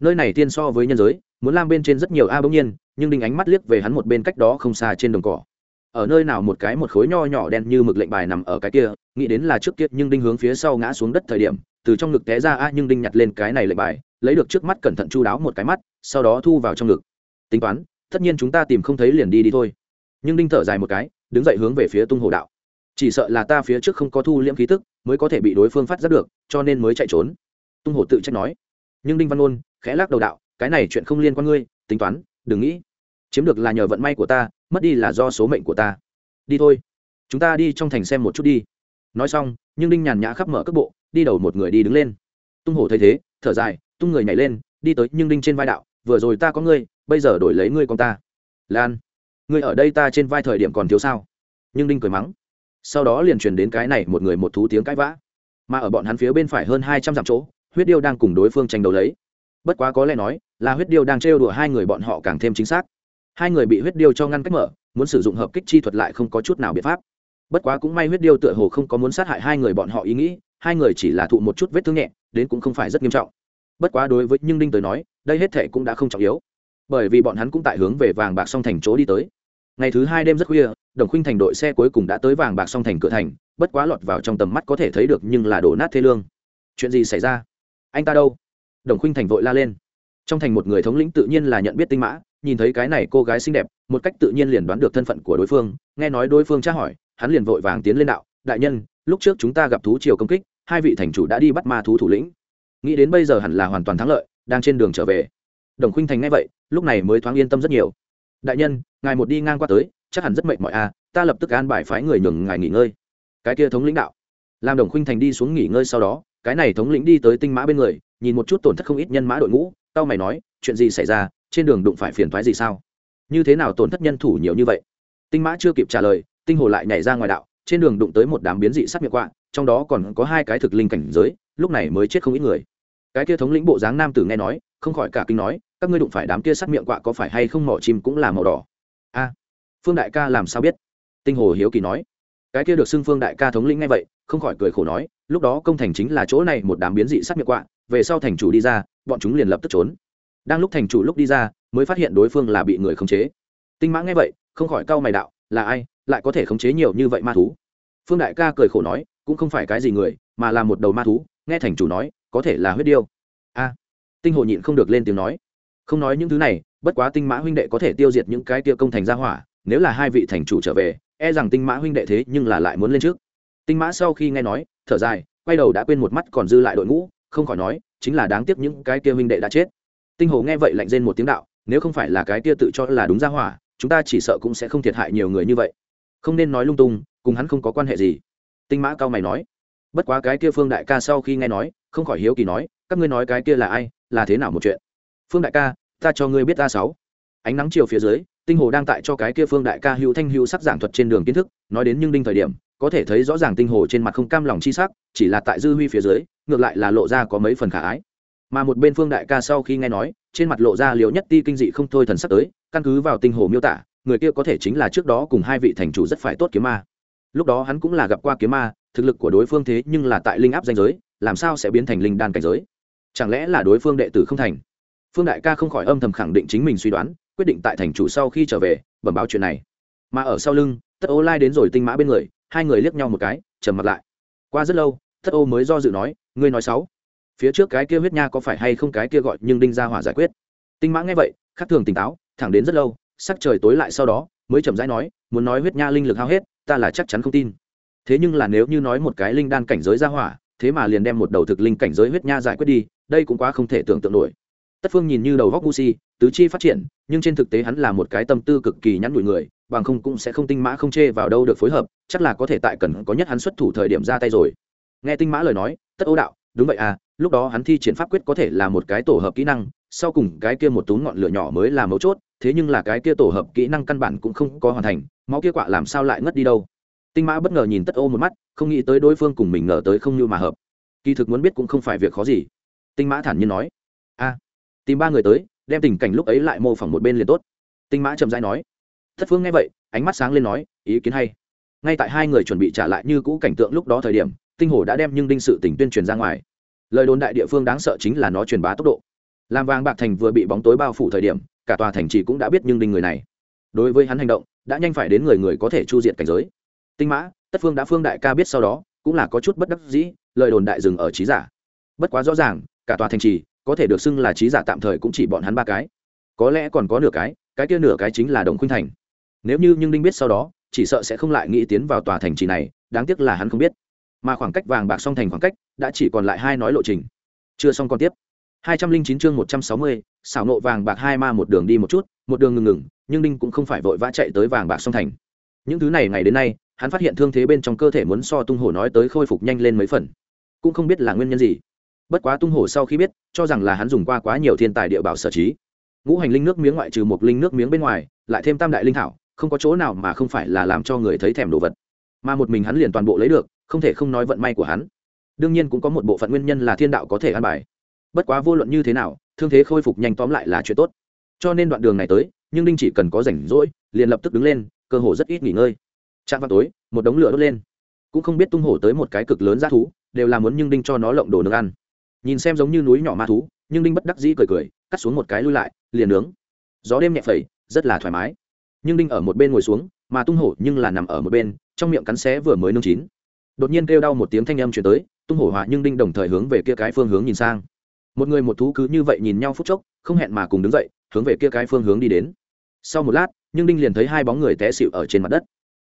S1: Nơi này tiên so với nhân giới, muốn lam bên trên rất nhiều a bỗng nhiên, nhưng đinh ánh mắt liếc về hắn một bên cách đó không xa trên đồng cỏ. Ở nơi nào một cái một khối nho nhỏ đen như mực lệnh bài nằm ở cái kia nghĩ đến là trước kia nhưng đinh hướng phía sau ngã xuống đất thời điểm, từ trong ngực té ra, a, nhưng đinh nhặt lên cái này lệnh bài, lấy được trước mắt cẩn thận chu đáo một cái mắt, sau đó thu vào trong ngực. Tính toán, tất nhiên chúng ta tìm không thấy liền đi đi thôi. Nhưng đinh thở dài một cái, đứng dậy hướng về phía tung hồ đạo. Chỉ sợ là ta phía trước không có thu liễm khí tức, mới có thể bị đối phương phát giác được, cho nên mới chạy trốn. Tung hồ tự trách nói. Nhưng đinh văn ôn khẽ lắc đầu đạo, cái này chuyện không liên quan ngươi, tính toán, đừng nghĩ. Chiếm được là nhờ vận may của ta, mất đi là do số mệnh của ta. Đi thôi. Chúng ta đi trong thành xem một chút đi nói xong, nhưng đinh nhàn nhã khắp mở cước bộ, đi đầu một người đi đứng lên. Tung hổ thấy thế, thở dài, tung người nhảy lên, đi tới nhưng đinh trên vai đạo, vừa rồi ta có ngươi, bây giờ đổi lấy ngươi con ta. Lan, ngươi ở đây ta trên vai thời điểm còn thiếu sao? Nhưng đinh cười mắng. Sau đó liền truyền đến cái này một người một thú tiếng cãi vã. Mà ở bọn hắn phía bên phải hơn hai trăm dặm chỗ, huyết điêu đang cùng đối phương tranh đấu lấy. Bất quá có lẽ nói, là huyết điêu đang trêu đùa hai người bọn họ càng thêm chính xác. Hai người bị huyết điêu cho ngăn cách mở, muốn sử dụng hợp kích chi thuật lại không có chút nào biện pháp bất quá cũng may huyết điêu tựa hồ không có muốn sát hại hai người bọn họ ý nghĩ, hai người chỉ là thụ một chút vết thương nhẹ, đến cũng không phải rất nghiêm trọng. Bất quá đối với nhưng đinh tới nói, đây hết thệ cũng đã không trọng yếu. Bởi vì bọn hắn cũng tại hướng về vàng bạc song thành chỗ đi tới. Ngày thứ hai đêm rất khuya, đồng khuynh thành đội xe cuối cùng đã tới vàng bạc song thành cửa thành, bất quá lọt vào trong tầm mắt có thể thấy được nhưng là đổ nát thê lương. Chuyện gì xảy ra? Anh ta đâu? Đồng khuynh thành vội la lên. Trong thành một người thống lĩnh tự nhiên là nhận biết tinh mã, nhìn thấy cái này cô gái xinh đẹp, một cách tự nhiên liền đoán được thân phận của đối phương, nghe nói đối phương tra hỏi hắn liền vội vàng tiến lên đạo, đại nhân, lúc trước chúng ta gặp thú triều công kích, hai vị thành chủ đã đi bắt ma thú thủ lĩnh. Nghĩ đến bây giờ hẳn là hoàn toàn thắng lợi, đang trên đường trở về. Đồng khuynh thành nghe vậy, lúc này mới thoáng yên tâm rất nhiều. Đại nhân, ngài một đi ngang qua tới, chắc hẳn rất mệt mỏi à ta lập tức an bài phái người nhường ngài nghỉ ngơi. Cái kia thống lĩnh đạo. Làm đồng khuynh thành đi xuống nghỉ ngơi sau đó, cái này thống lĩnh đi tới tinh mã bên người, nhìn một chút tổn thất không ít nhân mã đội ngũ tao mày nói, chuyện gì xảy ra, trên đường đụng phải phiền thoái gì sao? Như thế nào tổn thất nhân thủ nhiều như vậy? Tinh mã chưa kịp trả lời tinh hồ lại nhảy ra ngoài đạo, trên đường đụng tới một đám biến dị sắc miệng quạ, trong đó còn có hai cái thực linh cảnh giới, lúc này mới chết không ít người. Cái kia thống lĩnh bộ dáng nam tử nghe nói, không khỏi cả kinh nói, các ngươi đụng phải đám kia sắc miệng quạ có phải hay không mỏ chim cũng là màu đỏ? A, phương đại ca làm sao biết? Tinh hồ hiếu kỳ nói. Cái kia được xưng phương đại ca thống lĩnh ngay vậy, không khỏi cười khổ nói, lúc đó công thành chính là chỗ này một đám biến dị sắc miệng quạ, về sau thành chủ đi ra, bọn chúng liền lập tức trốn. Đang lúc thành chủ lúc đi ra, mới phát hiện đối phương là bị người khống chế. Tinh mã nghe vậy, không khỏi cau mày đạo, là ai? Lại có thể khống chế nhiều như vậy ma thú. Phương đại ca cười khổ nói, cũng không phải cái gì người, mà là một đầu ma thú, nghe thành chủ nói, có thể là huyết điêu. A. Tinh hồ nhịn không được lên tiếng nói. Không nói những thứ này, bất quá tinh mã huynh đệ có thể tiêu diệt những cái tia công thành ra hỏa, nếu là hai vị thành chủ trở về e rằng tinh mã huynh đệ thế nhưng là lại muốn lên trước. Tinh mã sau khi nghe nói, thở dài, quay đầu đã quên một mắt còn dư lại đội ngũ, không khỏi nói, chính là đáng tiếc những cái kia huynh đệ đã chết. Tinh hồ nghe vậy lạnh rên một tiếng đạo, nếu không phải là cái kia tự cho là đúng ra hỏa, chúng ta chỉ sợ cũng sẽ không thiệt hại nhiều người như vậy không nên nói lung tung, cùng hắn không có quan hệ gì. Tinh mã cao mày nói, bất quá cái kia phương đại ca sau khi nghe nói, không khỏi hiếu kỳ nói, các ngươi nói cái kia là ai, là thế nào một chuyện? Phương đại ca, ta cho ngươi biết ta sáu. Ánh nắng chiều phía dưới, tinh hồ đang tại cho cái kia phương đại ca hữu thanh hữu sắc giảng thuật trên đường kiến thức, nói đến nhưng đinh thời điểm, có thể thấy rõ ràng tinh hồ trên mặt không cam lòng chi sắc, chỉ là tại dư huy phía dưới, ngược lại là lộ ra có mấy phần khả ái. Mà một bên phương đại ca sau khi nghe nói, trên mặt lộ ra liều nhất ti kinh dị không thôi thần sắc tới, căn cứ vào tinh hồ miêu tả người kia có thể chính là trước đó cùng hai vị thành chủ rất phải tốt kiếm ma. Lúc đó hắn cũng là gặp qua kiếm ma, thực lực của đối phương thế nhưng là tại linh áp danh giới, làm sao sẽ biến thành linh đan cảnh giới? Chẳng lẽ là đối phương đệ tử không thành? Phương đại ca không khỏi âm thầm khẳng định chính mình suy đoán, quyết định tại thành chủ sau khi trở về, bẩm báo chuyện này. Mà ở sau lưng, tất ô lai đến rồi tinh mã bên người, hai người liếc nhau một cái, trầm mặt lại. Qua rất lâu, tất ô mới do dự nói, ngươi nói sáu phía trước cái kia huyết nha có phải hay không cái kia gọi nhưng đinh ra hỏa giải quyết? Tinh mã nghe vậy, khắc thường tỉnh táo, thẳng đến rất lâu sắc trời tối lại sau đó, mới chậm rãi nói, muốn nói huyết nha linh lực hao hết, ta là chắc chắn không tin. Thế nhưng là nếu như nói một cái linh đan cảnh giới ra hỏa, thế mà liền đem một đầu thực linh cảnh giới huyết nha giải quyết đi, đây cũng quá không thể tưởng tượng nổi. Tất phương nhìn như đầu góc gu si, tứ chi phát triển, nhưng trên thực tế hắn là một cái tâm tư cực kỳ nhắn nhủi người, bằng không cũng sẽ không tinh mã không chê vào đâu được phối hợp, chắc là có thể tại cần có nhất hắn xuất thủ thời điểm ra tay rồi. Nghe tinh mã lời nói, tất ấu đạo, đúng vậy à lúc đó hắn thi triển pháp quyết có thể là một cái tổ hợp kỹ năng, sau cùng cái kia một tú ngọn lửa nhỏ mới là mấu chốt thế nhưng là cái kia tổ hợp kỹ năng căn bản cũng không có hoàn thành, máu kia quạ làm sao lại ngất đi đâu? Tinh mã bất ngờ nhìn tất ô một mắt, không nghĩ tới đối phương cùng mình ngờ tới không như mà hợp. Kỳ thực muốn biết cũng không phải việc khó gì. Tinh mã thản nhiên nói, a, tìm ba người tới, đem tình cảnh lúc ấy lại mô phỏng một bên liền tốt. Tinh mã chậm rãi nói thất phương nghe vậy, ánh mắt sáng lên nói, ý kiến hay. Ngay tại hai người chuẩn bị trả lại như cũ cảnh tượng lúc đó thời điểm, tinh hồ đã đem nhưng đinh sự tình tuyên truyền ra ngoài. Lời đồn đại địa phương đáng sợ chính là nó truyền bá tốc độ làm vàng bạc thành vừa bị bóng tối bao phủ thời điểm, cả tòa thành trì cũng đã biết nhưng đinh người này. Đối với hắn hành động, đã nhanh phải đến người người có thể chu diện cảnh giới. Tinh mã, tất phương đã phương đại ca biết sau đó, cũng là có chút bất đắc dĩ, lời đồn đại dừng ở trí giả. Bất quá rõ ràng, cả tòa thành trì, có thể được xưng là trí giả tạm thời cũng chỉ bọn hắn ba cái. Có lẽ còn có nửa cái cái kia nửa cái chính là đồng khuynh thành. Nếu như nhưng đinh biết sau đó, chỉ sợ sẽ không lại nghĩ tiến vào tòa thành trì này, đáng tiếc là hắn không biết. Mà khoảng cách vàng bạc song thành khoảng cách, đã chỉ còn lại hai nói lộ trình. Chưa xong còn tiếp hai trăm linh chín chương một trăm sáu mươi, xảo nộ vàng bạc hai ma một đường đi một chút, một đường ngừng ngừng, nhưng đinh cũng không phải vội vã chạy tới vàng bạc song thành. Những thứ này ngày đến nay, hắn phát hiện thương thế bên trong cơ thể muốn so tung hổ nói tới khôi phục nhanh lên mấy phần. Cũng không biết là nguyên nhân gì. Bất quá tung hổ sau khi biết, cho rằng là hắn dùng qua quá nhiều thiên tài địa bảo sở trí. Ngũ hành linh nước miếng ngoại trừ một linh nước miếng bên ngoài, lại thêm tam đại linh thảo, không có chỗ nào mà không phải là làm cho người thấy thèm đồ vật. Mà một mình hắn liền toàn bộ lấy được, không thể không nói vận may của hắn. Đương nhiên cũng có một bộ phận nguyên nhân là thiên đạo có thể ăn bài bất quá vô luận như thế nào, thương thế khôi phục nhanh tóm lại là chuyện tốt. Cho nên đoạn đường này tới, nhưng đinh chỉ cần có rảnh rỗi, liền lập tức đứng lên, cơ hồ rất ít nghỉ ngơi. Trạm vào tối, một đống lửa đốt lên. Cũng không biết tung hổ tới một cái cực lớn ra thú, đều là muốn nhưng đinh cho nó lộng đồ nướng ăn. Nhìn xem giống như núi nhỏ ma thú, nhưng đinh bất đắc dĩ cười cười, cắt xuống một cái lui lại, liền nướng. Gió đêm nhẹ phẩy, rất là thoải mái. Nhưng đinh ở một bên ngồi xuống, mà tung hổ nhưng là nằm ở một bên, trong miệng cắn xé vừa mới nương chín. Đột nhiên kêu đau một tiếng thanh âm chuyển tới, tung hổ hòa nhưng đinh đồng thời hướng về kia cái phương hướng nhìn sang một người một thú cứ như vậy nhìn nhau phút chốc, không hẹn mà cùng đứng dậy, hướng về kia cái phương hướng đi đến. Sau một lát, nhưng đinh liền thấy hai bóng người té xịu ở trên mặt đất.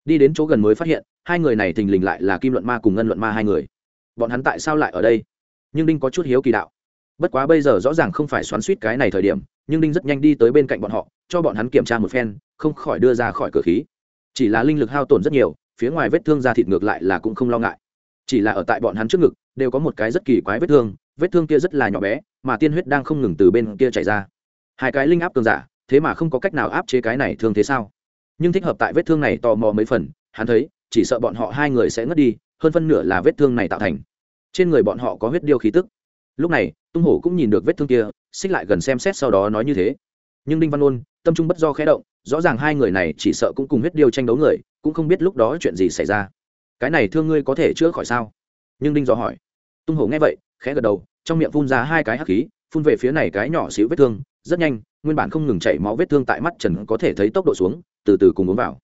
S1: Đi đến chỗ gần mới phát hiện, hai người này thình lình lại là kim luận ma cùng ngân luận ma hai người. Bọn hắn tại sao lại ở đây? Nhưng đinh có chút hiếu kỳ đạo. Bất quá bây giờ rõ ràng không phải xoắn suýt cái này thời điểm, nhưng đinh rất nhanh đi tới bên cạnh bọn họ, cho bọn hắn kiểm tra một phen, không khỏi đưa ra khỏi cửa khí. Chỉ là linh lực hao tổn rất nhiều, phía ngoài vết thương da thịt ngược lại là cũng không lo ngại. Chỉ là ở tại bọn hắn trước ngực, đều có một cái rất kỳ quái vết thương vết thương kia rất là nhỏ bé, mà tiên huyết đang không ngừng từ bên kia chảy ra. Hai cái linh áp cường giả, thế mà không có cách nào áp chế cái này thương thế sao? Nhưng thích hợp tại vết thương này tò mò mấy phần, hắn thấy, chỉ sợ bọn họ hai người sẽ ngất đi, hơn phân nửa là vết thương này tạo thành. Trên người bọn họ có huyết điêu khí tức. Lúc này, tung hổ cũng nhìn được vết thương kia, xích lại gần xem xét sau đó nói như thế. Nhưng đinh văn ôn tâm trung bất do khẽ động, rõ ràng hai người này chỉ sợ cũng cùng huyết điêu tranh đấu người, cũng không biết lúc đó chuyện gì xảy ra. Cái này thương ngươi có thể chữa khỏi sao? Nhưng đinh dò hỏi tung hổ nghe vậy, khẽ gật đầu, trong miệng phun ra hai cái hắc khí, phun về phía này cái nhỏ xíu vết thương, rất nhanh, nguyên bản không ngừng chảy máu vết thương tại mắt trần có thể thấy tốc độ xuống, từ từ cùng uống vào.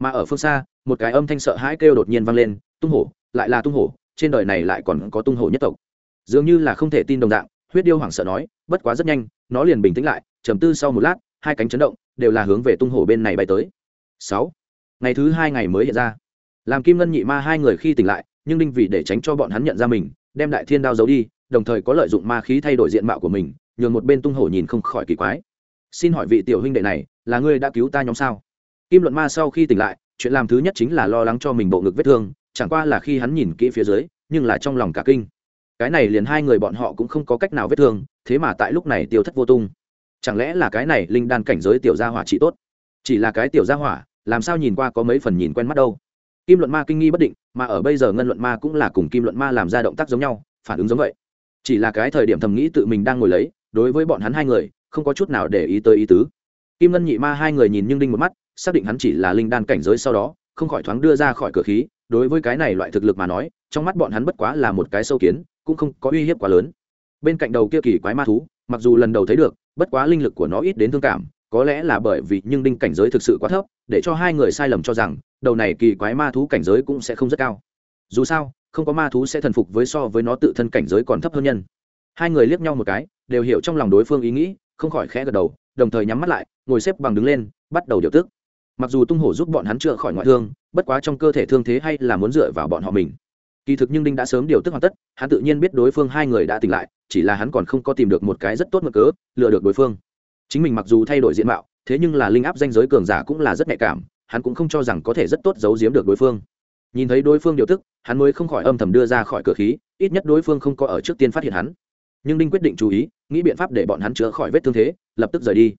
S1: Mà ở phương xa, một cái âm thanh sợ hãi kêu đột nhiên vang lên, tung hổ, lại là tung hổ, trên đời này lại còn có tung hổ nhất tộc. Dường như là không thể tin đồng dạng, huyết điêu hoảng sợ nói, bất quá rất nhanh, nó liền bình tĩnh lại, trầm tư sau một lát, hai cánh chấn động, đều là hướng về tung hổ bên này bay tới. Sáu. Ngày thứ hai ngày mới hiện ra. Làm kim ngân nhị ma hai người khi tỉnh lại, nhưng đinh Vị để tránh cho bọn hắn nhận ra mình đem đại thiên đao giấu đi, đồng thời có lợi dụng ma khí thay đổi diện mạo của mình, nhường một bên tung hổ nhìn không khỏi kỳ quái. Xin hỏi vị tiểu huynh đệ này, là ngươi đã cứu ta nhóm sao? Kim luận ma sau khi tỉnh lại, chuyện làm thứ nhất chính là lo lắng cho mình bộ ngực vết thương, chẳng qua là khi hắn nhìn kỹ phía dưới, nhưng là trong lòng cả kinh. Cái này liền hai người bọn họ cũng không có cách nào vết thương, thế mà tại lúc này tiêu thất vô tung. Chẳng lẽ là cái này linh đan cảnh giới tiểu gia hỏa trị tốt? Chỉ là cái tiểu gia hỏa, làm sao nhìn qua có mấy phần nhìn quen mắt đâu? Kim luận ma kinh nghi bất định, mà ở bây giờ ngân luận ma cũng là cùng kim luận ma làm ra động tác giống nhau, phản ứng giống vậy. Chỉ là cái thời điểm thầm nghĩ tự mình đang ngồi lấy, đối với bọn hắn hai người, không có chút nào để ý tới ý tứ. Kim ngân nhị ma hai người nhìn nhưng đinh một mắt, xác định hắn chỉ là linh đan cảnh giới sau đó, không khỏi thoáng đưa ra khỏi cửa khí, đối với cái này loại thực lực mà nói, trong mắt bọn hắn bất quá là một cái sâu kiến, cũng không có uy hiếp quá lớn. Bên cạnh đầu kia kỳ quái ma thú, mặc dù lần đầu thấy được, bất quá linh lực của nó ít đến thương cảm có lẽ là bởi vì nhưng đinh cảnh giới thực sự quá thấp, để cho hai người sai lầm cho rằng, đầu này kỳ quái ma thú cảnh giới cũng sẽ không rất cao. Dù sao, không có ma thú sẽ thần phục với so với nó tự thân cảnh giới còn thấp hơn nhân. Hai người liếc nhau một cái, đều hiểu trong lòng đối phương ý nghĩ, không khỏi khẽ gật đầu, đồng thời nhắm mắt lại, ngồi xếp bằng đứng lên, bắt đầu điều tức. Mặc dù tung hổ giúp bọn hắn chữa khỏi ngoại thương, bất quá trong cơ thể thương thế hay là muốn dựa vào bọn họ mình. Kỳ thực nhưng đinh đã sớm điều tức hoàn tất, hắn tự nhiên biết đối phương hai người đã tỉnh lại, chỉ là hắn còn không có tìm được một cái rất tốt mực cớ, lừa được đối phương chính mình mặc dù thay đổi diện mạo, thế nhưng là linh áp danh giới cường giả cũng là rất nhạy cảm, hắn cũng không cho rằng có thể rất tốt giấu giếm được đối phương. Nhìn thấy đối phương điều tức, hắn mới không khỏi âm thầm đưa ra khỏi cửa khí, ít nhất đối phương không có ở trước tiên phát hiện hắn. Nhưng đinh quyết định chú ý, nghĩ biện pháp để bọn hắn chữa khỏi vết thương thế, lập tức rời đi.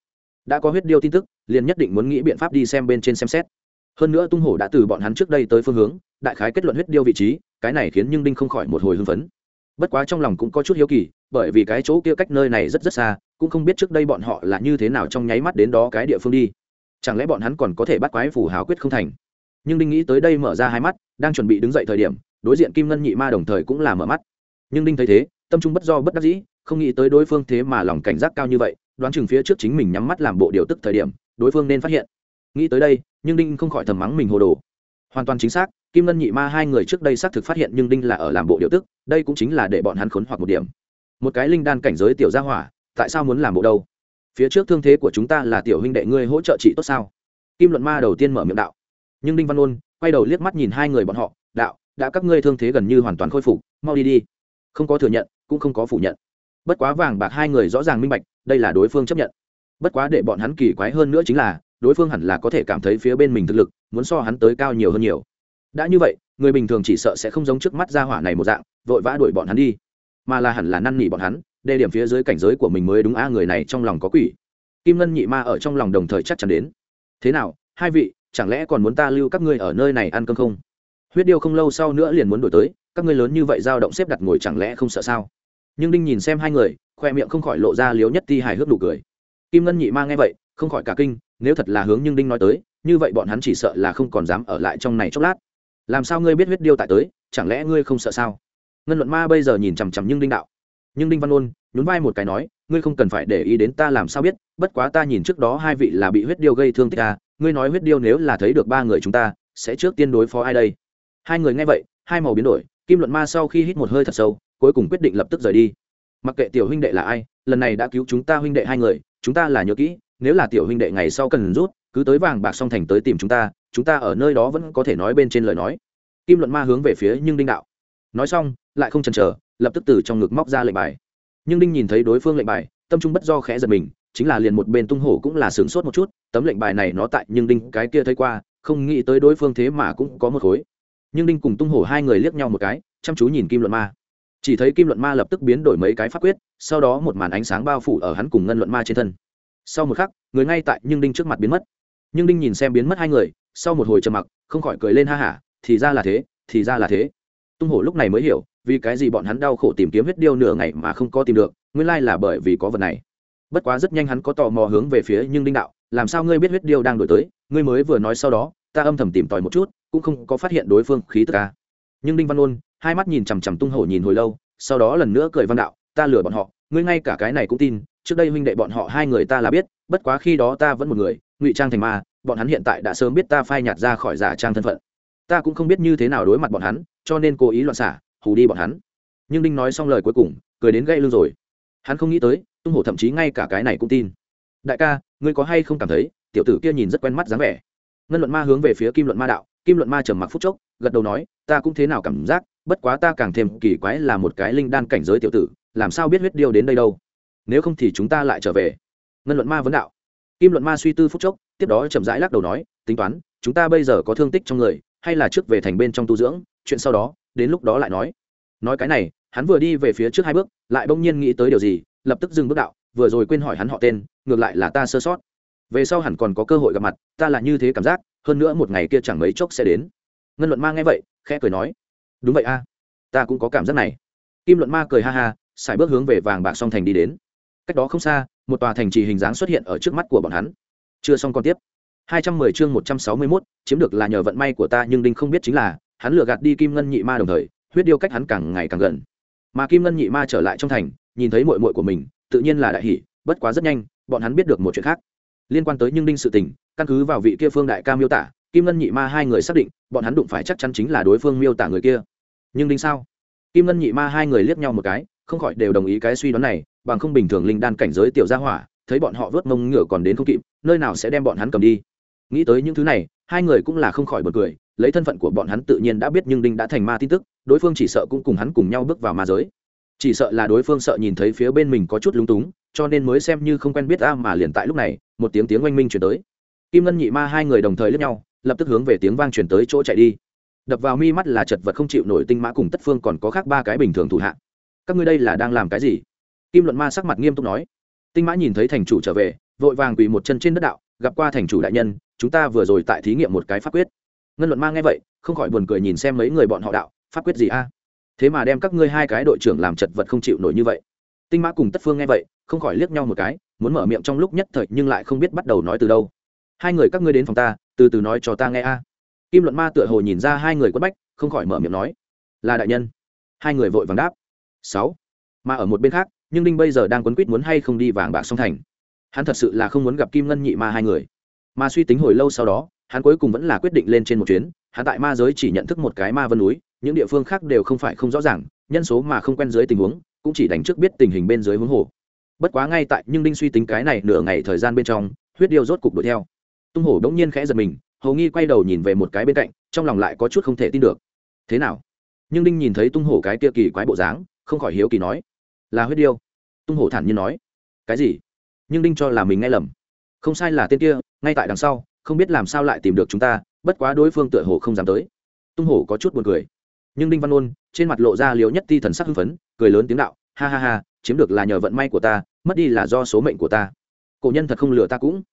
S1: Đã có huyết điêu tin tức, liền nhất định muốn nghĩ biện pháp đi xem bên trên xem xét. Hơn nữa tung hổ đã từ bọn hắn trước đây tới phương hướng, đại khái kết luận huyết điêu vị trí, cái này khiến nhưng đinh không khỏi một hồi hưng phấn. Bất quá trong lòng cũng có chút hiếu kỳ, bởi vì cái chỗ kia cách nơi này rất rất xa cũng không biết trước đây bọn họ là như thế nào trong nháy mắt đến đó cái địa phương đi. Chẳng lẽ bọn hắn còn có thể bắt quái phủ hào quyết không thành? Nhưng đinh nghĩ tới đây mở ra hai mắt, đang chuẩn bị đứng dậy thời điểm, đối diện kim ngân nhị ma đồng thời cũng là mở mắt. Nhưng đinh thấy thế, tâm trung bất do bất đắc dĩ, không nghĩ tới đối phương thế mà lòng cảnh giác cao như vậy, đoán chừng phía trước chính mình nhắm mắt làm bộ điều tức thời điểm, đối phương nên phát hiện. Nghĩ tới đây, nhưng đinh không khỏi thầm mắng mình hồ đồ. Hoàn toàn chính xác, kim ngân nhị ma hai người trước đây xác thực phát hiện nhưng đinh là ở làm bộ điều tức, đây cũng chính là để bọn hắn khốn hoặc một điểm. Một cái linh đan cảnh giới tiểu gia hỏa tại sao muốn làm bộ đâu? Phía trước thương thế của chúng ta là tiểu huynh đệ ngươi hỗ trợ chị tốt sao? Kim luận ma đầu tiên mở miệng đạo. Nhưng đinh văn ôn quay đầu liếc mắt nhìn hai người bọn họ, đạo, đã các ngươi thương thế gần như hoàn toàn khôi phục, mau đi đi. Không có thừa nhận, cũng không có phủ nhận. Bất quá vàng bạc hai người rõ ràng minh bạch, đây là đối phương chấp nhận. Bất quá để bọn hắn kỳ quái hơn nữa chính là, đối phương hẳn là có thể cảm thấy phía bên mình thực lực, muốn so hắn tới cao nhiều hơn nhiều. Đã như vậy, người bình thường chỉ sợ sẽ không giống trước mắt ra hỏa này một dạng, vội vã đuổi bọn hắn đi. Mà là hẳn là năn nỉ bọn hắn đề điểm phía dưới cảnh giới của mình mới đúng a, người này trong lòng có quỷ. Kim ngân nhị ma ở trong lòng đồng thời chắc chắn đến. Thế nào, hai vị, chẳng lẽ còn muốn ta lưu các ngươi ở nơi này ăn cơm không? Huyết điêu không lâu sau nữa liền muốn đổi tới, các ngươi lớn như vậy dao động xếp đặt ngồi chẳng lẽ không sợ sao? Nhưng đinh nhìn xem hai người, khoe miệng không khỏi lộ ra liếu nhất ti hài hước nụ cười. Kim ngân nhị ma nghe vậy, không khỏi cả kinh, nếu thật là hướng nhưng đinh nói tới, như vậy bọn hắn chỉ sợ là không còn dám ở lại trong này chốc lát. Làm sao ngươi biết huyết điêu tại tới, chẳng lẽ ngươi không sợ sao? Ngân luận ma bây giờ nhìn chằm chằm nhưng đinh đạo nhưng đinh văn ôn nhún vai một cái nói, ngươi không cần phải để ý đến ta làm sao biết, bất quá ta nhìn trước đó hai vị là bị huyết điêu gây thương tích ta ngươi nói huyết điêu nếu là thấy được ba người chúng ta, sẽ trước tiên đối phó ai đây? Hai người nghe vậy, hai màu biến đổi, kim luận ma sau khi hít một hơi thật sâu, cuối cùng quyết định lập tức rời đi. Mặc kệ tiểu huynh đệ là ai, lần này đã cứu chúng ta huynh đệ hai người, chúng ta là nhớ kỹ, nếu là tiểu huynh đệ ngày sau cần rút, cứ tới vàng bạc song thành tới tìm chúng ta chúng ta ở nơi đó vẫn có thể nói bên trên lời nói. Kim luận ma hướng về phía nhưng đinh đạo. Nói xong, lại không chần chờ lập tức từ trong ngực móc ra lệnh bài. Nhưng đinh nhìn thấy đối phương lệnh bài, tâm trung bất do khẽ giật mình, chính là liền một bên tung hổ cũng là sướng sốt một chút, tấm lệnh bài này nó tại nhưng đinh cái kia thấy qua, không nghĩ tới đối phương thế mà cũng có một khối. Nhưng đinh cùng tung hổ hai người liếc nhau một cái, chăm chú nhìn kim luận ma. Chỉ thấy kim luận ma lập tức biến đổi mấy cái pháp quyết, sau đó một màn ánh sáng bao phủ ở hắn cùng ngân luận ma trên thân. Sau một khắc, người ngay tại nhưng đinh trước mặt biến mất. Nhưng đinh nhìn xem biến mất hai người, sau một hồi trầm mặc, không khỏi cười lên ha hả, thì ra là thế, thì ra là thế. Tung hổ lúc này mới hiểu vì cái gì bọn hắn đau khổ tìm kiếm huyết điêu nửa ngày mà không có tìm được, nguyên lai là bởi vì có vật này. Bất quá rất nhanh hắn có tò mò hướng về phía nhưng đinh đạo, làm sao ngươi biết huyết điêu đang đổi tới? Ngươi mới vừa nói sau đó, ta âm thầm tìm tòi một chút, cũng không có phát hiện đối phương khí tức ca nhưng đinh văn ôn, hai mắt nhìn chằm chằm tung hổ nhìn hồi lâu, sau đó lần nữa cười văn đạo, ta lừa bọn họ, ngươi ngay cả cái này cũng tin, trước đây huynh đệ bọn họ hai người ta là biết, bất quá khi đó ta vẫn một người, ngụy trang thành ma, bọn hắn hiện tại đã sớm biết ta phai nhạt ra khỏi giả trang thân phận. Ta cũng không biết như thế nào đối mặt bọn hắn, cho nên cố ý loạn xả hù đi bọn hắn. Nhưng đinh nói xong lời cuối cùng, cười đến gây lưng rồi. Hắn không nghĩ tới, tung hổ thậm chí ngay cả cái này cũng tin. Đại ca, ngươi có hay không cảm thấy, tiểu tử kia nhìn rất quen mắt dáng vẻ? Ngân luận ma hướng về phía kim luận ma đạo, kim luận ma trầm mặc phút chốc, gật đầu nói, ta cũng thế nào cảm giác, bất quá ta càng thêm kỳ quái là một cái linh đan cảnh giới tiểu tử, làm sao biết huyết điêu đến đây đâu? Nếu không thì chúng ta lại trở về. Ngân luận ma vấn đạo. Kim luận ma suy tư phút chốc, tiếp đó chậm rãi lắc đầu nói, tính toán, chúng ta bây giờ có thương tích trong người, hay là trước về thành bên trong tu dưỡng, chuyện sau đó đến lúc đó lại nói. Nói cái này hắn vừa đi về phía trước hai bước lại bỗng nhiên nghĩ tới điều gì lập tức dừng bước đạo vừa rồi quên hỏi hắn họ tên ngược lại là ta sơ sót. Về sau hẳn còn có cơ hội gặp mặt ta là như thế cảm giác hơn nữa một ngày kia chẳng mấy chốc sẽ đến. Ngân luận ma nghe vậy khẽ cười nói đúng vậy a ta cũng có cảm giác này. Kim luận ma cười ha ha xài bước hướng về vàng bạc song thành đi đến. Cách đó không xa một tòa thành trì hình dáng xuất hiện ở trước mắt của bọn hắn. Chưa xong còn tiếp. 210 chương 161, chiếm được là nhờ vận may của ta nhưng đinh không biết chính là hắn lừa gạt đi kim ngân nhị ma đồng thời, huyết điêu cách hắn càng ngày càng gần. Mà kim ngân nhị ma trở lại trong thành, nhìn thấy muội muội của mình, tự nhiên là đại hỉ, bất quá rất nhanh, bọn hắn biết được một chuyện khác. Liên quan tới nhưng đinh sự tình, căn cứ vào vị kia phương đại ca miêu tả, kim ngân nhị ma hai người xác định, bọn hắn đụng phải chắc chắn chính là đối phương miêu tả người kia. Nhưng đinh sao? Kim ngân nhị ma hai người liếc nhau một cái, không khỏi đều đồng ý cái suy đoán này, bằng không bình thường linh đan cảnh giới tiểu gia hỏa, thấy bọn họ vớt mông ngựa còn đến không kịp, nơi nào sẽ đem bọn hắn cầm đi. Nghĩ tới những thứ này, hai người cũng là không khỏi bật cười lấy thân phận của bọn hắn tự nhiên đã biết nhưng đinh đã thành ma tin tức, đối phương chỉ sợ cũng cùng hắn cùng nhau bước vào ma giới. Chỉ sợ là đối phương sợ nhìn thấy phía bên mình có chút lúng túng, cho nên mới xem như không quen biết a mà liền tại lúc này, một tiếng tiếng oanh minh chuyển tới. Kim ngân nhị ma hai người đồng thời lướt nhau, lập tức hướng về tiếng vang chuyển tới chỗ chạy đi. Đập vào mi mắt là chật vật không chịu nổi tinh mã cùng tất phương còn có khác ba cái bình thường thủ hạ. Các ngươi đây là đang làm cái gì? Kim luận ma sắc mặt nghiêm túc nói. Tinh mã nhìn thấy thành chủ trở về, vội vàng quỳ một chân trên đất đạo, gặp qua thành chủ đại nhân, chúng ta vừa rồi tại thí nghiệm một cái pháp quyết ngân luận ma nghe vậy, không khỏi buồn cười nhìn xem mấy người bọn họ đạo, pháp quyết gì a? Thế mà đem các ngươi hai cái đội trưởng làm chật vật không chịu nổi như vậy. Tinh mã cùng tất phương nghe vậy, không khỏi liếc nhau một cái, muốn mở miệng trong lúc nhất thời nhưng lại không biết bắt đầu nói từ đâu. Hai người các ngươi đến phòng ta, từ từ nói cho ta nghe a. Kim luận ma tựa hồ nhìn ra hai người quất bách, không khỏi mở miệng nói. Là đại nhân. Hai người vội vàng đáp. Sáu. Mà ở một bên khác, nhưng đinh bây giờ đang quấn quýt muốn hay không đi vàng bạc song thành. Hắn thật sự là không muốn gặp kim ngân nhị ma hai người. Mà suy tính hồi lâu sau đó hắn cuối cùng vẫn là quyết định lên trên một chuyến, hắn tại ma giới chỉ nhận thức một cái ma vân núi, những địa phương khác đều không phải không rõ ràng, nhân số mà không quen dưới tình huống, cũng chỉ đánh trước biết tình hình bên dưới huống hồ. Bất quá ngay tại nhưng đinh suy tính cái này nửa ngày thời gian bên trong, huyết điêu rốt cục đuổi theo. Tung hổ đống nhiên khẽ giật mình hầu nghi quay đầu nhìn về một cái bên cạnh, trong lòng lại có chút không thể tin được. Thế nào? Nhưng đinh nhìn thấy tung hổ cái kia kỳ quái bộ dáng, không khỏi hiếu kỳ nói, là huyết điêu? Tung hổ thản nhiên nói, cái gì? Nhưng đinh cho là mình nghe lầm. Không sai là tên kia, ngay tại đằng sau không biết làm sao lại tìm được chúng ta, bất quá đối phương tựa hồ không dám tới. Tung hổ có chút buồn cười. Nhưng đinh văn ôn trên mặt lộ ra liều nhất ti thần sắc hưng phấn, cười lớn tiếng đạo, ha ha ha, chiếm được là nhờ vận may của ta, mất đi là do số mệnh của ta. Cổ nhân thật không lừa ta cũng.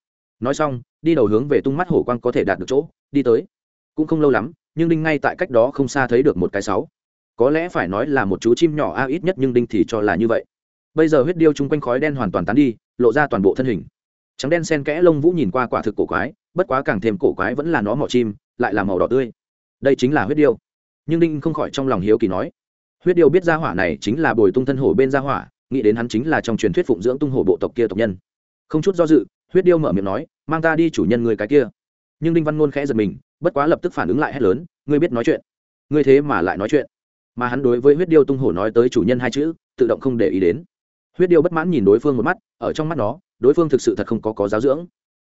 S1: Nói xong, đi đầu hướng về tung mắt hổ quang có thể đạt được chỗ, đi tới. Cũng không lâu lắm, nhưng đinh ngay tại cách đó không xa thấy được một cái sáu. Có lẽ phải nói là một chú chim nhỏ, a, ít nhất nhưng đinh thì cho là như vậy. Bây giờ huyết điêu chung quanh khói đen hoàn toàn tán đi, lộ ra toàn bộ thân hình trắng đen sen kẽ lông vũ nhìn qua quả thực cổ quái, bất quá càng thêm cổ quái vẫn là nó mỏ chim, lại là màu đỏ tươi. Đây chính là huyết điêu. Nhưng đinh không khỏi trong lòng hiếu kỳ nói, huyết điêu biết gia hỏa này chính là bồi tung thân hổ bên gia hỏa, nghĩ đến hắn chính là trong truyền thuyết phụng dưỡng tung hổ bộ tộc kia tộc nhân. Không chút do dự, huyết điêu mở miệng nói, mang ta đi chủ nhân người cái kia. Nhưng đinh văn ngôn khẽ giật mình, bất quá lập tức phản ứng lại hét lớn, ngươi biết nói chuyện. Ngươi thế mà lại nói chuyện. Mà hắn đối với huyết điêu tung hổ nói tới chủ nhân hai chữ, tự động không để ý đến. Huyết điêu bất mãn nhìn đối phương một mắt, ở trong mắt nó đối phương thực sự thật không có có giáo dưỡng.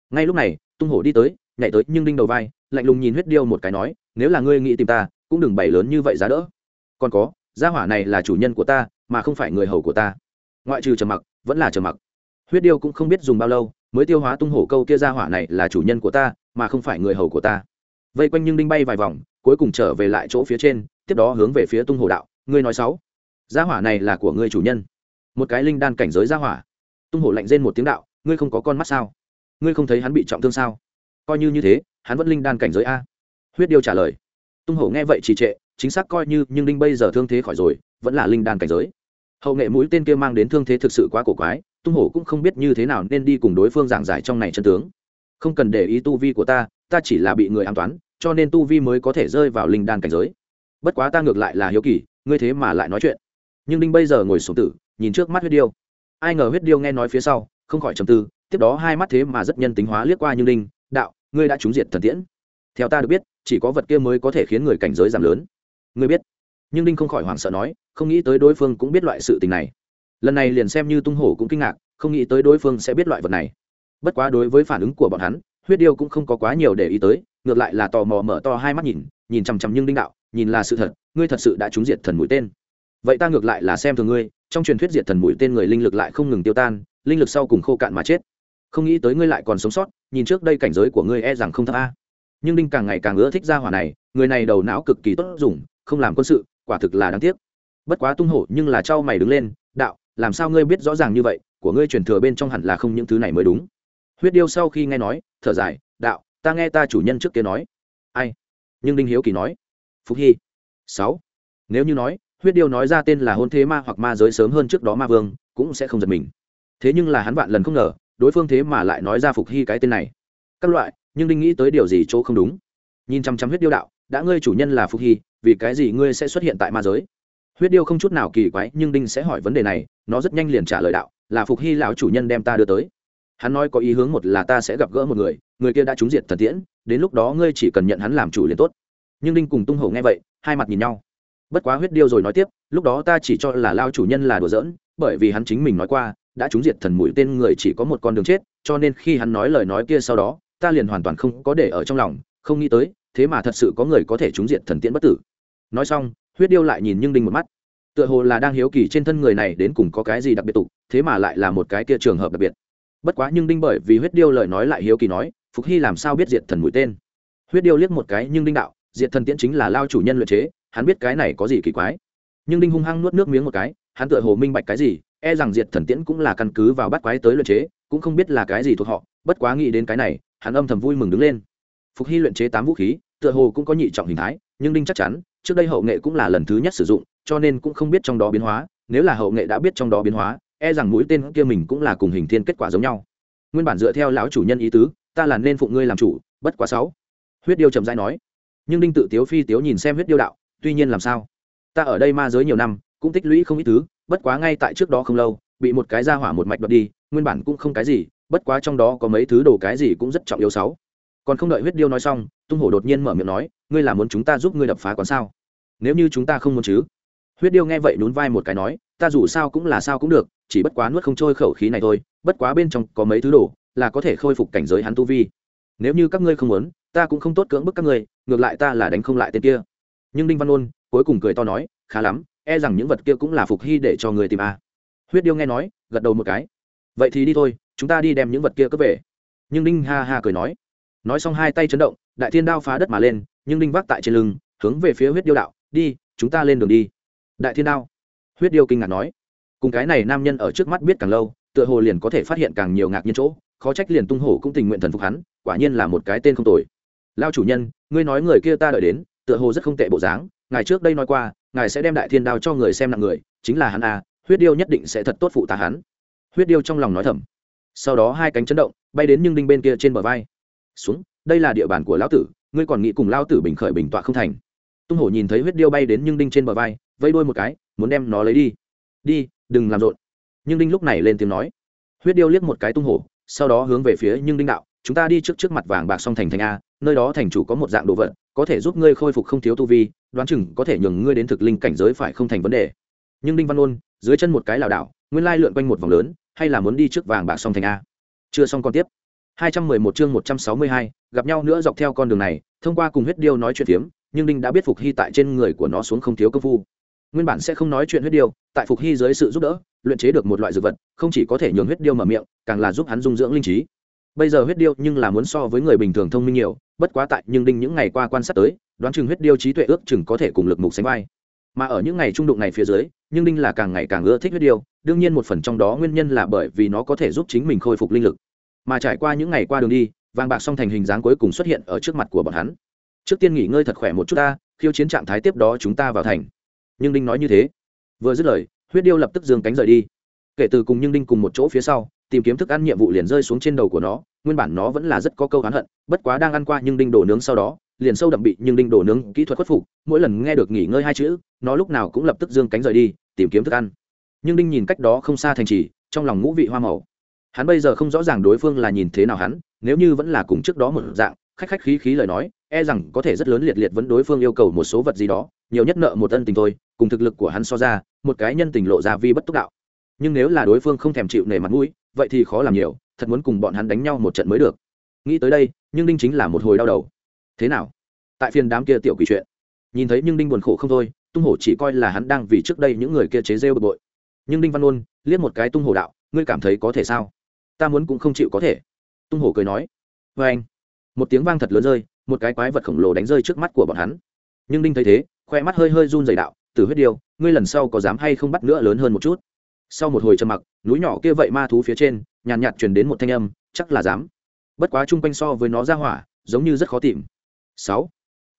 S1: Ngay lúc này, tung hổ đi tới, nhảy tới nhưng đinh đầu vai, lạnh lùng nhìn huyết điêu một cái nói, nếu là ngươi nghĩ tìm ta, cũng đừng bày lớn như vậy giá đỡ. Còn có, gia hỏa này là chủ nhân của ta, mà không phải người hầu của ta. Ngoại trừ trầm mặc, vẫn là trầm mặc. Huyết điêu cũng không biết dùng bao lâu, mới tiêu hóa tung hổ câu kia gia hỏa này là chủ nhân của ta, mà không phải người hầu của ta. Vây quanh nhưng đinh bay vài vòng, cuối cùng trở về lại chỗ phía trên, tiếp đó hướng về phía tung hổ đạo, ngươi nói sáu gia hỏa này là của ngươi chủ nhân. Một cái linh đan cảnh giới gia hỏa tung hổ lạnh rên một tiếng đạo, ngươi không có con mắt sao? Ngươi không thấy hắn bị trọng thương sao? Coi như như thế, hắn vẫn linh đan cảnh giới a. Huyết điêu trả lời. Tung hổ nghe vậy trì trệ, chính xác coi như, nhưng đinh bây giờ thương thế khỏi rồi, vẫn là linh đan cảnh giới. Hậu nghệ mũi tên kia mang đến thương thế thực sự quá cổ quái, tung hổ cũng không biết như thế nào nên đi cùng đối phương giảng giải trong này chân tướng. Không cần để ý tu vi của ta ta chỉ là bị người an toán, cho nên tu vi mới có thể rơi vào linh đan cảnh giới. Bất quá ta ngược lại là hiếu kỳ, ngươi thế mà lại nói chuyện. Nhưng đinh bây giờ ngồi xuống tử, nhìn trước mắt huyết điêu ai ngờ huyết điêu nghe nói phía sau, không khỏi trầm tư, tiếp đó hai mắt thế mà rất nhân tính hóa liếc qua như đinh đạo, ngươi đã trúng diệt thần tiễn. Theo ta được biết, chỉ có vật kia mới có thể khiến người cảnh giới giảm lớn. Ngươi biết? Nhưng đinh không khỏi hoảng sợ nói, không nghĩ tới đối phương cũng biết loại sự tình này. Lần này liền xem như tung hổ cũng kinh ngạc, không nghĩ tới đối phương sẽ biết loại vật này. Bất quá đối với phản ứng của bọn hắn, huyết điêu cũng không có quá nhiều để ý tới, ngược lại là tò mò mở to hai mắt nhìn nhìn chằm chằm nhưng đinh đạo, nhìn là sự thật, ngươi thật sự đã trúng diệt thần mũi tên. Vậy ta ngược lại là xem thường ngươi trong truyền thuyết diệt thần mũi tên người linh lực lại không ngừng tiêu tan, linh lực sau cùng khô cạn mà chết. Không nghĩ tới ngươi lại còn sống sót, nhìn trước đây cảnh giới của ngươi e rằng không thấp a. Nhưng đinh càng ngày càng ưa thích ra hỏa này, người này đầu não cực kỳ tốt dùng, không làm quân sự, quả thực là đáng tiếc. Bất quá tung hổ nhưng là trao mày đứng lên, đạo, làm sao ngươi biết rõ ràng như vậy, của ngươi truyền thừa bên trong hẳn là không những thứ này mới đúng. Huyết điêu sau khi nghe nói, thở dài, đạo, ta nghe ta chủ nhân trước kia nói. Ai? Nhưng đinh hiếu kỳ nói. Phúc hy. Sáu. Nếu như nói huyết điêu nói ra tên là hôn thế ma hoặc ma giới sớm hơn trước đó ma vương, cũng sẽ không giật mình. Thế nhưng là hắn vạn lần không ngờ, đối phương thế mà lại nói ra phục hy cái tên này. Các loại, nhưng đinh nghĩ tới điều gì chỗ không đúng. Nhìn chăm chăm huyết điêu đạo, đã ngươi chủ nhân là phục hy, vì cái gì ngươi sẽ xuất hiện tại ma giới? Huyết điêu không chút nào kỳ quái, nhưng đinh sẽ hỏi vấn đề này, nó rất nhanh liền trả lời đạo, là phục hy lão chủ nhân đem ta đưa tới. Hắn nói có ý hướng một là ta sẽ gặp gỡ một người người kia đã trúng diệt thần tiễn, đến lúc đó ngươi chỉ cần nhận hắn làm chủ liền tốt. Nhưng đinh cùng tung hổ nghe vậy, hai mặt nhìn nhau bất quá huyết điêu rồi nói tiếp, lúc đó ta chỉ cho là lao chủ nhân là đùa giỡn, bởi vì hắn chính mình nói qua, đã trúng diệt thần mũi tên người chỉ có một con đường chết, cho nên khi hắn nói lời nói kia sau đó, ta liền hoàn toàn không có để ở trong lòng, không nghĩ tới, thế mà thật sự có người có thể trúng diệt thần tiễn bất tử. Nói xong, huyết điêu lại nhìn nhưng đinh một mắt. Tựa hồ là đang hiếu kỳ trên thân người này đến cùng có cái gì đặc biệt tục, thế mà lại là một cái kia trường hợp đặc biệt. Bất quá nhưng đinh bởi vì huyết điêu lời nói lại hiếu kỳ nói, phục hy làm sao biết diệt thần mũi tên? Huyết điêu liếc một cái nhưng đinh đạo, diệt thần tiễn chính là lao chủ nhân luyện chế hắn biết cái này có gì kỳ quái. Nhưng đinh hung hăng nuốt nước miếng một cái, hắn tựa hồ minh bạch cái gì e rằng diệt thần tiễn cũng là căn cứ vào bắt quái tới luyện chế, cũng không biết là cái gì thuộc họ, bất quá nghĩ đến cái này, hắn âm thầm vui mừng đứng lên. Phục hy luyện chế tám vũ khí, tựa hồ cũng có nhị trọng hình thái, nhưng đinh chắc chắn, trước đây hậu nghệ cũng là lần thứ nhất sử dụng, cho nên cũng không biết trong đó biến hóa, nếu là hậu nghệ đã biết trong đó biến hóa e rằng mũi tên kia mình cũng là cùng hình thiên kết quả giống nhau. Nguyên bản dựa theo lão chủ nhân ý tứ, ta là nên phụng ngươi làm chủ, bất quá sáu. Huyết điêu trầm dai nói. Nhưng đinh tự tiếu phi tiếu nhìn xem huyết điêu đạo tuy nhiên làm sao? Ta ở đây ma giới nhiều năm, cũng tích lũy không ít thứ, bất quá ngay tại trước đó không lâu, bị một cái ra hỏa một mạch đoạt đi, nguyên bản cũng không cái gì, bất quá trong đó có mấy thứ đồ cái gì cũng rất trọng yếu sáu. Còn không đợi huyết điêu nói xong, tung hổ đột nhiên mở miệng nói, ngươi là muốn chúng ta giúp ngươi đập phá quán sao? Nếu như chúng ta không muốn chứ? Huyết điêu nghe vậy nhún vai một cái nói, ta dù sao cũng là sao cũng được, chỉ bất quá nuốt không trôi khẩu khí này thôi, bất quá bên trong có mấy thứ đồ, là có thể khôi phục cảnh giới hắn tu vi. Nếu như các ngươi không muốn, ta cũng không tốt cưỡng bức các ngươi, ngược lại ta là đánh không lại tên kia nhưng đinh văn ôn cuối cùng cười to nói, khá lắm e rằng những vật kia cũng là phục hy để cho người tìm a. Huyết điêu nghe nói, gật đầu một cái. Vậy thì đi thôi, chúng ta đi đem những vật kia cướp về. Nhưng đinh ha ha cười nói. Nói xong hai tay chấn động, đại thiên đao phá đất mà lên, nhưng đinh vác tại trên lưng, hướng về phía huyết điêu đạo, đi, chúng ta lên đường đi. Đại thiên đao. Huyết điêu kinh ngạc nói. Cùng cái này nam nhân ở trước mắt biết càng lâu, tựa hồ liền có thể phát hiện càng nhiều ngạc nhiên chỗ, khó trách liền tung hổ cũng tình nguyện thần phục hắn, quả nhiên là một cái tên không tồi. Lao chủ nhân, ngươi nói người kia ta đợi đến tựa hồ rất không tệ bộ dáng, ngài trước đây nói qua, ngài sẽ đem đại thiên đao cho người xem nặng người, chính là hắn a huyết điêu nhất định sẽ thật tốt phụ tá hắn. Huyết điêu trong lòng nói thầm. Sau đó hai cánh chấn động, bay đến nhưng đinh bên kia trên bờ vai. Xuống, đây là địa bàn của lão tử, ngươi còn nghĩ cùng lão tử bình khởi bình tọa không thành. Tung hổ nhìn thấy huyết điêu bay đến nhưng đinh trên bờ vai vây đuôi một cái, muốn đem nó lấy đi. Đi, đừng làm rộn. Nhưng đinh lúc này lên tiếng nói. Huyết điêu liếc một cái tung hổ, sau đó hướng về phía nhưng đinh đạo, chúng ta đi trước trước mặt vàng bạc song thành thành a, nơi đó thành chủ có một dạng đồ vật có thể giúp ngươi khôi phục không thiếu tu vi đoán chừng có thể nhường ngươi đến thực linh cảnh giới phải không thành vấn đề. Nhưng đinh văn ôn dưới chân một cái lảo đảo nguyên lai lượn quanh một vòng lớn hay là muốn đi trước vàng bạc song thành a? Chưa xong còn tiếp. 211 chương 162, gặp nhau nữa dọc theo con đường này thông qua cùng huyết điêu nói chuyện phiếm nhưng đinh đã biết phục hy tại trên người của nó xuống không thiếu công phu. Nguyên bản sẽ không nói chuyện huyết điêu tại phục hy dưới sự giúp đỡ luyện chế được một loại dược vật không chỉ có thể nhường huyết điêu mở miệng càng là giúp hắn dung dưỡng linh trí bây giờ huyết điêu nhưng là muốn so với người bình thường thông minh nhiều, bất quá tại nhưng đinh những ngày qua quan sát tới, đoán chừng huyết điêu trí tuệ ước chừng có thể cùng lực mục sánh vai. Mà ở những ngày trung đụng này phía dưới, nhưng đinh là càng ngày càng ưa thích huyết điêu, đương nhiên một phần trong đó nguyên nhân là bởi vì nó có thể giúp chính mình khôi phục linh lực. Mà trải qua những ngày qua đường đi, vàng bạc song thành hình dáng cuối cùng xuất hiện ở trước mặt của bọn hắn. Trước tiên nghỉ ngơi thật khỏe một chút ta, khiêu chiến trạng thái tiếp đó chúng ta vào thành. Nhưng đinh nói như thế. Vừa dứt lời, huyết điêu lập tức dường cánh rời đi. Kể từ cùng nhưng đinh cùng một chỗ phía sau tìm kiếm thức ăn nhiệm vụ liền rơi xuống trên đầu của nó, nguyên bản nó vẫn là rất có câu oán hận, bất quá đang ăn qua nhưng đinh đổ nướng sau đó, liền sâu đậm bị nhưng đinh đổ nướng kỹ thuật khuất phục, mỗi lần nghe được nghỉ ngơi hai chữ, nó lúc nào cũng lập tức dương cánh rời đi, tìm kiếm thức ăn. Nhưng đinh nhìn cách đó không xa thành trì, trong lòng ngũ vị hoa màu. Hắn bây giờ không rõ ràng đối phương là nhìn thế nào hắn, nếu như vẫn là cùng trước đó một dạng, khách khách khí khí lời nói e rằng có thể rất lớn liệt liệt vẫn đối phương yêu cầu một số vật gì đó, nhiều nhất nợ một ân tình thôi, cùng thực lực của hắn so ra, một cái nhân tình lộ ra vi bất túc đạo. Nhưng nếu là đối phương không thèm chịu nể mặt mũi vậy thì khó làm nhiều, thật muốn cùng bọn hắn đánh nhau một trận mới được. Nghĩ tới đây, nhưng đinh chính là một hồi đau đầu. Thế nào? Tại phiên đám kia tiểu quỷ chuyện. Nhìn thấy nhưng đinh buồn khổ không thôi, tung hổ chỉ coi là hắn đang vì trước đây những người kia chế rêu bực bội. Nhưng đinh văn ôn liếc một cái tung hổ đạo, ngươi cảm thấy có thể sao? Ta muốn cũng không chịu có thể. Tung hổ cười nói. Vê anh. Một tiếng vang thật lớn rơi, một cái quái vật khổng lồ đánh rơi trước mắt của bọn hắn. Nhưng đinh thấy thế, khoe mắt hơi hơi run dày đạo từ huyết điêu, ngươi lần sau có dám hay không bắt nữa lớn hơn một chút? Sau một hồi trầm mặc, núi nhỏ kia vậy ma thú phía trên, nhàn nhạt truyền đến một thanh âm, chắc là dám. Bất quá chung quanh so với nó ra hỏa, giống như rất khó tìm. Sáu.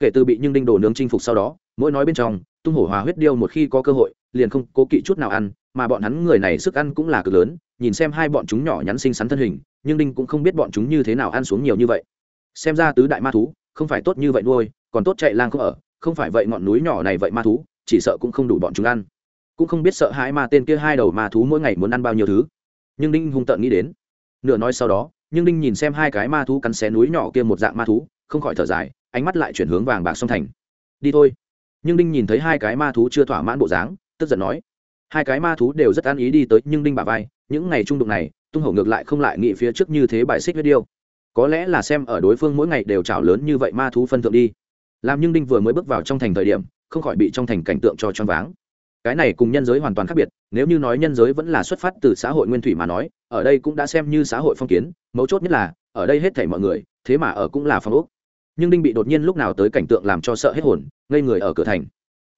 S1: Kể từ bị nhưng đinh đồ nướng chinh phục sau đó, mỗi nói bên trong, tung hổ hòa huyết điêu một khi có cơ hội, liền không cố kỵ chút nào ăn, mà bọn hắn người này sức ăn cũng là cực lớn, nhìn xem hai bọn chúng nhỏ nhắn xinh xắn thân hình, nhưng đinh cũng không biết bọn chúng như thế nào ăn xuống nhiều như vậy. Xem ra tứ đại ma thú, không phải tốt như vậy nuôi, còn tốt chạy lang không ở, không phải vậy ngọn núi nhỏ này vậy ma thú, chỉ sợ cũng không đủ bọn chúng ăn cũng không biết sợ hãi ma tên kia hai đầu ma thú mỗi ngày muốn ăn bao nhiêu thứ. Nhưng đinh hung tợn nghĩ đến, nửa nói sau đó, nhưng đinh nhìn xem hai cái ma thú cắn xé núi nhỏ kia một dạng ma thú, không khỏi thở dài, ánh mắt lại chuyển hướng vàng bạc song thành. Đi thôi. Nhưng đinh nhìn thấy hai cái ma thú chưa thỏa mãn bộ dáng, tức giận nói, hai cái ma thú đều rất an ý đi tới, nhưng đinh bà vai, những ngày trung đụng này, tung hổ ngược lại không lại nghĩ phía trước như thế bài xích huyết điêu. Có lẽ là xem ở đối phương mỗi ngày đều trào lớn như vậy ma thú phân thượng đi. Làm nhưng đinh vừa mới bước vào trong thành thời điểm, không khỏi bị trong thành cảnh tượng cho choáng váng cái này cùng nhân giới hoàn toàn khác biệt, nếu như nói nhân giới vẫn là xuất phát từ xã hội nguyên thủy mà nói, ở đây cũng đã xem như xã hội phong kiến, mấu chốt nhất là, ở đây hết thảy mọi người, thế mà ở cũng là phong ốc. Nhưng đinh bị đột nhiên lúc nào tới cảnh tượng làm cho sợ hết hồn, ngây người ở cửa thành.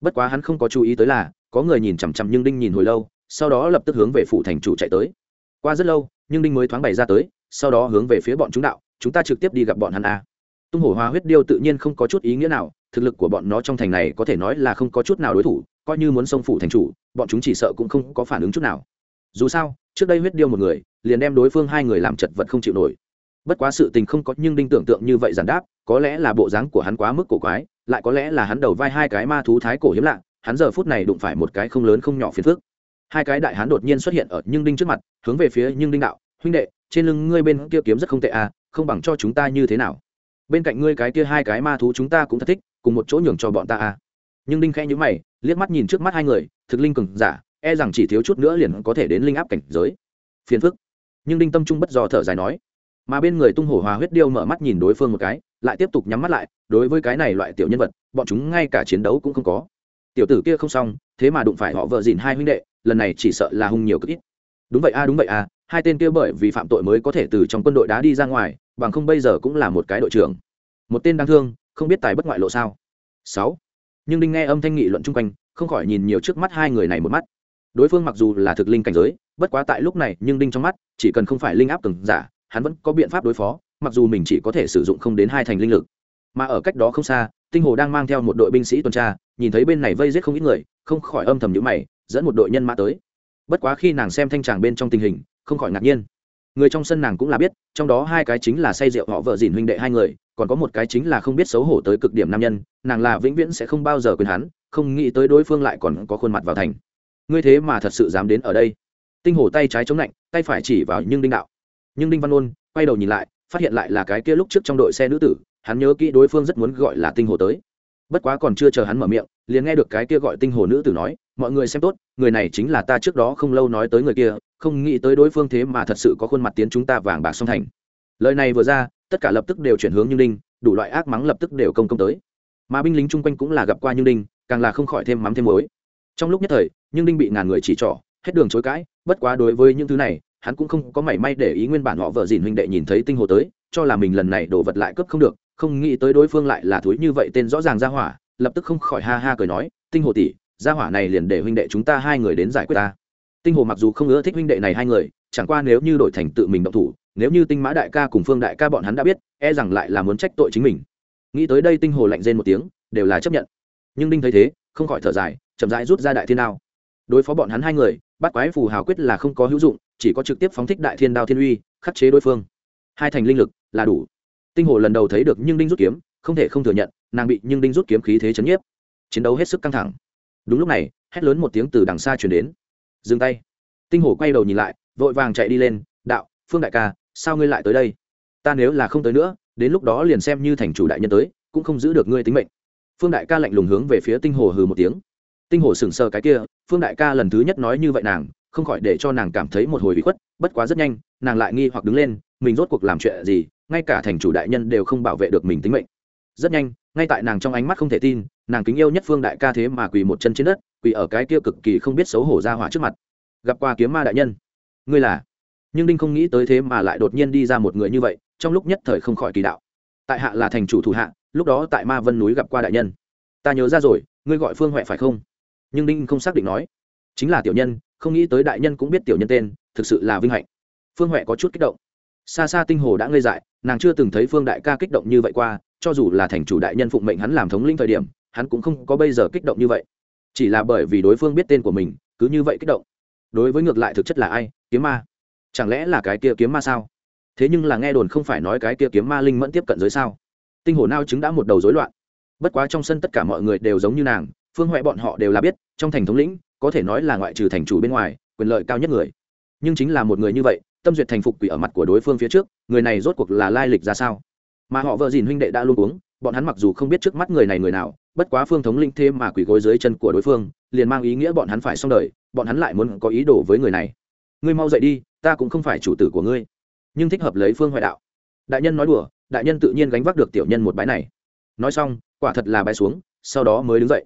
S1: Bất quá hắn không có chú ý tới là, có người nhìn chằm chằm nhưng đinh nhìn hồi lâu, sau đó lập tức hướng về phủ thành chủ chạy tới. Qua rất lâu, nhưng đinh mới thoáng bày ra tới, sau đó hướng về phía bọn chúng đạo, chúng ta trực tiếp đi gặp bọn hắn a. Tung hổ hoa huyết điêu tự nhiên không có chút ý nghĩa nào, thực lực của bọn nó trong thành này có thể nói là không có chút nào đối thủ coi như muốn xông phủ thành chủ, bọn chúng chỉ sợ cũng không có phản ứng chút nào. Dù sao, trước đây huyết điêu một người, liền đem đối phương hai người làm chật vật không chịu nổi. Bất quá sự tình không có, nhưng đinh tưởng tượng như vậy giản đáp, có lẽ là bộ dáng của hắn quá mức cổ quái, lại có lẽ là hắn đầu vai hai cái ma thú thái cổ hiếm lạ, hắn giờ phút này đụng phải một cái không lớn không nhỏ phiền phức. Hai cái đại hắn đột nhiên xuất hiện ở nhưng đinh trước mặt, hướng về phía nhưng đinh đạo, huynh đệ, trên lưng ngươi bên kia kiếm rất không tệ à không bằng cho chúng ta như thế nào? Bên cạnh ngươi cái kia hai cái ma thú chúng ta cũng thật thích, cùng một chỗ nhường cho bọn ta à. Nhưng đinh khẽ nhíu mày liếc mắt nhìn trước mắt hai người, thực linh cường giả e rằng chỉ thiếu chút nữa liền có thể đến linh áp cảnh giới. Phiền phức. Nhưng đinh tâm trung bất do thở dài nói. Mà bên người tung hổ hòa huyết điêu mở mắt nhìn đối phương một cái, lại tiếp tục nhắm mắt lại, đối với cái này loại tiểu nhân vật, bọn chúng ngay cả chiến đấu cũng không có. Tiểu tử kia không xong, thế mà đụng phải họ vợ dìn hai huynh đệ, lần này chỉ sợ là hung nhiều cực ít. Đúng vậy a, đúng vậy a, hai tên kia bởi vì phạm tội mới có thể từ trong quân đội đá đi ra ngoài, bằng không bây giờ cũng là một cái đội trưởng. Một tên đáng thương, không biết tài bất ngoại lộ sao. Sáu nhưng đinh nghe âm thanh nghị luận chung quanh, không khỏi nhìn nhiều trước mắt hai người này một mắt. Đối phương mặc dù là thực linh cảnh giới, bất quá tại lúc này, nhưng đinh trong mắt, chỉ cần không phải linh áp cường giả, hắn vẫn có biện pháp đối phó, mặc dù mình chỉ có thể sử dụng không đến hai thành linh lực. Mà ở cách đó không xa, tinh hồ đang mang theo một đội binh sĩ tuần tra, nhìn thấy bên này vây giết không ít người, không khỏi âm thầm nhữ mày, dẫn một đội nhân mã tới. Bất quá khi nàng xem thanh tràng bên trong tình hình, không khỏi ngạc nhiên người trong sân nàng cũng là biết, trong đó hai cái chính là say rượu họ vợ dìn huynh đệ hai người, còn có một cái chính là không biết xấu hổ tới cực điểm nam nhân, nàng là vĩnh viễn sẽ không bao giờ quên hắn, không nghĩ tới đối phương lại còn có khuôn mặt vào thành. Ngươi thế mà thật sự dám đến ở đây. Tinh hổ tay trái chống lạnh, tay phải chỉ vào nhưng đinh đạo. Nhưng đinh văn ôn quay đầu nhìn lại, phát hiện lại là cái kia lúc trước trong đội xe nữ tử, hắn nhớ kỹ đối phương rất muốn gọi là tinh hồ tới bất quá còn chưa chờ hắn mở miệng, liền nghe được cái kia gọi tinh hồ nữ tử nói, mọi người xem tốt, người này chính là ta trước đó không lâu nói tới người kia, không nghĩ tới đối phương thế mà thật sự có khuôn mặt tiến chúng ta vàng bạc song thành. Lời này vừa ra, tất cả lập tức đều chuyển hướng như đinh đủ loại ác mắng lập tức đều công công tới. Mà binh lính chung quanh cũng là gặp qua như đinh càng là không khỏi thêm mắm thêm muối. Trong lúc nhất thời nhưng đinh bị ngàn người chỉ trỏ, hết đường chối cãi, bất quá đối với những thứ này, hắn cũng không có mảy may để ý nguyên bản họ vợ dìn huynh đệ nhìn thấy tinh hồ tới, cho là mình lần này đổ vật lại cướp không được không nghĩ tới đối phương lại là thúi như vậy tên rõ ràng ra hỏa, lập tức không khỏi ha ha cười nói, tinh hồ tỷ, ra hỏa này liền để huynh đệ chúng ta hai người đến giải quyết ta. Tinh hồ mặc dù không ưa thích huynh đệ này hai người, chẳng qua nếu như đổi thành tự mình động thủ, nếu như tinh mã đại ca cùng phương đại ca bọn hắn đã biết e rằng lại là muốn trách tội chính mình. Nghĩ tới đây tinh hồ lạnh rên một tiếng, đều là chấp nhận. Nhưng đinh thấy thế, không khỏi thở dài, chậm rãi rút ra đại thiên đao. Đối phó bọn hắn hai người, bắt quái phù hào quyết là không có hữu dụng, chỉ có trực tiếp phóng thích đại thiên đao thiên uy, khắc chế đối phương. Hai thành linh lực là đủ tinh hồ lần đầu thấy được nhưng đinh rút kiếm, không thể không thừa nhận, nàng bị nhưng đinh rút kiếm khí thế chấn nhiếp. Chiến đấu hết sức căng thẳng. Đúng lúc này, hét lớn một tiếng từ đằng xa chuyển đến. Dừng tay. Tinh hồ quay đầu nhìn lại, vội vàng chạy đi lên, đạo, phương đại ca, sao ngươi lại tới đây? Ta nếu là không tới nữa, đến lúc đó liền xem như thành chủ đại nhân tới, cũng không giữ được ngươi tính mệnh. Phương đại ca lạnh lùng hướng về phía tinh hồ hừ một tiếng. Tinh hồ sừng sờ cái kia, phương đại ca lần thứ nhất nói như vậy nàng, không khỏi để cho nàng cảm thấy một hồi bị khuất, bất quá rất nhanh, nàng lại nghi hoặc đứng lên, mình rốt cuộc làm chuyện gì ngay cả thành chủ đại nhân đều không bảo vệ được mình tính mệnh. Rất nhanh, ngay tại nàng trong ánh mắt không thể tin, nàng kính yêu nhất phương đại ca thế mà quỳ một chân trên đất, quỳ ở cái kia cực kỳ không biết xấu hổ ra hỏa trước mặt. Gặp qua kiếm ma đại nhân. Ngươi là? Nhưng đinh không nghĩ tới thế mà lại đột nhiên đi ra một người như vậy, trong lúc nhất thời không khỏi kỳ đạo. Tại hạ là thành chủ thủ hạ, lúc đó tại ma vân núi gặp qua đại nhân. Ta nhớ ra rồi, ngươi gọi phương huệ phải không? Nhưng đinh không xác định nói. Chính là tiểu nhân, không nghĩ tới đại nhân cũng biết tiểu nhân tên, thực sự là vinh hạnh. Phương huệ có chút kích động xa xa tinh hồ đã ngây dại, nàng chưa từng thấy phương đại ca kích động như vậy qua, cho dù là thành chủ đại nhân phụng mệnh hắn làm thống lĩnh thời điểm, hắn cũng không có bây giờ kích động như vậy. Chỉ là bởi vì đối phương biết tên của mình, cứ như vậy kích động. Đối với ngược lại thực chất là ai? Kiếm ma. Chẳng lẽ là cái kia kiếm ma sao? Thế nhưng là nghe đồn không phải nói cái kia kiếm ma linh mẫn tiếp cận giới sao? Tinh hồ nao chứng đã một đầu rối loạn. Bất quá trong sân tất cả mọi người đều giống như nàng, phương huệ bọn họ đều là biết, trong thành thống lĩnh, có thể nói là ngoại trừ thành chủ bên ngoài, quyền lợi cao nhất người. Nhưng chính là một người như vậy tâm duyệt thành phục quỷ ở mặt của đối phương phía trước, người này rốt cuộc là lai lịch ra sao? Mà họ vợ dìn huynh đệ đã luôn uống, bọn hắn mặc dù không biết trước mắt người này người nào, bất quá phương thống linh thêm mà quỷ gối dưới chân của đối phương, liền mang ý nghĩa bọn hắn phải xong đời, bọn hắn lại muốn có ý đồ với người này. Ngươi mau dậy đi, ta cũng không phải chủ tử của ngươi. Nhưng thích hợp lấy phương hoại đạo. Đại nhân nói đùa, đại nhân tự nhiên gánh vác được tiểu nhân một bái này. Nói xong, quả thật là bái xuống, sau đó mới đứng dậy.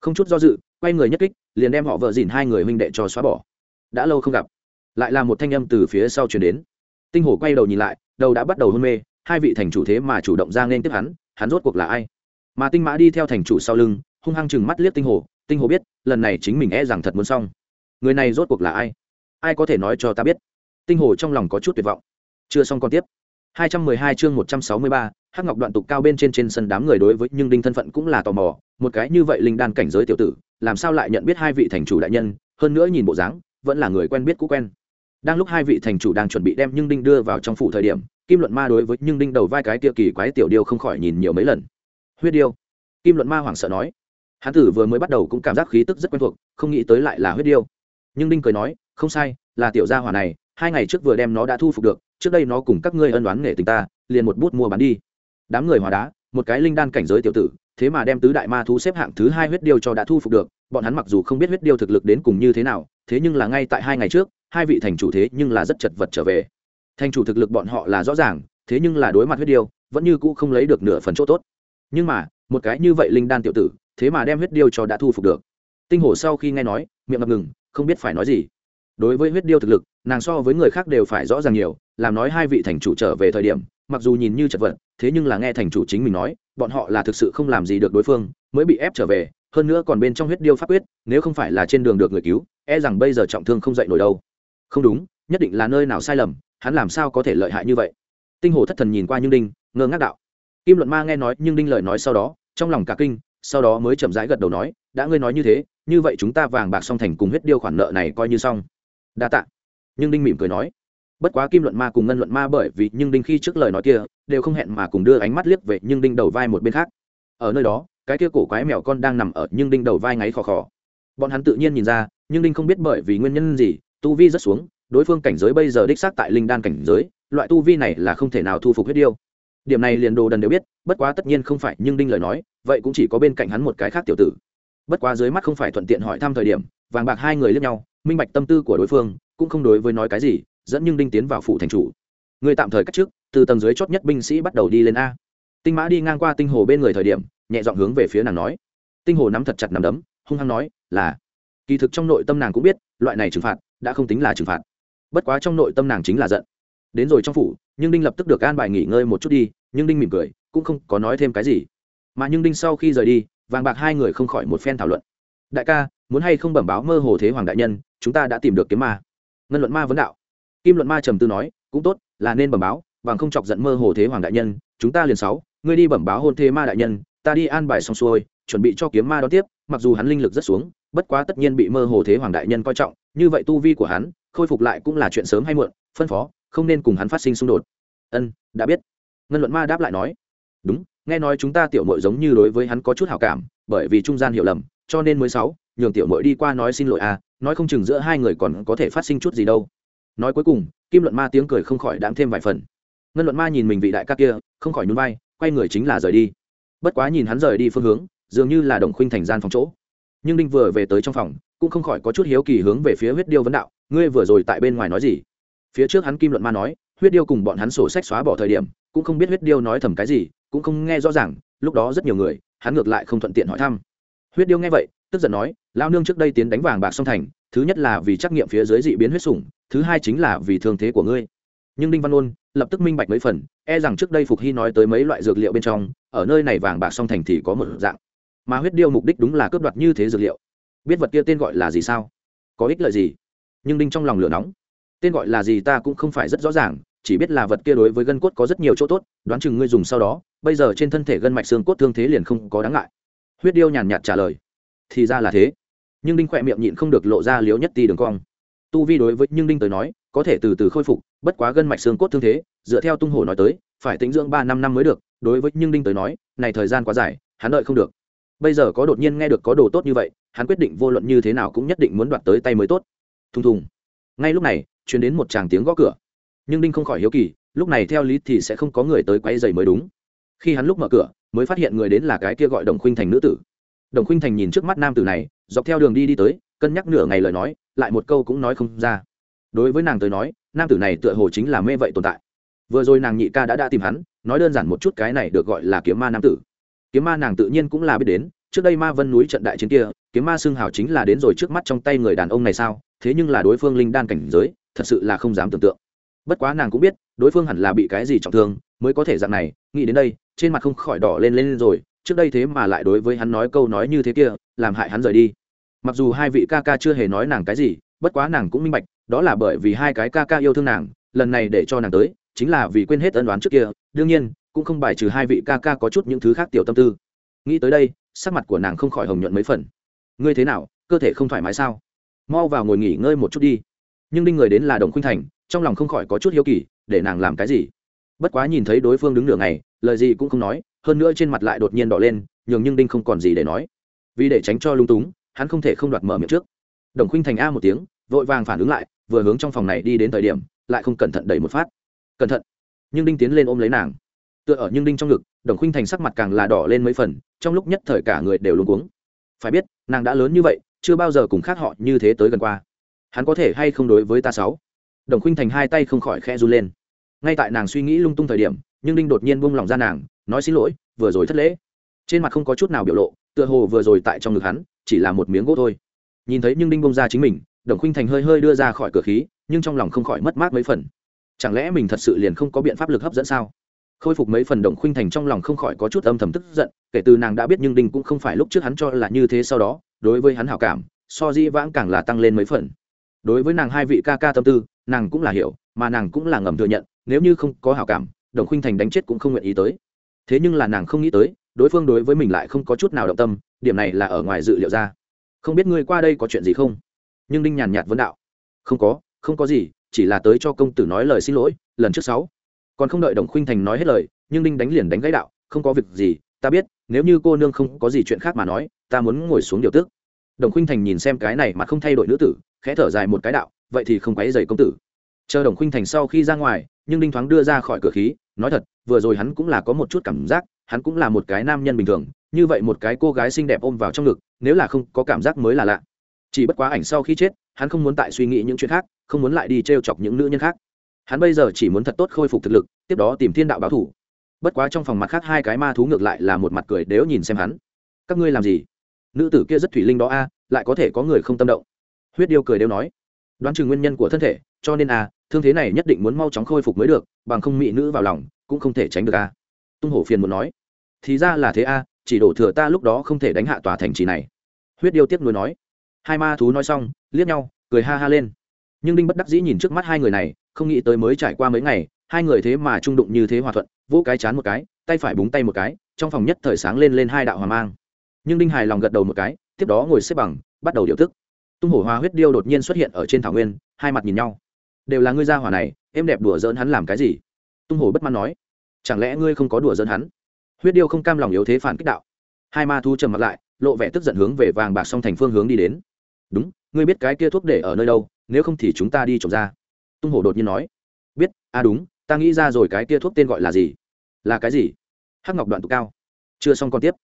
S1: Không chút do dự, quay người nhất kích, liền đem họ vợ dìn hai người huynh đệ cho xóa bỏ. Đã lâu không gặp lại là một thanh âm từ phía sau chuyển đến. Tinh hổ quay đầu nhìn lại đầu đã bắt đầu hôn mê hai vị thành chủ thế mà chủ động ra nên tiếp hắn hắn rốt cuộc là ai? Mà tinh mã đi theo thành chủ sau lưng hung hăng chừng mắt liếc tinh hồ tinh hồ biết lần này chính mình e rằng thật muốn xong. Người này rốt cuộc là ai? Ai có thể nói cho ta biết? Tinh hồ trong lòng có chút tuyệt vọng. Chưa xong còn tiếp. 212 chương 163, Hắc Ngọc đoạn tục cao bên trên trên sân đám người đối với nhưng đinh thân phận cũng là tò mò, một cái như vậy linh đan cảnh giới tiểu tử, làm sao lại nhận biết hai vị thành chủ đại nhân, hơn nữa nhìn bộ dáng, vẫn là người quen biết cũ quen. Đang lúc hai vị thành chủ đang chuẩn bị đem Nhưng Đinh đưa vào trong phủ thời điểm, Kim Luận Ma đối với Nhưng Đinh đầu vai cái tia kỳ quái tiểu điêu không khỏi nhìn nhiều mấy lần. Huyết điêu. Kim Luận Ma hoảng sợ nói. Hắn tử vừa mới bắt đầu cũng cảm giác khí tức rất quen thuộc, không nghĩ tới lại là huyết điêu. Nhưng Đinh cười nói, không sai, là tiểu gia hỏa này, hai ngày trước vừa đem nó đã thu phục được, trước đây nó cùng các ngươi ân oán nghệ tình ta liền một bút mua bán đi đám người hòa đá một cái linh đan cảnh giới tiểu tử thế mà đem tứ đại ma thú xếp hạng thứ hai huyết điêu cho đã thu phục được bọn hắn mặc dù không biết huyết điêu thực lực đến cùng như thế nào thế nhưng là ngay tại hai ngày trước hai vị thành chủ thế nhưng là rất chật vật trở về. Thành chủ thực lực bọn họ là rõ ràng, thế nhưng là đối mặt huyết điêu, vẫn như cũ không lấy được nửa phần chỗ tốt. Nhưng mà, một cái như vậy linh đan tiểu tử, thế mà đem huyết điêu cho đã thu phục được. Tinh hổ sau khi nghe nói, miệng ngập ngừng, không biết phải nói gì. Đối với huyết điêu thực lực, nàng so với người khác đều phải rõ ràng nhiều, làm nói hai vị thành chủ trở về thời điểm, mặc dù nhìn như chật vật, thế nhưng là nghe thành chủ chính mình nói, bọn họ là thực sự không làm gì được đối phương, mới bị ép trở về, hơn nữa còn bên trong huyết điêu pháp quyết, nếu không phải là trên đường được người cứu e rằng bây giờ trọng thương không dậy nổi đâu không đúng, nhất định là nơi nào sai lầm, hắn làm sao có thể lợi hại như vậy? Tinh hồ thất thần nhìn qua nhưng đinh, ngơ ngác đạo. Kim luận ma nghe nói nhưng đinh lời nói sau đó, trong lòng cả kinh, sau đó mới chậm rãi gật đầu nói, đã ngươi nói như thế, như vậy chúng ta vàng bạc song thành cùng huyết điêu khoản nợ này coi như xong. Đa tạ. Nhưng đinh mỉm cười nói. Bất quá kim luận ma cùng ngân luận ma bởi vì nhưng đinh khi trước lời nói kia, đều không hẹn mà cùng đưa ánh mắt liếc về nhưng đinh đầu vai một bên khác. Ở nơi đó, cái kia cổ quái mèo con đang nằm ở nhưng đinh đầu vai ngáy khò khò. Bọn hắn tự nhiên nhìn ra nhưng đinh không biết bởi vì nguyên nhân gì tu vi rất xuống, đối phương cảnh giới bây giờ đích xác tại linh đan cảnh giới, loại tu vi này là không thể nào thu phục huyết điêu. Điểm này liền đồ đần đều biết, bất quá tất nhiên không phải, nhưng đinh lời nói, vậy cũng chỉ có bên cạnh hắn một cái khác tiểu tử. Bất quá dưới mắt không phải thuận tiện hỏi thăm thời điểm, vàng bạc hai người lướt nhau, minh bạch tâm tư của đối phương, cũng không đối với nói cái gì, dẫn nhưng đinh tiến vào phủ thành chủ. Người tạm thời cách trước, từ tầng dưới chót nhất binh sĩ bắt đầu đi lên a. Tinh mã đi ngang qua tinh hồ bên người thời điểm, nhẹ dọn hướng về phía nàng nói. Tinh hồ nắm thật chặt nằm đấm, hung hăng nói, là. Kỳ thực trong nội tâm nàng cũng biết, loại này trừng phạt đã không tính là trừng phạt. Bất quá trong nội tâm nàng chính là giận. Đến rồi trong phủ, nhưng đinh lập tức được an bài nghỉ ngơi một chút đi, nhưng đinh mỉm cười, cũng không có nói thêm cái gì. Mà nhưng đinh sau khi rời đi, vàng bạc hai người không khỏi một phen thảo luận. Đại ca, muốn hay không bẩm báo mơ hồ thế hoàng đại nhân, chúng ta đã tìm được kiếm ma. Ngân luận ma vấn đạo. Kim luận ma trầm tư nói, cũng tốt, là nên bẩm báo bằng không chọc giận mơ hồ thế hoàng đại nhân, chúng ta liền sáu, ngươi đi bẩm báo hôn thế ma đại nhân, ta đi an bài xong xuôi, chuẩn bị cho kiếm ma đón tiếp, mặc dù hắn linh lực rất xuống, bất quá tất nhiên bị mơ hồ thế hoàng đại nhân coi trọng như vậy tu vi của hắn, khôi phục lại cũng là chuyện sớm hay muộn, phân phó, không nên cùng hắn phát sinh xung đột. Ân, đã biết. Ngân luận ma đáp lại nói. Đúng, nghe nói chúng ta tiểu mội giống như đối với hắn có chút hảo cảm, bởi vì trung gian hiểu lầm, cho nên mới sáu, nhường tiểu mội đi qua nói xin lỗi à nói không chừng giữa hai người còn có thể phát sinh chút gì đâu. Nói cuối cùng, kim luận ma tiếng cười không khỏi đáng thêm vài phần. Ngân luận ma nhìn mình vị đại ca kia, không khỏi nhún vai, quay người chính là rời đi. Bất quá nhìn hắn rời đi phương hướng, dường như là đồng khuynh thành gian phòng chỗ. Nhưng đinh vừa về tới trong phòng cũng không khỏi có chút hiếu kỳ hướng về phía huyết điêu vấn đạo, ngươi vừa rồi tại bên ngoài nói gì? Phía trước hắn kim luận ma nói, huyết điêu cùng bọn hắn sổ sách xóa bỏ thời điểm, cũng không biết huyết điêu nói thầm cái gì, cũng không nghe rõ ràng, lúc đó rất nhiều người, hắn ngược lại không thuận tiện hỏi thăm. Huyết điêu nghe vậy, tức giận nói lao nương trước đây tiến đánh vàng bạc song thành, thứ nhất là vì trắc nghiệm phía dưới dị biến huyết sủng, thứ hai chính là vì thương thế của ngươi. Nhưng đinh văn ôn lập tức minh bạch mấy phần e rằng trước đây phục hy nói tới mấy loại dược liệu bên trong, ở nơi này vàng bạc song thành thì có một dạng. Mà huyết điêu mục đích đúng là cướp đoạt như thế dược liệu biết vật kia tên gọi là gì sao? Có ích lợi gì? Nhưng đinh trong lòng lửa nóng. Tên gọi là gì ta cũng không phải rất rõ ràng, chỉ biết là vật kia đối với gân cốt có rất nhiều chỗ tốt, đoán chừng ngươi dùng sau đó, bây giờ trên thân thể gân mạch xương cốt thương thế liền không có đáng ngại. Huyết điêu nhàn nhạt trả lời. Thì ra là thế. Nhưng đinh khỏe miệng nhịn không được lộ ra liếu nhất ti đường cong. Tu vi đối với nhưng đinh tới nói, có thể từ từ khôi phục, bất quá gân mạch xương cốt thương thế, dựa theo tung hổ nói tới, phải tính dưỡng ba năm năm mới được. Đối với nhưng đinh tới nói, này thời gian quá dài, hắn đợi không được bây giờ có đột nhiên nghe được có đồ tốt như vậy, hắn quyết định vô luận như thế nào cũng nhất định muốn đoạt tới tay mới tốt. Thùng thùng. Ngay lúc này chuyển đến một tràng tiếng gõ cửa. Nhưng đinh không khỏi hiếu kỳ, lúc này theo lý thì sẽ không có người tới quay dày mới đúng. Khi hắn lúc mở cửa, mới phát hiện người đến là cái kia gọi đồng khuynh thành nữ tử. Đồng khuynh thành nhìn trước mắt nam tử này, dọc theo đường đi đi tới, cân nhắc nửa ngày lời nói, lại một câu cũng nói không ra. Đối với nàng tới nói, nam tử này tựa hồ chính là mê vậy tồn tại. Vừa rồi nàng nhị ca đã đã tìm hắn, nói đơn giản một chút cái này được gọi là kiếm ma nam tử kiếm ma nàng tự nhiên cũng là biết đến, trước đây ma vân núi trận đại chiến kia, kiếm ma xương hào chính là đến rồi trước mắt trong tay người đàn ông này sao? Thế nhưng là đối phương linh đan cảnh giới, thật sự là không dám tưởng tượng. Bất quá nàng cũng biết, đối phương hẳn là bị cái gì trọng thương, mới có thể dạng này, nghĩ đến đây, trên mặt không khỏi đỏ lên lên rồi, trước đây thế mà lại đối với hắn nói câu nói như thế kia, làm hại hắn rời đi. Mặc dù hai vị ca ca chưa hề nói nàng cái gì, bất quá nàng cũng minh bạch, đó là bởi vì hai cái ca ca yêu thương nàng, lần này để cho nàng tới, chính là vì quên hết ân đoán trước kia, đương nhiên cũng không bài trừ hai vị ca ca có chút những thứ khác tiểu tâm tư. Nghĩ tới đây, sắc mặt của nàng không khỏi hồng nhuận mấy phần. Ngươi thế nào, cơ thể không thoải mái sao? Mau vào ngồi nghỉ ngơi một chút đi. Nhưng đinh người đến là đồng khuynh thành, trong lòng không khỏi có chút hiếu kỳ, để nàng làm cái gì? Bất quá nhìn thấy đối phương đứng nửa ngày, lời gì cũng không nói, hơn nữa trên mặt lại đột nhiên đỏ lên, nhường nhưng đinh không còn gì để nói. Vì để tránh cho lung túng, hắn không thể không đoạt mở miệng trước. Đồng khuynh thành a một tiếng, vội vàng phản ứng lại, vừa hướng trong phòng này đi đến thời điểm, lại không cẩn thận đẩy một phát. Cẩn thận! Nhưng đinh tiến lên ôm lấy nàng tựa ở nhưng đinh trong ngực, đồng khuynh thành sắc mặt càng là đỏ lên mấy phần, trong lúc nhất thời cả người đều luống cuống. Phải biết, nàng đã lớn như vậy, chưa bao giờ cùng khác họ như thế tới gần qua. Hắn có thể hay không đối với ta sáu đồng khuynh thành hai tay không khỏi khe run lên. Ngay tại nàng suy nghĩ lung tung thời điểm, nhưng đinh đột nhiên buông lỏng ra nàng, nói xin lỗi, vừa rồi thất lễ. Trên mặt không có chút nào biểu lộ, tựa hồ vừa rồi tại trong ngực hắn, chỉ là một miếng gỗ thôi. Nhìn thấy nhưng đinh bông ra chính mình, đồng khuynh thành hơi hơi đưa ra khỏi cửa khí, nhưng trong lòng không khỏi mất mát mấy phần. Chẳng lẽ mình thật sự liền không có biện pháp lực hấp dẫn sao? Khôi phục mấy phần đồng khuynh thành trong lòng không khỏi có chút âm thầm tức giận, kể từ nàng đã biết nhưng đinh cũng không phải lúc trước hắn cho là như thế sau đó, đối với hắn hảo cảm, so di vãng càng là tăng lên mấy phần. Đối với nàng hai vị ca ca tâm tư, nàng cũng là hiểu, mà nàng cũng là ngầm thừa nhận, nếu như không có hảo cảm, đồng khuynh thành đánh chết cũng không nguyện ý tới. Thế nhưng là nàng không nghĩ tới, đối phương đối với mình lại không có chút nào động tâm, điểm này là ở ngoài dự liệu ra. Không biết ngươi qua đây có chuyện gì không? Nhưng đinh nhàn nhạt vấn đạo. Không có không có gì, chỉ là tới cho công tử nói lời xin lỗi, lần trước sáu còn không đợi đồng khuynh thành nói hết lời, nhưng đinh đánh liền đánh gãy đạo, không có việc gì, ta biết, nếu như cô nương không có gì chuyện khác mà nói, ta muốn ngồi xuống điều tước. Đồng khuynh thành nhìn xem cái này mà không thay đổi nữ tử, khẽ thở dài một cái đạo, vậy thì không quấy dày công tử. Chờ đồng khuynh thành sau khi ra ngoài, nhưng đinh thoáng đưa ra khỏi cửa khí, nói thật, vừa rồi hắn cũng là có một chút cảm giác, hắn cũng là một cái nam nhân bình thường, như vậy một cái cô gái xinh đẹp ôm vào trong ngực, nếu là không có cảm giác mới là lạ. Chỉ bất quá ảnh sau khi chết, hắn không muốn tại suy nghĩ những chuyện khác, không muốn lại đi t r e o chọc những nữ nhân khác hắn bây giờ chỉ muốn thật tốt khôi phục thực lực, tiếp đó tìm thiên đạo báo thủ. Bất quá trong phòng mặt khác hai cái ma thú ngược lại là một mặt cười nếu nhìn xem hắn. Các ngươi làm gì? Nữ tử kia rất thủy linh đó a, lại có thể có người không tâm động. Huyết điêu cười đều nói. Đoán chừng nguyên nhân của thân thể, cho nên a, thương thế này nhất định muốn mau chóng khôi phục mới được, bằng không mỹ nữ vào lòng, cũng không thể tránh được a. Tung hổ phiền muốn nói. Thì ra là thế a, chỉ đổ thừa ta lúc đó không thể đánh hạ tòa thành trì này. Huyết điêu tiếc nuối nói. Hai ma thú nói xong, liếc nhau, cười ha ha lên nhưng đinh bất đắc dĩ nhìn trước mắt hai người này, không nghĩ tới mới trải qua mấy ngày, hai người thế mà trung đụng như thế hòa thuận, vỗ cái chán một cái, tay phải búng tay một cái, trong phòng nhất thời sáng lên lên hai đạo hòa mang. Nhưng đinh hài lòng gật đầu một cái, tiếp đó ngồi xếp bằng, bắt đầu điều thức. tung hổ hoa huyết điêu đột nhiên xuất hiện ở trên thảo nguyên, hai mặt nhìn nhau. Đều là ngươi ra hỏa này, em đẹp đùa dỡn hắn làm cái gì? Tung hổ bất mãn nói. Chẳng lẽ ngươi không có đùa dỡn hắn? Huyết điêu không cam lòng yếu thế phản kích đạo. Hai ma thu trầm mặt lại, lộ vẻ tức giận hướng về vàng bạc song thành phương hướng đi đến. Đúng, ngươi biết cái kia thuốc để ở nơi đâu nếu không thì chúng ta đi trồng ra. Tung hổ đột nhiên nói. Biết à đúng ta nghĩ ra rồi cái kia thuốc tên gọi là gì? Là cái gì? Hắc ngọc đoạn tục cao. Chưa xong còn tiếp.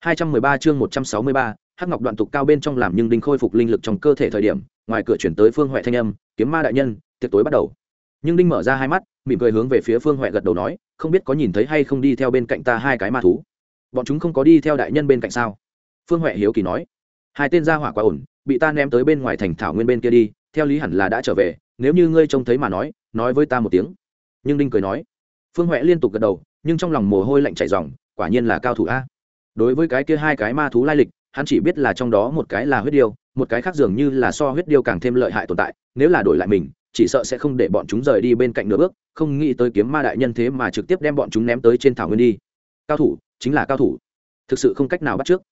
S1: 213 chương 163, hắc ngọc đoạn tục cao bên trong làm nhưng đinh khôi phục linh lực trong cơ thể thời điểm ngoài cửa chuyển tới phương huệ thanh âm kiếm ma đại nhân tiệc tối bắt đầu. Nhưng đinh mở ra hai mắt mỉm cười hướng về phía phương huệ gật đầu nói không biết có nhìn thấy hay không đi theo bên cạnh ta hai cái ma thú? Bọn chúng không có đi theo đại nhân bên cạnh sao? Phương huệ hiếu kỳ nói hai tên gia hỏa quá ổn bị ta ném tới bên ngoài thành thảo nguyên bên kia đi theo lý hẳn là đã trở về, nếu như ngươi trông thấy mà nói nói với ta một tiếng. Nhưng đinh cười nói. Phương huệ liên tục gật đầu, nhưng trong lòng mồ hôi lạnh chảy dòng quả nhiên là cao thủ a. Đối với cái kia hai cái ma thú lai lịch, hắn chỉ biết là trong đó một cái là huyết điêu, một cái khác dường như là so huyết điêu càng thêm lợi hại tồn tại, nếu là đổi lại mình, chỉ sợ sẽ không để bọn chúng rời đi bên cạnh nửa bước, không nghĩ tới kiếm ma đại nhân thế mà trực tiếp đem bọn chúng ném tới trên thảo nguyên đi. Cao thủ, chính là cao thủ. Thực sự không cách nào bắt trước.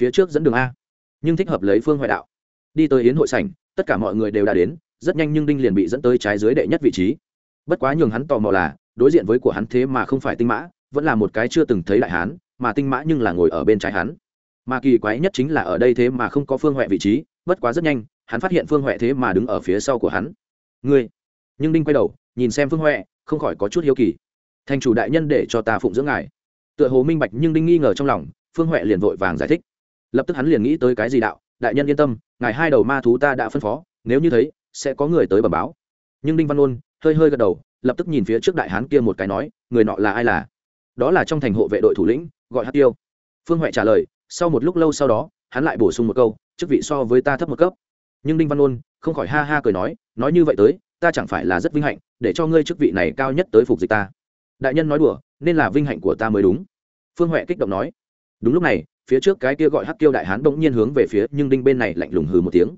S1: Phía trước dẫn đường a. Nhưng thích hợp lấy phương hoại đạo. Đi tới yến hội sảnh tất cả mọi người đều đã đến, rất nhanh nhưng đinh liền bị dẫn tới trái dưới đệ nhất vị trí. Bất quá nhường hắn tò mò là, đối diện với của hắn thế mà không phải tinh mã, vẫn là một cái chưa từng thấy đại hán, mà tinh mã nhưng là ngồi ở bên trái hắn. Mà kỳ quái nhất chính là ở đây thế mà không có phương huệ vị trí, bất quá rất nhanh, hắn phát hiện phương huệ thế mà đứng ở phía sau của hắn. Ngươi! Nhưng đinh quay đầu, nhìn xem phương huệ, không khỏi có chút hiếu kỳ. Thành chủ đại nhân để cho ta phụng dưỡng ngài. Tựa hồ minh bạch nhưng đinh nghi ngờ trong lòng, phương huệ liền vội vàng giải thích. Lập tức hắn liền nghĩ tới cái gì đạo, đại nhân yên tâm ngài hai đầu ma thú ta đã phân phó, nếu như thấy, sẽ có người tới bẩm báo. Nhưng đinh văn ôn hơi hơi gật đầu, lập tức nhìn phía trước đại hán kia một cái nói, người nọ là ai là? Đó là trong thành hộ vệ đội thủ lĩnh, gọi hát tiêu. Phương huệ trả lời, sau một lúc lâu sau đó, hắn lại bổ sung một câu, chức vị so với ta thấp một cấp. Nhưng đinh văn ôn không khỏi ha ha cười nói nói như vậy tới, ta chẳng phải là rất vinh hạnh, để cho ngươi chức vị này cao nhất tới phục dịch ta. Đại nhân nói đùa, nên là vinh hạnh của ta mới đúng. Phương huệ kích động nói, đúng lúc này phía trước cái kia gọi hắc tiêu đại hán bỗng nhiên hướng về phía nhưng đinh bên này lạnh lùng hừ một tiếng.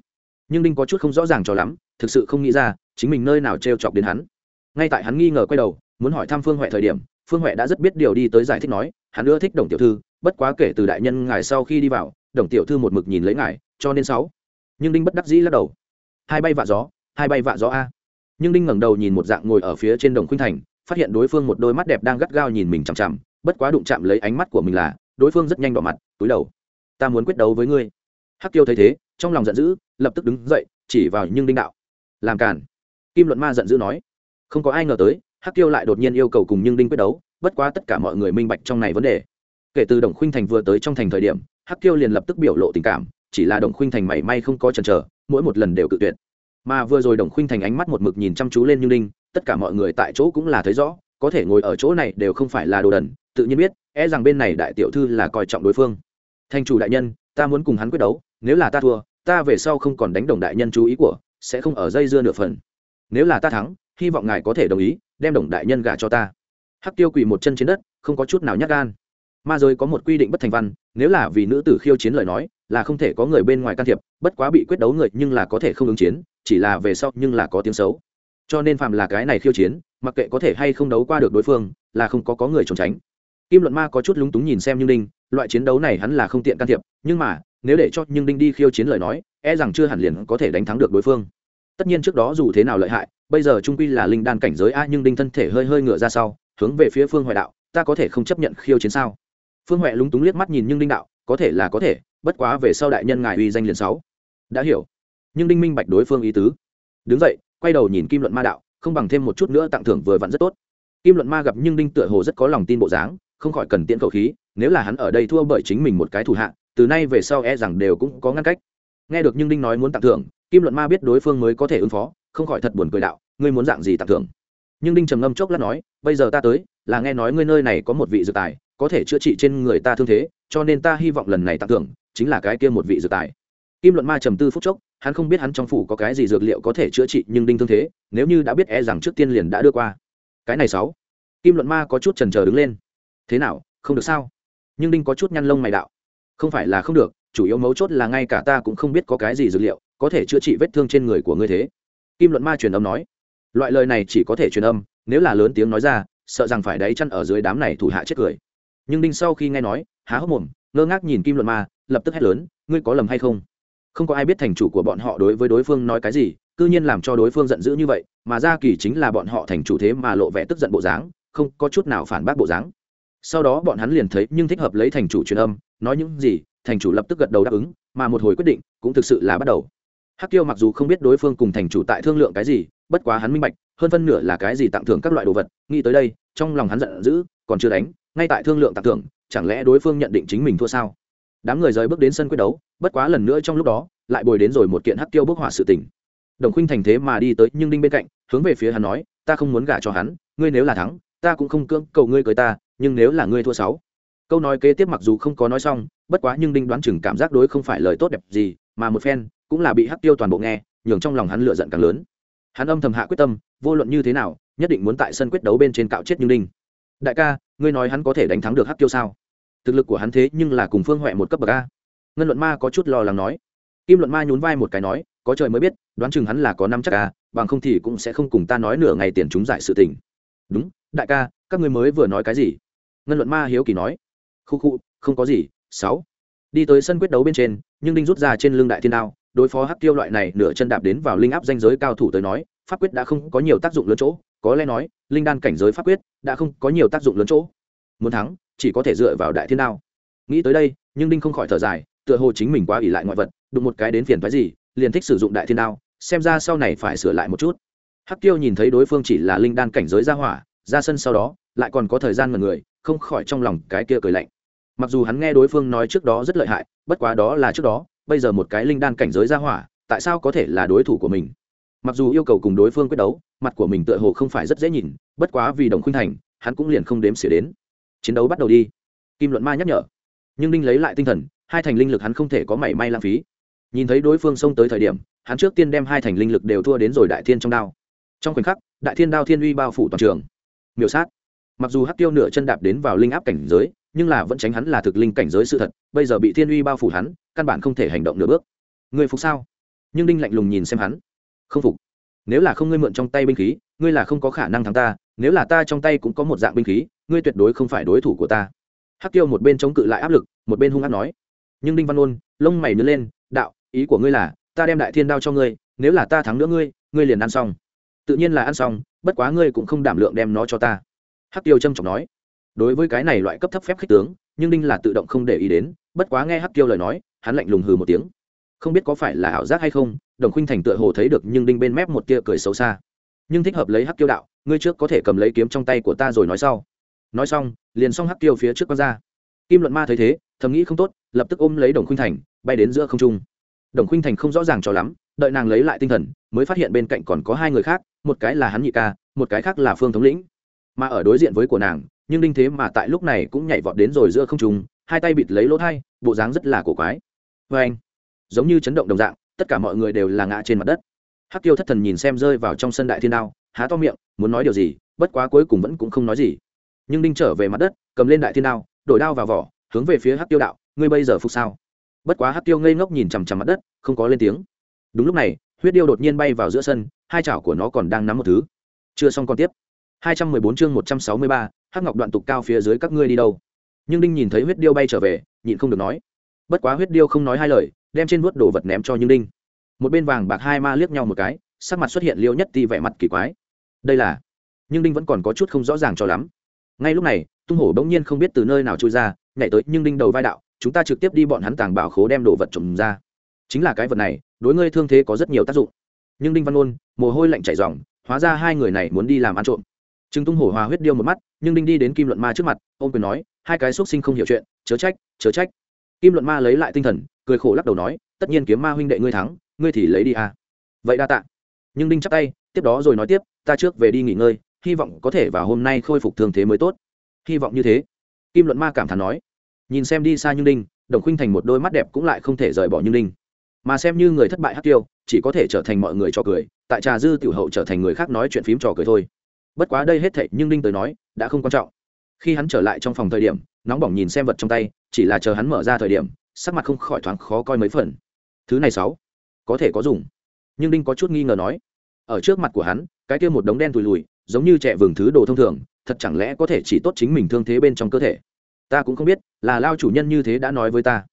S1: Nhưng đinh có chút không rõ ràng cho lắm, thực sự không nghĩ ra, chính mình nơi nào t r e o chọc đến hắn. Ngay tại hắn nghi ngờ quay đầu, muốn hỏi thăm phương huệ thời điểm, phương huệ đã rất biết điều đi tới giải thích nói, hắn ưa thích đồng tiểu thư, bất quá kể từ đại nhân ngài sau khi đi vào, đồng tiểu thư một mực nhìn lấy ngài, cho nên sáu. Nhưng đinh bất đắc dĩ lắc đầu. Hai bay vạ gió, hai bay vạ gió a. Nhưng đinh ngẩng đầu nhìn một dạng ngồi ở phía trên đồng khuynh thành, phát hiện đối phương một đôi mắt đẹp đang gắt gao nhìn mình chằm chằm, bất quá đụng chạm lấy ánh mắt của mình là đối phương rất nhanh đỏ mặt, túi đầu. Ta muốn quyết đấu với ngươi. Hắc tiêu thấy thế, trong lòng giận dữ, lập tức đứng dậy, chỉ vào nhưng đinh đạo. Làm cản kim luận ma giận dữ nói. Không có ai ngờ tới, hắc tiêu lại đột nhiên yêu cầu cùng nhưng đinh quyết đấu, bất quá tất cả mọi người minh bạch trong này vấn đề. Kể từ đồng khuynh thành vừa tới trong thành thời điểm, hắc tiêu liền lập tức biểu lộ tình cảm, chỉ là đồng khuynh thành mảy may không có chần chờ, mỗi một lần đều cự tuyệt. Mà vừa rồi đồng khuynh thành ánh mắt một mực nhìn chăm chú lên nhưng đinh, tất cả mọi người tại chỗ cũng là thấy rõ, có thể ngồi ở chỗ này đều không phải là đồ đần, tự nhiên biết e rằng bên này đại tiểu thư là coi trọng đối phương. Thành chủ đại nhân, ta muốn cùng hắn quyết đấu, nếu là ta thua, ta về sau không còn đánh đồng đại nhân chú ý của, sẽ không ở dây dưa nửa phần. Nếu là ta thắng, hy vọng ngài có thể đồng ý, đem đồng đại nhân gả cho ta. Hắc tiêu quỳ một chân trên đất, không có chút nào nhắc gan. Ma giới có một quy định bất thành văn, nếu là vì nữ tử khiêu chiến lời nói, là không thể có người bên ngoài can thiệp, bất quá bị quyết đấu người nhưng là có thể không ứng chiến, chỉ là về sau nhưng là có tiếng xấu. Cho nên phạm là cái này khiêu chiến, mặc kệ có thể hay không đấu qua được đối phương, là không có có người trốn tránh kim luận ma có chút lúng túng nhìn xem như đinh loại chiến đấu này hắn là không tiện can thiệp, nhưng mà, nếu để cho nhưng đinh đi khiêu chiến lời nói e rằng chưa hẳn liền có thể đánh thắng được đối phương. Tất nhiên trước đó dù thế nào lợi hại, bây giờ trung quy là linh đan cảnh giới a nhưng đinh thân thể hơi hơi ngựa ra sau, hướng về phía phương huệ đạo, ta có thể không chấp nhận khiêu chiến sao? Phương huệ lúng túng liếc mắt nhìn nhưng đinh đạo, có thể là có thể, bất quá về sau đại nhân ngài uy danh liền sáu. Đã hiểu. Nhưng đinh minh bạch đối phương ý tứ. Đứng dậy, quay đầu nhìn kim luận ma đạo, không bằng thêm một chút nữa tặng thưởng vừa vặn rất tốt. Kim luận ma gặp nhưng đinh tựa hồ rất có lòng tin bộ dáng không khỏi cần tiễn khẩu khí, nếu là hắn ở đây thua bởi chính mình một cái thủ hạ, từ nay về sau e rằng đều cũng có ngăn cách. Nghe được nhưng đinh nói muốn tặng thưởng, kim luận ma biết đối phương mới có thể ứng phó, không khỏi thật buồn cười đạo, ngươi muốn dạng gì tặng thưởng? Nhưng đinh trầm ngâm chốc lát nói, bây giờ ta tới, là nghe nói ngươi nơi này có một vị dược tài, có thể chữa trị trên người ta thương thế, cho nên ta hy vọng lần này tặng thưởng chính là cái kia một vị dược tài. Kim luận ma trầm tư phút chốc, hắn không biết hắn trong phủ có cái gì dược liệu có thể chữa trị nhưng đinh thương thế, nếu như đã biết e rằng trước tiên liền đã đưa qua. Cái này sáu. Kim luận ma có chút trần trờ đứng lên thế nào, không được sao? Nhưng đinh có chút nhăn lông mày đạo. Không phải là không được, chủ yếu mấu chốt là ngay cả ta cũng không biết có cái gì dược liệu, có thể chữa trị vết thương trên người của ngươi thế. Kim luận ma truyền âm nói. Loại lời này chỉ có thể truyền âm, nếu là lớn tiếng nói ra, sợ rằng phải đáy chăn ở dưới đám này thủ hạ chết cười. Nhưng đinh sau khi nghe nói, há hốc mồm, ngơ ngác nhìn kim luận ma, lập tức hét lớn, ngươi có lầm hay không? Không có ai biết thành chủ của bọn họ đối với đối phương nói cái gì, cư nhiên làm cho đối phương giận dữ như vậy, mà ra kỳ chính là bọn họ thành chủ thế mà lộ vẻ tức giận bộ dáng, không có chút nào phản bác bộ dáng sau đó bọn hắn liền thấy nhưng thích hợp lấy thành chủ truyền âm, nói những gì, thành chủ lập tức gật đầu đáp ứng, mà một hồi quyết định cũng thực sự là bắt đầu. Hắc tiêu mặc dù không biết đối phương cùng thành chủ tại thương lượng cái gì, bất quá hắn minh bạch, hơn phân nửa là cái gì tặng thưởng các loại đồ vật, nghĩ tới đây, trong lòng hắn giận dữ, còn chưa đánh, ngay tại thương lượng tặng thưởng, chẳng lẽ đối phương nhận định chính mình thua sao? Đám người rời bước đến sân quyết đấu, bất quá lần nữa trong lúc đó, lại bồi đến rồi một kiện hắc tiêu bức hỏa sự tình. Đồng khuynh thành thế mà đi tới nhưng đinh bên cạnh, hướng về phía hắn nói, ta không muốn gả cho hắn, ngươi nếu là thắng, ta cũng không cưỡng cầu ngươi cưới ta nhưng nếu là ngươi thua sáu, câu nói kế tiếp mặc dù không có nói xong, bất quá nhưng đinh đoán chừng cảm giác đối không phải lời tốt đẹp gì, mà một phen cũng là bị hắc tiêu toàn bộ nghe, nhường trong lòng hắn lựa giận càng lớn. Hắn âm thầm hạ quyết tâm, vô luận như thế nào, nhất định muốn tại sân quyết đấu bên trên cạo chết nhưng đinh. Đại ca, ngươi nói hắn có thể đánh thắng được hắc tiêu sao? Thực lực của hắn thế nhưng là cùng phương huệ một cấp bậc a. Ngân luận ma có chút lo lắng nói. Kim luận ma nhún vai một cái nói, có trời mới biết, đoán chừng hắn là có năm chắc a, bằng không thì cũng sẽ không cùng ta nói nửa ngày tiền chúng giải sự tình. Đúng, đại ca, các ngươi mới vừa nói cái gì? Ngân luận ma hiếu kỳ nói, khu khu, không có gì, sáu. Đi tới sân quyết đấu bên trên, nhưng đinh rút ra trên lưng đại thiên đao, đối phó hắc tiêu loại này nửa chân đạp đến vào linh áp danh giới cao thủ tới nói, pháp quyết đã không có nhiều tác dụng lớn chỗ, có lẽ nói, linh đan cảnh giới pháp quyết đã không có nhiều tác dụng lớn chỗ. Muốn thắng, chỉ có thể dựa vào đại thiên đao. Nghĩ tới đây, nhưng đinh không khỏi thở dài, tựa hồ chính mình quá ỉ lại ngoại vật, đụng một cái đến phiền phái gì, liền thích sử dụng đại thiên đao, xem ra sau này phải sửa lại một chút. Hắc tiêu nhìn thấy đối phương chỉ là linh đan cảnh giới ra hỏa, ra sân sau đó, lại còn có thời gian mật người không khỏi trong lòng cái kia cười lạnh. Mặc dù hắn nghe đối phương nói trước đó rất lợi hại, bất quá đó là trước đó, bây giờ một cái linh đan cảnh giới ra hỏa, tại sao có thể là đối thủ của mình? Mặc dù yêu cầu cùng đối phương quyết đấu, mặt của mình tựa hồ không phải rất dễ nhìn, bất quá vì đồng khuynh thành, hắn cũng liền không đếm xỉa đến. Chiến đấu bắt đầu đi. Kim luận ma nhắc nhở. Nhưng đinh lấy lại tinh thần, hai thành linh lực hắn không thể có mảy may lãng phí. Nhìn thấy đối phương xông tới thời điểm, hắn trước tiên đem hai thành linh lực đều thua đến rồi đại thiên trong đao. Trong khoảnh khắc, đại thiên đao thiên uy bao phủ toàn trường. Miểu sát mặc dù hắc tiêu nửa chân đạp đến vào linh áp cảnh giới, nhưng là vẫn tránh hắn là thực linh cảnh giới sự thật, bây giờ bị thiên uy bao phủ hắn, căn bản không thể hành động nửa bước. Người phục sao? Nhưng đinh lạnh lùng nhìn xem hắn. Không phục. Nếu là không ngươi mượn trong tay binh khí, ngươi là không có khả năng thắng ta, nếu là ta trong tay cũng có một dạng binh khí, ngươi tuyệt đối không phải đối thủ của ta. Hắc tiêu một bên chống cự lại áp lực, một bên hung hát nói. Nhưng đinh văn ôn, lông mày nứt lên, đạo, ý của ngươi là, ta đem đại thiên đao cho ngươi, nếu là ta thắng nữa ngươi ngươi liền ăn xong. Tự nhiên là ăn xong, bất quá ngươi cũng không đảm lượng đem nó cho ta hắc tiêu trâm trọng nói, đối với cái này loại cấp thấp phép khích tướng, nhưng đinh là tự động không để ý đến, bất quá nghe hắc tiêu lời nói, hắn lạnh lùng hừ một tiếng. Không biết có phải là ảo giác hay không, đồng khuynh thành tựa hồ thấy được nhưng đinh bên mép một tia cười xấu xa. Nhưng thích hợp lấy hắc tiêu đạo, ngươi trước có thể cầm lấy kiếm trong tay của ta rồi nói sau. Nói xong, liền xong hắc tiêu phía trước con ra. Kim luận ma thấy thế, thầm nghĩ không tốt, lập tức ôm lấy đồng khuynh thành, bay đến giữa không trung. Đồng khuynh thành không rõ ràng cho lắm, đợi nàng lấy lại tinh thần, mới phát hiện bên cạnh còn có hai người khác, một cái là hắn nhị ca, một cái khác là phương thống lĩnh mà ở đối diện với của nàng, nhưng đinh thế mà tại lúc này cũng nhảy vọt đến rồi giữa không trung, hai tay bịt lấy lỗ thai, bộ dáng rất là cổ quái. Vê anh, giống như chấn động đồng dạng, tất cả mọi người đều là ngã trên mặt đất. Hắc tiêu thất thần nhìn xem rơi vào trong sân đại thiên đao, há to miệng, muốn nói điều gì, bất quá cuối cùng vẫn cũng không nói gì. Nhưng đinh trở về mặt đất, cầm lên đại thiên đao, đổi đao vào vỏ, hướng về phía hắc tiêu đạo, ngươi bây giờ phục sao? Bất quá hắc tiêu ngây ngốc nhìn chằm chằm mặt đất, không có lên tiếng. Đúng lúc này, huyết điêu đột nhiên bay vào giữa sân, hai chảo của nó còn đang nắm một thứ. Chưa xong còn tiếp. 214 chương 163, hắc ngọc đoạn tục cao phía dưới các ngươi đi đâu? Nhưng đinh nhìn thấy huyết điêu bay trở về nhịn không được nói. Bất quá huyết điêu không nói hai lời đem trên vuốt đồ vật ném cho nhưng đinh. Một bên vàng bạc hai ma liếc nhau một cái sắc mặt xuất hiện liêu nhất ti vẻ mặt kỳ quái. Đây là? Nhưng đinh vẫn còn có chút không rõ ràng cho lắm. Ngay lúc này tung hổ bỗng nhiên không biết từ nơi nào chui ra nhảy tới nhưng đinh đầu vai đạo chúng ta trực tiếp đi bọn hắn tàng bảo khố đem đồ vật trộm ra. Chính là cái vật này đối ngươi thương thế có rất nhiều tác dụng. Nhưng đinh văn ôn mồ hôi lạnh chảy ròng, hóa ra hai người này muốn đi làm ăn trộm. Trừng Tung Hổ hòa huyết điêu một mắt, nhưng đinh đi đến Kim Luận Ma trước mặt, ôm quyền nói, hai cái xuất sinh không hiểu chuyện, chớ trách, chớ trách. Kim Luận Ma lấy lại tinh thần, cười khổ lắc đầu nói, tất nhiên kiếm ma huynh đệ ngươi thắng, ngươi thì lấy đi à. Vậy đa tạ. Nhưng đinh chắp tay, tiếp đó rồi nói tiếp, ta trước về đi nghỉ ngơi, hy vọng có thể vào hôm nay khôi phục thương thế mới tốt. Hy vọng như thế. Kim Luận Ma cảm thán nói. Nhìn xem đi xa Như Đinh, Đồng Khuynh Thành một đôi mắt đẹp cũng lại không thể rời bỏ Như Đinh. Mà xem như người thất bại hắc tiêu, chỉ có thể trở thành mọi người cho cười, tại trà dư tiểu hậu trở thành người khác nói chuyện phím trò cười thôi bất quá đây hết thệ nhưng đinh tới nói, đã không quan trọng. Khi hắn trở lại trong phòng thời điểm, nóng bỏng nhìn xem vật trong tay, chỉ là chờ hắn mở ra thời điểm, sắc mặt không khỏi thoáng khó coi mấy phần. Thứ này sáu, có thể có dùng. Nhưng đinh có chút nghi ngờ nói, ở trước mặt của hắn, cái kia một đống đen tùi lùi giống như trẻ vừng thứ đồ thông thường, thật chẳng lẽ có thể chỉ tốt chính mình thương thế bên trong cơ thể? Ta cũng không biết, là lao chủ nhân như thế đã nói với ta.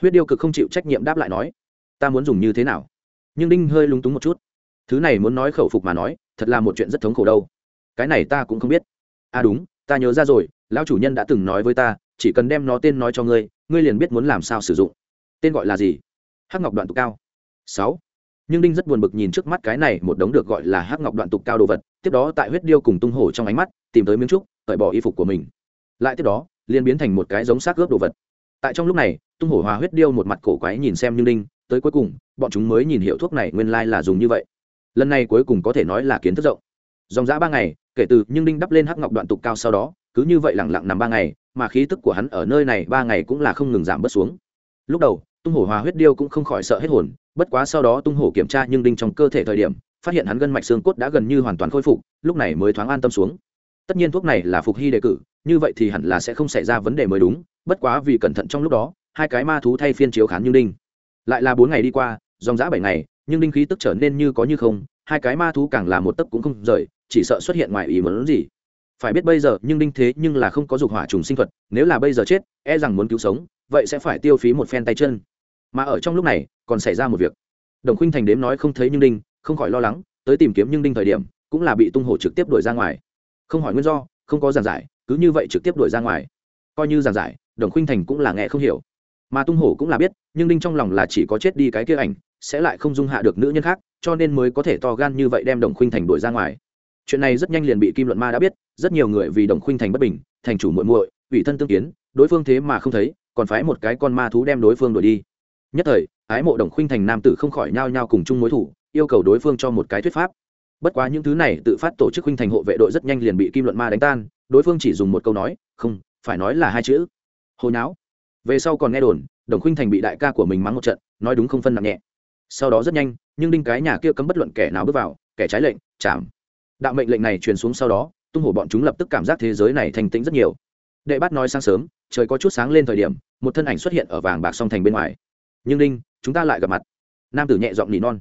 S1: Huyết điêu cực không chịu trách nhiệm đáp lại nói, ta muốn dùng như thế nào? Nhưng đinh hơi lúng túng một chút. Thứ này muốn nói khẩu phục mà nói, thật là một chuyện rất thống khổ đâu cái này ta cũng không biết. À đúng, ta nhớ ra rồi, lão chủ nhân đã từng nói với ta, chỉ cần đem nó tên nói cho ngươi ngươi liền biết muốn làm sao sử dụng. Tên gọi là gì? Hắc ngọc đoạn tục cao. Sáu. Nhưng đinh rất buồn bực nhìn trước mắt cái này một đống được gọi là hắc ngọc đoạn tục cao đồ vật, tiếp đó tại huyết điêu cùng tung hổ trong ánh mắt, tìm tới miếng trúc, cởi bỏ y phục của mình. Lại tiếp đó, liền biến thành một cái giống xác ướp đồ vật. Tại trong lúc này, tung hổ hòa huyết điêu một mặt cổ quái nhìn xem như đinh, tới cuối cùng, bọn chúng mới nhìn hiệu thuốc này nguyên lai là dùng như vậy. Lần này cuối cùng có thể nói là kiến thức rộng. Dòng dã ba ngày kể từ nhưng đinh đắp lên hắc ngọc đoạn tục cao sau đó, cứ như vậy lẳng lặng nằm ba ngày, mà khí tức của hắn ở nơi này ba ngày cũng là không ngừng giảm bớt xuống. Lúc đầu, tung hổ hòa huyết điêu cũng không khỏi sợ hết hồn, bất quá sau đó tung hổ kiểm tra nhưng đinh trong cơ thể thời điểm, phát hiện hắn gân mạch xương cốt đã gần như hoàn toàn khôi phục, lúc này mới thoáng an tâm xuống. Tất nhiên thuốc này là phục hy đề cử, như vậy thì hẳn là sẽ không xảy ra vấn đề mới đúng, bất quá vì cẩn thận trong lúc đó, hai cái ma thú thay phiên chiếu khán nhưng đinh. Lại là bốn ngày đi qua, dòng dã bảy ngày, nhưng đinh khí tức trở nên như có như không, hai cái ma thú càng là một tấc cũng không rời chỉ sợ xuất hiện ngoài ý muốn gì. Phải biết bây giờ, nhưng đinh thế nhưng là không có dục hỏa trùng sinh thuật, nếu là bây giờ chết e rằng muốn cứu sống, vậy sẽ phải tiêu phí một phen tay chân. Mà ở trong lúc này, còn xảy ra một việc. Đồng khuynh thành đếm nói không thấy nhưng đinh, không khỏi lo lắng, tới tìm kiếm nhưng đinh thời điểm, cũng là bị tung hổ trực tiếp đuổi ra ngoài. Không hỏi nguyên do, không có giảng giải, cứ như vậy trực tiếp đuổi ra ngoài. Coi như giảng giải, đồng khuynh thành cũng là nghe không hiểu. Mà tung hổ cũng là biết, nhưng đinh trong lòng là chỉ có chết đi cái kia ảnh, sẽ lại không dung hạ được nữ nhân khác, cho nên mới có thể to gan như vậy đem đồng khuynh thành đuổi ra ngoài chuyện này rất nhanh liền bị kim luận ma đã biết, rất nhiều người vì đồng khuynh thành bất bình, thành chủ muội muội, ủy thân tương kiến, đối phương thế mà không thấy, còn phái một cái con ma thú đem đối phương đuổi đi. Nhất thời, ái mộ đồng khuynh thành nam tử không khỏi nhao nhao cùng chung mối thủ, yêu cầu đối phương cho một cái thuyết pháp. Bất quá những thứ này tự phát tổ chức khuynh thành hộ vệ đội rất nhanh liền bị kim luận ma đánh tan, đối phương chỉ dùng một câu nói, không, phải nói là hai chữ. Hồi não về sau còn nghe đồn, đồng khuynh thành bị đại ca của mình mắng một trận, nói đúng không phân nặng nhẹ. Sau đó rất nhanh, nhưng đinh cái nhà kia cấm bất luận kẻ nào bước vào, kẻ trái lệnh, chạm đạo mệnh lệnh này truyền xuống sau đó, tung hổ bọn chúng lập tức cảm giác thế giới này thành tĩnh rất nhiều. Đệ bát nói sáng sớm, trời có chút sáng lên thời điểm, một thân ảnh xuất hiện ở vàng bạc song thành bên ngoài. Nhưng đinh chúng ta lại gặp mặt. Nam tử nhẹ giọng nỉ non.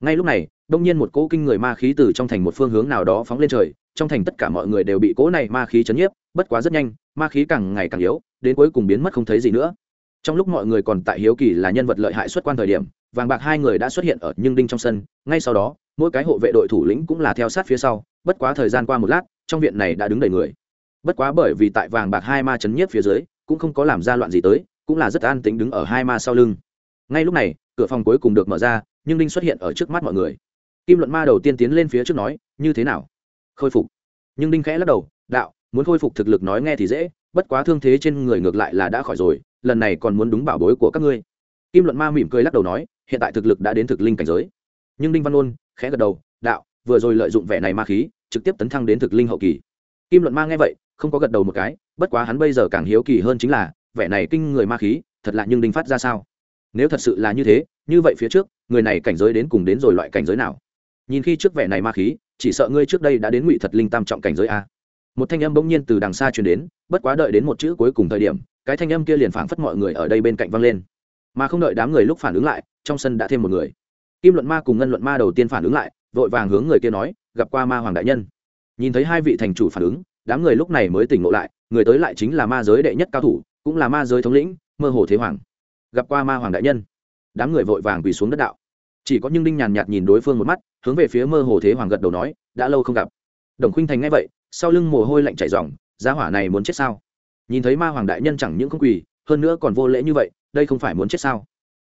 S1: Ngay lúc này, đông nhiên một cỗ kinh người ma khí từ trong thành một phương hướng nào đó phóng lên trời, trong thành tất cả mọi người đều bị cỗ này ma khí chấn nhiếp, bất quá rất nhanh, ma khí càng ngày càng yếu, đến cuối cùng biến mất không thấy gì nữa. Trong lúc mọi người còn tại hiếu kỳ là nhân vật lợi hại xuất quan thời điểm vàng bạc hai người đã xuất hiện ở nhưng đinh trong sân, ngay sau đó, mỗi cái hộ vệ đội thủ lĩnh cũng là theo sát phía sau, bất quá thời gian qua một lát, trong viện này đã đứng đầy người. Bất quá bởi vì tại vàng bạc hai ma chấn nhiếp phía dưới, cũng không có làm ra loạn gì tới, cũng là rất an tính đứng ở hai ma sau lưng. Ngay lúc này, cửa phòng cuối cùng được mở ra, nhưng đinh xuất hiện ở trước mắt mọi người. Kim luận ma đầu tiên tiến lên phía trước nói, như thế nào? Khôi phục. Nhưng đinh khẽ lắc đầu, đạo, muốn khôi phục thực lực nói nghe thì dễ, bất quá thương thế trên người ngược lại là đã khỏi rồi, lần này còn muốn đúng bảo bối của các ngươi. Kim luận ma mỉm cười lắc đầu nói hiện tại thực lực đã đến thực linh cảnh giới. Nhưng đinh văn ôn khẽ gật đầu, đạo, vừa rồi lợi dụng vẻ này ma khí, trực tiếp tấn thăng đến thực linh hậu kỳ. Kim luận ma nghe vậy, không có gật đầu một cái, bất quá hắn bây giờ càng hiếu kỳ hơn chính là, vẻ này kinh người ma khí, thật lạ nhưng đinh phát ra sao? Nếu thật sự là như thế, như vậy phía trước, người này cảnh giới đến cùng đến rồi loại cảnh giới nào? Nhìn khi trước vẻ này ma khí, chỉ sợ ngươi trước đây đã đến ngụy thật linh tam trọng cảnh giới a. Một thanh âm bỗng nhiên từ đằng xa truyền đến, bất quá đợi đến một chữ cuối cùng thời điểm, cái thanh âm kia liền phảng phất mọi người ở đây bên cạnh vang lên. Mà không đợi đám người lúc phản ứng lại trong sân đã thêm một người. Kim luận ma cùng ngân luận ma đầu tiên phản ứng lại, vội vàng hướng người kia nói, gặp qua ma hoàng đại nhân. Nhìn thấy hai vị thành chủ phản ứng, đám người lúc này mới tỉnh ngộ lại, người tới lại chính là ma giới đệ nhất cao thủ, cũng là ma giới thống lĩnh, mơ hồ thế hoàng. Gặp qua ma hoàng đại nhân. Đám người vội vàng quỳ xuống đất đạo. Chỉ có nhưng đinh nhàn nhạt nhìn đối phương một mắt, hướng về phía mơ hồ thế hoàng gật đầu nói, đã lâu không gặp. Đồng khuynh thành ngay vậy, sau lưng mồ hôi lạnh chảy ròng giá hỏa này muốn chết sao? Nhìn thấy ma hoàng đại nhân chẳng những không quỳ, hơn nữa còn vô lễ như vậy, đây không phải muốn chết sao?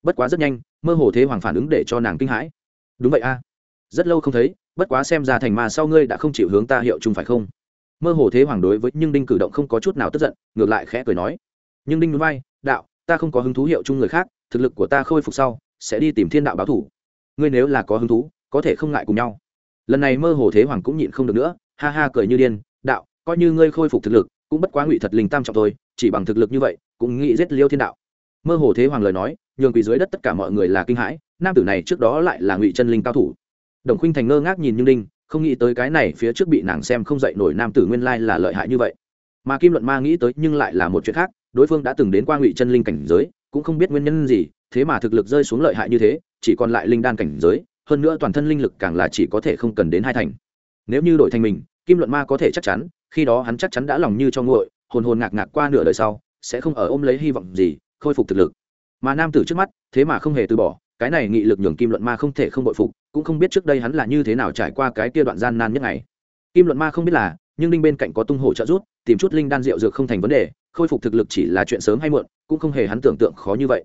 S1: Bất quá rất nhanh, mơ hồ thế hoàng phản ứng để cho nàng kinh hãi. Đúng vậy a. Rất lâu không thấy, bất quá xem ra thành ma sau ngươi đã không chịu hướng ta hiệu chung phải không? Mơ hồ thế hoàng đối với nhưng đinh cử động không có chút nào tức giận, ngược lại khẽ cười nói. Nhưng đinh núi bay đạo, ta không có hứng thú hiệu chung người khác, thực lực của ta khôi phục sau, sẽ đi tìm thiên đạo báo thủ. Ngươi nếu là có hứng thú, có thể không ngại cùng nhau. Lần này mơ hồ thế hoàng cũng nhịn không được nữa, ha ha cười như điên, đạo, coi như ngươi khôi phục thực lực, cũng bất quá ngụy thật linh tam trọng thôi, chỉ bằng thực lực như vậy, cũng nghĩ giết liêu thiên đạo. Mơ hồ thế hoàng lời nói nhường quỳ dưới đất tất cả mọi người là kinh hãi, nam tử này trước đó lại là ngụy chân linh cao thủ. Đồng khuynh thành ngơ ngác nhìn như linh không nghĩ tới cái này phía trước bị nàng xem không dậy nổi nam tử nguyên lai là lợi hại như vậy. Mà kim luận ma nghĩ tới nhưng lại là một chuyện khác, đối phương đã từng đến qua ngụy chân linh cảnh giới, cũng không biết nguyên nhân gì, thế mà thực lực rơi xuống lợi hại như thế, chỉ còn lại linh đan cảnh giới, hơn nữa toàn thân linh lực càng là chỉ có thể không cần đến hai thành. Nếu như đổi thành mình, kim luận ma có thể chắc chắn, khi đó hắn chắc chắn đã lòng như cho nguội, hồn hồn ngạc ngạc qua nửa đời sau, sẽ không ở ôm lấy hy vọng gì, khôi phục thực lực mà nam tử trước mắt, thế mà không hề từ bỏ, cái này nghị lực nhường kim luận ma không thể không bội phục, cũng không biết trước đây hắn là như thế nào trải qua cái kia đoạn gian nan nhất ngày. Kim luận ma không biết là, nhưng đinh bên cạnh có tung hổ trợ rút tìm chút linh đan rượu dược không thành vấn đề, khôi phục thực lực chỉ là chuyện sớm hay muộn, cũng không hề hắn tưởng tượng khó như vậy.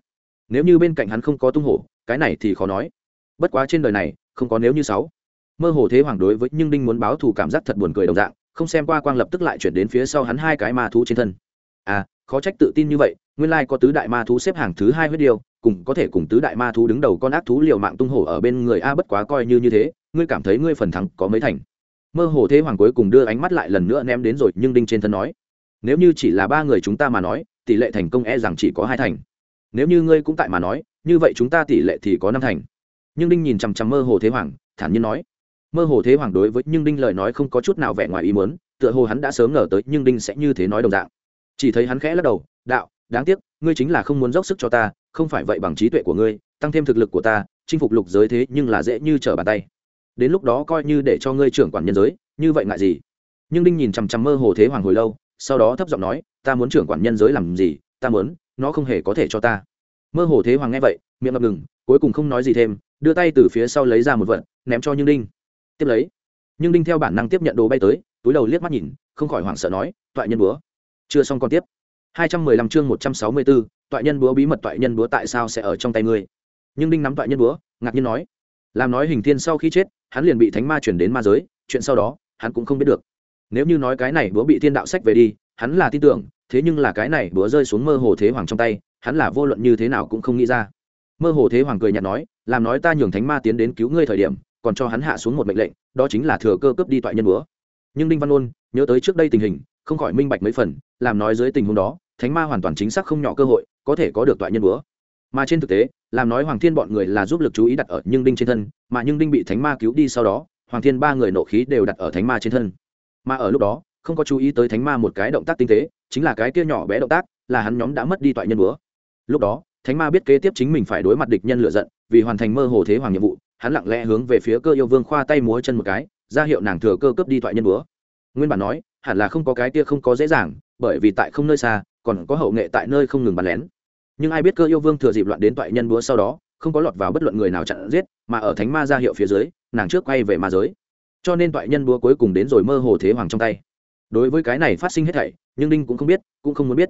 S1: Nếu như bên cạnh hắn không có tung hổ, cái này thì khó nói. Bất quá trên đời này, không có nếu như sáu. Mơ hồ thế hoàng đối với nhưng đinh muốn báo thù cảm giác thật buồn cười đồng dạng, không xem qua quang lập tức lại chuyển đến phía sau hắn hai cái ma thú trên thân. À khó trách tự tin như vậy, nguyên lai có tứ đại ma thú xếp hàng thứ hai huyết điêu, cùng có thể cùng tứ đại ma thú đứng đầu con ác thú liều mạng tung hổ ở bên người a bất quá coi như như thế, ngươi cảm thấy ngươi phần thắng có mấy thành? Mơ hồ thế hoàng cuối cùng đưa ánh mắt lại lần nữa ném đến rồi, nhưng đinh trên thân nói, nếu như chỉ là ba người chúng ta mà nói, tỷ lệ thành công e rằng chỉ có hai thành. Nếu như ngươi cũng tại mà nói, như vậy chúng ta tỷ lệ thì có năm thành. Nhưng đinh nhìn chằm chằm mơ hồ thế hoàng, thản nhiên nói, mơ hồ thế hoàng đối với nhưng đinh lời nói không có chút nào vẻ ngoài ý muốn, tựa hồ hắn đã sớm ngờ tới nhưng đinh sẽ như thế nói đồng dạng chỉ thấy hắn khẽ lắc đầu, đạo, đáng tiếc, ngươi chính là không muốn dốc sức cho ta, không phải vậy bằng trí tuệ của ngươi, tăng thêm thực lực của ta, chinh phục lục giới thế nhưng là dễ như trở bàn tay. Đến lúc đó coi như để cho ngươi trưởng quản nhân giới, như vậy ngại gì? Nhưng đinh nhìn chằm chằm mơ hồ thế hoàng hồi lâu, sau đó thấp giọng nói, ta muốn trưởng quản nhân giới làm gì? Ta muốn, nó không hề có thể cho ta. Mơ hồ thế hoàng nghe vậy, miệng ngập ngừng, cuối cùng không nói gì thêm, đưa tay từ phía sau lấy ra một vật, ném cho nhưng đinh. Tiếp lấy. Nhưng đinh theo bản năng tiếp nhận đồ bay tới, túi đầu liếc mắt nhìn, không khỏi hoảng sợ nói, toại nhân búa chưa xong còn tiếp. 215 chương 164, toại nhân búa bí mật toại nhân búa tại sao sẽ ở trong tay ngươi? Nhưng đinh nắm toại nhân búa ngạc nhiên nói. Làm nói hình thiên sau khi chết hắn liền bị thánh ma chuyển đến ma giới chuyện sau đó hắn cũng không biết được. Nếu như nói cái này búa bị thiên đạo sách về đi hắn là tin tưởng thế nhưng là cái này búa rơi xuống mơ hồ thế hoàng trong tay hắn là vô luận như thế nào cũng không nghĩ ra. Mơ hồ thế hoàng cười nhạt nói làm nói ta nhường thánh ma tiến đến cứu ngươi thời điểm còn cho hắn hạ xuống một mệnh lệnh đó chính là thừa cơ cướp đi toại nhân búa. Nhưng đinh văn ôn nhớ tới trước đây tình hình không khỏi minh bạch mấy phần, làm nói dưới tình huống đó, thánh ma hoàn toàn chính xác không nhỏ cơ hội, có thể có được toại nhân búa. Mà trên thực tế, làm nói hoàng thiên bọn người là giúp lực chú ý đặt ở nhưng đinh trên thân, mà nhưng đinh bị thánh ma cứu đi sau đó, hoàng thiên ba người nộ khí đều đặt ở thánh ma trên thân. Mà ở lúc đó, không có chú ý tới thánh ma một cái động tác tinh tế, chính là cái kia nhỏ bé động tác, là hắn nhóm đã mất đi toại nhân búa. Lúc đó, thánh ma biết kế tiếp chính mình phải đối mặt địch nhân lựa giận, vì hoàn thành mơ hồ thế hoàng nhiệm vụ, hắn lặng lẽ hướng về phía cơ yêu vương khoa tay múa chân một cái, ra hiệu nàng thừa cơ cướp đi toại nhân búa. Nguyên bản nói hẳn là không có cái kia không có dễ dàng, bởi vì tại không nơi xa, còn có hậu nghệ tại nơi không ngừng bắn lén. Nhưng ai biết cơ yêu vương thừa dịp loạn đến toại nhân búa sau đó, không có lọt vào bất luận người nào chặn giết, mà ở thánh ma ra hiệu phía dưới, nàng trước quay về ma giới. Cho nên toại nhân búa cuối cùng đến rồi mơ hồ thế hoàng trong tay. Đối với cái này phát sinh hết thảy, nhưng đinh cũng không biết, cũng không muốn biết.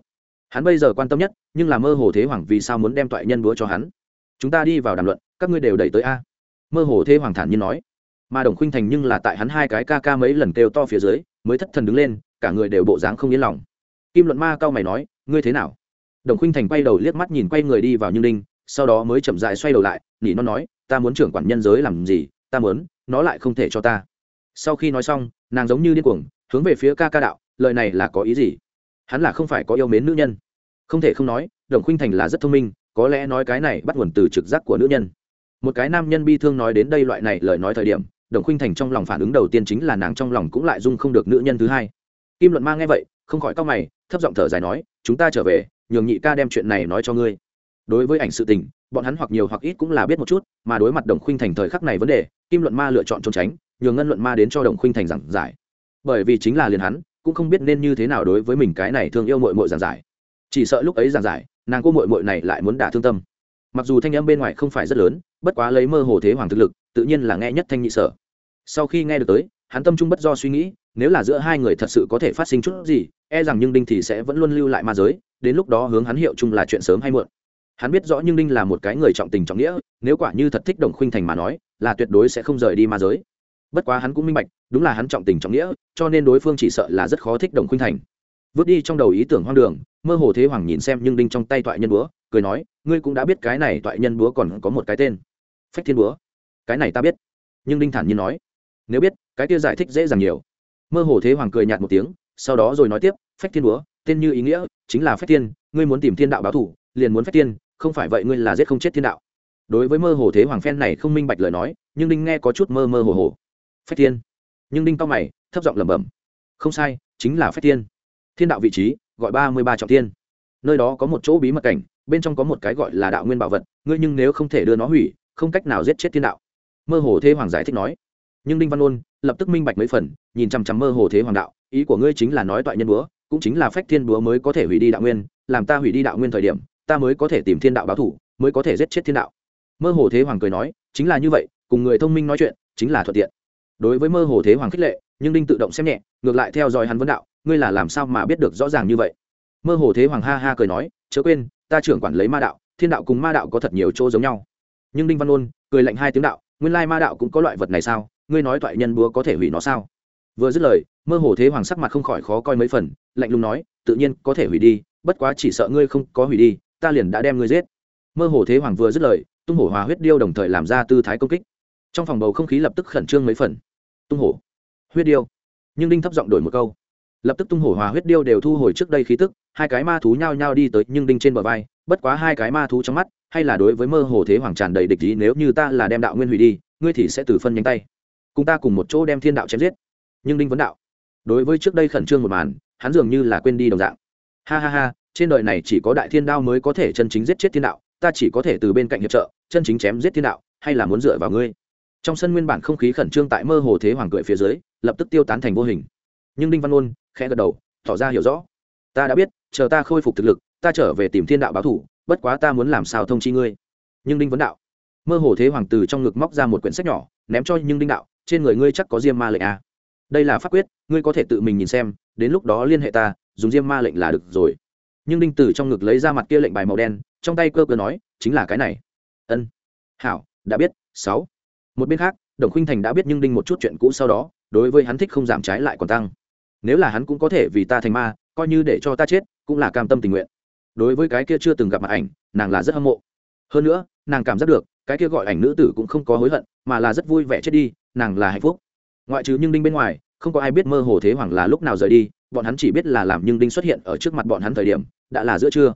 S1: Hắn bây giờ quan tâm nhất, nhưng là mơ hồ thế hoàng vì sao muốn đem toại nhân búa cho hắn. Chúng ta đi vào đàm luận, các ngươi đều đẩy tới a. Mơ hồ thế hoàng thản nhiên nói. Mà đồng khuynh thành nhưng là tại hắn hai cái ca ca mấy lần kêu to phía dưới mới thất thần đứng lên, cả người đều bộ dáng không yên lòng. Kim luận ma cao mày nói, ngươi thế nào? Đồng khuynh thành quay đầu liếc mắt nhìn quay người đi vào như ninh, sau đó mới chậm dại xoay đầu lại, nỉ nó nói, ta muốn trưởng quản nhân giới làm gì? Ta muốn, nó lại không thể cho ta. Sau khi nói xong, nàng giống như điên cuồng, hướng về phía ca ca đạo, lời này là có ý gì? Hắn là không phải có yêu mến nữ nhân. Không thể không nói, đồng khuynh thành là rất thông minh, có lẽ nói cái này bắt nguồn từ trực giác của nữ nhân. Một cái nam nhân bi thương nói đến đây loại này lời nói thời điểm đồng khuynh thành trong lòng phản ứng đầu tiên chính là nàng trong lòng cũng lại dung không được nữ nhân thứ hai. Kim luận Ma nghe vậy, không khỏi cau mày, thấp giọng thở dài nói, chúng ta trở về, nhường nhị ca đem chuyện này nói cho ngươi. Đối với ảnh sự tình, bọn hắn hoặc nhiều hoặc ít cũng là biết một chút, mà đối mặt đồng khuynh thành thời khắc này vấn đề, kim luận ma lựa chọn trốn tránh, nhường ngân luận ma đến cho đồng khuynh thành giảng giải. Bởi vì chính là liền hắn, cũng không biết nên như thế nào đối với mình cái này thương yêu mội mội giảng giải. Chỉ sợ lúc ấy giảng giải, nàng cô mội mội này lại muốn đả thương tâm. Mặc dù thanh âm bên ngoài không phải rất lớn bất quá lấy mơ hồ thế hoàng thực lực, tự nhiên là nghe nhất thanh nhị sở. Sau khi nghe được tới, hắn tâm trung bất do suy nghĩ, nếu là giữa hai người thật sự có thể phát sinh chút gì e rằng nhưng đinh thì sẽ vẫn luôn lưu lại ma giới, đến lúc đó hướng hắn hiệu chung là chuyện sớm hay muộn. Hắn biết rõ nhưng đinh là một cái người trọng tình trọng nghĩa, nếu quả như thật thích đồng khuynh thành mà nói, là tuyệt đối sẽ không rời đi ma giới. Bất quá hắn cũng minh bạch, đúng là hắn trọng tình trọng nghĩa, cho nên đối phương chỉ sợ là rất khó thích đồng khuynh thành. Vứt đi trong đầu ý tưởng hoang đường, mơ hồ thế hoàng nhìn xem nhưng đinh trong tay toại nhân búa, cười nói, ngươi cũng đã biết cái này toại nhân búa còn có một cái tên phách thiên búa. Cái này ta biết. Nhưng đinh thản nhiên nói, nếu biết, cái kia giải thích dễ dàng nhiều. Mơ hồ thế hoàng cười nhạt một tiếng, sau đó rồi nói tiếp, phách thiên búa, tên như ý nghĩa, chính là phách thiên, ngươi muốn tìm thiên đạo báo thủ, liền muốn phách thiên, không phải vậy ngươi là giết không chết thiên đạo. Đối với mơ hồ thế hoàng phen này không minh bạch lời nói, nhưng đinh nghe có chút mơ mơ hồ hồ. Phách thiên. Nhưng đinh cao mày, thấp giọng lẩm bẩm, không sai, chính là phách thiên. Thiên đạo vị trí, gọi ba mươi ba trọng thiên. Nơi đó có một chỗ bí mật cảnh, bên trong có một cái gọi là đạo nguyên bảo vật, ngươi nhưng nếu không thể đưa nó hủy không cách nào giết chết thiên đạo. Mơ hồ thế hoàng giải thích nói. Nhưng đinh văn ôn lập tức minh bạch mấy phần, nhìn chằm chằm mơ hồ thế hoàng đạo, ý của ngươi chính là nói toại nhân búa, cũng chính là phách thiên búa mới có thể hủy đi đạo nguyên, làm ta hủy đi đạo nguyên thời điểm, ta mới có thể tìm thiên đạo báo thủ, mới có thể giết chết thiên đạo. Mơ hồ thế hoàng cười nói, chính là như vậy, cùng người thông minh nói chuyện, chính là thuận tiện. Đối với mơ hồ thế hoàng khích lệ, nhưng đinh tự động xem nhẹ, ngược lại theo dõi hắn vấn đạo, ngươi là làm sao mà biết được rõ ràng như vậy? Mơ hồ thế hoàng ha ha cười nói, chớ quên, ta trưởng quản lấy ma đạo, thiên đạo cùng ma đạo có thật nhiều chỗ giống nhau nhưng đinh văn ôn cười lạnh hai tiếng đạo, nguyên lai ma đạo cũng có loại vật này sao? Ngươi nói thoại nhân búa có thể hủy nó sao? Vừa dứt lời, mơ hồ thế hoàng sắc mặt không khỏi khó coi mấy phần, lạnh lùng nói, tự nhiên có thể hủy đi, bất quá chỉ sợ ngươi không có hủy đi, ta liền đã đem ngươi giết. Mơ hồ thế hoàng vừa dứt lời, tung hổ hòa huyết điêu đồng thời làm ra tư thái công kích. Trong phòng bầu không khí lập tức khẩn trương mấy phần. Tung hổ, huyết điêu. Nhưng đinh thấp giọng đổi một câu. Lập tức tung hổ hòa huyết điêu đều thu hồi trước đây khí tức, hai cái ma thú nhao nhao đi tới nhưng đinh trên bờ vai, bất quá hai cái ma thú trong mắt hay là đối với mơ hồ thế hoàng tràn đầy địch ý, nếu như ta là đem đạo nguyên hủy đi, ngươi thì sẽ từ phân nhánh tay. Cùng ta cùng một chỗ đem thiên đạo chém giết. Nhưng đinh vấn đạo, đối với trước đây khẩn trương một màn, hắn dường như là quên đi đồng dạng. Ha ha ha, trên đời này chỉ có đại thiên đao mới có thể chân chính giết chết thiên đạo, ta chỉ có thể từ bên cạnh hiệp trợ, chân chính chém giết thiên đạo, hay là muốn dựa vào ngươi? Trong sân nguyên bản không khí khẩn trương tại mơ hồ thế hoàng cười phía dưới, lập tức tiêu tán thành vô hình. Nhưng đinh văn ôn khẽ gật đầu, tỏ ra hiểu rõ. Ta đã biết, chờ ta khôi phục thực lực ta trở về tìm thiên đạo báo thủ, bất quá ta muốn làm sao thông chi ngươi. Nhưng đinh vấn đạo, mơ hồ thế hoàng từ trong ngực móc ra một quyển sách nhỏ, ném cho nhưng đinh đạo, trên người ngươi chắc có diêm ma lệnh à. đây là pháp quyết, ngươi có thể tự mình nhìn xem, đến lúc đó liên hệ ta, dùng diêm ma lệnh là được rồi. Nhưng đinh từ trong ngực lấy ra mặt kia lệnh bài màu đen, trong tay cơ cơ nói, chính là cái này. Ân. Hảo, đã biết, sáu. Một bên khác, đồng khinh thành đã biết nhưng đinh một chút chuyện cũ sau đó, đối với hắn thích không giảm trái lại còn tăng. Nếu là hắn cũng có thể vì ta thành ma, coi như để cho ta chết, cũng là cam tâm tình nguyện đối với cái kia chưa từng gặp mặt ảnh, nàng là rất hâm mộ. Hơn nữa, nàng cảm giác được, cái kia gọi ảnh nữ tử cũng không có hối hận, mà là rất vui vẻ chết đi, nàng là hạnh phúc. Ngoại trừ nhưng đinh bên ngoài, không có ai biết mơ hồ thế hoàng là lúc nào rời đi, bọn hắn chỉ biết là làm nhưng đinh xuất hiện ở trước mặt bọn hắn thời điểm, đã là giữa trưa.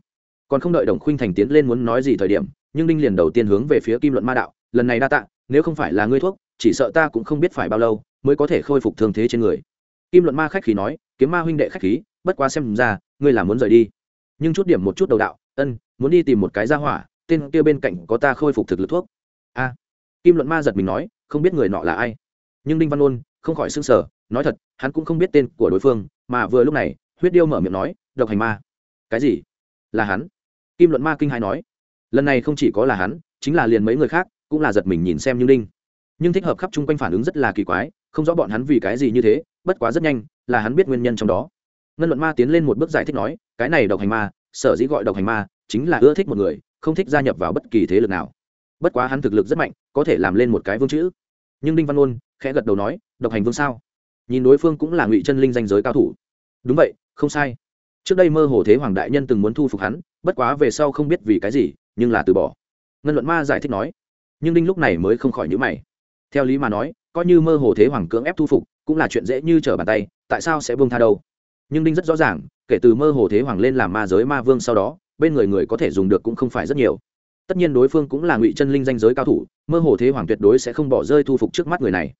S1: Còn không đợi đồng khuynh thành tiến lên muốn nói gì thời điểm, nhưng đinh liền đầu tiên hướng về phía kim luận ma đạo, lần này đa tạ, nếu không phải là ngươi thuốc, chỉ sợ ta cũng không biết phải bao lâu mới có thể khôi phục thương thế trên người. Kim luận ma khách khí nói, kiếm ma huynh đệ khách khí, bất quá xem ra, ngươi là muốn rời đi nhưng chút điểm một chút đầu đạo, ân, muốn đi tìm một cái ra hỏa, tên kia bên cạnh có ta khôi phục thực lực thuốc. A. Kim luận ma giật mình nói, không biết người nọ là ai. Nhưng đinh văn ôn không khỏi s ư n g sở nói thật, hắn cũng không biết tên của đối phương, mà vừa lúc này, huyết điêu mở miệng nói, độc hành ma. Cái gì? Là hắn. Kim luận ma kinh hai nói, lần này không chỉ có là hắn, chính là liền mấy người khác, cũng là giật mình nhìn xem như đinh. Nhưng thích hợp khắp chung quanh phản ứng rất là kỳ quái, không rõ bọn hắn vì cái gì như thế, bất quá rất nhanh, là hắn biết nguyên nhân trong đó. Ngân luận ma tiến lên một bước giải thích nói cái này độc hành ma, sở dĩ gọi độc hành ma, chính là ưa thích một người, không thích gia nhập vào bất kỳ thế lực nào. Bất quá hắn thực lực rất mạnh, có thể làm lên một cái vương chữ. Nhưng đinh văn ôn khẽ gật đầu nói, độc hành vương sao? Nhìn đối phương cũng là ngụy chân linh danh giới cao thủ. Đúng vậy, không sai. Trước đây mơ hồ thế hoàng đại nhân từng muốn thu phục hắn, bất quá về sau không biết vì cái gì, nhưng là từ bỏ. Ngân luận ma giải thích nói. Nhưng đinh lúc này mới không khỏi nhữ mày. Theo lý mà nói, coi như mơ hồ thế hoàng cưỡng ép thu phục, cũng là chuyện dễ như trở bàn tay, tại sao sẽ vương tha đâu? Nhưng đinh rất rõ ràng, kể từ mơ hồ thế hoàng lên làm ma giới ma vương sau đó, bên người người có thể dùng được cũng không phải rất nhiều. Tất nhiên đối phương cũng là ngụy chân linh danh giới cao thủ, mơ hồ thế hoàng tuyệt đối sẽ không bỏ rơi thu phục trước mắt người này.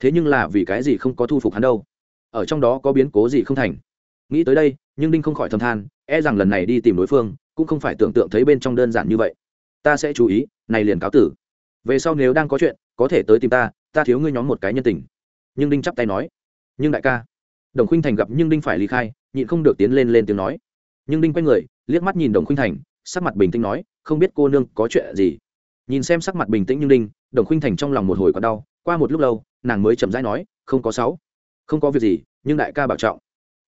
S1: Thế nhưng là vì cái gì không có thu phục hắn đâu? Ở trong đó có biến cố gì không thành? Nghĩ tới đây, nhưng đinh không khỏi thầm than e rằng lần này đi tìm đối phương, cũng không phải tưởng tượng thấy bên trong đơn giản như vậy. Ta sẽ chú ý, này liền cáo tử. Về sau nếu đang có chuyện, có thể tới tìm ta ta thiếu ngươi nhóm một cái nhân tình. Nhưng đinh chắp tay nói. Nhưng đại ca đồng khuynh thành gặp nhưng đinh phải ly khai, nhịn không được tiến lên lên tiếng nói. Nhưng đinh quay người, liếc mắt nhìn đồng khuynh thành, sắc mặt bình tĩnh nói, không biết cô nương có chuyện gì? Nhìn xem sắc mặt bình tĩnh nhưng đinh, đồng khuynh thành trong lòng một hồi còn đau, qua một lúc lâu, nàng mới chậm rãi nói, không có sáu. Không có việc gì, nhưng đại ca bảo trọng.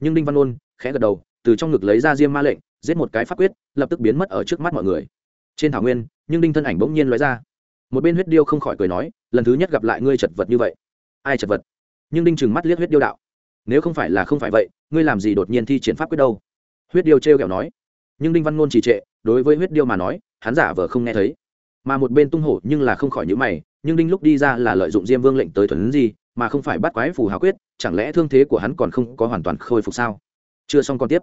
S1: Nhưng đinh văn ôn khẽ gật đầu, từ trong ngực lấy ra diêm ma lệnh, giết một cái pháp quyết, lập tức biến mất ở trước mắt mọi người. Trên thảo nguyên, nhưng đinh thân ảnh bỗng nhiên lóe ra. Một bên huyết điêu không khỏi cười nói, lần thứ nhất gặp lại ngươi chật vật như vậy. Ai chật vật? Nhưng đinh trừng mắt liếc huyết điêu đạo nếu không phải là không phải vậy, ngươi làm gì đột nhiên thi triển pháp quyết đâu? Huyết điêu t r e o kẹo nói. Nhưng đinh văn ngôn trì trệ, đối với huyết điêu mà nói, hắn giả vờ không nghe thấy. Mà một bên tung hổ nhưng là không khỏi nhữ mày, nhưng đinh lúc đi ra là lợi dụng diêm vương lệnh tới thuần gì, mà không phải bắt quái phù hào quyết, chẳng lẽ thương thế của hắn còn không có hoàn toàn khôi phục sao? Chưa xong còn tiếp.